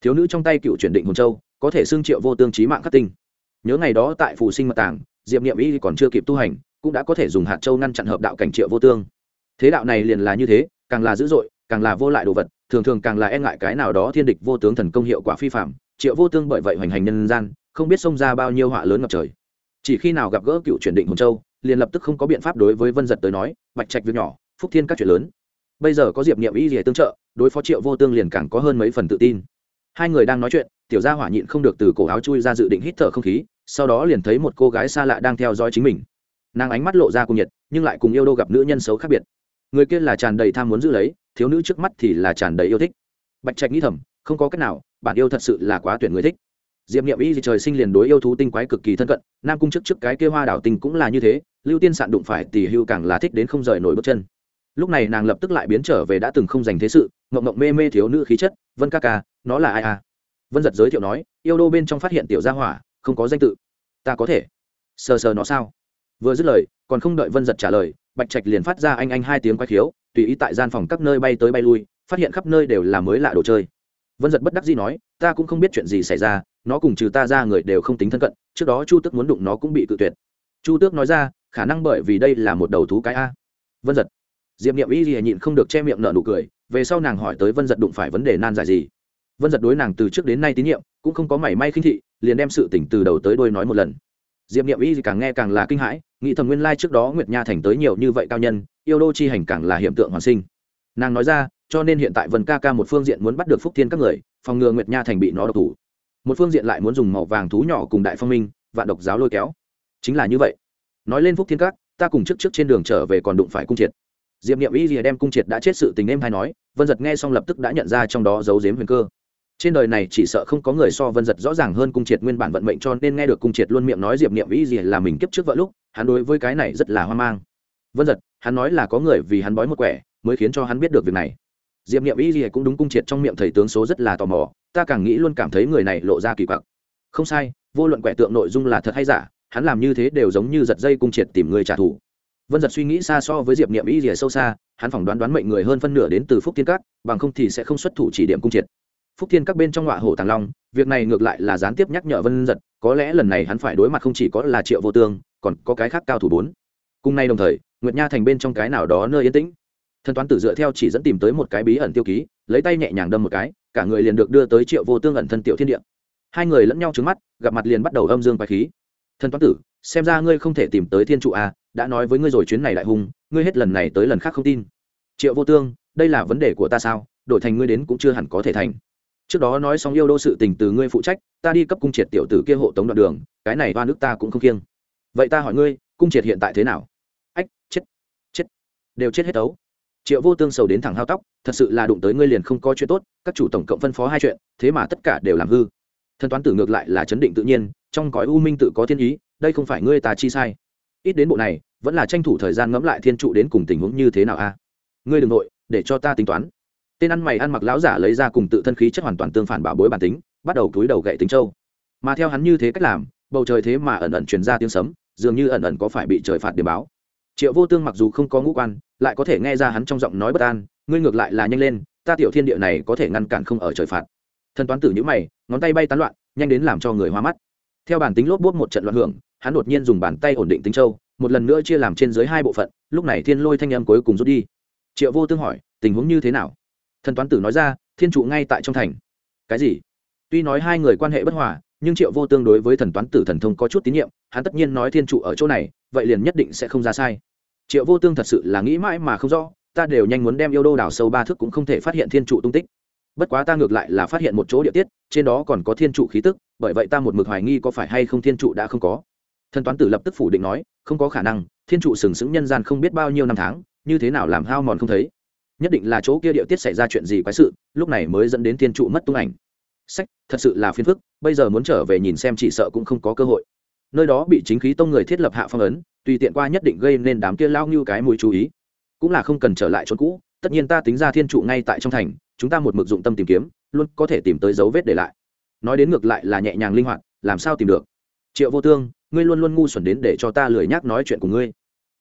thiếu nữ trong tay cựu chuyển định hồn châu, có thể xưng triệu vô tương trí mạng khắc tinh. Nhớ ngày đó tại phù sinh mật tàng, diệp n i ệ m y còn chưa kịp tu hành, cũng đã có thể dùng hạt châu ngăn chặn hợp đạo cảnh triệu vô tương. Thế đạo này liền là như thế, càng là dữ dội, càng là vô lại đồ vật, thường thường càng là e ngại cái nào đó thiên địch vô tướng thần công hiệu quả phi phạm. Triệu vô tương bởi vậy hoành hành nhân gian, không biết xông ra bao nhiêu họa lớn ngập trời. Chỉ khi nào gặp gỡ cựu chuyển định hồn châu, liền lập tức không có biện pháp đối với vân giật tới nói, bạch trạch việc nhỏ, phúc thiên các chuyện lớn bây giờ có diệp niệm y gì tương trợ, đối phó triệu vô tương liền càng có hơn mấy phần tự tin. Hai người đang nói chuyện, tiểu gia hỏa nhịn không được từ cổ áo chui ra dự định hít thở không khí, sau đó liền thấy một cô gái xa lạ đang theo dõi chính mình. Nàng ánh mắt lộ ra cùng nhiệt, nhưng lại cùng yêu đô gặp nữ nhân xấu khác biệt. Người kia là tràn đầy tham muốn giữ lấy, thiếu nữ trước mắt thì là tràn đầy yêu thích. Bạch trạch nghĩ thầm, không có cách nào bạn yêu thật sự là quá tuyển người thích. Diệp niệm y trời sinh liền đối yêu thú tinh quái cực kỳ thân cận, nam cung trước trước cái kia hoa đảo tinh cũng là như thế, lưu tiên sạn đụng phải tỷ hưu càng là thích đến không rời nổi bước chân lúc này nàng lập tức lại biến trở về đã từng không dành thế sự mộng mộng mê mê thiếu nữ khí chất, vân ca ca, nó là ai à? Vân giật giới thiệu nói, yêu đô bên trong phát hiện tiểu gia hỏa, không có danh tự. Ta có thể. Sờ sờ nó sao? Vừa dứt lời, còn không đợi vân giật trả lời, bạch trạch liền phát ra anh anh hai tiếng quay khiếu, tùy ý tại gian phòng các nơi bay tới bay lui, phát hiện khắp nơi đều là mới lạ đồ chơi. Vân giật bất đắc dĩ nói, ta cũng không biết chuyện gì xảy ra, nó cùng trừ ta ra người đều không tính thân cận, trước đó chu tước muốn đụng nó cũng bị cự tuyệt. Chu tước nói ra, khả năng bởi vì đây là một đầu thú cái a. Vân giật diệp niệm y gì nhịn không được che miệng nở nụ cười, về sau nàng hỏi tới vân giật đụng phải vấn đề nan giải gì. Vân giật đối nàng từ trước đến nay tín nhiệm, cũng không có mảy may khinh thị, liền đem sự tỉnh từ đầu tới đôi nói một lần. Diệp niệm y gì càng nghe càng là kinh hãi, nghĩ thầm nguyên lai trước đó nguyệt nha thành tới nhiều như vậy cao nhân, yêu đô chi hành càng là hiện tượng hoàn sinh. Nàng nói ra, cho nên hiện tại vân ca ca một phương diện muốn bắt được phúc thiên các người, phòng ngừa nguyệt nha thành bị nó độc thủ. Một phương diện lại muốn dùng màu vàng thú nhỏ cùng đại phong minh, vạn độc giáo lôi kéo. Chính là như vậy. Nói lên phúc thiên các, ta cùng trước trước trên đường trở về còn đụng phải cung triệt diệp n i ệ m y rìa đem cung triệt đã chết sự tình em hay nói, vân giật nghe xong lập tức đã nhận ra trong đó giấu giếm huyền cơ. Trên đời này chỉ sợ không có người so vân giật rõ ràng hơn cung triệt nguyên bản vận mệnh cho nên nghe được cung triệt luôn miệng nói diệp niệm y rìa là mình kiếp trước vợ lúc, hắn đối với cái này rất là hoang mang. Vân giật, hắn nói là có người vì hắn bói một quẻ mới khiến cho hắn biết được việc này. Diệp niệm y rìa cũng đúng cung triệt trong miệng thầy tướng số rất là tò mò, ta càng nghĩ luôn cảm thấy người này lộ ra kỳ quặc. Không sai, vô luận quẻ tượng nội dung là thật hay giả, hắn làm như thế đều giống như giật dây cung triệt tìm người trả thù vân giật suy nghĩ xa so với diệp niệm ý gì sâu xa, hắn phỏng đoán đoán mệnh người hơn phân nửa đến từ phúc thiên các, bằng không thì sẽ không xuất thủ chỉ điểm cung triệt. Phúc thiên các bên trong ngọa hổ tàng long, việc này ngược lại là gián tiếp nhắc nhở vân giật, có lẽ lần này hắn phải đối mặt không chỉ có là triệu vô tương, còn có cái khác cao thủ bốn. Cùng nay đồng thời, nguyệt nha thành bên trong cái nào đó nơi yên tĩnh. Thần toán tử dựa theo chỉ dẫn tìm tới một cái bí ẩn tiêu ký, lấy tay nhẹ nhàng đâm một cái, cả người liền được đưa tới triệu vô tương ẩn thân tiểu thiên địa. Hai người lẫn nhau trứng mắt, gặp mặt liền bắt đầu âm dương bài khí. Thần toán tử xem ra ngươi không thể tìm tới thiên trụ à đã nói với ngươi rồi chuyến này đại hung ngươi hết lần này tới lần khác không tin. Triệu vô tương, đây là vấn đề của ta sao? Đổi thành ngươi đến cũng chưa hẳn có thể thành. Trước đó nói xong yêu đô sự tình từ ngươi phụ trách, ta đi cấp cung triệt tiểu tử kia hộ tống đoạn đường, cái này ba nước ta cũng không kiêng vậy ta hỏi ngươi, cung triệt hiện tại thế nào? Ách, chết chết, đều chết hết ấu triệu vô tương sầu đến thẳng hao tóc, thật sự là đụng tới ngươi liền không có chuyện tốt, các chủ tổng cộng phân phó hai chuyện, thế mà tất cả đều làm hư. Thân toán tử ngược lại là chấn định tự nhiên, trong cõi u minh tự có thiên ý đây không phải ngươi ta chi sai. Ít đến bộ này, vẫn là tranh thủ thời gian ngẫm lại thiên trụ đến cùng tình huống như thế nào a. Ngươi đ ừ n g nội, để cho ta tính toán. Tên ăn mày ăn mặc lão giả lấy ra cùng tự thân khí chất hoàn toàn tương phản bảo bối bản tính, bắt đầu túi đầu gậy tính châu mà theo hắn như thế cách làm, bầu trời thế mà ẩn ẩn truyền ra tiếng sấm, dường như ẩn ẩn có phải bị trời phạt điểm báo. Triệu vô tương mặc dù không có ngũ quan, lại có thể nghe ra hắn trong giọng nói bất an, ngươi ngược lại là nhanh lên, ta tiểu thiên địa này có thể ngăn cản không ở trời phạt. Thần toán tử nhữ mày, ngón tay bay tán loạn, nhanh đến làm cho người hoa mắt. Theo bản tính lốp bốt một trận loạn hưởng hắn đột nhiên dùng bàn tay ổn định tính châu, một lần nữa chia làm trên dưới hai bộ phận, lúc này thiên lôi thanh âm cuối cùng rút đi. Triệu vô tương hỏi, tình huống như thế nào? Thần toán tử nói ra, thiên trụ ngay tại trong thành. Cái gì? Tuy nói hai người quan hệ bất hòa, nhưng triệu vô tương đối với thần toán tử thần thông có chút tín nhiệm, hắn tất nhiên nói thiên trụ ở chỗ này, vậy liền nhất định sẽ không ra sai. Triệu vô tương thật sự là nghĩ mãi mà không rõ, ta đều nhanh muốn đem yêu đô đảo sâu ba thước cũng không thể phát hiện thiên trụ tung tích. Bất quá ta ngược lại là phát hiện một chỗ địa tiết, trên đó còn có thiên trụ khí tức, bởi vậy ta một mực hoài nghi có phải hay không thiên trụ đã không có thần toán tử lập tức phủ định nói, không có khả năng, thiên trụ sừng sững nhân gian không biết bao nhiêu năm tháng, như thế nào làm hao mòn không thấy. Nhất định là chỗ kia địa tiết xảy ra chuyện gì quái sự, lúc này mới dẫn đến thiên trụ mất tung ảnh. Sách, thật sự là phiền phức, bây giờ muốn trở về nhìn xem chỉ sợ cũng không có cơ hội. Nơi đó bị chính khí tông người thiết lập hạ phong ấn, tùy tiện qua nhất định gây nên đám kia lao như cái mùi chú ý. Cũng là không cần trở lại chỗ cũ, tất nhiên ta tính ra thiên trụ ngay tại trong thành, chúng ta một mực dụng tâm tìm kiếm, luôn có thể tìm tới dấu vết để lại. Nói đến ngược lại là nhẹ nhàng linh hoạt, làm sao tìm được? Triệu vô tương, ngươi luôn luôn ngu xuẩn đến để cho ta lười nhác nói chuyện của ngươi.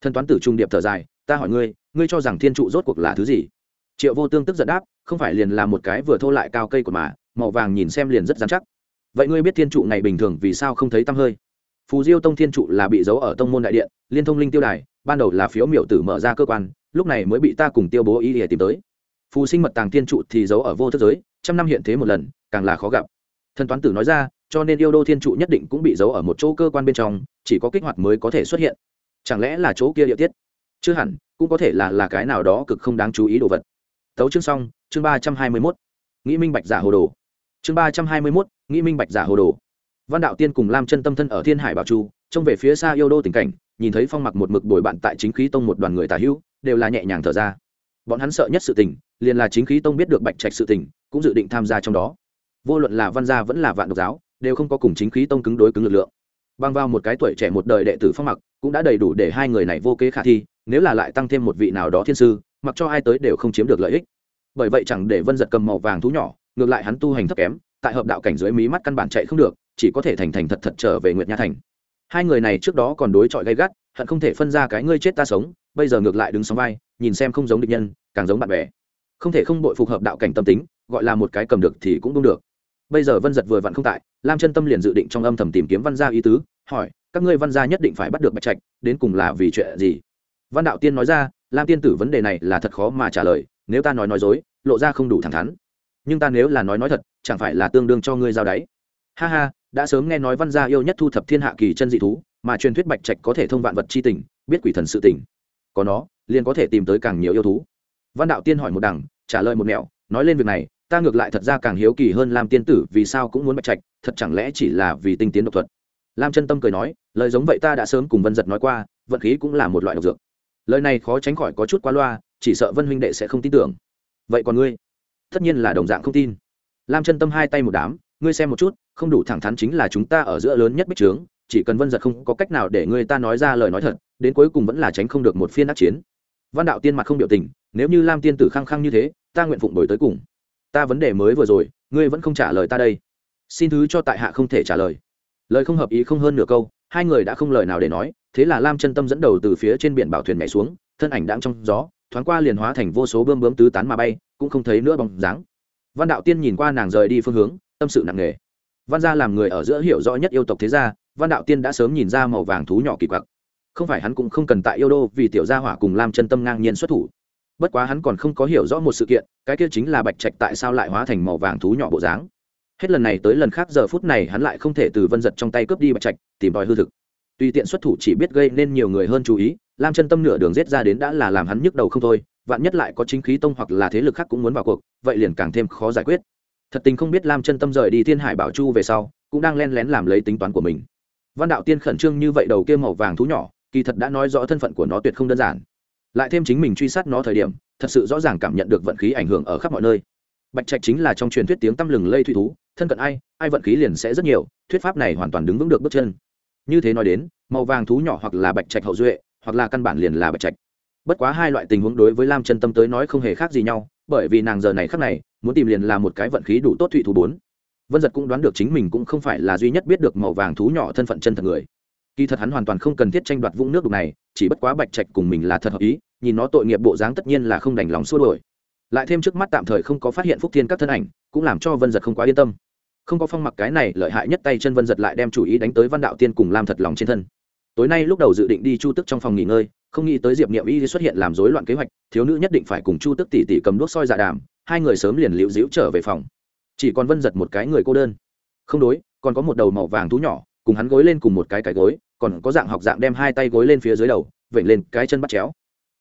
Thân toán tử trung điệp thở dài, ta hỏi ngươi ngươi cho rằng thiên trụ rốt cuộc là thứ gì? Triệu vô tương tức giận đáp, không phải liền là một cái vừa thô lại cao cây của mà, màu vàng nhìn xem liền rất dán chắc. Vậy ngươi biết thiên trụ ngày bình thường vì sao không thấy tăm hơi? Phù diêu tông thiên trụ là bị giấu ở tông môn đại điện, liên thông linh tiêu đài, ban đầu là phiếu miểu tử mở ra cơ quan, lúc này mới bị ta cùng tiêu bố ý để tìm tới. Phù sinh mật tàng thiên trụ thì giấu ở vô thức giới, trăm năm hiện thế một lần, càng là khó gặp. Thần toán tử nói ra cho nên yêu đô thiên trụ nhất định cũng bị giấu ở một chỗ cơ quan bên trong, chỉ có kích hoạt mới có thể xuất hiện. Chẳng lẽ là chỗ kia địa tiết? Chưa hẳn, cũng có thể là là cái nào đó cực không đáng chú ý đồ vật. Tấu chương xong, chương ba trăm hai mươi mốt. Nghĩ minh bạch giả hồ đồ. Chương ba trăm hai mươi mốt, nghĩ minh bạch giả hồ đồ. Văn đạo tiên cùng lam chân tâm thân ở thiên hải bảo chu, trông về phía xa yêu đô tình cảnh, nhìn thấy phong mặc một mực bồi bạn tại chính khí tông một đoàn người tà hữu, đều là nhẹ nhàng thở ra. Bọn hắn sợ nhất sự tình, liền là chính khí tông biết được bạch trạch sự tình, cũng dự định tham gia trong đó. Vô luận là văn gia vẫn là vạn độc giáo đều không có cùng chính khí tông cứng đối cứng lực lượng. Băng vào một cái tuổi trẻ một đời đệ tử phong mặc, cũng đã đầy đủ để hai người này vô kế khả thi, nếu là lại tăng thêm một vị nào đó thiên sư, mặc cho ai tới đều không chiếm được lợi ích. Bởi vậy chẳng để vân giật cầm màu vàng thú nhỏ, ngược lại hắn tu hành thấp kém, tại hợp đạo cảnh dưới mí mắt căn bản chạy không được, chỉ có thể thành thành thật thật trở về nguyệt nha thành. Hai người này trước đó còn đối chọi gay gắt, hận không thể phân ra cái ngươi chết ta sống, bây giờ ngược lại đứng sóng vai, nhìn xem không giống địch nhân, càng giống bạn bè. Không thể không bội phục hợp đạo cảnh tâm tính, gọi là một cái cầm được thì cũng đúng được bây giờ vân giật vừa vặn không tại, lam chân tâm liền dự định trong âm thầm tìm kiếm văn gia ý tứ, hỏi, các ngươi văn gia nhất định phải bắt được bạch trạch, đến cùng là vì chuyện gì? Văn đạo tiên nói ra, lam tiên tử vấn đề này là thật khó mà trả lời, nếu ta nói nói dối, lộ ra không đủ thẳng thắn. Nhưng ta nếu là nói nói thật, chẳng phải là tương đương cho ngươi giao đáy. Ha ha, đã sớm nghe nói văn gia yêu nhất thu thập thiên hạ kỳ chân dị thú, mà truyền thuyết bạch trạch có thể thông vạn vật c h i tình, biết quỷ thần sự tình. Có nó, liền có thể tìm tới càng nhiều yêu thú. Văn đạo tiên hỏi một đằng, trả lời một mẹo, nói lên việc này ta ngược lại thật ra càng hiếu kỳ hơn lam tiên tử, vì sao cũng muốn bạch trạch, thật chẳng lẽ chỉ là vì tinh tiến độc thuật? Lam chân tâm cười nói, lời giống vậy ta đã sớm cùng vân giật nói qua, vận khí cũng là một loại độc dược. Lời này khó tránh khỏi có chút quá loa, chỉ sợ vân huynh đệ sẽ không tin tưởng. Vậy còn ngươi? Tất nhiên là đồng dạng không tin. Lam chân tâm hai tay một đám, ngươi xem một chút, không đủ thẳng thắn chính là chúng ta ở giữa lớn nhất bích trướng, chỉ cần vân giật không có cách nào để ngươi ta nói ra lời nói thật, đến cuối cùng vẫn là tránh không được một phiên đắc chiến. Văn đạo tiên mặt không biểu tình, nếu như lam tiên tử khăng khăng như thế, ta nguyện phụng đổi tới cùng ta vấn đề mới vừa rồi, ngươi vẫn không trả lời ta đây. Xin thứ cho tại hạ không thể trả lời. Lời không hợp ý không hơn nửa câu, hai người đã không lời nào để nói, thế là lam chân tâm dẫn đầu từ phía trên biển bảo thuyền nhảy xuống, thân ảnh đang trong gió, thoáng qua liền hóa thành vô số bơm bướm tứ tán mà bay, cũng không thấy nữa bóng dáng. Văn đạo tiên nhìn qua nàng rời đi phương hướng, tâm sự nặng nề. Văn gia làm người ở giữa hiểu rõ nhất yêu tộc thế gia, văn đạo tiên đã sớm nhìn ra màu vàng thú nhỏ kỳ quặc. Không phải hắn cũng không cần tại yêu đô vì tiểu gia hỏa cùng lam chân tâm ngang nhiên xuất thủ bất quá hắn còn không có hiểu rõ một sự kiện, cái kia chính là bạch trạch tại sao lại hóa thành màu vàng thú nhỏ bộ dáng. Hết lần này tới lần khác giờ phút này hắn lại không thể từ vân giật trong tay cướp đi bạch trạch, tìm đòi hư thực. Tùy tiện xuất thủ chỉ biết gây nên nhiều người hơn chú ý, lam chân tâm nửa đường rết ra đến đã là làm hắn nhức đầu không thôi, vạn nhất lại có chính khí tông hoặc là thế lực khác cũng muốn vào cuộc, vậy liền càng thêm khó giải quyết. Thật tình không biết lam chân tâm rời đi thiên hải bảo chu về sau, cũng đang len lén làm lấy tính toán của mình. Văn đạo tiên khẩn trương như vậy đầu kia màu vàng thú nhỏ, kỳ thật đã nói rõ thân phận của nó tuyệt không đơn giản lại thêm chính mình truy sát nó thời điểm, thật sự rõ ràng cảm nhận được vận khí ảnh hưởng ở khắp mọi nơi. Bạch trạch chính là trong truyền thuyết tiếng tăm lừng lây thủy thú, thân cận ai ai vận khí liền sẽ rất nhiều, thuyết pháp này hoàn toàn đứng vững được bước chân. Như thế nói đến, màu vàng thú nhỏ hoặc là bạch trạch hậu duệ, hoặc là căn bản liền là bạch trạch. Bất quá hai loại tình huống đối với lam chân tâm tới nói không hề khác gì nhau, bởi vì nàng giờ này khác này, muốn tìm liền là một cái vận khí đủ tốt thụy thú bốn. Vân giật cũng đoán được chính mình cũng không phải là duy nhất biết được màu vàng thú nhỏ thân phận chân thật người. Kỳ thật hắn hoàn toàn không cần thiết tranh đoạt vũng nước đục này chỉ bất quá bạch trạch cùng mình là thật hợp ý, nhìn nó tội nghiệp bộ dáng tất nhiên là không đành lòng xua đổi lại thêm trước mắt tạm thời không có phát hiện phúc thiên các thân ảnh, cũng làm cho vân giật không quá yên tâm. Không có phong mặc cái này lợi hại nhất tay chân vân giật lại đem chủ ý đánh tới văn đạo tiên cùng làm thật lòng trên thân. Tối nay lúc đầu dự định đi chu tức trong phòng nghỉ ngơi, không nghĩ tới diệp niệm y xuất hiện làm rối loạn kế hoạch, thiếu nữ nhất định phải cùng chu tức tỉ tỉ cầm đuốc soi dạ đàm, hai người sớm liền liễu dĩu trở về phòng. Chỉ còn vân giật một cái người cô đơn. Không đối, còn có một đầu màu vàng thú nhỏ, cùng hắn gối lên cùng một cái cái gối còn có dạng học dạng đem hai tay gối lên phía dưới đầu, vểnh lên cái chân bắt chéo.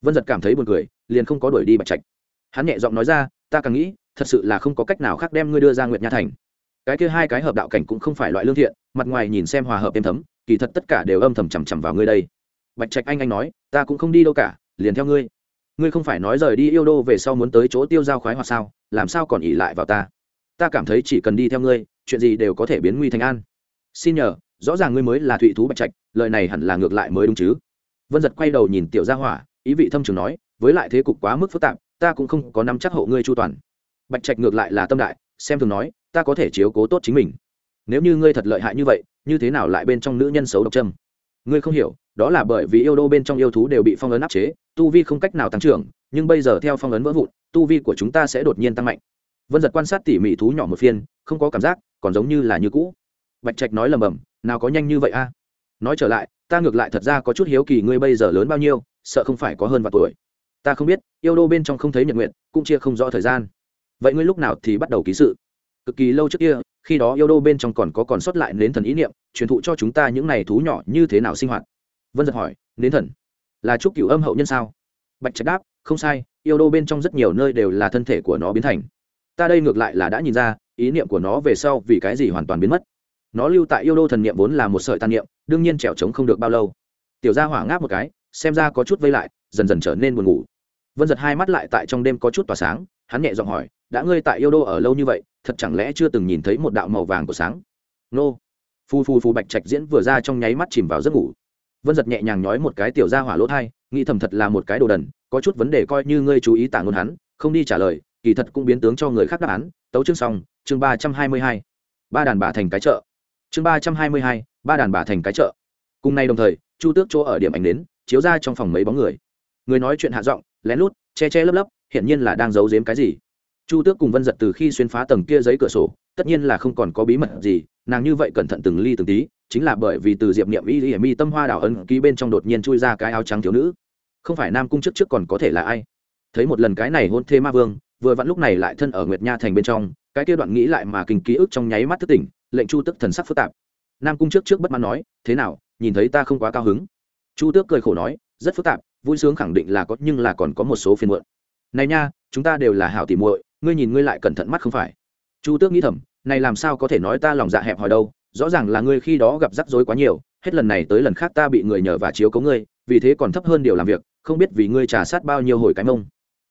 Vân giật cảm thấy buồn cười, liền không có đuổi đi bạch trạch. Hắn nhẹ giọng nói ra, ta càng nghĩ, thật sự là không có cách nào khác đem ngươi đưa ra nguyệt nha thành. Cái kia hai cái hợp đạo cảnh cũng không phải loại lương thiện, mặt ngoài nhìn xem hòa hợp êm thấm, kỳ thật tất cả đều âm thầm chằm chằm vào ngươi đây. Bạch trạch anh anh nói, ta cũng không đi đâu cả, liền theo ngươi. Ngươi không phải nói rời đi yêu đô về sau muốn tới chỗ tiêu giao khoái hoặc sao, làm sao còn ỉ lại vào ta? Ta cảm thấy chỉ cần đi theo ngươi, chuyện gì đều có thể biến nguy thành an. Xin nhờ rõ ràng ngươi mới là thụy thú bạch trạch, lời này hẳn là ngược lại mới đúng chứ. Vân giật quay đầu nhìn tiểu gia hỏa, ý vị thâm trường nói, với lại thế cục quá mức phức tạp, ta cũng không có nắm chắc hộ ngươi chu toàn. Bạch trạch ngược lại là tâm đại, xem thường nói, ta có thể chiếu cố tốt chính mình. Nếu như ngươi thật lợi hại như vậy, như thế nào lại bên trong nữ nhân xấu độc trâm ngươi không hiểu, đó là bởi vì yêu đô bên trong yêu thú đều bị phong ấn áp chế, tu vi không cách nào tăng trưởng, nhưng bây giờ theo phong ấn vỡ vụn, tu vi của chúng ta sẽ đột nhiên tăng mạnh. Vân giật quan sát tỉ mỉ thú nhỏ một phiên, không có cảm giác, còn giống như là như cũ. Bạch trạch nói lầm bầm nào có nhanh như vậy a? Nói trở lại, ta ngược lại thật ra có chút hiếu kỳ ngươi bây giờ lớn bao nhiêu, sợ không phải có hơn vài tuổi. Ta không biết, yêu đô bên trong không thấy nhật nguyện cũng chia không rõ thời gian. Vậy ngươi lúc nào thì bắt đầu ký sự? Cực kỳ lâu trước kia, khi đó yêu đô bên trong còn có còn sót lại nến thần ý niệm, truyền thụ cho chúng ta những này thú nhỏ như thế nào sinh hoạt? Vân giật hỏi, nến thần, là chúc cửu âm hậu nhân sao? Bạch trạch đáp, không sai, yêu đô bên trong rất nhiều nơi đều là thân thể của nó biến thành. Ta đây ngược lại là đã nhìn ra, ý niệm của nó về sau vì cái gì hoàn toàn biến mất nó lưu tại yêu đô thần niệm vốn là một sợi tàn niệm, đương nhiên trèo trống không được bao lâu. Tiểu gia hỏa ngáp một cái, xem ra có chút vây lại, dần dần trở nên buồn ngủ. Vân giật hai mắt lại tại trong đêm có chút tỏa sáng, hắn nhẹ giọng hỏi, đã ngươi tại yêu đô ở lâu như vậy, thật chẳng lẽ chưa từng nhìn thấy một đạo màu vàng của sáng? Nô. Phu phu phu bạch trạch diễn vừa ra trong nháy mắt chìm vào giấc ngủ. Vân giật nhẹ nhàng nói một cái tiểu ra hỏa lỗ thai, nghĩ thầm thật là một cái đồ đần, có chút vấn đề coi như ngươi chú ý tả ngôn hắn, không đi trả lời, kỳ thật cũng biến tướng cho người khác đáp án. Tấu chương xong, chương ba trăm hai mươi hai. Ba đàn bà thành cái chợ chương ba trăm hai mươi hai, ba đàn bà thành cái chợ. Cùng nay đồng thời, chu tước chỗ ở điểm ảnh đến, chiếu ra trong phòng mấy bóng người. Người nói chuyện hạ giọng, lén lút, che che lấp lấp, hiển nhiên là đang giấu giếm cái gì. Chu tước cùng vân giật từ khi xuyên phá tầng kia giấy cửa sổ, tất nhiên là không còn có bí mật gì, nàng như vậy cẩn thận từng ly từng tí, chính là bởi vì từ diệp niệm y y tâm hoa đảo ân ký bên trong đột nhiên chui ra cái áo trắng thiếu nữ. Không phải nam cung trước trước còn có thể là ai? Thấy một lần cái này hôn thê ma vương, vừa vặn lúc này lại thân ở nguyệt nha thành bên trong, cái kia đoạn nghĩ lại mà kinh ký ức trong nháy mắt thức tỉnh lệnh chu tức thần sắc phức tạp nam cung trước trước bất mãn nói thế nào nhìn thấy ta không quá cao hứng chu tước cười khổ nói rất phức tạp vui sướng khẳng định là có nhưng là còn có một số phiền muộn này nha chúng ta đều là hảo tỉ muội ngươi nhìn ngươi lại cẩn thận mắt không phải chu tước nghĩ thầm này làm sao có thể nói ta lòng dạ hẹp hòi đâu rõ ràng là ngươi khi đó gặp rắc rối quá nhiều hết lần này tới lần khác ta bị người nhờ và chiếu cấu ngươi vì thế còn thấp hơn điều làm việc không biết vì ngươi trả sát bao nhiêu hồi cái mông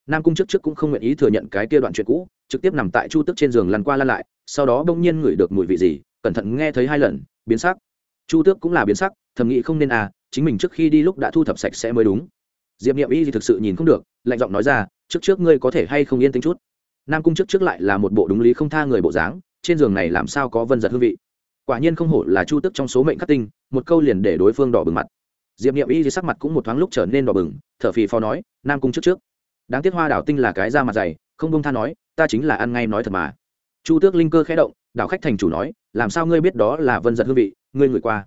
nam cung trước trước cũng không nguyện ý thừa nhận cái kia đoạn chuyện cũ trực tiếp nằm tại chu tước trên giường lăn qua lăn lại, sau đó bỗng nhiên ngửi được mùi vị gì, cẩn thận nghe thấy hai lần, biến sắc. Chu tước cũng là biến sắc, thầm nghĩ không nên à chính mình trước khi đi lúc đã thu thập sạch sẽ mới đúng. Diệp n i ệ m y thì thực sự nhìn không được, lạnh giọng nói ra, trước trước ngươi có thể hay không yên tính chút? Nam cung trước trước lại là một bộ đúng lý không tha người bộ dáng, trên giường này làm sao có vân giật hương vị. Quả nhiên không hổ là chu tức trong số mệnh khắc tinh, một câu liền để đối phương đỏ bừng mặt. Diệp n i ệ m y thì sắc mặt cũng một thoáng lúc trở nên đỏ bừng, thở phì phò nói, nam cung trước trước. Đáng tiếc hoa đảo tinh là cái da mặt dày, không công tha nói ta chính là ăn ngay nói thật mà. Chu tước linh cơ khẽ động, đảo khách thành chủ nói, làm sao ngươi biết đó là vân giật hương vị, ngươi ngửi qua.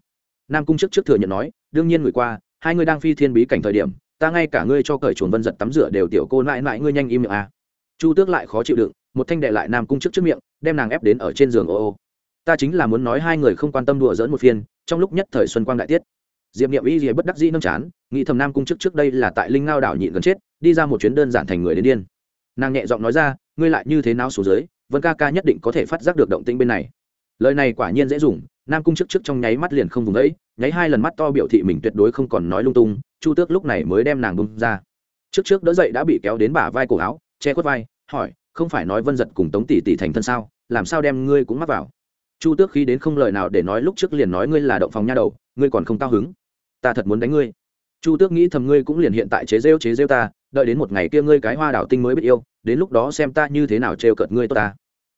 Nam cung chức trước thừa nhận nói, đương nhiên ngửi qua, hai ngươi đang phi thiên bí cảnh thời điểm, ta ngay cả ngươi cho cởi chuồn vân giật tắm rửa đều tiểu cô mãi mãi ngươi nhanh im miệng à. chu tước lại khó chịu đựng, một thanh đệ lại nam cung chức trước miệng, đem nàng ép đến ở trên giường ô ô. Ta chính là muốn nói hai người không quan tâm đùa dỡn một phiên, trong lúc nhất thời xuân quang đại tiết. Diệp n i ệ m y gì bất đắc dĩ nâng chán, nghĩ thầm nam cung chức trước đây là tại linh ngao đảo nhịn gần chết, đi ra một chuyến đơn giản thành người đến điên. Nàng nhẹ giọng nói ra ngươi lại như thế nào xuống dưới, vân ca ca nhất định có thể phát giác được động tĩnh bên này. Lời này quả nhiên dễ dùng, nam cung trước trước trong nháy mắt liền không vùng ấy nháy hai lần mắt to biểu thị mình tuyệt đối không còn nói lung tung, chu tước lúc này mới đem nàng bung ra. Trước trước đỡ dậy đã bị kéo đến bả vai cổ áo, che khuất vai, hỏi, không phải nói vân giật cùng tống tỷ tỷ thành thân sao? Làm sao đem ngươi cũng mắc vào? Chu tước khi đến không lời nào để nói lúc trước liền nói ngươi là động phòng nha đầu, ngươi còn không cao hứng. Ta thật muốn đánh ngươi chu tước nghĩ thầm ngươi cũng liền hiện tại chế rêu chế rêu ta, đợi đến một ngày kia ngươi cái hoa đảo tinh mới biết yêu, đến lúc đó xem ta như thế nào trêu cợt ngươi tốt ta.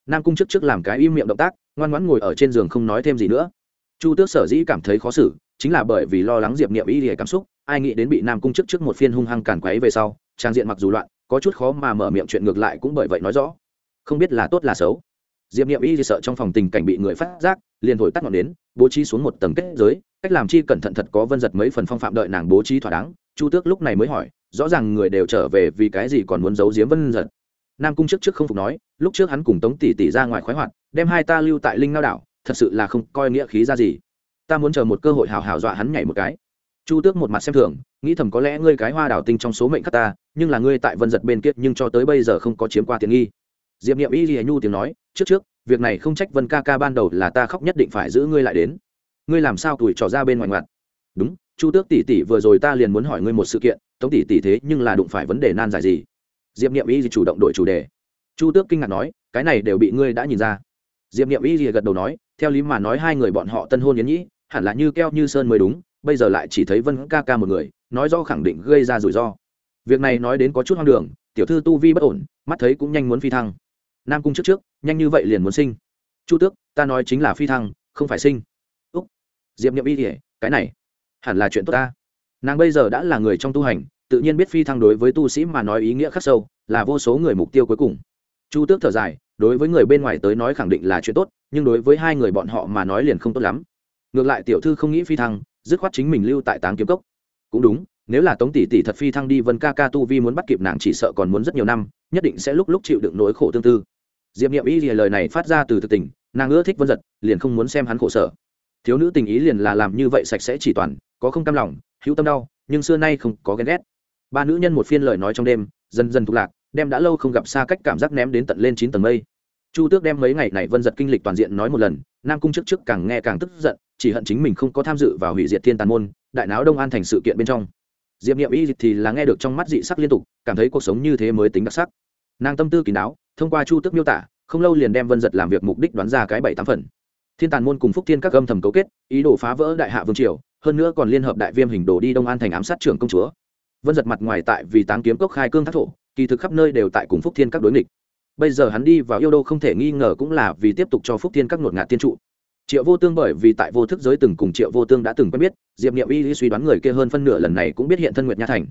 Nam cung trước trước làm cái im miệng động tác, ngoan ngoãn ngồi ở trên giường không nói thêm gì nữa. Chu tước sở dĩ cảm thấy khó xử, chính là bởi vì lo lắng diệp niệm ý để cảm xúc, ai nghĩ đến bị nam cung trước trước một phiên hung hăng càn quấy về sau, trang diện mặc dù loạn, có chút khó mà mở miệng chuyện ngược lại cũng bởi vậy nói rõ. Không biết là tốt là xấu. Diệp niệm y sợ trong phòng tình cảnh bị người phát giác, liền thổi tắt ngọn đến bố trí xuống một tầng kết giới cách làm chi cẩn thận thật có vân giật mấy phần phong phạm đợi nàng bố trí thỏa đáng, chu tước lúc này mới hỏi, rõ ràng người đều trở về vì cái gì còn muốn giấu giếm vân giật. Nam cung trước trước không phục nói, lúc trước hắn cùng tống tỷ tỷ ra ngoài khoái hoạt, đem hai ta lưu tại linh ngao đảo, thật sự là không coi nghĩa khí ra gì. Ta muốn chờ một cơ hội hào hào dọa hắn nhảy một cái. Chu tước một mặt xem thường, nghĩ thầm có lẽ ngươi cái hoa đảo tinh trong số mệnh khắc ta, nhưng là ngươi tại vân giật bên kia, nhưng cho tới bây giờ không có chiếm qua tiền nghi. Diệp m y ghi nhu tiếng nói, trước trước, việc này không trách vân ca ca ban đầu là ta khóc nhất định phải giữ ngươi lại đến ngươi làm sao tuổi trò ra bên ngoài ngoặt? Đúng, chu tước tỷ tỷ vừa rồi ta liền muốn hỏi ngươi một sự kiện, tống tỷ tỷ thế nhưng là đụng phải vấn đề nan giải gì? Diệp n i ệ m y chủ động đổi chủ đề. Chu tước kinh ngạc nói, cái này đều bị ngươi đã nhìn ra. Diệp n i ệ m y gật đầu nói, theo lý mà nói hai người bọn họ tân hôn yến nhĩ, hẳn là như keo như sơn mới đúng, bây giờ lại chỉ thấy vân ca ca một người, nói do khẳng định gây ra rủi ro. Việc này nói đến có chút hoang đường, tiểu thư tu vi bất ổn, mắt thấy cũng nhanh muốn phi thăng. Nam cung trước trước, nhanh như vậy liền muốn sinh. Chu tước, ta nói chính là phi thăng, không phải sinh diệp n i ệ m y thì cái này, hẳn là chuyện tốt ta. Nàng bây giờ đã là người trong tu hành, tự nhiên biết phi thăng đối với tu sĩ mà nói ý nghĩa khắc sâu, là vô số người mục tiêu cuối cùng. Chu tước thở dài, đối với người bên ngoài tới nói khẳng định là chuyện tốt, nhưng đối với hai người bọn họ mà nói liền không tốt lắm. Ngược lại tiểu thư không nghĩ phi thăng, dứt khoát chính mình lưu tại táng kiếm cốc. Cũng đúng, nếu là tống tỷ tỷ thật phi thăng đi, vân ca ca tu vi muốn bắt kịp nàng chỉ sợ còn muốn rất nhiều năm, nhất định sẽ lúc lúc chịu đựng nỗi khổ tương tư. Diệp n i ệ m y thì lời này phát ra từ thực tình, nàng ưa thích vân giật, liền không muốn xem hắn khổ sở thiếu nữ tình ý liền là làm như vậy sạch sẽ chỉ toàn, có không cam lòng, hữu tâm đau, nhưng xưa nay không có ghen ghét. Ba nữ nhân một phiên lời nói trong đêm, dần dần thục lạc, đem đã lâu không gặp xa cách cảm giác ném đến tận lên chín tầng mây. Chu tước đem mấy ngày này vân giật kinh lịch toàn diện nói một lần, nam cung trước trước càng nghe càng tức giận, chỉ hận chính mình không có tham dự vào hủy diệt thiên tàn môn, đại náo đông an thành sự kiện bên trong. Diệp nghiệm y thì là nghe được trong mắt dị sắc liên tục, cảm thấy cuộc sống như thế mới tính đặc sắc. Nàng tâm tư kỳ náo thông qua chu tước miêu tả, không lâu liền đem vân giật làm việc mục đích đoán ra cái bảy tám phần thiên tàn môn cùng phúc thiên các âm thầm cấu kết, ý đồ phá vỡ đại hạ vương triều, hơn nữa còn liên hợp đại viêm hình đồ đi đông an thành ám sát trưởng công chúa. Vân giật mặt ngoài tại vì táng kiếm cốc khai cương thác thổ, kỳ thực khắp nơi đều tại cùng phúc thiên các đối nghịch. Bây giờ hắn đi vào yêu đô không thể nghi ngờ cũng là vì tiếp tục cho phúc thiên các ngột ngạt tiên trụ. Triệu vô tương bởi vì tại vô thức giới từng cùng triệu vô tương đã từng quen biết, diệp nghiệm y suy đoán người kia hơn phân nửa lần này cũng biết hiện thân nguyệt nha thành.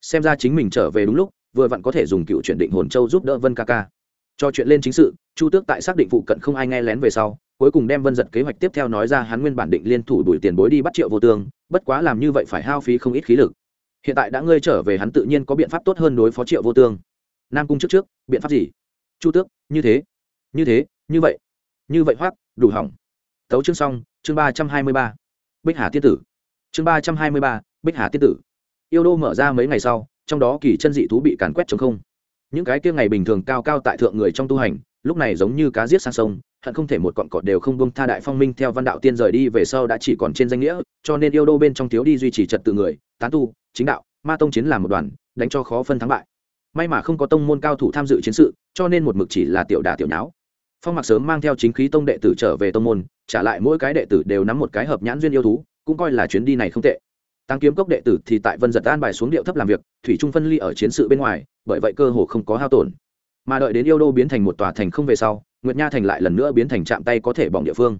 Xem ra chính mình trở về đúng lúc, vừa vặn có thể dùng cựu chuyển định hồn châu giúp đỡ vân ca ca. Cho chuyện lên chính sự, chu tước tại xác định phụ cận không ai nghe lén về sau cuối cùng đem vân giật kế hoạch tiếp theo nói ra hắn nguyên bản định liên thủ đuổi tiền bối đi bắt triệu vô tương, bất quá làm như vậy phải hao phí không ít khí lực. Hiện tại đã ngơi trở về hắn tự nhiên có biện pháp tốt hơn đối phó triệu vô tương. Nam cung trước trước, biện pháp gì? Chu tước, như thế như thế, như vậy như vậy hoác đủ hỏng. Tấu chương xong, chương ba trăm hai mươi ba. Bích hà tiên tử. Chương ba trăm hai mươi ba, bích hà tiên tử. Yêu đô mở ra mấy ngày sau, trong đó kỳ chân dị thú bị càn quét chống không. Những cái kia ngày bình thường cao cao tại thượng người trong tu hành lúc này giống như cá giết sang sông, hận không thể một cọn cọt đều không bông tha đại phong minh theo văn đạo tiên rời đi về sau đã chỉ còn trên danh nghĩa, cho nên yêu đô bên trong thiếu đi duy trì trật tự người, tán tu, chính đạo, ma tông chiến làm một đoàn, đánh cho khó phân thắng bại. May mà không có tông môn cao thủ tham dự chiến sự, cho nên một mực chỉ là tiểu đà tiểu nháo. Phong mặc sớm mang theo chính khí tông đệ tử trở về tông môn, trả lại mỗi cái đệ tử đều nắm một cái hợp nhãn duyên yêu thú, cũng coi là chuyến đi này không tệ. Tăng kiếm cốc đệ tử thì tại vân giật an bài xuống điệu thấp làm việc, thủy trung phân ly ở chiến sự bên ngoài, bởi vậy cơ hồ không có hao tổn mà đợi đến yêu đô biến thành một tòa thành không về sau, nguyệt nha thành lại lần nữa biến thành chạm tay có thể bỏng địa phương.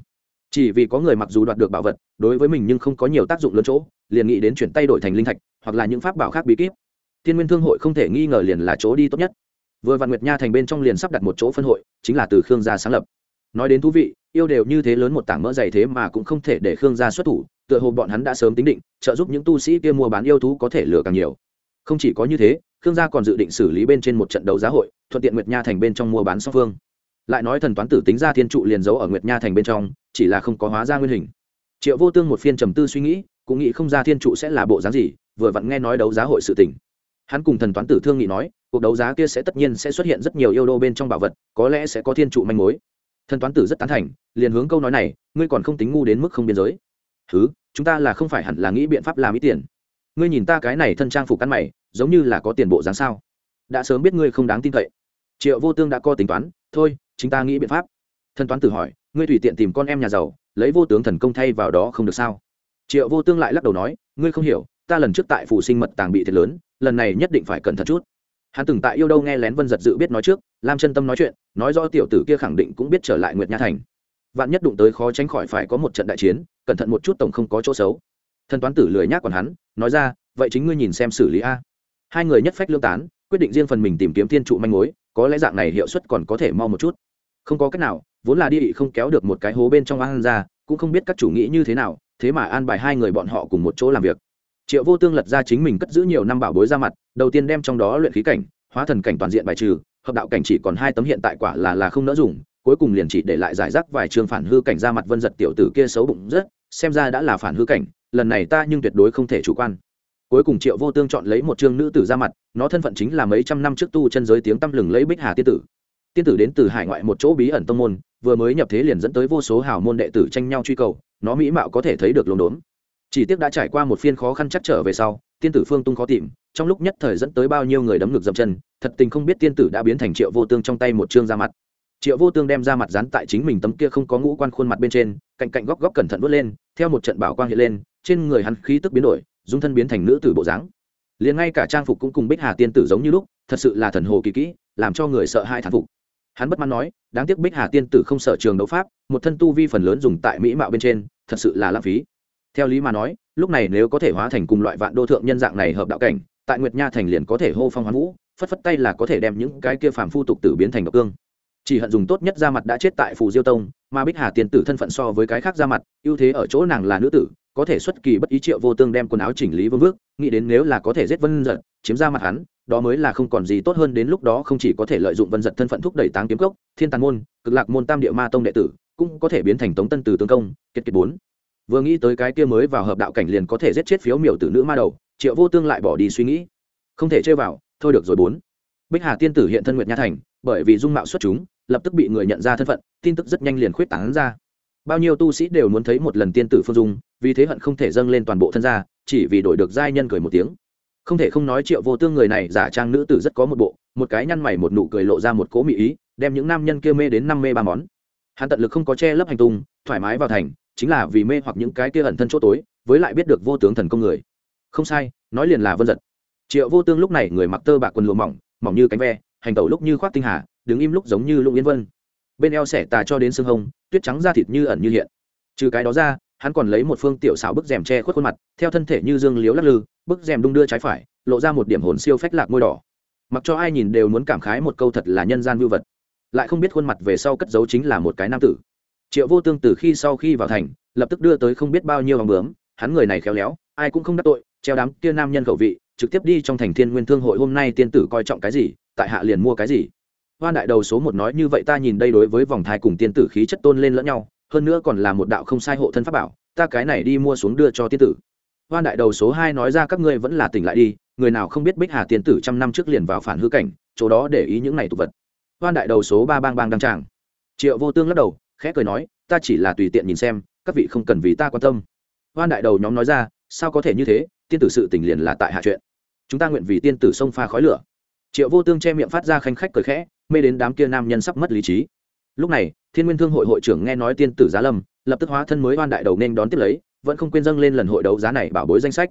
Chỉ vì có người mặc dù đoạt được bảo vật, đối với mình nhưng không có nhiều tác dụng lớn chỗ, liền nghĩ đến chuyển tay đổi thành linh thạch, hoặc là những pháp bảo khác bí kíp. Thiên nguyên thương hội không thể nghi ngờ liền là chỗ đi tốt nhất. Vừa vạn nguyệt nha thành bên trong liền sắp đặt một chỗ phân hội, chính là từ khương gia sáng lập. Nói đến thú vị, yêu đều như thế lớn một tảng mỡ dày thế mà cũng không thể để khương gia xuất thủ, tựa hồ bọn hắn đã sớm tính định, trợ giúp những tu sĩ kia mua bán yêu thú có thể lừa càng nhiều. Không chỉ có như thế khương gia còn dự định xử lý bên trên một trận đấu giá hội, thuận tiện nguyệt nha thành bên trong mua bán song phương. Lại nói thần toán tử tính ra thiên trụ liền giấu ở nguyệt nha thành bên trong, chỉ là không có hóa ra nguyên hình. Triệu vô tương một phiên trầm tư suy nghĩ, cũng nghĩ không ra thiên trụ sẽ là bộ dáng gì, vừa vặn nghe nói đấu giá hội sự tình. Hắn cùng thần toán tử thương nghị nói, cuộc đấu giá kia sẽ tất nhiên sẽ xuất hiện rất nhiều yêu đô bên trong bảo vật, có lẽ sẽ có thiên trụ manh mối. Thần toán tử rất tán thành, liền hướng câu nói này, ngươi còn không tính ngu đến mức không biên giới. Thứ chúng ta là không phải hẳn là nghĩ biện pháp làm ít tiền. Ngươi nhìn ta cái này thân trang phục căn mày giống như là có tiền bộ dáng sao? Đã sớm biết ngươi không đáng tin cậy. Triệu vô tương đã co tính toán, thôi, chính ta nghĩ biện pháp. Thần toán tử hỏi, ngươi tùy tiện tìm con em nhà giàu, lấy vô tướng thần công thay vào đó không được sao? Triệu vô tương lại lắc đầu nói, ngươi không hiểu, ta lần trước tại phủ sinh mật tàng bị thiệt lớn, lần này nhất định phải cẩn thận chút. Hắn từng tại yêu đâu nghe lén vân giật dự biết nói trước, lam chân tâm nói chuyện, nói rõ tiểu tử kia khẳng định cũng biết trở lại nguyệt nha thành. Vạn nhất đụng tới khó tránh khỏi phải có một trận đại chiến, cẩn thận một chút tổng không có chỗ xấu. Thần toán tử lười nhác còn hắn, nói ra, vậy chính ngươi nhìn xem xử lý a hai người nhất phách lương tán, quyết định riêng phần mình tìm kiếm thiên trụ manh mối, có lẽ dạng này hiệu suất còn có thể mau một chút. Không có cách nào, vốn là đi ị không kéo được một cái hố bên trong an ra, cũng không biết các chủ nghĩ như thế nào, thế mà an bài hai người bọn họ cùng một chỗ làm việc. Triệu vô tương lật ra chính mình cất giữ nhiều năm bảo bối ra mặt, đầu tiên đem trong đó luyện khí cảnh, hóa thần cảnh toàn diện bài trừ, hợp đạo cảnh chỉ còn hai tấm hiện tại quả là là không nỡ dùng, cuối cùng liền chỉ để lại giải rác vài trường phản hư cảnh ra mặt vân giật tiểu tử kia xấu bụng rất, xem ra đã là phản hư cảnh, lần này ta nhưng tuyệt đối không thể chủ quan cuối cùng triệu vô tương chọn lấy một chương nữ tử ra mặt, nó thân phận chính là mấy trăm năm trước tu chân giới tiếng tăm lừng lấy bích hà tiên tử. Tiên tử đến từ hải ngoại một chỗ bí ẩn tông môn, vừa mới nhập thế liền dẫn tới vô số hào môn đệ tử tranh nhau truy cầu, nó mỹ mạo có thể thấy được lồn đốn. Chỉ tiếc đã trải qua một phiên khó khăn chắc trở về sau, tiên tử phương tung khó tìm, trong lúc nhất thời dẫn tới bao nhiêu người đấm ngược dập chân, thật tình không biết tiên tử đã biến thành triệu vô tương trong tay một chương ra mặt. Triệu vô tương đem ra mặt dán tại chính mình tấm kia không có ngũ quan khuôn mặt bên trên, cạnh cạnh góc góc cẩn thận vớt lên, theo một trận bảo quang hiện lên, trên người hắn khí tức biến đổi dung thân biến thành nữ tử bộ dáng. Liền ngay cả trang phục cũng cùng bích hà tiên tử giống như lúc, thật sự là thần hồ kỳ kỹ, làm cho người sợ hai thán phục. Hắn bất mãn nói, đáng tiếc bích hà tiên tử không sợ trường đấu pháp, một thân tu vi phần lớn dùng tại mỹ mạo bên trên, thật sự là lãng phí. Theo lý mà nói, lúc này nếu có thể hóa thành cùng loại vạn đô thượng nhân dạng này hợp đạo cảnh, tại nguyệt nha thành liền có thể hô phong hoán vũ, phất phất tay là có thể đem những cái kia phàm phu tục tử biến thành độc cương. Chỉ hận dùng tốt nhất ra mặt đã chết tại phù diêu tông, mà bích hà tiên tử thân phận so với cái khác ra mặt, ưu thế ở chỗ nàng là nữ tử có thể xuất kỳ bất ý triệu vô tương đem quần áo chỉnh lý vương vước, nghĩ đến nếu là có thể giết vân giật, chiếm ra mặt hắn, đó mới là không còn gì tốt hơn đến lúc đó không chỉ có thể lợi dụng vân giật thân phận thúc đẩy táng kiếm cốc, thiên tàn môn, cực lạc môn tam địa ma tông đệ tử, cũng có thể biến thành tống tân từ tướng công kết kết bốn. Vừa nghĩ tới cái kia mới vào hợp đạo cảnh liền có thể giết chết phiếu miểu tử nữ ma đầu, triệu vô tương lại bỏ đi suy nghĩ. Không thể chơi vào, thôi được rồi bốn. Bích hà tiên tử hiện thân nguyệt nha thành, bởi vì dung mạo xuất chúng, lập tức bị người nhận ra thân phận, tin tức rất nhanh liền khuyết tảng ra. Bao nhiêu tu sĩ đều muốn thấy một lần tiên tử phương dung vì thế hận không thể dâng lên toàn bộ thân gia chỉ vì đổi được giai nhân cười một tiếng. Không thể không nói triệu vô tương người này giả trang nữ tử rất có một bộ, một cái nhăn mày một nụ cười lộ ra một cố mỹ ý, đem những nam nhân kia mê đến năm mê ba món. Hắn tận lực không có che lấp hành tung, thoải mái vào thành, chính là vì mê hoặc những cái kia ẩn thân chỗ tối, với lại biết được vô tướng thần công người. Không sai, nói liền là vân giật. Triệu vô tương lúc này người mặc tơ bạc quần lụa mỏng mỏng như cánh ve, hành tẩu lúc như khoác tinh hà, đứng im lúc giống như lũng yên vân. Bên eo xẻ tà cho đến xương hông tuyết trắng da thịt như ẩn như hiện. Trừ cái đó ra hắn còn lấy một phương tiểu xảo bức rèm che khuất khuôn mặt, theo thân thể như dương liếu lắc lư, bức rèm đung đưa trái phải, lộ ra một điểm hồn siêu phách lạc môi đỏ. Mặc cho ai nhìn đều muốn cảm khái một câu thật là nhân gian vưu vật. Lại không biết khuôn mặt về sau cất giấu chính là một cái nam tử. Triệu vô tương từ khi sau khi vào thành, lập tức đưa tới không biết bao nhiêu vòng bướm, hắn người này khéo léo, ai cũng không đắc tội, treo đám kia nam nhân khẩu vị, trực tiếp đi trong thành thiên nguyên thương hội hôm nay tiên tử coi trọng cái gì, tại hạ liền mua cái gì. Hoan đại đầu số một nói như vậy ta nhìn đây đối với vòng thai cùng tiên tử khí chất tôn lên lẫn nhau hơn nữa còn là một đạo không sai hộ thân pháp bảo, ta cái này đi mua xuống đưa cho tiên tử. Hoan đại đầu số hai nói ra các ngươi vẫn là tỉnh lại đi, người nào không biết bích hà tiên tử trăm năm trước liền vào phản hư cảnh, chỗ đó để ý những này tục vật. Hoan đại đầu số ba bang bang đăng tràng. Triệu vô tương lắc đầu, khẽ cười nói, ta chỉ là tùy tiện nhìn xem, các vị không cần vì ta quan tâm. Hoan đại đầu nhóm nói ra, sao có thể như thế, tiên tử sự tình liền là tại hạ chuyện. Chúng ta nguyện vì tiên tử sông pha khói lửa. Triệu vô tương che miệng phát ra khanh khách cười khẽ, mê đến đám kia nam nhân sắp mất lý trí lúc này, thiên nguyên thương hội hội trưởng nghe nói tiên tử giá lâm, lập tức hóa thân mới oan đại đầu nên đón tiếp lấy, vẫn không quên dâng lên lần hội đấu giá này bảo bối danh sách.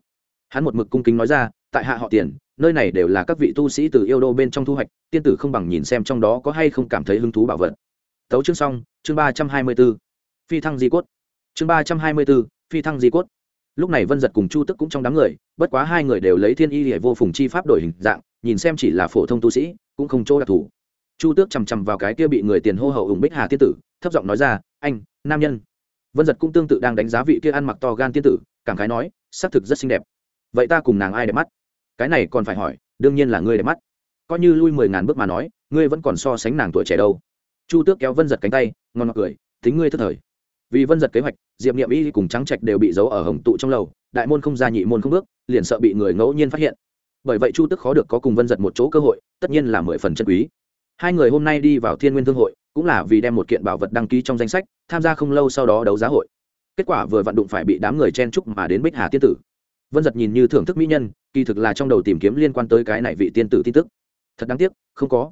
Hắn một mực cung kính nói ra, tại hạ họ tiền, nơi này đều là các vị tu sĩ từ yêu đô bên trong thu hoạch, tiên tử không bằng nhìn xem trong đó có hay không cảm thấy hứng thú bảo vật. Tấu chương xong, chương ba trăm hai mươi b ố phi thăng di cốt. Chương ba trăm hai mươi b ố phi thăng di cốt. Lúc này vân giật cùng chu tức cũng trong đám người, bất quá hai người đều lấy thiên y hệ vô phùng chi pháp đổi hình dạng, nhìn xem chỉ là phổ thông tu sĩ, cũng không chỗ đặc thù chu tước chằm chằm vào cái kia bị người tiền hô hậu ủng bích hà tiên tử, thấp giọng nói ra, anh, nam nhân. Vân giật cũng tương tự đang đánh giá vị kia ăn mặc to gan tiên tử, cảm khái nói xác thực rất xinh đẹp. Vậy ta cùng nàng ai đẹp mắt? Cái này còn phải hỏi, đương nhiên là ngươi đẹp mắt. Coi như lui mười ngàn bước mà nói, ngươi vẫn còn so sánh nàng tuổi trẻ đâu. Chu tước kéo vân giật cánh tay, ngon ngọt cười tính ngươi thất thời. Vì vân giật kế hoạch, diệp m y cùng trắng trạch đều bị giấu ở hồng tụ trong lầu, đại môn không ra nhị môn không bước, liền sợ bị người ngẫu nhiên phát hiện. Bởi vậy chu tức khó được có cùng vân giật một chỗ cơ hội, tất nhiên là mười phần chân quý hai người hôm nay đi vào thiên nguyên thương hội, cũng là vì đem một kiện bảo vật đăng ký trong danh sách, tham gia không lâu sau đó đấu giá hội. Kết quả vừa vặn đụng phải bị đám người chen trúc mà đến bích hà tiên tử. Vân giật nhìn như thưởng thức mỹ nhân, kỳ thực là trong đầu tìm kiếm liên quan tới cái này vị tiên tử tin tức. Thật đáng tiếc, không có.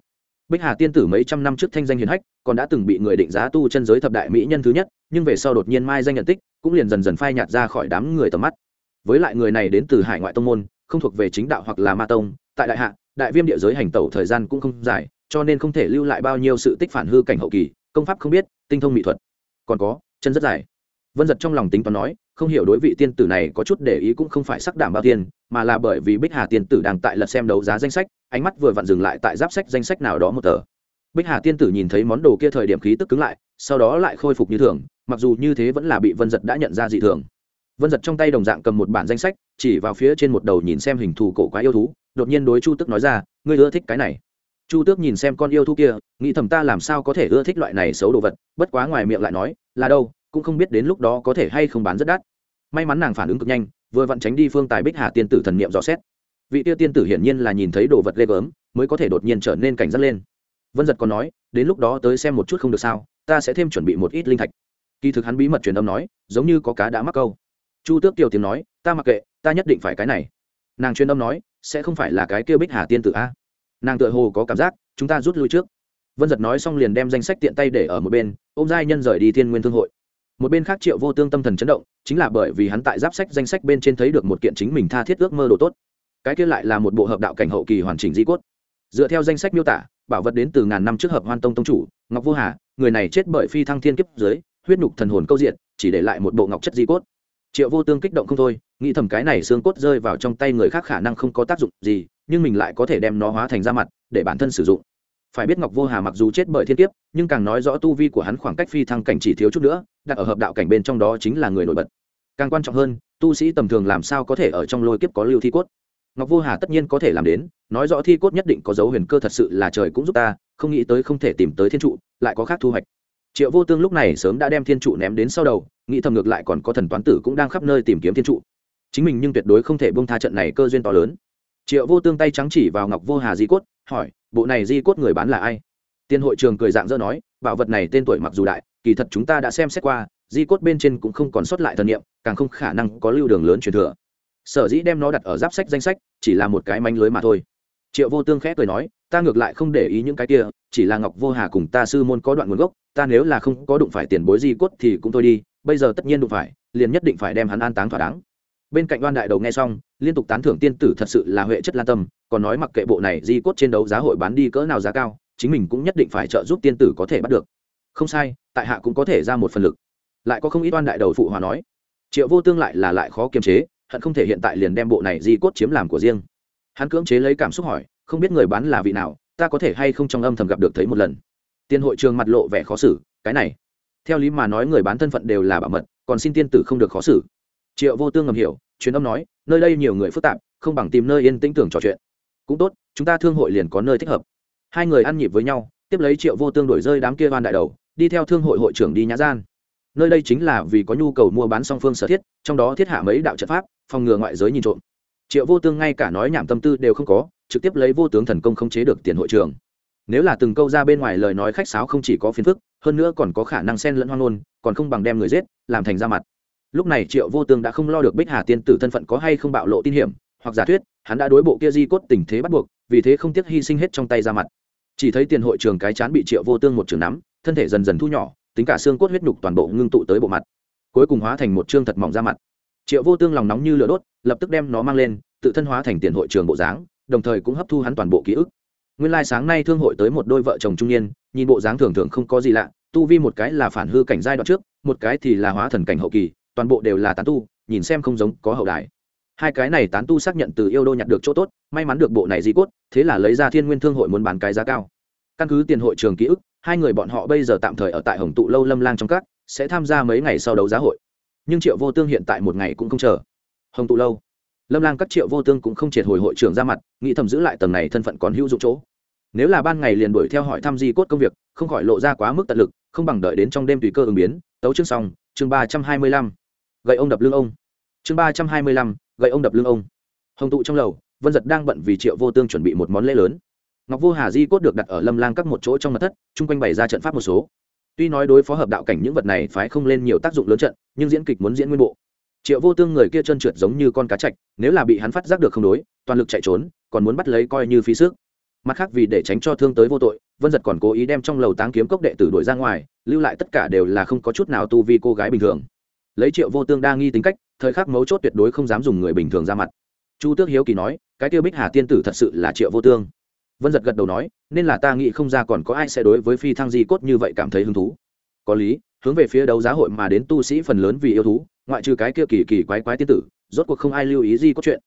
Bích hà tiên tử mấy trăm năm trước thanh danh hiền hách, còn đã từng bị người định giá tu chân giới thập đại mỹ nhân thứ nhất, nhưng về sau đột nhiên mai danh nhận tích, cũng liền dần dần phai nhạt ra khỏi đám người tầm mắt. Với lại người này đến từ hải ngoại tông môn, không thuộc về chính đạo hoặc là ma tông, tại đại hạ, đại viêm địa giới hành tẩu thời gian cũng không dài cho nên không thể lưu lại bao nhiêu sự tích phản hư cảnh hậu kỳ, công pháp không biết, tinh thông mỹ thuật. Còn có, chân rất dài. Vân giật trong lòng tính toán nói, không hiểu đối vị tiên tử này có chút để ý cũng không phải sắc đảm bao tiền, mà là bởi vì bích hà tiên tử đang tại lật xem đấu giá danh sách, ánh mắt vừa vặn dừng lại tại giáp sách danh sách nào đó một tờ. Bích hà tiên tử nhìn thấy món đồ kia thời điểm khí tức cứng lại, sau đó lại khôi phục như thường, mặc dù như thế vẫn là bị vân giật đã nhận ra dị thường. Vân giật trong tay đồng dạng cầm một bản danh sách, chỉ vào phía trên một đầu nhìn xem hình thù cổ quá yêu thú, đột nhiên đối chu tức nói ra, ngươi ưa thích cái này chu tước nhìn xem con yêu thú kia, nghĩ thầm ta làm sao có thể ưa thích loại này xấu đồ vật, bất quá ngoài miệng lại nói, là đâu, cũng không biết đến lúc đó có thể hay không bán rất đắt. May mắn nàng phản ứng cực nhanh, vừa vặn tránh đi phương tài bích hà tiên tử thần niệm dò xét. Vị tiêu tiên tử hiển nhiên là nhìn thấy đồ vật ghê gớm, mới có thể đột nhiên trở nên cảnh giác lên. Vân giật còn nói, đến lúc đó tới xem một chút không được sao, ta sẽ thêm chuẩn bị một ít linh thạch. Kỳ thực hắn bí mật truyền âm nói, giống như có cá đã mắc câu. Chu tước tiêu tiếng nói, ta mặc kệ, ta nhất định phải cái này. Nàng truyền âm nói, sẽ không phải là cái kêu bích hà tiên tử a nàng tựa hồ có cảm giác, chúng ta rút lui trước. Vân giật nói xong liền đem danh sách tiện tay để ở một bên ô m giai nhân rời đi thiên nguyên thương hội. Một bên khác triệu vô tương tâm thần chấn động, chính là bởi vì hắn tại giáp sách danh sách bên trên thấy được một kiện chính mình tha thiết ước mơ đồ tốt. Cái kia lại là một bộ hợp đạo cảnh hậu kỳ hoàn chỉnh di cốt. Dựa theo danh sách miêu tả, bảo vật đến từ ngàn năm trước hợp hoan tông tông chủ, ngọc vô hà, người này chết bởi phi thăng thiên kiếp dưới, huyết nhục thần hồn câu diện chỉ để lại một bộ ngọc chất di cốt. Triệu vô tương kích động không thôi, nghĩ thầm cái này xương cốt rơi vào trong tay người khác khả năng không có tác dụng gì nhưng mình lại có thể đem nó hóa thành da mặt để bản thân sử dụng. Phải biết ngọc vô hà mặc dù chết bởi thiên kiếp, nhưng càng nói rõ tu vi của hắn khoảng cách phi thăng cảnh chỉ thiếu chút nữa, đặt ở hợp đạo cảnh bên trong đó chính là người nổi bật. Càng quan trọng hơn, tu sĩ tầm thường làm sao có thể ở trong lôi kiếp có lưu thi cốt? Ngọc vô hà tất nhiên có thể làm đến, nói rõ thi cốt nhất định có dấu huyền cơ thật sự là trời cũng giúp ta, không nghĩ tới không thể tìm tới thiên trụ, lại có khác thu hoạch. Triệu vô tương lúc này sớm đã đem thiên trụ ném đến sau đầu, nghĩ thầm ngược lại còn có thần toán tử cũng đang khắp nơi tìm kiếm thiên trụ. Chính mình nhưng tuyệt đối không thể bông tha trận này cơ duyên to lớn triệu vô tương tay trắng chỉ vào ngọc vô hà di cốt, hỏi, bộ này di cốt người bán là ai? Tiên hội trường cười dạng dỡ nói, bảo vật này tên tuổi mặc dù đại, kỳ thật chúng ta đã xem xét qua, di cốt bên trên cũng không còn sót lại thần niệm, càng không khả năng có lưu đường lớn truyền thừa. Sở dĩ đem nó đặt ở giáp sách danh sách, chỉ là một cái manh lưới mà thôi. Triệu vô tương khẽ cười nói, ta ngược lại không để ý những cái kia, chỉ là ngọc vô hà cùng ta sư môn có đoạn nguồn gốc, ta nếu là không có đụng phải tiền bối di cốt thì cũng thôi đi, bây giờ tất nhiên đụng phải, liền nhất định phải đem hắn an táng thỏa đáng bên cạnh đoan đại đầu nghe xong, liên tục tán thưởng tiên tử thật sự là huệ chất lan tâm, còn nói mặc kệ bộ này di cốt trên đấu giá hội bán đi cỡ nào giá cao, chính mình cũng nhất định phải trợ giúp tiên tử có thể bắt được. Không sai, tại hạ cũng có thể ra một phần lực. Lại có không ít oan đại đầu phụ hòa nói, triệu vô tương lại là lại khó kiềm chế, hận không thể hiện tại liền đem bộ này di cốt chiếm làm của riêng. Hắn cưỡng chế lấy cảm xúc hỏi, không biết người bán là vị nào, ta có thể hay không trong âm thầm gặp được thấy một lần. Tiên hội trường mặt lộ vẻ khó xử, cái này, theo lý mà nói người bán thân phận đều là bảo mật, còn xin tiên tử không được khó xử triệu vô tương ngầm hiểu, truyền âm nói, nơi đây nhiều người phức tạp, không bằng tìm nơi yên tĩnh tưởng trò chuyện. Cũng tốt, chúng ta thương hội liền có nơi thích hợp. Hai người ăn nhịp với nhau, tiếp lấy triệu vô tương đổi rơi đám kia van đại đầu, đi theo thương hội hội trưởng đi nhã gian. Nơi đây chính là vì có nhu cầu mua bán song phương sở thiết, trong đó thiết hạ mấy đạo trận pháp, phòng ngừa ngoại giới nhìn trộm. Triệu vô tương ngay cả nói nhảm tâm tư đều không có, trực tiếp lấy vô tướng thần công không chế được tiền hội trưởng. nếu là từng câu ra bên ngoài lời nói khách sáo không chỉ có phiền phức, hơn nữa còn có khả năng xen lẫn hoang ngôn, còn không bằng đem người giết, làm thành ra mặt lúc này triệu vô tương đã không lo được bích hà tiên tử thân phận có hay không bạo lộ tin hiểm, hoặc giả thuyết, hắn đã đối bộ kia di cốt tình thế bắt buộc, vì thế không tiếc hy sinh hết trong tay ra mặt. Chỉ thấy tiền hội trường cái chán bị triệu vô tương một trường nắm, thân thể dần dần thu nhỏ, tính cả xương cốt huyết nhục toàn bộ ngưng tụ tới bộ mặt. Cuối cùng hóa thành một chương thật mỏng ra mặt. Triệu vô tương lòng nóng như lửa đốt, lập tức đem nó mang lên, tự thân hóa thành tiền hội trường bộ dáng, đồng thời cũng hấp thu hắn toàn bộ ký ức. Nguyên lai sáng nay thương hội tới một đôi vợ chồng trung niên, nhìn bộ dáng thường thường không có gì lạ, tu vi một cái là phản hư cảnh giai đoạn trước, một cái thì là hóa thần cảnh hậu kỳ toàn bộ đều là tán tu, nhìn xem không giống có hậu đại hai cái này tán tu xác nhận từ yêu đô nhặt được chỗ tốt, may mắn được bộ này di cốt, thế là lấy ra thiên nguyên thương hội muốn bán cái giá cao. Căn cứ tiền hội trường ký ức, hai người bọn họ bây giờ tạm thời ở tại hồng tụ lâu lâm lang trong các, sẽ tham gia mấy ngày sau đấu giá hội. Nhưng triệu vô tương hiện tại một ngày cũng không chờ. Hồng tụ lâu. Lâm lang các triệu vô tương cũng không triệt hồi hội trưởng ra mặt, nghĩ thầm giữ lại tầng này thân phận còn hữu dụng chỗ. Nếu là ban ngày liền đuổi theo hỏi thăm di cốt công việc, không khỏi lộ ra quá mức tận lực, không bằng đợi đến trong đêm tùy cơ ứng biến. Tấu chương xong, chương ba trăm hai mươi lăm gậy ông đập lưng ông. Chương ba trăm hai mươi lăm, gậy ông đập lưng ông. Hồng tụ trong lầu, vân giật đang bận vì triệu vô tương chuẩn bị một món lễ lớn. Ngọc vô hà di cốt được đặt ở lâm lang các một chỗ trong mặt thất, chung quanh bày ra trận pháp một số. Tuy nói đối phó hợp đạo cảnh những vật này phái không lên nhiều tác dụng lớn trận, nhưng diễn kịch muốn diễn nguyên bộ. Triệu vô tương người kia chân trượt giống như con cá chạch, nếu là bị hắn phát giác được không đối, toàn lực chạy trốn, còn muốn bắt lấy coi như phí sức. Mặt khác vì để tránh cho thương tới vô tội, vân giật còn cố ý đem trong lầu táng kiếm cốc đệ tử đuổi ra ngoài, lưu lại tất cả đều là không có chút nào tu vi cô gái bình thường lấy triệu vô tương đa nghi tính cách, thời khắc mấu chốt tuyệt đối không dám dùng người bình thường ra mặt. Chu tước hiếu kỳ nói, cái tiêu bích hà tiên tử thật sự là triệu vô tương. Vân giật gật đầu nói, nên là ta nghĩ không ra còn có ai sẽ đối với phi thăng di cốt như vậy cảm thấy hứng thú. Có lý, hướng về phía đấu giá hội mà đến tu sĩ phần lớn vì yêu thú, ngoại trừ cái kia kỳ kỳ quái quái tiên tử, rốt cuộc không ai lưu ý di cốt chuyện.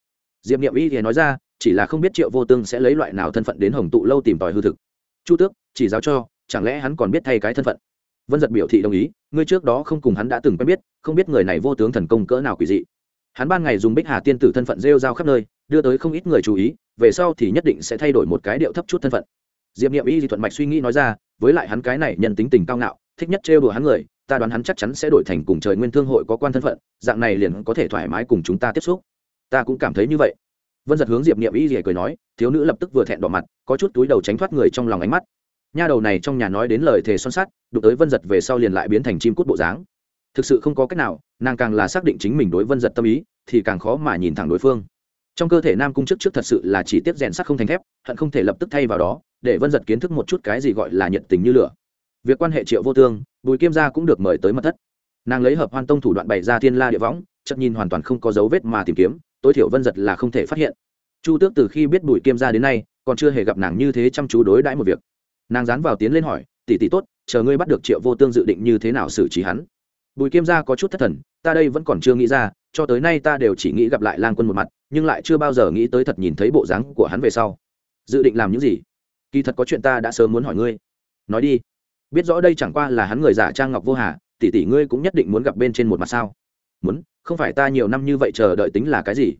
Diệp m y thì nói ra, chỉ là không biết triệu vô tương sẽ lấy loại nào thân phận đến hồng tụ lâu tìm tòi hư thực. Chu tước, chỉ giáo cho, chẳng lẽ hắn còn biết thay cái thân phận? Vân giật biểu thị đồng ý, ngươi trước đó không cùng hắn đã từng quen biết, không biết người này vô tướng thần công cỡ nào quỷ dị. Hắn ban ngày dùng bích hà tiên tử thân phận rêu rao khắp nơi, đưa tới không ít người chú ý, về sau thì nhất định sẽ thay đổi một cái điệu thấp chút thân phận. Diệp n i ệ m y thì thuận mạch suy nghĩ nói ra, với lại hắn cái này nhân tính tình cao ngạo, thích nhất trêu đùa hắn người, ta đoán hắn chắc chắn sẽ đổi thành cùng trời nguyên thương hội có quan thân phận, dạng này liền có thể thoải mái cùng chúng ta tiếp xúc. Ta cũng cảm thấy như vậy. Vân giật hướng diệp n i ệ m y thì cười nói, thiếu nữ lập tức vừa thẹn đỏ mặt, có chút túi đầu tránh thoát người trong lòng ánh mắt nha đầu này trong nhà nói đến lời thề son sắt, đụng tới vân giật về sau liền lại biến thành chim cút bộ dáng. Thực sự không có cách nào, nàng càng là xác định chính mình đối vân giật tâm ý, thì càng khó mà nhìn thẳng đối phương. Trong cơ thể nam cung chức trước thật sự là chỉ tiếp rèn sắt không thành thép, hận không thể lập tức thay vào đó, để vân giật kiến thức một chút cái gì gọi là nhiệt tình như lửa. Việc quan hệ triệu vô tương, bùi kim gia cũng được mời tới mật thất. Nàng lấy hợp hoan tông thủ đoạn bày ra thiên la địa võng, chậm nhìn hoàn toàn không có dấu vết mà tìm kiếm, tối thiểu vân giật là không thể phát hiện. Chu tước từ khi biết bùi kim gia đến nay, còn chưa hề gặp nàng như thế chăm chú đối đãi một việc nàng dán vào tiến lên hỏi, tỷ tỷ tốt, chờ ngươi bắt được triệu vô tương dự định như thế nào xử trí hắn? Bùi kiêm gia có chút thất thần, ta đây vẫn còn chưa nghĩ ra, cho tới nay ta đều chỉ nghĩ gặp lại lang quân một mặt, nhưng lại chưa bao giờ nghĩ tới thật nhìn thấy bộ dáng của hắn về sau. Dự định làm những gì? Kỳ thật có chuyện ta đã sớm muốn hỏi ngươi. Nói đi. Biết rõ đây chẳng qua là hắn người giả trang ngọc vô hà, tỷ tỷ ngươi cũng nhất định muốn gặp bên trên một mặt sao? Muốn, không phải ta nhiều năm như vậy chờ đợi tính là cái gì?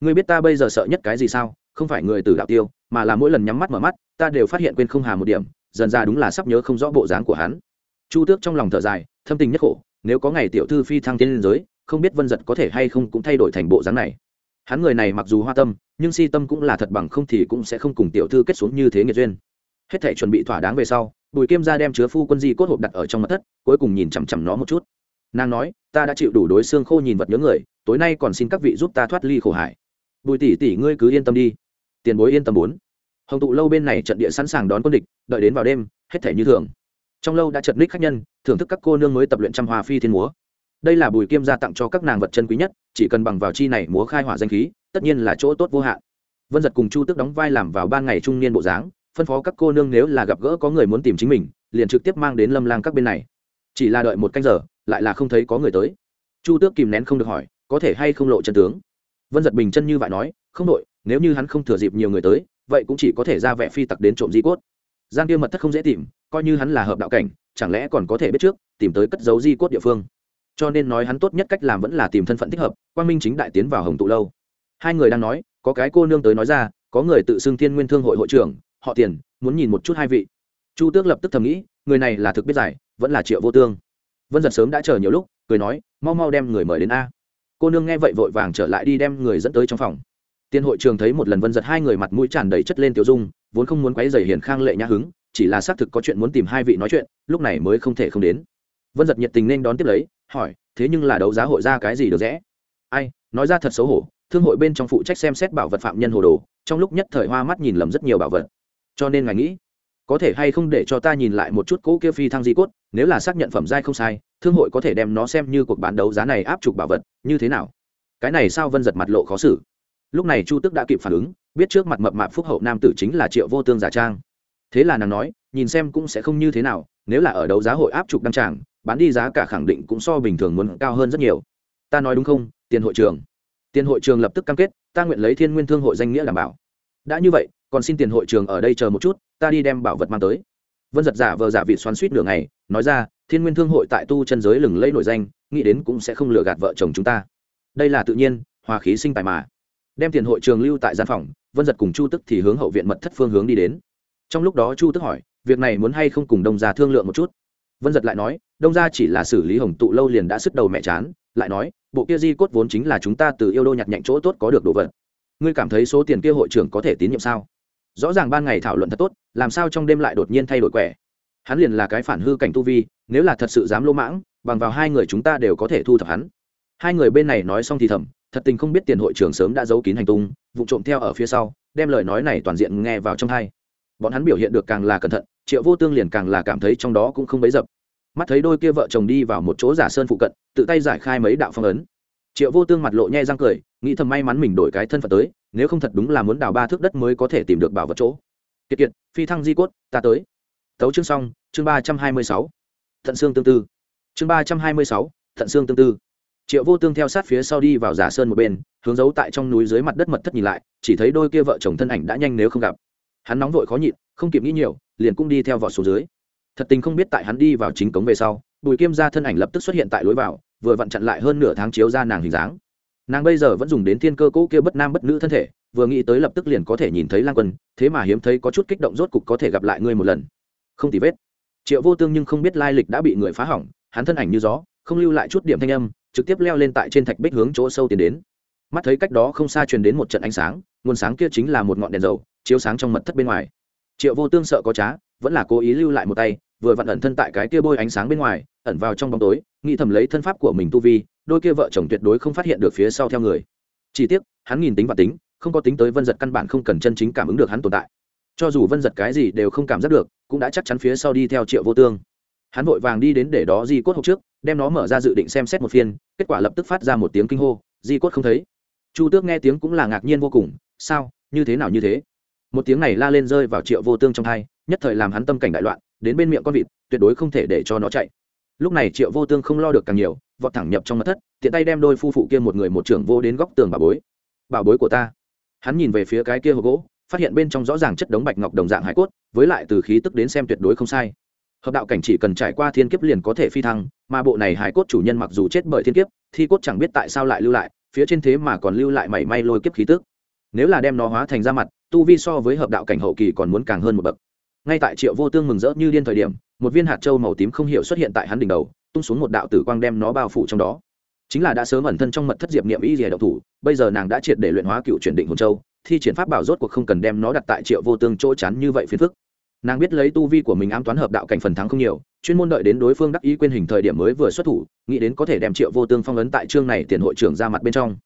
Ngươi biết ta bây giờ sợ nhất cái gì sao? Không phải người từ đạo tiêu, mà là mỗi lần nhắm mắt mở mắt, ta đều phát hiện quên không hà một điểm, dần ra đúng là sắp nhớ không rõ bộ dáng của hắn. Chu tước trong lòng thở dài, thâm tình nhất khổ, nếu có ngày tiểu thư phi thăng tiến lên giới, không biết vân giật có thể hay không cũng thay đổi thành bộ dáng này. Hắn người này mặc dù hoa tâm, nhưng si tâm cũng là thật bằng không thì cũng sẽ không cùng tiểu thư kết xuống như thế nghiệt duyên. Hết thể chuẩn bị thỏa đáng về sau, bùi kiêm ra đem chứa phu quân di cốt hộp đặt ở trong mặt thất, cuối cùng nhìn chằm chằm nó một chút. Nàng nói, ta đã chịu đủ đối xương khô nhìn vật nhớ người, tối nay còn xin các vị giúp ta thoát ly khổ hải bùi tỷ tỷ, ngươi cứ yên tâm đi tiền bối yên tâm bốn. Hồng tụ lâu bên này trận địa sẵn sàng đón quân địch, đợi đến vào đêm, hết thể như thường. Trong lâu đã chật ních khách nhân, thưởng thức các cô nương mới tập luyện trăm hòa phi thiên múa. Đây là bùi kim gia tặng cho các nàng vật chân quý nhất, chỉ cần bằng vào chi này múa khai hỏa danh khí, tất nhiên là chỗ tốt vô hạn. Vân giật cùng chu tước đóng vai làm vào ban ngày trung niên bộ dáng, phân phó các cô nương nếu là gặp gỡ có người muốn tìm chính mình, liền trực tiếp mang đến lâm lang các bên này. Chỉ là đợi một canh giờ, lại là không thấy có người tới. Chu tước kìm nén không được hỏi, có thể hay không lộ chân tướng? Vân giật bình chân như vậy nói, không đội nếu như hắn không thừa dịp nhiều người tới, vậy cũng chỉ có thể ra vẻ phi tặc đến trộm di cốt. Giang kia mật thất không dễ tìm, coi như hắn là hợp đạo cảnh, chẳng lẽ còn có thể biết trước, tìm tới cất dấu di cốt địa phương. Cho nên nói hắn tốt nhất cách làm vẫn là tìm thân phận thích hợp, quang minh chính đại tiến vào hồng tụ lâu. Hai người đang nói, có cái cô nương tới nói ra, có người tự xưng thiên nguyên thương hội hội trưởng, họ tiền, muốn nhìn một chút hai vị. Chu tước lập tức thầm nghĩ, người này là thực biết giải, vẫn là triệu vô tương. Vân giật sớm đã chờ nhiều lúc, cười nói, mau mau đem người mời đến a. Cô nương nghe vậy vội vàng trở lại đi đem người dẫn tới trong phòng tiên hội trường thấy một lần vân giật hai người mặt mũi tràn đầy chất lên tiểu dung, vốn không muốn quấy rầy hiền khang lệ nhã hứng, chỉ là xác thực có chuyện muốn tìm hai vị nói chuyện, lúc này mới không thể không đến. Vân giật nhiệt tình nên đón tiếp lấy, hỏi, thế nhưng là đấu giá hội ra cái gì được rẽ? Ai, nói ra thật xấu hổ, thương hội bên trong phụ trách xem xét bảo vật phạm nhân hồ đồ, trong lúc nhất thời hoa mắt nhìn lầm rất nhiều bảo vật. Cho nên ngài nghĩ, có thể hay không để cho ta nhìn lại một chút cỗ kia phi thăng di cốt, nếu là xác nhận phẩm giai không sai, thương hội có thể đem nó xem như cuộc bán đấu giá này áp trục bảo vật, như thế nào? Cái này sao vân giật mặt lộ khó xử lúc này chu tức đã kịp phản ứng, biết trước mặt mập mạp phúc hậu nam tử chính là triệu vô tương giả trang. Thế là nàng nói, nhìn xem cũng sẽ không như thế nào, nếu là ở đấu giá hội áp trục đăng tràng, bán đi giá cả khẳng định cũng so bình thường muốn cao hơn rất nhiều. Ta nói đúng không, tiền hội trường? Tiền hội trường lập tức cam kết, ta nguyện lấy thiên nguyên thương hội danh nghĩa đảm bảo. Đã như vậy, còn xin tiền hội trường ở đây chờ một chút, ta đi đem bảo vật mang tới. Vân giật giả vờ giả vị xoắn suýt nửa ngày, nói ra, thiên nguyên thương hội tại tu chân giới lừng lẫy nổi danh, nghĩ đến cũng sẽ không lừa gạt vợ chồng chúng ta. Đây là tự nhiên, hòa khí sinh tài mà đem tiền hội trường lưu tại gian phòng, vân giật cùng chu tức thì hướng hậu viện mật thất phương hướng đi đến. Trong lúc đó chu tức hỏi, việc này muốn hay không cùng đông gia thương lượng một chút? Vân giật lại nói, đông gia chỉ là xử lý hồng tụ lâu liền đã sức đầu mẹ chán, lại nói, bộ kia di cốt vốn chính là chúng ta từ yêu đô nhặt nhạnh chỗ tốt có được đồ vật. Ngươi cảm thấy số tiền kia hội trưởng có thể tín nhiệm sao? Rõ ràng ban ngày thảo luận thật tốt, làm sao trong đêm lại đột nhiên thay đổi quẻ? Hắn liền là cái phản hư cảnh tu vi, nếu là thật sự dám lỗ mãng, bằng vào hai người chúng ta đều có thể thu thập hắn. Hai người bên này nói xong thì thầm thật tình không biết tiền hội trưởng sớm đã giấu kín hành tung, vụ trộm theo ở phía sau, đem lời nói này toàn diện nghe vào trong hai. Bọn hắn biểu hiện được càng là cẩn thận, triệu vô tương liền càng là cảm thấy trong đó cũng không bấy dập. Mắt thấy đôi kia vợ chồng đi vào một chỗ giả sơn phụ cận, tự tay giải khai mấy đạo phong ấn. Triệu vô tương mặt lộ nhe răng cười, nghĩ thầm may mắn mình đổi cái thân phận tới, nếu không thật đúng là muốn đào ba thước đất mới có thể tìm được bảo vật chỗ. Kiệt kiệt, phi thăng di cốt, ta tới. Tấu chương xong, chương ba trăm hai mươi sáu. Thận xương tương tư. Chương ba trăm hai mươi sáu, thận xương tương tư triệu vô tương theo sát phía sau đi vào giả sơn một bên, hướng giấu tại trong núi dưới mặt đất mật thất nhìn lại, chỉ thấy đôi kia vợ chồng thân ảnh đã nhanh nếu không gặp. Hắn nóng vội khó nhịn, không kịp nghĩ nhiều, liền cũng đi theo vỏ số dưới. Thật tình không biết tại hắn đi vào chính cống về sau, bùi kiêm ra thân ảnh lập tức xuất hiện tại lối vào, vừa vặn chặn lại hơn nửa tháng chiếu ra nàng hình dáng. Nàng bây giờ vẫn dùng đến thiên cơ cỗ kia bất nam bất nữ thân thể, vừa nghĩ tới lập tức liền có thể nhìn thấy lang quân, thế mà hiếm thấy có chút kích động rốt cục có thể gặp lại ngươi một lần. Không tì vết. Triệu vô tương nhưng không biết lai lịch đã bị người phá hỏng, hắn thân ảnh như gió, không lưu lại chút điểm thanh âm trực tiếp leo lên tại trên thạch bích hướng chỗ sâu tiến đến. Mắt thấy cách đó không xa truyền đến một trận ánh sáng, nguồn sáng kia chính là một ngọn đèn dầu, chiếu sáng trong mật thất bên ngoài. Triệu vô tương sợ có trá, vẫn là cố ý lưu lại một tay, vừa vặn ẩn thân tại cái kia bôi ánh sáng bên ngoài, ẩn vào trong bóng tối, nghĩ thầm lấy thân pháp của mình tu vi, đôi kia vợ chồng tuyệt đối không phát hiện được phía sau theo người. Chỉ tiếc, hắn nhìn tính và tính, không có tính tới vân giật căn bản không cần chân chính cảm ứng được hắn tồn tại. Cho dù vân giật cái gì đều không cảm giác được, cũng đã chắc chắn phía sau đi theo triệu vô tương hắn vội vàng đi đến để đó di cốt hộp trước, đem nó mở ra dự định xem xét một phiên, kết quả lập tức phát ra một tiếng kinh hô, di cốt không thấy. Chu tước nghe tiếng cũng là ngạc nhiên vô cùng, sao, như thế nào như thế? Một tiếng này la lên rơi vào triệu vô tương trong thai nhất thời làm hắn tâm cảnh đại loạn, đến bên miệng con vịt, tuyệt đối không thể để cho nó chạy. Lúc này triệu vô tương không lo được càng nhiều, vọt thẳng nhập trong mặt thất, tiện tay đem đôi phu phụ kia một người một trưởng vô đến góc tường bà bối. Bảo bối của ta. Hắn nhìn về phía cái kia hộp gỗ, phát hiện bên trong rõ ràng chất đống bạch ngọc đồng dạng hải cốt, với lại từ khí tức đến xem tuyệt đối không sai hợp đạo cảnh chỉ cần trải qua thiên kiếp liền có thể phi thăng, mà bộ này hải cốt chủ nhân mặc dù chết bởi thiên kiếp, thi cốt chẳng biết tại sao lại lưu lại, phía trên thế mà còn lưu lại mảy may lôi kiếp khí tức. Nếu là đem nó hóa thành ra mặt, tu vi so với hợp đạo cảnh hậu kỳ còn muốn càng hơn một bậc. Ngay tại triệu vô tương mừng rỡ như điên thời điểm, một viên hạt châu màu tím không hiểu xuất hiện tại hắn đỉnh đầu, tung xuống một đạo tử quang đem nó bao phủ trong đó. Chính là đã sớm ẩn thân trong mật thất diệp niệm ý rìa độc thủ, bây giờ nàng đã triệt để luyện hóa cựu chuyển định hồn châu, thi triển pháp bảo rốt cuộc không cần đem nó đặt tại triệu vô tương chỗ chắn như vậy phiền phức nàng biết lấy tu vi của mình ám toán hợp đạo cảnh phần thắng không nhiều, chuyên môn đợi đến đối phương đắc ý quên hình thời điểm mới vừa xuất thủ, nghĩ đến có thể đem triệu vô tương phong ấn tại chương này tiền hội trưởng ra mặt bên trong.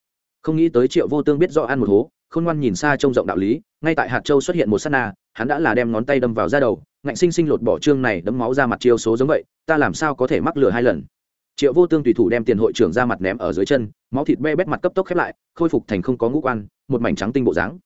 Không nghĩ tới triệu vô tương biết rõ ăn một hố, khôn ngoan nhìn xa trông rộng đạo lý, ngay tại hạt châu xuất hiện một s á t na, hắn đã là đem ngón tay đâm vào da đầu, ngạnh sinh sinh lột bỏ chương này đấm máu ra mặt chiêu số giống vậy, ta làm sao có thể mắc lừa hai lần? Triệu vô tương tùy thủ đem tiền hội trưởng ra mặt ném ở dưới chân, máu thịt be bét mặt cấp tốc khép lại, khôi phục thành không có ngũ quan, một mảnh trắng tinh bộ dáng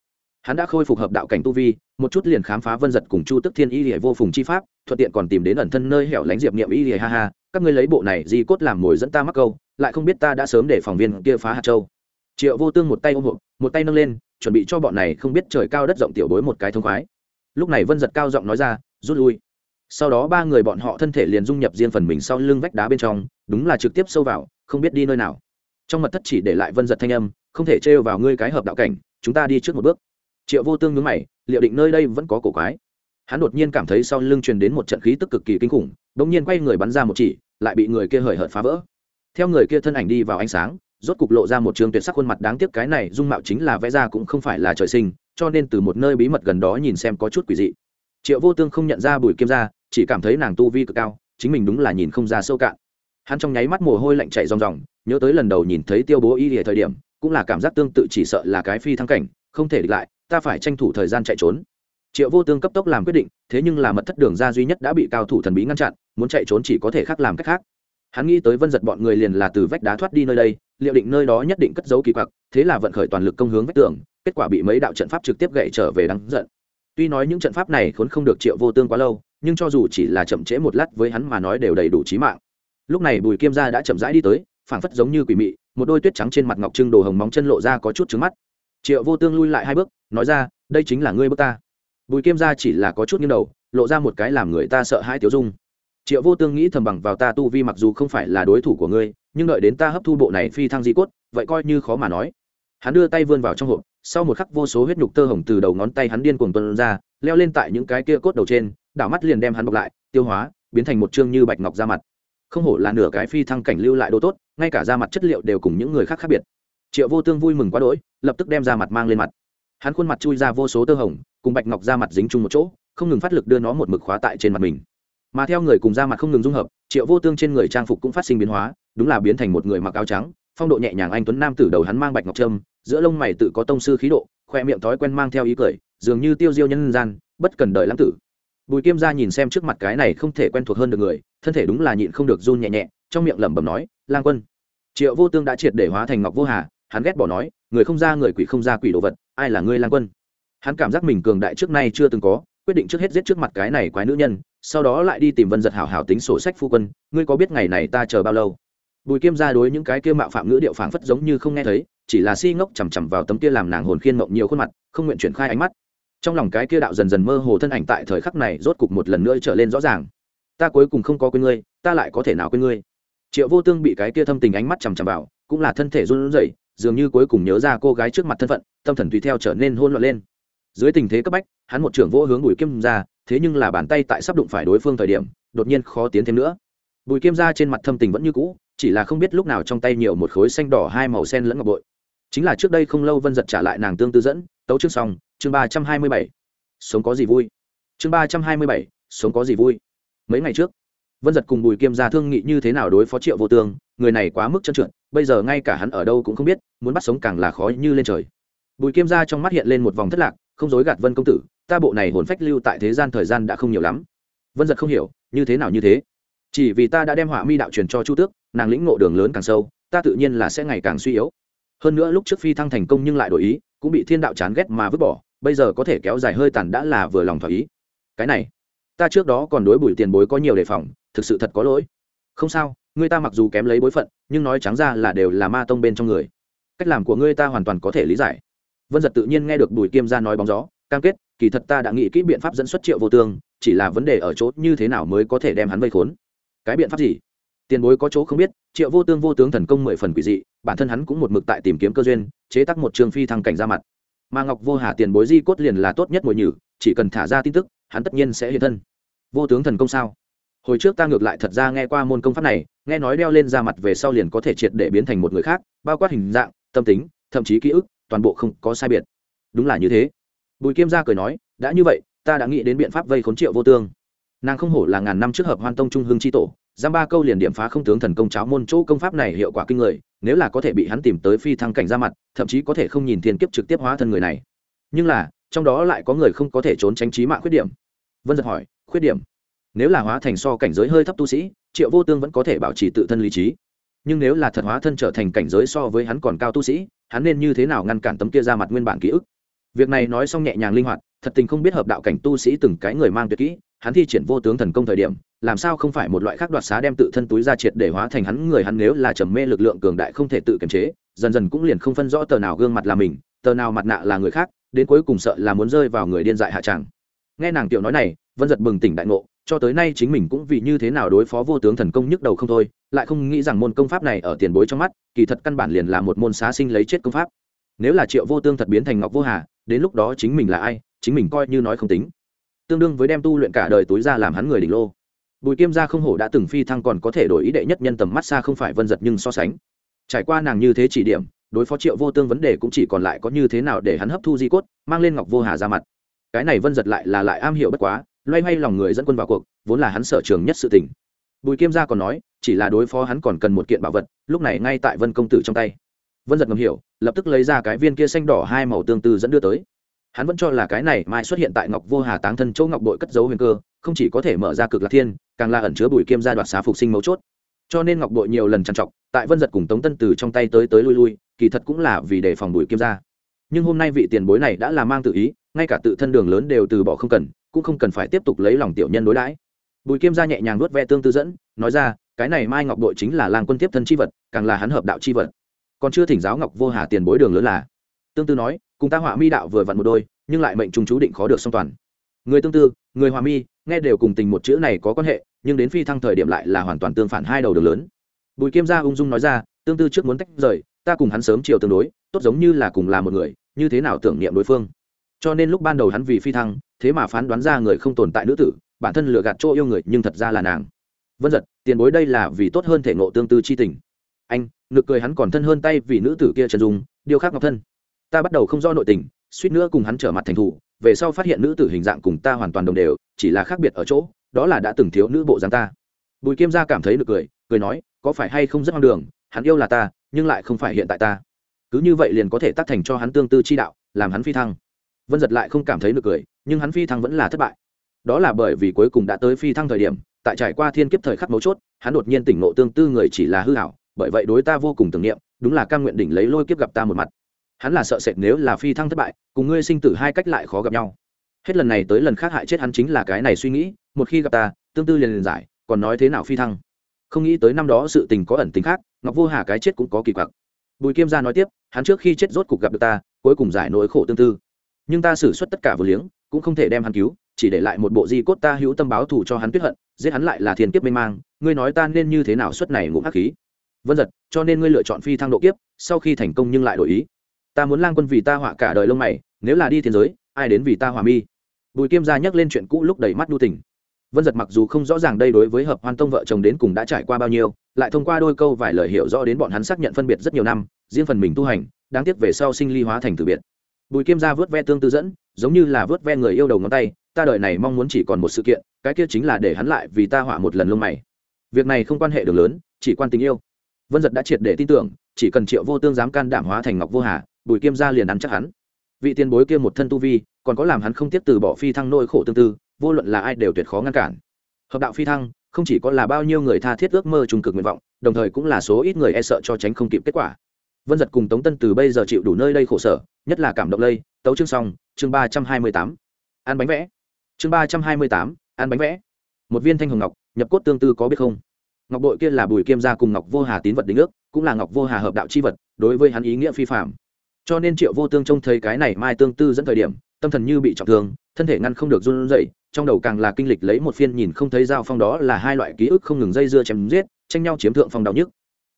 hắn đã khôi phục hợp đạo cảnh tu vi, một chút liền khám phá vân giật cùng chu tức thiên y lìa vô phùng chi pháp, thuận tiện còn tìm đến ẩn thân nơi hẻo lánh diệp niệm y lìa ha ha, các ngươi lấy bộ này di cốt làm mồi dẫn ta mắc câu, lại không biết ta đã sớm để phòng viên kia phá hạt châu. Triệu vô tương một tay ôm hộp, một tay nâng lên, chuẩn bị cho bọn này không biết trời cao đất rộng tiểu bối một cái thông khoái. Lúc này vân giật cao giọng nói ra, rút lui. Sau đó ba người bọn họ thân thể liền dung nhập riêng phần mình sau lưng vách đá bên trong, đúng là trực tiếp sâu vào, không biết đi nơi nào. Trong mật thất chỉ để lại vân giật thanh âm, không thể trêu vào ngươi cái hợp đạo cảnh, chúng ta đi trước một bước triệu vô tương nhướng mày, liệu định nơi đây vẫn có cổ quái? Hắn đột nhiên cảm thấy sau lưng truyền đến một trận khí tức cực kỳ kinh khủng đ ỗ n g nhiên quay người bắn ra một chỉ, lại bị người kia hời hợt phá vỡ. Theo người kia thân ảnh đi vào ánh sáng, rốt cục lộ ra một trường tuyệt sắc khuôn mặt đáng tiếc cái này dung mạo chính là vẽ ra cũng không phải là trời sinh, cho nên từ một nơi bí mật gần đó nhìn xem có chút quỷ dị. Triệu vô tương không nhận ra bùi Kim ra chỉ cảm thấy nàng tu vi cực cao, chính mình đúng là nhìn không ra sâu cạn. Hắn trong nháy mắt mồ hôi lạnh chạy ròng ròng, nhớ tới lần đầu nhìn thấy tiêu bố y lìa thời điểm, cũng là cảm giác tương tự chỉ sợ là cái phi thăng cảnh không thể địch lại, ta phải tranh thủ thời gian chạy trốn. Triệu vô tương cấp tốc làm quyết định, thế nhưng là mật thất đường ra duy nhất đã bị cao thủ thần bí ngăn chặn, muốn chạy trốn chỉ có thể khác làm cách khác. Hắn nghĩ tới vân giật bọn người liền là từ vách đá thoát đi nơi đây, liệu định nơi đó nhất định cất giấu kỳ quặc, thế là vận khởi toàn lực công hướng vách tường, kết quả bị mấy đạo trận pháp trực tiếp gậy trở về đáng giận. Tuy nói những trận pháp này khốn không được triệu vô tương quá lâu, nhưng cho dù chỉ là chậm trễ một lát với hắn mà nói đều đầy đủ trí mạng. Lúc này bùi kiêm gia đã chậm rãi đi tới, phảng phất giống như quỷ mị, một đôi tuyết trắng trên mặt ngọc trưng đồ hồng móng chân lộ ra có chút trứng mắt triệu vô tương lui lại hai bước, nói ra, đây chính là ngươi bước ta. Bùi kiêm gia chỉ là có chút nghiêng đầu, lộ ra một cái làm người ta sợ hãi tiểu dung. Triệu vô tương nghĩ thầm bằng vào ta tu vi mặc dù không phải là đối thủ của ngươi, nhưng đợi đến ta hấp thu bộ này phi thăng di cốt, vậy coi như khó mà nói. Hắn đưa tay vươn vào trong hộp, sau một khắc vô số huyết nhục tơ hồng từ đầu ngón tay hắn điên cuồng tuân ra, leo lên tại những cái kia cốt đầu trên, đảo mắt liền đem hắn bọc lại, tiêu hóa, biến thành một chương như bạch ngọc ra mặt. Không hổ là nửa cái phi thăng cảnh lưu lại đồ tốt, ngay cả da mặt chất liệu đều cùng những người khác khác biệt triệu vô tương vui mừng quá đỗi, lập tức đem ra mặt mang lên mặt. Hắn khuôn mặt chui ra vô số tơ hồng, cùng bạch ngọc ra mặt dính chung một chỗ, không ngừng phát lực đưa nó một mực khóa tại trên mặt mình. Mà theo người cùng da mặt không ngừng dung hợp, triệu vô tương trên người trang phục cũng phát sinh biến hóa, đúng là biến thành một người mặc áo trắng, phong độ nhẹ nhàng anh tuấn nam tử đầu hắn mang bạch ngọc trâm, giữa lông mày tự có tông sư khí độ, khoe miệng thói quen mang theo ý cười, dường như tiêu diêu nhân gian, bất cần đời lãng tử. Bùi kiêm ra nhìn xem trước mặt cái này không thể quen thuộc hơn được người, thân thể đúng là nhịn không được run nhẹ nhẹ, trong miệng lẩm bẩm nói, lang quân. Triệu vô tương đã triệt để hóa thành ngọc vô hà hắn ghét bỏ nói, người không ra người quỷ không ra quỷ đồ vật, ai là ngươi lang quân? Hắn cảm giác mình cường đại trước nay chưa từng có, quyết định trước hết giết trước mặt cái này quái nữ nhân, sau đó lại đi tìm vân giật hảo hảo tính sổ sách phu quân, ngươi có biết ngày này ta chờ bao lâu? Bùi kiêm ra đối những cái kia mạo phạm ngữ điệu phảng phất giống như không nghe thấy, chỉ là si ngốc chằm chằm vào tấm kia làm nàng hồn khiên mộng nhiều khuôn mặt, không nguyện chuyển khai ánh mắt. Trong lòng cái kia đạo dần dần mơ hồ thân ảnh tại thời khắc này rốt cục một lần nữa trở lên rõ ràng. Ta cuối cùng không có quên ngươi, ta lại có thể nào quên ngươi? Triệu vô tương bị cái kia thâm tình ánh mắt chằm chằm vào, cũng là thân thể run rẩy dường như cuối cùng nhớ ra cô gái trước mặt thân phận, tâm thần tùy theo trở nên hôn loạn lên. Dưới tình thế cấp bách, hắn một trưởng vỗ hướng bùi kiêm ra, thế nhưng là bàn tay tại sắp đụng phải đối phương thời điểm, đột nhiên khó tiến thêm nữa. Bùi kiêm ra trên mặt thâm tình vẫn như cũ, chỉ là không biết lúc nào trong tay nhiều một khối xanh đỏ hai màu sen lẫn ngọc bội. Chính là trước đây không lâu vân giật trả lại nàng tương tư dẫn, tấu chương xong, chương ba trăm hai mươi bảy. Sống có gì vui? Chương ba trăm hai mươi bảy, sống có gì vui? Mấy ngày trước, vân giật cùng bùi kiêm ra thương nghị như thế nào đối phó triệu vô tương, người này quá mức trân trượt bây giờ ngay cả hắn ở đâu cũng không biết, muốn bắt sống càng là khó như lên trời. Bùi kim ra trong mắt hiện lên một vòng thất lạc, không dối gạt vân công tử, ta bộ này hồn phách lưu tại thế gian thời gian đã không nhiều lắm. Vân giật không hiểu, như thế nào như thế. Chỉ vì ta đã đem họa mi đạo truyền cho chu tước, nàng lĩnh ngộ đường lớn càng sâu, ta tự nhiên là sẽ ngày càng suy yếu. Hơn nữa lúc trước phi thăng thành công nhưng lại đổi ý, cũng bị thiên đạo chán ghét mà vứt bỏ, bây giờ có thể kéo dài hơi tàn đã là vừa lòng thỏa ý. Cái này, ta trước đó còn đối bùi tiền bối có nhiều đề phòng, thực sự thật có lỗi. Không sao ngươi ta mặc dù kém lấy bối phận, nhưng nói trắng ra là đều là ma tông bên trong người. Cách làm của ngươi ta hoàn toàn có thể lý giải. Vân giật tự nhiên nghe được bùi kiêm ra nói bóng gió, cam kết, kỳ thật ta đã nghĩ kỹ biện pháp dẫn xuất triệu vô tương, chỉ là vấn đề ở chỗ như thế nào mới có thể đem hắn vây khốn. Cái biện pháp gì? Tiền bối có chỗ không biết, triệu vô tương vô tướng thần công mười phần quỷ dị, bản thân hắn cũng một mực tại tìm kiếm cơ duyên, chế tác một trường phi thăng cảnh ra mặt. Mà ngọc vô hà tiền bối di cốt liền là tốt nhất mồi nhử, chỉ cần thả ra tin tức, hắn tất nhiên sẽ hiện thân. Vô tướng thần công sao? Hồi trước ta ngược lại thật ra nghe qua môn công pháp này, nghe nói đeo lên ra mặt về sau liền có thể triệt để biến thành một người khác, bao quát hình dạng, tâm tính, thậm chí ký ức, toàn bộ không có sai biệt. Đúng là như thế. Bùi kiêm gia cười nói, đã như vậy, ta đã nghĩ đến biện pháp vây khốn triệu vô tương. Nàng không hổ là ngàn năm trước hợp hoan tông trung hương tri tổ, giam ba câu liền điểm phá không tướng thần công cháo môn chỗ công pháp này hiệu quả kinh người, nếu là có thể bị hắn tìm tới phi thăng cảnh ra mặt, thậm chí có thể không nhìn thiên kiếp trực tiếp hóa thân người này. Nhưng là, trong đó lại có người không có thể trốn tránh trí mạng khuyết điểm. Vân giật hỏi, khuyết điểm? Nếu là hóa thành so cảnh giới hơi thấp tu sĩ, triệu vô tương vẫn có thể bảo trì tự thân lý trí. Nhưng nếu là thật hóa thân trở thành cảnh giới so với hắn còn cao tu sĩ, hắn nên như thế nào ngăn cản tấm kia ra mặt nguyên bản ký ức? Việc này nói xong nhẹ nhàng linh hoạt, thật tình không biết hợp đạo cảnh tu sĩ từng cái người mang tuyệt kỹ, hắn thi triển vô tướng thần công thời điểm, làm sao không phải một loại khác đoạt xá đem tự thân túi ra triệt để hóa thành hắn người hắn nếu là trầm mê lực lượng cường đại không thể tự kiềm chế, dần dần cũng liền không phân rõ tờ nào gương mặt là mình, tờ nào mặt nạ là người khác, đến cuối cùng sợ là muốn rơi vào người điên dại hạ tràng. Nghe nàng tiểu nói này vân giật bừng tỉnh đại ngộ cho tới nay chính mình cũng vì như thế nào đối phó vô tướng thần công nhức đầu không thôi, lại không nghĩ rằng môn công pháp này ở tiền bối trong mắt, kỳ thật căn bản liền là một môn xá sinh lấy chết công pháp. Nếu là triệu vô tương thật biến thành ngọc vô hà, đến lúc đó chính mình là ai, chính mình coi như nói không tính. Tương đương với đem tu luyện cả đời túi ra làm hắn người đỉnh lô. Bùi kim gia không hổ đã từng phi thăng còn có thể đổi ý đệ nhất nhân tầm mắt xa không phải vân giật nhưng so sánh. Trải qua nàng như thế chỉ điểm, đối phó triệu vô tương vấn đề cũng chỉ còn lại có như thế nào để hắn hấp thu di cốt, mang lên ngọc vô hà ra mặt. Cái này vân giật lại là lại am hiểu bất quá loay hoay lòng người dẫn quân vào cuộc, vốn là hắn sở trường nhất sự tình. Bùi kiêm gia còn nói, chỉ là đối phó hắn còn cần một kiện bảo vật, lúc này ngay tại vân công tử trong tay. Vân giật ngầm hiểu, lập tức lấy ra cái viên kia xanh đỏ hai màu tương tư dẫn đưa tới. Hắn vẫn cho là cái này mai xuất hiện tại ngọc vô hà táng thân chỗ ngọc Đội cất dấu huyền cơ, không chỉ có thể mở ra cực lạc thiên, càng là ẩn chứa bùi kiêm gia đoạt xá phục sinh mấu chốt. Cho nên ngọc Đội nhiều lần trằn trọc, tại vân giật cùng tống tân từ trong tay tới tới lui lui, kỳ thật cũng là vì đề phòng bùi kiêm gia. Nhưng hôm nay vị tiền bối này đã là mang tự ý, ngay cả tự thân đường lớn đều từ bỏ không cần cũng không cần phải tiếp tục lấy lòng tiểu nhân đối đãi. Bùi kiêm gia nhẹ nhàng nuốt ve tương tư dẫn, nói ra, cái này mai ngọc đội chính là lang quân tiếp thân c h i vật, càng là hắn hợp đạo c h i vật. Còn chưa thỉnh giáo ngọc vô hà tiền bối đường lớn là. Tương tư nói, cùng ta họa mi đạo vừa vặn một đôi, nhưng lại mệnh trùng chú định khó được song toàn. Người tương tư, người hòa mi, nghe đều cùng tình một chữ này có quan hệ, nhưng đến phi thăng thời điểm lại là hoàn toàn tương phản hai đầu đường lớn. Bùi kiêm gia ung dung nói ra, tương tư trước muốn tách rời, ta cùng hắn sớm chiều tương đối, tốt giống như là cùng là một người, như thế nào tưởng niệm đối phương? Cho nên lúc ban đầu hắn vì phi thăng thế mà phán đoán ra người không tồn tại nữ tử, bản thân lừa gạt chỗ yêu người, nhưng thật ra là nàng. Vân giật tiền bối đây là vì tốt hơn thể ngộ tương tư chi tình. Anh nực cười hắn còn thân hơn tay vì nữ tử kia trần dung, điều khác ngọc thân. Ta bắt đầu không do nội tình, suýt nữa cùng hắn trở mặt thành thủ, về sau phát hiện nữ tử hình dạng cùng ta hoàn toàn đồng đều, chỉ là khác biệt ở chỗ, đó là đã từng thiếu nữ bộ dáng ta. Bùi kim gia cảm thấy nực cười cười nói, có phải hay không rất ngang đường, hắn yêu là ta, nhưng lại không phải hiện tại ta. Cứ như vậy liền có thể tác thành cho hắn tương tư chi đạo, làm hắn phi thăng vân giật lại không cảm thấy nực cười, nhưng hắn phi thăng vẫn là thất bại. Đó là bởi vì cuối cùng đã tới phi thăng thời điểm, tại trải qua thiên kiếp thời khắc mấu chốt, hắn đột nhiên tỉnh ngộ tương tư người chỉ là hư hảo bởi vậy đối ta vô cùng tưởng niệm, đúng là căn nguyện đỉnh lấy lôi kiếp gặp ta một mặt. Hắn là sợ sệt nếu là phi thăng thất bại, cùng ngươi sinh tử hai cách lại khó gặp nhau. Hết lần này tới lần khác hại chết hắn chính là cái này suy nghĩ, một khi gặp ta, tương tư liền liền giải, còn nói thế nào phi thăng? Không nghĩ tới năm đó sự tình có ẩn tính khác, ngọc vô hà cái chết cũng có kỳ quặc. Bùi kiêm gia nói tiếp, hắn trước khi chết rốt cục gặp được ta, cuối cùng giải nỗi khổ tương tư nhưng ta xử suất tất cả vừa liếng, cũng không thể đem hắn cứu, chỉ để lại một bộ di cốt ta hữu tâm báo thù cho hắn tuyết hận, giết hắn lại là thiên kiếp mênh mang, ngươi nói ta nên như thế nào suất này ngụm hắc khí? Vân giật cho nên ngươi lựa chọn phi thăng độ kiếp, sau khi thành công nhưng lại đổi ý. Ta muốn lang quân vì ta họa cả đời lông mày, nếu là đi thiên giới, ai đến vì ta hòa mi? Bùi kim gia nhắc lên chuyện cũ lúc đầy mắt đu tình. Vân giật mặc dù không rõ ràng đây đối với hợp hoan tông vợ chồng đến cùng đã trải qua bao nhiêu, lại thông qua đôi câu vài lời hiểu rõ đến bọn hắn xác nhận phân biệt rất nhiều năm, riêng phần mình tu hành, đáng tiếc về sau sinh ly hóa thành từ biệt bùi kiêm gia vớt ve tương tư dẫn, giống như là vớt ve người yêu đầu ngón tay, ta đợi này mong muốn chỉ còn một sự kiện, cái kia chính là để hắn lại vì ta họa một lần lông mày. Việc này không quan hệ đường lớn, chỉ quan tình yêu. Vân giật đã triệt để tin tưởng, chỉ cần triệu vô tương dám can đảm hóa thành ngọc vô hà, bùi kiêm gia liền ăn chắc hắn. Vị tiền bối kia một thân tu vi, còn có làm hắn không tiếp từ bỏ phi thăng nỗi khổ tương tư, vô luận là ai đều tuyệt khó ngăn cản. Hợp đạo phi thăng, không chỉ có là bao nhiêu người tha thiết ước mơ trung cực nguyện vọng, đồng thời cũng là số ít người e sợ cho tránh không kịp kết quả vân giật cùng tống tân từ bây giờ chịu đủ nơi đây khổ sở, nhất là cảm động lây, tấu chương xong, chương ba trăm hai mươi tám. Ăn bánh vẽ. Chương ba trăm hai mươi tám, ăn bánh vẽ. Một viên thanh hồng ngọc, nhập cốt tương tư có biết không? Ngọc bội kia là bùi kiêm gia cùng ngọc vô hà tín vật đính ước, cũng là ngọc vô hà hợp đạo c h i vật, đối với hắn ý nghĩa phi phạm cho nên triệu vô tương trông thấy cái này mai tương tư dẫn thời điểm, tâm thần như bị trọng thương, thân thể ngăn không được run rẩy, trong đầu càng là kinh lịch lấy một phiên nhìn không thấy dao phong đó là hai loại ký ức không ngừng dây dưa chém giết, tranh nhau chiếm thượng phong đau nhức.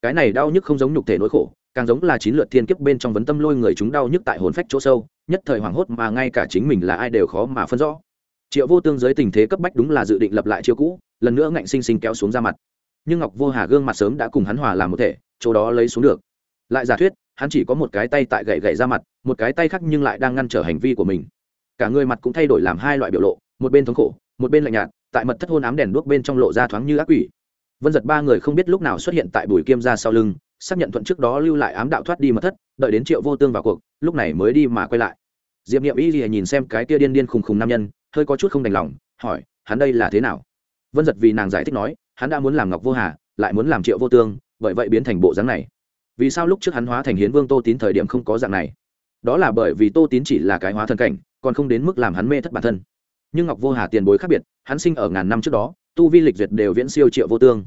Cái này đau nhức không giống nhục thể nỗi khổ càng giống là chín lượt thiên kiếp bên trong vấn tâm lôi người chúng đau nhức tại hồn phách chỗ sâu, nhất thời hoảng hốt mà ngay cả chính mình là ai đều khó mà phân rõ. Triệu vô tương giới tình thế cấp bách đúng là dự định lập lại chiêu cũ, lần nữa ngạnh sinh sinh kéo xuống ra mặt. Nhưng ngọc vô hà gương mặt sớm đã cùng hắn hòa làm một thể, chỗ đó lấy xuống được. Lại giả thuyết, hắn chỉ có một cái tay tại gậy gậy ra mặt, một cái tay khác nhưng lại đang ngăn trở hành vi của mình. Cả người mặt cũng thay đổi làm hai loại biểu lộ, một bên thống khổ, một bên lạnh nhạt, tại mật thất hôn ám đèn đuốc bên trong lộ ra thoáng như ác quỷ. Vân giật ba người không biết lúc nào xuất hiện tại bùi kiêm ra sau lưng xác nhận thuận trước đó lưu lại ám đạo thoát đi mật thất, đợi đến triệu vô tương vào cuộc, lúc này mới đi mà quay lại. Diệp Niệm y gì nhìn xem cái kia điên điên khùng khùng nam nhân, hơi có chút không đành lòng, hỏi, hắn đây là thế nào? Vân giật vì nàng giải thích nói, hắn đã muốn làm ngọc vô hà, lại muốn làm triệu vô tương, bởi vậy biến thành bộ dáng này. Vì sao lúc trước hắn hóa thành hiến vương tô tín thời điểm không có dạng này? Đó là bởi vì tô tín chỉ là cái hóa thân cảnh, còn không đến mức làm hắn mê thất bản thân. Nhưng ngọc vô hà tiền bối khác biệt, hắn sinh ở ngàn năm trước đó, tu vi lịch duyệt đều viễn siêu triệu vô tương.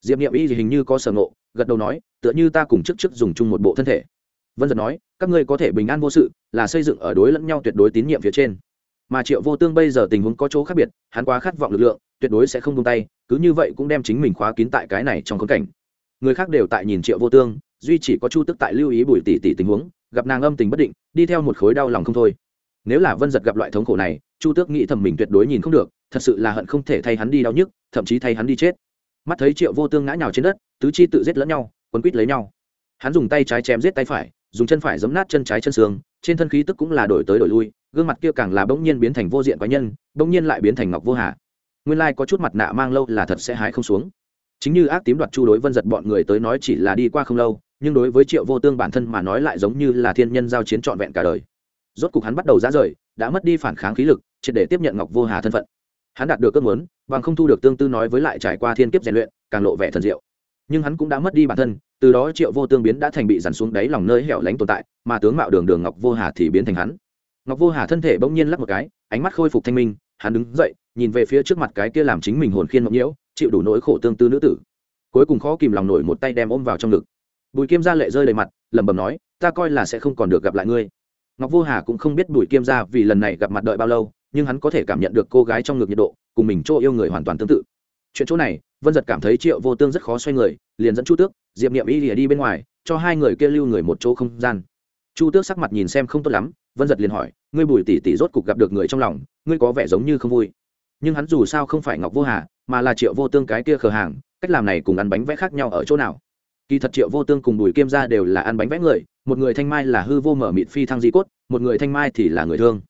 Diệp n i ệ m y thì hình như có sở ngộ gật đầu nói, tựa như ta cùng trước trước dùng chung một bộ thân thể. Vân giật nói, các ngươi có thể bình an vô sự, là xây dựng ở đối lẫn nhau tuyệt đối tín nhiệm phía trên. Mà triệu vô tương bây giờ tình huống có chỗ khác biệt, hắn quá khát vọng lực lượng, tuyệt đối sẽ không tung tay, cứ như vậy cũng đem chính mình khóa kín tại cái này trong khốn cảnh. Người khác đều tại nhìn triệu vô tương, duy chỉ có chu tức tại lưu ý bùi tỷ tỷ tình huống, gặp nàng âm tình bất định, đi theo một khối đau lòng không thôi. Nếu là vân giật gặp loại thống khổ này, chu tước nghĩ thầm mình tuyệt đối nhìn không được, thật sự là hận không thể thay hắn đi đau nhức, thậm chí thay hắn đi chết. Mắt thấy triệu vô tương ngã nhào trên đất tứ chi tự giết lẫn nhau, quấn quýt lấy nhau. Hắn dùng tay trái chém giết tay phải, dùng chân phải giấm nát chân trái chân xương, trên thân khí tức cũng là đổi tới đổi lui, gương mặt kia càng là bỗng nhiên biến thành vô diện quái nhân, bỗng nhiên lại biến thành ngọc vô hà nguyên lai có chút mặt nạ mang lâu là thật sẽ hái không xuống. Chính như ác tím đoạt chu đối vân giật bọn người tới nói chỉ là đi qua không lâu, nhưng đối với triệu vô tương bản thân mà nói lại giống như là thiên nhân giao chiến trọn vẹn cả đời. Rốt cục hắn bắt đầu ra rời, đã mất đi phản kháng khí lực, triệt để tiếp nhận ngọc vô hà thân phận. Hắn đạt được cơn muốn, bằng không thu được tương tư nói với lại trải qua thiên kiếp rèn luyện, càng lộ vẻ thần diệu nhưng hắn cũng đã mất đi bản thân, từ đó triệu vô tương biến đã thành bị dằn xuống đáy lòng nơi hẻo lánh tồn tại, mà tướng mạo đường đường ngọc vô hà thì biến thành hắn. Ngọc vô hà thân thể bỗng nhiên lắc một cái, ánh mắt khôi phục thanh minh, hắn đứng dậy, nhìn về phía trước mặt cái kia làm chính mình hồn khiên mộng nhiễu, chịu đủ nỗi khổ tương tư nữ tử. Cuối cùng khó kìm lòng nổi một tay đem ôm vào trong ngực. Bùi kiêm gia lệ rơi đầy mặt, lẩm bẩm nói, ta coi là sẽ không còn được gặp lại ngươi. Ngọc vô hà cũng không biết bùi kiêm gia vì lần này gặp mặt đợi bao lâu, nhưng hắn có thể cảm nhận được cô gái trong ngực nhiệt độ, cùng mình chỗ yêu người hoàn toàn tương tự. Chuyện chỗ này, vân giật cảm thấy triệu vô tương rất khó xoay người liền dẫn chu tước, diệp niệm y lìa đi bên ngoài, cho hai người kia lưu người một chỗ không gian. Chu tước sắc mặt nhìn xem không tốt lắm, vân giật liền hỏi, ngươi bùi tỷ tỷ rốt cục gặp được người trong lòng, ngươi có vẻ giống như không vui. Nhưng hắn dù sao không phải ngọc vô hà, mà là triệu vô tương cái kia khờ hàng, cách làm này cùng ăn bánh vẽ khác nhau ở chỗ nào? Kỳ thật triệu vô tương cùng bùi kiêm ra đều là ăn bánh vẽ người, một người thanh mai là hư vô mở mịt phi thăng di cốt, một người thanh mai thì là người thương.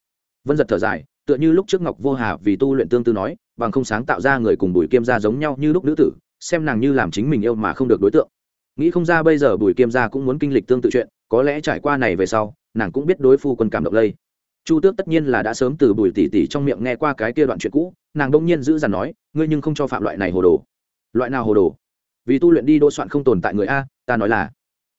Vân giật thở dài, tựa như lúc trước ngọc vô hà vì tu luyện tương tư nói, bằng không sáng tạo ra người cùng bùi kiêm ra giống nhau như lúc nữ tử xem nàng như làm chính mình yêu mà không được đối tượng. Nghĩ không ra bây giờ bùi kiêm gia cũng muốn kinh lịch tương tự chuyện, có lẽ trải qua này về sau, nàng cũng biết đối phu quân cảm động lây. Chu tước tất nhiên là đã sớm từ bùi tỉ tỉ trong miệng nghe qua cái kia đoạn chuyện cũ, nàng đông nhiên giữ dằn nói, ngươi nhưng không cho phạm loại này hồ đồ. Loại nào hồ đồ? Vì tu luyện đi đỗ soạn không tồn tại người a, ta nói là,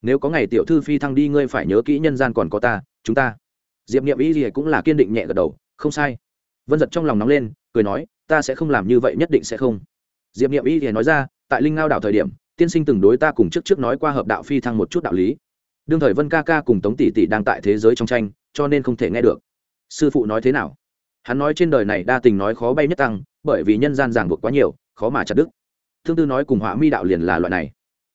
nếu có ngày tiểu thư phi thăng đi, ngươi phải nhớ kỹ nhân gian còn có ta, chúng ta. Diệp nghiệm ý gì cũng là kiên định nhẹ gật đầu, không sai. Vân giật trong lòng nóng lên, cười nói, ta sẽ không làm như vậy, nhất định sẽ không. Diệp nghiệm ý thì nói ra tại linh ngao đảo thời điểm, tiên sinh từng đối ta cùng trước trước nói qua hợp đạo phi thăng một chút đạo lý. Đương thời vân ca ca cùng tống tỷ tỷ đang tại thế giới trong tranh, cho nên không thể nghe được. Sư phụ nói thế nào? Hắn nói trên đời này đa tình nói khó bay nhất tăng, bởi vì nhân gian giảng buộc quá nhiều, khó mà chặt đức thương tư nói cùng họa mi đạo liền là loại này.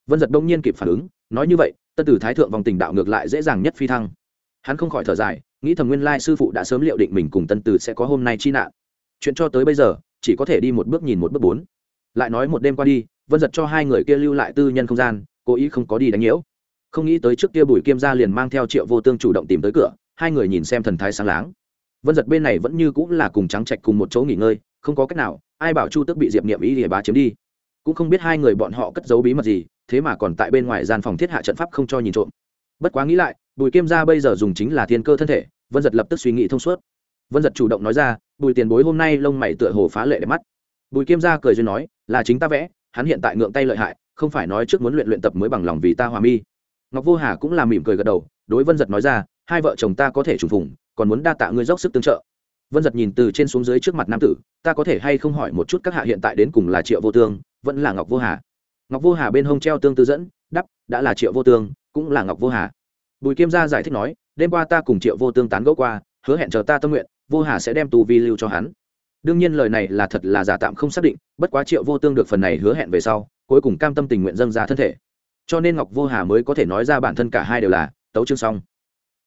Vân giật đông nhiên kịp phản ứng, nói như vậy, tân tử thái thượng vòng tình đạo ngược lại dễ dàng nhất phi thăng. Hắn không khỏi thở dài, nghĩ thầm nguyên lai sư phụ đã sớm liệu định mình cùng tân tử sẽ có hôm nay chi nạn. Chuyện cho tới bây giờ, chỉ có thể đi một bước nhìn một bước bốn. Lại nói một đêm qua đi vân giật cho hai người kia lưu lại tư nhân không gian, cố ý không có đi đánh nhiễu. Không nghĩ tới trước kia bùi kiêm gia liền mang theo triệu vô tương chủ động tìm tới cửa, hai người nhìn xem thần thái sáng láng. Vân giật bên này vẫn như cũng là cùng trắng trạch cùng một chỗ nghỉ ngơi, không có cách nào, ai bảo chu tức bị diệp niệm ý thì bá chiếm đi. Cũng không biết hai người bọn họ cất giấu bí mật gì, thế mà còn tại bên ngoài gian phòng thiết hạ trận pháp không cho nhìn trộm. Bất quá nghĩ lại, bùi kiêm gia bây giờ dùng chính là thiên cơ thân thể, vân giật lập tức suy nghĩ thông suốt. Vân giật chủ động nói ra, bùi tiền bối hôm nay lông mày tựa hồ phá lệ đẹp mắt. Bùi kiêm gia cười duyên nói, là chính ta vẽ hắn hiện tại ngượng tay lợi hại, không phải nói trước muốn luyện luyện tập mới bằng lòng vì ta hòa mi. Ngọc vô hà cũng là mỉm cười gật đầu, đối vân giật nói ra, hai vợ chồng ta có thể trùng phùng, còn muốn đa tạ ngươi dốc sức tương trợ. Vân giật nhìn từ trên xuống dưới trước mặt nam tử, ta có thể hay không hỏi một chút các hạ hiện tại đến cùng là triệu vô tương, vẫn là ngọc vô hà? Ngọc vô hà bên hông treo tương tư dẫn, đắp, đã là triệu vô tương, cũng là ngọc vô hà. Bùi kim gia giải thích nói, đêm qua ta cùng triệu vô tương tán gẫu qua, hứa hẹn chờ ta tâm nguyện, vô hà sẽ đem tù vi lưu cho hắn đương nhiên lời này là thật là giả tạm không xác định, bất quá triệu vô tương được phần này hứa hẹn về sau, cuối cùng cam tâm tình nguyện dâng ra thân thể. Cho nên ngọc vô hà mới có thể nói ra bản thân cả hai đều là, tấu chương xong.